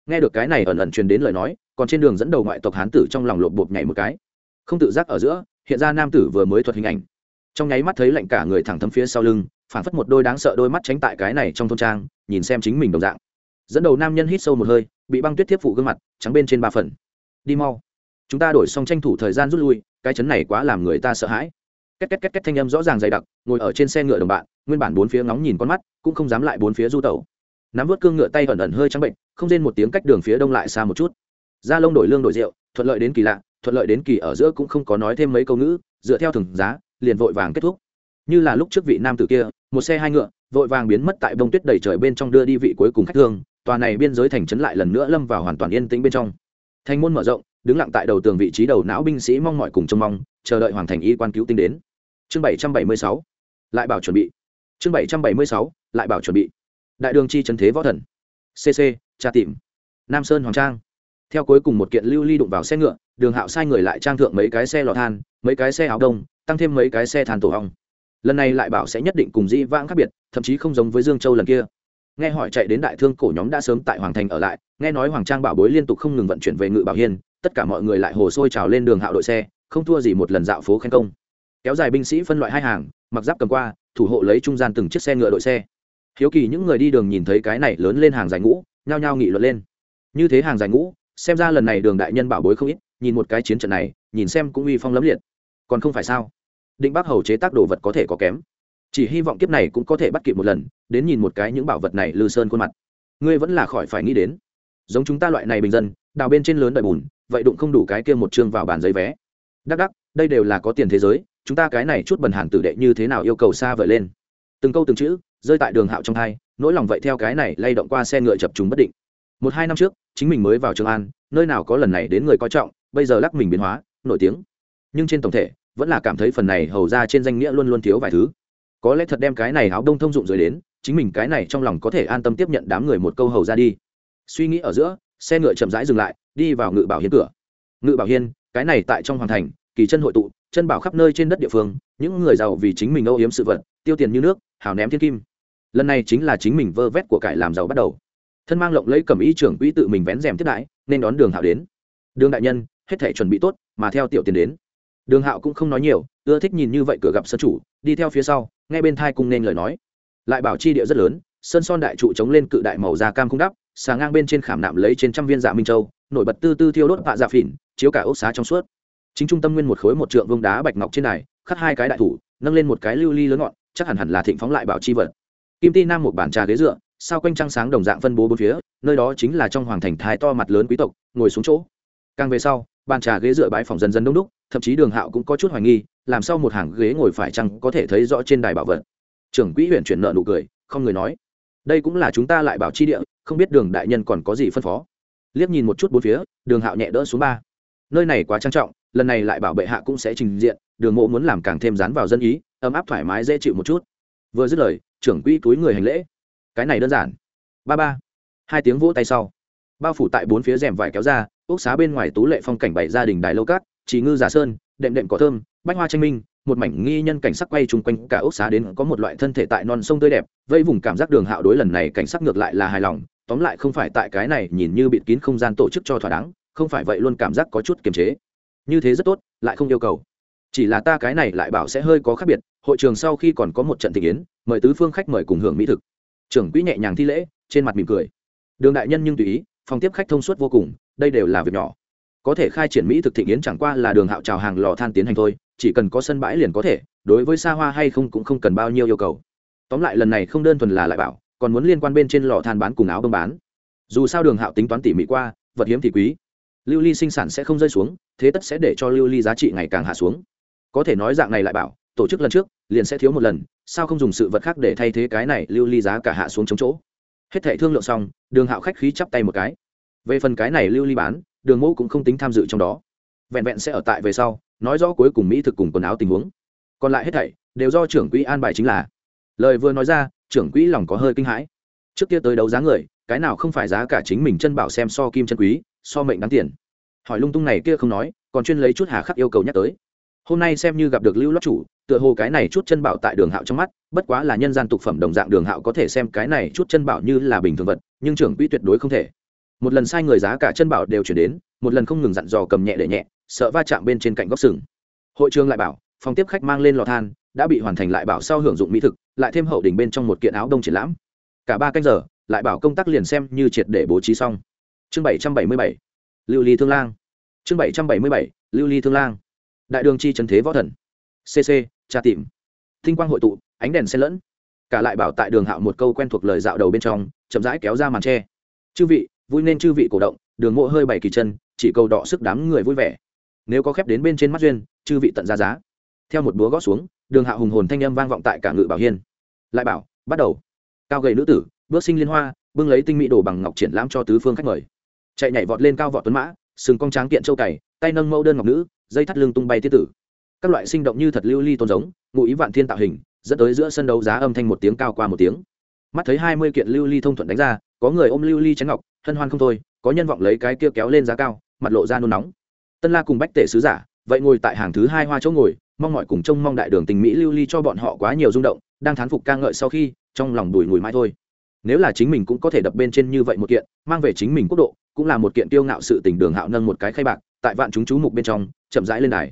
Nghe được cái này ẩn ẩn truyền đến lời nói, còn trên đường dẫn đầu ngoại tộc hán tử trong lòng lộp bộp nhảy một cái. Không tự giác ở giữa, hiện ra nam tử vừa mới thuật hình ảnh trong nháy mắt thấy lạnh cả người thẳng thấm phía sau lưng phản phất một đôi đáng sợ đôi mắt tránh tại cái này trong thôn trang, nhìn xem chính mình đồng dạng. Dẫn đầu nam nhân hít sâu một hơi, bị băng tuyết tiếp phụ gương mặt, trắng bên trên ba phần. Đi mau. Chúng ta đổi xong tranh thủ thời gian rút lui, cái chấn này quá làm người ta sợ hãi. Két két két két thanh âm rõ ràng dày đặc, ngồi ở trên xe ngựa đồng bạn, nguyên bản bốn phía ngóng nhìn con mắt, cũng không dám lại bốn phía du tẩu. Nắm vớt cương ngựa tay ẩn ẩn hơi trắng bệnh, không rên một tiếng cách đường phía đông lại xa một chút. Da lông đổi lương đổi rượu, thuận lợi đến kỳ lạ, thuận lợi đến kỳ ở giữa cũng không có nói thêm mấy câu ngữ, dựa theo thường giá liền vội vàng kết thúc. Như là lúc trước vị nam tử kia, một xe hai ngựa, vội vàng biến mất tại bông tuyết đầy trời bên trong đưa đi vị cuối cùng khách thương, tòa này biên giới thành trấn lại lần nữa lâm vào hoàn toàn yên tĩnh bên trong. Thành môn mở rộng, đứng lặng tại đầu tường vị trí đầu não binh sĩ mong mọi cùng trông mong, chờ đợi hoàng thành y quan cứu tinh đến. Chương bảy trăm bảy mươi sáu, lại bảo chuẩn bị. Chương bảy trăm bảy mươi sáu, lại bảo chuẩn bị. Đại đường chi trần thế võ thần. Cc tra tìm. Nam sơn hoàng trang. Theo cuối cùng một kiện lưu ly đụng vào xe ngựa, đường hạo sai người lại trang thượng mấy cái xe lò than, mấy cái xe áo đông tăng thêm mấy cái xe than tổ hong lần này lại bảo sẽ nhất định cùng dĩ vãng khác biệt, thậm chí không giống với dương châu lần kia. Nghe hỏi chạy đến đại thương cổ nhóm đã sớm tại hoàng thành ở lại, nghe nói hoàng trang bảo bối liên tục không ngừng vận chuyển về ngự bảo hiên, tất cả mọi người lại hồ sôi trào lên đường hạo đội xe, không thua gì một lần dạo phố khen công. Kéo dài binh sĩ phân loại hai hàng, mặc giáp cầm qua, thủ hộ lấy trung gian từng chiếc xe ngựa đội xe. Hiếu kỳ những người đi đường nhìn thấy cái này lớn lên hàng dài ngũ, nhao nhao nghị luận lên. Như thế hàng dài ngũ, xem ra lần này đường đại nhân bảo bối không ít, nhìn một cái chiến trận này, nhìn xem cũng uy phong lấm liệt. Còn không phải sao? Định bác hầu chế tác đồ vật có thể có kém. Chỉ hy vọng kiếp này cũng có thể bắt kịp một lần, đến nhìn một cái những bảo vật này lư sơn khuôn mặt. Ngươi vẫn là khỏi phải nghĩ đến. Giống chúng ta loại này bình dân, đào bên trên lớn đợi bùn, vậy đụng không đủ cái kia một chương vào bàn giấy vé. Đắc đắc, đây đều là có tiền thế giới, chúng ta cái này chút bần hàn tử đệ như thế nào yêu cầu xa vời lên. Từng câu từng chữ, rơi tại đường hạo trong hai, nỗi lòng vậy theo cái này lay động qua xe ngựa chập chúng bất định. Một hai năm trước, chính mình mới vào trường an, nơi nào có lần này đến người coi trọng, bây giờ lắc mình biến hóa, nổi tiếng. Nhưng trên tổng thể vẫn là cảm thấy phần này hầu ra trên danh nghĩa luôn luôn thiếu vài thứ. Có lẽ thật đem cái này áo đông thông dụng rồi đến, chính mình cái này trong lòng có thể an tâm tiếp nhận đám người một câu hầu ra đi. Suy nghĩ ở giữa, xe ngựa chậm rãi dừng lại, đi vào ngự bảo hiên cửa. Ngự bảo hiên, cái này tại trong hoàng thành, kỳ chân hội tụ, chân bảo khắp nơi trên đất địa phương, những người giàu vì chính mình âu yếm sự vật, tiêu tiền như nước, hào ném thiên kim. Lần này chính là chính mình vơ vét của cải làm giàu bắt đầu. Thân mang lộng lấy cầm ý trưởng quỹ tự mình vén rèm tiếp đãi, nên đón đường hạo đến. Đường đại nhân, hết thể chuẩn bị tốt, mà theo tiểu tiền đến đường hạo cũng không nói nhiều, ưa thích nhìn như vậy cửa gặp sân chủ, đi theo phía sau, nghe bên thai cung nên lời nói. Lại bảo chi địa rất lớn, sơn son đại trụ chống lên cự đại màu da cam không đắp, xà ngang bên trên khảm nạm lấy trên trăm viên dạ minh châu, nổi bật tư tư thiêu đốt vạ dạ phỉn, chiếu cả ốc xá trong suốt. Chính trung tâm nguyên một khối một trượng vương đá bạch ngọc trên này khắc hai cái đại thủ, nâng lên một cái lưu ly lớn ngọn, chắc hẳn hẳn là thịnh phóng lại bảo chi vật. Kim ti nam một bản trà ghế dựa, sao quanh trăng sáng đồng dạng phân bố bốn phía, nơi đó chính là trong hoàng thành thái to mặt lớn quý tộc, ngồi xuống chỗ. Càng về sau, bàn trà ghế dựa bãi phòng dần dần đông đúc thậm chí đường hạo cũng có chút hoài nghi, làm sao một hàng ghế ngồi phải chăng có thể thấy rõ trên đài bảo vật. Trưởng quỹ huyện chuyển nợ nụ cười, không người nói. Đây cũng là chúng ta lại bảo chi địa, không biết đường đại nhân còn có gì phân phó. Liếc nhìn một chút bốn phía, đường hạo nhẹ đỡ xuống ba. Nơi này quá trang trọng, lần này lại bảo bệ hạ cũng sẽ trình diện, đường mộ muốn làm càng thêm dán vào dân ý, ấm áp thoải mái dễ chịu một chút. Vừa dứt lời, trưởng quỹ túi người hành lễ. Cái này đơn giản. Ba ba. Hai tiếng vỗ tay sau. Bao phủ tại bốn phía rèm vải kéo ra, ốc xá bên ngoài tú lệ phong cảnh bảy gia đình đài lâu cát chỉ ngư giả sơn, đệm đệm cỏ thơm, bách hoa tranh minh, một mảnh nghi nhân cảnh sắc quay chung quanh cả ốc xá đến có một loại thân thể tại non sông tươi đẹp, vây vùng cảm giác đường hạo đối lần này cảnh sắc ngược lại là hài lòng, tóm lại không phải tại cái này nhìn như bịt kín không gian tổ chức cho thỏa đáng, không phải vậy luôn cảm giác có chút kiềm chế. Như thế rất tốt, lại không yêu cầu. Chỉ là ta cái này lại bảo sẽ hơi có khác biệt, hội trường sau khi còn có một trận thị kiến mời tứ phương khách mời cùng hưởng mỹ thực. Trưởng quỹ nhẹ nhàng thi lễ, trên mặt mỉm cười. Đường đại nhân nhưng tùy ý, phòng tiếp khách thông suốt vô cùng, đây đều là việc nhỏ có thể khai triển mỹ thực thị yến chẳng qua là đường hạo trào hàng lò than tiến hành thôi, chỉ cần có sân bãi liền có thể, đối với xa hoa hay không cũng không cần bao nhiêu yêu cầu. Tóm lại lần này không đơn thuần là lại bảo, còn muốn liên quan bên trên lò than bán cùng áo bông bán. Dù sao đường hạo tính toán tỉ mỉ qua, vật hiếm thì quý. Lưu ly sinh sản sẽ không rơi xuống, thế tất sẽ để cho lưu ly giá trị ngày càng hạ xuống. Có thể nói dạng này lại bảo, tổ chức lần trước, liền sẽ thiếu một lần, sao không dùng sự vật khác để thay thế cái này lưu ly giá cả hạ xuống chống chỗ. Hết thẻ thương lượng xong, đường hạo khách khí chắp tay một cái. Về phần cái này lưu ly bán đường mẫu cũng không tính tham dự trong đó. Vẹn vẹn sẽ ở tại về sau, nói rõ cuối cùng mỹ thực cùng quần áo tình huống. Còn lại hết thảy, đều do trưởng quỹ an bài chính là. Lời vừa nói ra, trưởng quỹ lòng có hơi kinh hãi. Trước kia tới đấu giá người, cái nào không phải giá cả chính mình chân bảo xem so kim chân quý, so mệnh đáng tiền. Hỏi lung tung này kia không nói, còn chuyên lấy chút hà khắc yêu cầu nhắc tới. Hôm nay xem như gặp được lưu lót chủ, tựa hồ cái này chút chân bảo tại đường hạo trong mắt, bất quá là nhân gian tục phẩm đồng dạng đường hạo có thể xem cái này chút chân bảo như là bình thường vật, nhưng trưởng quỹ tuyệt đối không thể một lần sai người giá cả chân bảo đều chuyển đến, một lần không ngừng dặn dò cầm nhẹ để nhẹ, sợ va chạm bên trên cạnh góc sừng. Hội trường lại bảo, phòng tiếp khách mang lên lò than, đã bị hoàn thành lại bảo sau hưởng dụng mỹ thực, lại thêm hậu đỉnh bên trong một kiện áo đông triển lãm. Cả ba canh giờ, lại bảo công tác liền xem như triệt để bố trí xong. Chương bảy trăm bảy mươi bảy, lưu ly thương lang. Chương bảy trăm bảy mươi bảy, lưu ly thương lang. Đại đường chi trần thế võ thần. Cc tra tìm. Thinh quang hội tụ, ánh đèn xen lẫn. Cả lại bảo tại đường hạo một câu quen thuộc lời dạo đầu bên trong, chậm rãi kéo ra màn tre. Chư vị vui nên chư vị cổ động, đường mộ hơi bảy kỳ chân, chỉ cầu đọ sức đám người vui vẻ. Nếu có khép đến bên trên mắt duyên, chư vị tận ra giá. Theo một búa gót xuống, đường hạ hùng hồn thanh âm vang vọng tại cả ngự bảo hiên. Lại bảo, bắt đầu. Cao gầy nữ tử, bước sinh liên hoa, bưng lấy tinh mỹ đồ bằng ngọc triển lãm cho tứ phương khách mời. Chạy nhảy vọt lên cao vọt tuấn mã, sừng cong tráng kiện châu cày, tay nâng mẫu đơn ngọc nữ, dây thắt lưng tung bay tiết tử. Các loại sinh động như thật lưu ly tôn giống, ngụ ý vạn thiên tạo hình, dẫn tới giữa sân đấu giá âm thanh một tiếng cao qua một tiếng. Mắt thấy hai mươi kiện lưu ly thông thuận đánh ra, có người ôm lưu ly chén ngọc hân hoan không thôi, có nhân vọng lấy cái kia kéo lên giá cao, mặt lộ ra nôn nóng. Tân la cùng bách tể sứ giả, vậy ngồi tại hàng thứ hai hoa chỗ ngồi, mong mọi cùng trông mong đại đường tình mỹ lưu ly cho bọn họ quá nhiều rung động, đang thán phục ca ngợi sau khi, trong lòng đùi ngùi mãi thôi. Nếu là chính mình cũng có thể đập bên trên như vậy một kiện, mang về chính mình quốc độ, cũng là một kiện tiêu ngạo sự tình đường hạo nâng một cái khay bạc, tại vạn chúng chú mục bên trong, chậm rãi lên đài.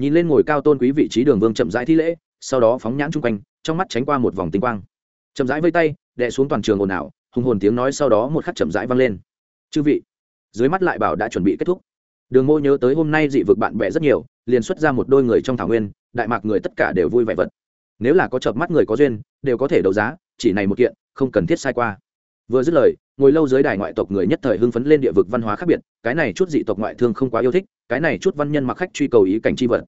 Nhìn lên ngồi cao tôn quý vị trí đường vương chậm rãi thi lễ, sau đó phóng nhãn chung quanh, trong mắt tránh qua một vòng tinh quang. Chậm rãi vây tay, đè xuống toàn trường ồn ào hùng hồn tiếng nói sau đó một khắc chậm rãi vang lên. Chư vị. Dưới mắt lại bảo đã chuẩn bị kết thúc. Đường mô nhớ tới hôm nay dị vực bạn bè rất nhiều, liền xuất ra một đôi người trong thảo nguyên, đại mạc người tất cả đều vui vẻ vật. Nếu là có chợp mắt người có duyên, đều có thể đấu giá, chỉ này một kiện, không cần thiết sai qua. Vừa dứt lời, ngồi lâu dưới đài ngoại tộc người nhất thời hưng phấn lên địa vực văn hóa khác biệt, cái này chút dị tộc ngoại thương không quá yêu thích, cái này chút văn nhân mặc khách truy cầu ý cảnh chi vật.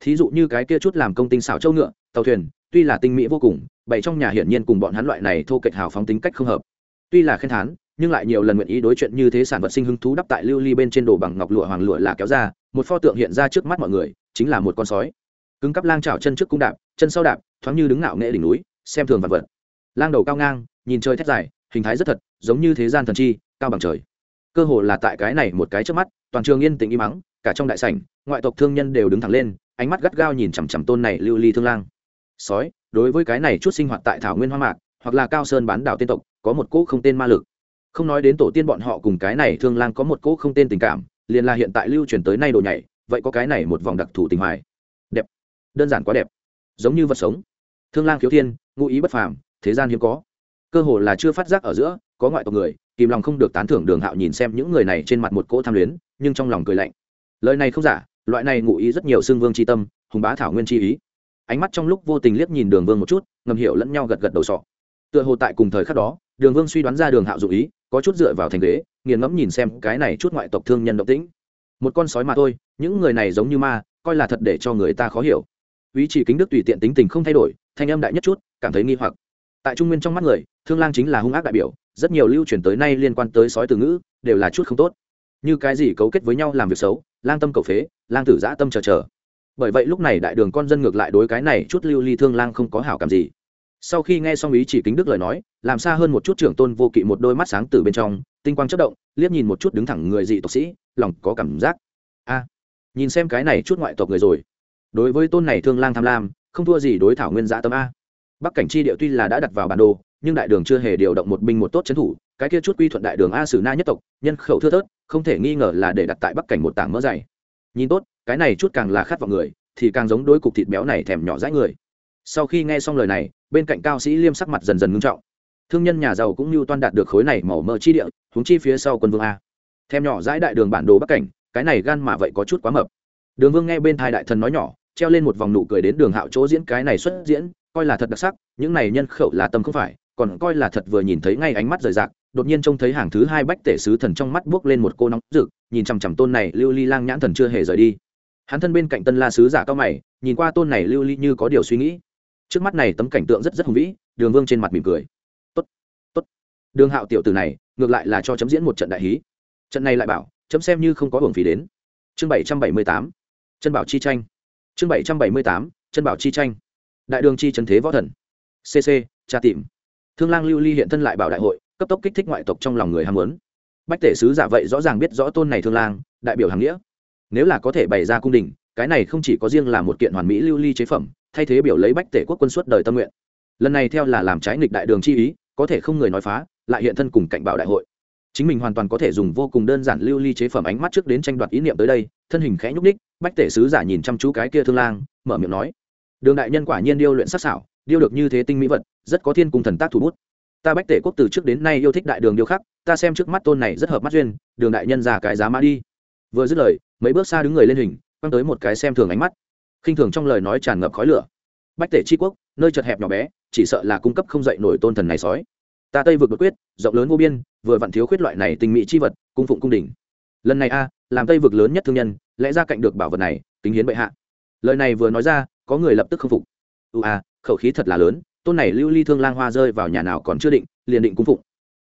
Thí dụ như cái kia chút làm công tinh xảo châu ngựa, tàu thuyền, tuy là tinh mỹ vô cùng, bày trong nhà hiển nhiên cùng bọn hắn loại này thô kệch hào phóng tính cách không hợp tuy là khen thán, nhưng lại nhiều lần nguyện ý đối chuyện như thế sản vật sinh hứng thú đắp tại lưu ly bên trên đồ bằng ngọc lụa hoàng lụa là kéo ra, một pho tượng hiện ra trước mắt mọi người, chính là một con sói. Cứng cắp lang chảo chân trước cung đạp, chân sau đạp, thoáng như đứng ngạo nghệ đỉnh núi, xem thường vật vật. Lang đầu cao ngang, nhìn chơi thét dài, hình thái rất thật, giống như thế gian thần chi, cao bằng trời. Cơ hồ là tại cái này một cái trước mắt, toàn trường yên tĩnh im mắng, cả trong đại sảnh, ngoại tộc thương nhân đều đứng thẳng lên, ánh mắt gắt gao nhìn chằm chằm tôn này lưu ly thương lang. Sói, đối với cái này chút sinh hoạt tại thảo nguyên hoa mạc, hoặc là cao sơn bán đảo tiên tộc có một cỗ không tên ma lực. Không nói đến tổ tiên bọn họ cùng cái này thương lang có một cỗ không tên tình cảm, liền là hiện tại lưu truyền tới nay độ nhảy, vậy có cái này một vòng đặc thù tình hoài. Đẹp. Đơn giản quá đẹp. Giống như vật sống. Thương lang khiếu thiên, ngụ ý bất phàm, thế gian hiếm có. Cơ hồ là chưa phát giác ở giữa, có ngoại tộc người, kìm lòng không được tán thưởng đường hạo nhìn xem những người này trên mặt một cỗ tham luyến, nhưng trong lòng cười lạnh. Lời này không giả, loại này ngụ ý rất nhiều xương vương c tâm, hùng bá thảo nguyên chi ý. Ánh mắt trong lúc vô tình liếc nhìn đường vương một chút, ngầm hiểu lẫn nhau gật gật đầu sọ. Tựa hồ tại cùng thời khắc đó đường vương suy đoán ra đường hạo dụ ý, có chút dựa vào thành ghế, nghiền ngẫm nhìn xem cái này chút ngoại tộc thương nhân động tĩnh. Một con sói mà thôi, những người này giống như ma, coi là thật để cho người ta khó hiểu. Ý chỉ kính đức tùy tiện tính tình không thay đổi, thanh âm đại nhất chút, cảm thấy nghi hoặc. Tại trung nguyên trong mắt người, thương lang chính là hung ác đại biểu, rất nhiều lưu truyền tới nay liên quan tới sói từ ngữ, đều là chút không tốt. Như cái gì cấu kết với nhau làm việc xấu, lang tâm cầu phế, lang tử giã tâm chờ chờ. Bởi vậy lúc này đại đường con dân ngược lại đối cái này chút lưu ly thương lang không có hảo cảm gì sau khi nghe xong ý chỉ kính đức lời nói, làm xa hơn một chút trưởng tôn vô kỵ một đôi mắt sáng từ bên trong, tinh quang chất động, liếc nhìn một chút đứng thẳng người dị tộc sĩ, lòng có cảm giác. A, nhìn xem cái này chút ngoại tộc người rồi. Đối với tôn này thương lang tham lam, không thua gì đối thảo nguyên giã tâm a. Bắc cảnh chi địa tuy là đã đặt vào bản đồ, nhưng đại đường chưa hề điều động một binh một tốt trấn thủ, cái kia chút quy thuận đại đường a sử na nhất tộc, nhân khẩu thưa thớt, không thể nghi ngờ là để đặt tại bắc cảnh một tảng mỡ dày. Nhìn tốt, cái này chút càng là khát vọng người, thì càng giống đối cục thịt béo này thèm nhỏ dãi người. Sau khi nghe xong lời này bên cạnh cao sĩ liêm sắc mặt dần dần ngưng trọng. Thương nhân nhà giàu cũng như toan đạt được khối này màu mỡ chi địa húng chi phía sau quân vương a. Thèm nhỏ dãi đại đường bản đồ bắc cảnh, cái này gan mà vậy có chút quá mập. Đường vương nghe bên thai đại thần nói nhỏ, treo lên một vòng nụ cười đến đường hạo chỗ diễn cái này xuất diễn, coi là thật đặc sắc, những này nhân khẩu là tâm không phải, còn coi là thật vừa nhìn thấy ngay ánh mắt rời rạc, đột nhiên trông thấy hàng thứ hai bách tể sứ thần trong mắt buốc lên một cô nóng rực, nhìn chằm chằm tôn này lưu ly lang nhãn thần chưa hề rời đi. Hắn thân bên cạnh tân la sứ giả cao mày, nhìn qua tôn này lưu ly như có điều suy nghĩ trước mắt này tấm cảnh tượng rất rất hùng vĩ, đường vương trên mặt mỉm cười. Tốt tốt. Đường hạo tiểu từ này, ngược lại là cho chấm diễn một trận đại hí. Trận này lại bảo, chấm xem như không có hưởng phí đến. Chương bảy trăm bảy mươi tám, chân bảo chi tranh. Chương bảy trăm bảy mươi tám, chân bảo chi tranh. Đại đường chi trần thế võ thần. Cc tra tìm. Thương lang lưu ly hiện thân lại bảo đại hội, cấp tốc kích thích ngoại tộc trong lòng người ham muốn. Bách tể sứ giả vậy rõ ràng biết rõ tôn này thương lang, đại biểu hàng nghĩa. Nếu là có thể bày ra cung đình, cái này không chỉ có riêng là một kiện hoàn mỹ lưu ly chế phẩm thay thế biểu lấy bách tể quốc quân suốt đời tâm nguyện. Lần này theo là làm trái nghịch đại đường chi ý, có thể không người nói phá, lại hiện thân cùng cạnh bảo đại hội. Chính mình hoàn toàn có thể dùng vô cùng đơn giản lưu ly chế phẩm ánh mắt trước đến tranh đoạt ý niệm tới đây, thân hình khẽ nhúc ních bách tể sứ giả nhìn chăm chú cái kia thương lang, mở miệng nói. Đường đại nhân quả nhiên điêu luyện sắc xảo điêu được như thế tinh mỹ vật, rất có thiên cung thần tác thủ bút. Ta bách tể quốc từ trước đến nay yêu thích đại đường điêu khắc, ta xem trước mắt tôn này rất hợp mắt duyên, đường đại nhân già cái giá mã đi. Vừa dứt lời, mấy bước xa đứng người lên hình, quăng tới một cái xem thường ánh mắt khinh thường trong lời nói tràn ngập khói lửa. Bách tể tri quốc, nơi chật hẹp nhỏ bé, chỉ sợ là cung cấp không dậy nổi tôn thần này sói. Ta tây vượt bất quyết, rộng lớn vô biên, vừa vặn thiếu khuyết loại này tình mỹ chi vật, cung phụng cung đỉnh. Lần này a, làm tây vực lớn nhất thương nhân, lẽ ra cạnh được bảo vật này tính hiến bệ hạ. Lời này vừa nói ra, có người lập tức khâm phục. Ưu a, khẩu khí thật là lớn, tôn này lưu ly thương lang hoa rơi vào nhà nào còn chưa định, liền định cung phụng.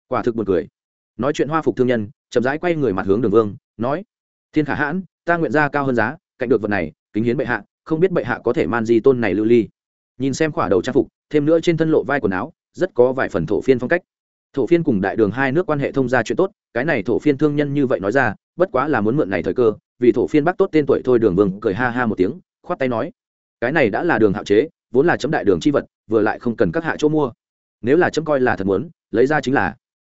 Quả thực một cười. Nói chuyện hoa phục thương nhân, chậm rãi quay người mặt hướng đường vương, nói, thiên khả hãn, ta nguyện ra cao hơn giá, cạnh được vật này, kính hiến bệ hạ không biết bệ hạ có thể man di tôn này lưu ly. Nhìn xem khỏa đầu trang phục, thêm nữa trên thân lộ vai quần áo, rất có vài phần thổ phiên phong cách. Thổ phiên cùng đại đường hai nước quan hệ thông gia chuyện tốt, cái này thổ phiên thương nhân như vậy nói ra, bất quá là muốn mượn này thời cơ, vì thổ phiên bắc tốt tên tuổi thôi đường vương cười ha ha một tiếng, khoát tay nói, cái này đã là đường hạo chế, vốn là chấm đại đường chi vật, vừa lại không cần các hạ chỗ mua. Nếu là chấm coi là thật muốn, lấy ra chính là.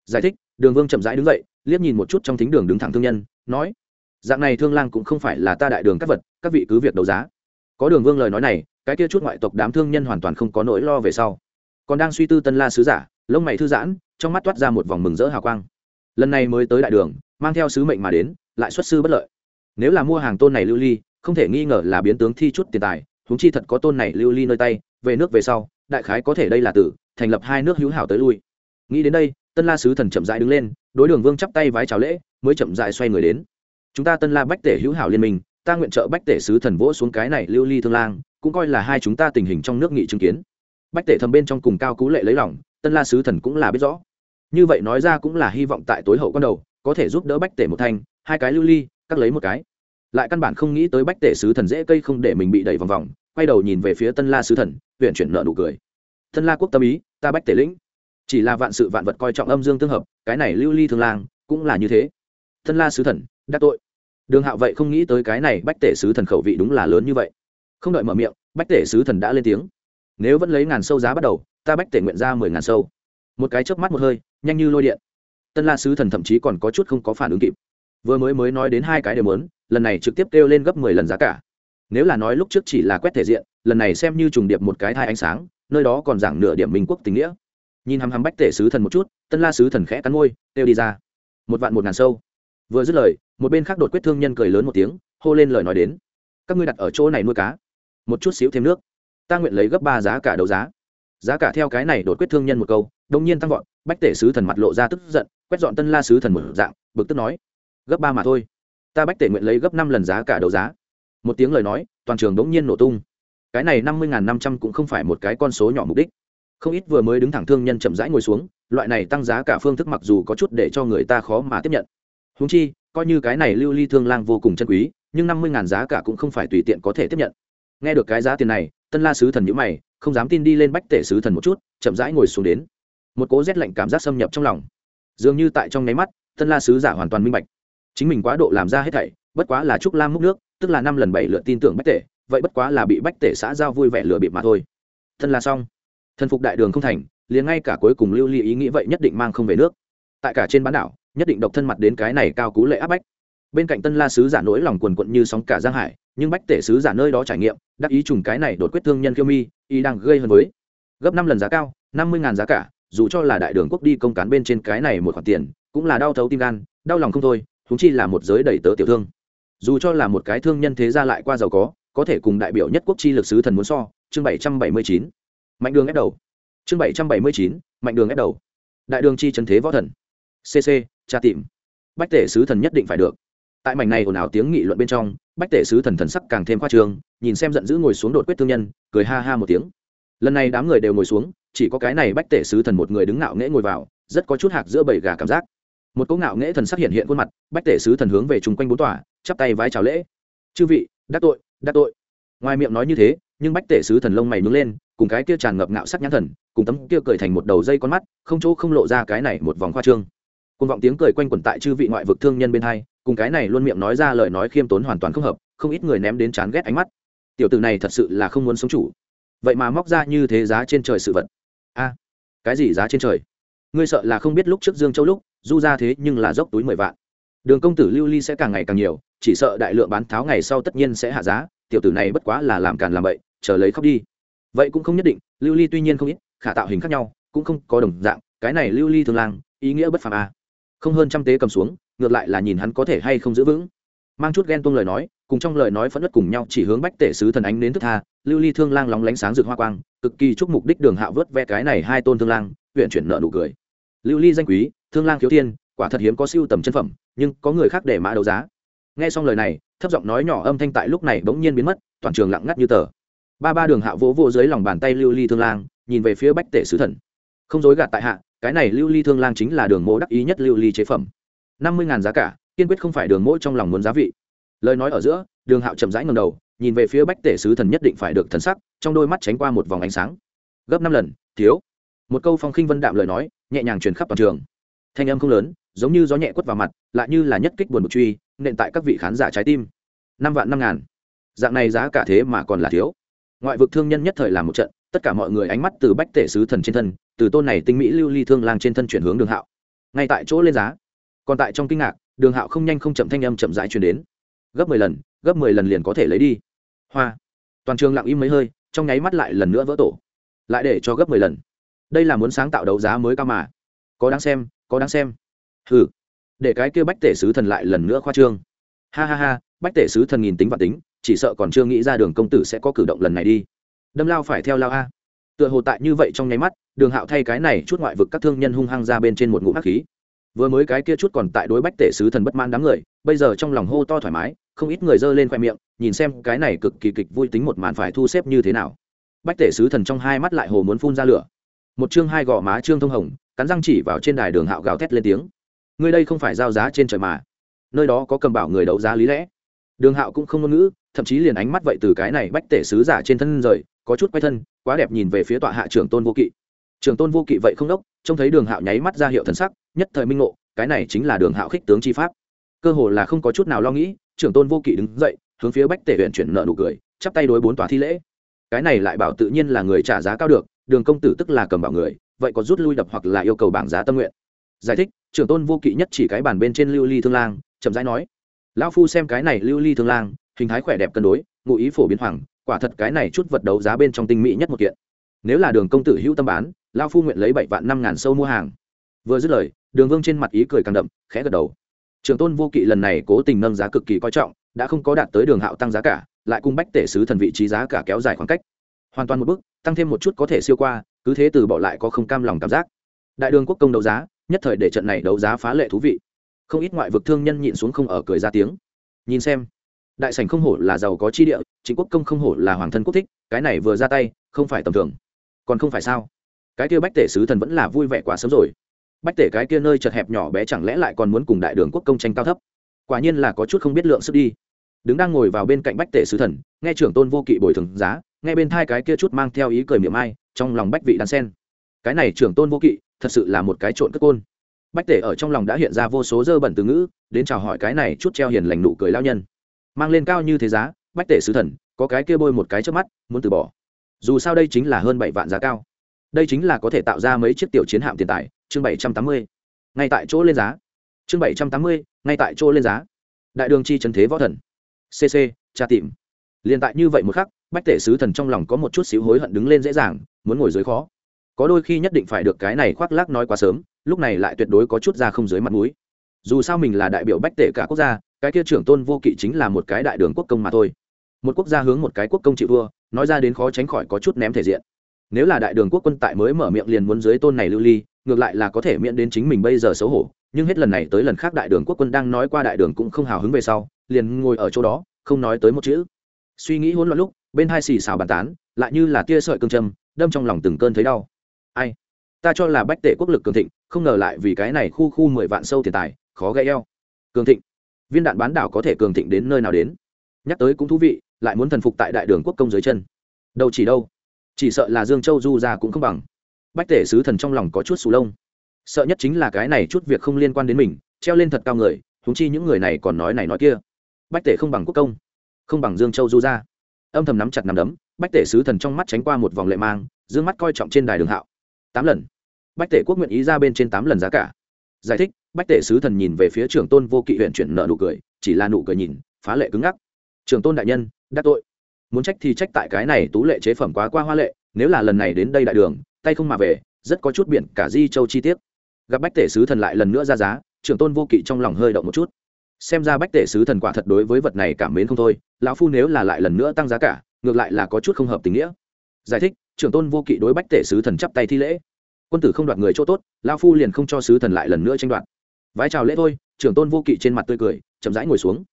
Giải thích, đường vương chậm rãi đứng dậy, liếc nhìn một chút trong thính đường đứng thẳng thương nhân, nói, dạng này thương lang cũng không phải là ta đại đường các vật, các vị cứ việc đấu giá có đường vương lời nói này, cái kia chút ngoại tộc đám thương nhân hoàn toàn không có nỗi lo về sau. Còn đang suy tư tân la sứ giả, lông mày thư giãn, trong mắt toát ra một vòng mừng rỡ hào quang. Lần này mới tới đại đường, mang theo sứ mệnh mà đến, lại xuất sư bất lợi. Nếu là mua hàng tôn này lưu ly, không thể nghi ngờ là biến tướng thi chút tiền tài húng chi thật có tôn này lưu ly nơi tay, về nước về sau, đại khái có thể đây là tử, thành lập hai nước hữu hảo tới lui. Nghĩ đến đây, tân la sứ thần chậm dại đứng lên, đối đường vương chắp tay vái chào lễ, mới chậm dại xoay người đến. Chúng ta tân la bách tể hữu hảo liên minh ta nguyện trợ bách tể sứ thần vỗ xuống cái này lưu ly thương lang, cũng coi là hai chúng ta tình hình trong nước nghị chứng kiến. Bách tể thầm bên trong cùng cao cú lệ lấy lòng, tân la sứ thần cũng là biết rõ. Như vậy nói ra cũng là hy vọng tại tối hậu con đầu, có thể giúp đỡ bách tể một thanh, hai cái lưu ly cắt lấy một cái. Lại căn bản không nghĩ tới bách tể sứ thần dễ cây không để mình bị đẩy vòng vòng, quay đầu nhìn về phía tân la sứ thần huyện chuyển nợ nụ cười. Tân la quốc tâm ý, ta bách tể lĩnh. Chỉ là vạn sự vạn vật coi trọng âm dương tương hợp, cái này lưu ly thương lang, cũng là như thế. Tân la sứ thần đắc tội đường hạo vậy không nghĩ tới cái này bách tể sứ thần khẩu vị đúng là lớn như vậy. Không đợi mở miệng, bách tể sứ thần đã lên tiếng. Nếu vẫn lấy ngàn sâu giá bắt đầu, ta bách tể nguyện ra mười ngàn sâu. Một cái chớp mắt một hơi, nhanh như lôi điện. Tân la sứ thần thậm chí còn có chút không có phản ứng kịp. Vừa mới mới nói đến hai cái đều muốn, lần này trực tiếp kêu lên gấp mười lần giá cả. Nếu là nói lúc trước chỉ là quét thể diện, lần này xem như trùng điệp một cái thai ánh sáng, nơi đó còn giảng nửa điểm minh quốc tình nghĩa. Nhìn hăm hăm bách tể sứ thần một chút, tân la sứ thần khẽ cắn môi, kêu đi ra. Một vạn một ngàn sâu vừa dứt lời, một bên khác đột quyết thương nhân cười lớn một tiếng, hô lên lời nói đến. Các ngươi đặt ở chỗ này nuôi cá. Một chút xíu thêm nước. Ta nguyện lấy gấp ba giá cả đấu giá. Giá cả theo cái này đột quyết thương nhân một câu, đông nhiên tăng vọt, bách tể sứ thần mặt lộ ra tức giận, quét dọn tân la sứ thần một dạng, bực tức nói. Gấp ba mà thôi. Ta bách tể nguyện lấy gấp năm lần giá cả đấu giá. Một tiếng lời nói, toàn trường đống nhiên nổ tung. Cái này năm mươi năm trăm cũng không phải một cái con số nhỏ mục đích. Không ít vừa mới đứng thẳng thương nhân chậm rãi ngồi xuống, loại này tăng giá cả phương thức mặc dù có chút để cho người ta khó mà tiếp nhận. Huống chi, coi như cái này lưu ly thương lang vô cùng chân quý, nhưng năm mươi ngàn giá cả cũng không phải tùy tiện có thể tiếp nhận. Nghe được cái giá tiền này, tân la sứ thần nhữ mày, không dám tin đi lên bách tể sứ thần một chút, chậm rãi ngồi xuống đến. Một cố rét lạnh cảm giác xâm nhập trong lòng. Dường như tại trong nháy mắt, tân la sứ giả hoàn toàn minh bạch. Chính mình quá độ làm ra hết thảy, bất quá là trúc lam múc nước, tức là năm lần bảy lượt tin tưởng bách tể, vậy bất quá là bị bách tể xã giao vui vẻ lừa bịp mà thôi. Thân là xong. Thần phục đại đường không thành, liền ngay cả cuối cùng lưu ly ý nghĩ vậy nhất định mang không về nước. Tại cả trên bán đảo nhất định độc thân mặt đến cái này cao cú lệ áp bách. Bên cạnh tân la sứ giả nỗi lòng quần quận như sóng cả giang hải, nhưng bách tể sứ giả nơi đó trải nghiệm, đắc ý trùng cái này đột quyết thương nhân kiêu mi, y đang gây hơn với. Gấp năm lần giá cao, năm mươi ngàn giá cả, dù cho là đại đường quốc đi công cán bên trên cái này một khoản tiền, cũng là đau thấu tim gan, đau lòng không thôi thúng chi là một giới đầy tớ tiểu thương. Dù cho là một cái thương nhân thế gia lại qua giàu có có thể cùng đại biểu nhất quốc chi lực sứ thần muốn so, chương bảy trăm bảy mươi chín. Mạnh đường ép đầu. Chương bảy trăm bảy mươi chín, mạnh đường ép đầu. Đại đường chi trần thế võ thần. Cc tra tìm. Bách tể sứ thần nhất định phải được. Tại mảnh này ồn ào tiếng nghị luận bên trong, bách tể sứ thần thần sắc càng thêm khoa trương, nhìn xem giận dữ ngồi xuống đột quyết thương nhân, cười ha ha một tiếng. Lần này đám người đều ngồi xuống, chỉ có cái này bách tể sứ thần một người đứng ngạo nghễ ngồi vào, rất có chút hạc giữa bầy gà cảm giác. Một cỗ ngạo nghễ thần sắc hiện hiện khuôn mặt, bách tể sứ thần hướng về chung quanh bốn tòa, chắp tay vái chào lễ. Chư vị, đắc tội đắc tội. Ngoài miệng nói như thế, nhưng bách tể sứ thần lông mày nướng lên, cùng cái kia tràn ngập ngạo sắc nhãn thần, cùng tấm kia cười thành một đầu dây con mắt, không chỗ không lộ ra cái này một vòng khoa trương cùng vọng tiếng cười quanh quẩn tại chư vị ngoại vực thương nhân bên hai, cùng cái này luôn miệng nói ra lời nói khiêm tốn hoàn toàn không hợp, không ít người ném đến chán ghét ánh mắt. Tiểu tử này thật sự là không muốn sống chủ. Vậy mà móc ra như thế giá trên trời sự vật. A, cái gì giá trên trời? Ngươi sợ là không biết lúc trước dương châu lúc, du ra thế nhưng là dốc túi mười vạn. Đường công tử lưu ly sẽ càng ngày càng nhiều, chỉ sợ đại lượng bán tháo ngày sau tất nhiên sẽ hạ giá, tiểu tử này bất quá là làm càn làm bậy, chờ lấy khóc đi. Vậy cũng không nhất định, lưu ly tuy nhiên không ít, khả tạo hình khác nhau, cũng không có đồng dạng, cái này lưu ly thường lang, ý nghĩa bất phàm a không hơn trăm tế cầm xuống, ngược lại là nhìn hắn có thể hay không giữ vững. Mang chút ghen tuông lời nói, cùng trong lời nói phẫn nứt cùng nhau chỉ hướng bách tể sứ thần ánh đến thức tha, lưu ly thương lang lóng lánh sáng rực hoa quang, cực kỳ chúc mục đích đường hạo vớt ve cái này hai tôn thương lang, huyện chuyển nợ nụ cười. Lưu ly danh quý, thương lang thiếu thiên quả thật hiếm có siêu tầm chân phẩm, nhưng có người khác để mã đấu giá. Nghe xong lời này, thấp giọng nói nhỏ âm thanh tại lúc này bỗng nhiên biến mất, toàn trường lặng ngắt như tờ. Ba ba đường hạ vỗ vỗ dưới lòng bàn tay lưu ly thương lang, nhìn về phía bách tể sứ thần. Không dối gạt tại hạ cái này lưu ly thương lang chính là đường mỗ đắc ý nhất lưu ly chế phẩm. Năm mươi giá cả, kiên quyết không phải đường mỗ trong lòng muốn giá vị. Lời nói ở giữa, đường hạo chậm rãi ngầm đầu, nhìn về phía bách tể sứ thần nhất định phải được thần sắc, trong đôi mắt tránh qua một vòng ánh sáng. Gấp năm lần, thiếu. Một câu phong khinh vân đạm lời nói, nhẹ nhàng truyền khắp toàn trường. Thanh âm không lớn, giống như gió nhẹ quất vào mặt, lại như là nhất kích buồn bực truy, nện tại các vị khán giả trái tim. Năm vạn năm ngàn. Dạng này giá cả thế mà còn là thiếu. Ngoại vực thương nhân nhất thời làm một trận, tất cả mọi người ánh mắt từ bách tể sứ thần trên thân từ tôn này tinh mỹ lưu ly thương lang trên thân chuyển hướng đường hạo. Ngay tại chỗ lên giá. Còn tại trong kinh ngạc, đường hạo không nhanh không chậm thanh âm chậm rãi chuyển đến. Gấp mười lần, gấp mười lần liền có thể lấy đi. Hoa. Toàn trường lặng im mấy hơi, trong nháy mắt lại lần nữa vỡ tổ. Lại để cho gấp mười lần. Đây là muốn sáng tạo đấu giá mới cao mà. Có đáng xem, có đáng xem. Hừ. Để cái kia bách tể sứ thần lại lần nữa khoa trương. Ha ha ha, bách tể sứ thần nghìn tính và tính, chỉ sợ còn chưa nghĩ ra đường công tử sẽ có cử động lần này đi. Đâm lao phải theo lao a tựa hồ tại như vậy trong nháy mắt, đường hạo thay cái này chút ngoại vực các thương nhân hung hăng ra bên trên một ngụm hắc khí. Vừa mới cái kia chút còn tại đối bách tể sứ thần bất mãn đám người, bây giờ trong lòng hô to thoải mái, không ít người giơ lên khoe miệng, nhìn xem cái này cực kỳ kịch vui tính một màn phải thu xếp như thế nào. Bách tể sứ thần trong hai mắt lại hồ muốn phun ra lửa. Một chương hai gò má trương thông hồng, cắn răng chỉ vào trên đài đường hạo gào thét lên tiếng. Ngươi đây không phải giao giá trên trời mà. Nơi đó có cầm bảo người đấu giá lý lẽ đường hạo cũng không ngôn ngữ, thậm chí liền ánh mắt vậy từ cái này bách tể sứ giả trên thân rời, có chút quay thân, quá đẹp nhìn về phía tọa hạ trưởng tôn vô kỵ. Trưởng tôn vô kỵ vậy không đốc, trông thấy đường hạo nháy mắt ra hiệu thần sắc, nhất thời minh ngộ, cái này chính là đường hạo khích tướng chi pháp. Cơ hồ là không có chút nào lo nghĩ, trưởng tôn vô kỵ đứng dậy, hướng phía bách tể huyện chuyển nợ nụ cười, chắp tay đối bốn tòa thi lễ. Cái này lại bảo tự nhiên là người trả giá cao được, đường công tử tức là cầm bảo người, vậy có rút lui đập hoặc là yêu cầu bảng giá tâm nguyện. Giải thích, trưởng tôn vô kỵ nhất chỉ cái bàn bên trên lưu ly thương lang, chậm rãi nói lão phu xem cái này lưu ly thương lang, hình thái khỏe đẹp cân đối, ngụ ý phổ biến hoàng, quả thật cái này chút vật đấu giá bên trong tinh mỹ nhất một kiện. Nếu là đường công tử hữu tâm bán, lão phu nguyện lấy bảy vạn năm ngàn sâu mua hàng. Vừa dứt lời, đường vương trên mặt ý cười càng đậm, khẽ gật đầu. Trường tôn vô kỵ lần này cố tình nâng giá cực kỳ coi trọng, đã không có đạt tới đường hạo tăng giá cả, lại cung bách tể sứ thần vị trí giá cả kéo dài khoảng cách. Hoàn toàn một bước, tăng thêm một chút có thể siêu qua, cứ thế từ bỏ lại có không cam lòng cảm giác. Đại đường quốc công đấu giá, nhất thời để trận này đấu giá phá lệ thú vị không ít ngoại vực thương nhân nhịn xuống không ở cười ra tiếng. Nhìn xem, đại sảnh không hổ là giàu có chi địa chính quốc công không hổ là hoàng thân quốc thích, cái này vừa ra tay, không phải tầm thường. Còn không phải sao? Cái kia bách tể sứ thần vẫn là vui vẻ quá sớm rồi. Bách tể cái kia nơi chật hẹp nhỏ bé chẳng lẽ lại còn muốn cùng đại đường quốc công tranh cao thấp? Quả nhiên là có chút không biết lượng sức đi. Đứng đang ngồi vào bên cạnh bách tể sứ thần, nghe trưởng tôn vô kỵ bồi thường giá, nghe bên thai cái kia chút mang theo ý cười miệng ai, trong lòng bách vị đan sen. Cái này trưởng tôn vô kỵ, thật sự là một cái trộn cất côn bách tể ở trong lòng đã hiện ra vô số dơ bẩn từ ngữ, đến chào hỏi cái này chút treo hiền lành nụ cười lao nhân. Mang lên cao như thế giá, bách tể sứ thần, có cái kia bôi một cái trước mắt, muốn từ bỏ. Dù sao đây chính là hơn bảy vạn giá cao. Đây chính là có thể tạo ra mấy chiếc tiểu chiến hạm tiền tài, chương bảy trăm tám mươi. Ngay tại chỗ lên giá. Chương bảy trăm tám mươi, ngay tại chỗ lên giá. Đại đường chi trần thế võ thần. Cc tra tìm. Liền tại như vậy một khắc, bách tể sứ thần trong lòng có một chút xíu hối hận đứng lên dễ dàng, muốn ngồi dưới khó có đôi khi nhất định phải được cái này khoác lác nói quá sớm, lúc này lại tuyệt đối có chút ra không dưới mặt mũi. Dù sao mình là đại biểu bách tể cả quốc gia, cái kia trưởng tôn vô kỵ chính là một cái đại đường quốc công mà thôi. Một quốc gia hướng một cái quốc công chịu vua nói ra đến khó tránh khỏi có chút ném thể diện. Nếu là đại đường quốc quân tại mới mở miệng liền muốn dưới tôn này lưu ly, ngược lại là có thể miễn đến chính mình bây giờ xấu hổ, nhưng hết lần này tới lần khác đại đường quốc quân đang nói qua đại đường cũng không hào hứng về sau, liền ngồi ở chỗ đó, không nói tới một chữ. Suy nghĩ hỗn loạn lúc, bên hai xì xào bàn tán, lại như là tia sợi cương châm, đâm trong lòng từng cơn thấy đau ai? Ta cho là bách tệ quốc lực cường thịnh, không ngờ lại vì cái này khu khu mười vạn sâu tiền tài, khó gây eo. Cường thịnh. Viên đạn bán đảo có thể cường thịnh đến nơi nào đến? Nhắc tới cũng thú vị, lại muốn thần phục tại đại đường quốc công dưới chân. Đâu chỉ đâu. Chỉ sợ là dương châu du ra cũng không bằng. Bách tể sứ thần trong lòng có chút sù lông. Sợ nhất chính là cái này chút việc không liên quan đến mình, treo lên thật cao người thúng chi những người này còn nói này nói kia. Bách tể không bằng quốc công, không bằng dương châu du ra âm thầm nắm chặt nắm đấm, bách tể sứ thần trong mắt tránh qua một vòng lệ mang d ư ơ n g mắt coi trọng trên đài đường hạo tám lần. Bách tể quốc nguyện ý ra bên trên tám lần giá cả. Giải thích, bách tể sứ thần nhìn về phía trưởng tôn vô kỵ huyện chuyển nợ nụ cười, chỉ là nụ cười nhìn, phá lệ cứng ngắc. Trưởng tôn đại nhân, đắc tội. Muốn trách thì trách tại cái này tú lệ chế phẩm quá qua hoa lệ, nếu là lần này đến đây đại đường, tay không mà về, rất có chút biển cả di châu chi tiết. Gặp bách tể sứ thần lại lần nữa ra giá, trưởng tôn vô kỵ trong lòng hơi động một chút. Xem ra bách tể sứ thần quả thật đối với vật này cảm mến không thôi, lão phu nếu là lại lần nữa tăng giá cả, ngược lại là có chút không hợp tình nghĩa. Giải thích trưởng tôn vô kỵ đối bách tể sứ thần chắp tay thi lễ. Quân tử không đoạt người chỗ tốt, lão phu liền không cho sứ thần lại lần nữa tranh đoạt. Vái chào lễ thôi, trưởng tôn vô kỵ trên mặt tươi cười, chậm rãi ngồi xuống.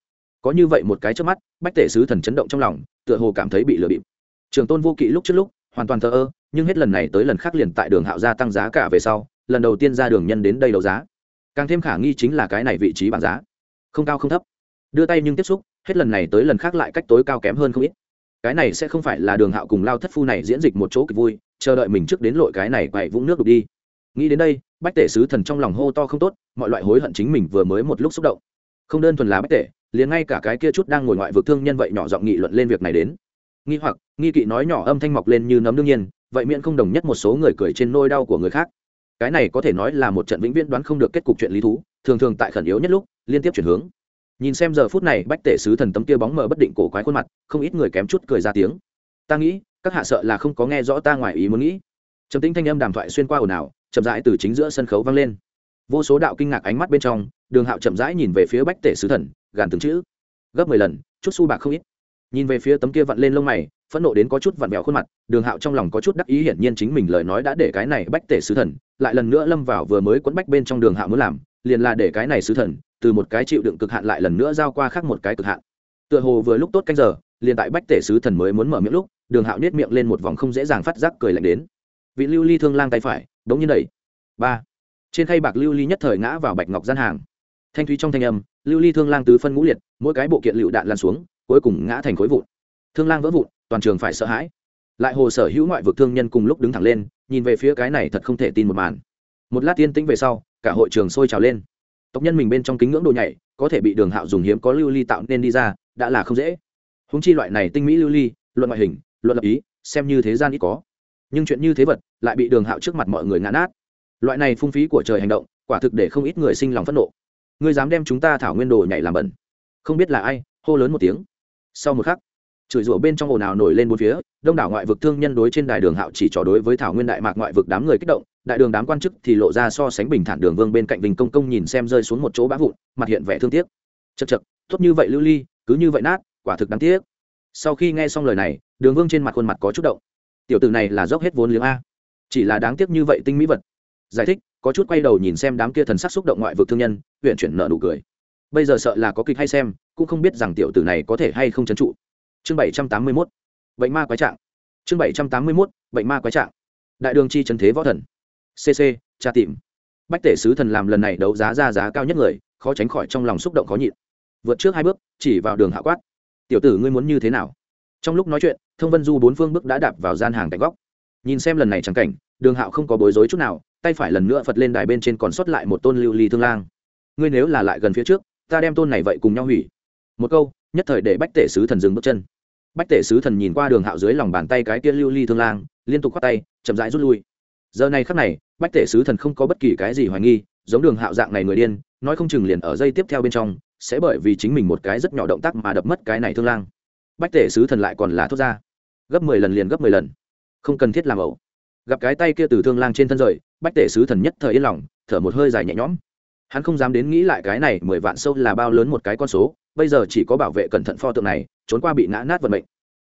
Có như vậy một cái trước mắt, bách tể sứ thần chấn động trong lòng, tựa hồ cảm thấy bị lừa bịp. Trưởng tôn vô kỵ lúc trước lúc, hoàn toàn thờ ơ, nhưng hết lần này tới lần khác liền tại đường hạo gia tăng giá cả về sau, lần đầu tiên ra đường nhân đến đây đấu giá. Càng thêm khả nghi chính là cái này vị trí bảng giá. Không cao không thấp. Đưa tay nhưng tiếp xúc, hết lần này tới lần khác lại cách tối cao kém hơn không ít cái này sẽ không phải là đường hạo cùng lao thất phu này diễn dịch một chỗ kịch vui, chờ đợi mình trước đến lội cái này quậy vũng nước đục đi. Nghĩ đến đây, bách tể sứ thần trong lòng hô to không tốt, mọi loại hối hận chính mình vừa mới một lúc xúc động. Không đơn thuần là bách tể, liền ngay cả cái kia chút đang ngồi ngoại vực thương nhân vậy nhỏ giọng nghị luận lên việc này đến. Nghi hoặc, nghi kỵ nói nhỏ âm thanh mọc lên như nấm đương nhiên, vậy miễn không đồng nhất một số người cười trên nôi đau của người khác. Cái này có thể nói là một trận vĩnh viễn đoán không được kết cục chuyện lý thú, thường thường tại khẩn yếu nhất lúc, liên tiếp chuyển hướng nhìn xem giờ phút này bách tể sứ thần tấm kia bóng mờ bất định cổ quái khuôn mặt, không ít người kém chút cười ra tiếng. Ta nghĩ, các hạ sợ là không có nghe rõ ta ngoài ý muốn nghĩ. Trầm tính thanh âm đàm thoại xuyên qua ồn ào, chậm rãi từ chính giữa sân khấu vang lên. Vô số đạo kinh ngạc ánh mắt bên trong, đường hạo chậm rãi nhìn về phía bách tể sứ thần, gàn từng chữ. Gấp mười lần, chút su bạc không ít. Nhìn về phía tấm kia vặn lên lông mày, phẫn nộ đến có chút vặn vẹo khuôn mặt, đường hạo trong lòng có chút đắc ý hiển nhiên chính mình lời nói đã để cái này bách tể sứ thần, lại lần nữa lâm vào vừa mới quấn bách bên trong đường hạo muốn làm, liền là để cái này sứ thần từ một cái chịu đựng cực hạn lại lần nữa giao qua khác một cái cực hạn. Tựa hồ vừa lúc tốt canh giờ, liền tại bách tể sứ thần mới muốn mở miệng lúc, đường hạo nết miệng lên một vòng không dễ dàng phát giác cười lạnh đến. Vị lưu ly thương lang tay phải, đống như đẩy. Ba. Trên khay bạc lưu ly nhất thời ngã vào bạch ngọc gian hàng. Thanh thúy trong thanh âm, lưu ly thương lang tứ phân ngũ liệt, mỗi cái bộ kiện lựu đạn lan xuống, cuối cùng ngã thành khối vụn. Thương lang vỡ vụn, toàn trường phải sợ hãi. Lại hồ sở hữu ngoại vực thương nhân cùng lúc đứng thẳng lên, nhìn về phía cái này thật không thể tin một màn. Một lát tiên tĩnh về sau, cả hội trường sôi trào lên tộc nhân mình bên trong kính ngưỡng đồ nhảy, có thể bị đường hạo dùng hiếm có lưu ly tạo nên đi ra, đã là không dễ. Húng chi loại này tinh mỹ lưu ly, luận ngoại hình, luận lập ý, xem như thế gian ít có. Nhưng chuyện như thế vật lại bị đường hạo trước mặt mọi người ngã nát. Loại này phung phí của trời hành động, quả thực để không ít người sinh lòng phẫn nộ. Ngươi dám đem chúng ta thảo nguyên đồ nhảy làm bẩn. Không biết là ai, hô lớn một tiếng. Sau một khắc, chửi rủa bên trong ồn ào nổi lên bốn phía, đông đảo ngoại vực thương nhân đối trên đài đường hạo chỉ trò đối với thảo nguyên đại mạc ngoại vực đám người kích động đại đường đám quan chức thì lộ ra so sánh bình thản đường vương bên cạnh vinh công công nhìn xem rơi xuống một chỗ bã vụn, mặt hiện vẻ thương tiếc. Chật chật tốt như vậy lưu ly, cứ như vậy nát, quả thực đáng tiếc. Sau khi nghe xong lời này, đường vương trên mặt khuôn mặt có chút động. Tiểu tử này là dốc hết vốn liếng a. Chỉ là đáng tiếc như vậy tinh mỹ vật. Giải thích, có chút quay đầu nhìn xem đám kia thần sắc xúc động ngoại vực thương nhân, huyện chuyển nợ nụ cười. Bây giờ sợ là có kịch hay xem, cũng không biết rằng tiểu tử này có thể hay không trấn trụ. Chương bảy trăm tám mươi mốt, bệnh ma quái trạng. Chương bảy trăm tám mươi mốt, bệnh ma quái trạng. Đại đường chi trần thế võ thần cc tra tìm. Bách tể sứ thần làm lần này đấu giá ra giá cao nhất người, khó tránh khỏi trong lòng xúc động khó nhịn. Vượt trước hai bước, chỉ vào đường hạ quát. Tiểu tử ngươi muốn như thế nào? Trong lúc nói chuyện, thông vân du bốn phương bước đã đạp vào gian hàng cạnh góc. Nhìn xem lần này trắng cảnh, đường hạo không có bối rối chút nào, tay phải lần nữa phật lên đài bên trên còn sót lại một tôn lưu ly thương lang. Ngươi nếu là lại gần phía trước, ta đem tôn này vậy cùng nhau hủy. Một câu, nhất thời để bách tể sứ thần dừng bước chân. Bách tể sứ thần nhìn qua đường hạo dưới lòng bàn tay cái kia lưu ly thương lang, liên tục khoác tay, chậm rãi rút lui giờ này khắc này, bách tể sứ thần không có bất kỳ cái gì hoài nghi, giống đường hạo dạng này người điên, nói không chừng liền ở dây tiếp theo bên trong, sẽ bởi vì chính mình một cái rất nhỏ động tác mà đập mất cái này thương lang. Bách tể sứ thần lại còn là thốt ra, gấp mười lần liền gấp mười lần. Không cần thiết làm ẩu. Gặp cái tay kia từ thương lang trên thân rời, bách tể sứ thần nhất thời yên lòng, thở một hơi dài nhẹ nhõm. Hắn không dám đến nghĩ lại cái này mười vạn sâu là bao lớn một cái con số, bây giờ chỉ có bảo vệ cẩn thận pho tượng này, trốn qua bị ngã nát vận mệnh.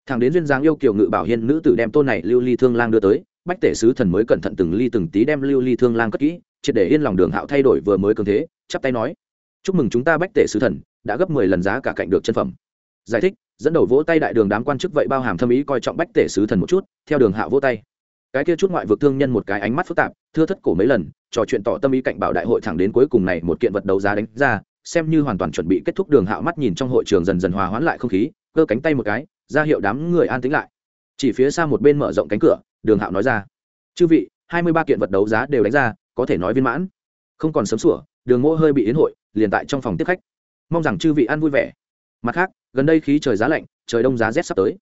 Thằng đến duyên dáng yêu kiều ngự bảo hiên nữ tử đem tôn này lưu ly thương lang đưa tới bách tể sứ thần mới cẩn thận từng ly từng tí đem lưu ly thương lang cất kỹ, triệt để yên lòng đường hạo thay đổi vừa mới cường thế, chắp tay nói, chúc mừng chúng ta bách tể sứ thần, đã gấp mười lần giá cả cạnh được chân phẩm. Giải thích, dẫn đầu vỗ tay đại đường đám quan chức vậy bao hàm thâm ý coi trọng bách tể sứ thần một chút, theo đường hạo vỗ tay. Cái kia chút ngoại vực thương nhân một cái ánh mắt phức tạp, thưa thất cổ mấy lần, trò chuyện tỏ tâm ý cạnh bảo đại hội thẳng đến cuối cùng này một kiện vật đấu giá đánh ra, xem như hoàn toàn chuẩn bị kết thúc đường hạo mắt nhìn trong hội trường dần dần hòa hoãn lại không khí, cơ cánh tay một cái, ra hiệu đám người an tĩnh lại. Chỉ phía xa một bên mở rộng cánh cửa đường hạo nói ra. Chư vị, hai mươi ba kiện vật đấu giá đều đánh ra, có thể nói viên mãn. Không còn sớm sủa, đường mỗ hơi bị yến hội, liền tại trong phòng tiếp khách. Mong rằng chư vị ăn vui vẻ. Mặt khác, gần đây khí trời giá lạnh, trời đông giá rét sắp tới.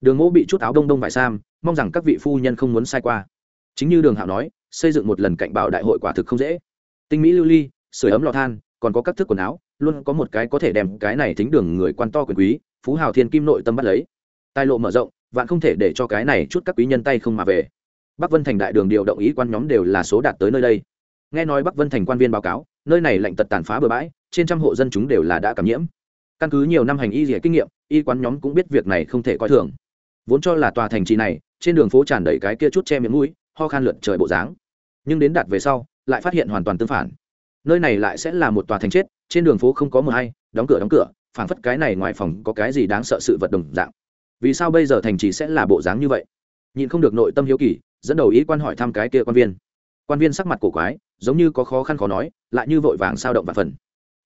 Đường mỗ bị chút áo đông đông vải sam, mong rằng các vị phu nhân không muốn sai qua. Chính như đường hạo nói, xây dựng một lần cạnh bảo đại hội quả thực không dễ. Tinh mỹ lưu ly sửa ấm lò than, còn có các thức quần áo, luôn có một cái có thể đem cái này thính đường người quan to quyền quý, phú hào thiên kim nội tâm bắt lấy. Tài lộ mở rộng vạn không thể để cho cái này chút các quý nhân tay không mà về. Bắc vân thành đại đường điều động ý quan nhóm đều là số đạt tới nơi đây. Nghe nói bắc vân thành quan viên báo cáo, nơi này lệnh tật tàn phá bừa bãi, trên trăm hộ dân chúng đều là đã cảm nhiễm. Căn cứ nhiều năm hành y dỉa kinh nghiệm, y quán nhóm cũng biết việc này không thể coi thường. Vốn cho là tòa thành trì này, trên đường phố tràn đầy cái kia chút che miệng mũi, ho khan lượn trời bộ dáng. Nhưng đến đạt về sau, lại phát hiện hoàn toàn tương phản. Nơi này lại sẽ là một tòa thành chết, trên đường phố không có mờ hay, đóng cửa đóng cửa, phảng phất cái này ngoài phòng có cái gì đáng sợ sự vật đồng dạng vì sao bây giờ thành trì sẽ là bộ dáng như vậy? Nhìn không được nội tâm hiếu kỳ, dẫn đầu ý quan hỏi thăm cái kia quan viên. Quan viên sắc mặt cổ quái, giống như có khó khăn khó nói, lại như vội vàng sao động và phần.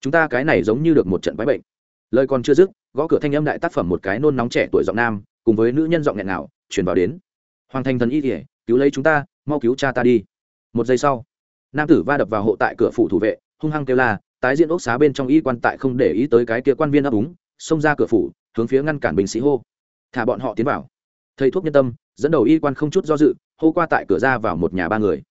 Chúng ta cái này giống như được một trận quái bệnh. Lời còn chưa dứt, gõ cửa thanh âm đại tác phẩm một cái nôn nóng trẻ tuổi giọng nam, cùng với nữ nhân giọng nghẹn nào truyền vào đến. Hoàng thành thần y kỉa cứu lấy chúng ta, mau cứu cha ta đi. Một giây sau, nam tử va đập vào hộ tại cửa phủ thủ vệ, hung hăng kêu la, tái diễn ốc xá bên trong y quan tại không để ý tới cái kia quan viên ấp úng, xông ra cửa phủ, hướng phía ngăn cản binh sĩ hô thả bọn họ tiến vào. Thầy thuốc nhân tâm, dẫn đầu y quan không chút do dự, hô qua tại cửa ra vào một nhà ba người.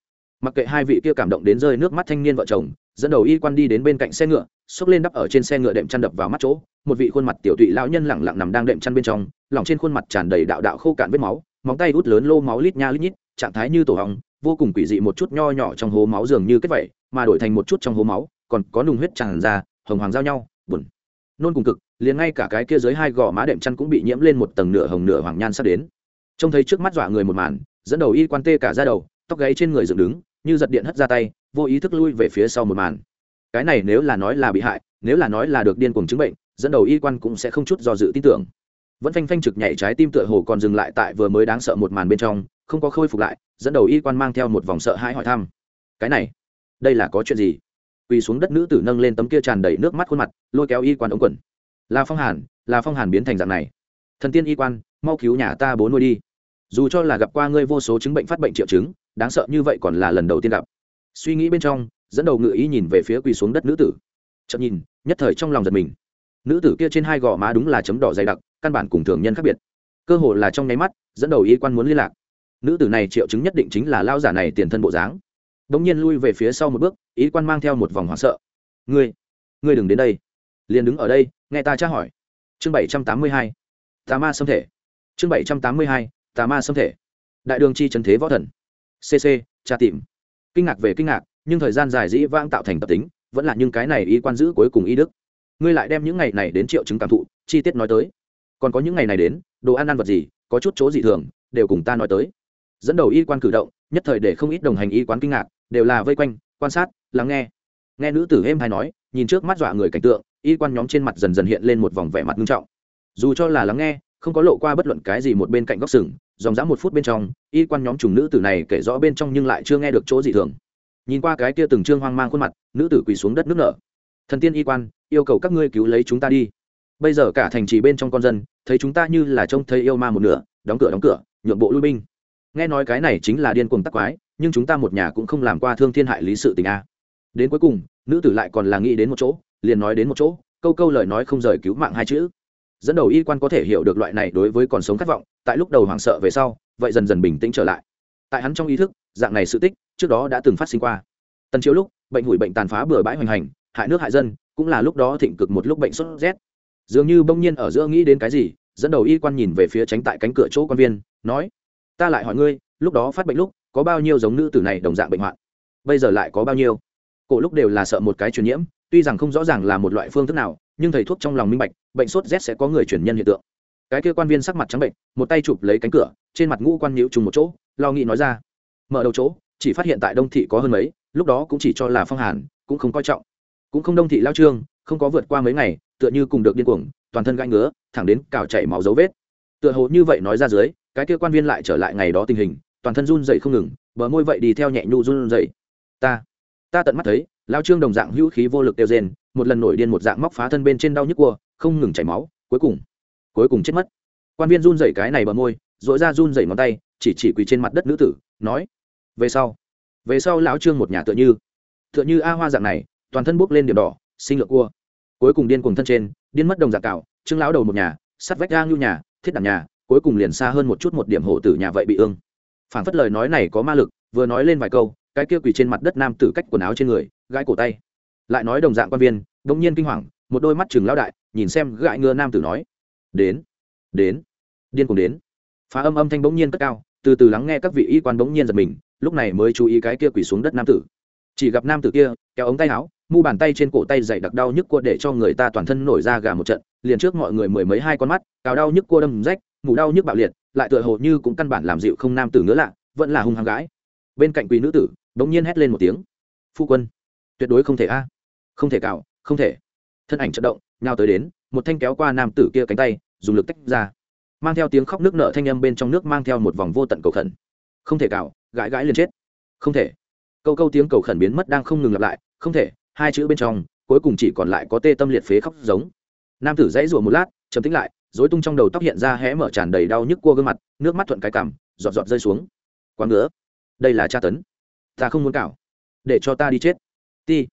Mặc kệ hai vị kia cảm động đến rơi nước mắt thanh niên vợ chồng, dẫn đầu y quan đi đến bên cạnh xe ngựa, xốc lên đắp ở trên xe ngựa đệm chăn đập vào mắt chỗ, một vị khuôn mặt tiểu tụy lão nhân lẳng lặng nằm đang đệm chăn bên trong lỏng trên khuôn mặt tràn đầy đạo đạo khô cạn vết máu, móng tay út lớn lô máu lít nha lít nhít, trạng thái như tổ hóng vô cùng quỷ dị một chút nho nhỏ trong hố máu dường như kết vậy, mà đổi thành một chút trong hố máu, còn có nùng huyết tràn ra, hồng hoàng giao nhau, buồn. Nôn cùng cực liền ngay cả cái kia dưới hai gò má đệm chăn cũng bị nhiễm lên một tầng nửa hồng nửa hoàng nhan sắp đến. Trông thấy trước mắt dọa người một màn, dẫn đầu y quan tê cả ra đầu, tóc gáy trên người dựng đứng, như giật điện hất ra tay, vô ý thức lui về phía sau một màn. Cái này nếu là nói là bị hại, nếu là nói là được điên cuồng chứng bệnh, dẫn đầu y quan cũng sẽ không chút do dự tin tưởng. Vẫn phanh phanh trực nhảy trái tim tựa hồ còn dừng lại tại vừa mới đáng sợ một màn bên trong, không có khôi phục lại, dẫn đầu y quan mang theo một vòng sợ hãi hỏi thăm. Cái này, đây là có chuyện gì? Quỳ xuống đất nữ tử nâng lên tấm kia tràn đầy nước mắt khuôn mặt, lôi kéo y quan ống quần là phong hàn, là phong hàn biến thành dạng này. Thần tiên y quan, mau cứu nhà ta bố nuôi đi. Dù cho là gặp qua ngươi vô số chứng bệnh phát bệnh triệu chứng, đáng sợ như vậy còn là lần đầu tiên gặp. Suy nghĩ bên trong, dẫn đầu ngự ý nhìn về phía quỳ xuống đất nữ tử. Chậm nhìn, nhất thời trong lòng giật mình. Nữ tử kia trên hai gò má đúng là chấm đỏ dày đặc, căn bản cùng thường nhân khác biệt. Cơ hồ là trong nháy mắt, dẫn đầu y quan muốn liên lạc. Nữ tử này triệu chứng nhất định chính là lao giả này tiền thân bộ dáng. Đ ỗ n g nhiên lui về phía sau một bước ý quan mang theo một vòng hoảng sợ. Ngươi ngươi đừng đến đây liền đứng ở đây, nghe ta tra hỏi. Chương bảy trăm tám mươi hai, tà ma xâm thể. Chương bảy trăm tám mươi hai, tà ma xâm thể. Đại đường chi trần thế võ thần. Cc tra tìm. Kinh ngạc về kinh ngạc, nhưng thời gian dài dĩ vãng tạo thành tập tính, vẫn là những cái này y quan giữ cuối cùng y đức. Ngươi lại đem những ngày này đến triệu chứng cảm thụ, chi tiết nói tới. Còn có những ngày này đến, đồ ăn ăn vật gì, có chút chỗ gì thường, đều cùng ta nói tới. Dẫn đầu y quan cử động, nhất thời để không ít đồng hành y quán kinh ngạc, đều là vây quanh, quan sát, lắng nghe. Nghe nữ tử êm hay nói, nhìn trước mắt dọa người cảnh tượng y quan nhóm trên mặt dần dần hiện lên một vòng vẻ mặt nghiêm trọng. Dù cho là lắng nghe, không có lộ qua bất luận cái gì một bên cạnh góc sừng, dòng dã một phút bên trong, y quan nhóm trùng nữ tử này kể rõ bên trong nhưng lại chưa nghe được chỗ gì thường. Nhìn qua cái kia từng trương hoang mang khuôn mặt, nữ tử quỳ xuống đất nước nở. Thần tiên y quan, yêu cầu các ngươi cứu lấy chúng ta đi. Bây giờ cả thành trì bên trong con dân, thấy chúng ta như là trông thấy yêu ma một nửa, đóng cửa đóng cửa, nhượng bộ lui binh. Nghe nói cái này chính là điên cuồng tắc quái, nhưng chúng ta một nhà cũng không làm qua thương thiên hại lý sự tình a. Đến cuối cùng, nữ tử lại còn là nghĩ đến một chỗ liền nói đến một chỗ, câu câu lời nói không rời cứu mạng hai chữ. Dẫn đầu y quan có thể hiểu được loại này đối với còn sống khát vọng, tại lúc đầu hoảng sợ về sau, vậy dần dần bình tĩnh trở lại. Tại hắn trong ý thức, dạng này sự tích trước đó đã từng phát sinh qua. Tần chiếu lúc, bệnh hủy bệnh tàn phá bừa bãi hoành hành, hại nước hại dân, cũng là lúc đó thịnh cực một lúc bệnh sốt rét. Dường như bỗng nhiên ở giữa nghĩ đến cái gì, dẫn đầu y quan nhìn về phía tránh tại cánh cửa chỗ quan viên, nói, ta lại hỏi ngươi, lúc đó phát bệnh lúc, có bao nhiêu giống nữ tử này đồng dạng bệnh hoạn? Bây giờ lại có bao nhiêu? Cổ lúc đều là sợ một cái truyền nhiễm tuy rằng không rõ ràng là một loại phương thức nào, nhưng thầy thuốc trong lòng minh bạch, bệnh sốt rét sẽ có người chuyển nhân hiện tượng. Cái kia quan viên sắc mặt trắng bệnh, một tay chụp lấy cánh cửa, trên mặt ngũ quan nhiễu trùng một chỗ, lo nghĩ nói ra, mở đầu chỗ, chỉ phát hiện tại đông thị có hơn mấy, lúc đó cũng chỉ cho là phong hàn, cũng không coi trọng. Cũng không đông thị lao trương, không có vượt qua mấy ngày, tựa như cùng được điên cuồng, toàn thân gãi ngứa, thẳng đến cào chảy máu dấu vết. Tựa hồ như vậy nói ra dưới, cái kia quan viên lại trở lại ngày đó tình hình, toàn thân run dậy không ngừng, bờ môi vậy đi theo nhẹ nhu run dậy ta ta tận mắt thấy lao trương đồng dạng hữu khí vô lực tiêu rên, một lần nổi điên một dạng móc phá thân bên trên đau nhức cua, không ngừng chảy máu, cuối cùng cuối cùng chết mất. Quan viên run rẩy cái này bờ môi dội ra run rẩy ngón tay, chỉ chỉ quỳ trên mặt đất nữ tử, nói, về sau về sau lão trương một nhà tựa như tựa như a hoa dạng này, toàn thân bốc lên điểm đỏ, sinh lượng cua. Cuối cùng điên cùng thân trên, điên mất đồng dạng cạo, trương lão đầu một nhà, sắt vách ga ngưu nhà, thiết đàn nhà, cuối cùng liền xa hơn một chút một điểm hổ tử nhà vậy bị ương. Phản phất lời nói này có ma lực, vừa nói lên vài câu, cái kia quỳ trên mặt đất nam tử cách quần áo trên người gãi cổ tay. Lại nói đồng dạng quan viên, đống nhiên kinh hoàng, một đôi mắt chừng lão đại, nhìn xem gãi ngựa nam tử nói, đến đến, điên cùng đến. Phá âm âm thanh bỗng nhiên cất cao, từ từ lắng nghe các vị y quan bỗng nhiên giật mình, lúc này mới chú ý cái kia quỳ xuống đất nam tử. Chỉ gặp nam tử kia, kéo ống tay áo, mu bàn tay trên cổ tay dày đặc đau nhức cua để cho người ta toàn thân nổi ra gà một trận, liền trước mọi người mười mấy hai con mắt, cào đau nhức cua đâm rách, mù đau nhức bạo liệt, lại tựa hồ như cũng căn bản làm dịu không nam tử nữa lạ, vẫn là hung hăng gái bên cạnh quỳ nữ tử, bỗng nhiên hét lên một tiếng, phu quân! Tuyệt đối không thể a. Không thể cào không thể. Thân ảnh trận động, nhào tới đến, một thanh kéo qua nam tử kia cánh tay, dùng lực tách ra. Mang theo tiếng khóc nước nợ thanh âm bên trong nước mang theo một vòng vô tận cầu khẩn. Không thể cào gãi gãi liền chết. Không thể. Câu câu tiếng cầu khẩn biến mất đang không ngừng lặp lại, không thể, hai chữ bên trong, cuối cùng chỉ còn lại có tê tâm liệt phế khóc giống. Nam tử dãy rủa một lát chấm tính lại dối tung trong đầu tóc hiện ra hé mở tràn đầy đau nhức cua gương mặt, nước mắt thuận cái cằm, giọt giọt rơi xuống. Quá ngứa. Đây là tra tấn. Ta không muốn cào để cho ta đi chết ti.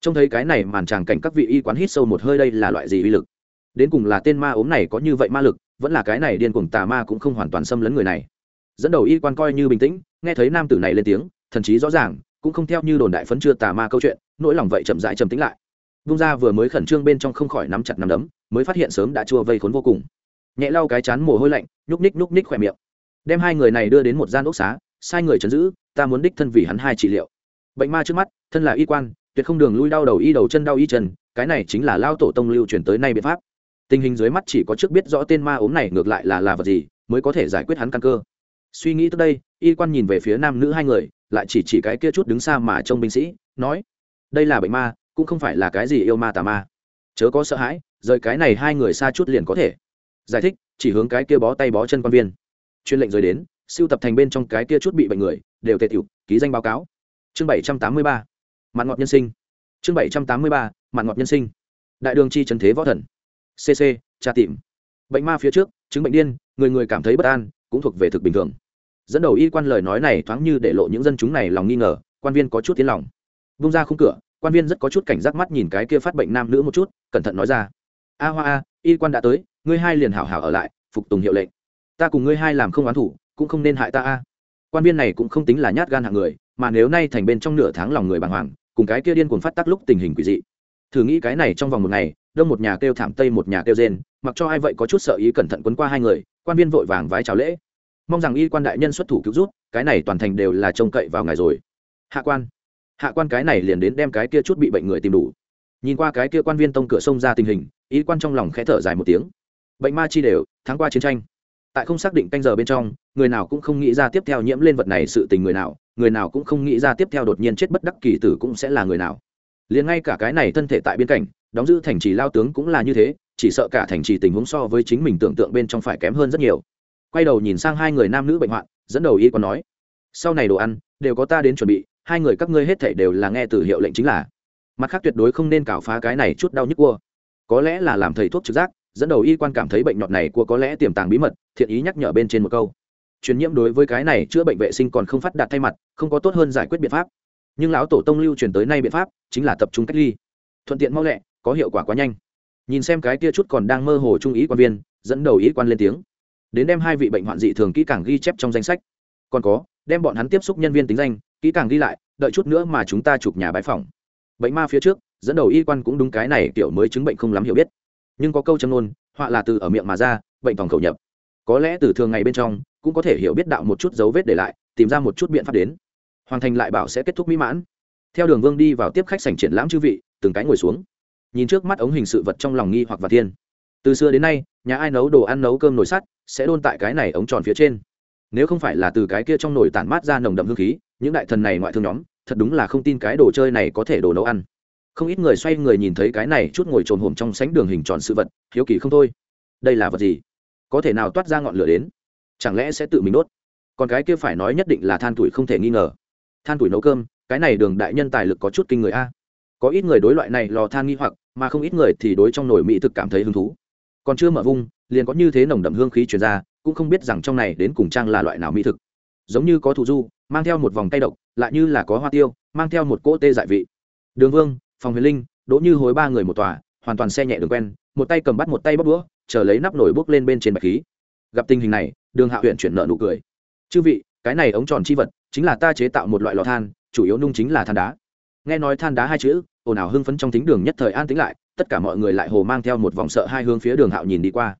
Trông thấy cái này màn tràng cảnh các vị y quán hít sâu một hơi đây là loại gì uy lực? Đến cùng là tên ma ốm này có như vậy ma lực, vẫn là cái này điên cuồng tà ma cũng không hoàn toàn xâm lấn người này. Dẫn đầu y quan coi như bình tĩnh, nghe thấy nam tử này lên tiếng, thần chí rõ ràng, cũng không theo như đồn đại phấn chưa tà ma câu chuyện, nỗi lòng vậy chậm rãi trầm tĩnh lại. Vung ra vừa mới khẩn trương bên trong không khỏi nắm chặt nắm đấm, mới phát hiện sớm đã chua vây khốn vô cùng. Nhẹ lau cái chán mồ hôi lạnh, nhúc ních nhúc ních khỏe miệng. Đem hai người này đưa đến một gian ốc xá, sai người chấn giữ, ta muốn đích thân vì hắn hai trị liệu. Bệnh ma trước mắt, thân là y quan tuyệt không đường lui đau đầu y đầu chân đau y chân, cái này chính là lao tổ tông lưu truyền tới nay biện pháp. Tình hình dưới mắt chỉ có trước biết rõ tên ma ốm này ngược lại là là vật gì, mới có thể giải quyết hắn căn cơ. Suy nghĩ tới đây, y quan nhìn về phía nam nữ hai người, lại chỉ chỉ cái kia chút đứng xa mà trông binh sĩ, nói, đây là bệnh ma, cũng không phải là cái gì yêu ma tà ma. Chớ có sợ hãi, rời cái này hai người xa chút liền có thể. Giải thích, chỉ hướng cái kia bó tay bó chân quan viên. Chuyên lệnh rời đến siêu tập thành bên trong cái kia chút bị bệnh người, đều tệ tiểu, ký danh báo cáo. Chương bảy trăm tám mươi ba mạn ngọt nhân sinh. Chương bảy trăm tám mươi ba, mạn ngọt nhân sinh. Đại đường chi trần thế võ thần. Cc tra tìm. Bệnh ma phía trước, chứng bệnh điên, người người cảm thấy bất an, cũng thuộc về thực bình thường. Dẫn đầu y quan lời nói này thoáng như để lộ những dân chúng này lòng nghi ngờ, quan viên có chút tiến lòng. Vung ra khung cửa, quan viên rất có chút cảnh giác mắt nhìn cái kia phát bệnh nam nữ một chút, cẩn thận nói ra. A hoa a, y quan đã tới, ngươi hai liền hảo hảo ở lại, phục tùng hiệu lệnh. Ta cùng ngươi hai làm không oán thủ, cũng không nên hại ta a. Quan viên này cũng không tính là nhát gan hạng người, mà nếu nay thành bên trong nửa tháng lòng người bàng hoàng cùng cái kia điên cuồng phát tác lúc tình hình quỷ dị. Thử nghĩ cái này trong vòng một ngày, đông một nhà kêu thảm, tây một nhà kêu rên, mặc cho ai vậy có chút sợ ý cẩn thận quấn qua hai người, quan viên vội vàng vái chào lễ. Mong rằng y quan đại nhân xuất thủ cứu rút cái này toàn thành đều là trông cậy vào ngài rồi. Hạ quan. Hạ quan cái này liền đến đem cái kia chút bị bệnh người tìm đủ. Nhìn qua cái kia quan viên tông cửa sông ra tình hình, y quan trong lòng khẽ thở dài một tiếng. Bệnh ma chi đều tháng qua chiến tranh. Tại không xác định canh giờ bên trong, người nào cũng không nghĩ ra tiếp theo nhiễm lên vật này sự tình người nào người nào cũng không nghĩ ra tiếp theo đột nhiên chết bất đắc kỳ tử cũng sẽ là người nào. Liền ngay cả cái này thân thể tại biên cảnh đóng giữ thành trì lao tướng cũng là như thế, chỉ sợ cả thành trì tình huống so với chính mình tưởng tượng bên trong phải kém hơn rất nhiều. Quay đầu nhìn sang hai người nam nữ bệnh hoạn, dẫn đầu y còn nói, sau này đồ ăn, đều có ta đến chuẩn bị, hai người các ngươi hết thảy đều là nghe từ hiệu lệnh chính là. Mặt khác tuyệt đối không nên cào phá cái này chút đau nhức cua. Có lẽ là làm thầy thuốc trực giác, dẫn đầu y quan cảm thấy bệnh nhọt này cua có lẽ tiềm tàng bí mật, thiện ý nhắc nhở bên trên một câu truyền nhiễm đối với cái này chữa bệnh vệ sinh còn không phát đạt thay mặt, không có tốt hơn giải quyết biện pháp. Nhưng lão tổ tông lưu truyền tới nay biện pháp, chính là tập trung cách ly. Thuận tiện mau lẹ, có hiệu quả quá nhanh. Nhìn xem cái kia chút còn đang mơ hồ trung ý quan viên, dẫn đầu ý quan lên tiếng. Đến đem hai vị bệnh hoạn dị thường kỹ càng ghi chép trong danh sách. Còn có, đem bọn hắn tiếp xúc nhân viên tính danh, kỹ càng ghi lại, đợi chút nữa mà chúng ta chụp nhà bãi phòng. Bệnh ma phía trước, dẫn đầu y quan cũng đúng cái này, kiểu mới chứng bệnh không lắm hiểu biết. Nhưng có câu châm ngôn, họa là từ ở miệng mà ra, bệnh phòng khẩu nhập có lẽ từ thường ngày bên trong, cũng có thể hiểu biết đạo một chút dấu vết để lại, tìm ra một chút biện pháp đến. Hoàng thành lại bảo sẽ kết thúc mỹ mãn. Theo đường vương đi vào tiếp khách sảnh triển lãm chư vị, từng cái ngồi xuống. Nhìn trước mắt ống hình sự vật trong lòng nghi hoặc và thiên. Từ xưa đến nay, nhà ai nấu đồ ăn nấu cơm nồi sắt, sẽ đôn tại cái này ống tròn phía trên. Nếu không phải là từ cái kia trong nồi tản mát ra nồng đậm hương khí, những đại thần này ngoại thương nhóm, thật đúng là không tin cái đồ chơi này có thể đồ nấu ăn. Không ít người xoay người nhìn thấy cái này chút ngồi trồn hồm trong sánh đường hình tròn sự vật, hiếu kỳ không thôi. Đây là vật gì? Có thể nào toát ra ngọn lửa đến? Chẳng lẽ sẽ tự mình đốt? Còn cái kia phải nói nhất định là than tuổi không thể nghi ngờ. Than tuổi nấu cơm, cái này đường đại nhân tài lực có chút kinh người a. Có ít người đối loại này lò than nghi hoặc, mà không ít người thì đối trong nồi mỹ thực cảm thấy hứng thú. Còn chưa mở vung, liền có như thế nồng đậm hương khí truyền ra, cũng không biết rằng trong này đến cùng trang là loại nào mỹ thực. Giống như có thủ du, mang theo một vòng tay độc, lại như là có hoa tiêu, mang theo một cỗ tê dại vị. Đường vương, phòng huyền linh, đỗ như hối ba người một tòa, hoàn toàn xe nhẹ đường quen, một tay cầm bắt một tay bóc đũa chờ lấy nắp nổi bốc lên bên trên bạch khí. Gặp tình hình này, đường hạ huyện chuyển nợ nụ cười. Chư vị, cái này ống tròn chi vật chính là ta chế tạo một loại lò than, chủ yếu nung chính là than đá. Nghe nói than đá hai chữ, ồn ào hưng phấn trong thính đường nhất thời an tĩnh lại, tất cả mọi người lại hồ mang theo một vòng sợ hai hướng phía đường hạo nhìn đi qua.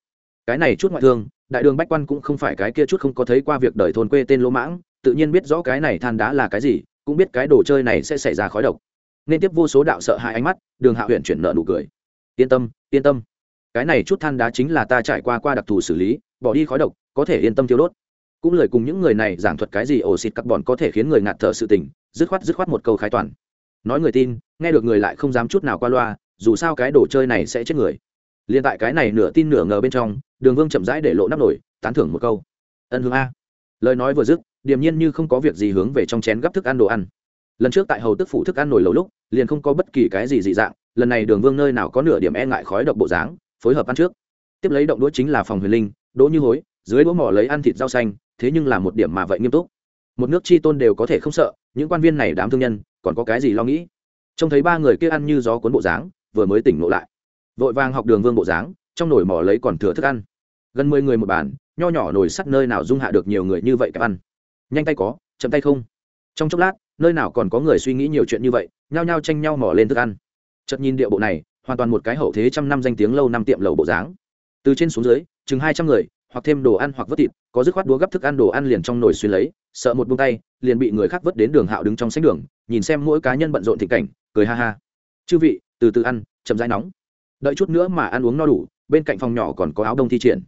Cái này chút ngoại thương, đại đường bách quan cũng không phải cái kia chút không có thấy qua việc đời thôn quê tên lỗ mãng, tự nhiên biết rõ cái này than đá là cái gì, cũng biết cái đồ chơi này sẽ xảy ra khói độc. Nên tiếp vô số đạo sợ hai ánh mắt, đường hạ huyện chuyển nợ nụ cười. Yên tâm yên tâm cái này chút than đá chính là ta trải qua qua đặc thù xử lý, bỏ đi khói độc, có thể yên tâm thiếu đốt. Cũng lời cùng những người này giảng thuật cái gì ổ xịt các bọn có thể khiến người ngạt thở sự tình, dứt khoát dứt khoát một câu khai toàn. Nói người tin, nghe được người lại không dám chút nào qua loa, dù sao cái đồ chơi này sẽ chết người. Liền tại cái này nửa tin nửa ngờ bên trong, đường vương chậm rãi để lộ nắp nổi tán thưởng một câu. Ân hướng a. Lời nói vừa dứt, điềm nhiên như không có việc gì hướng về trong chén gắp thức ăn đồ ăn. Lần trước tại hầu tức phủ thức ăn nổi lầu lúc, liền không có bất kỳ cái gì dị dạng, lần này đường vương nơi nào có nửa điểm e ngại khói độc bộ dáng phối hợp ăn trước. Tiếp lấy động đũa chính là phòng huyền linh, đỗ như hối, dưới đũa mỏ lấy ăn thịt rau xanh, thế nhưng là một điểm mà vậy nghiêm túc. Một nước chi tôn đều có thể không sợ, những quan viên này đám thương nhân, còn có cái gì lo nghĩ? Trông thấy ba người kia ăn như gió cuốn bộ dáng, vừa mới tỉnh ngộ lại. Vội vàng học đường vương bộ dáng, trong nồi mỏ lấy còn thừa thức ăn. Gần mười người một bàn, nho nhỏ nồi sắt nơi nào dung hạ được nhiều người như vậy kẹp ăn. Nhanh tay có, chậm tay không. Trong chốc lát, nơi nào còn có người suy nghĩ nhiều chuyện như vậy, nhao nhao tranh nhau mỏ lên thức ăn. Chật nhìn điệu bộ này hoàn toàn một cái hậu thế trăm năm danh tiếng lâu năm tiệm lầu bộ dáng. Từ trên xuống dưới, chừng hai trăm người, hoặc thêm đồ ăn hoặc vớt thịt, có dứt khoát đũa gấp thức ăn đồ ăn liền trong nồi xuyên lấy, sợ một buông tay, liền bị người khác vớt đến đường hạo đứng trong sánh đường, nhìn xem mỗi cá nhân bận rộn thị cảnh, cười ha ha. Chư vị, từ từ ăn, chậm rãi nóng. Đợi chút nữa mà ăn uống no đủ, bên cạnh phòng nhỏ còn có áo đông thi triển.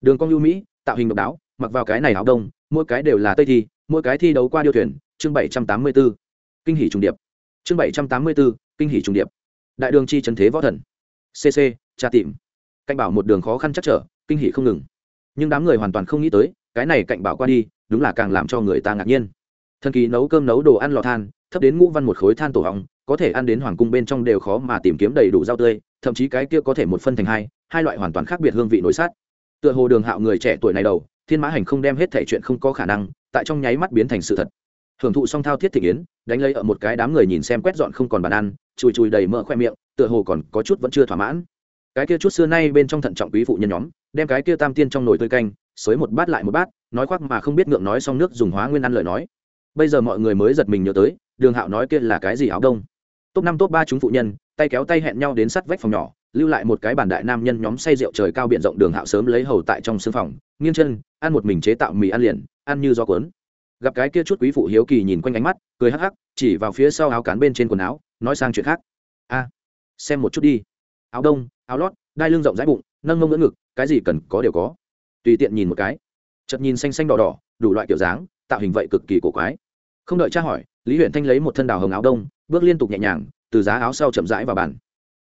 Đường cong lưu mỹ, tạo hình độc đáo, mặc vào cái này áo đông, mỗi cái đều là tây thi, mỗi cái thi đấu qua điêu thuyền, chương bảy trăm tám mươi b ố kinh hỉ trùng điệp. Chương bảy trăm tám mươi b ố kinh hỉ trùng điệp đại đường chi trần thế võ thần. Cc tra tìm. Cạnh bảo một đường khó khăn chắc trở, kinh hỷ không ngừng. Nhưng đám người hoàn toàn không nghĩ tới, cái này cạnh bảo qua đi, đúng là càng làm cho người ta ngạc nhiên. Thần kỳ nấu cơm nấu đồ ăn lò than, thấp đến ngũ văn một khối than tổ hỏng có thể ăn đến hoàng cung bên trong đều khó mà tìm kiếm đầy đủ rau tươi, thậm chí cái kia có thể một phân thành hai hai loại hoàn toàn khác biệt hương vị nổi sát. Tựa hồ đường hạo người trẻ tuổi này đầu, thiên mã hành không đem hết thể chuyện không có khả năng, tại trong nháy mắt biến thành sự thật hưởng thụ song thao thiết thị yến, đánh lấy ở một cái đám người nhìn xem quét dọn không còn bàn ăn, chùi chùi đầy mỡ khoe miệng, tựa hồ còn có chút vẫn chưa thỏa mãn. Cái kia chút xưa nay bên trong thận trọng quý phụ nhân nhóm, đem cái kia tam tiên trong nồi tươi canh, xới một bát lại một bát, nói khoác mà không biết ngượng nói xong nước dùng hóa nguyên ăn lời nói. Bây giờ mọi người mới giật mình nhớ tới, đường hạo nói kia là cái gì áo đông. Top năm top ba chúng phụ nhân, tay kéo tay hẹn nhau đến sắt vách phòng nhỏ, lưu lại một cái bản đại nam nhân nhóm say rượu trời cao biển rộng đường hạo sớm lấy hầu tại trong xương phòng, nghiêng chân, ăn một mình chế tạo mì ăn liền, ăn như do cuốn gặp cái kia chút quý phụ hiếu kỳ nhìn quanh ánh mắt, cười hắc hắc, chỉ vào phía sau áo cán bên trên quần áo, nói sang chuyện khác. A, xem một chút đi. Áo đông, áo lót, đai lưng rộng rãi bụng, nâng mông ngỡ ngực, cái gì cần có đều có. Tùy tiện nhìn một cái. Chật nhìn xanh xanh đỏ đỏ, đủ loại kiểu dáng, tạo hình vậy cực kỳ cổ quái. Không đợi tra hỏi, lý huyện thanh lấy một thân đào hồng áo đông, bước liên tục nhẹ nhàng, từ giá áo sau chậm rãi vào bàn.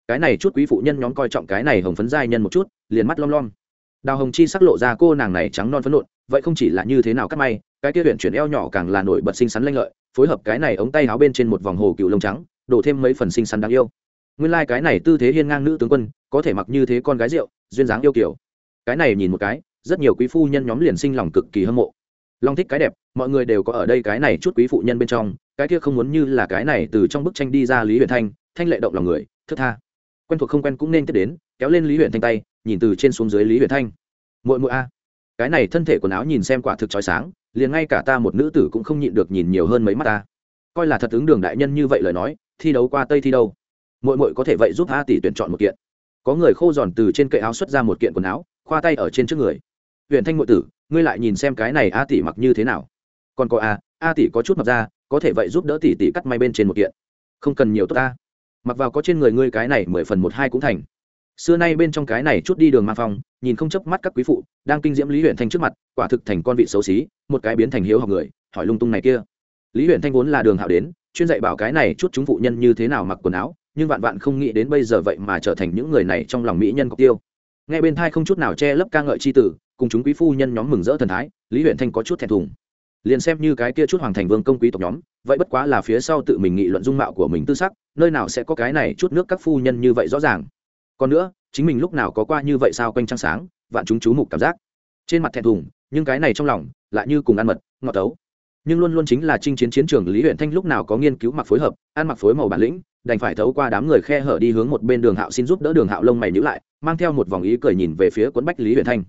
Cái này chút quý phụ nhân nhóm coi trọng cái này hồng phấn giai nhân một chút, liền mắt lom lom. Đào hồng chi sắc lộ ra cô nàng này trắng non phấn nộn, vậy không chỉ là như thế nào cắt may cái kia huyện chuyển eo nhỏ càng là nổi bật xinh xắn lanh lợi, phối hợp cái này ống tay áo bên trên một vòng hồ cựu lông trắng, đổ thêm mấy phần xinh xắn đáng yêu. Nguyên lai、like、cái này tư thế hiên ngang nữ tướng quân, có thể mặc như thế con gái rượu, duyên dáng yêu kiểu. Cái này nhìn một cái, rất nhiều quý phu nhân nhóm liền sinh lòng cực kỳ hâm mộ. Long thích cái đẹp, mọi người đều có ở đây cái này chút quý phụ nhân bên trong, cái kia không muốn như là cái này từ trong bức tranh đi ra lý huyền thanh thanh lệ động lòng người, thức tha. Quen thuộc không quen cũng nên tiếp đến, kéo lên lý huyền thanh tay, nhìn từ trên xuống dưới lý huyền thanh. Muội muội a. Cái này thân thể quần áo nhìn xem quả thực trói sáng liền ngay cả ta một nữ tử cũng không nhịn được nhìn nhiều hơn mấy mắt ta. Coi là thật ứng đường đại nhân như vậy lời nói, thi đấu qua tây thi đâu? Mội mội có thể vậy giúp a tỷ tuyển chọn một kiện. Có người khô giòn từ trên cậy áo xuất ra một kiện quần áo, khoa tay ở trên trước người. Huyện thanh mội tử, ngươi lại nhìn xem cái này a tỷ mặc như thế nào. Còn có a a tỷ có chút mặc ra, có thể vậy giúp đỡ tỷ tỷ cắt may bên trên một kiện. Không cần nhiều tốt ta. Mặc vào có trên người ngươi cái này mười phần một hai cũng thành xưa nay bên trong cái này chút đi đường mang phong, nhìn không chớp mắt các quý phụ, đang kinh diễm lý huyện thanh trước mặt, quả thực thành con vị xấu xí, một cái biến thành hiếu học người, hỏi lung tung này kia. Lý huyện thanh vốn là đường hạo đến, chuyên dạy bảo cái này chút chúng phụ nhân như thế nào mặc quần áo, nhưng vạn vạn không nghĩ đến bây giờ vậy mà trở thành những người này trong lòng mỹ nhân cọc tiêu. Nghe bên thai không chút nào che lấp ca ngợi c h i tử, cùng chúng quý phu nhân nhóm mừng rỡ thần thái, lý huyện thanh có chút thẹn thùng. Liền xem như cái kia chút hoàng thành vương công quý tộc nhóm, vậy bất quá là phía sau tự mình nghị luận dung mạo của mình tư sắc, nơi nào sẽ có cái này chút nước các phu nhân như vậy rõ ràng còn nữa, chính mình lúc nào có qua như vậy sao quanh trăng sáng, vạn chúng chú mục cảm giác. Trên mặt thẹn thùng, nhưng cái này trong lòng, lại như cùng ăn mật, ngọt tấu. Nhưng luôn luôn chính là chinh chiến chiến trường lý huyện thanh lúc nào có nghiên cứu mặc phối hợp, ăn mặc phối màu bản lĩnh, đành phải thấu qua đám người khe hở đi hướng một bên đường hạo xin giúp đỡ đường hạo lông mày nhữ lại, mang theo một vòng ý cười nhìn về phía quấn bách lý huyện thanh.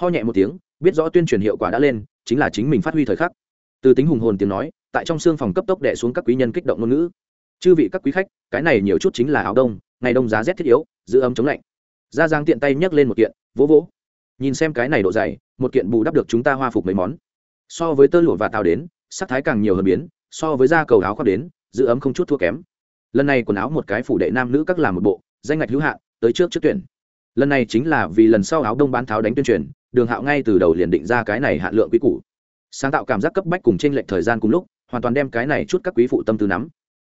Ho nhẹ một tiếng, biết rõ tuyên truyền hiệu quả đã lên, chính là chính mình phát huy thời khắc. Từ tính hùng hồn tiếng nói, tại trong xương phòng cấp tốc đẻ xuống các quý nhân kích động ngôn ngữ. Chư vị các quý khách, cái này nhiều chút chính là áo đông, ngày đông giá rét thiết yếu giữ ấm chống lạnh. Gia giang tiện tay nhấc lên một kiện, vỗ vỗ. Nhìn xem cái này độ dày, một kiện bù đắp được chúng ta hoa phục mấy món. So với tơ lụa và tàu đến, sắc thái càng nhiều hơn biến, so với da cầu áo khoác đến, giữ ấm không chút thua kém. Lần này quần áo một cái phủ đệ nam nữ các làm một bộ, danh ngạch hữu hạn, tới trước trước tuyển. Lần này chính là vì lần sau áo đông bán tháo đánh tuyên truyền, đường hạo ngay từ đầu liền định ra cái này hạn lượng quý cũ sáng tạo cảm giác cấp bách cùng tranh lệch thời gian cùng lúc, hoàn toàn đem cái này chút các quý phụ tâm tư nắm.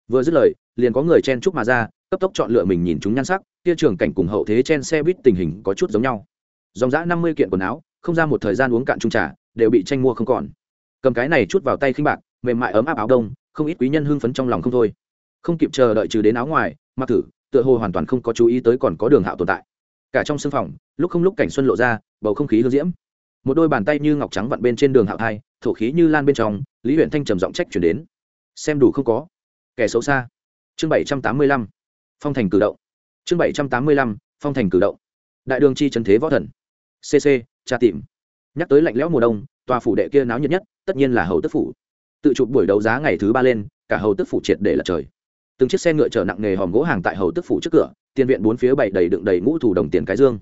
Vừa dứt lời, liền có người chen chúc mà ra, cấp tốc chọn lựa mình nhìn chúng nhan sắc kia trường cảnh cùng hậu thế chen xe buýt tình hình có chút giống nhau. Dòng dã năm mươi kiện quần áo, không ra một thời gian uống cạn trung trà, đều bị tranh mua không còn. Cầm cái này chút vào tay khinh bạc, mềm mại ấm áp áo đông, không ít quý nhân hưng phấn trong lòng không thôi. Không kịp chờ đợi trừ đến áo ngoài, mặc thử, tựa hồ hoàn toàn không có chú ý tới còn có đường hạo tồn tại. Cả trong sưng phòng, lúc không lúc cảnh xuân lộ ra, bầu không khí hương diễm. Một đôi bàn tay như ngọc trắng vặn bên trên đường hạo thai, thổ khí như lan bên trong, lý huyện thanh trầm giọng trách chuyển đến. Xem đủ không có. Kẻ xấu xa. Chương bảy trăm tám mươi lăm. Phong thành cử động chương bảy trăm tám mươi lăm, phong thành cử động. Đại đường chi trần thế võ thần. Cc tra tìm. Nhắc tới lạnh lẽo mùa đông, tòa phủ đệ kia náo nhiệt nhất, tất nhiên là hầu tức phủ. Tự chụp buổi đấu giá ngày thứ ba lên, cả hầu tức phủ triệt để lật trời. Từng chiếc xe ngựa chở nặng nghề hòm gỗ hàng tại hầu tức phủ trước cửa, tiền viện bốn phía bảy đầy đựng đầy ngũ thủ đồng tiền cái dương.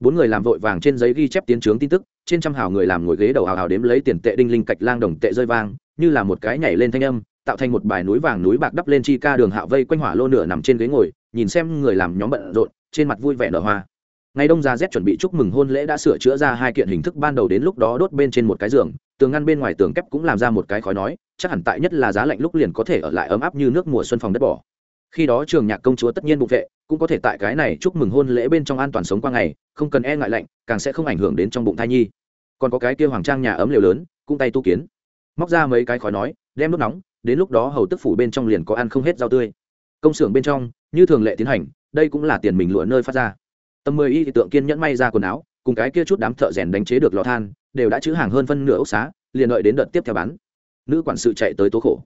Bốn người làm vội vàng trên giấy ghi chép tiến trướng tin tức, trên trăm hào người làm ngồi ghế đầu hào hào đếm lấy tiền tệ đinh linh cạch lang đồng tệ rơi vang, như là một cái nhảy lên thanh âm, tạo thành một bài núi vàng núi bạc đắp lên chi ca đường hạo vây quanh hỏa lô nửa nằm trên ghế ngồi nhìn xem người làm nhóm bận rộn, trên mặt vui vẻ nở hoa. Ngày đông ra rét chuẩn bị chúc mừng hôn lễ đã sửa chữa ra hai kiện hình thức ban đầu đến lúc đó đốt bên trên một cái giường, tường ngăn bên ngoài tường kép cũng làm ra một cái khói nói, chắc hẳn tại nhất là giá lạnh lúc liền có thể ở lại ấm áp như nước mùa xuân phòng đất bỏ. Khi đó trường nhạc công chúa tất nhiên bụng vệ, cũng có thể tại cái này chúc mừng hôn lễ bên trong an toàn sống qua ngày, không cần e ngại lạnh, càng sẽ không ảnh hưởng đến trong bụng thai nhi. Còn có cái kia hoàng trang nhà ấm liều lớn, cũng tay tu kiến. Móc ra mấy cái khói nói, đem đốt nóng, đến lúc đó hầu tức phủ bên trong liền có ăn không hết rau tươi. Công xưởng bên trong như thường lệ tiến hành, đây cũng là tiền mình lụa nơi phát ra. Tầm mười y tượng kiên nhẫn may ra quần áo, cùng cái kia chút đám thợ rèn đánh chế được lò than, đều đã chữ hàng hơn phân nửa ốc xá, liền đợi đến đợt tiếp theo bán. Nữ quản sự chạy tới tố khổ.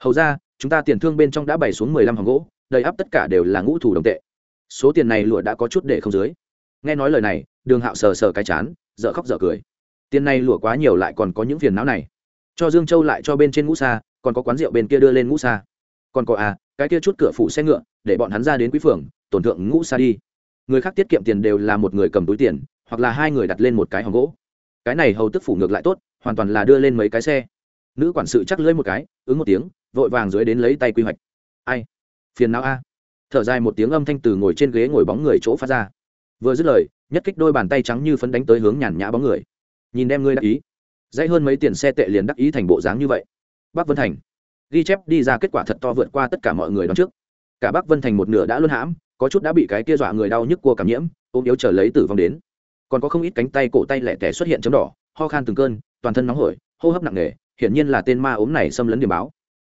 Hầu ra, chúng ta tiền thương bên trong đã bày xuống mười lăm hòn gỗ, đầy áp tất cả đều là ngũ thủ đồng tệ. Số tiền này lụa đã có chút để không dưới. Nghe nói lời này, đường hạo sờ sờ cái chán dợ khóc dợ cười. Tiền này lụa quá nhiều lại còn có những phiền não này. Cho dương châu lại cho bên trên ngũ xa còn có quán rượu bên kia đưa lên ngũ xa còn có à cái kia chút cửa phủ xe ngựa để bọn hắn ra đến quý phường, tổn thượng ngũ xa đi. Người khác tiết kiệm tiền đều là một người cầm túi tiền, hoặc là hai người đặt lên một cái hòm gỗ. Cái này hầu tức phủ ngược lại tốt, hoàn toàn là đưa lên mấy cái xe. Nữ quản sự chắc lưỡi một cái, ứng một tiếng, vội vàng dưới đến lấy tay quy hoạch. Ai? Phiền não a. Thở dài một tiếng âm thanh từ ngồi trên ghế ngồi bóng người chỗ phát ra. Vừa dứt lời, nhất kích đôi bàn tay trắng như phấn đánh tới hướng nhàn nhã bóng người. Nhìn đem ngươi đắc ý. Dãy hơn mấy tiền xe tệ liền đắc ý thành bộ dáng như vậy. Bắc vân thành. Ghi chép đi ra kết quả thật to vượt qua tất cả mọi người đón trước cả bắc vân thành một nửa đã luôn hãm, có chút đã bị cái kia dọa người đau nhức cua cảm nhiễm ôm yếu trở lấy tử vong đến. Còn có không ít cánh tay cổ tay lẻ tẻ xuất hiện chấm đỏ, ho khan từng cơn, toàn thân nóng hổi, hô hấp nặng nề, hiển nhiên là tên ma ốm này xâm lấn điểm báo.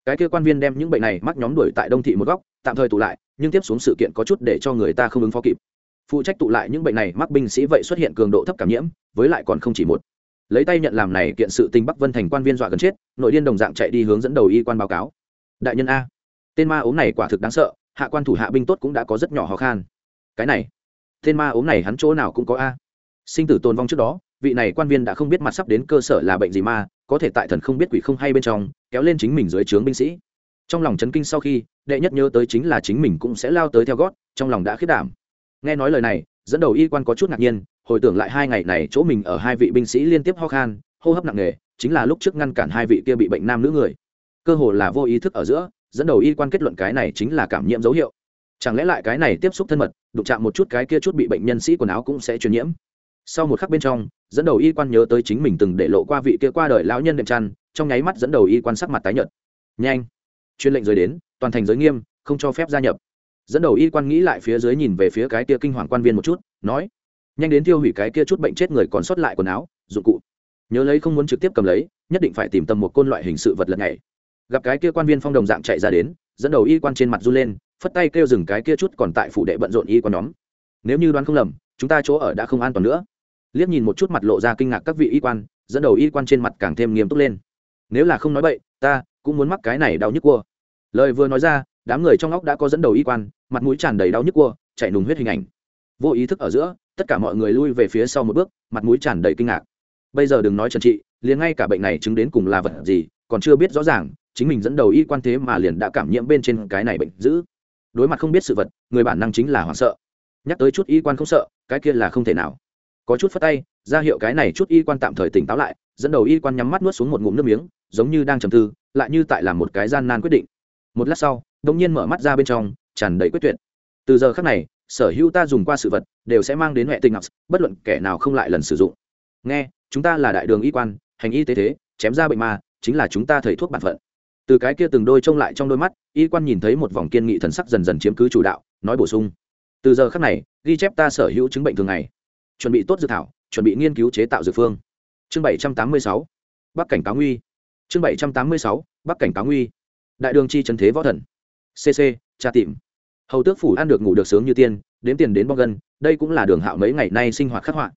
Cái kia quan viên đem những bệnh này mắc nhóm đuổi tại đông thị một góc, tạm thời tụ lại, nhưng tiếp xuống sự kiện có chút để cho người ta không ứng phó kịp. Phụ trách tụ lại những bệnh này mắc binh sĩ vậy xuất hiện cường độ thấp cảm nhiễm, với lại còn không chỉ một. Lấy tay nhận làm này kiện sự tình bắc vân thành quan viên dọa gần chết, nội điên đồng dạng chạy đi hướng dẫn đầu y quan báo cáo. Đại nhân a, tên ma ốm này quả thực đáng sợ hạ quan thủ hạ binh tốt cũng đã có rất nhỏ khó khăn. Cái này, tên ma ốm này hắn chỗ nào cũng có a. Sinh tử tồn vong trước đó, vị này quan viên đã không biết mặt sắp đến cơ sở là bệnh gì ma có thể tại thần không biết quỷ không hay bên trong, kéo lên chính mình dưới trướng binh sĩ. Trong lòng chấn kinh sau khi, đệ nhất nhớ tới chính là chính mình cũng sẽ lao tới theo gót, trong lòng đã khiết đảm. Nghe nói lời này, dẫn đầu y quan có chút ngạc nhiên, hồi tưởng lại hai ngày này chỗ mình ở hai vị binh sĩ liên tiếp ho khan, hô hấp nặng nề, chính là lúc trước ngăn cản hai vị kia bị bệnh nam nữ người. Cơ hồ là vô ý thức ở giữa dẫn đầu y quan kết luận cái này chính là cảm nhiễm dấu hiệu. Chẳng lẽ lại cái này tiếp xúc thân mật, đụng chạm một chút cái kia chút bị bệnh nhân sĩ quần áo cũng sẽ truyền nhiễm? Sau một khắc bên trong, dẫn đầu y quan nhớ tới chính mình từng để lộ qua vị kia qua đời lão nhân đệm chăn, trong nháy mắt dẫn đầu y quan sắc mặt tái nhợt. Nhanh! Chuyên lệnh rời đến, toàn thành giới nghiêm, không cho phép gia nhập. Dẫn đầu y quan nghĩ lại phía dưới nhìn về phía cái kia kinh hoàng quan viên một chút, nói, nhanh đến tiêu hủy cái kia chút bệnh chết người còn sót lại quần áo, dụng cụ. Nhớ lấy không muốn trực tiếp cầm lấy, nhất định phải tìm tầm một côn loại hình sự vật lật này gặp cái kia quan viên phong đồng dạng chạy ra đến, dẫn đầu y quan trên mặt run lên, phất tay kêu dừng cái kia chút còn tại phủ đệ bận rộn y quan nhóm. Nếu như đoán không lầm, chúng ta chỗ ở đã không an toàn nữa. Liếc nhìn một chút mặt lộ ra kinh ngạc các vị y quan, dẫn đầu y quan trên mặt càng thêm nghiêm túc lên. Nếu là không nói bậy, ta cũng muốn mắc cái này đau nhức cua. Lời vừa nói ra, đám người trong óc đã có dẫn đầu y quan, mặt mũi tràn đầy đau nhức cua, chạy nùng huyết hình ảnh. Vô ý thức ở giữa, tất cả mọi người lui về phía sau một bước, mặt mũi tràn đầy kinh ngạc. Bây giờ đừng nói trần trị, liền ngay cả bệnh này chứng đến cùng là vật gì, còn chưa biết rõ ràng chính mình dẫn đầu y quan thế mà liền đã cảm nhiễm bên trên cái này bệnh dữ. Đối mặt không biết sự vật, người bản năng chính là hoảng sợ. Nhắc tới chút y quan không sợ, cái kia là không thể nào. Có chút phất tay, ra hiệu cái này chút y quan tạm thời tỉnh táo lại, dẫn đầu y quan nhắm mắt nuốt xuống một ngụm nước miếng, giống như đang trầm tư, lại như tại làm một cái gian nan quyết định. Một lát sau đông nhiên mở mắt ra bên trong, tràn đầy quyết tuyệt. Từ giờ khác này, sở hữu ta dùng qua sự vật, đều sẽ mang đến hệ tình ngọc, bất luận kẻ nào không lại lần sử dụng. Nghe, chúng ta là đại đường y quan, hành y tế thế, chém ra bệnh ma, chính là chúng ta thầy thuốc bản phận từ cái kia từng đôi trông lại trong đôi mắt, y quan nhìn thấy một vòng kiên nghị thần sắc dần dần chiếm cứ chủ đạo, nói bổ sung. Từ giờ khắc này, ghi chép ta sở hữu chứng bệnh thường ngày. Chuẩn bị tốt dự thảo, chuẩn bị nghiên cứu chế tạo dược phương. Chương bảy trăm tám mươi sáu, bắc cảnh cáo nguy. Chương bảy trăm tám mươi sáu, bắc cảnh cáo nguy. Đại đường chi trần thế võ thần. Cc tra tìm. Hầu tước phủ ăn được ngủ được sướng như tiên, đếm tiền đến bong gân, đây cũng là đường hạo mấy ngày nay sinh hoạt khắc họa.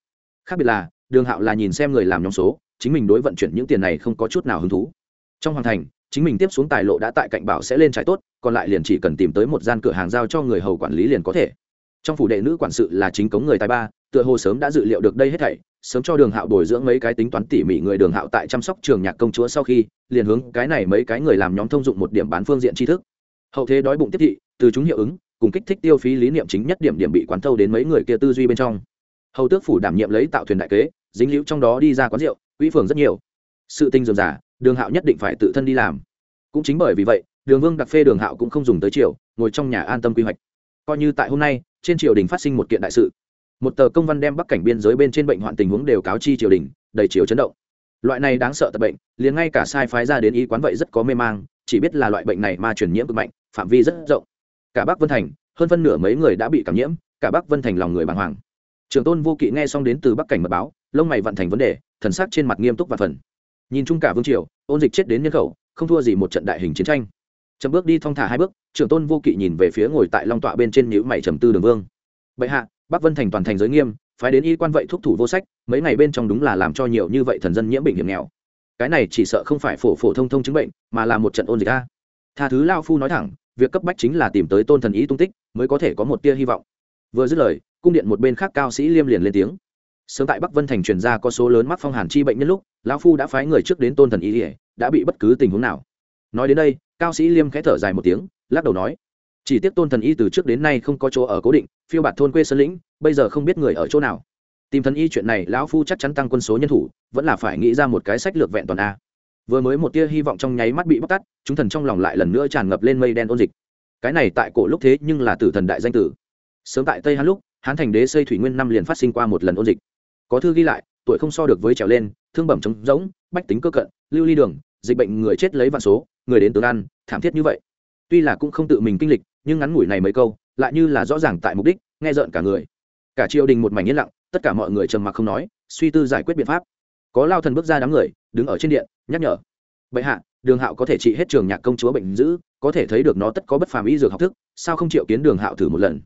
Khác biệt là, đường hạo là nhìn xem người làm nhóm số, chính mình đối vận chuyển những tiền này không có chút nào hứng thú. Trong hoàng thành chính mình tiếp xuống tài lộ đã tại cạnh bảo sẽ lên trái tốt, còn lại liền chỉ cần tìm tới một gian cửa hàng giao cho người hầu quản lý liền có thể. Trong phủ đệ nữ quản sự là chính cống người tài ba, tựa hồ sớm đã dự liệu được đây hết thảy, sớm cho đường hạo bồi dưỡng mấy cái tính toán tỉ mỉ người đường hạo tại chăm sóc trường nhạc công chúa sau khi, liền hướng cái này mấy cái người làm nhóm thông dụng một điểm bán phương diện tri thức. Hậu thế đói bụng tiếp thị, từ chúng hiệu ứng, cùng kích thích tiêu phí lý niệm chính nhất điểm điểm bị quán thâu đến mấy người kia tư duy bên trong. Hầu tước phủ đảm nhiệm lấy tạo thuyền đại kế, dính liễu trong đó đi ra quán rượu, quỹ phường rất nhiều. Sự tinh dườm giả đường hạo nhất định phải tự thân đi làm. Cũng chính bởi vì vậy, đường vương đặc phê đường hạo cũng không dùng tới triều, ngồi trong nhà an tâm quy hoạch. Coi như tại hôm nay, trên triều đình phát sinh một kiện đại sự. Một tờ công văn đem bắc cảnh biên giới bên trên bệnh hoạn tình huống đều cáo chi triều đình, đầy triều chấn động. Loại này đáng sợ tập bệnh, liền ngay cả sai phái ra đến y quán vậy rất có mê mang, chỉ biết là loại bệnh này mà truyền nhiễm cực mạnh, phạm vi rất rộng. Cả bắc vân thành, hơn phân nửa mấy người đã bị cảm nhiễm, cả bắc vân thành lòng người bàng hoàng. Trường tôn vô kỵ nghe xong đến từ bắc cảnh mật báo, lông mày vận thành vấn đề, thần sắc trên mặt nghiêm túc và phần nhìn chung cả vương triều ôn dịch chết đến nhân khẩu, không thua gì một trận đại hình chiến tranh. Chậm bước đi thong thả hai bước, trưởng tôn vô kỵ nhìn về phía ngồi tại long tọa bên trên nhữ mày trầm tư đường vương. Bệ hạ, bắc vân thành toàn thành giới nghiêm, phái đến y quan vậy thúc thủ vô sách, mấy ngày bên trong đúng là làm cho nhiều như vậy thần dân nhiễm bệnh hiểm nghèo. Cái này chỉ sợ không phải phổ phổ thông thông chứng bệnh, mà là một trận ôn dịch a. Tha thứ lao phu nói thẳng, việc cấp bách chính là tìm tới tôn thần ý tung tích, mới có thể có một tia hy vọng. Vừa dứt lời, cung điện một bên khác cao sĩ liêm liền lên tiếng sớm tại bắc vân thành truyền ra có số lớn mắc phong hàn chi bệnh nhân lúc, lão phu đã phái người trước đến tôn thần y ỉa đã bị bất cứ tình huống nào. Nói đến đây, cao sĩ liêm khẽ thở dài một tiếng, lắc đầu nói, chỉ tiếc tôn thần y từ trước đến nay không có chỗ ở cố định, phiêu bạt thôn quê sơn lĩnh, bây giờ không biết người ở chỗ nào. Tìm thần y chuyện này, lão phu chắc chắn tăng quân số nhân thủ, vẫn là phải nghĩ ra một cái sách lược vẹn toàn a. Vừa mới một tia hy vọng trong nháy mắt bị bóc tắt chúng thần trong lòng lại lần nữa tràn ngập lên mây đen ôn dịch. Cái này tại cổ lúc thế nhưng là tử thần đại danh tử. Sớm tại tây hán lúc, hán thành đế xây thủy nguyên năm liền phát sinh qua một lần ôn dịch có thư ghi lại, tuổi không so được với trèo lên, thương bẩm trống rỗng, bách tính cơ cận, lưu ly đường, dịch bệnh người chết lấy vạn số, người đến tướng ăn, thảm thiết như vậy. Tuy là cũng không tự mình kinh lịch, nhưng ngắn ngủi này mấy câu, lại như là rõ ràng tại mục đích, nghe rợn cả người. Cả triều đình một mảnh yên lặng, tất cả mọi người trầm mặc không nói, suy tư giải quyết biện pháp. Có lao thần bước ra đám người, đứng ở trên điện, nhắc nhở. Bệ hạ, đường hạo có thể trị hết trường nhạc công chúa bệnh dữ, có thể thấy được nó tất có bất phàm y dược học thức, sao không chịu kiến đường hạo thử một lần?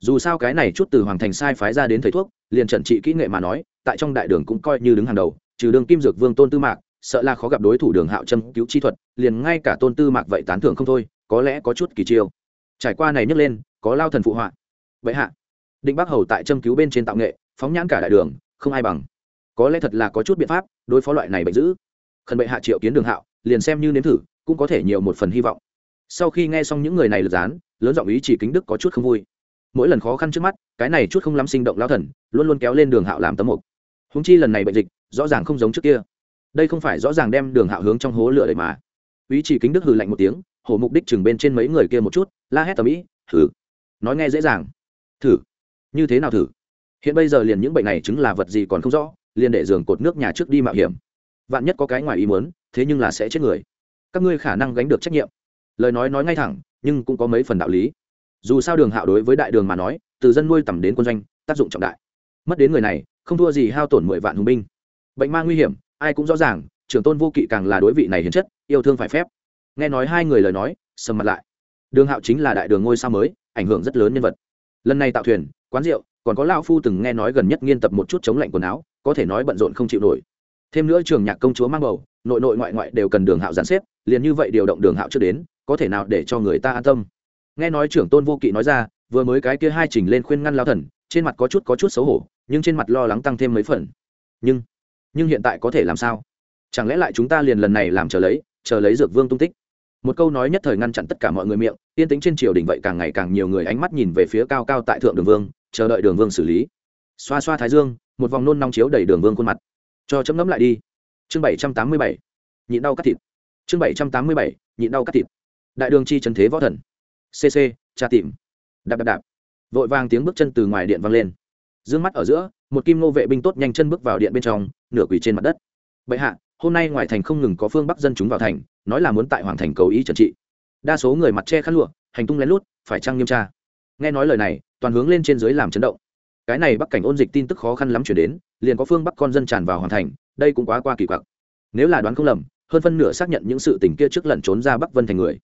Dù sao cái này chút từ hoàng thành sai phái ra đến thầy thuốc, liền trần trị kỹ nghệ mà nói, tại trong đại đường cũng coi như đứng hàng đầu, trừ đường kim dược vương tôn tư mạc, sợ là khó gặp đối thủ đường hạo châm cứu chi thuật, liền ngay cả tôn tư mạc vậy tán thưởng không thôi, có lẽ có chút kỳ chiêu. Trải qua này nhấc lên, có lao thần phụ họa. Vậy hạ, định bắc hầu tại châm cứu bên trên tạo nghệ, phóng nhãn cả đại đường, không ai bằng. Có lẽ thật là có chút biện pháp, đối phó loại này bệnh dữ. Khẩn bệ hạ triệu kiến đường hạo, liền xem như nếm thử, cũng có thể nhiều một phần hy vọng. Sau khi nghe xong những người này lượt dán lớn giọng ý chỉ kính đức có chút không vui mỗi lần khó khăn trước mắt, cái này chút không lắm sinh động lao thần, luôn luôn kéo lên đường hạo làm tấm mục. Húng chi lần này bệnh dịch, rõ ràng không giống trước kia. Đây không phải rõ ràng đem đường hạo hướng trong hố lửa đầy mà. Ý chỉ kính đức hừ lạnh một tiếng, hổ mục đích chừng bên trên mấy người kia một chút, la hét tầm ĩ, thử. Nói nghe dễ dàng. Thử? Như thế nào thử? Hiện bây giờ liền những bệnh này chứng là vật gì còn không rõ, liền để giường cột nước nhà trước đi mạo hiểm. Vạn nhất có cái ngoài ý muốn, thế nhưng là sẽ chết người. Các ngươi khả năng gánh được trách nhiệm. Lời nói nói ngay thẳng, nhưng cũng có mấy phần đạo lý dù sao đường hạo đối với đại đường mà nói, từ dân nuôi tầm đến quân doanh, tác dụng trọng đại. Mất đến người này, không thua gì hao tổn mười vạn hùng binh. Bệnh ma nguy hiểm, ai cũng rõ ràng, trưởng tôn vô kỵ càng là đối vị này hiến chất, yêu thương phải phép. Nghe nói hai người lời nói, sầm mặt lại. Đường hạo chính là đại đường ngôi sao mới, ảnh hưởng rất lớn nhân vật. Lần này tạo thuyền, quán rượu, còn có lao phu từng nghe nói gần nhất nghiên tập một chút chống lạnh quần áo, có thể nói bận rộn không chịu nổi. Thêm nữa trường nhạc công chúa mang bầu, nội nội ngoại ngoại đều cần đường hạo giàn xếp, liền như vậy điều động đường hạo trước đến, có thể nào để cho người ta an tâm? Nghe nói trưởng tôn vô kỵ nói ra, vừa mới cái kia hai chỉnh lên khuyên ngăn lao thần, trên mặt có chút có chút xấu hổ, nhưng trên mặt lo lắng tăng thêm mấy phần. Nhưng nhưng hiện tại có thể làm sao? Chẳng lẽ lại chúng ta liền lần này làm chờ lấy chờ lấy dược vương tung tích? Một câu nói nhất thời ngăn chặn tất cả mọi người miệng, yên tĩnh trên triều đình vậy càng ngày càng nhiều người ánh mắt nhìn về phía cao cao tại thượng đường vương, chờ đợi đường vương xử lý. Xoa xoa thái dương, một vòng nôn nóng chiếu đầy đường vương khuôn mặt. Cho chấm ngấm lại đi. Chương bảy trăm tám mươi bảy, nhịn đau cắt thịt. Chương bảy trăm tám mươi bảy, nhịn đau cắt thịt. Đại đường chi trần thế võ thần cc tra tìm. Đạp đạp đạp. Vội vàng tiếng bước chân từ ngoài điện vang lên. D ư ơ n g mắt ở giữa, một kim nô vệ binh tốt nhanh chân bước vào điện bên trong, nửa quỳ trên mặt đất. Bệ hạ, hôm nay ngoài thành không ngừng có phương bắc dân chúng vào thành, nói là muốn tại hoàng thành cầu ý trần trị. Đa số người mặt che khăn lụa, hành tung lén lút, phải trăng nghiêm tra. Nghe nói lời này, toàn hướng lên trên dưới làm chấn động. Cái này bắc cảnh ôn dịch tin tức khó khăn lắm chuyển đến, liền có phương bắc con dân tràn vào hoàn thành, đây cũng quá qua kỳ quặc. Nếu là đoán không lầm, hơn phân nửa xác nhận những sự tình kia trước lẩn trốn ra bắc vân thành người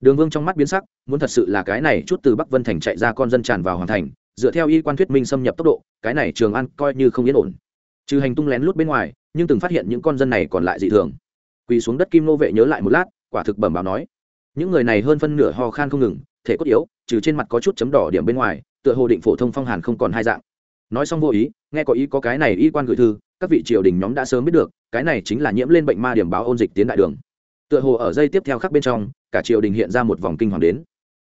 đường vương trong mắt biến sắc, muốn thật sự là cái này chút từ bắc vân thành chạy ra con dân tràn vào hoàn thành, dựa theo y quan thuyết minh xâm nhập tốc độ, cái này trường ăn coi như không yên ổn. Trừ hành tung lén lút bên ngoài, nhưng từng phát hiện những con dân này còn lại dị thường. Quỳ xuống đất kim nô vệ nhớ lại một lát, quả thực bẩm báo nói, những người này hơn phân nửa ho khan không ngừng, thể cốt yếu, trừ trên mặt có chút chấm đỏ điểm bên ngoài, tựa hồ định phổ thông phong hàn không còn hai dạng. Nói xong vô ý, nghe có ý có cái này y quan gửi thư, các vị triều đình nhóm đã sớm biết được, cái này chính là nhiễm lên bệnh ma điểm báo ôn dịch tiến đại đường tựa hồ ở dây tiếp theo khắc bên trong, cả triều đình hiện ra một vòng kinh hoàng đến.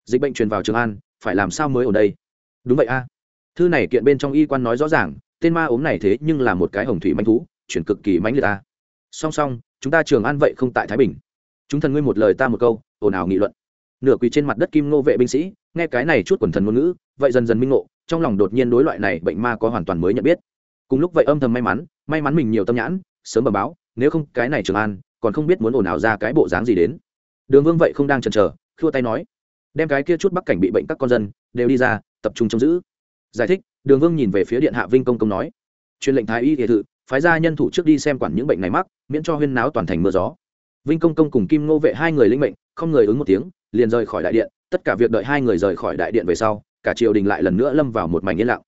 Dịch bệnh truyền vào trường an, phải làm sao mới ở đây? Đúng vậy a. Thư này kiện bên trong y quan nói rõ ràng, tên ma ốm này thế nhưng là một cái hồng thủy manh thú, chuyển cực kỳ mãnh liệt a. Song song, chúng ta trường an vậy không tại thái bình. Chúng thần ngươi một lời ta một câu, ồn ào nghị luận. Nửa quỳ trên mặt đất kim nô vệ binh sĩ, nghe cái này chút quần thần ngôn ngữ, vậy dần dần minh ngộ, trong lòng đột nhiên đối loại này bệnh ma có hoàn toàn mới nhận biết. Cùng lúc vậy âm thầm may mắn may mắn mình nhiều tâm nhãn, sớm bẩm báo, nếu không cái này trường an còn không biết muốn ồn ào ra cái bộ dáng gì đến. Đường vương vậy không đang chần chờ, khua tay nói, đem cái kia chút bắc cảnh bị bệnh các con dân đều đi ra, tập trung trông giữ. Giải thích, đường vương nhìn về phía điện hạ vinh công công nói, truyền lệnh thái y thiệt thự phái ra nhân thủ trước đi xem quản những bệnh này mắc, miễn cho huyên náo toàn thành mưa gió. Vinh công công cùng kim ngô vệ hai người linh mệnh, không người ứng một tiếng, liền rời khỏi đại điện. Tất cả việc đợi hai người rời khỏi đại điện về sau, cả triều đình lại lần nữa lâm vào một mảnh yên lặng.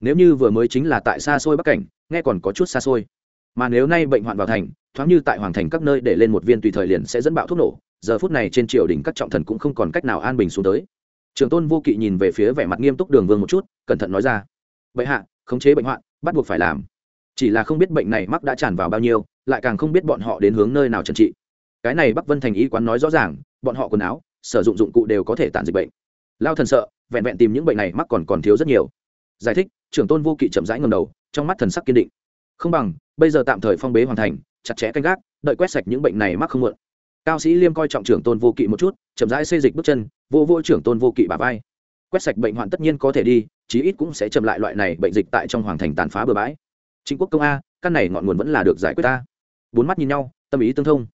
Nếu như vừa mới chính là tại xa xôi bắc cảnh, nghe còn có chút xa xôi. Mà nếu nay bệnh hoạn vào thành thoáng như tại hoàng thành các nơi để lên một viên tùy thời liền sẽ dẫn bạo thuốc nổ, giờ phút này trên triều đình các trọng thần cũng không còn cách nào an bình xuống tới. Trường tôn vô kỵ nhìn về phía vẻ mặt nghiêm túc đường vương một chút, cẩn thận nói ra, bệ hạ, khống chế bệnh hoạn, bắt buộc phải làm. Chỉ là không biết bệnh này mắc đã tràn vào bao nhiêu, lại càng không biết bọn họ đến hướng nơi nào trần trị. Cái này bắc vân thành ý quán nói rõ ràng, bọn họ quần áo, sử dụng dụng cụ đều có thể tản dịch bệnh. Lao thần sợ, vẹn vẹn tìm những bệnh này mắc còn còn thiếu rất nhiều. Giải thích trưởng tôn vô kỵ chậm rãi ngầm đầu, trong mắt thần sắc kiên định. Không bằng, bây giờ tạm thời phong bế hoàn thành chặt chẽ canh gác, đợi quét sạch những bệnh này mắc không muộn cao sĩ liêm coi trọng trưởng tôn vô kỵ một chút, chậm rãi xây dịch bước chân, vô vô trưởng tôn vô kỵ bà vai. Quét sạch bệnh hoạn tất nhiên có thể đi, chí ít cũng sẽ chậm lại loại này bệnh dịch tại trong hoàng thành tàn phá bừa bãi. Chính quốc công a, căn này ngọn nguồn vẫn là được giải quyết ta. Bốn mắt nhìn nhau, tâm ý tương thông.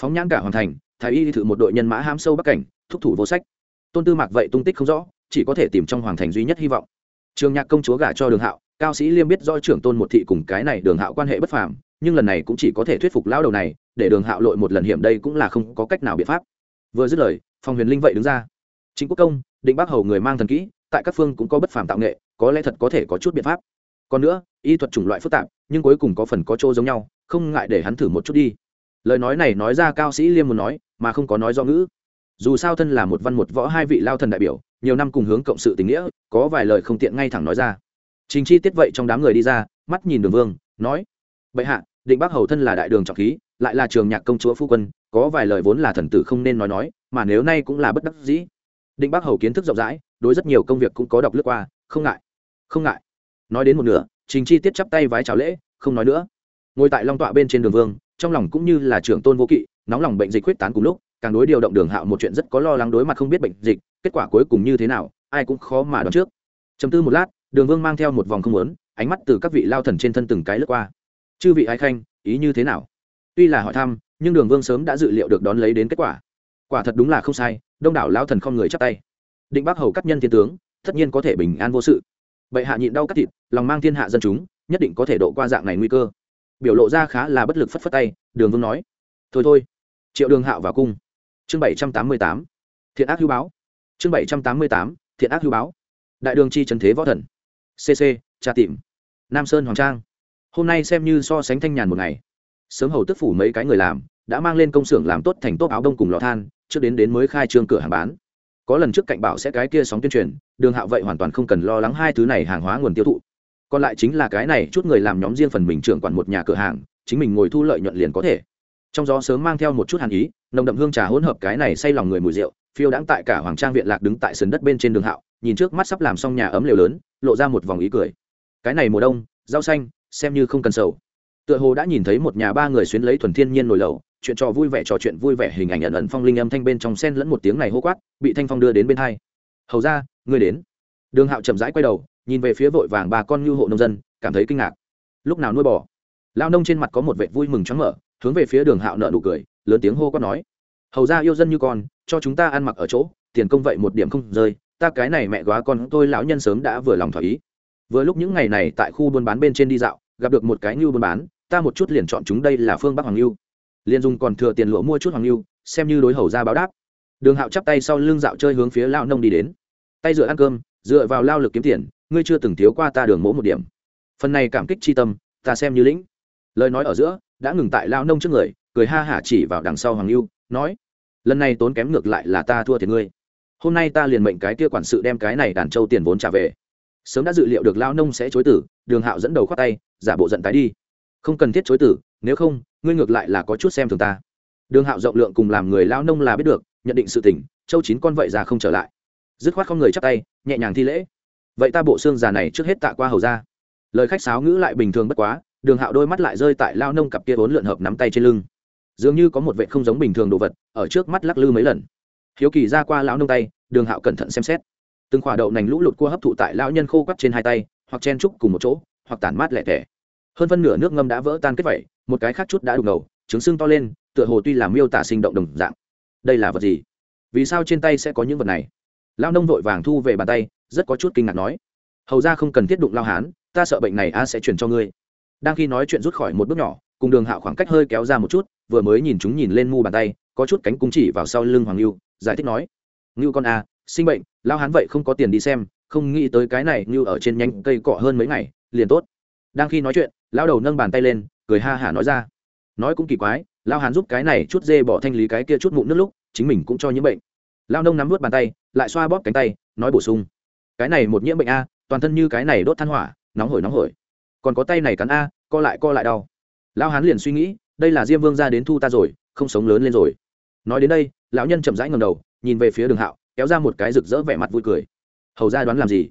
Phóng nhãn cả hoàng thành, thái y thử một đội nhân mã ham sâu bắc cảnh, thúc thủ vô sách. Tôn tư mạc vậy tung tích không rõ, chỉ có thể tìm trong hoàng thành duy nhất hy vọng. Trường nhạc công chúa gả cho đường hạo, cao sĩ liêm biết do trưởng tôn một thị cùng cái này đường hạo quan hệ bất phàm nhưng lần này cũng chỉ có thể thuyết phục lão đầu này, để đường hạo lội một lần hiểm đây cũng là không có cách nào biện pháp. Vừa dứt lời phòng huyền linh vậy đứng ra. Chính quốc công, định bác hầu người mang thần kỹ, tại các phương cũng có bất phàm tạo nghệ, có lẽ thật có thể có chút biện pháp. Còn nữa, y thuật chủng loại phức tạp, nhưng cuối cùng có phần có chỗ giống nhau, không ngại để hắn thử một chút đi. Lời nói này nói ra cao sĩ liêm muốn nói, mà không có nói do ngữ. Dù sao thân là một văn một võ hai vị lao thần đại biểu, nhiều năm cùng hướng cộng sự tình nghĩa, có vài lời không tiện ngay thẳng nói ra. Trình chi tiết vậy trong đám người đi ra, mắt nhìn đường vương, nói bệ hạ, định bác hầu thân là đại đường trọng khí, lại là trường nhạc công chúa phu quân, có vài lời vốn là thần tử không nên nói nói, mà nếu nay cũng là bất đắc dĩ. Định bác hầu kiến thức rộng rãi, đối rất nhiều công việc cũng có đọc lướt qua, không ngại không ngại. Nói đến một nửa, trình chi tiết chắp tay vái chào lễ, không nói nữa. Ngồi tại long tọa bên trên đường vương, trong lòng cũng như là trưởng tôn vô kỵ, nóng lòng bệnh dịch huyết tán cùng lúc, càng đối điều động đường hạo một chuyện rất có lo lắng đối mặt không biết bệnh dịch, kết quả cuối cùng như thế nào, ai cũng khó mà đoán trước. Chấm tư một lát, đường vương mang theo một vòng không lớn ánh mắt từ các vị lao thần trên thân từng cái lướt qua chư vị ái khanh, ý như thế nào? Tuy là hỏi thăm, nhưng đường vương sớm đã dự liệu được đón lấy đến kết quả. Quả thật đúng là không sai, đông đảo lao thần không người chắp tay. Định bác hầu cắt nhân thiên tướng, tất nhiên có thể bình an vô sự. Bệ hạ nhịn đau cắt thịt, lòng mang thiên hạ dân chúng, nhất định có thể độ qua dạng này nguy cơ. Biểu lộ ra khá là bất lực phất phất tay, đường vương nói. Thôi thôi, triệu đường hạo vào cung. Chương bảy trăm tám mươi tám, thiện ác hưu báo. Chương bảy trăm tám mươi tám, thiện ác hưu báo. Đại đường chi trần thế võ thần. Cc tra tìm. Nam sơn hoàng trang hôm nay xem như so sánh thanh nhàn một ngày. Sớm hầu tức phủ mấy cái người làm, đã mang lên công xưởng làm tốt thành tốt áo đông cùng lò than, trước đến đến mới khai trương cửa hàng bán. Có lần trước cạnh bảo sẽ cái kia sóng tuyên truyền, đường hạo vậy hoàn toàn không cần lo lắng hai thứ này hàng hóa nguồn tiêu thụ. Còn lại chính là cái này, chút người làm nhóm riêng phần mình trưởng quản một nhà cửa hàng, chính mình ngồi thu lợi nhuận liền có thể. Trong gió sớm mang theo một chút hàn ý, nồng đậm hương trà hỗn hợp cái này say lòng người mùi rượu, phiêu đãng tại cả hoàng trang viện lạc đứng tại sườn đất bên trên đường hạo, nhìn trước mắt sắp làm xong nhà ấm lều lớn, lộ ra một vòng ý cười. Cái này mùa đông, rau xanh xem như không cần sầu. Tựa hồ đã nhìn thấy một nhà ba người xuyến lấy thuần thiên nhiên nổi lầu, chuyện trò vui vẻ trò chuyện vui vẻ hình ảnh ẩn ẩn phong linh âm thanh bên trong sen lẫn một tiếng này hô quát bị thanh phong đưa đến bên hai. Hầu ra ngươi đến. Đường hạo chậm rãi quay đầu nhìn về phía vội vàng bà con ngư hộ nông dân cảm thấy kinh ngạc. Lúc nào nuôi bò? Lao nông trên mặt có một vệ vui mừng choáng mở hướng về phía đường hạo nợ nụ cười lớn tiếng hô quát nói hầu ra yêu dân như con cho chúng ta ăn mặc ở chỗ tiền công vậy một điểm không rơi ta cái này mẹ góa con tôi lão nhân sớm đã vừa lòng thỏa ý vừa lúc những ngày này tại khu buôn bán bên trên đi dạo, gặp được một cái ngưu buôn bán, ta một chút liền chọn chúng đây là phương bắc hoàng ngưu liền dùng còn thừa tiền lụa mua chút hoàng ngưu xem như đối hầu ra báo đáp. Đường hạo chắp tay sau lưng dạo chơi hướng phía lao nông đi đến. Tay dựa ăn cơm, dựa vào lao lực kiếm tiền, ngươi chưa từng thiếu qua ta đường mỗ một điểm. Phần này cảm kích c h i tâm, ta xem như lĩnh. Lời nói ở giữa, đã ngừng tại lao nông trước người, cười ha hả chỉ vào đằng sau hoàng lưu, nói, lần này tốn kém ngược lại là ta thua thiệt ngươi. Hôm nay ta liền mệnh cái kia quản sự đem cái này đàn trâu tiền vốn trả về sớm đã dự liệu được lao nông sẽ chối tử, đường hạo dẫn đầu khoát tay, giả bộ giận tái đi. Không cần thiết chối tử, nếu không, ngươi ngược lại là có chút xem thường ta. Đường hạo rộng lượng cùng làm người lao nông là biết được, nhận định sự tỉnh châu chín con vậy ra không trở lại. Dứt khoát không người chắp tay, nhẹ nhàng thi lễ. Vậy ta bộ xương già này trước hết tạ qua hầu ra lời khách sáo ngữ lại bình thường bất quá, đường hạo đôi mắt lại rơi tại lao nông cặp kia vốn lượn hợp nắm tay trên lưng. Dường như có một vệ không giống bình thường đồ vật, ở trước mắt lắc lư mấy lần. Hiếu kỳ ra qua lão nông tay, đường hạo cẩn thận xem xét từng khỏa đậu nành lũ lụt cua hấp thụ tại lão nhân khô quắt trên hai tay, hoặc chen trúc cùng một chỗ, hoặc tản mát lẻ tẻ. Hơn phân nửa nước ngâm đã vỡ tan kết vẩy một cái khác chút đã đục ngầu, trứng sưng to lên, tựa hồ tuy làm miêu tả sinh động đồng dạng. Đây là vật gì? Vì sao trên tay sẽ có những vật này? Lao nông vội vàng thu về bàn tay, rất có chút kinh ngạc nói. Hầu ra không cần thiết đụng lao hán, ta sợ bệnh này a sẽ chuyển cho ngươi. Đang khi nói chuyện rút khỏi một bước nhỏ, cùng đường hạo khoảng cách hơi kéo ra một chút, vừa mới nhìn chúng nhìn lên mu bàn tay, có chút cánh cung chỉ vào sau lưng hoàng lưu giải thích nói. Ngưu con a sinh bệnh lao hán vậy không có tiền đi xem, không nghĩ tới cái này như ở trên nhánh cây cọ hơn mấy ngày, liền tốt. Đang khi nói chuyện lao đầu nâng bàn tay lên, cười ha hả nói ra. Nói cũng kỳ quái lao hán giúp cái này chút dê bỏ thanh lý cái kia chút mụn nước lúc, chính mình cũng cho nhiễm bệnh. Lao nông nắm vớt bàn tay, lại xoa bóp cánh tay, nói bổ sung. Cái này một nhiễm bệnh a, toàn thân như cái này đốt than hỏa, nóng hổi nóng hổi. Còn có tay này cắn a, co lại co lại đau. Lão hán liền suy nghĩ, đây là diêm vương ra đến thu ta rồi, không sống lớn lên rồi. Nói đến đây, lão nhân chậm rãi ngầm đầu, nhìn về phía đường hạo kéo ra một cái rực rỡ vẻ mặt vui cười. Hầu ra đoán làm gì?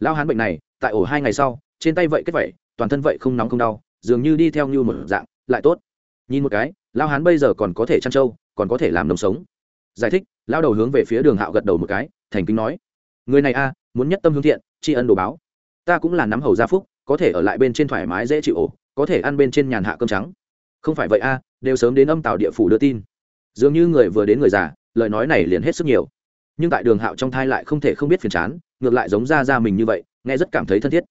Lão hán bệnh này, tại ổ hai ngày sau, trên tay vậy kết vậy, toàn thân vậy không nóng không đau, dường như đi theo như một dạng, lại tốt. Nhìn một cái, lão hán bây giờ còn có thể chăn trâu, còn có thể làm nông sống. Giải thích, lão đầu hướng về phía đường hạo gật đầu một cái, thành kính nói. Người này a, muốn nhất tâm hướng thiện, tri ân đồ báo. Ta cũng là nắm hầu gia phúc, có thể ở lại bên trên thoải mái dễ chịu ổ, có thể ăn bên trên nhàn hạ cơm trắng. Không phải vậy a, đều sớm đến âm tàu địa phủ đưa tin. Dường như người vừa đến người già, lời nói này liền hết sức nhiều nhưng tại đường hạo trong thai lại không thể không biết phiền chán, ngược lại giống ra ra mình như vậy, nghe rất cảm thấy thân thiết.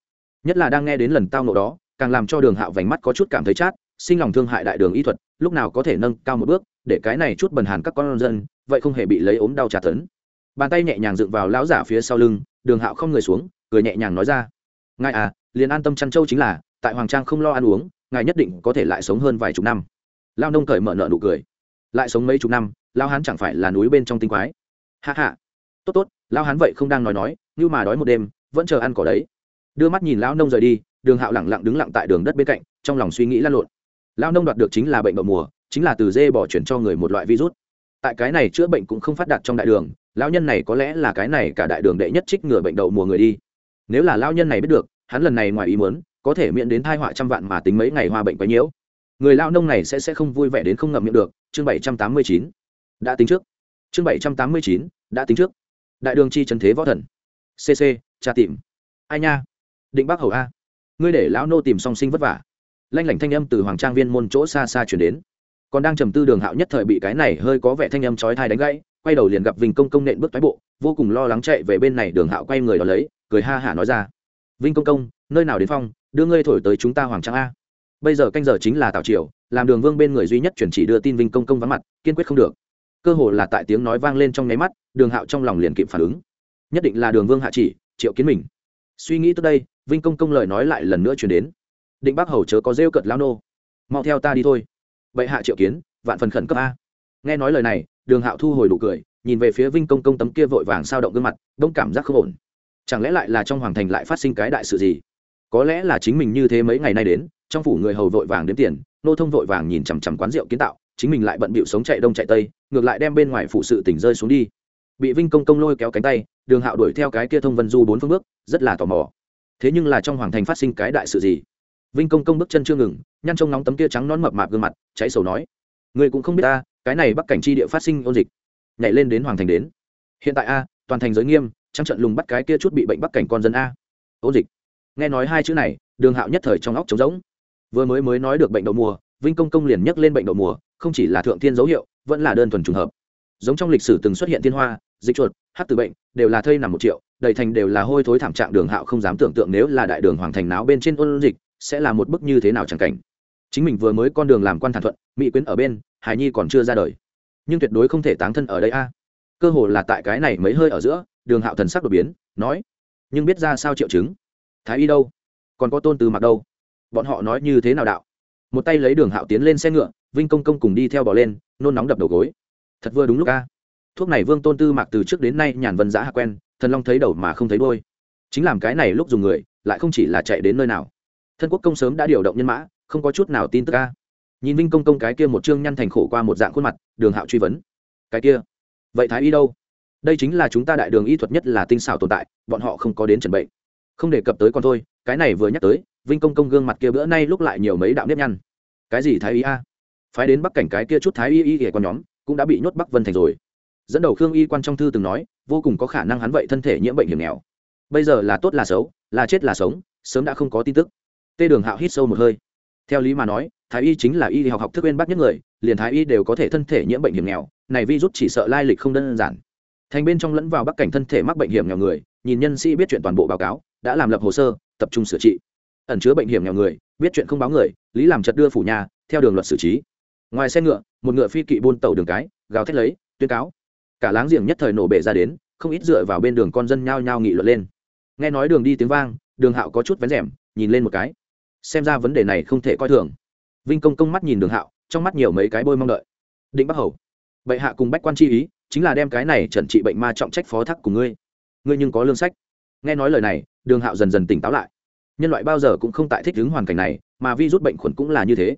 Nhất là đang nghe đến lần tao nộ đó, càng làm cho đường hạo vành mắt có chút cảm thấy chát, sinh lòng thương hại đại đường y thuật, lúc nào có thể nâng cao một bước, để cái này chút bần hàn các con dân, vậy không hề bị lấy ốm đau trả tấn. Bàn tay nhẹ nhàng dựng vào lão giả phía sau lưng, đường hạo không người xuống, cười nhẹ nhàng nói ra. Ngài à liền an tâm chăn trâu chính là, tại hoàng trang không lo ăn uống, ngài nhất định có thể lại sống hơn vài chục năm. Lao nông cởi mở nợ nụ cười. Lại sống mấy chục năm, lao hán chẳng phải là núi bên trong tinh quái hạ hạ. Tốt tốt lao hán vậy không đang nói nói, như mà đói một đêm, vẫn chờ ăn cỏ đấy. Đưa mắt nhìn lão nông rời đi, đường hạo lẳng lặng đứng lặng tại đường đất bên cạnh, trong lòng suy nghĩ lăn lộn. Lao nông đoạt được chính là bệnh đậu mùa, chính là từ dê bỏ chuyển cho người một loại virus. Tại cái này chữa bệnh cũng không phát đạt trong đại đường, lão nhân này có lẽ là cái này cả đại đường đệ nhất trích ngừa bệnh đậu mùa người đi. Nếu là lão nhân này biết được, hắn lần này ngoài ý muốn, có thể miễn đến thai họa trăm vạn mà tính mấy ngày hoa bệnh quấy nhiễu. Người lao nông này sẽ sẽ không vui vẻ đến không ngậm miệng được, chương bảy trăm tám mươi chín. Đã tính trước chương bảy trăm tám mươi chín, đã tính trước. Đại đường chi trần thế võ thần. Cc tra tìm. Ai nha? Định bác hầu a. Ngươi để lão nô tìm song sinh vất vả. Lanh lảnh thanh âm từ hoàng trang viên môn chỗ xa xa chuyển đến. Còn đang trầm tư đường hạo nhất thời bị cái này hơi có vẻ thanh âm chói thai đánh gãy, quay đầu liền gặp vinh công công nện bước thái bộ, vô cùng lo lắng chạy về bên này, đường hạo quay người đó lấy, cười ha hả nói ra. Vinh công công, nơi nào đến phong, đưa ngươi thổi tới chúng ta hoàng trang a. Bây giờ canh giờ chính là tào triều, làm đường vương bên người duy nhất chuyển chỉ đưa tin vinh công công vắng mặt, kiên quyết không được cơ hồ là tại tiếng nói vang lên trong nháy mắt, đường hạo trong lòng liền kịp phản ứng. Nhất định là đường vương hạ chỉ, triệu kiến mình. Suy nghĩ tới đây, vinh công công lời nói lại lần nữa chuyển đến. Định bác hầu chớ có rêu cợt lao nô. Mau theo ta đi thôi. Bệ hạ triệu kiến, vạn phần khẩn cấp a. Nghe nói lời này, đường hạo thu hồi đủ cười, nhìn về phía vinh công công tấm kia vội vàng sao động gương mặt, đông cảm giác không ổn. Chẳng lẽ lại là trong hoàng thành lại phát sinh cái đại sự gì? Có lẽ là chính mình như thế mấy ngày nay đến, trong phủ người hầu vội vàng đếm tiền, nô thông vội vàng nhìn chằm chằm quán rượu kiến tạo chính mình lại bận bịu sống chạy đông chạy tây, ngược lại đem bên ngoài phụ sự tỉnh rơi xuống đi. Bị vinh công công lôi kéo cánh tay, đường hạo đuổi theo cái kia thông vân du bốn phương bước, rất là tò mò. Thế nhưng là trong hoàng thành phát sinh cái đại sự gì? Vinh công công bước chân chưa ngừng, nhăn trông nóng tấm kia trắng nón mập mạp gương mặt, cháy sầu nói người cũng không biết ta, cái này bắc cảnh chi địa phát sinh ôn dịch, nhảy lên đến hoàng thành đến. Hiện tại a, toàn thành giới nghiêm trăng trận lùng bắt cái kia chút bị bệnh bắc cảnh con dân a. Ôn dịch. Nghe nói hai chữ này, đường hạo nhất thời trong óc trống rỗng. Vừa mới mới nói được bệnh đậu mùa vinh công công liền nhắc lên bệnh đậu mùa, không chỉ là thượng thiên dấu hiệu, vẫn là đơn thuần trùng hợp. Giống trong lịch sử từng xuất hiện thiên hoa, dịch chuột, hát từ bệnh, đều là thây nằm một triệu, đầy thành đều là hôi thối thảm trạng đường hạo không dám tưởng tượng nếu là đại đường hoàng thành náo bên trên ôn dịch, sẽ là một bức như thế nào chẳng cảnh. Chính mình vừa mới con đường làm quan thản thuận, mỹ quyến ở bên hải nhi còn chưa ra đời. Nhưng tuyệt đối không thể táng thân ở đây a. Cơ hồ là tại cái này mấy hơi ở giữa, đường hạo thần sắc đột biến, nói, nhưng biết ra sao triệu chứng? Thái y đâu? Còn có tôn từ mặc đâu? Bọn họ nói như thế nào đạo? Một tay lấy đường hạo tiến lên xe ngựa, vinh công công cùng đi theo bỏ lên, nôn nóng đập đầu gối. Thật vừa đúng lúc a. Thuốc này vương tôn tư mạc từ trước đến nay nhàn vân giã hạ quen, thần long thấy đầu mà không thấy đôi chính làm cái này lúc dùng người, lại không chỉ là chạy đến nơi nào. Thân quốc công sớm đã điều động nhân mã, không có chút nào tin tức ca nhìn vinh công công cái kia một chương nhăn thành khổ qua một dạng khuôn mặt, đường hạo truy vấn. Cái kia, vậy thái y đâu? Đây chính là chúng ta đại đường y thuật nhất là tinh xảo tồn tại, bọn họ không có đến trần bệnh. Không đề cập tới con thôi, cái này vừa nhắc tới vinh công công gương mặt kia bữa nay lúc lại nhiều mấy đạo nếp nhăn. Cái gì thái y a? Phái đến bắc cảnh cái kia chút thái y y kể con nhóm, cũng đã bị nhốt bắc vân thành rồi. Dẫn đầu khương y quan trong thư từng nói, vô cùng có khả năng hắn vậy thân thể nhiễm bệnh hiểm nghèo. Bây giờ là tốt là xấu, là chết là sống, sớm đã không có tin tức. Tê đường hạo hít sâu một hơi. Theo lý mà nói, thái y chính là y học học thức bên bác nhất người, liền thái y đều có thể thân thể nhiễm bệnh hiểm nghèo, này vi rút chỉ sợ lai lịch không đơn giản. Thành bên trong lẫn vào bắc cảnh thân thể mắc bệnh hiểm nghèo người, nhìn nhân sĩ biết chuyện toàn bộ báo cáo, đã làm lập hồ sơ, tập trung sửa trị ẩn chứa bệnh hiểm nghèo người, biết chuyện không báo người, lý làm chật đưa phủ nhà, theo đường luật xử trí. Ngoài xe ngựa, một ngựa phi kỵ buôn tàu đường cái, gào thét lấy, tuyên cáo. Cả láng giềng nhất thời nổ bể ra đến, không ít dựa vào bên đường con dân nhao nhao nghị luận lên. Nghe nói đường đi tiếng vang, đường hạo có chút vén rèm, nhìn lên một cái. Xem ra vấn đề này không thể coi thường. Vinh công công mắt nhìn đường hạo, trong mắt nhiều mấy cái bôi mong đợi. Định bắc hầu, bệ hạ cùng bách quan chi ý, chính là đem cái này trần trị bệnh ma trọng trách phó thác của ngươi. Ngươi nhưng có lương sách. Nghe nói lời này, đường hạo dần dần tỉnh táo lại nhân loại bao giờ cũng không tại thích ứng hoàn cảnh này, mà vi rút bệnh khuẩn cũng là như thế.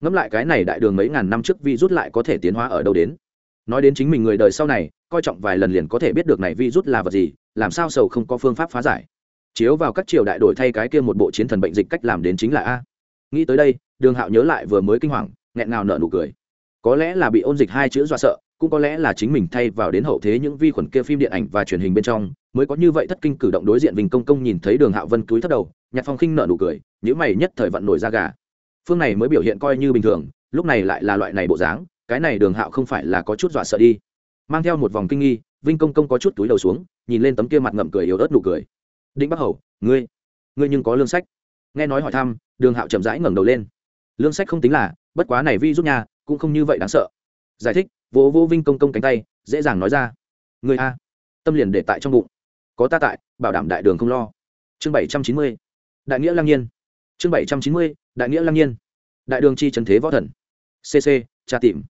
Ngẫm lại cái này đại đường mấy ngàn năm trước vi rút lại có thể tiến hóa ở đâu đến? Nói đến chính mình người đời sau này, coi trọng vài lần liền có thể biết được này vi rút là vật gì, làm sao sầu không có phương pháp phá giải. Chiếu vào các triều đại đổi thay cái kia một bộ chiến thần bệnh dịch cách làm đến chính là a. Nghĩ tới đây, đường hạo nhớ lại vừa mới kinh hoàng, nghẹn ngào nở nụ cười. Có lẽ là bị ôn dịch hai chữ dọa sợ, cũng có lẽ là chính mình thay vào đến hậu thế những vi khuẩn kia phim điện ảnh và truyền hình bên trong, mới có như vậy thất kinh cử động đối diện vinh công công nhìn thấy đường hạo vân túi thất đầu nhạc phong khinh nợ nụ cười những mày nhất thời vận nổi ra gà. Phương này mới biểu hiện coi như bình thường, lúc này lại là loại này bộ dáng, cái này đường hạo không phải là có chút dọa sợ đi. Mang theo một vòng kinh nghi, vinh công công có chút túi đầu xuống, nhìn lên tấm kia mặt ngậm cười yếu ớt nụ cười. Đinh bắc hầu, ngươi ngươi nhưng có lương sách. Nghe nói hỏi thăm, đường hạo chậm rãi ngẩng đầu lên. Lương sách không tính là, bất quá này vi rút nhà cũng không như vậy đáng sợ. Giải thích, vỗ vô vinh công công cánh tay, dễ dàng nói ra. Người a, tâm liền để tại trong bụng. Có ta tại, bảo đảm đại đường không lo. Chương bảy trăm chín mươi đại nghĩa lăng nhiên. Chương bảy trăm chín mươi, đại nghĩa lăng nhiên. Đại đường chi trần thế võ thần. Cc tra tìm.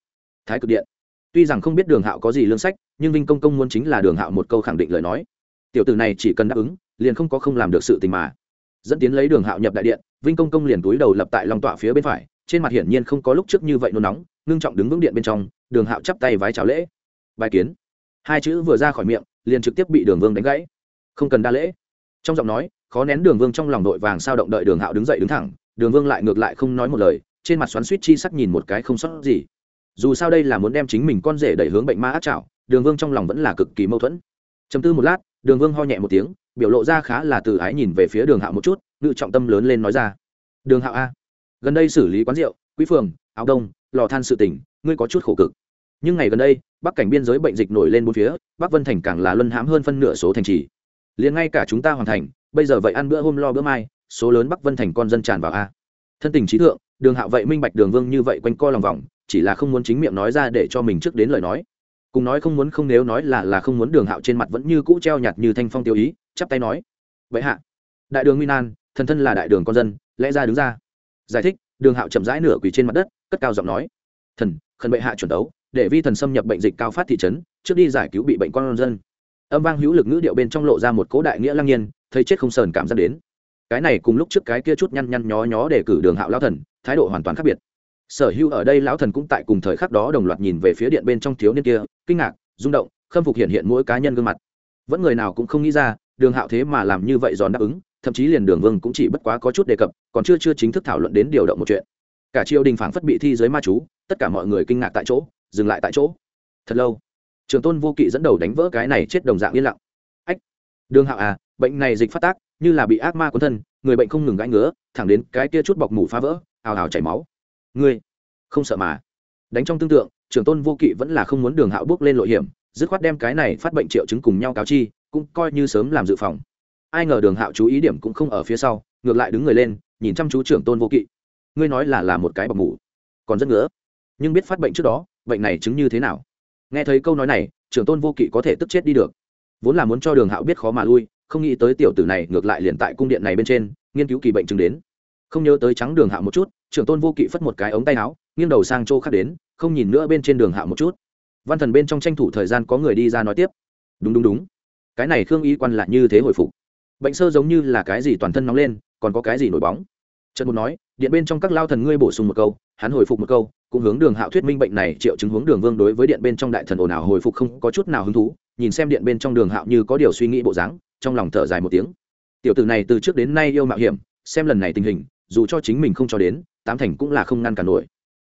Thái cực điện. Tuy rằng không biết đường hạo có gì lương sách, nhưng vinh công công muốn chính là đường hạo một câu khẳng định lời nói. Tiểu tử này chỉ cần đáp ứng, liền không có không làm được sự tình mà. Dẫn tiến lấy đường hạo nhập đại điện, vinh công công liền túi đầu lập tại lòng tọa phía bên phải, trên mặt hiển nhiên không có lúc trước như vậy nôn nóng, ngưng trọng đứng vững điện bên trong, đường hạo chắp tay vái chào lễ. Bài kiến. Hai chữ vừa ra khỏi miệng, liền trực tiếp bị đường vương đánh gãy. Không cần đa lễ. Trong giọng nói khó nén đường vương trong lòng đội vàng sao động đợi đường hạo đứng dậy đứng thẳng, đường vương lại ngược lại không nói một lời, trên mặt xoắn suýt chi sắc nhìn một cái không sót gì. Dù sao đây là muốn đem chính mình con rể đẩy hướng bệnh ma ác trảo, đường vương trong lòng vẫn là cực kỳ mâu thuẫn. Chấm tư một lát, đường vương ho nhẹ một tiếng, biểu lộ ra khá là từ ái nhìn về phía đường hạo một chút, ngự trọng tâm lớn lên nói ra. Đường hạo a, gần đây xử lý quán rượu, quý phường, áo đông, lò than sự tỉnh ngươi có chút khổ cực. Nhưng ngày gần đây, bắc cảnh biên giới bệnh dịch nổi lên bốn phía, bắc vân thành càng là luân hãm hơn phân nửa số thành trì. Liền ngay cả chúng ta hoàn thành bây giờ vậy ăn bữa hôm lo bữa mai, số lớn bắc vân thành con dân tràn vào a. Thân tình trí thượng, đường hạo vậy minh bạch đường vương như vậy quanh co lòng vòng, chỉ là không muốn chính miệng nói ra để cho mình trước đến lời nói. Cùng nói không muốn không nếu nói là là không muốn đường hạo trên mặt vẫn như cũ treo nhạt như thanh phong tiêu ý, chắp tay nói. Vậy hạ, đại đường nguy nan, thần thân là đại đường con dân, lẽ ra đứng ra. Giải thích, đường hạo chậm rãi nửa quỳ trên mặt đất, cất cao giọng nói. Thần, khẩn bệ hạ chuẩn đấu, để vi thần xâm nhập bệnh dịch cao phát thị trấn, trước đi giải cứu bị bệnh con dân. Âm vang hữu lực ngữ điệu bên trong lộ ra một cố đại nghĩa lăng nhiên thấy chết không sờn cảm giác đến. Cái này cùng lúc trước cái kia chút nhăn nhăn nhó nhó để cử đường hạo lao thần, thái độ hoàn toàn khác biệt. Sở hữu ở đây lão thần cũng tại cùng thời khắc đó đồng loạt nhìn về phía điện bên trong thiếu niên kia, kinh ngạc, rung động, khâm phục hiện hiện mỗi cá nhân gương mặt. Vẫn người nào cũng không nghĩ ra, đường hạo thế mà làm như vậy giòn đáp ứng, thậm chí liền đường vương cũng chỉ bất quá có chút đề cập, còn chưa chưa chính thức thảo luận đến điều động một chuyện. Cả triều đình phảng phất bị thi giới ma chú, tất cả mọi người kinh ngạc tại chỗ, dừng lại tại chỗ. Thật lâu, trường tôn vô kỵ dẫn đầu đánh vỡ cái này chết đồng dạng yên lặng. Ách, đường hạo à bệnh này dịch phát tác, như là bị ác ma cuốn thân, người bệnh không ngừng gãi ngứa, thẳng đến cái kia chút bọc mủ phá vỡ, ào ào chảy máu. Ngươi, không sợ mà. Đánh trong tương tượng, trưởng tôn vô kỵ vẫn là không muốn đường hạo bước lên lộ hiểm, dứt khoát đem cái này phát bệnh triệu chứng cùng nhau cáo chi, cũng coi như sớm làm dự phòng. Ai ngờ đường hạo chú ý điểm cũng không ở phía sau, ngược lại đứng người lên, nhìn chăm chú trưởng tôn vô kỵ. Ngươi nói là là một cái bọc mủ, còn rất ngứa. Nhưng biết phát bệnh trước đó, bệnh này chứng như thế nào? Nghe thấy câu nói này, trưởng tôn vô kỵ có thể tức chết đi được. Vốn là muốn cho đường hạo biết khó mà lui không nghĩ tới tiểu tử này ngược lại liền tại cung điện này bên trên, nghiên cứu kỳ bệnh chứng đến. Không nhớ tới trắng đường hạ một chút, trưởng tôn vô kỵ phất một cái ống tay áo, nghiêng đầu sang chỗ khác đến, không nhìn nữa bên trên đường hạ một chút. Văn thần bên trong tranh thủ thời gian có người đi ra nói tiếp. Đúng đúng đúng. Cái này khương y quan là như thế hồi phục. Bệnh sơ giống như là cái gì toàn thân nóng lên, còn có cái gì nổi bóng. Trần một nói, điện bên trong các lao thần ngươi bổ sung một câu, hắn hồi phục một câu, cũng hướng đường hạo thuyết minh bệnh này triệu chứng hướng đường vương đối với điện bên trong đại thần ồn ào hồi phục không có chút nào hứng thú nhìn xem điện bên trong đường hạo như có điều suy nghĩ bộ dáng, trong lòng thở dài một tiếng. Tiểu tử này từ trước đến nay yêu mạo hiểm, xem lần này tình hình, dù cho chính mình không cho đến, tám thành cũng là không ngăn cản nổi.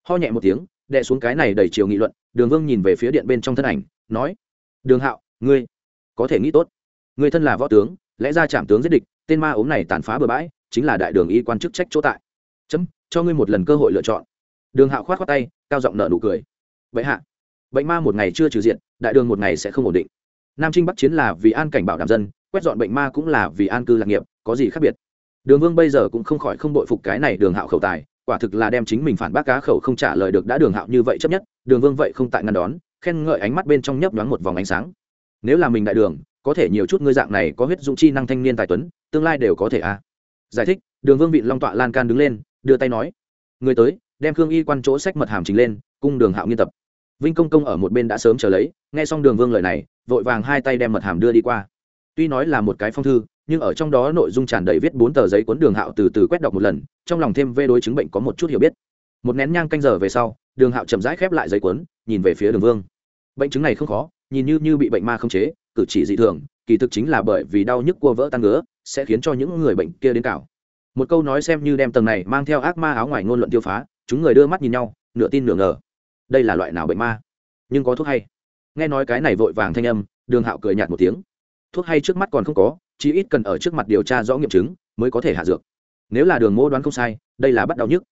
Ho nhẹ một tiếng đệ xuống cái này đầy chiều nghị luận, đường vương nhìn về phía điện bên trong thân ảnh, nói, đường hạo, ngươi có thể nghĩ tốt. Ngươi thân là võ tướng, lẽ ra chạm tướng giết địch, tên ma ốm này tàn phá bừa bãi, chính là đại đường y quan chức trách chỗ tại. Chấm, cho ngươi một lần cơ hội lựa chọn. Đường hạo khoát khoát tay, cao giọng nợ nụ cười. Vậy hạ bệnh ma một ngày chưa trừ diện, đại đường một ngày sẽ không ổn định. Nam trinh bắc chiến là vì an cảnh bảo đảm dân, quét dọn bệnh ma cũng là vì an cư lạc nghiệp, có gì khác biệt? Đường vương bây giờ cũng không khỏi không đội phục cái này đường hạo khẩu tài, quả thực là đem chính mình phản bác cá khẩu không trả lời được đã đường hạo như vậy chấp nhất, đường vương vậy không tại ngăn đón, khen ngợi ánh mắt bên trong nhấp nhoáng một vòng ánh sáng. Nếu là mình đại đường, có thể nhiều chút ngươi dạng này có huyết dụng chi năng thanh niên tài tuấn, tương lai đều có thể a à. giải thích, đường vương vị long tọa lan can đứng lên, đưa tay nói, người tới, đem khương y quan chỗ sách mật hàm trình lên, cung đường hạo nghiên tập vinh công công ở một bên đã sớm chờ lấy, nghe xong đường vương lời này, vội vàng hai tay đem mật hàm đưa đi qua. Tuy nói là một cái phong thư, nhưng ở trong đó nội dung tràn đầy viết bốn tờ giấy cuốn đường hạo từ từ quét đọc một lần, trong lòng thêm vê đối chứng bệnh có một chút hiểu biết. Một nén nhang canh giờ về sau, đường hạo chậm rãi khép lại giấy cuốn, nhìn về phía đường vương. Bệnh chứng này không khó, nhìn như như bị bệnh ma không chế, cử chỉ dị thường, kỳ thực chính là bởi vì đau nhức cua vỡ tan ngứa, sẽ khiến cho những người bệnh kia đến cảo. một câu nói xem như đem tầng này mang theo ác ma áo ngoài ngôn luận tiêu phá, chúng người đưa mắt nhìn nhau, nửa tin nửa ngờ đây là loại nào bệnh ma? Nhưng có thuốc hay. Nghe nói cái này vội vàng thanh âm, đường hạo cười nhạt một tiếng. Thuốc hay trước mắt còn không có, chí ít cần ở trước mặt điều tra rõ nghiệm chứng mới có thể hạ dược. Nếu là đường mô đoán không sai, đây là bắt đau nhức.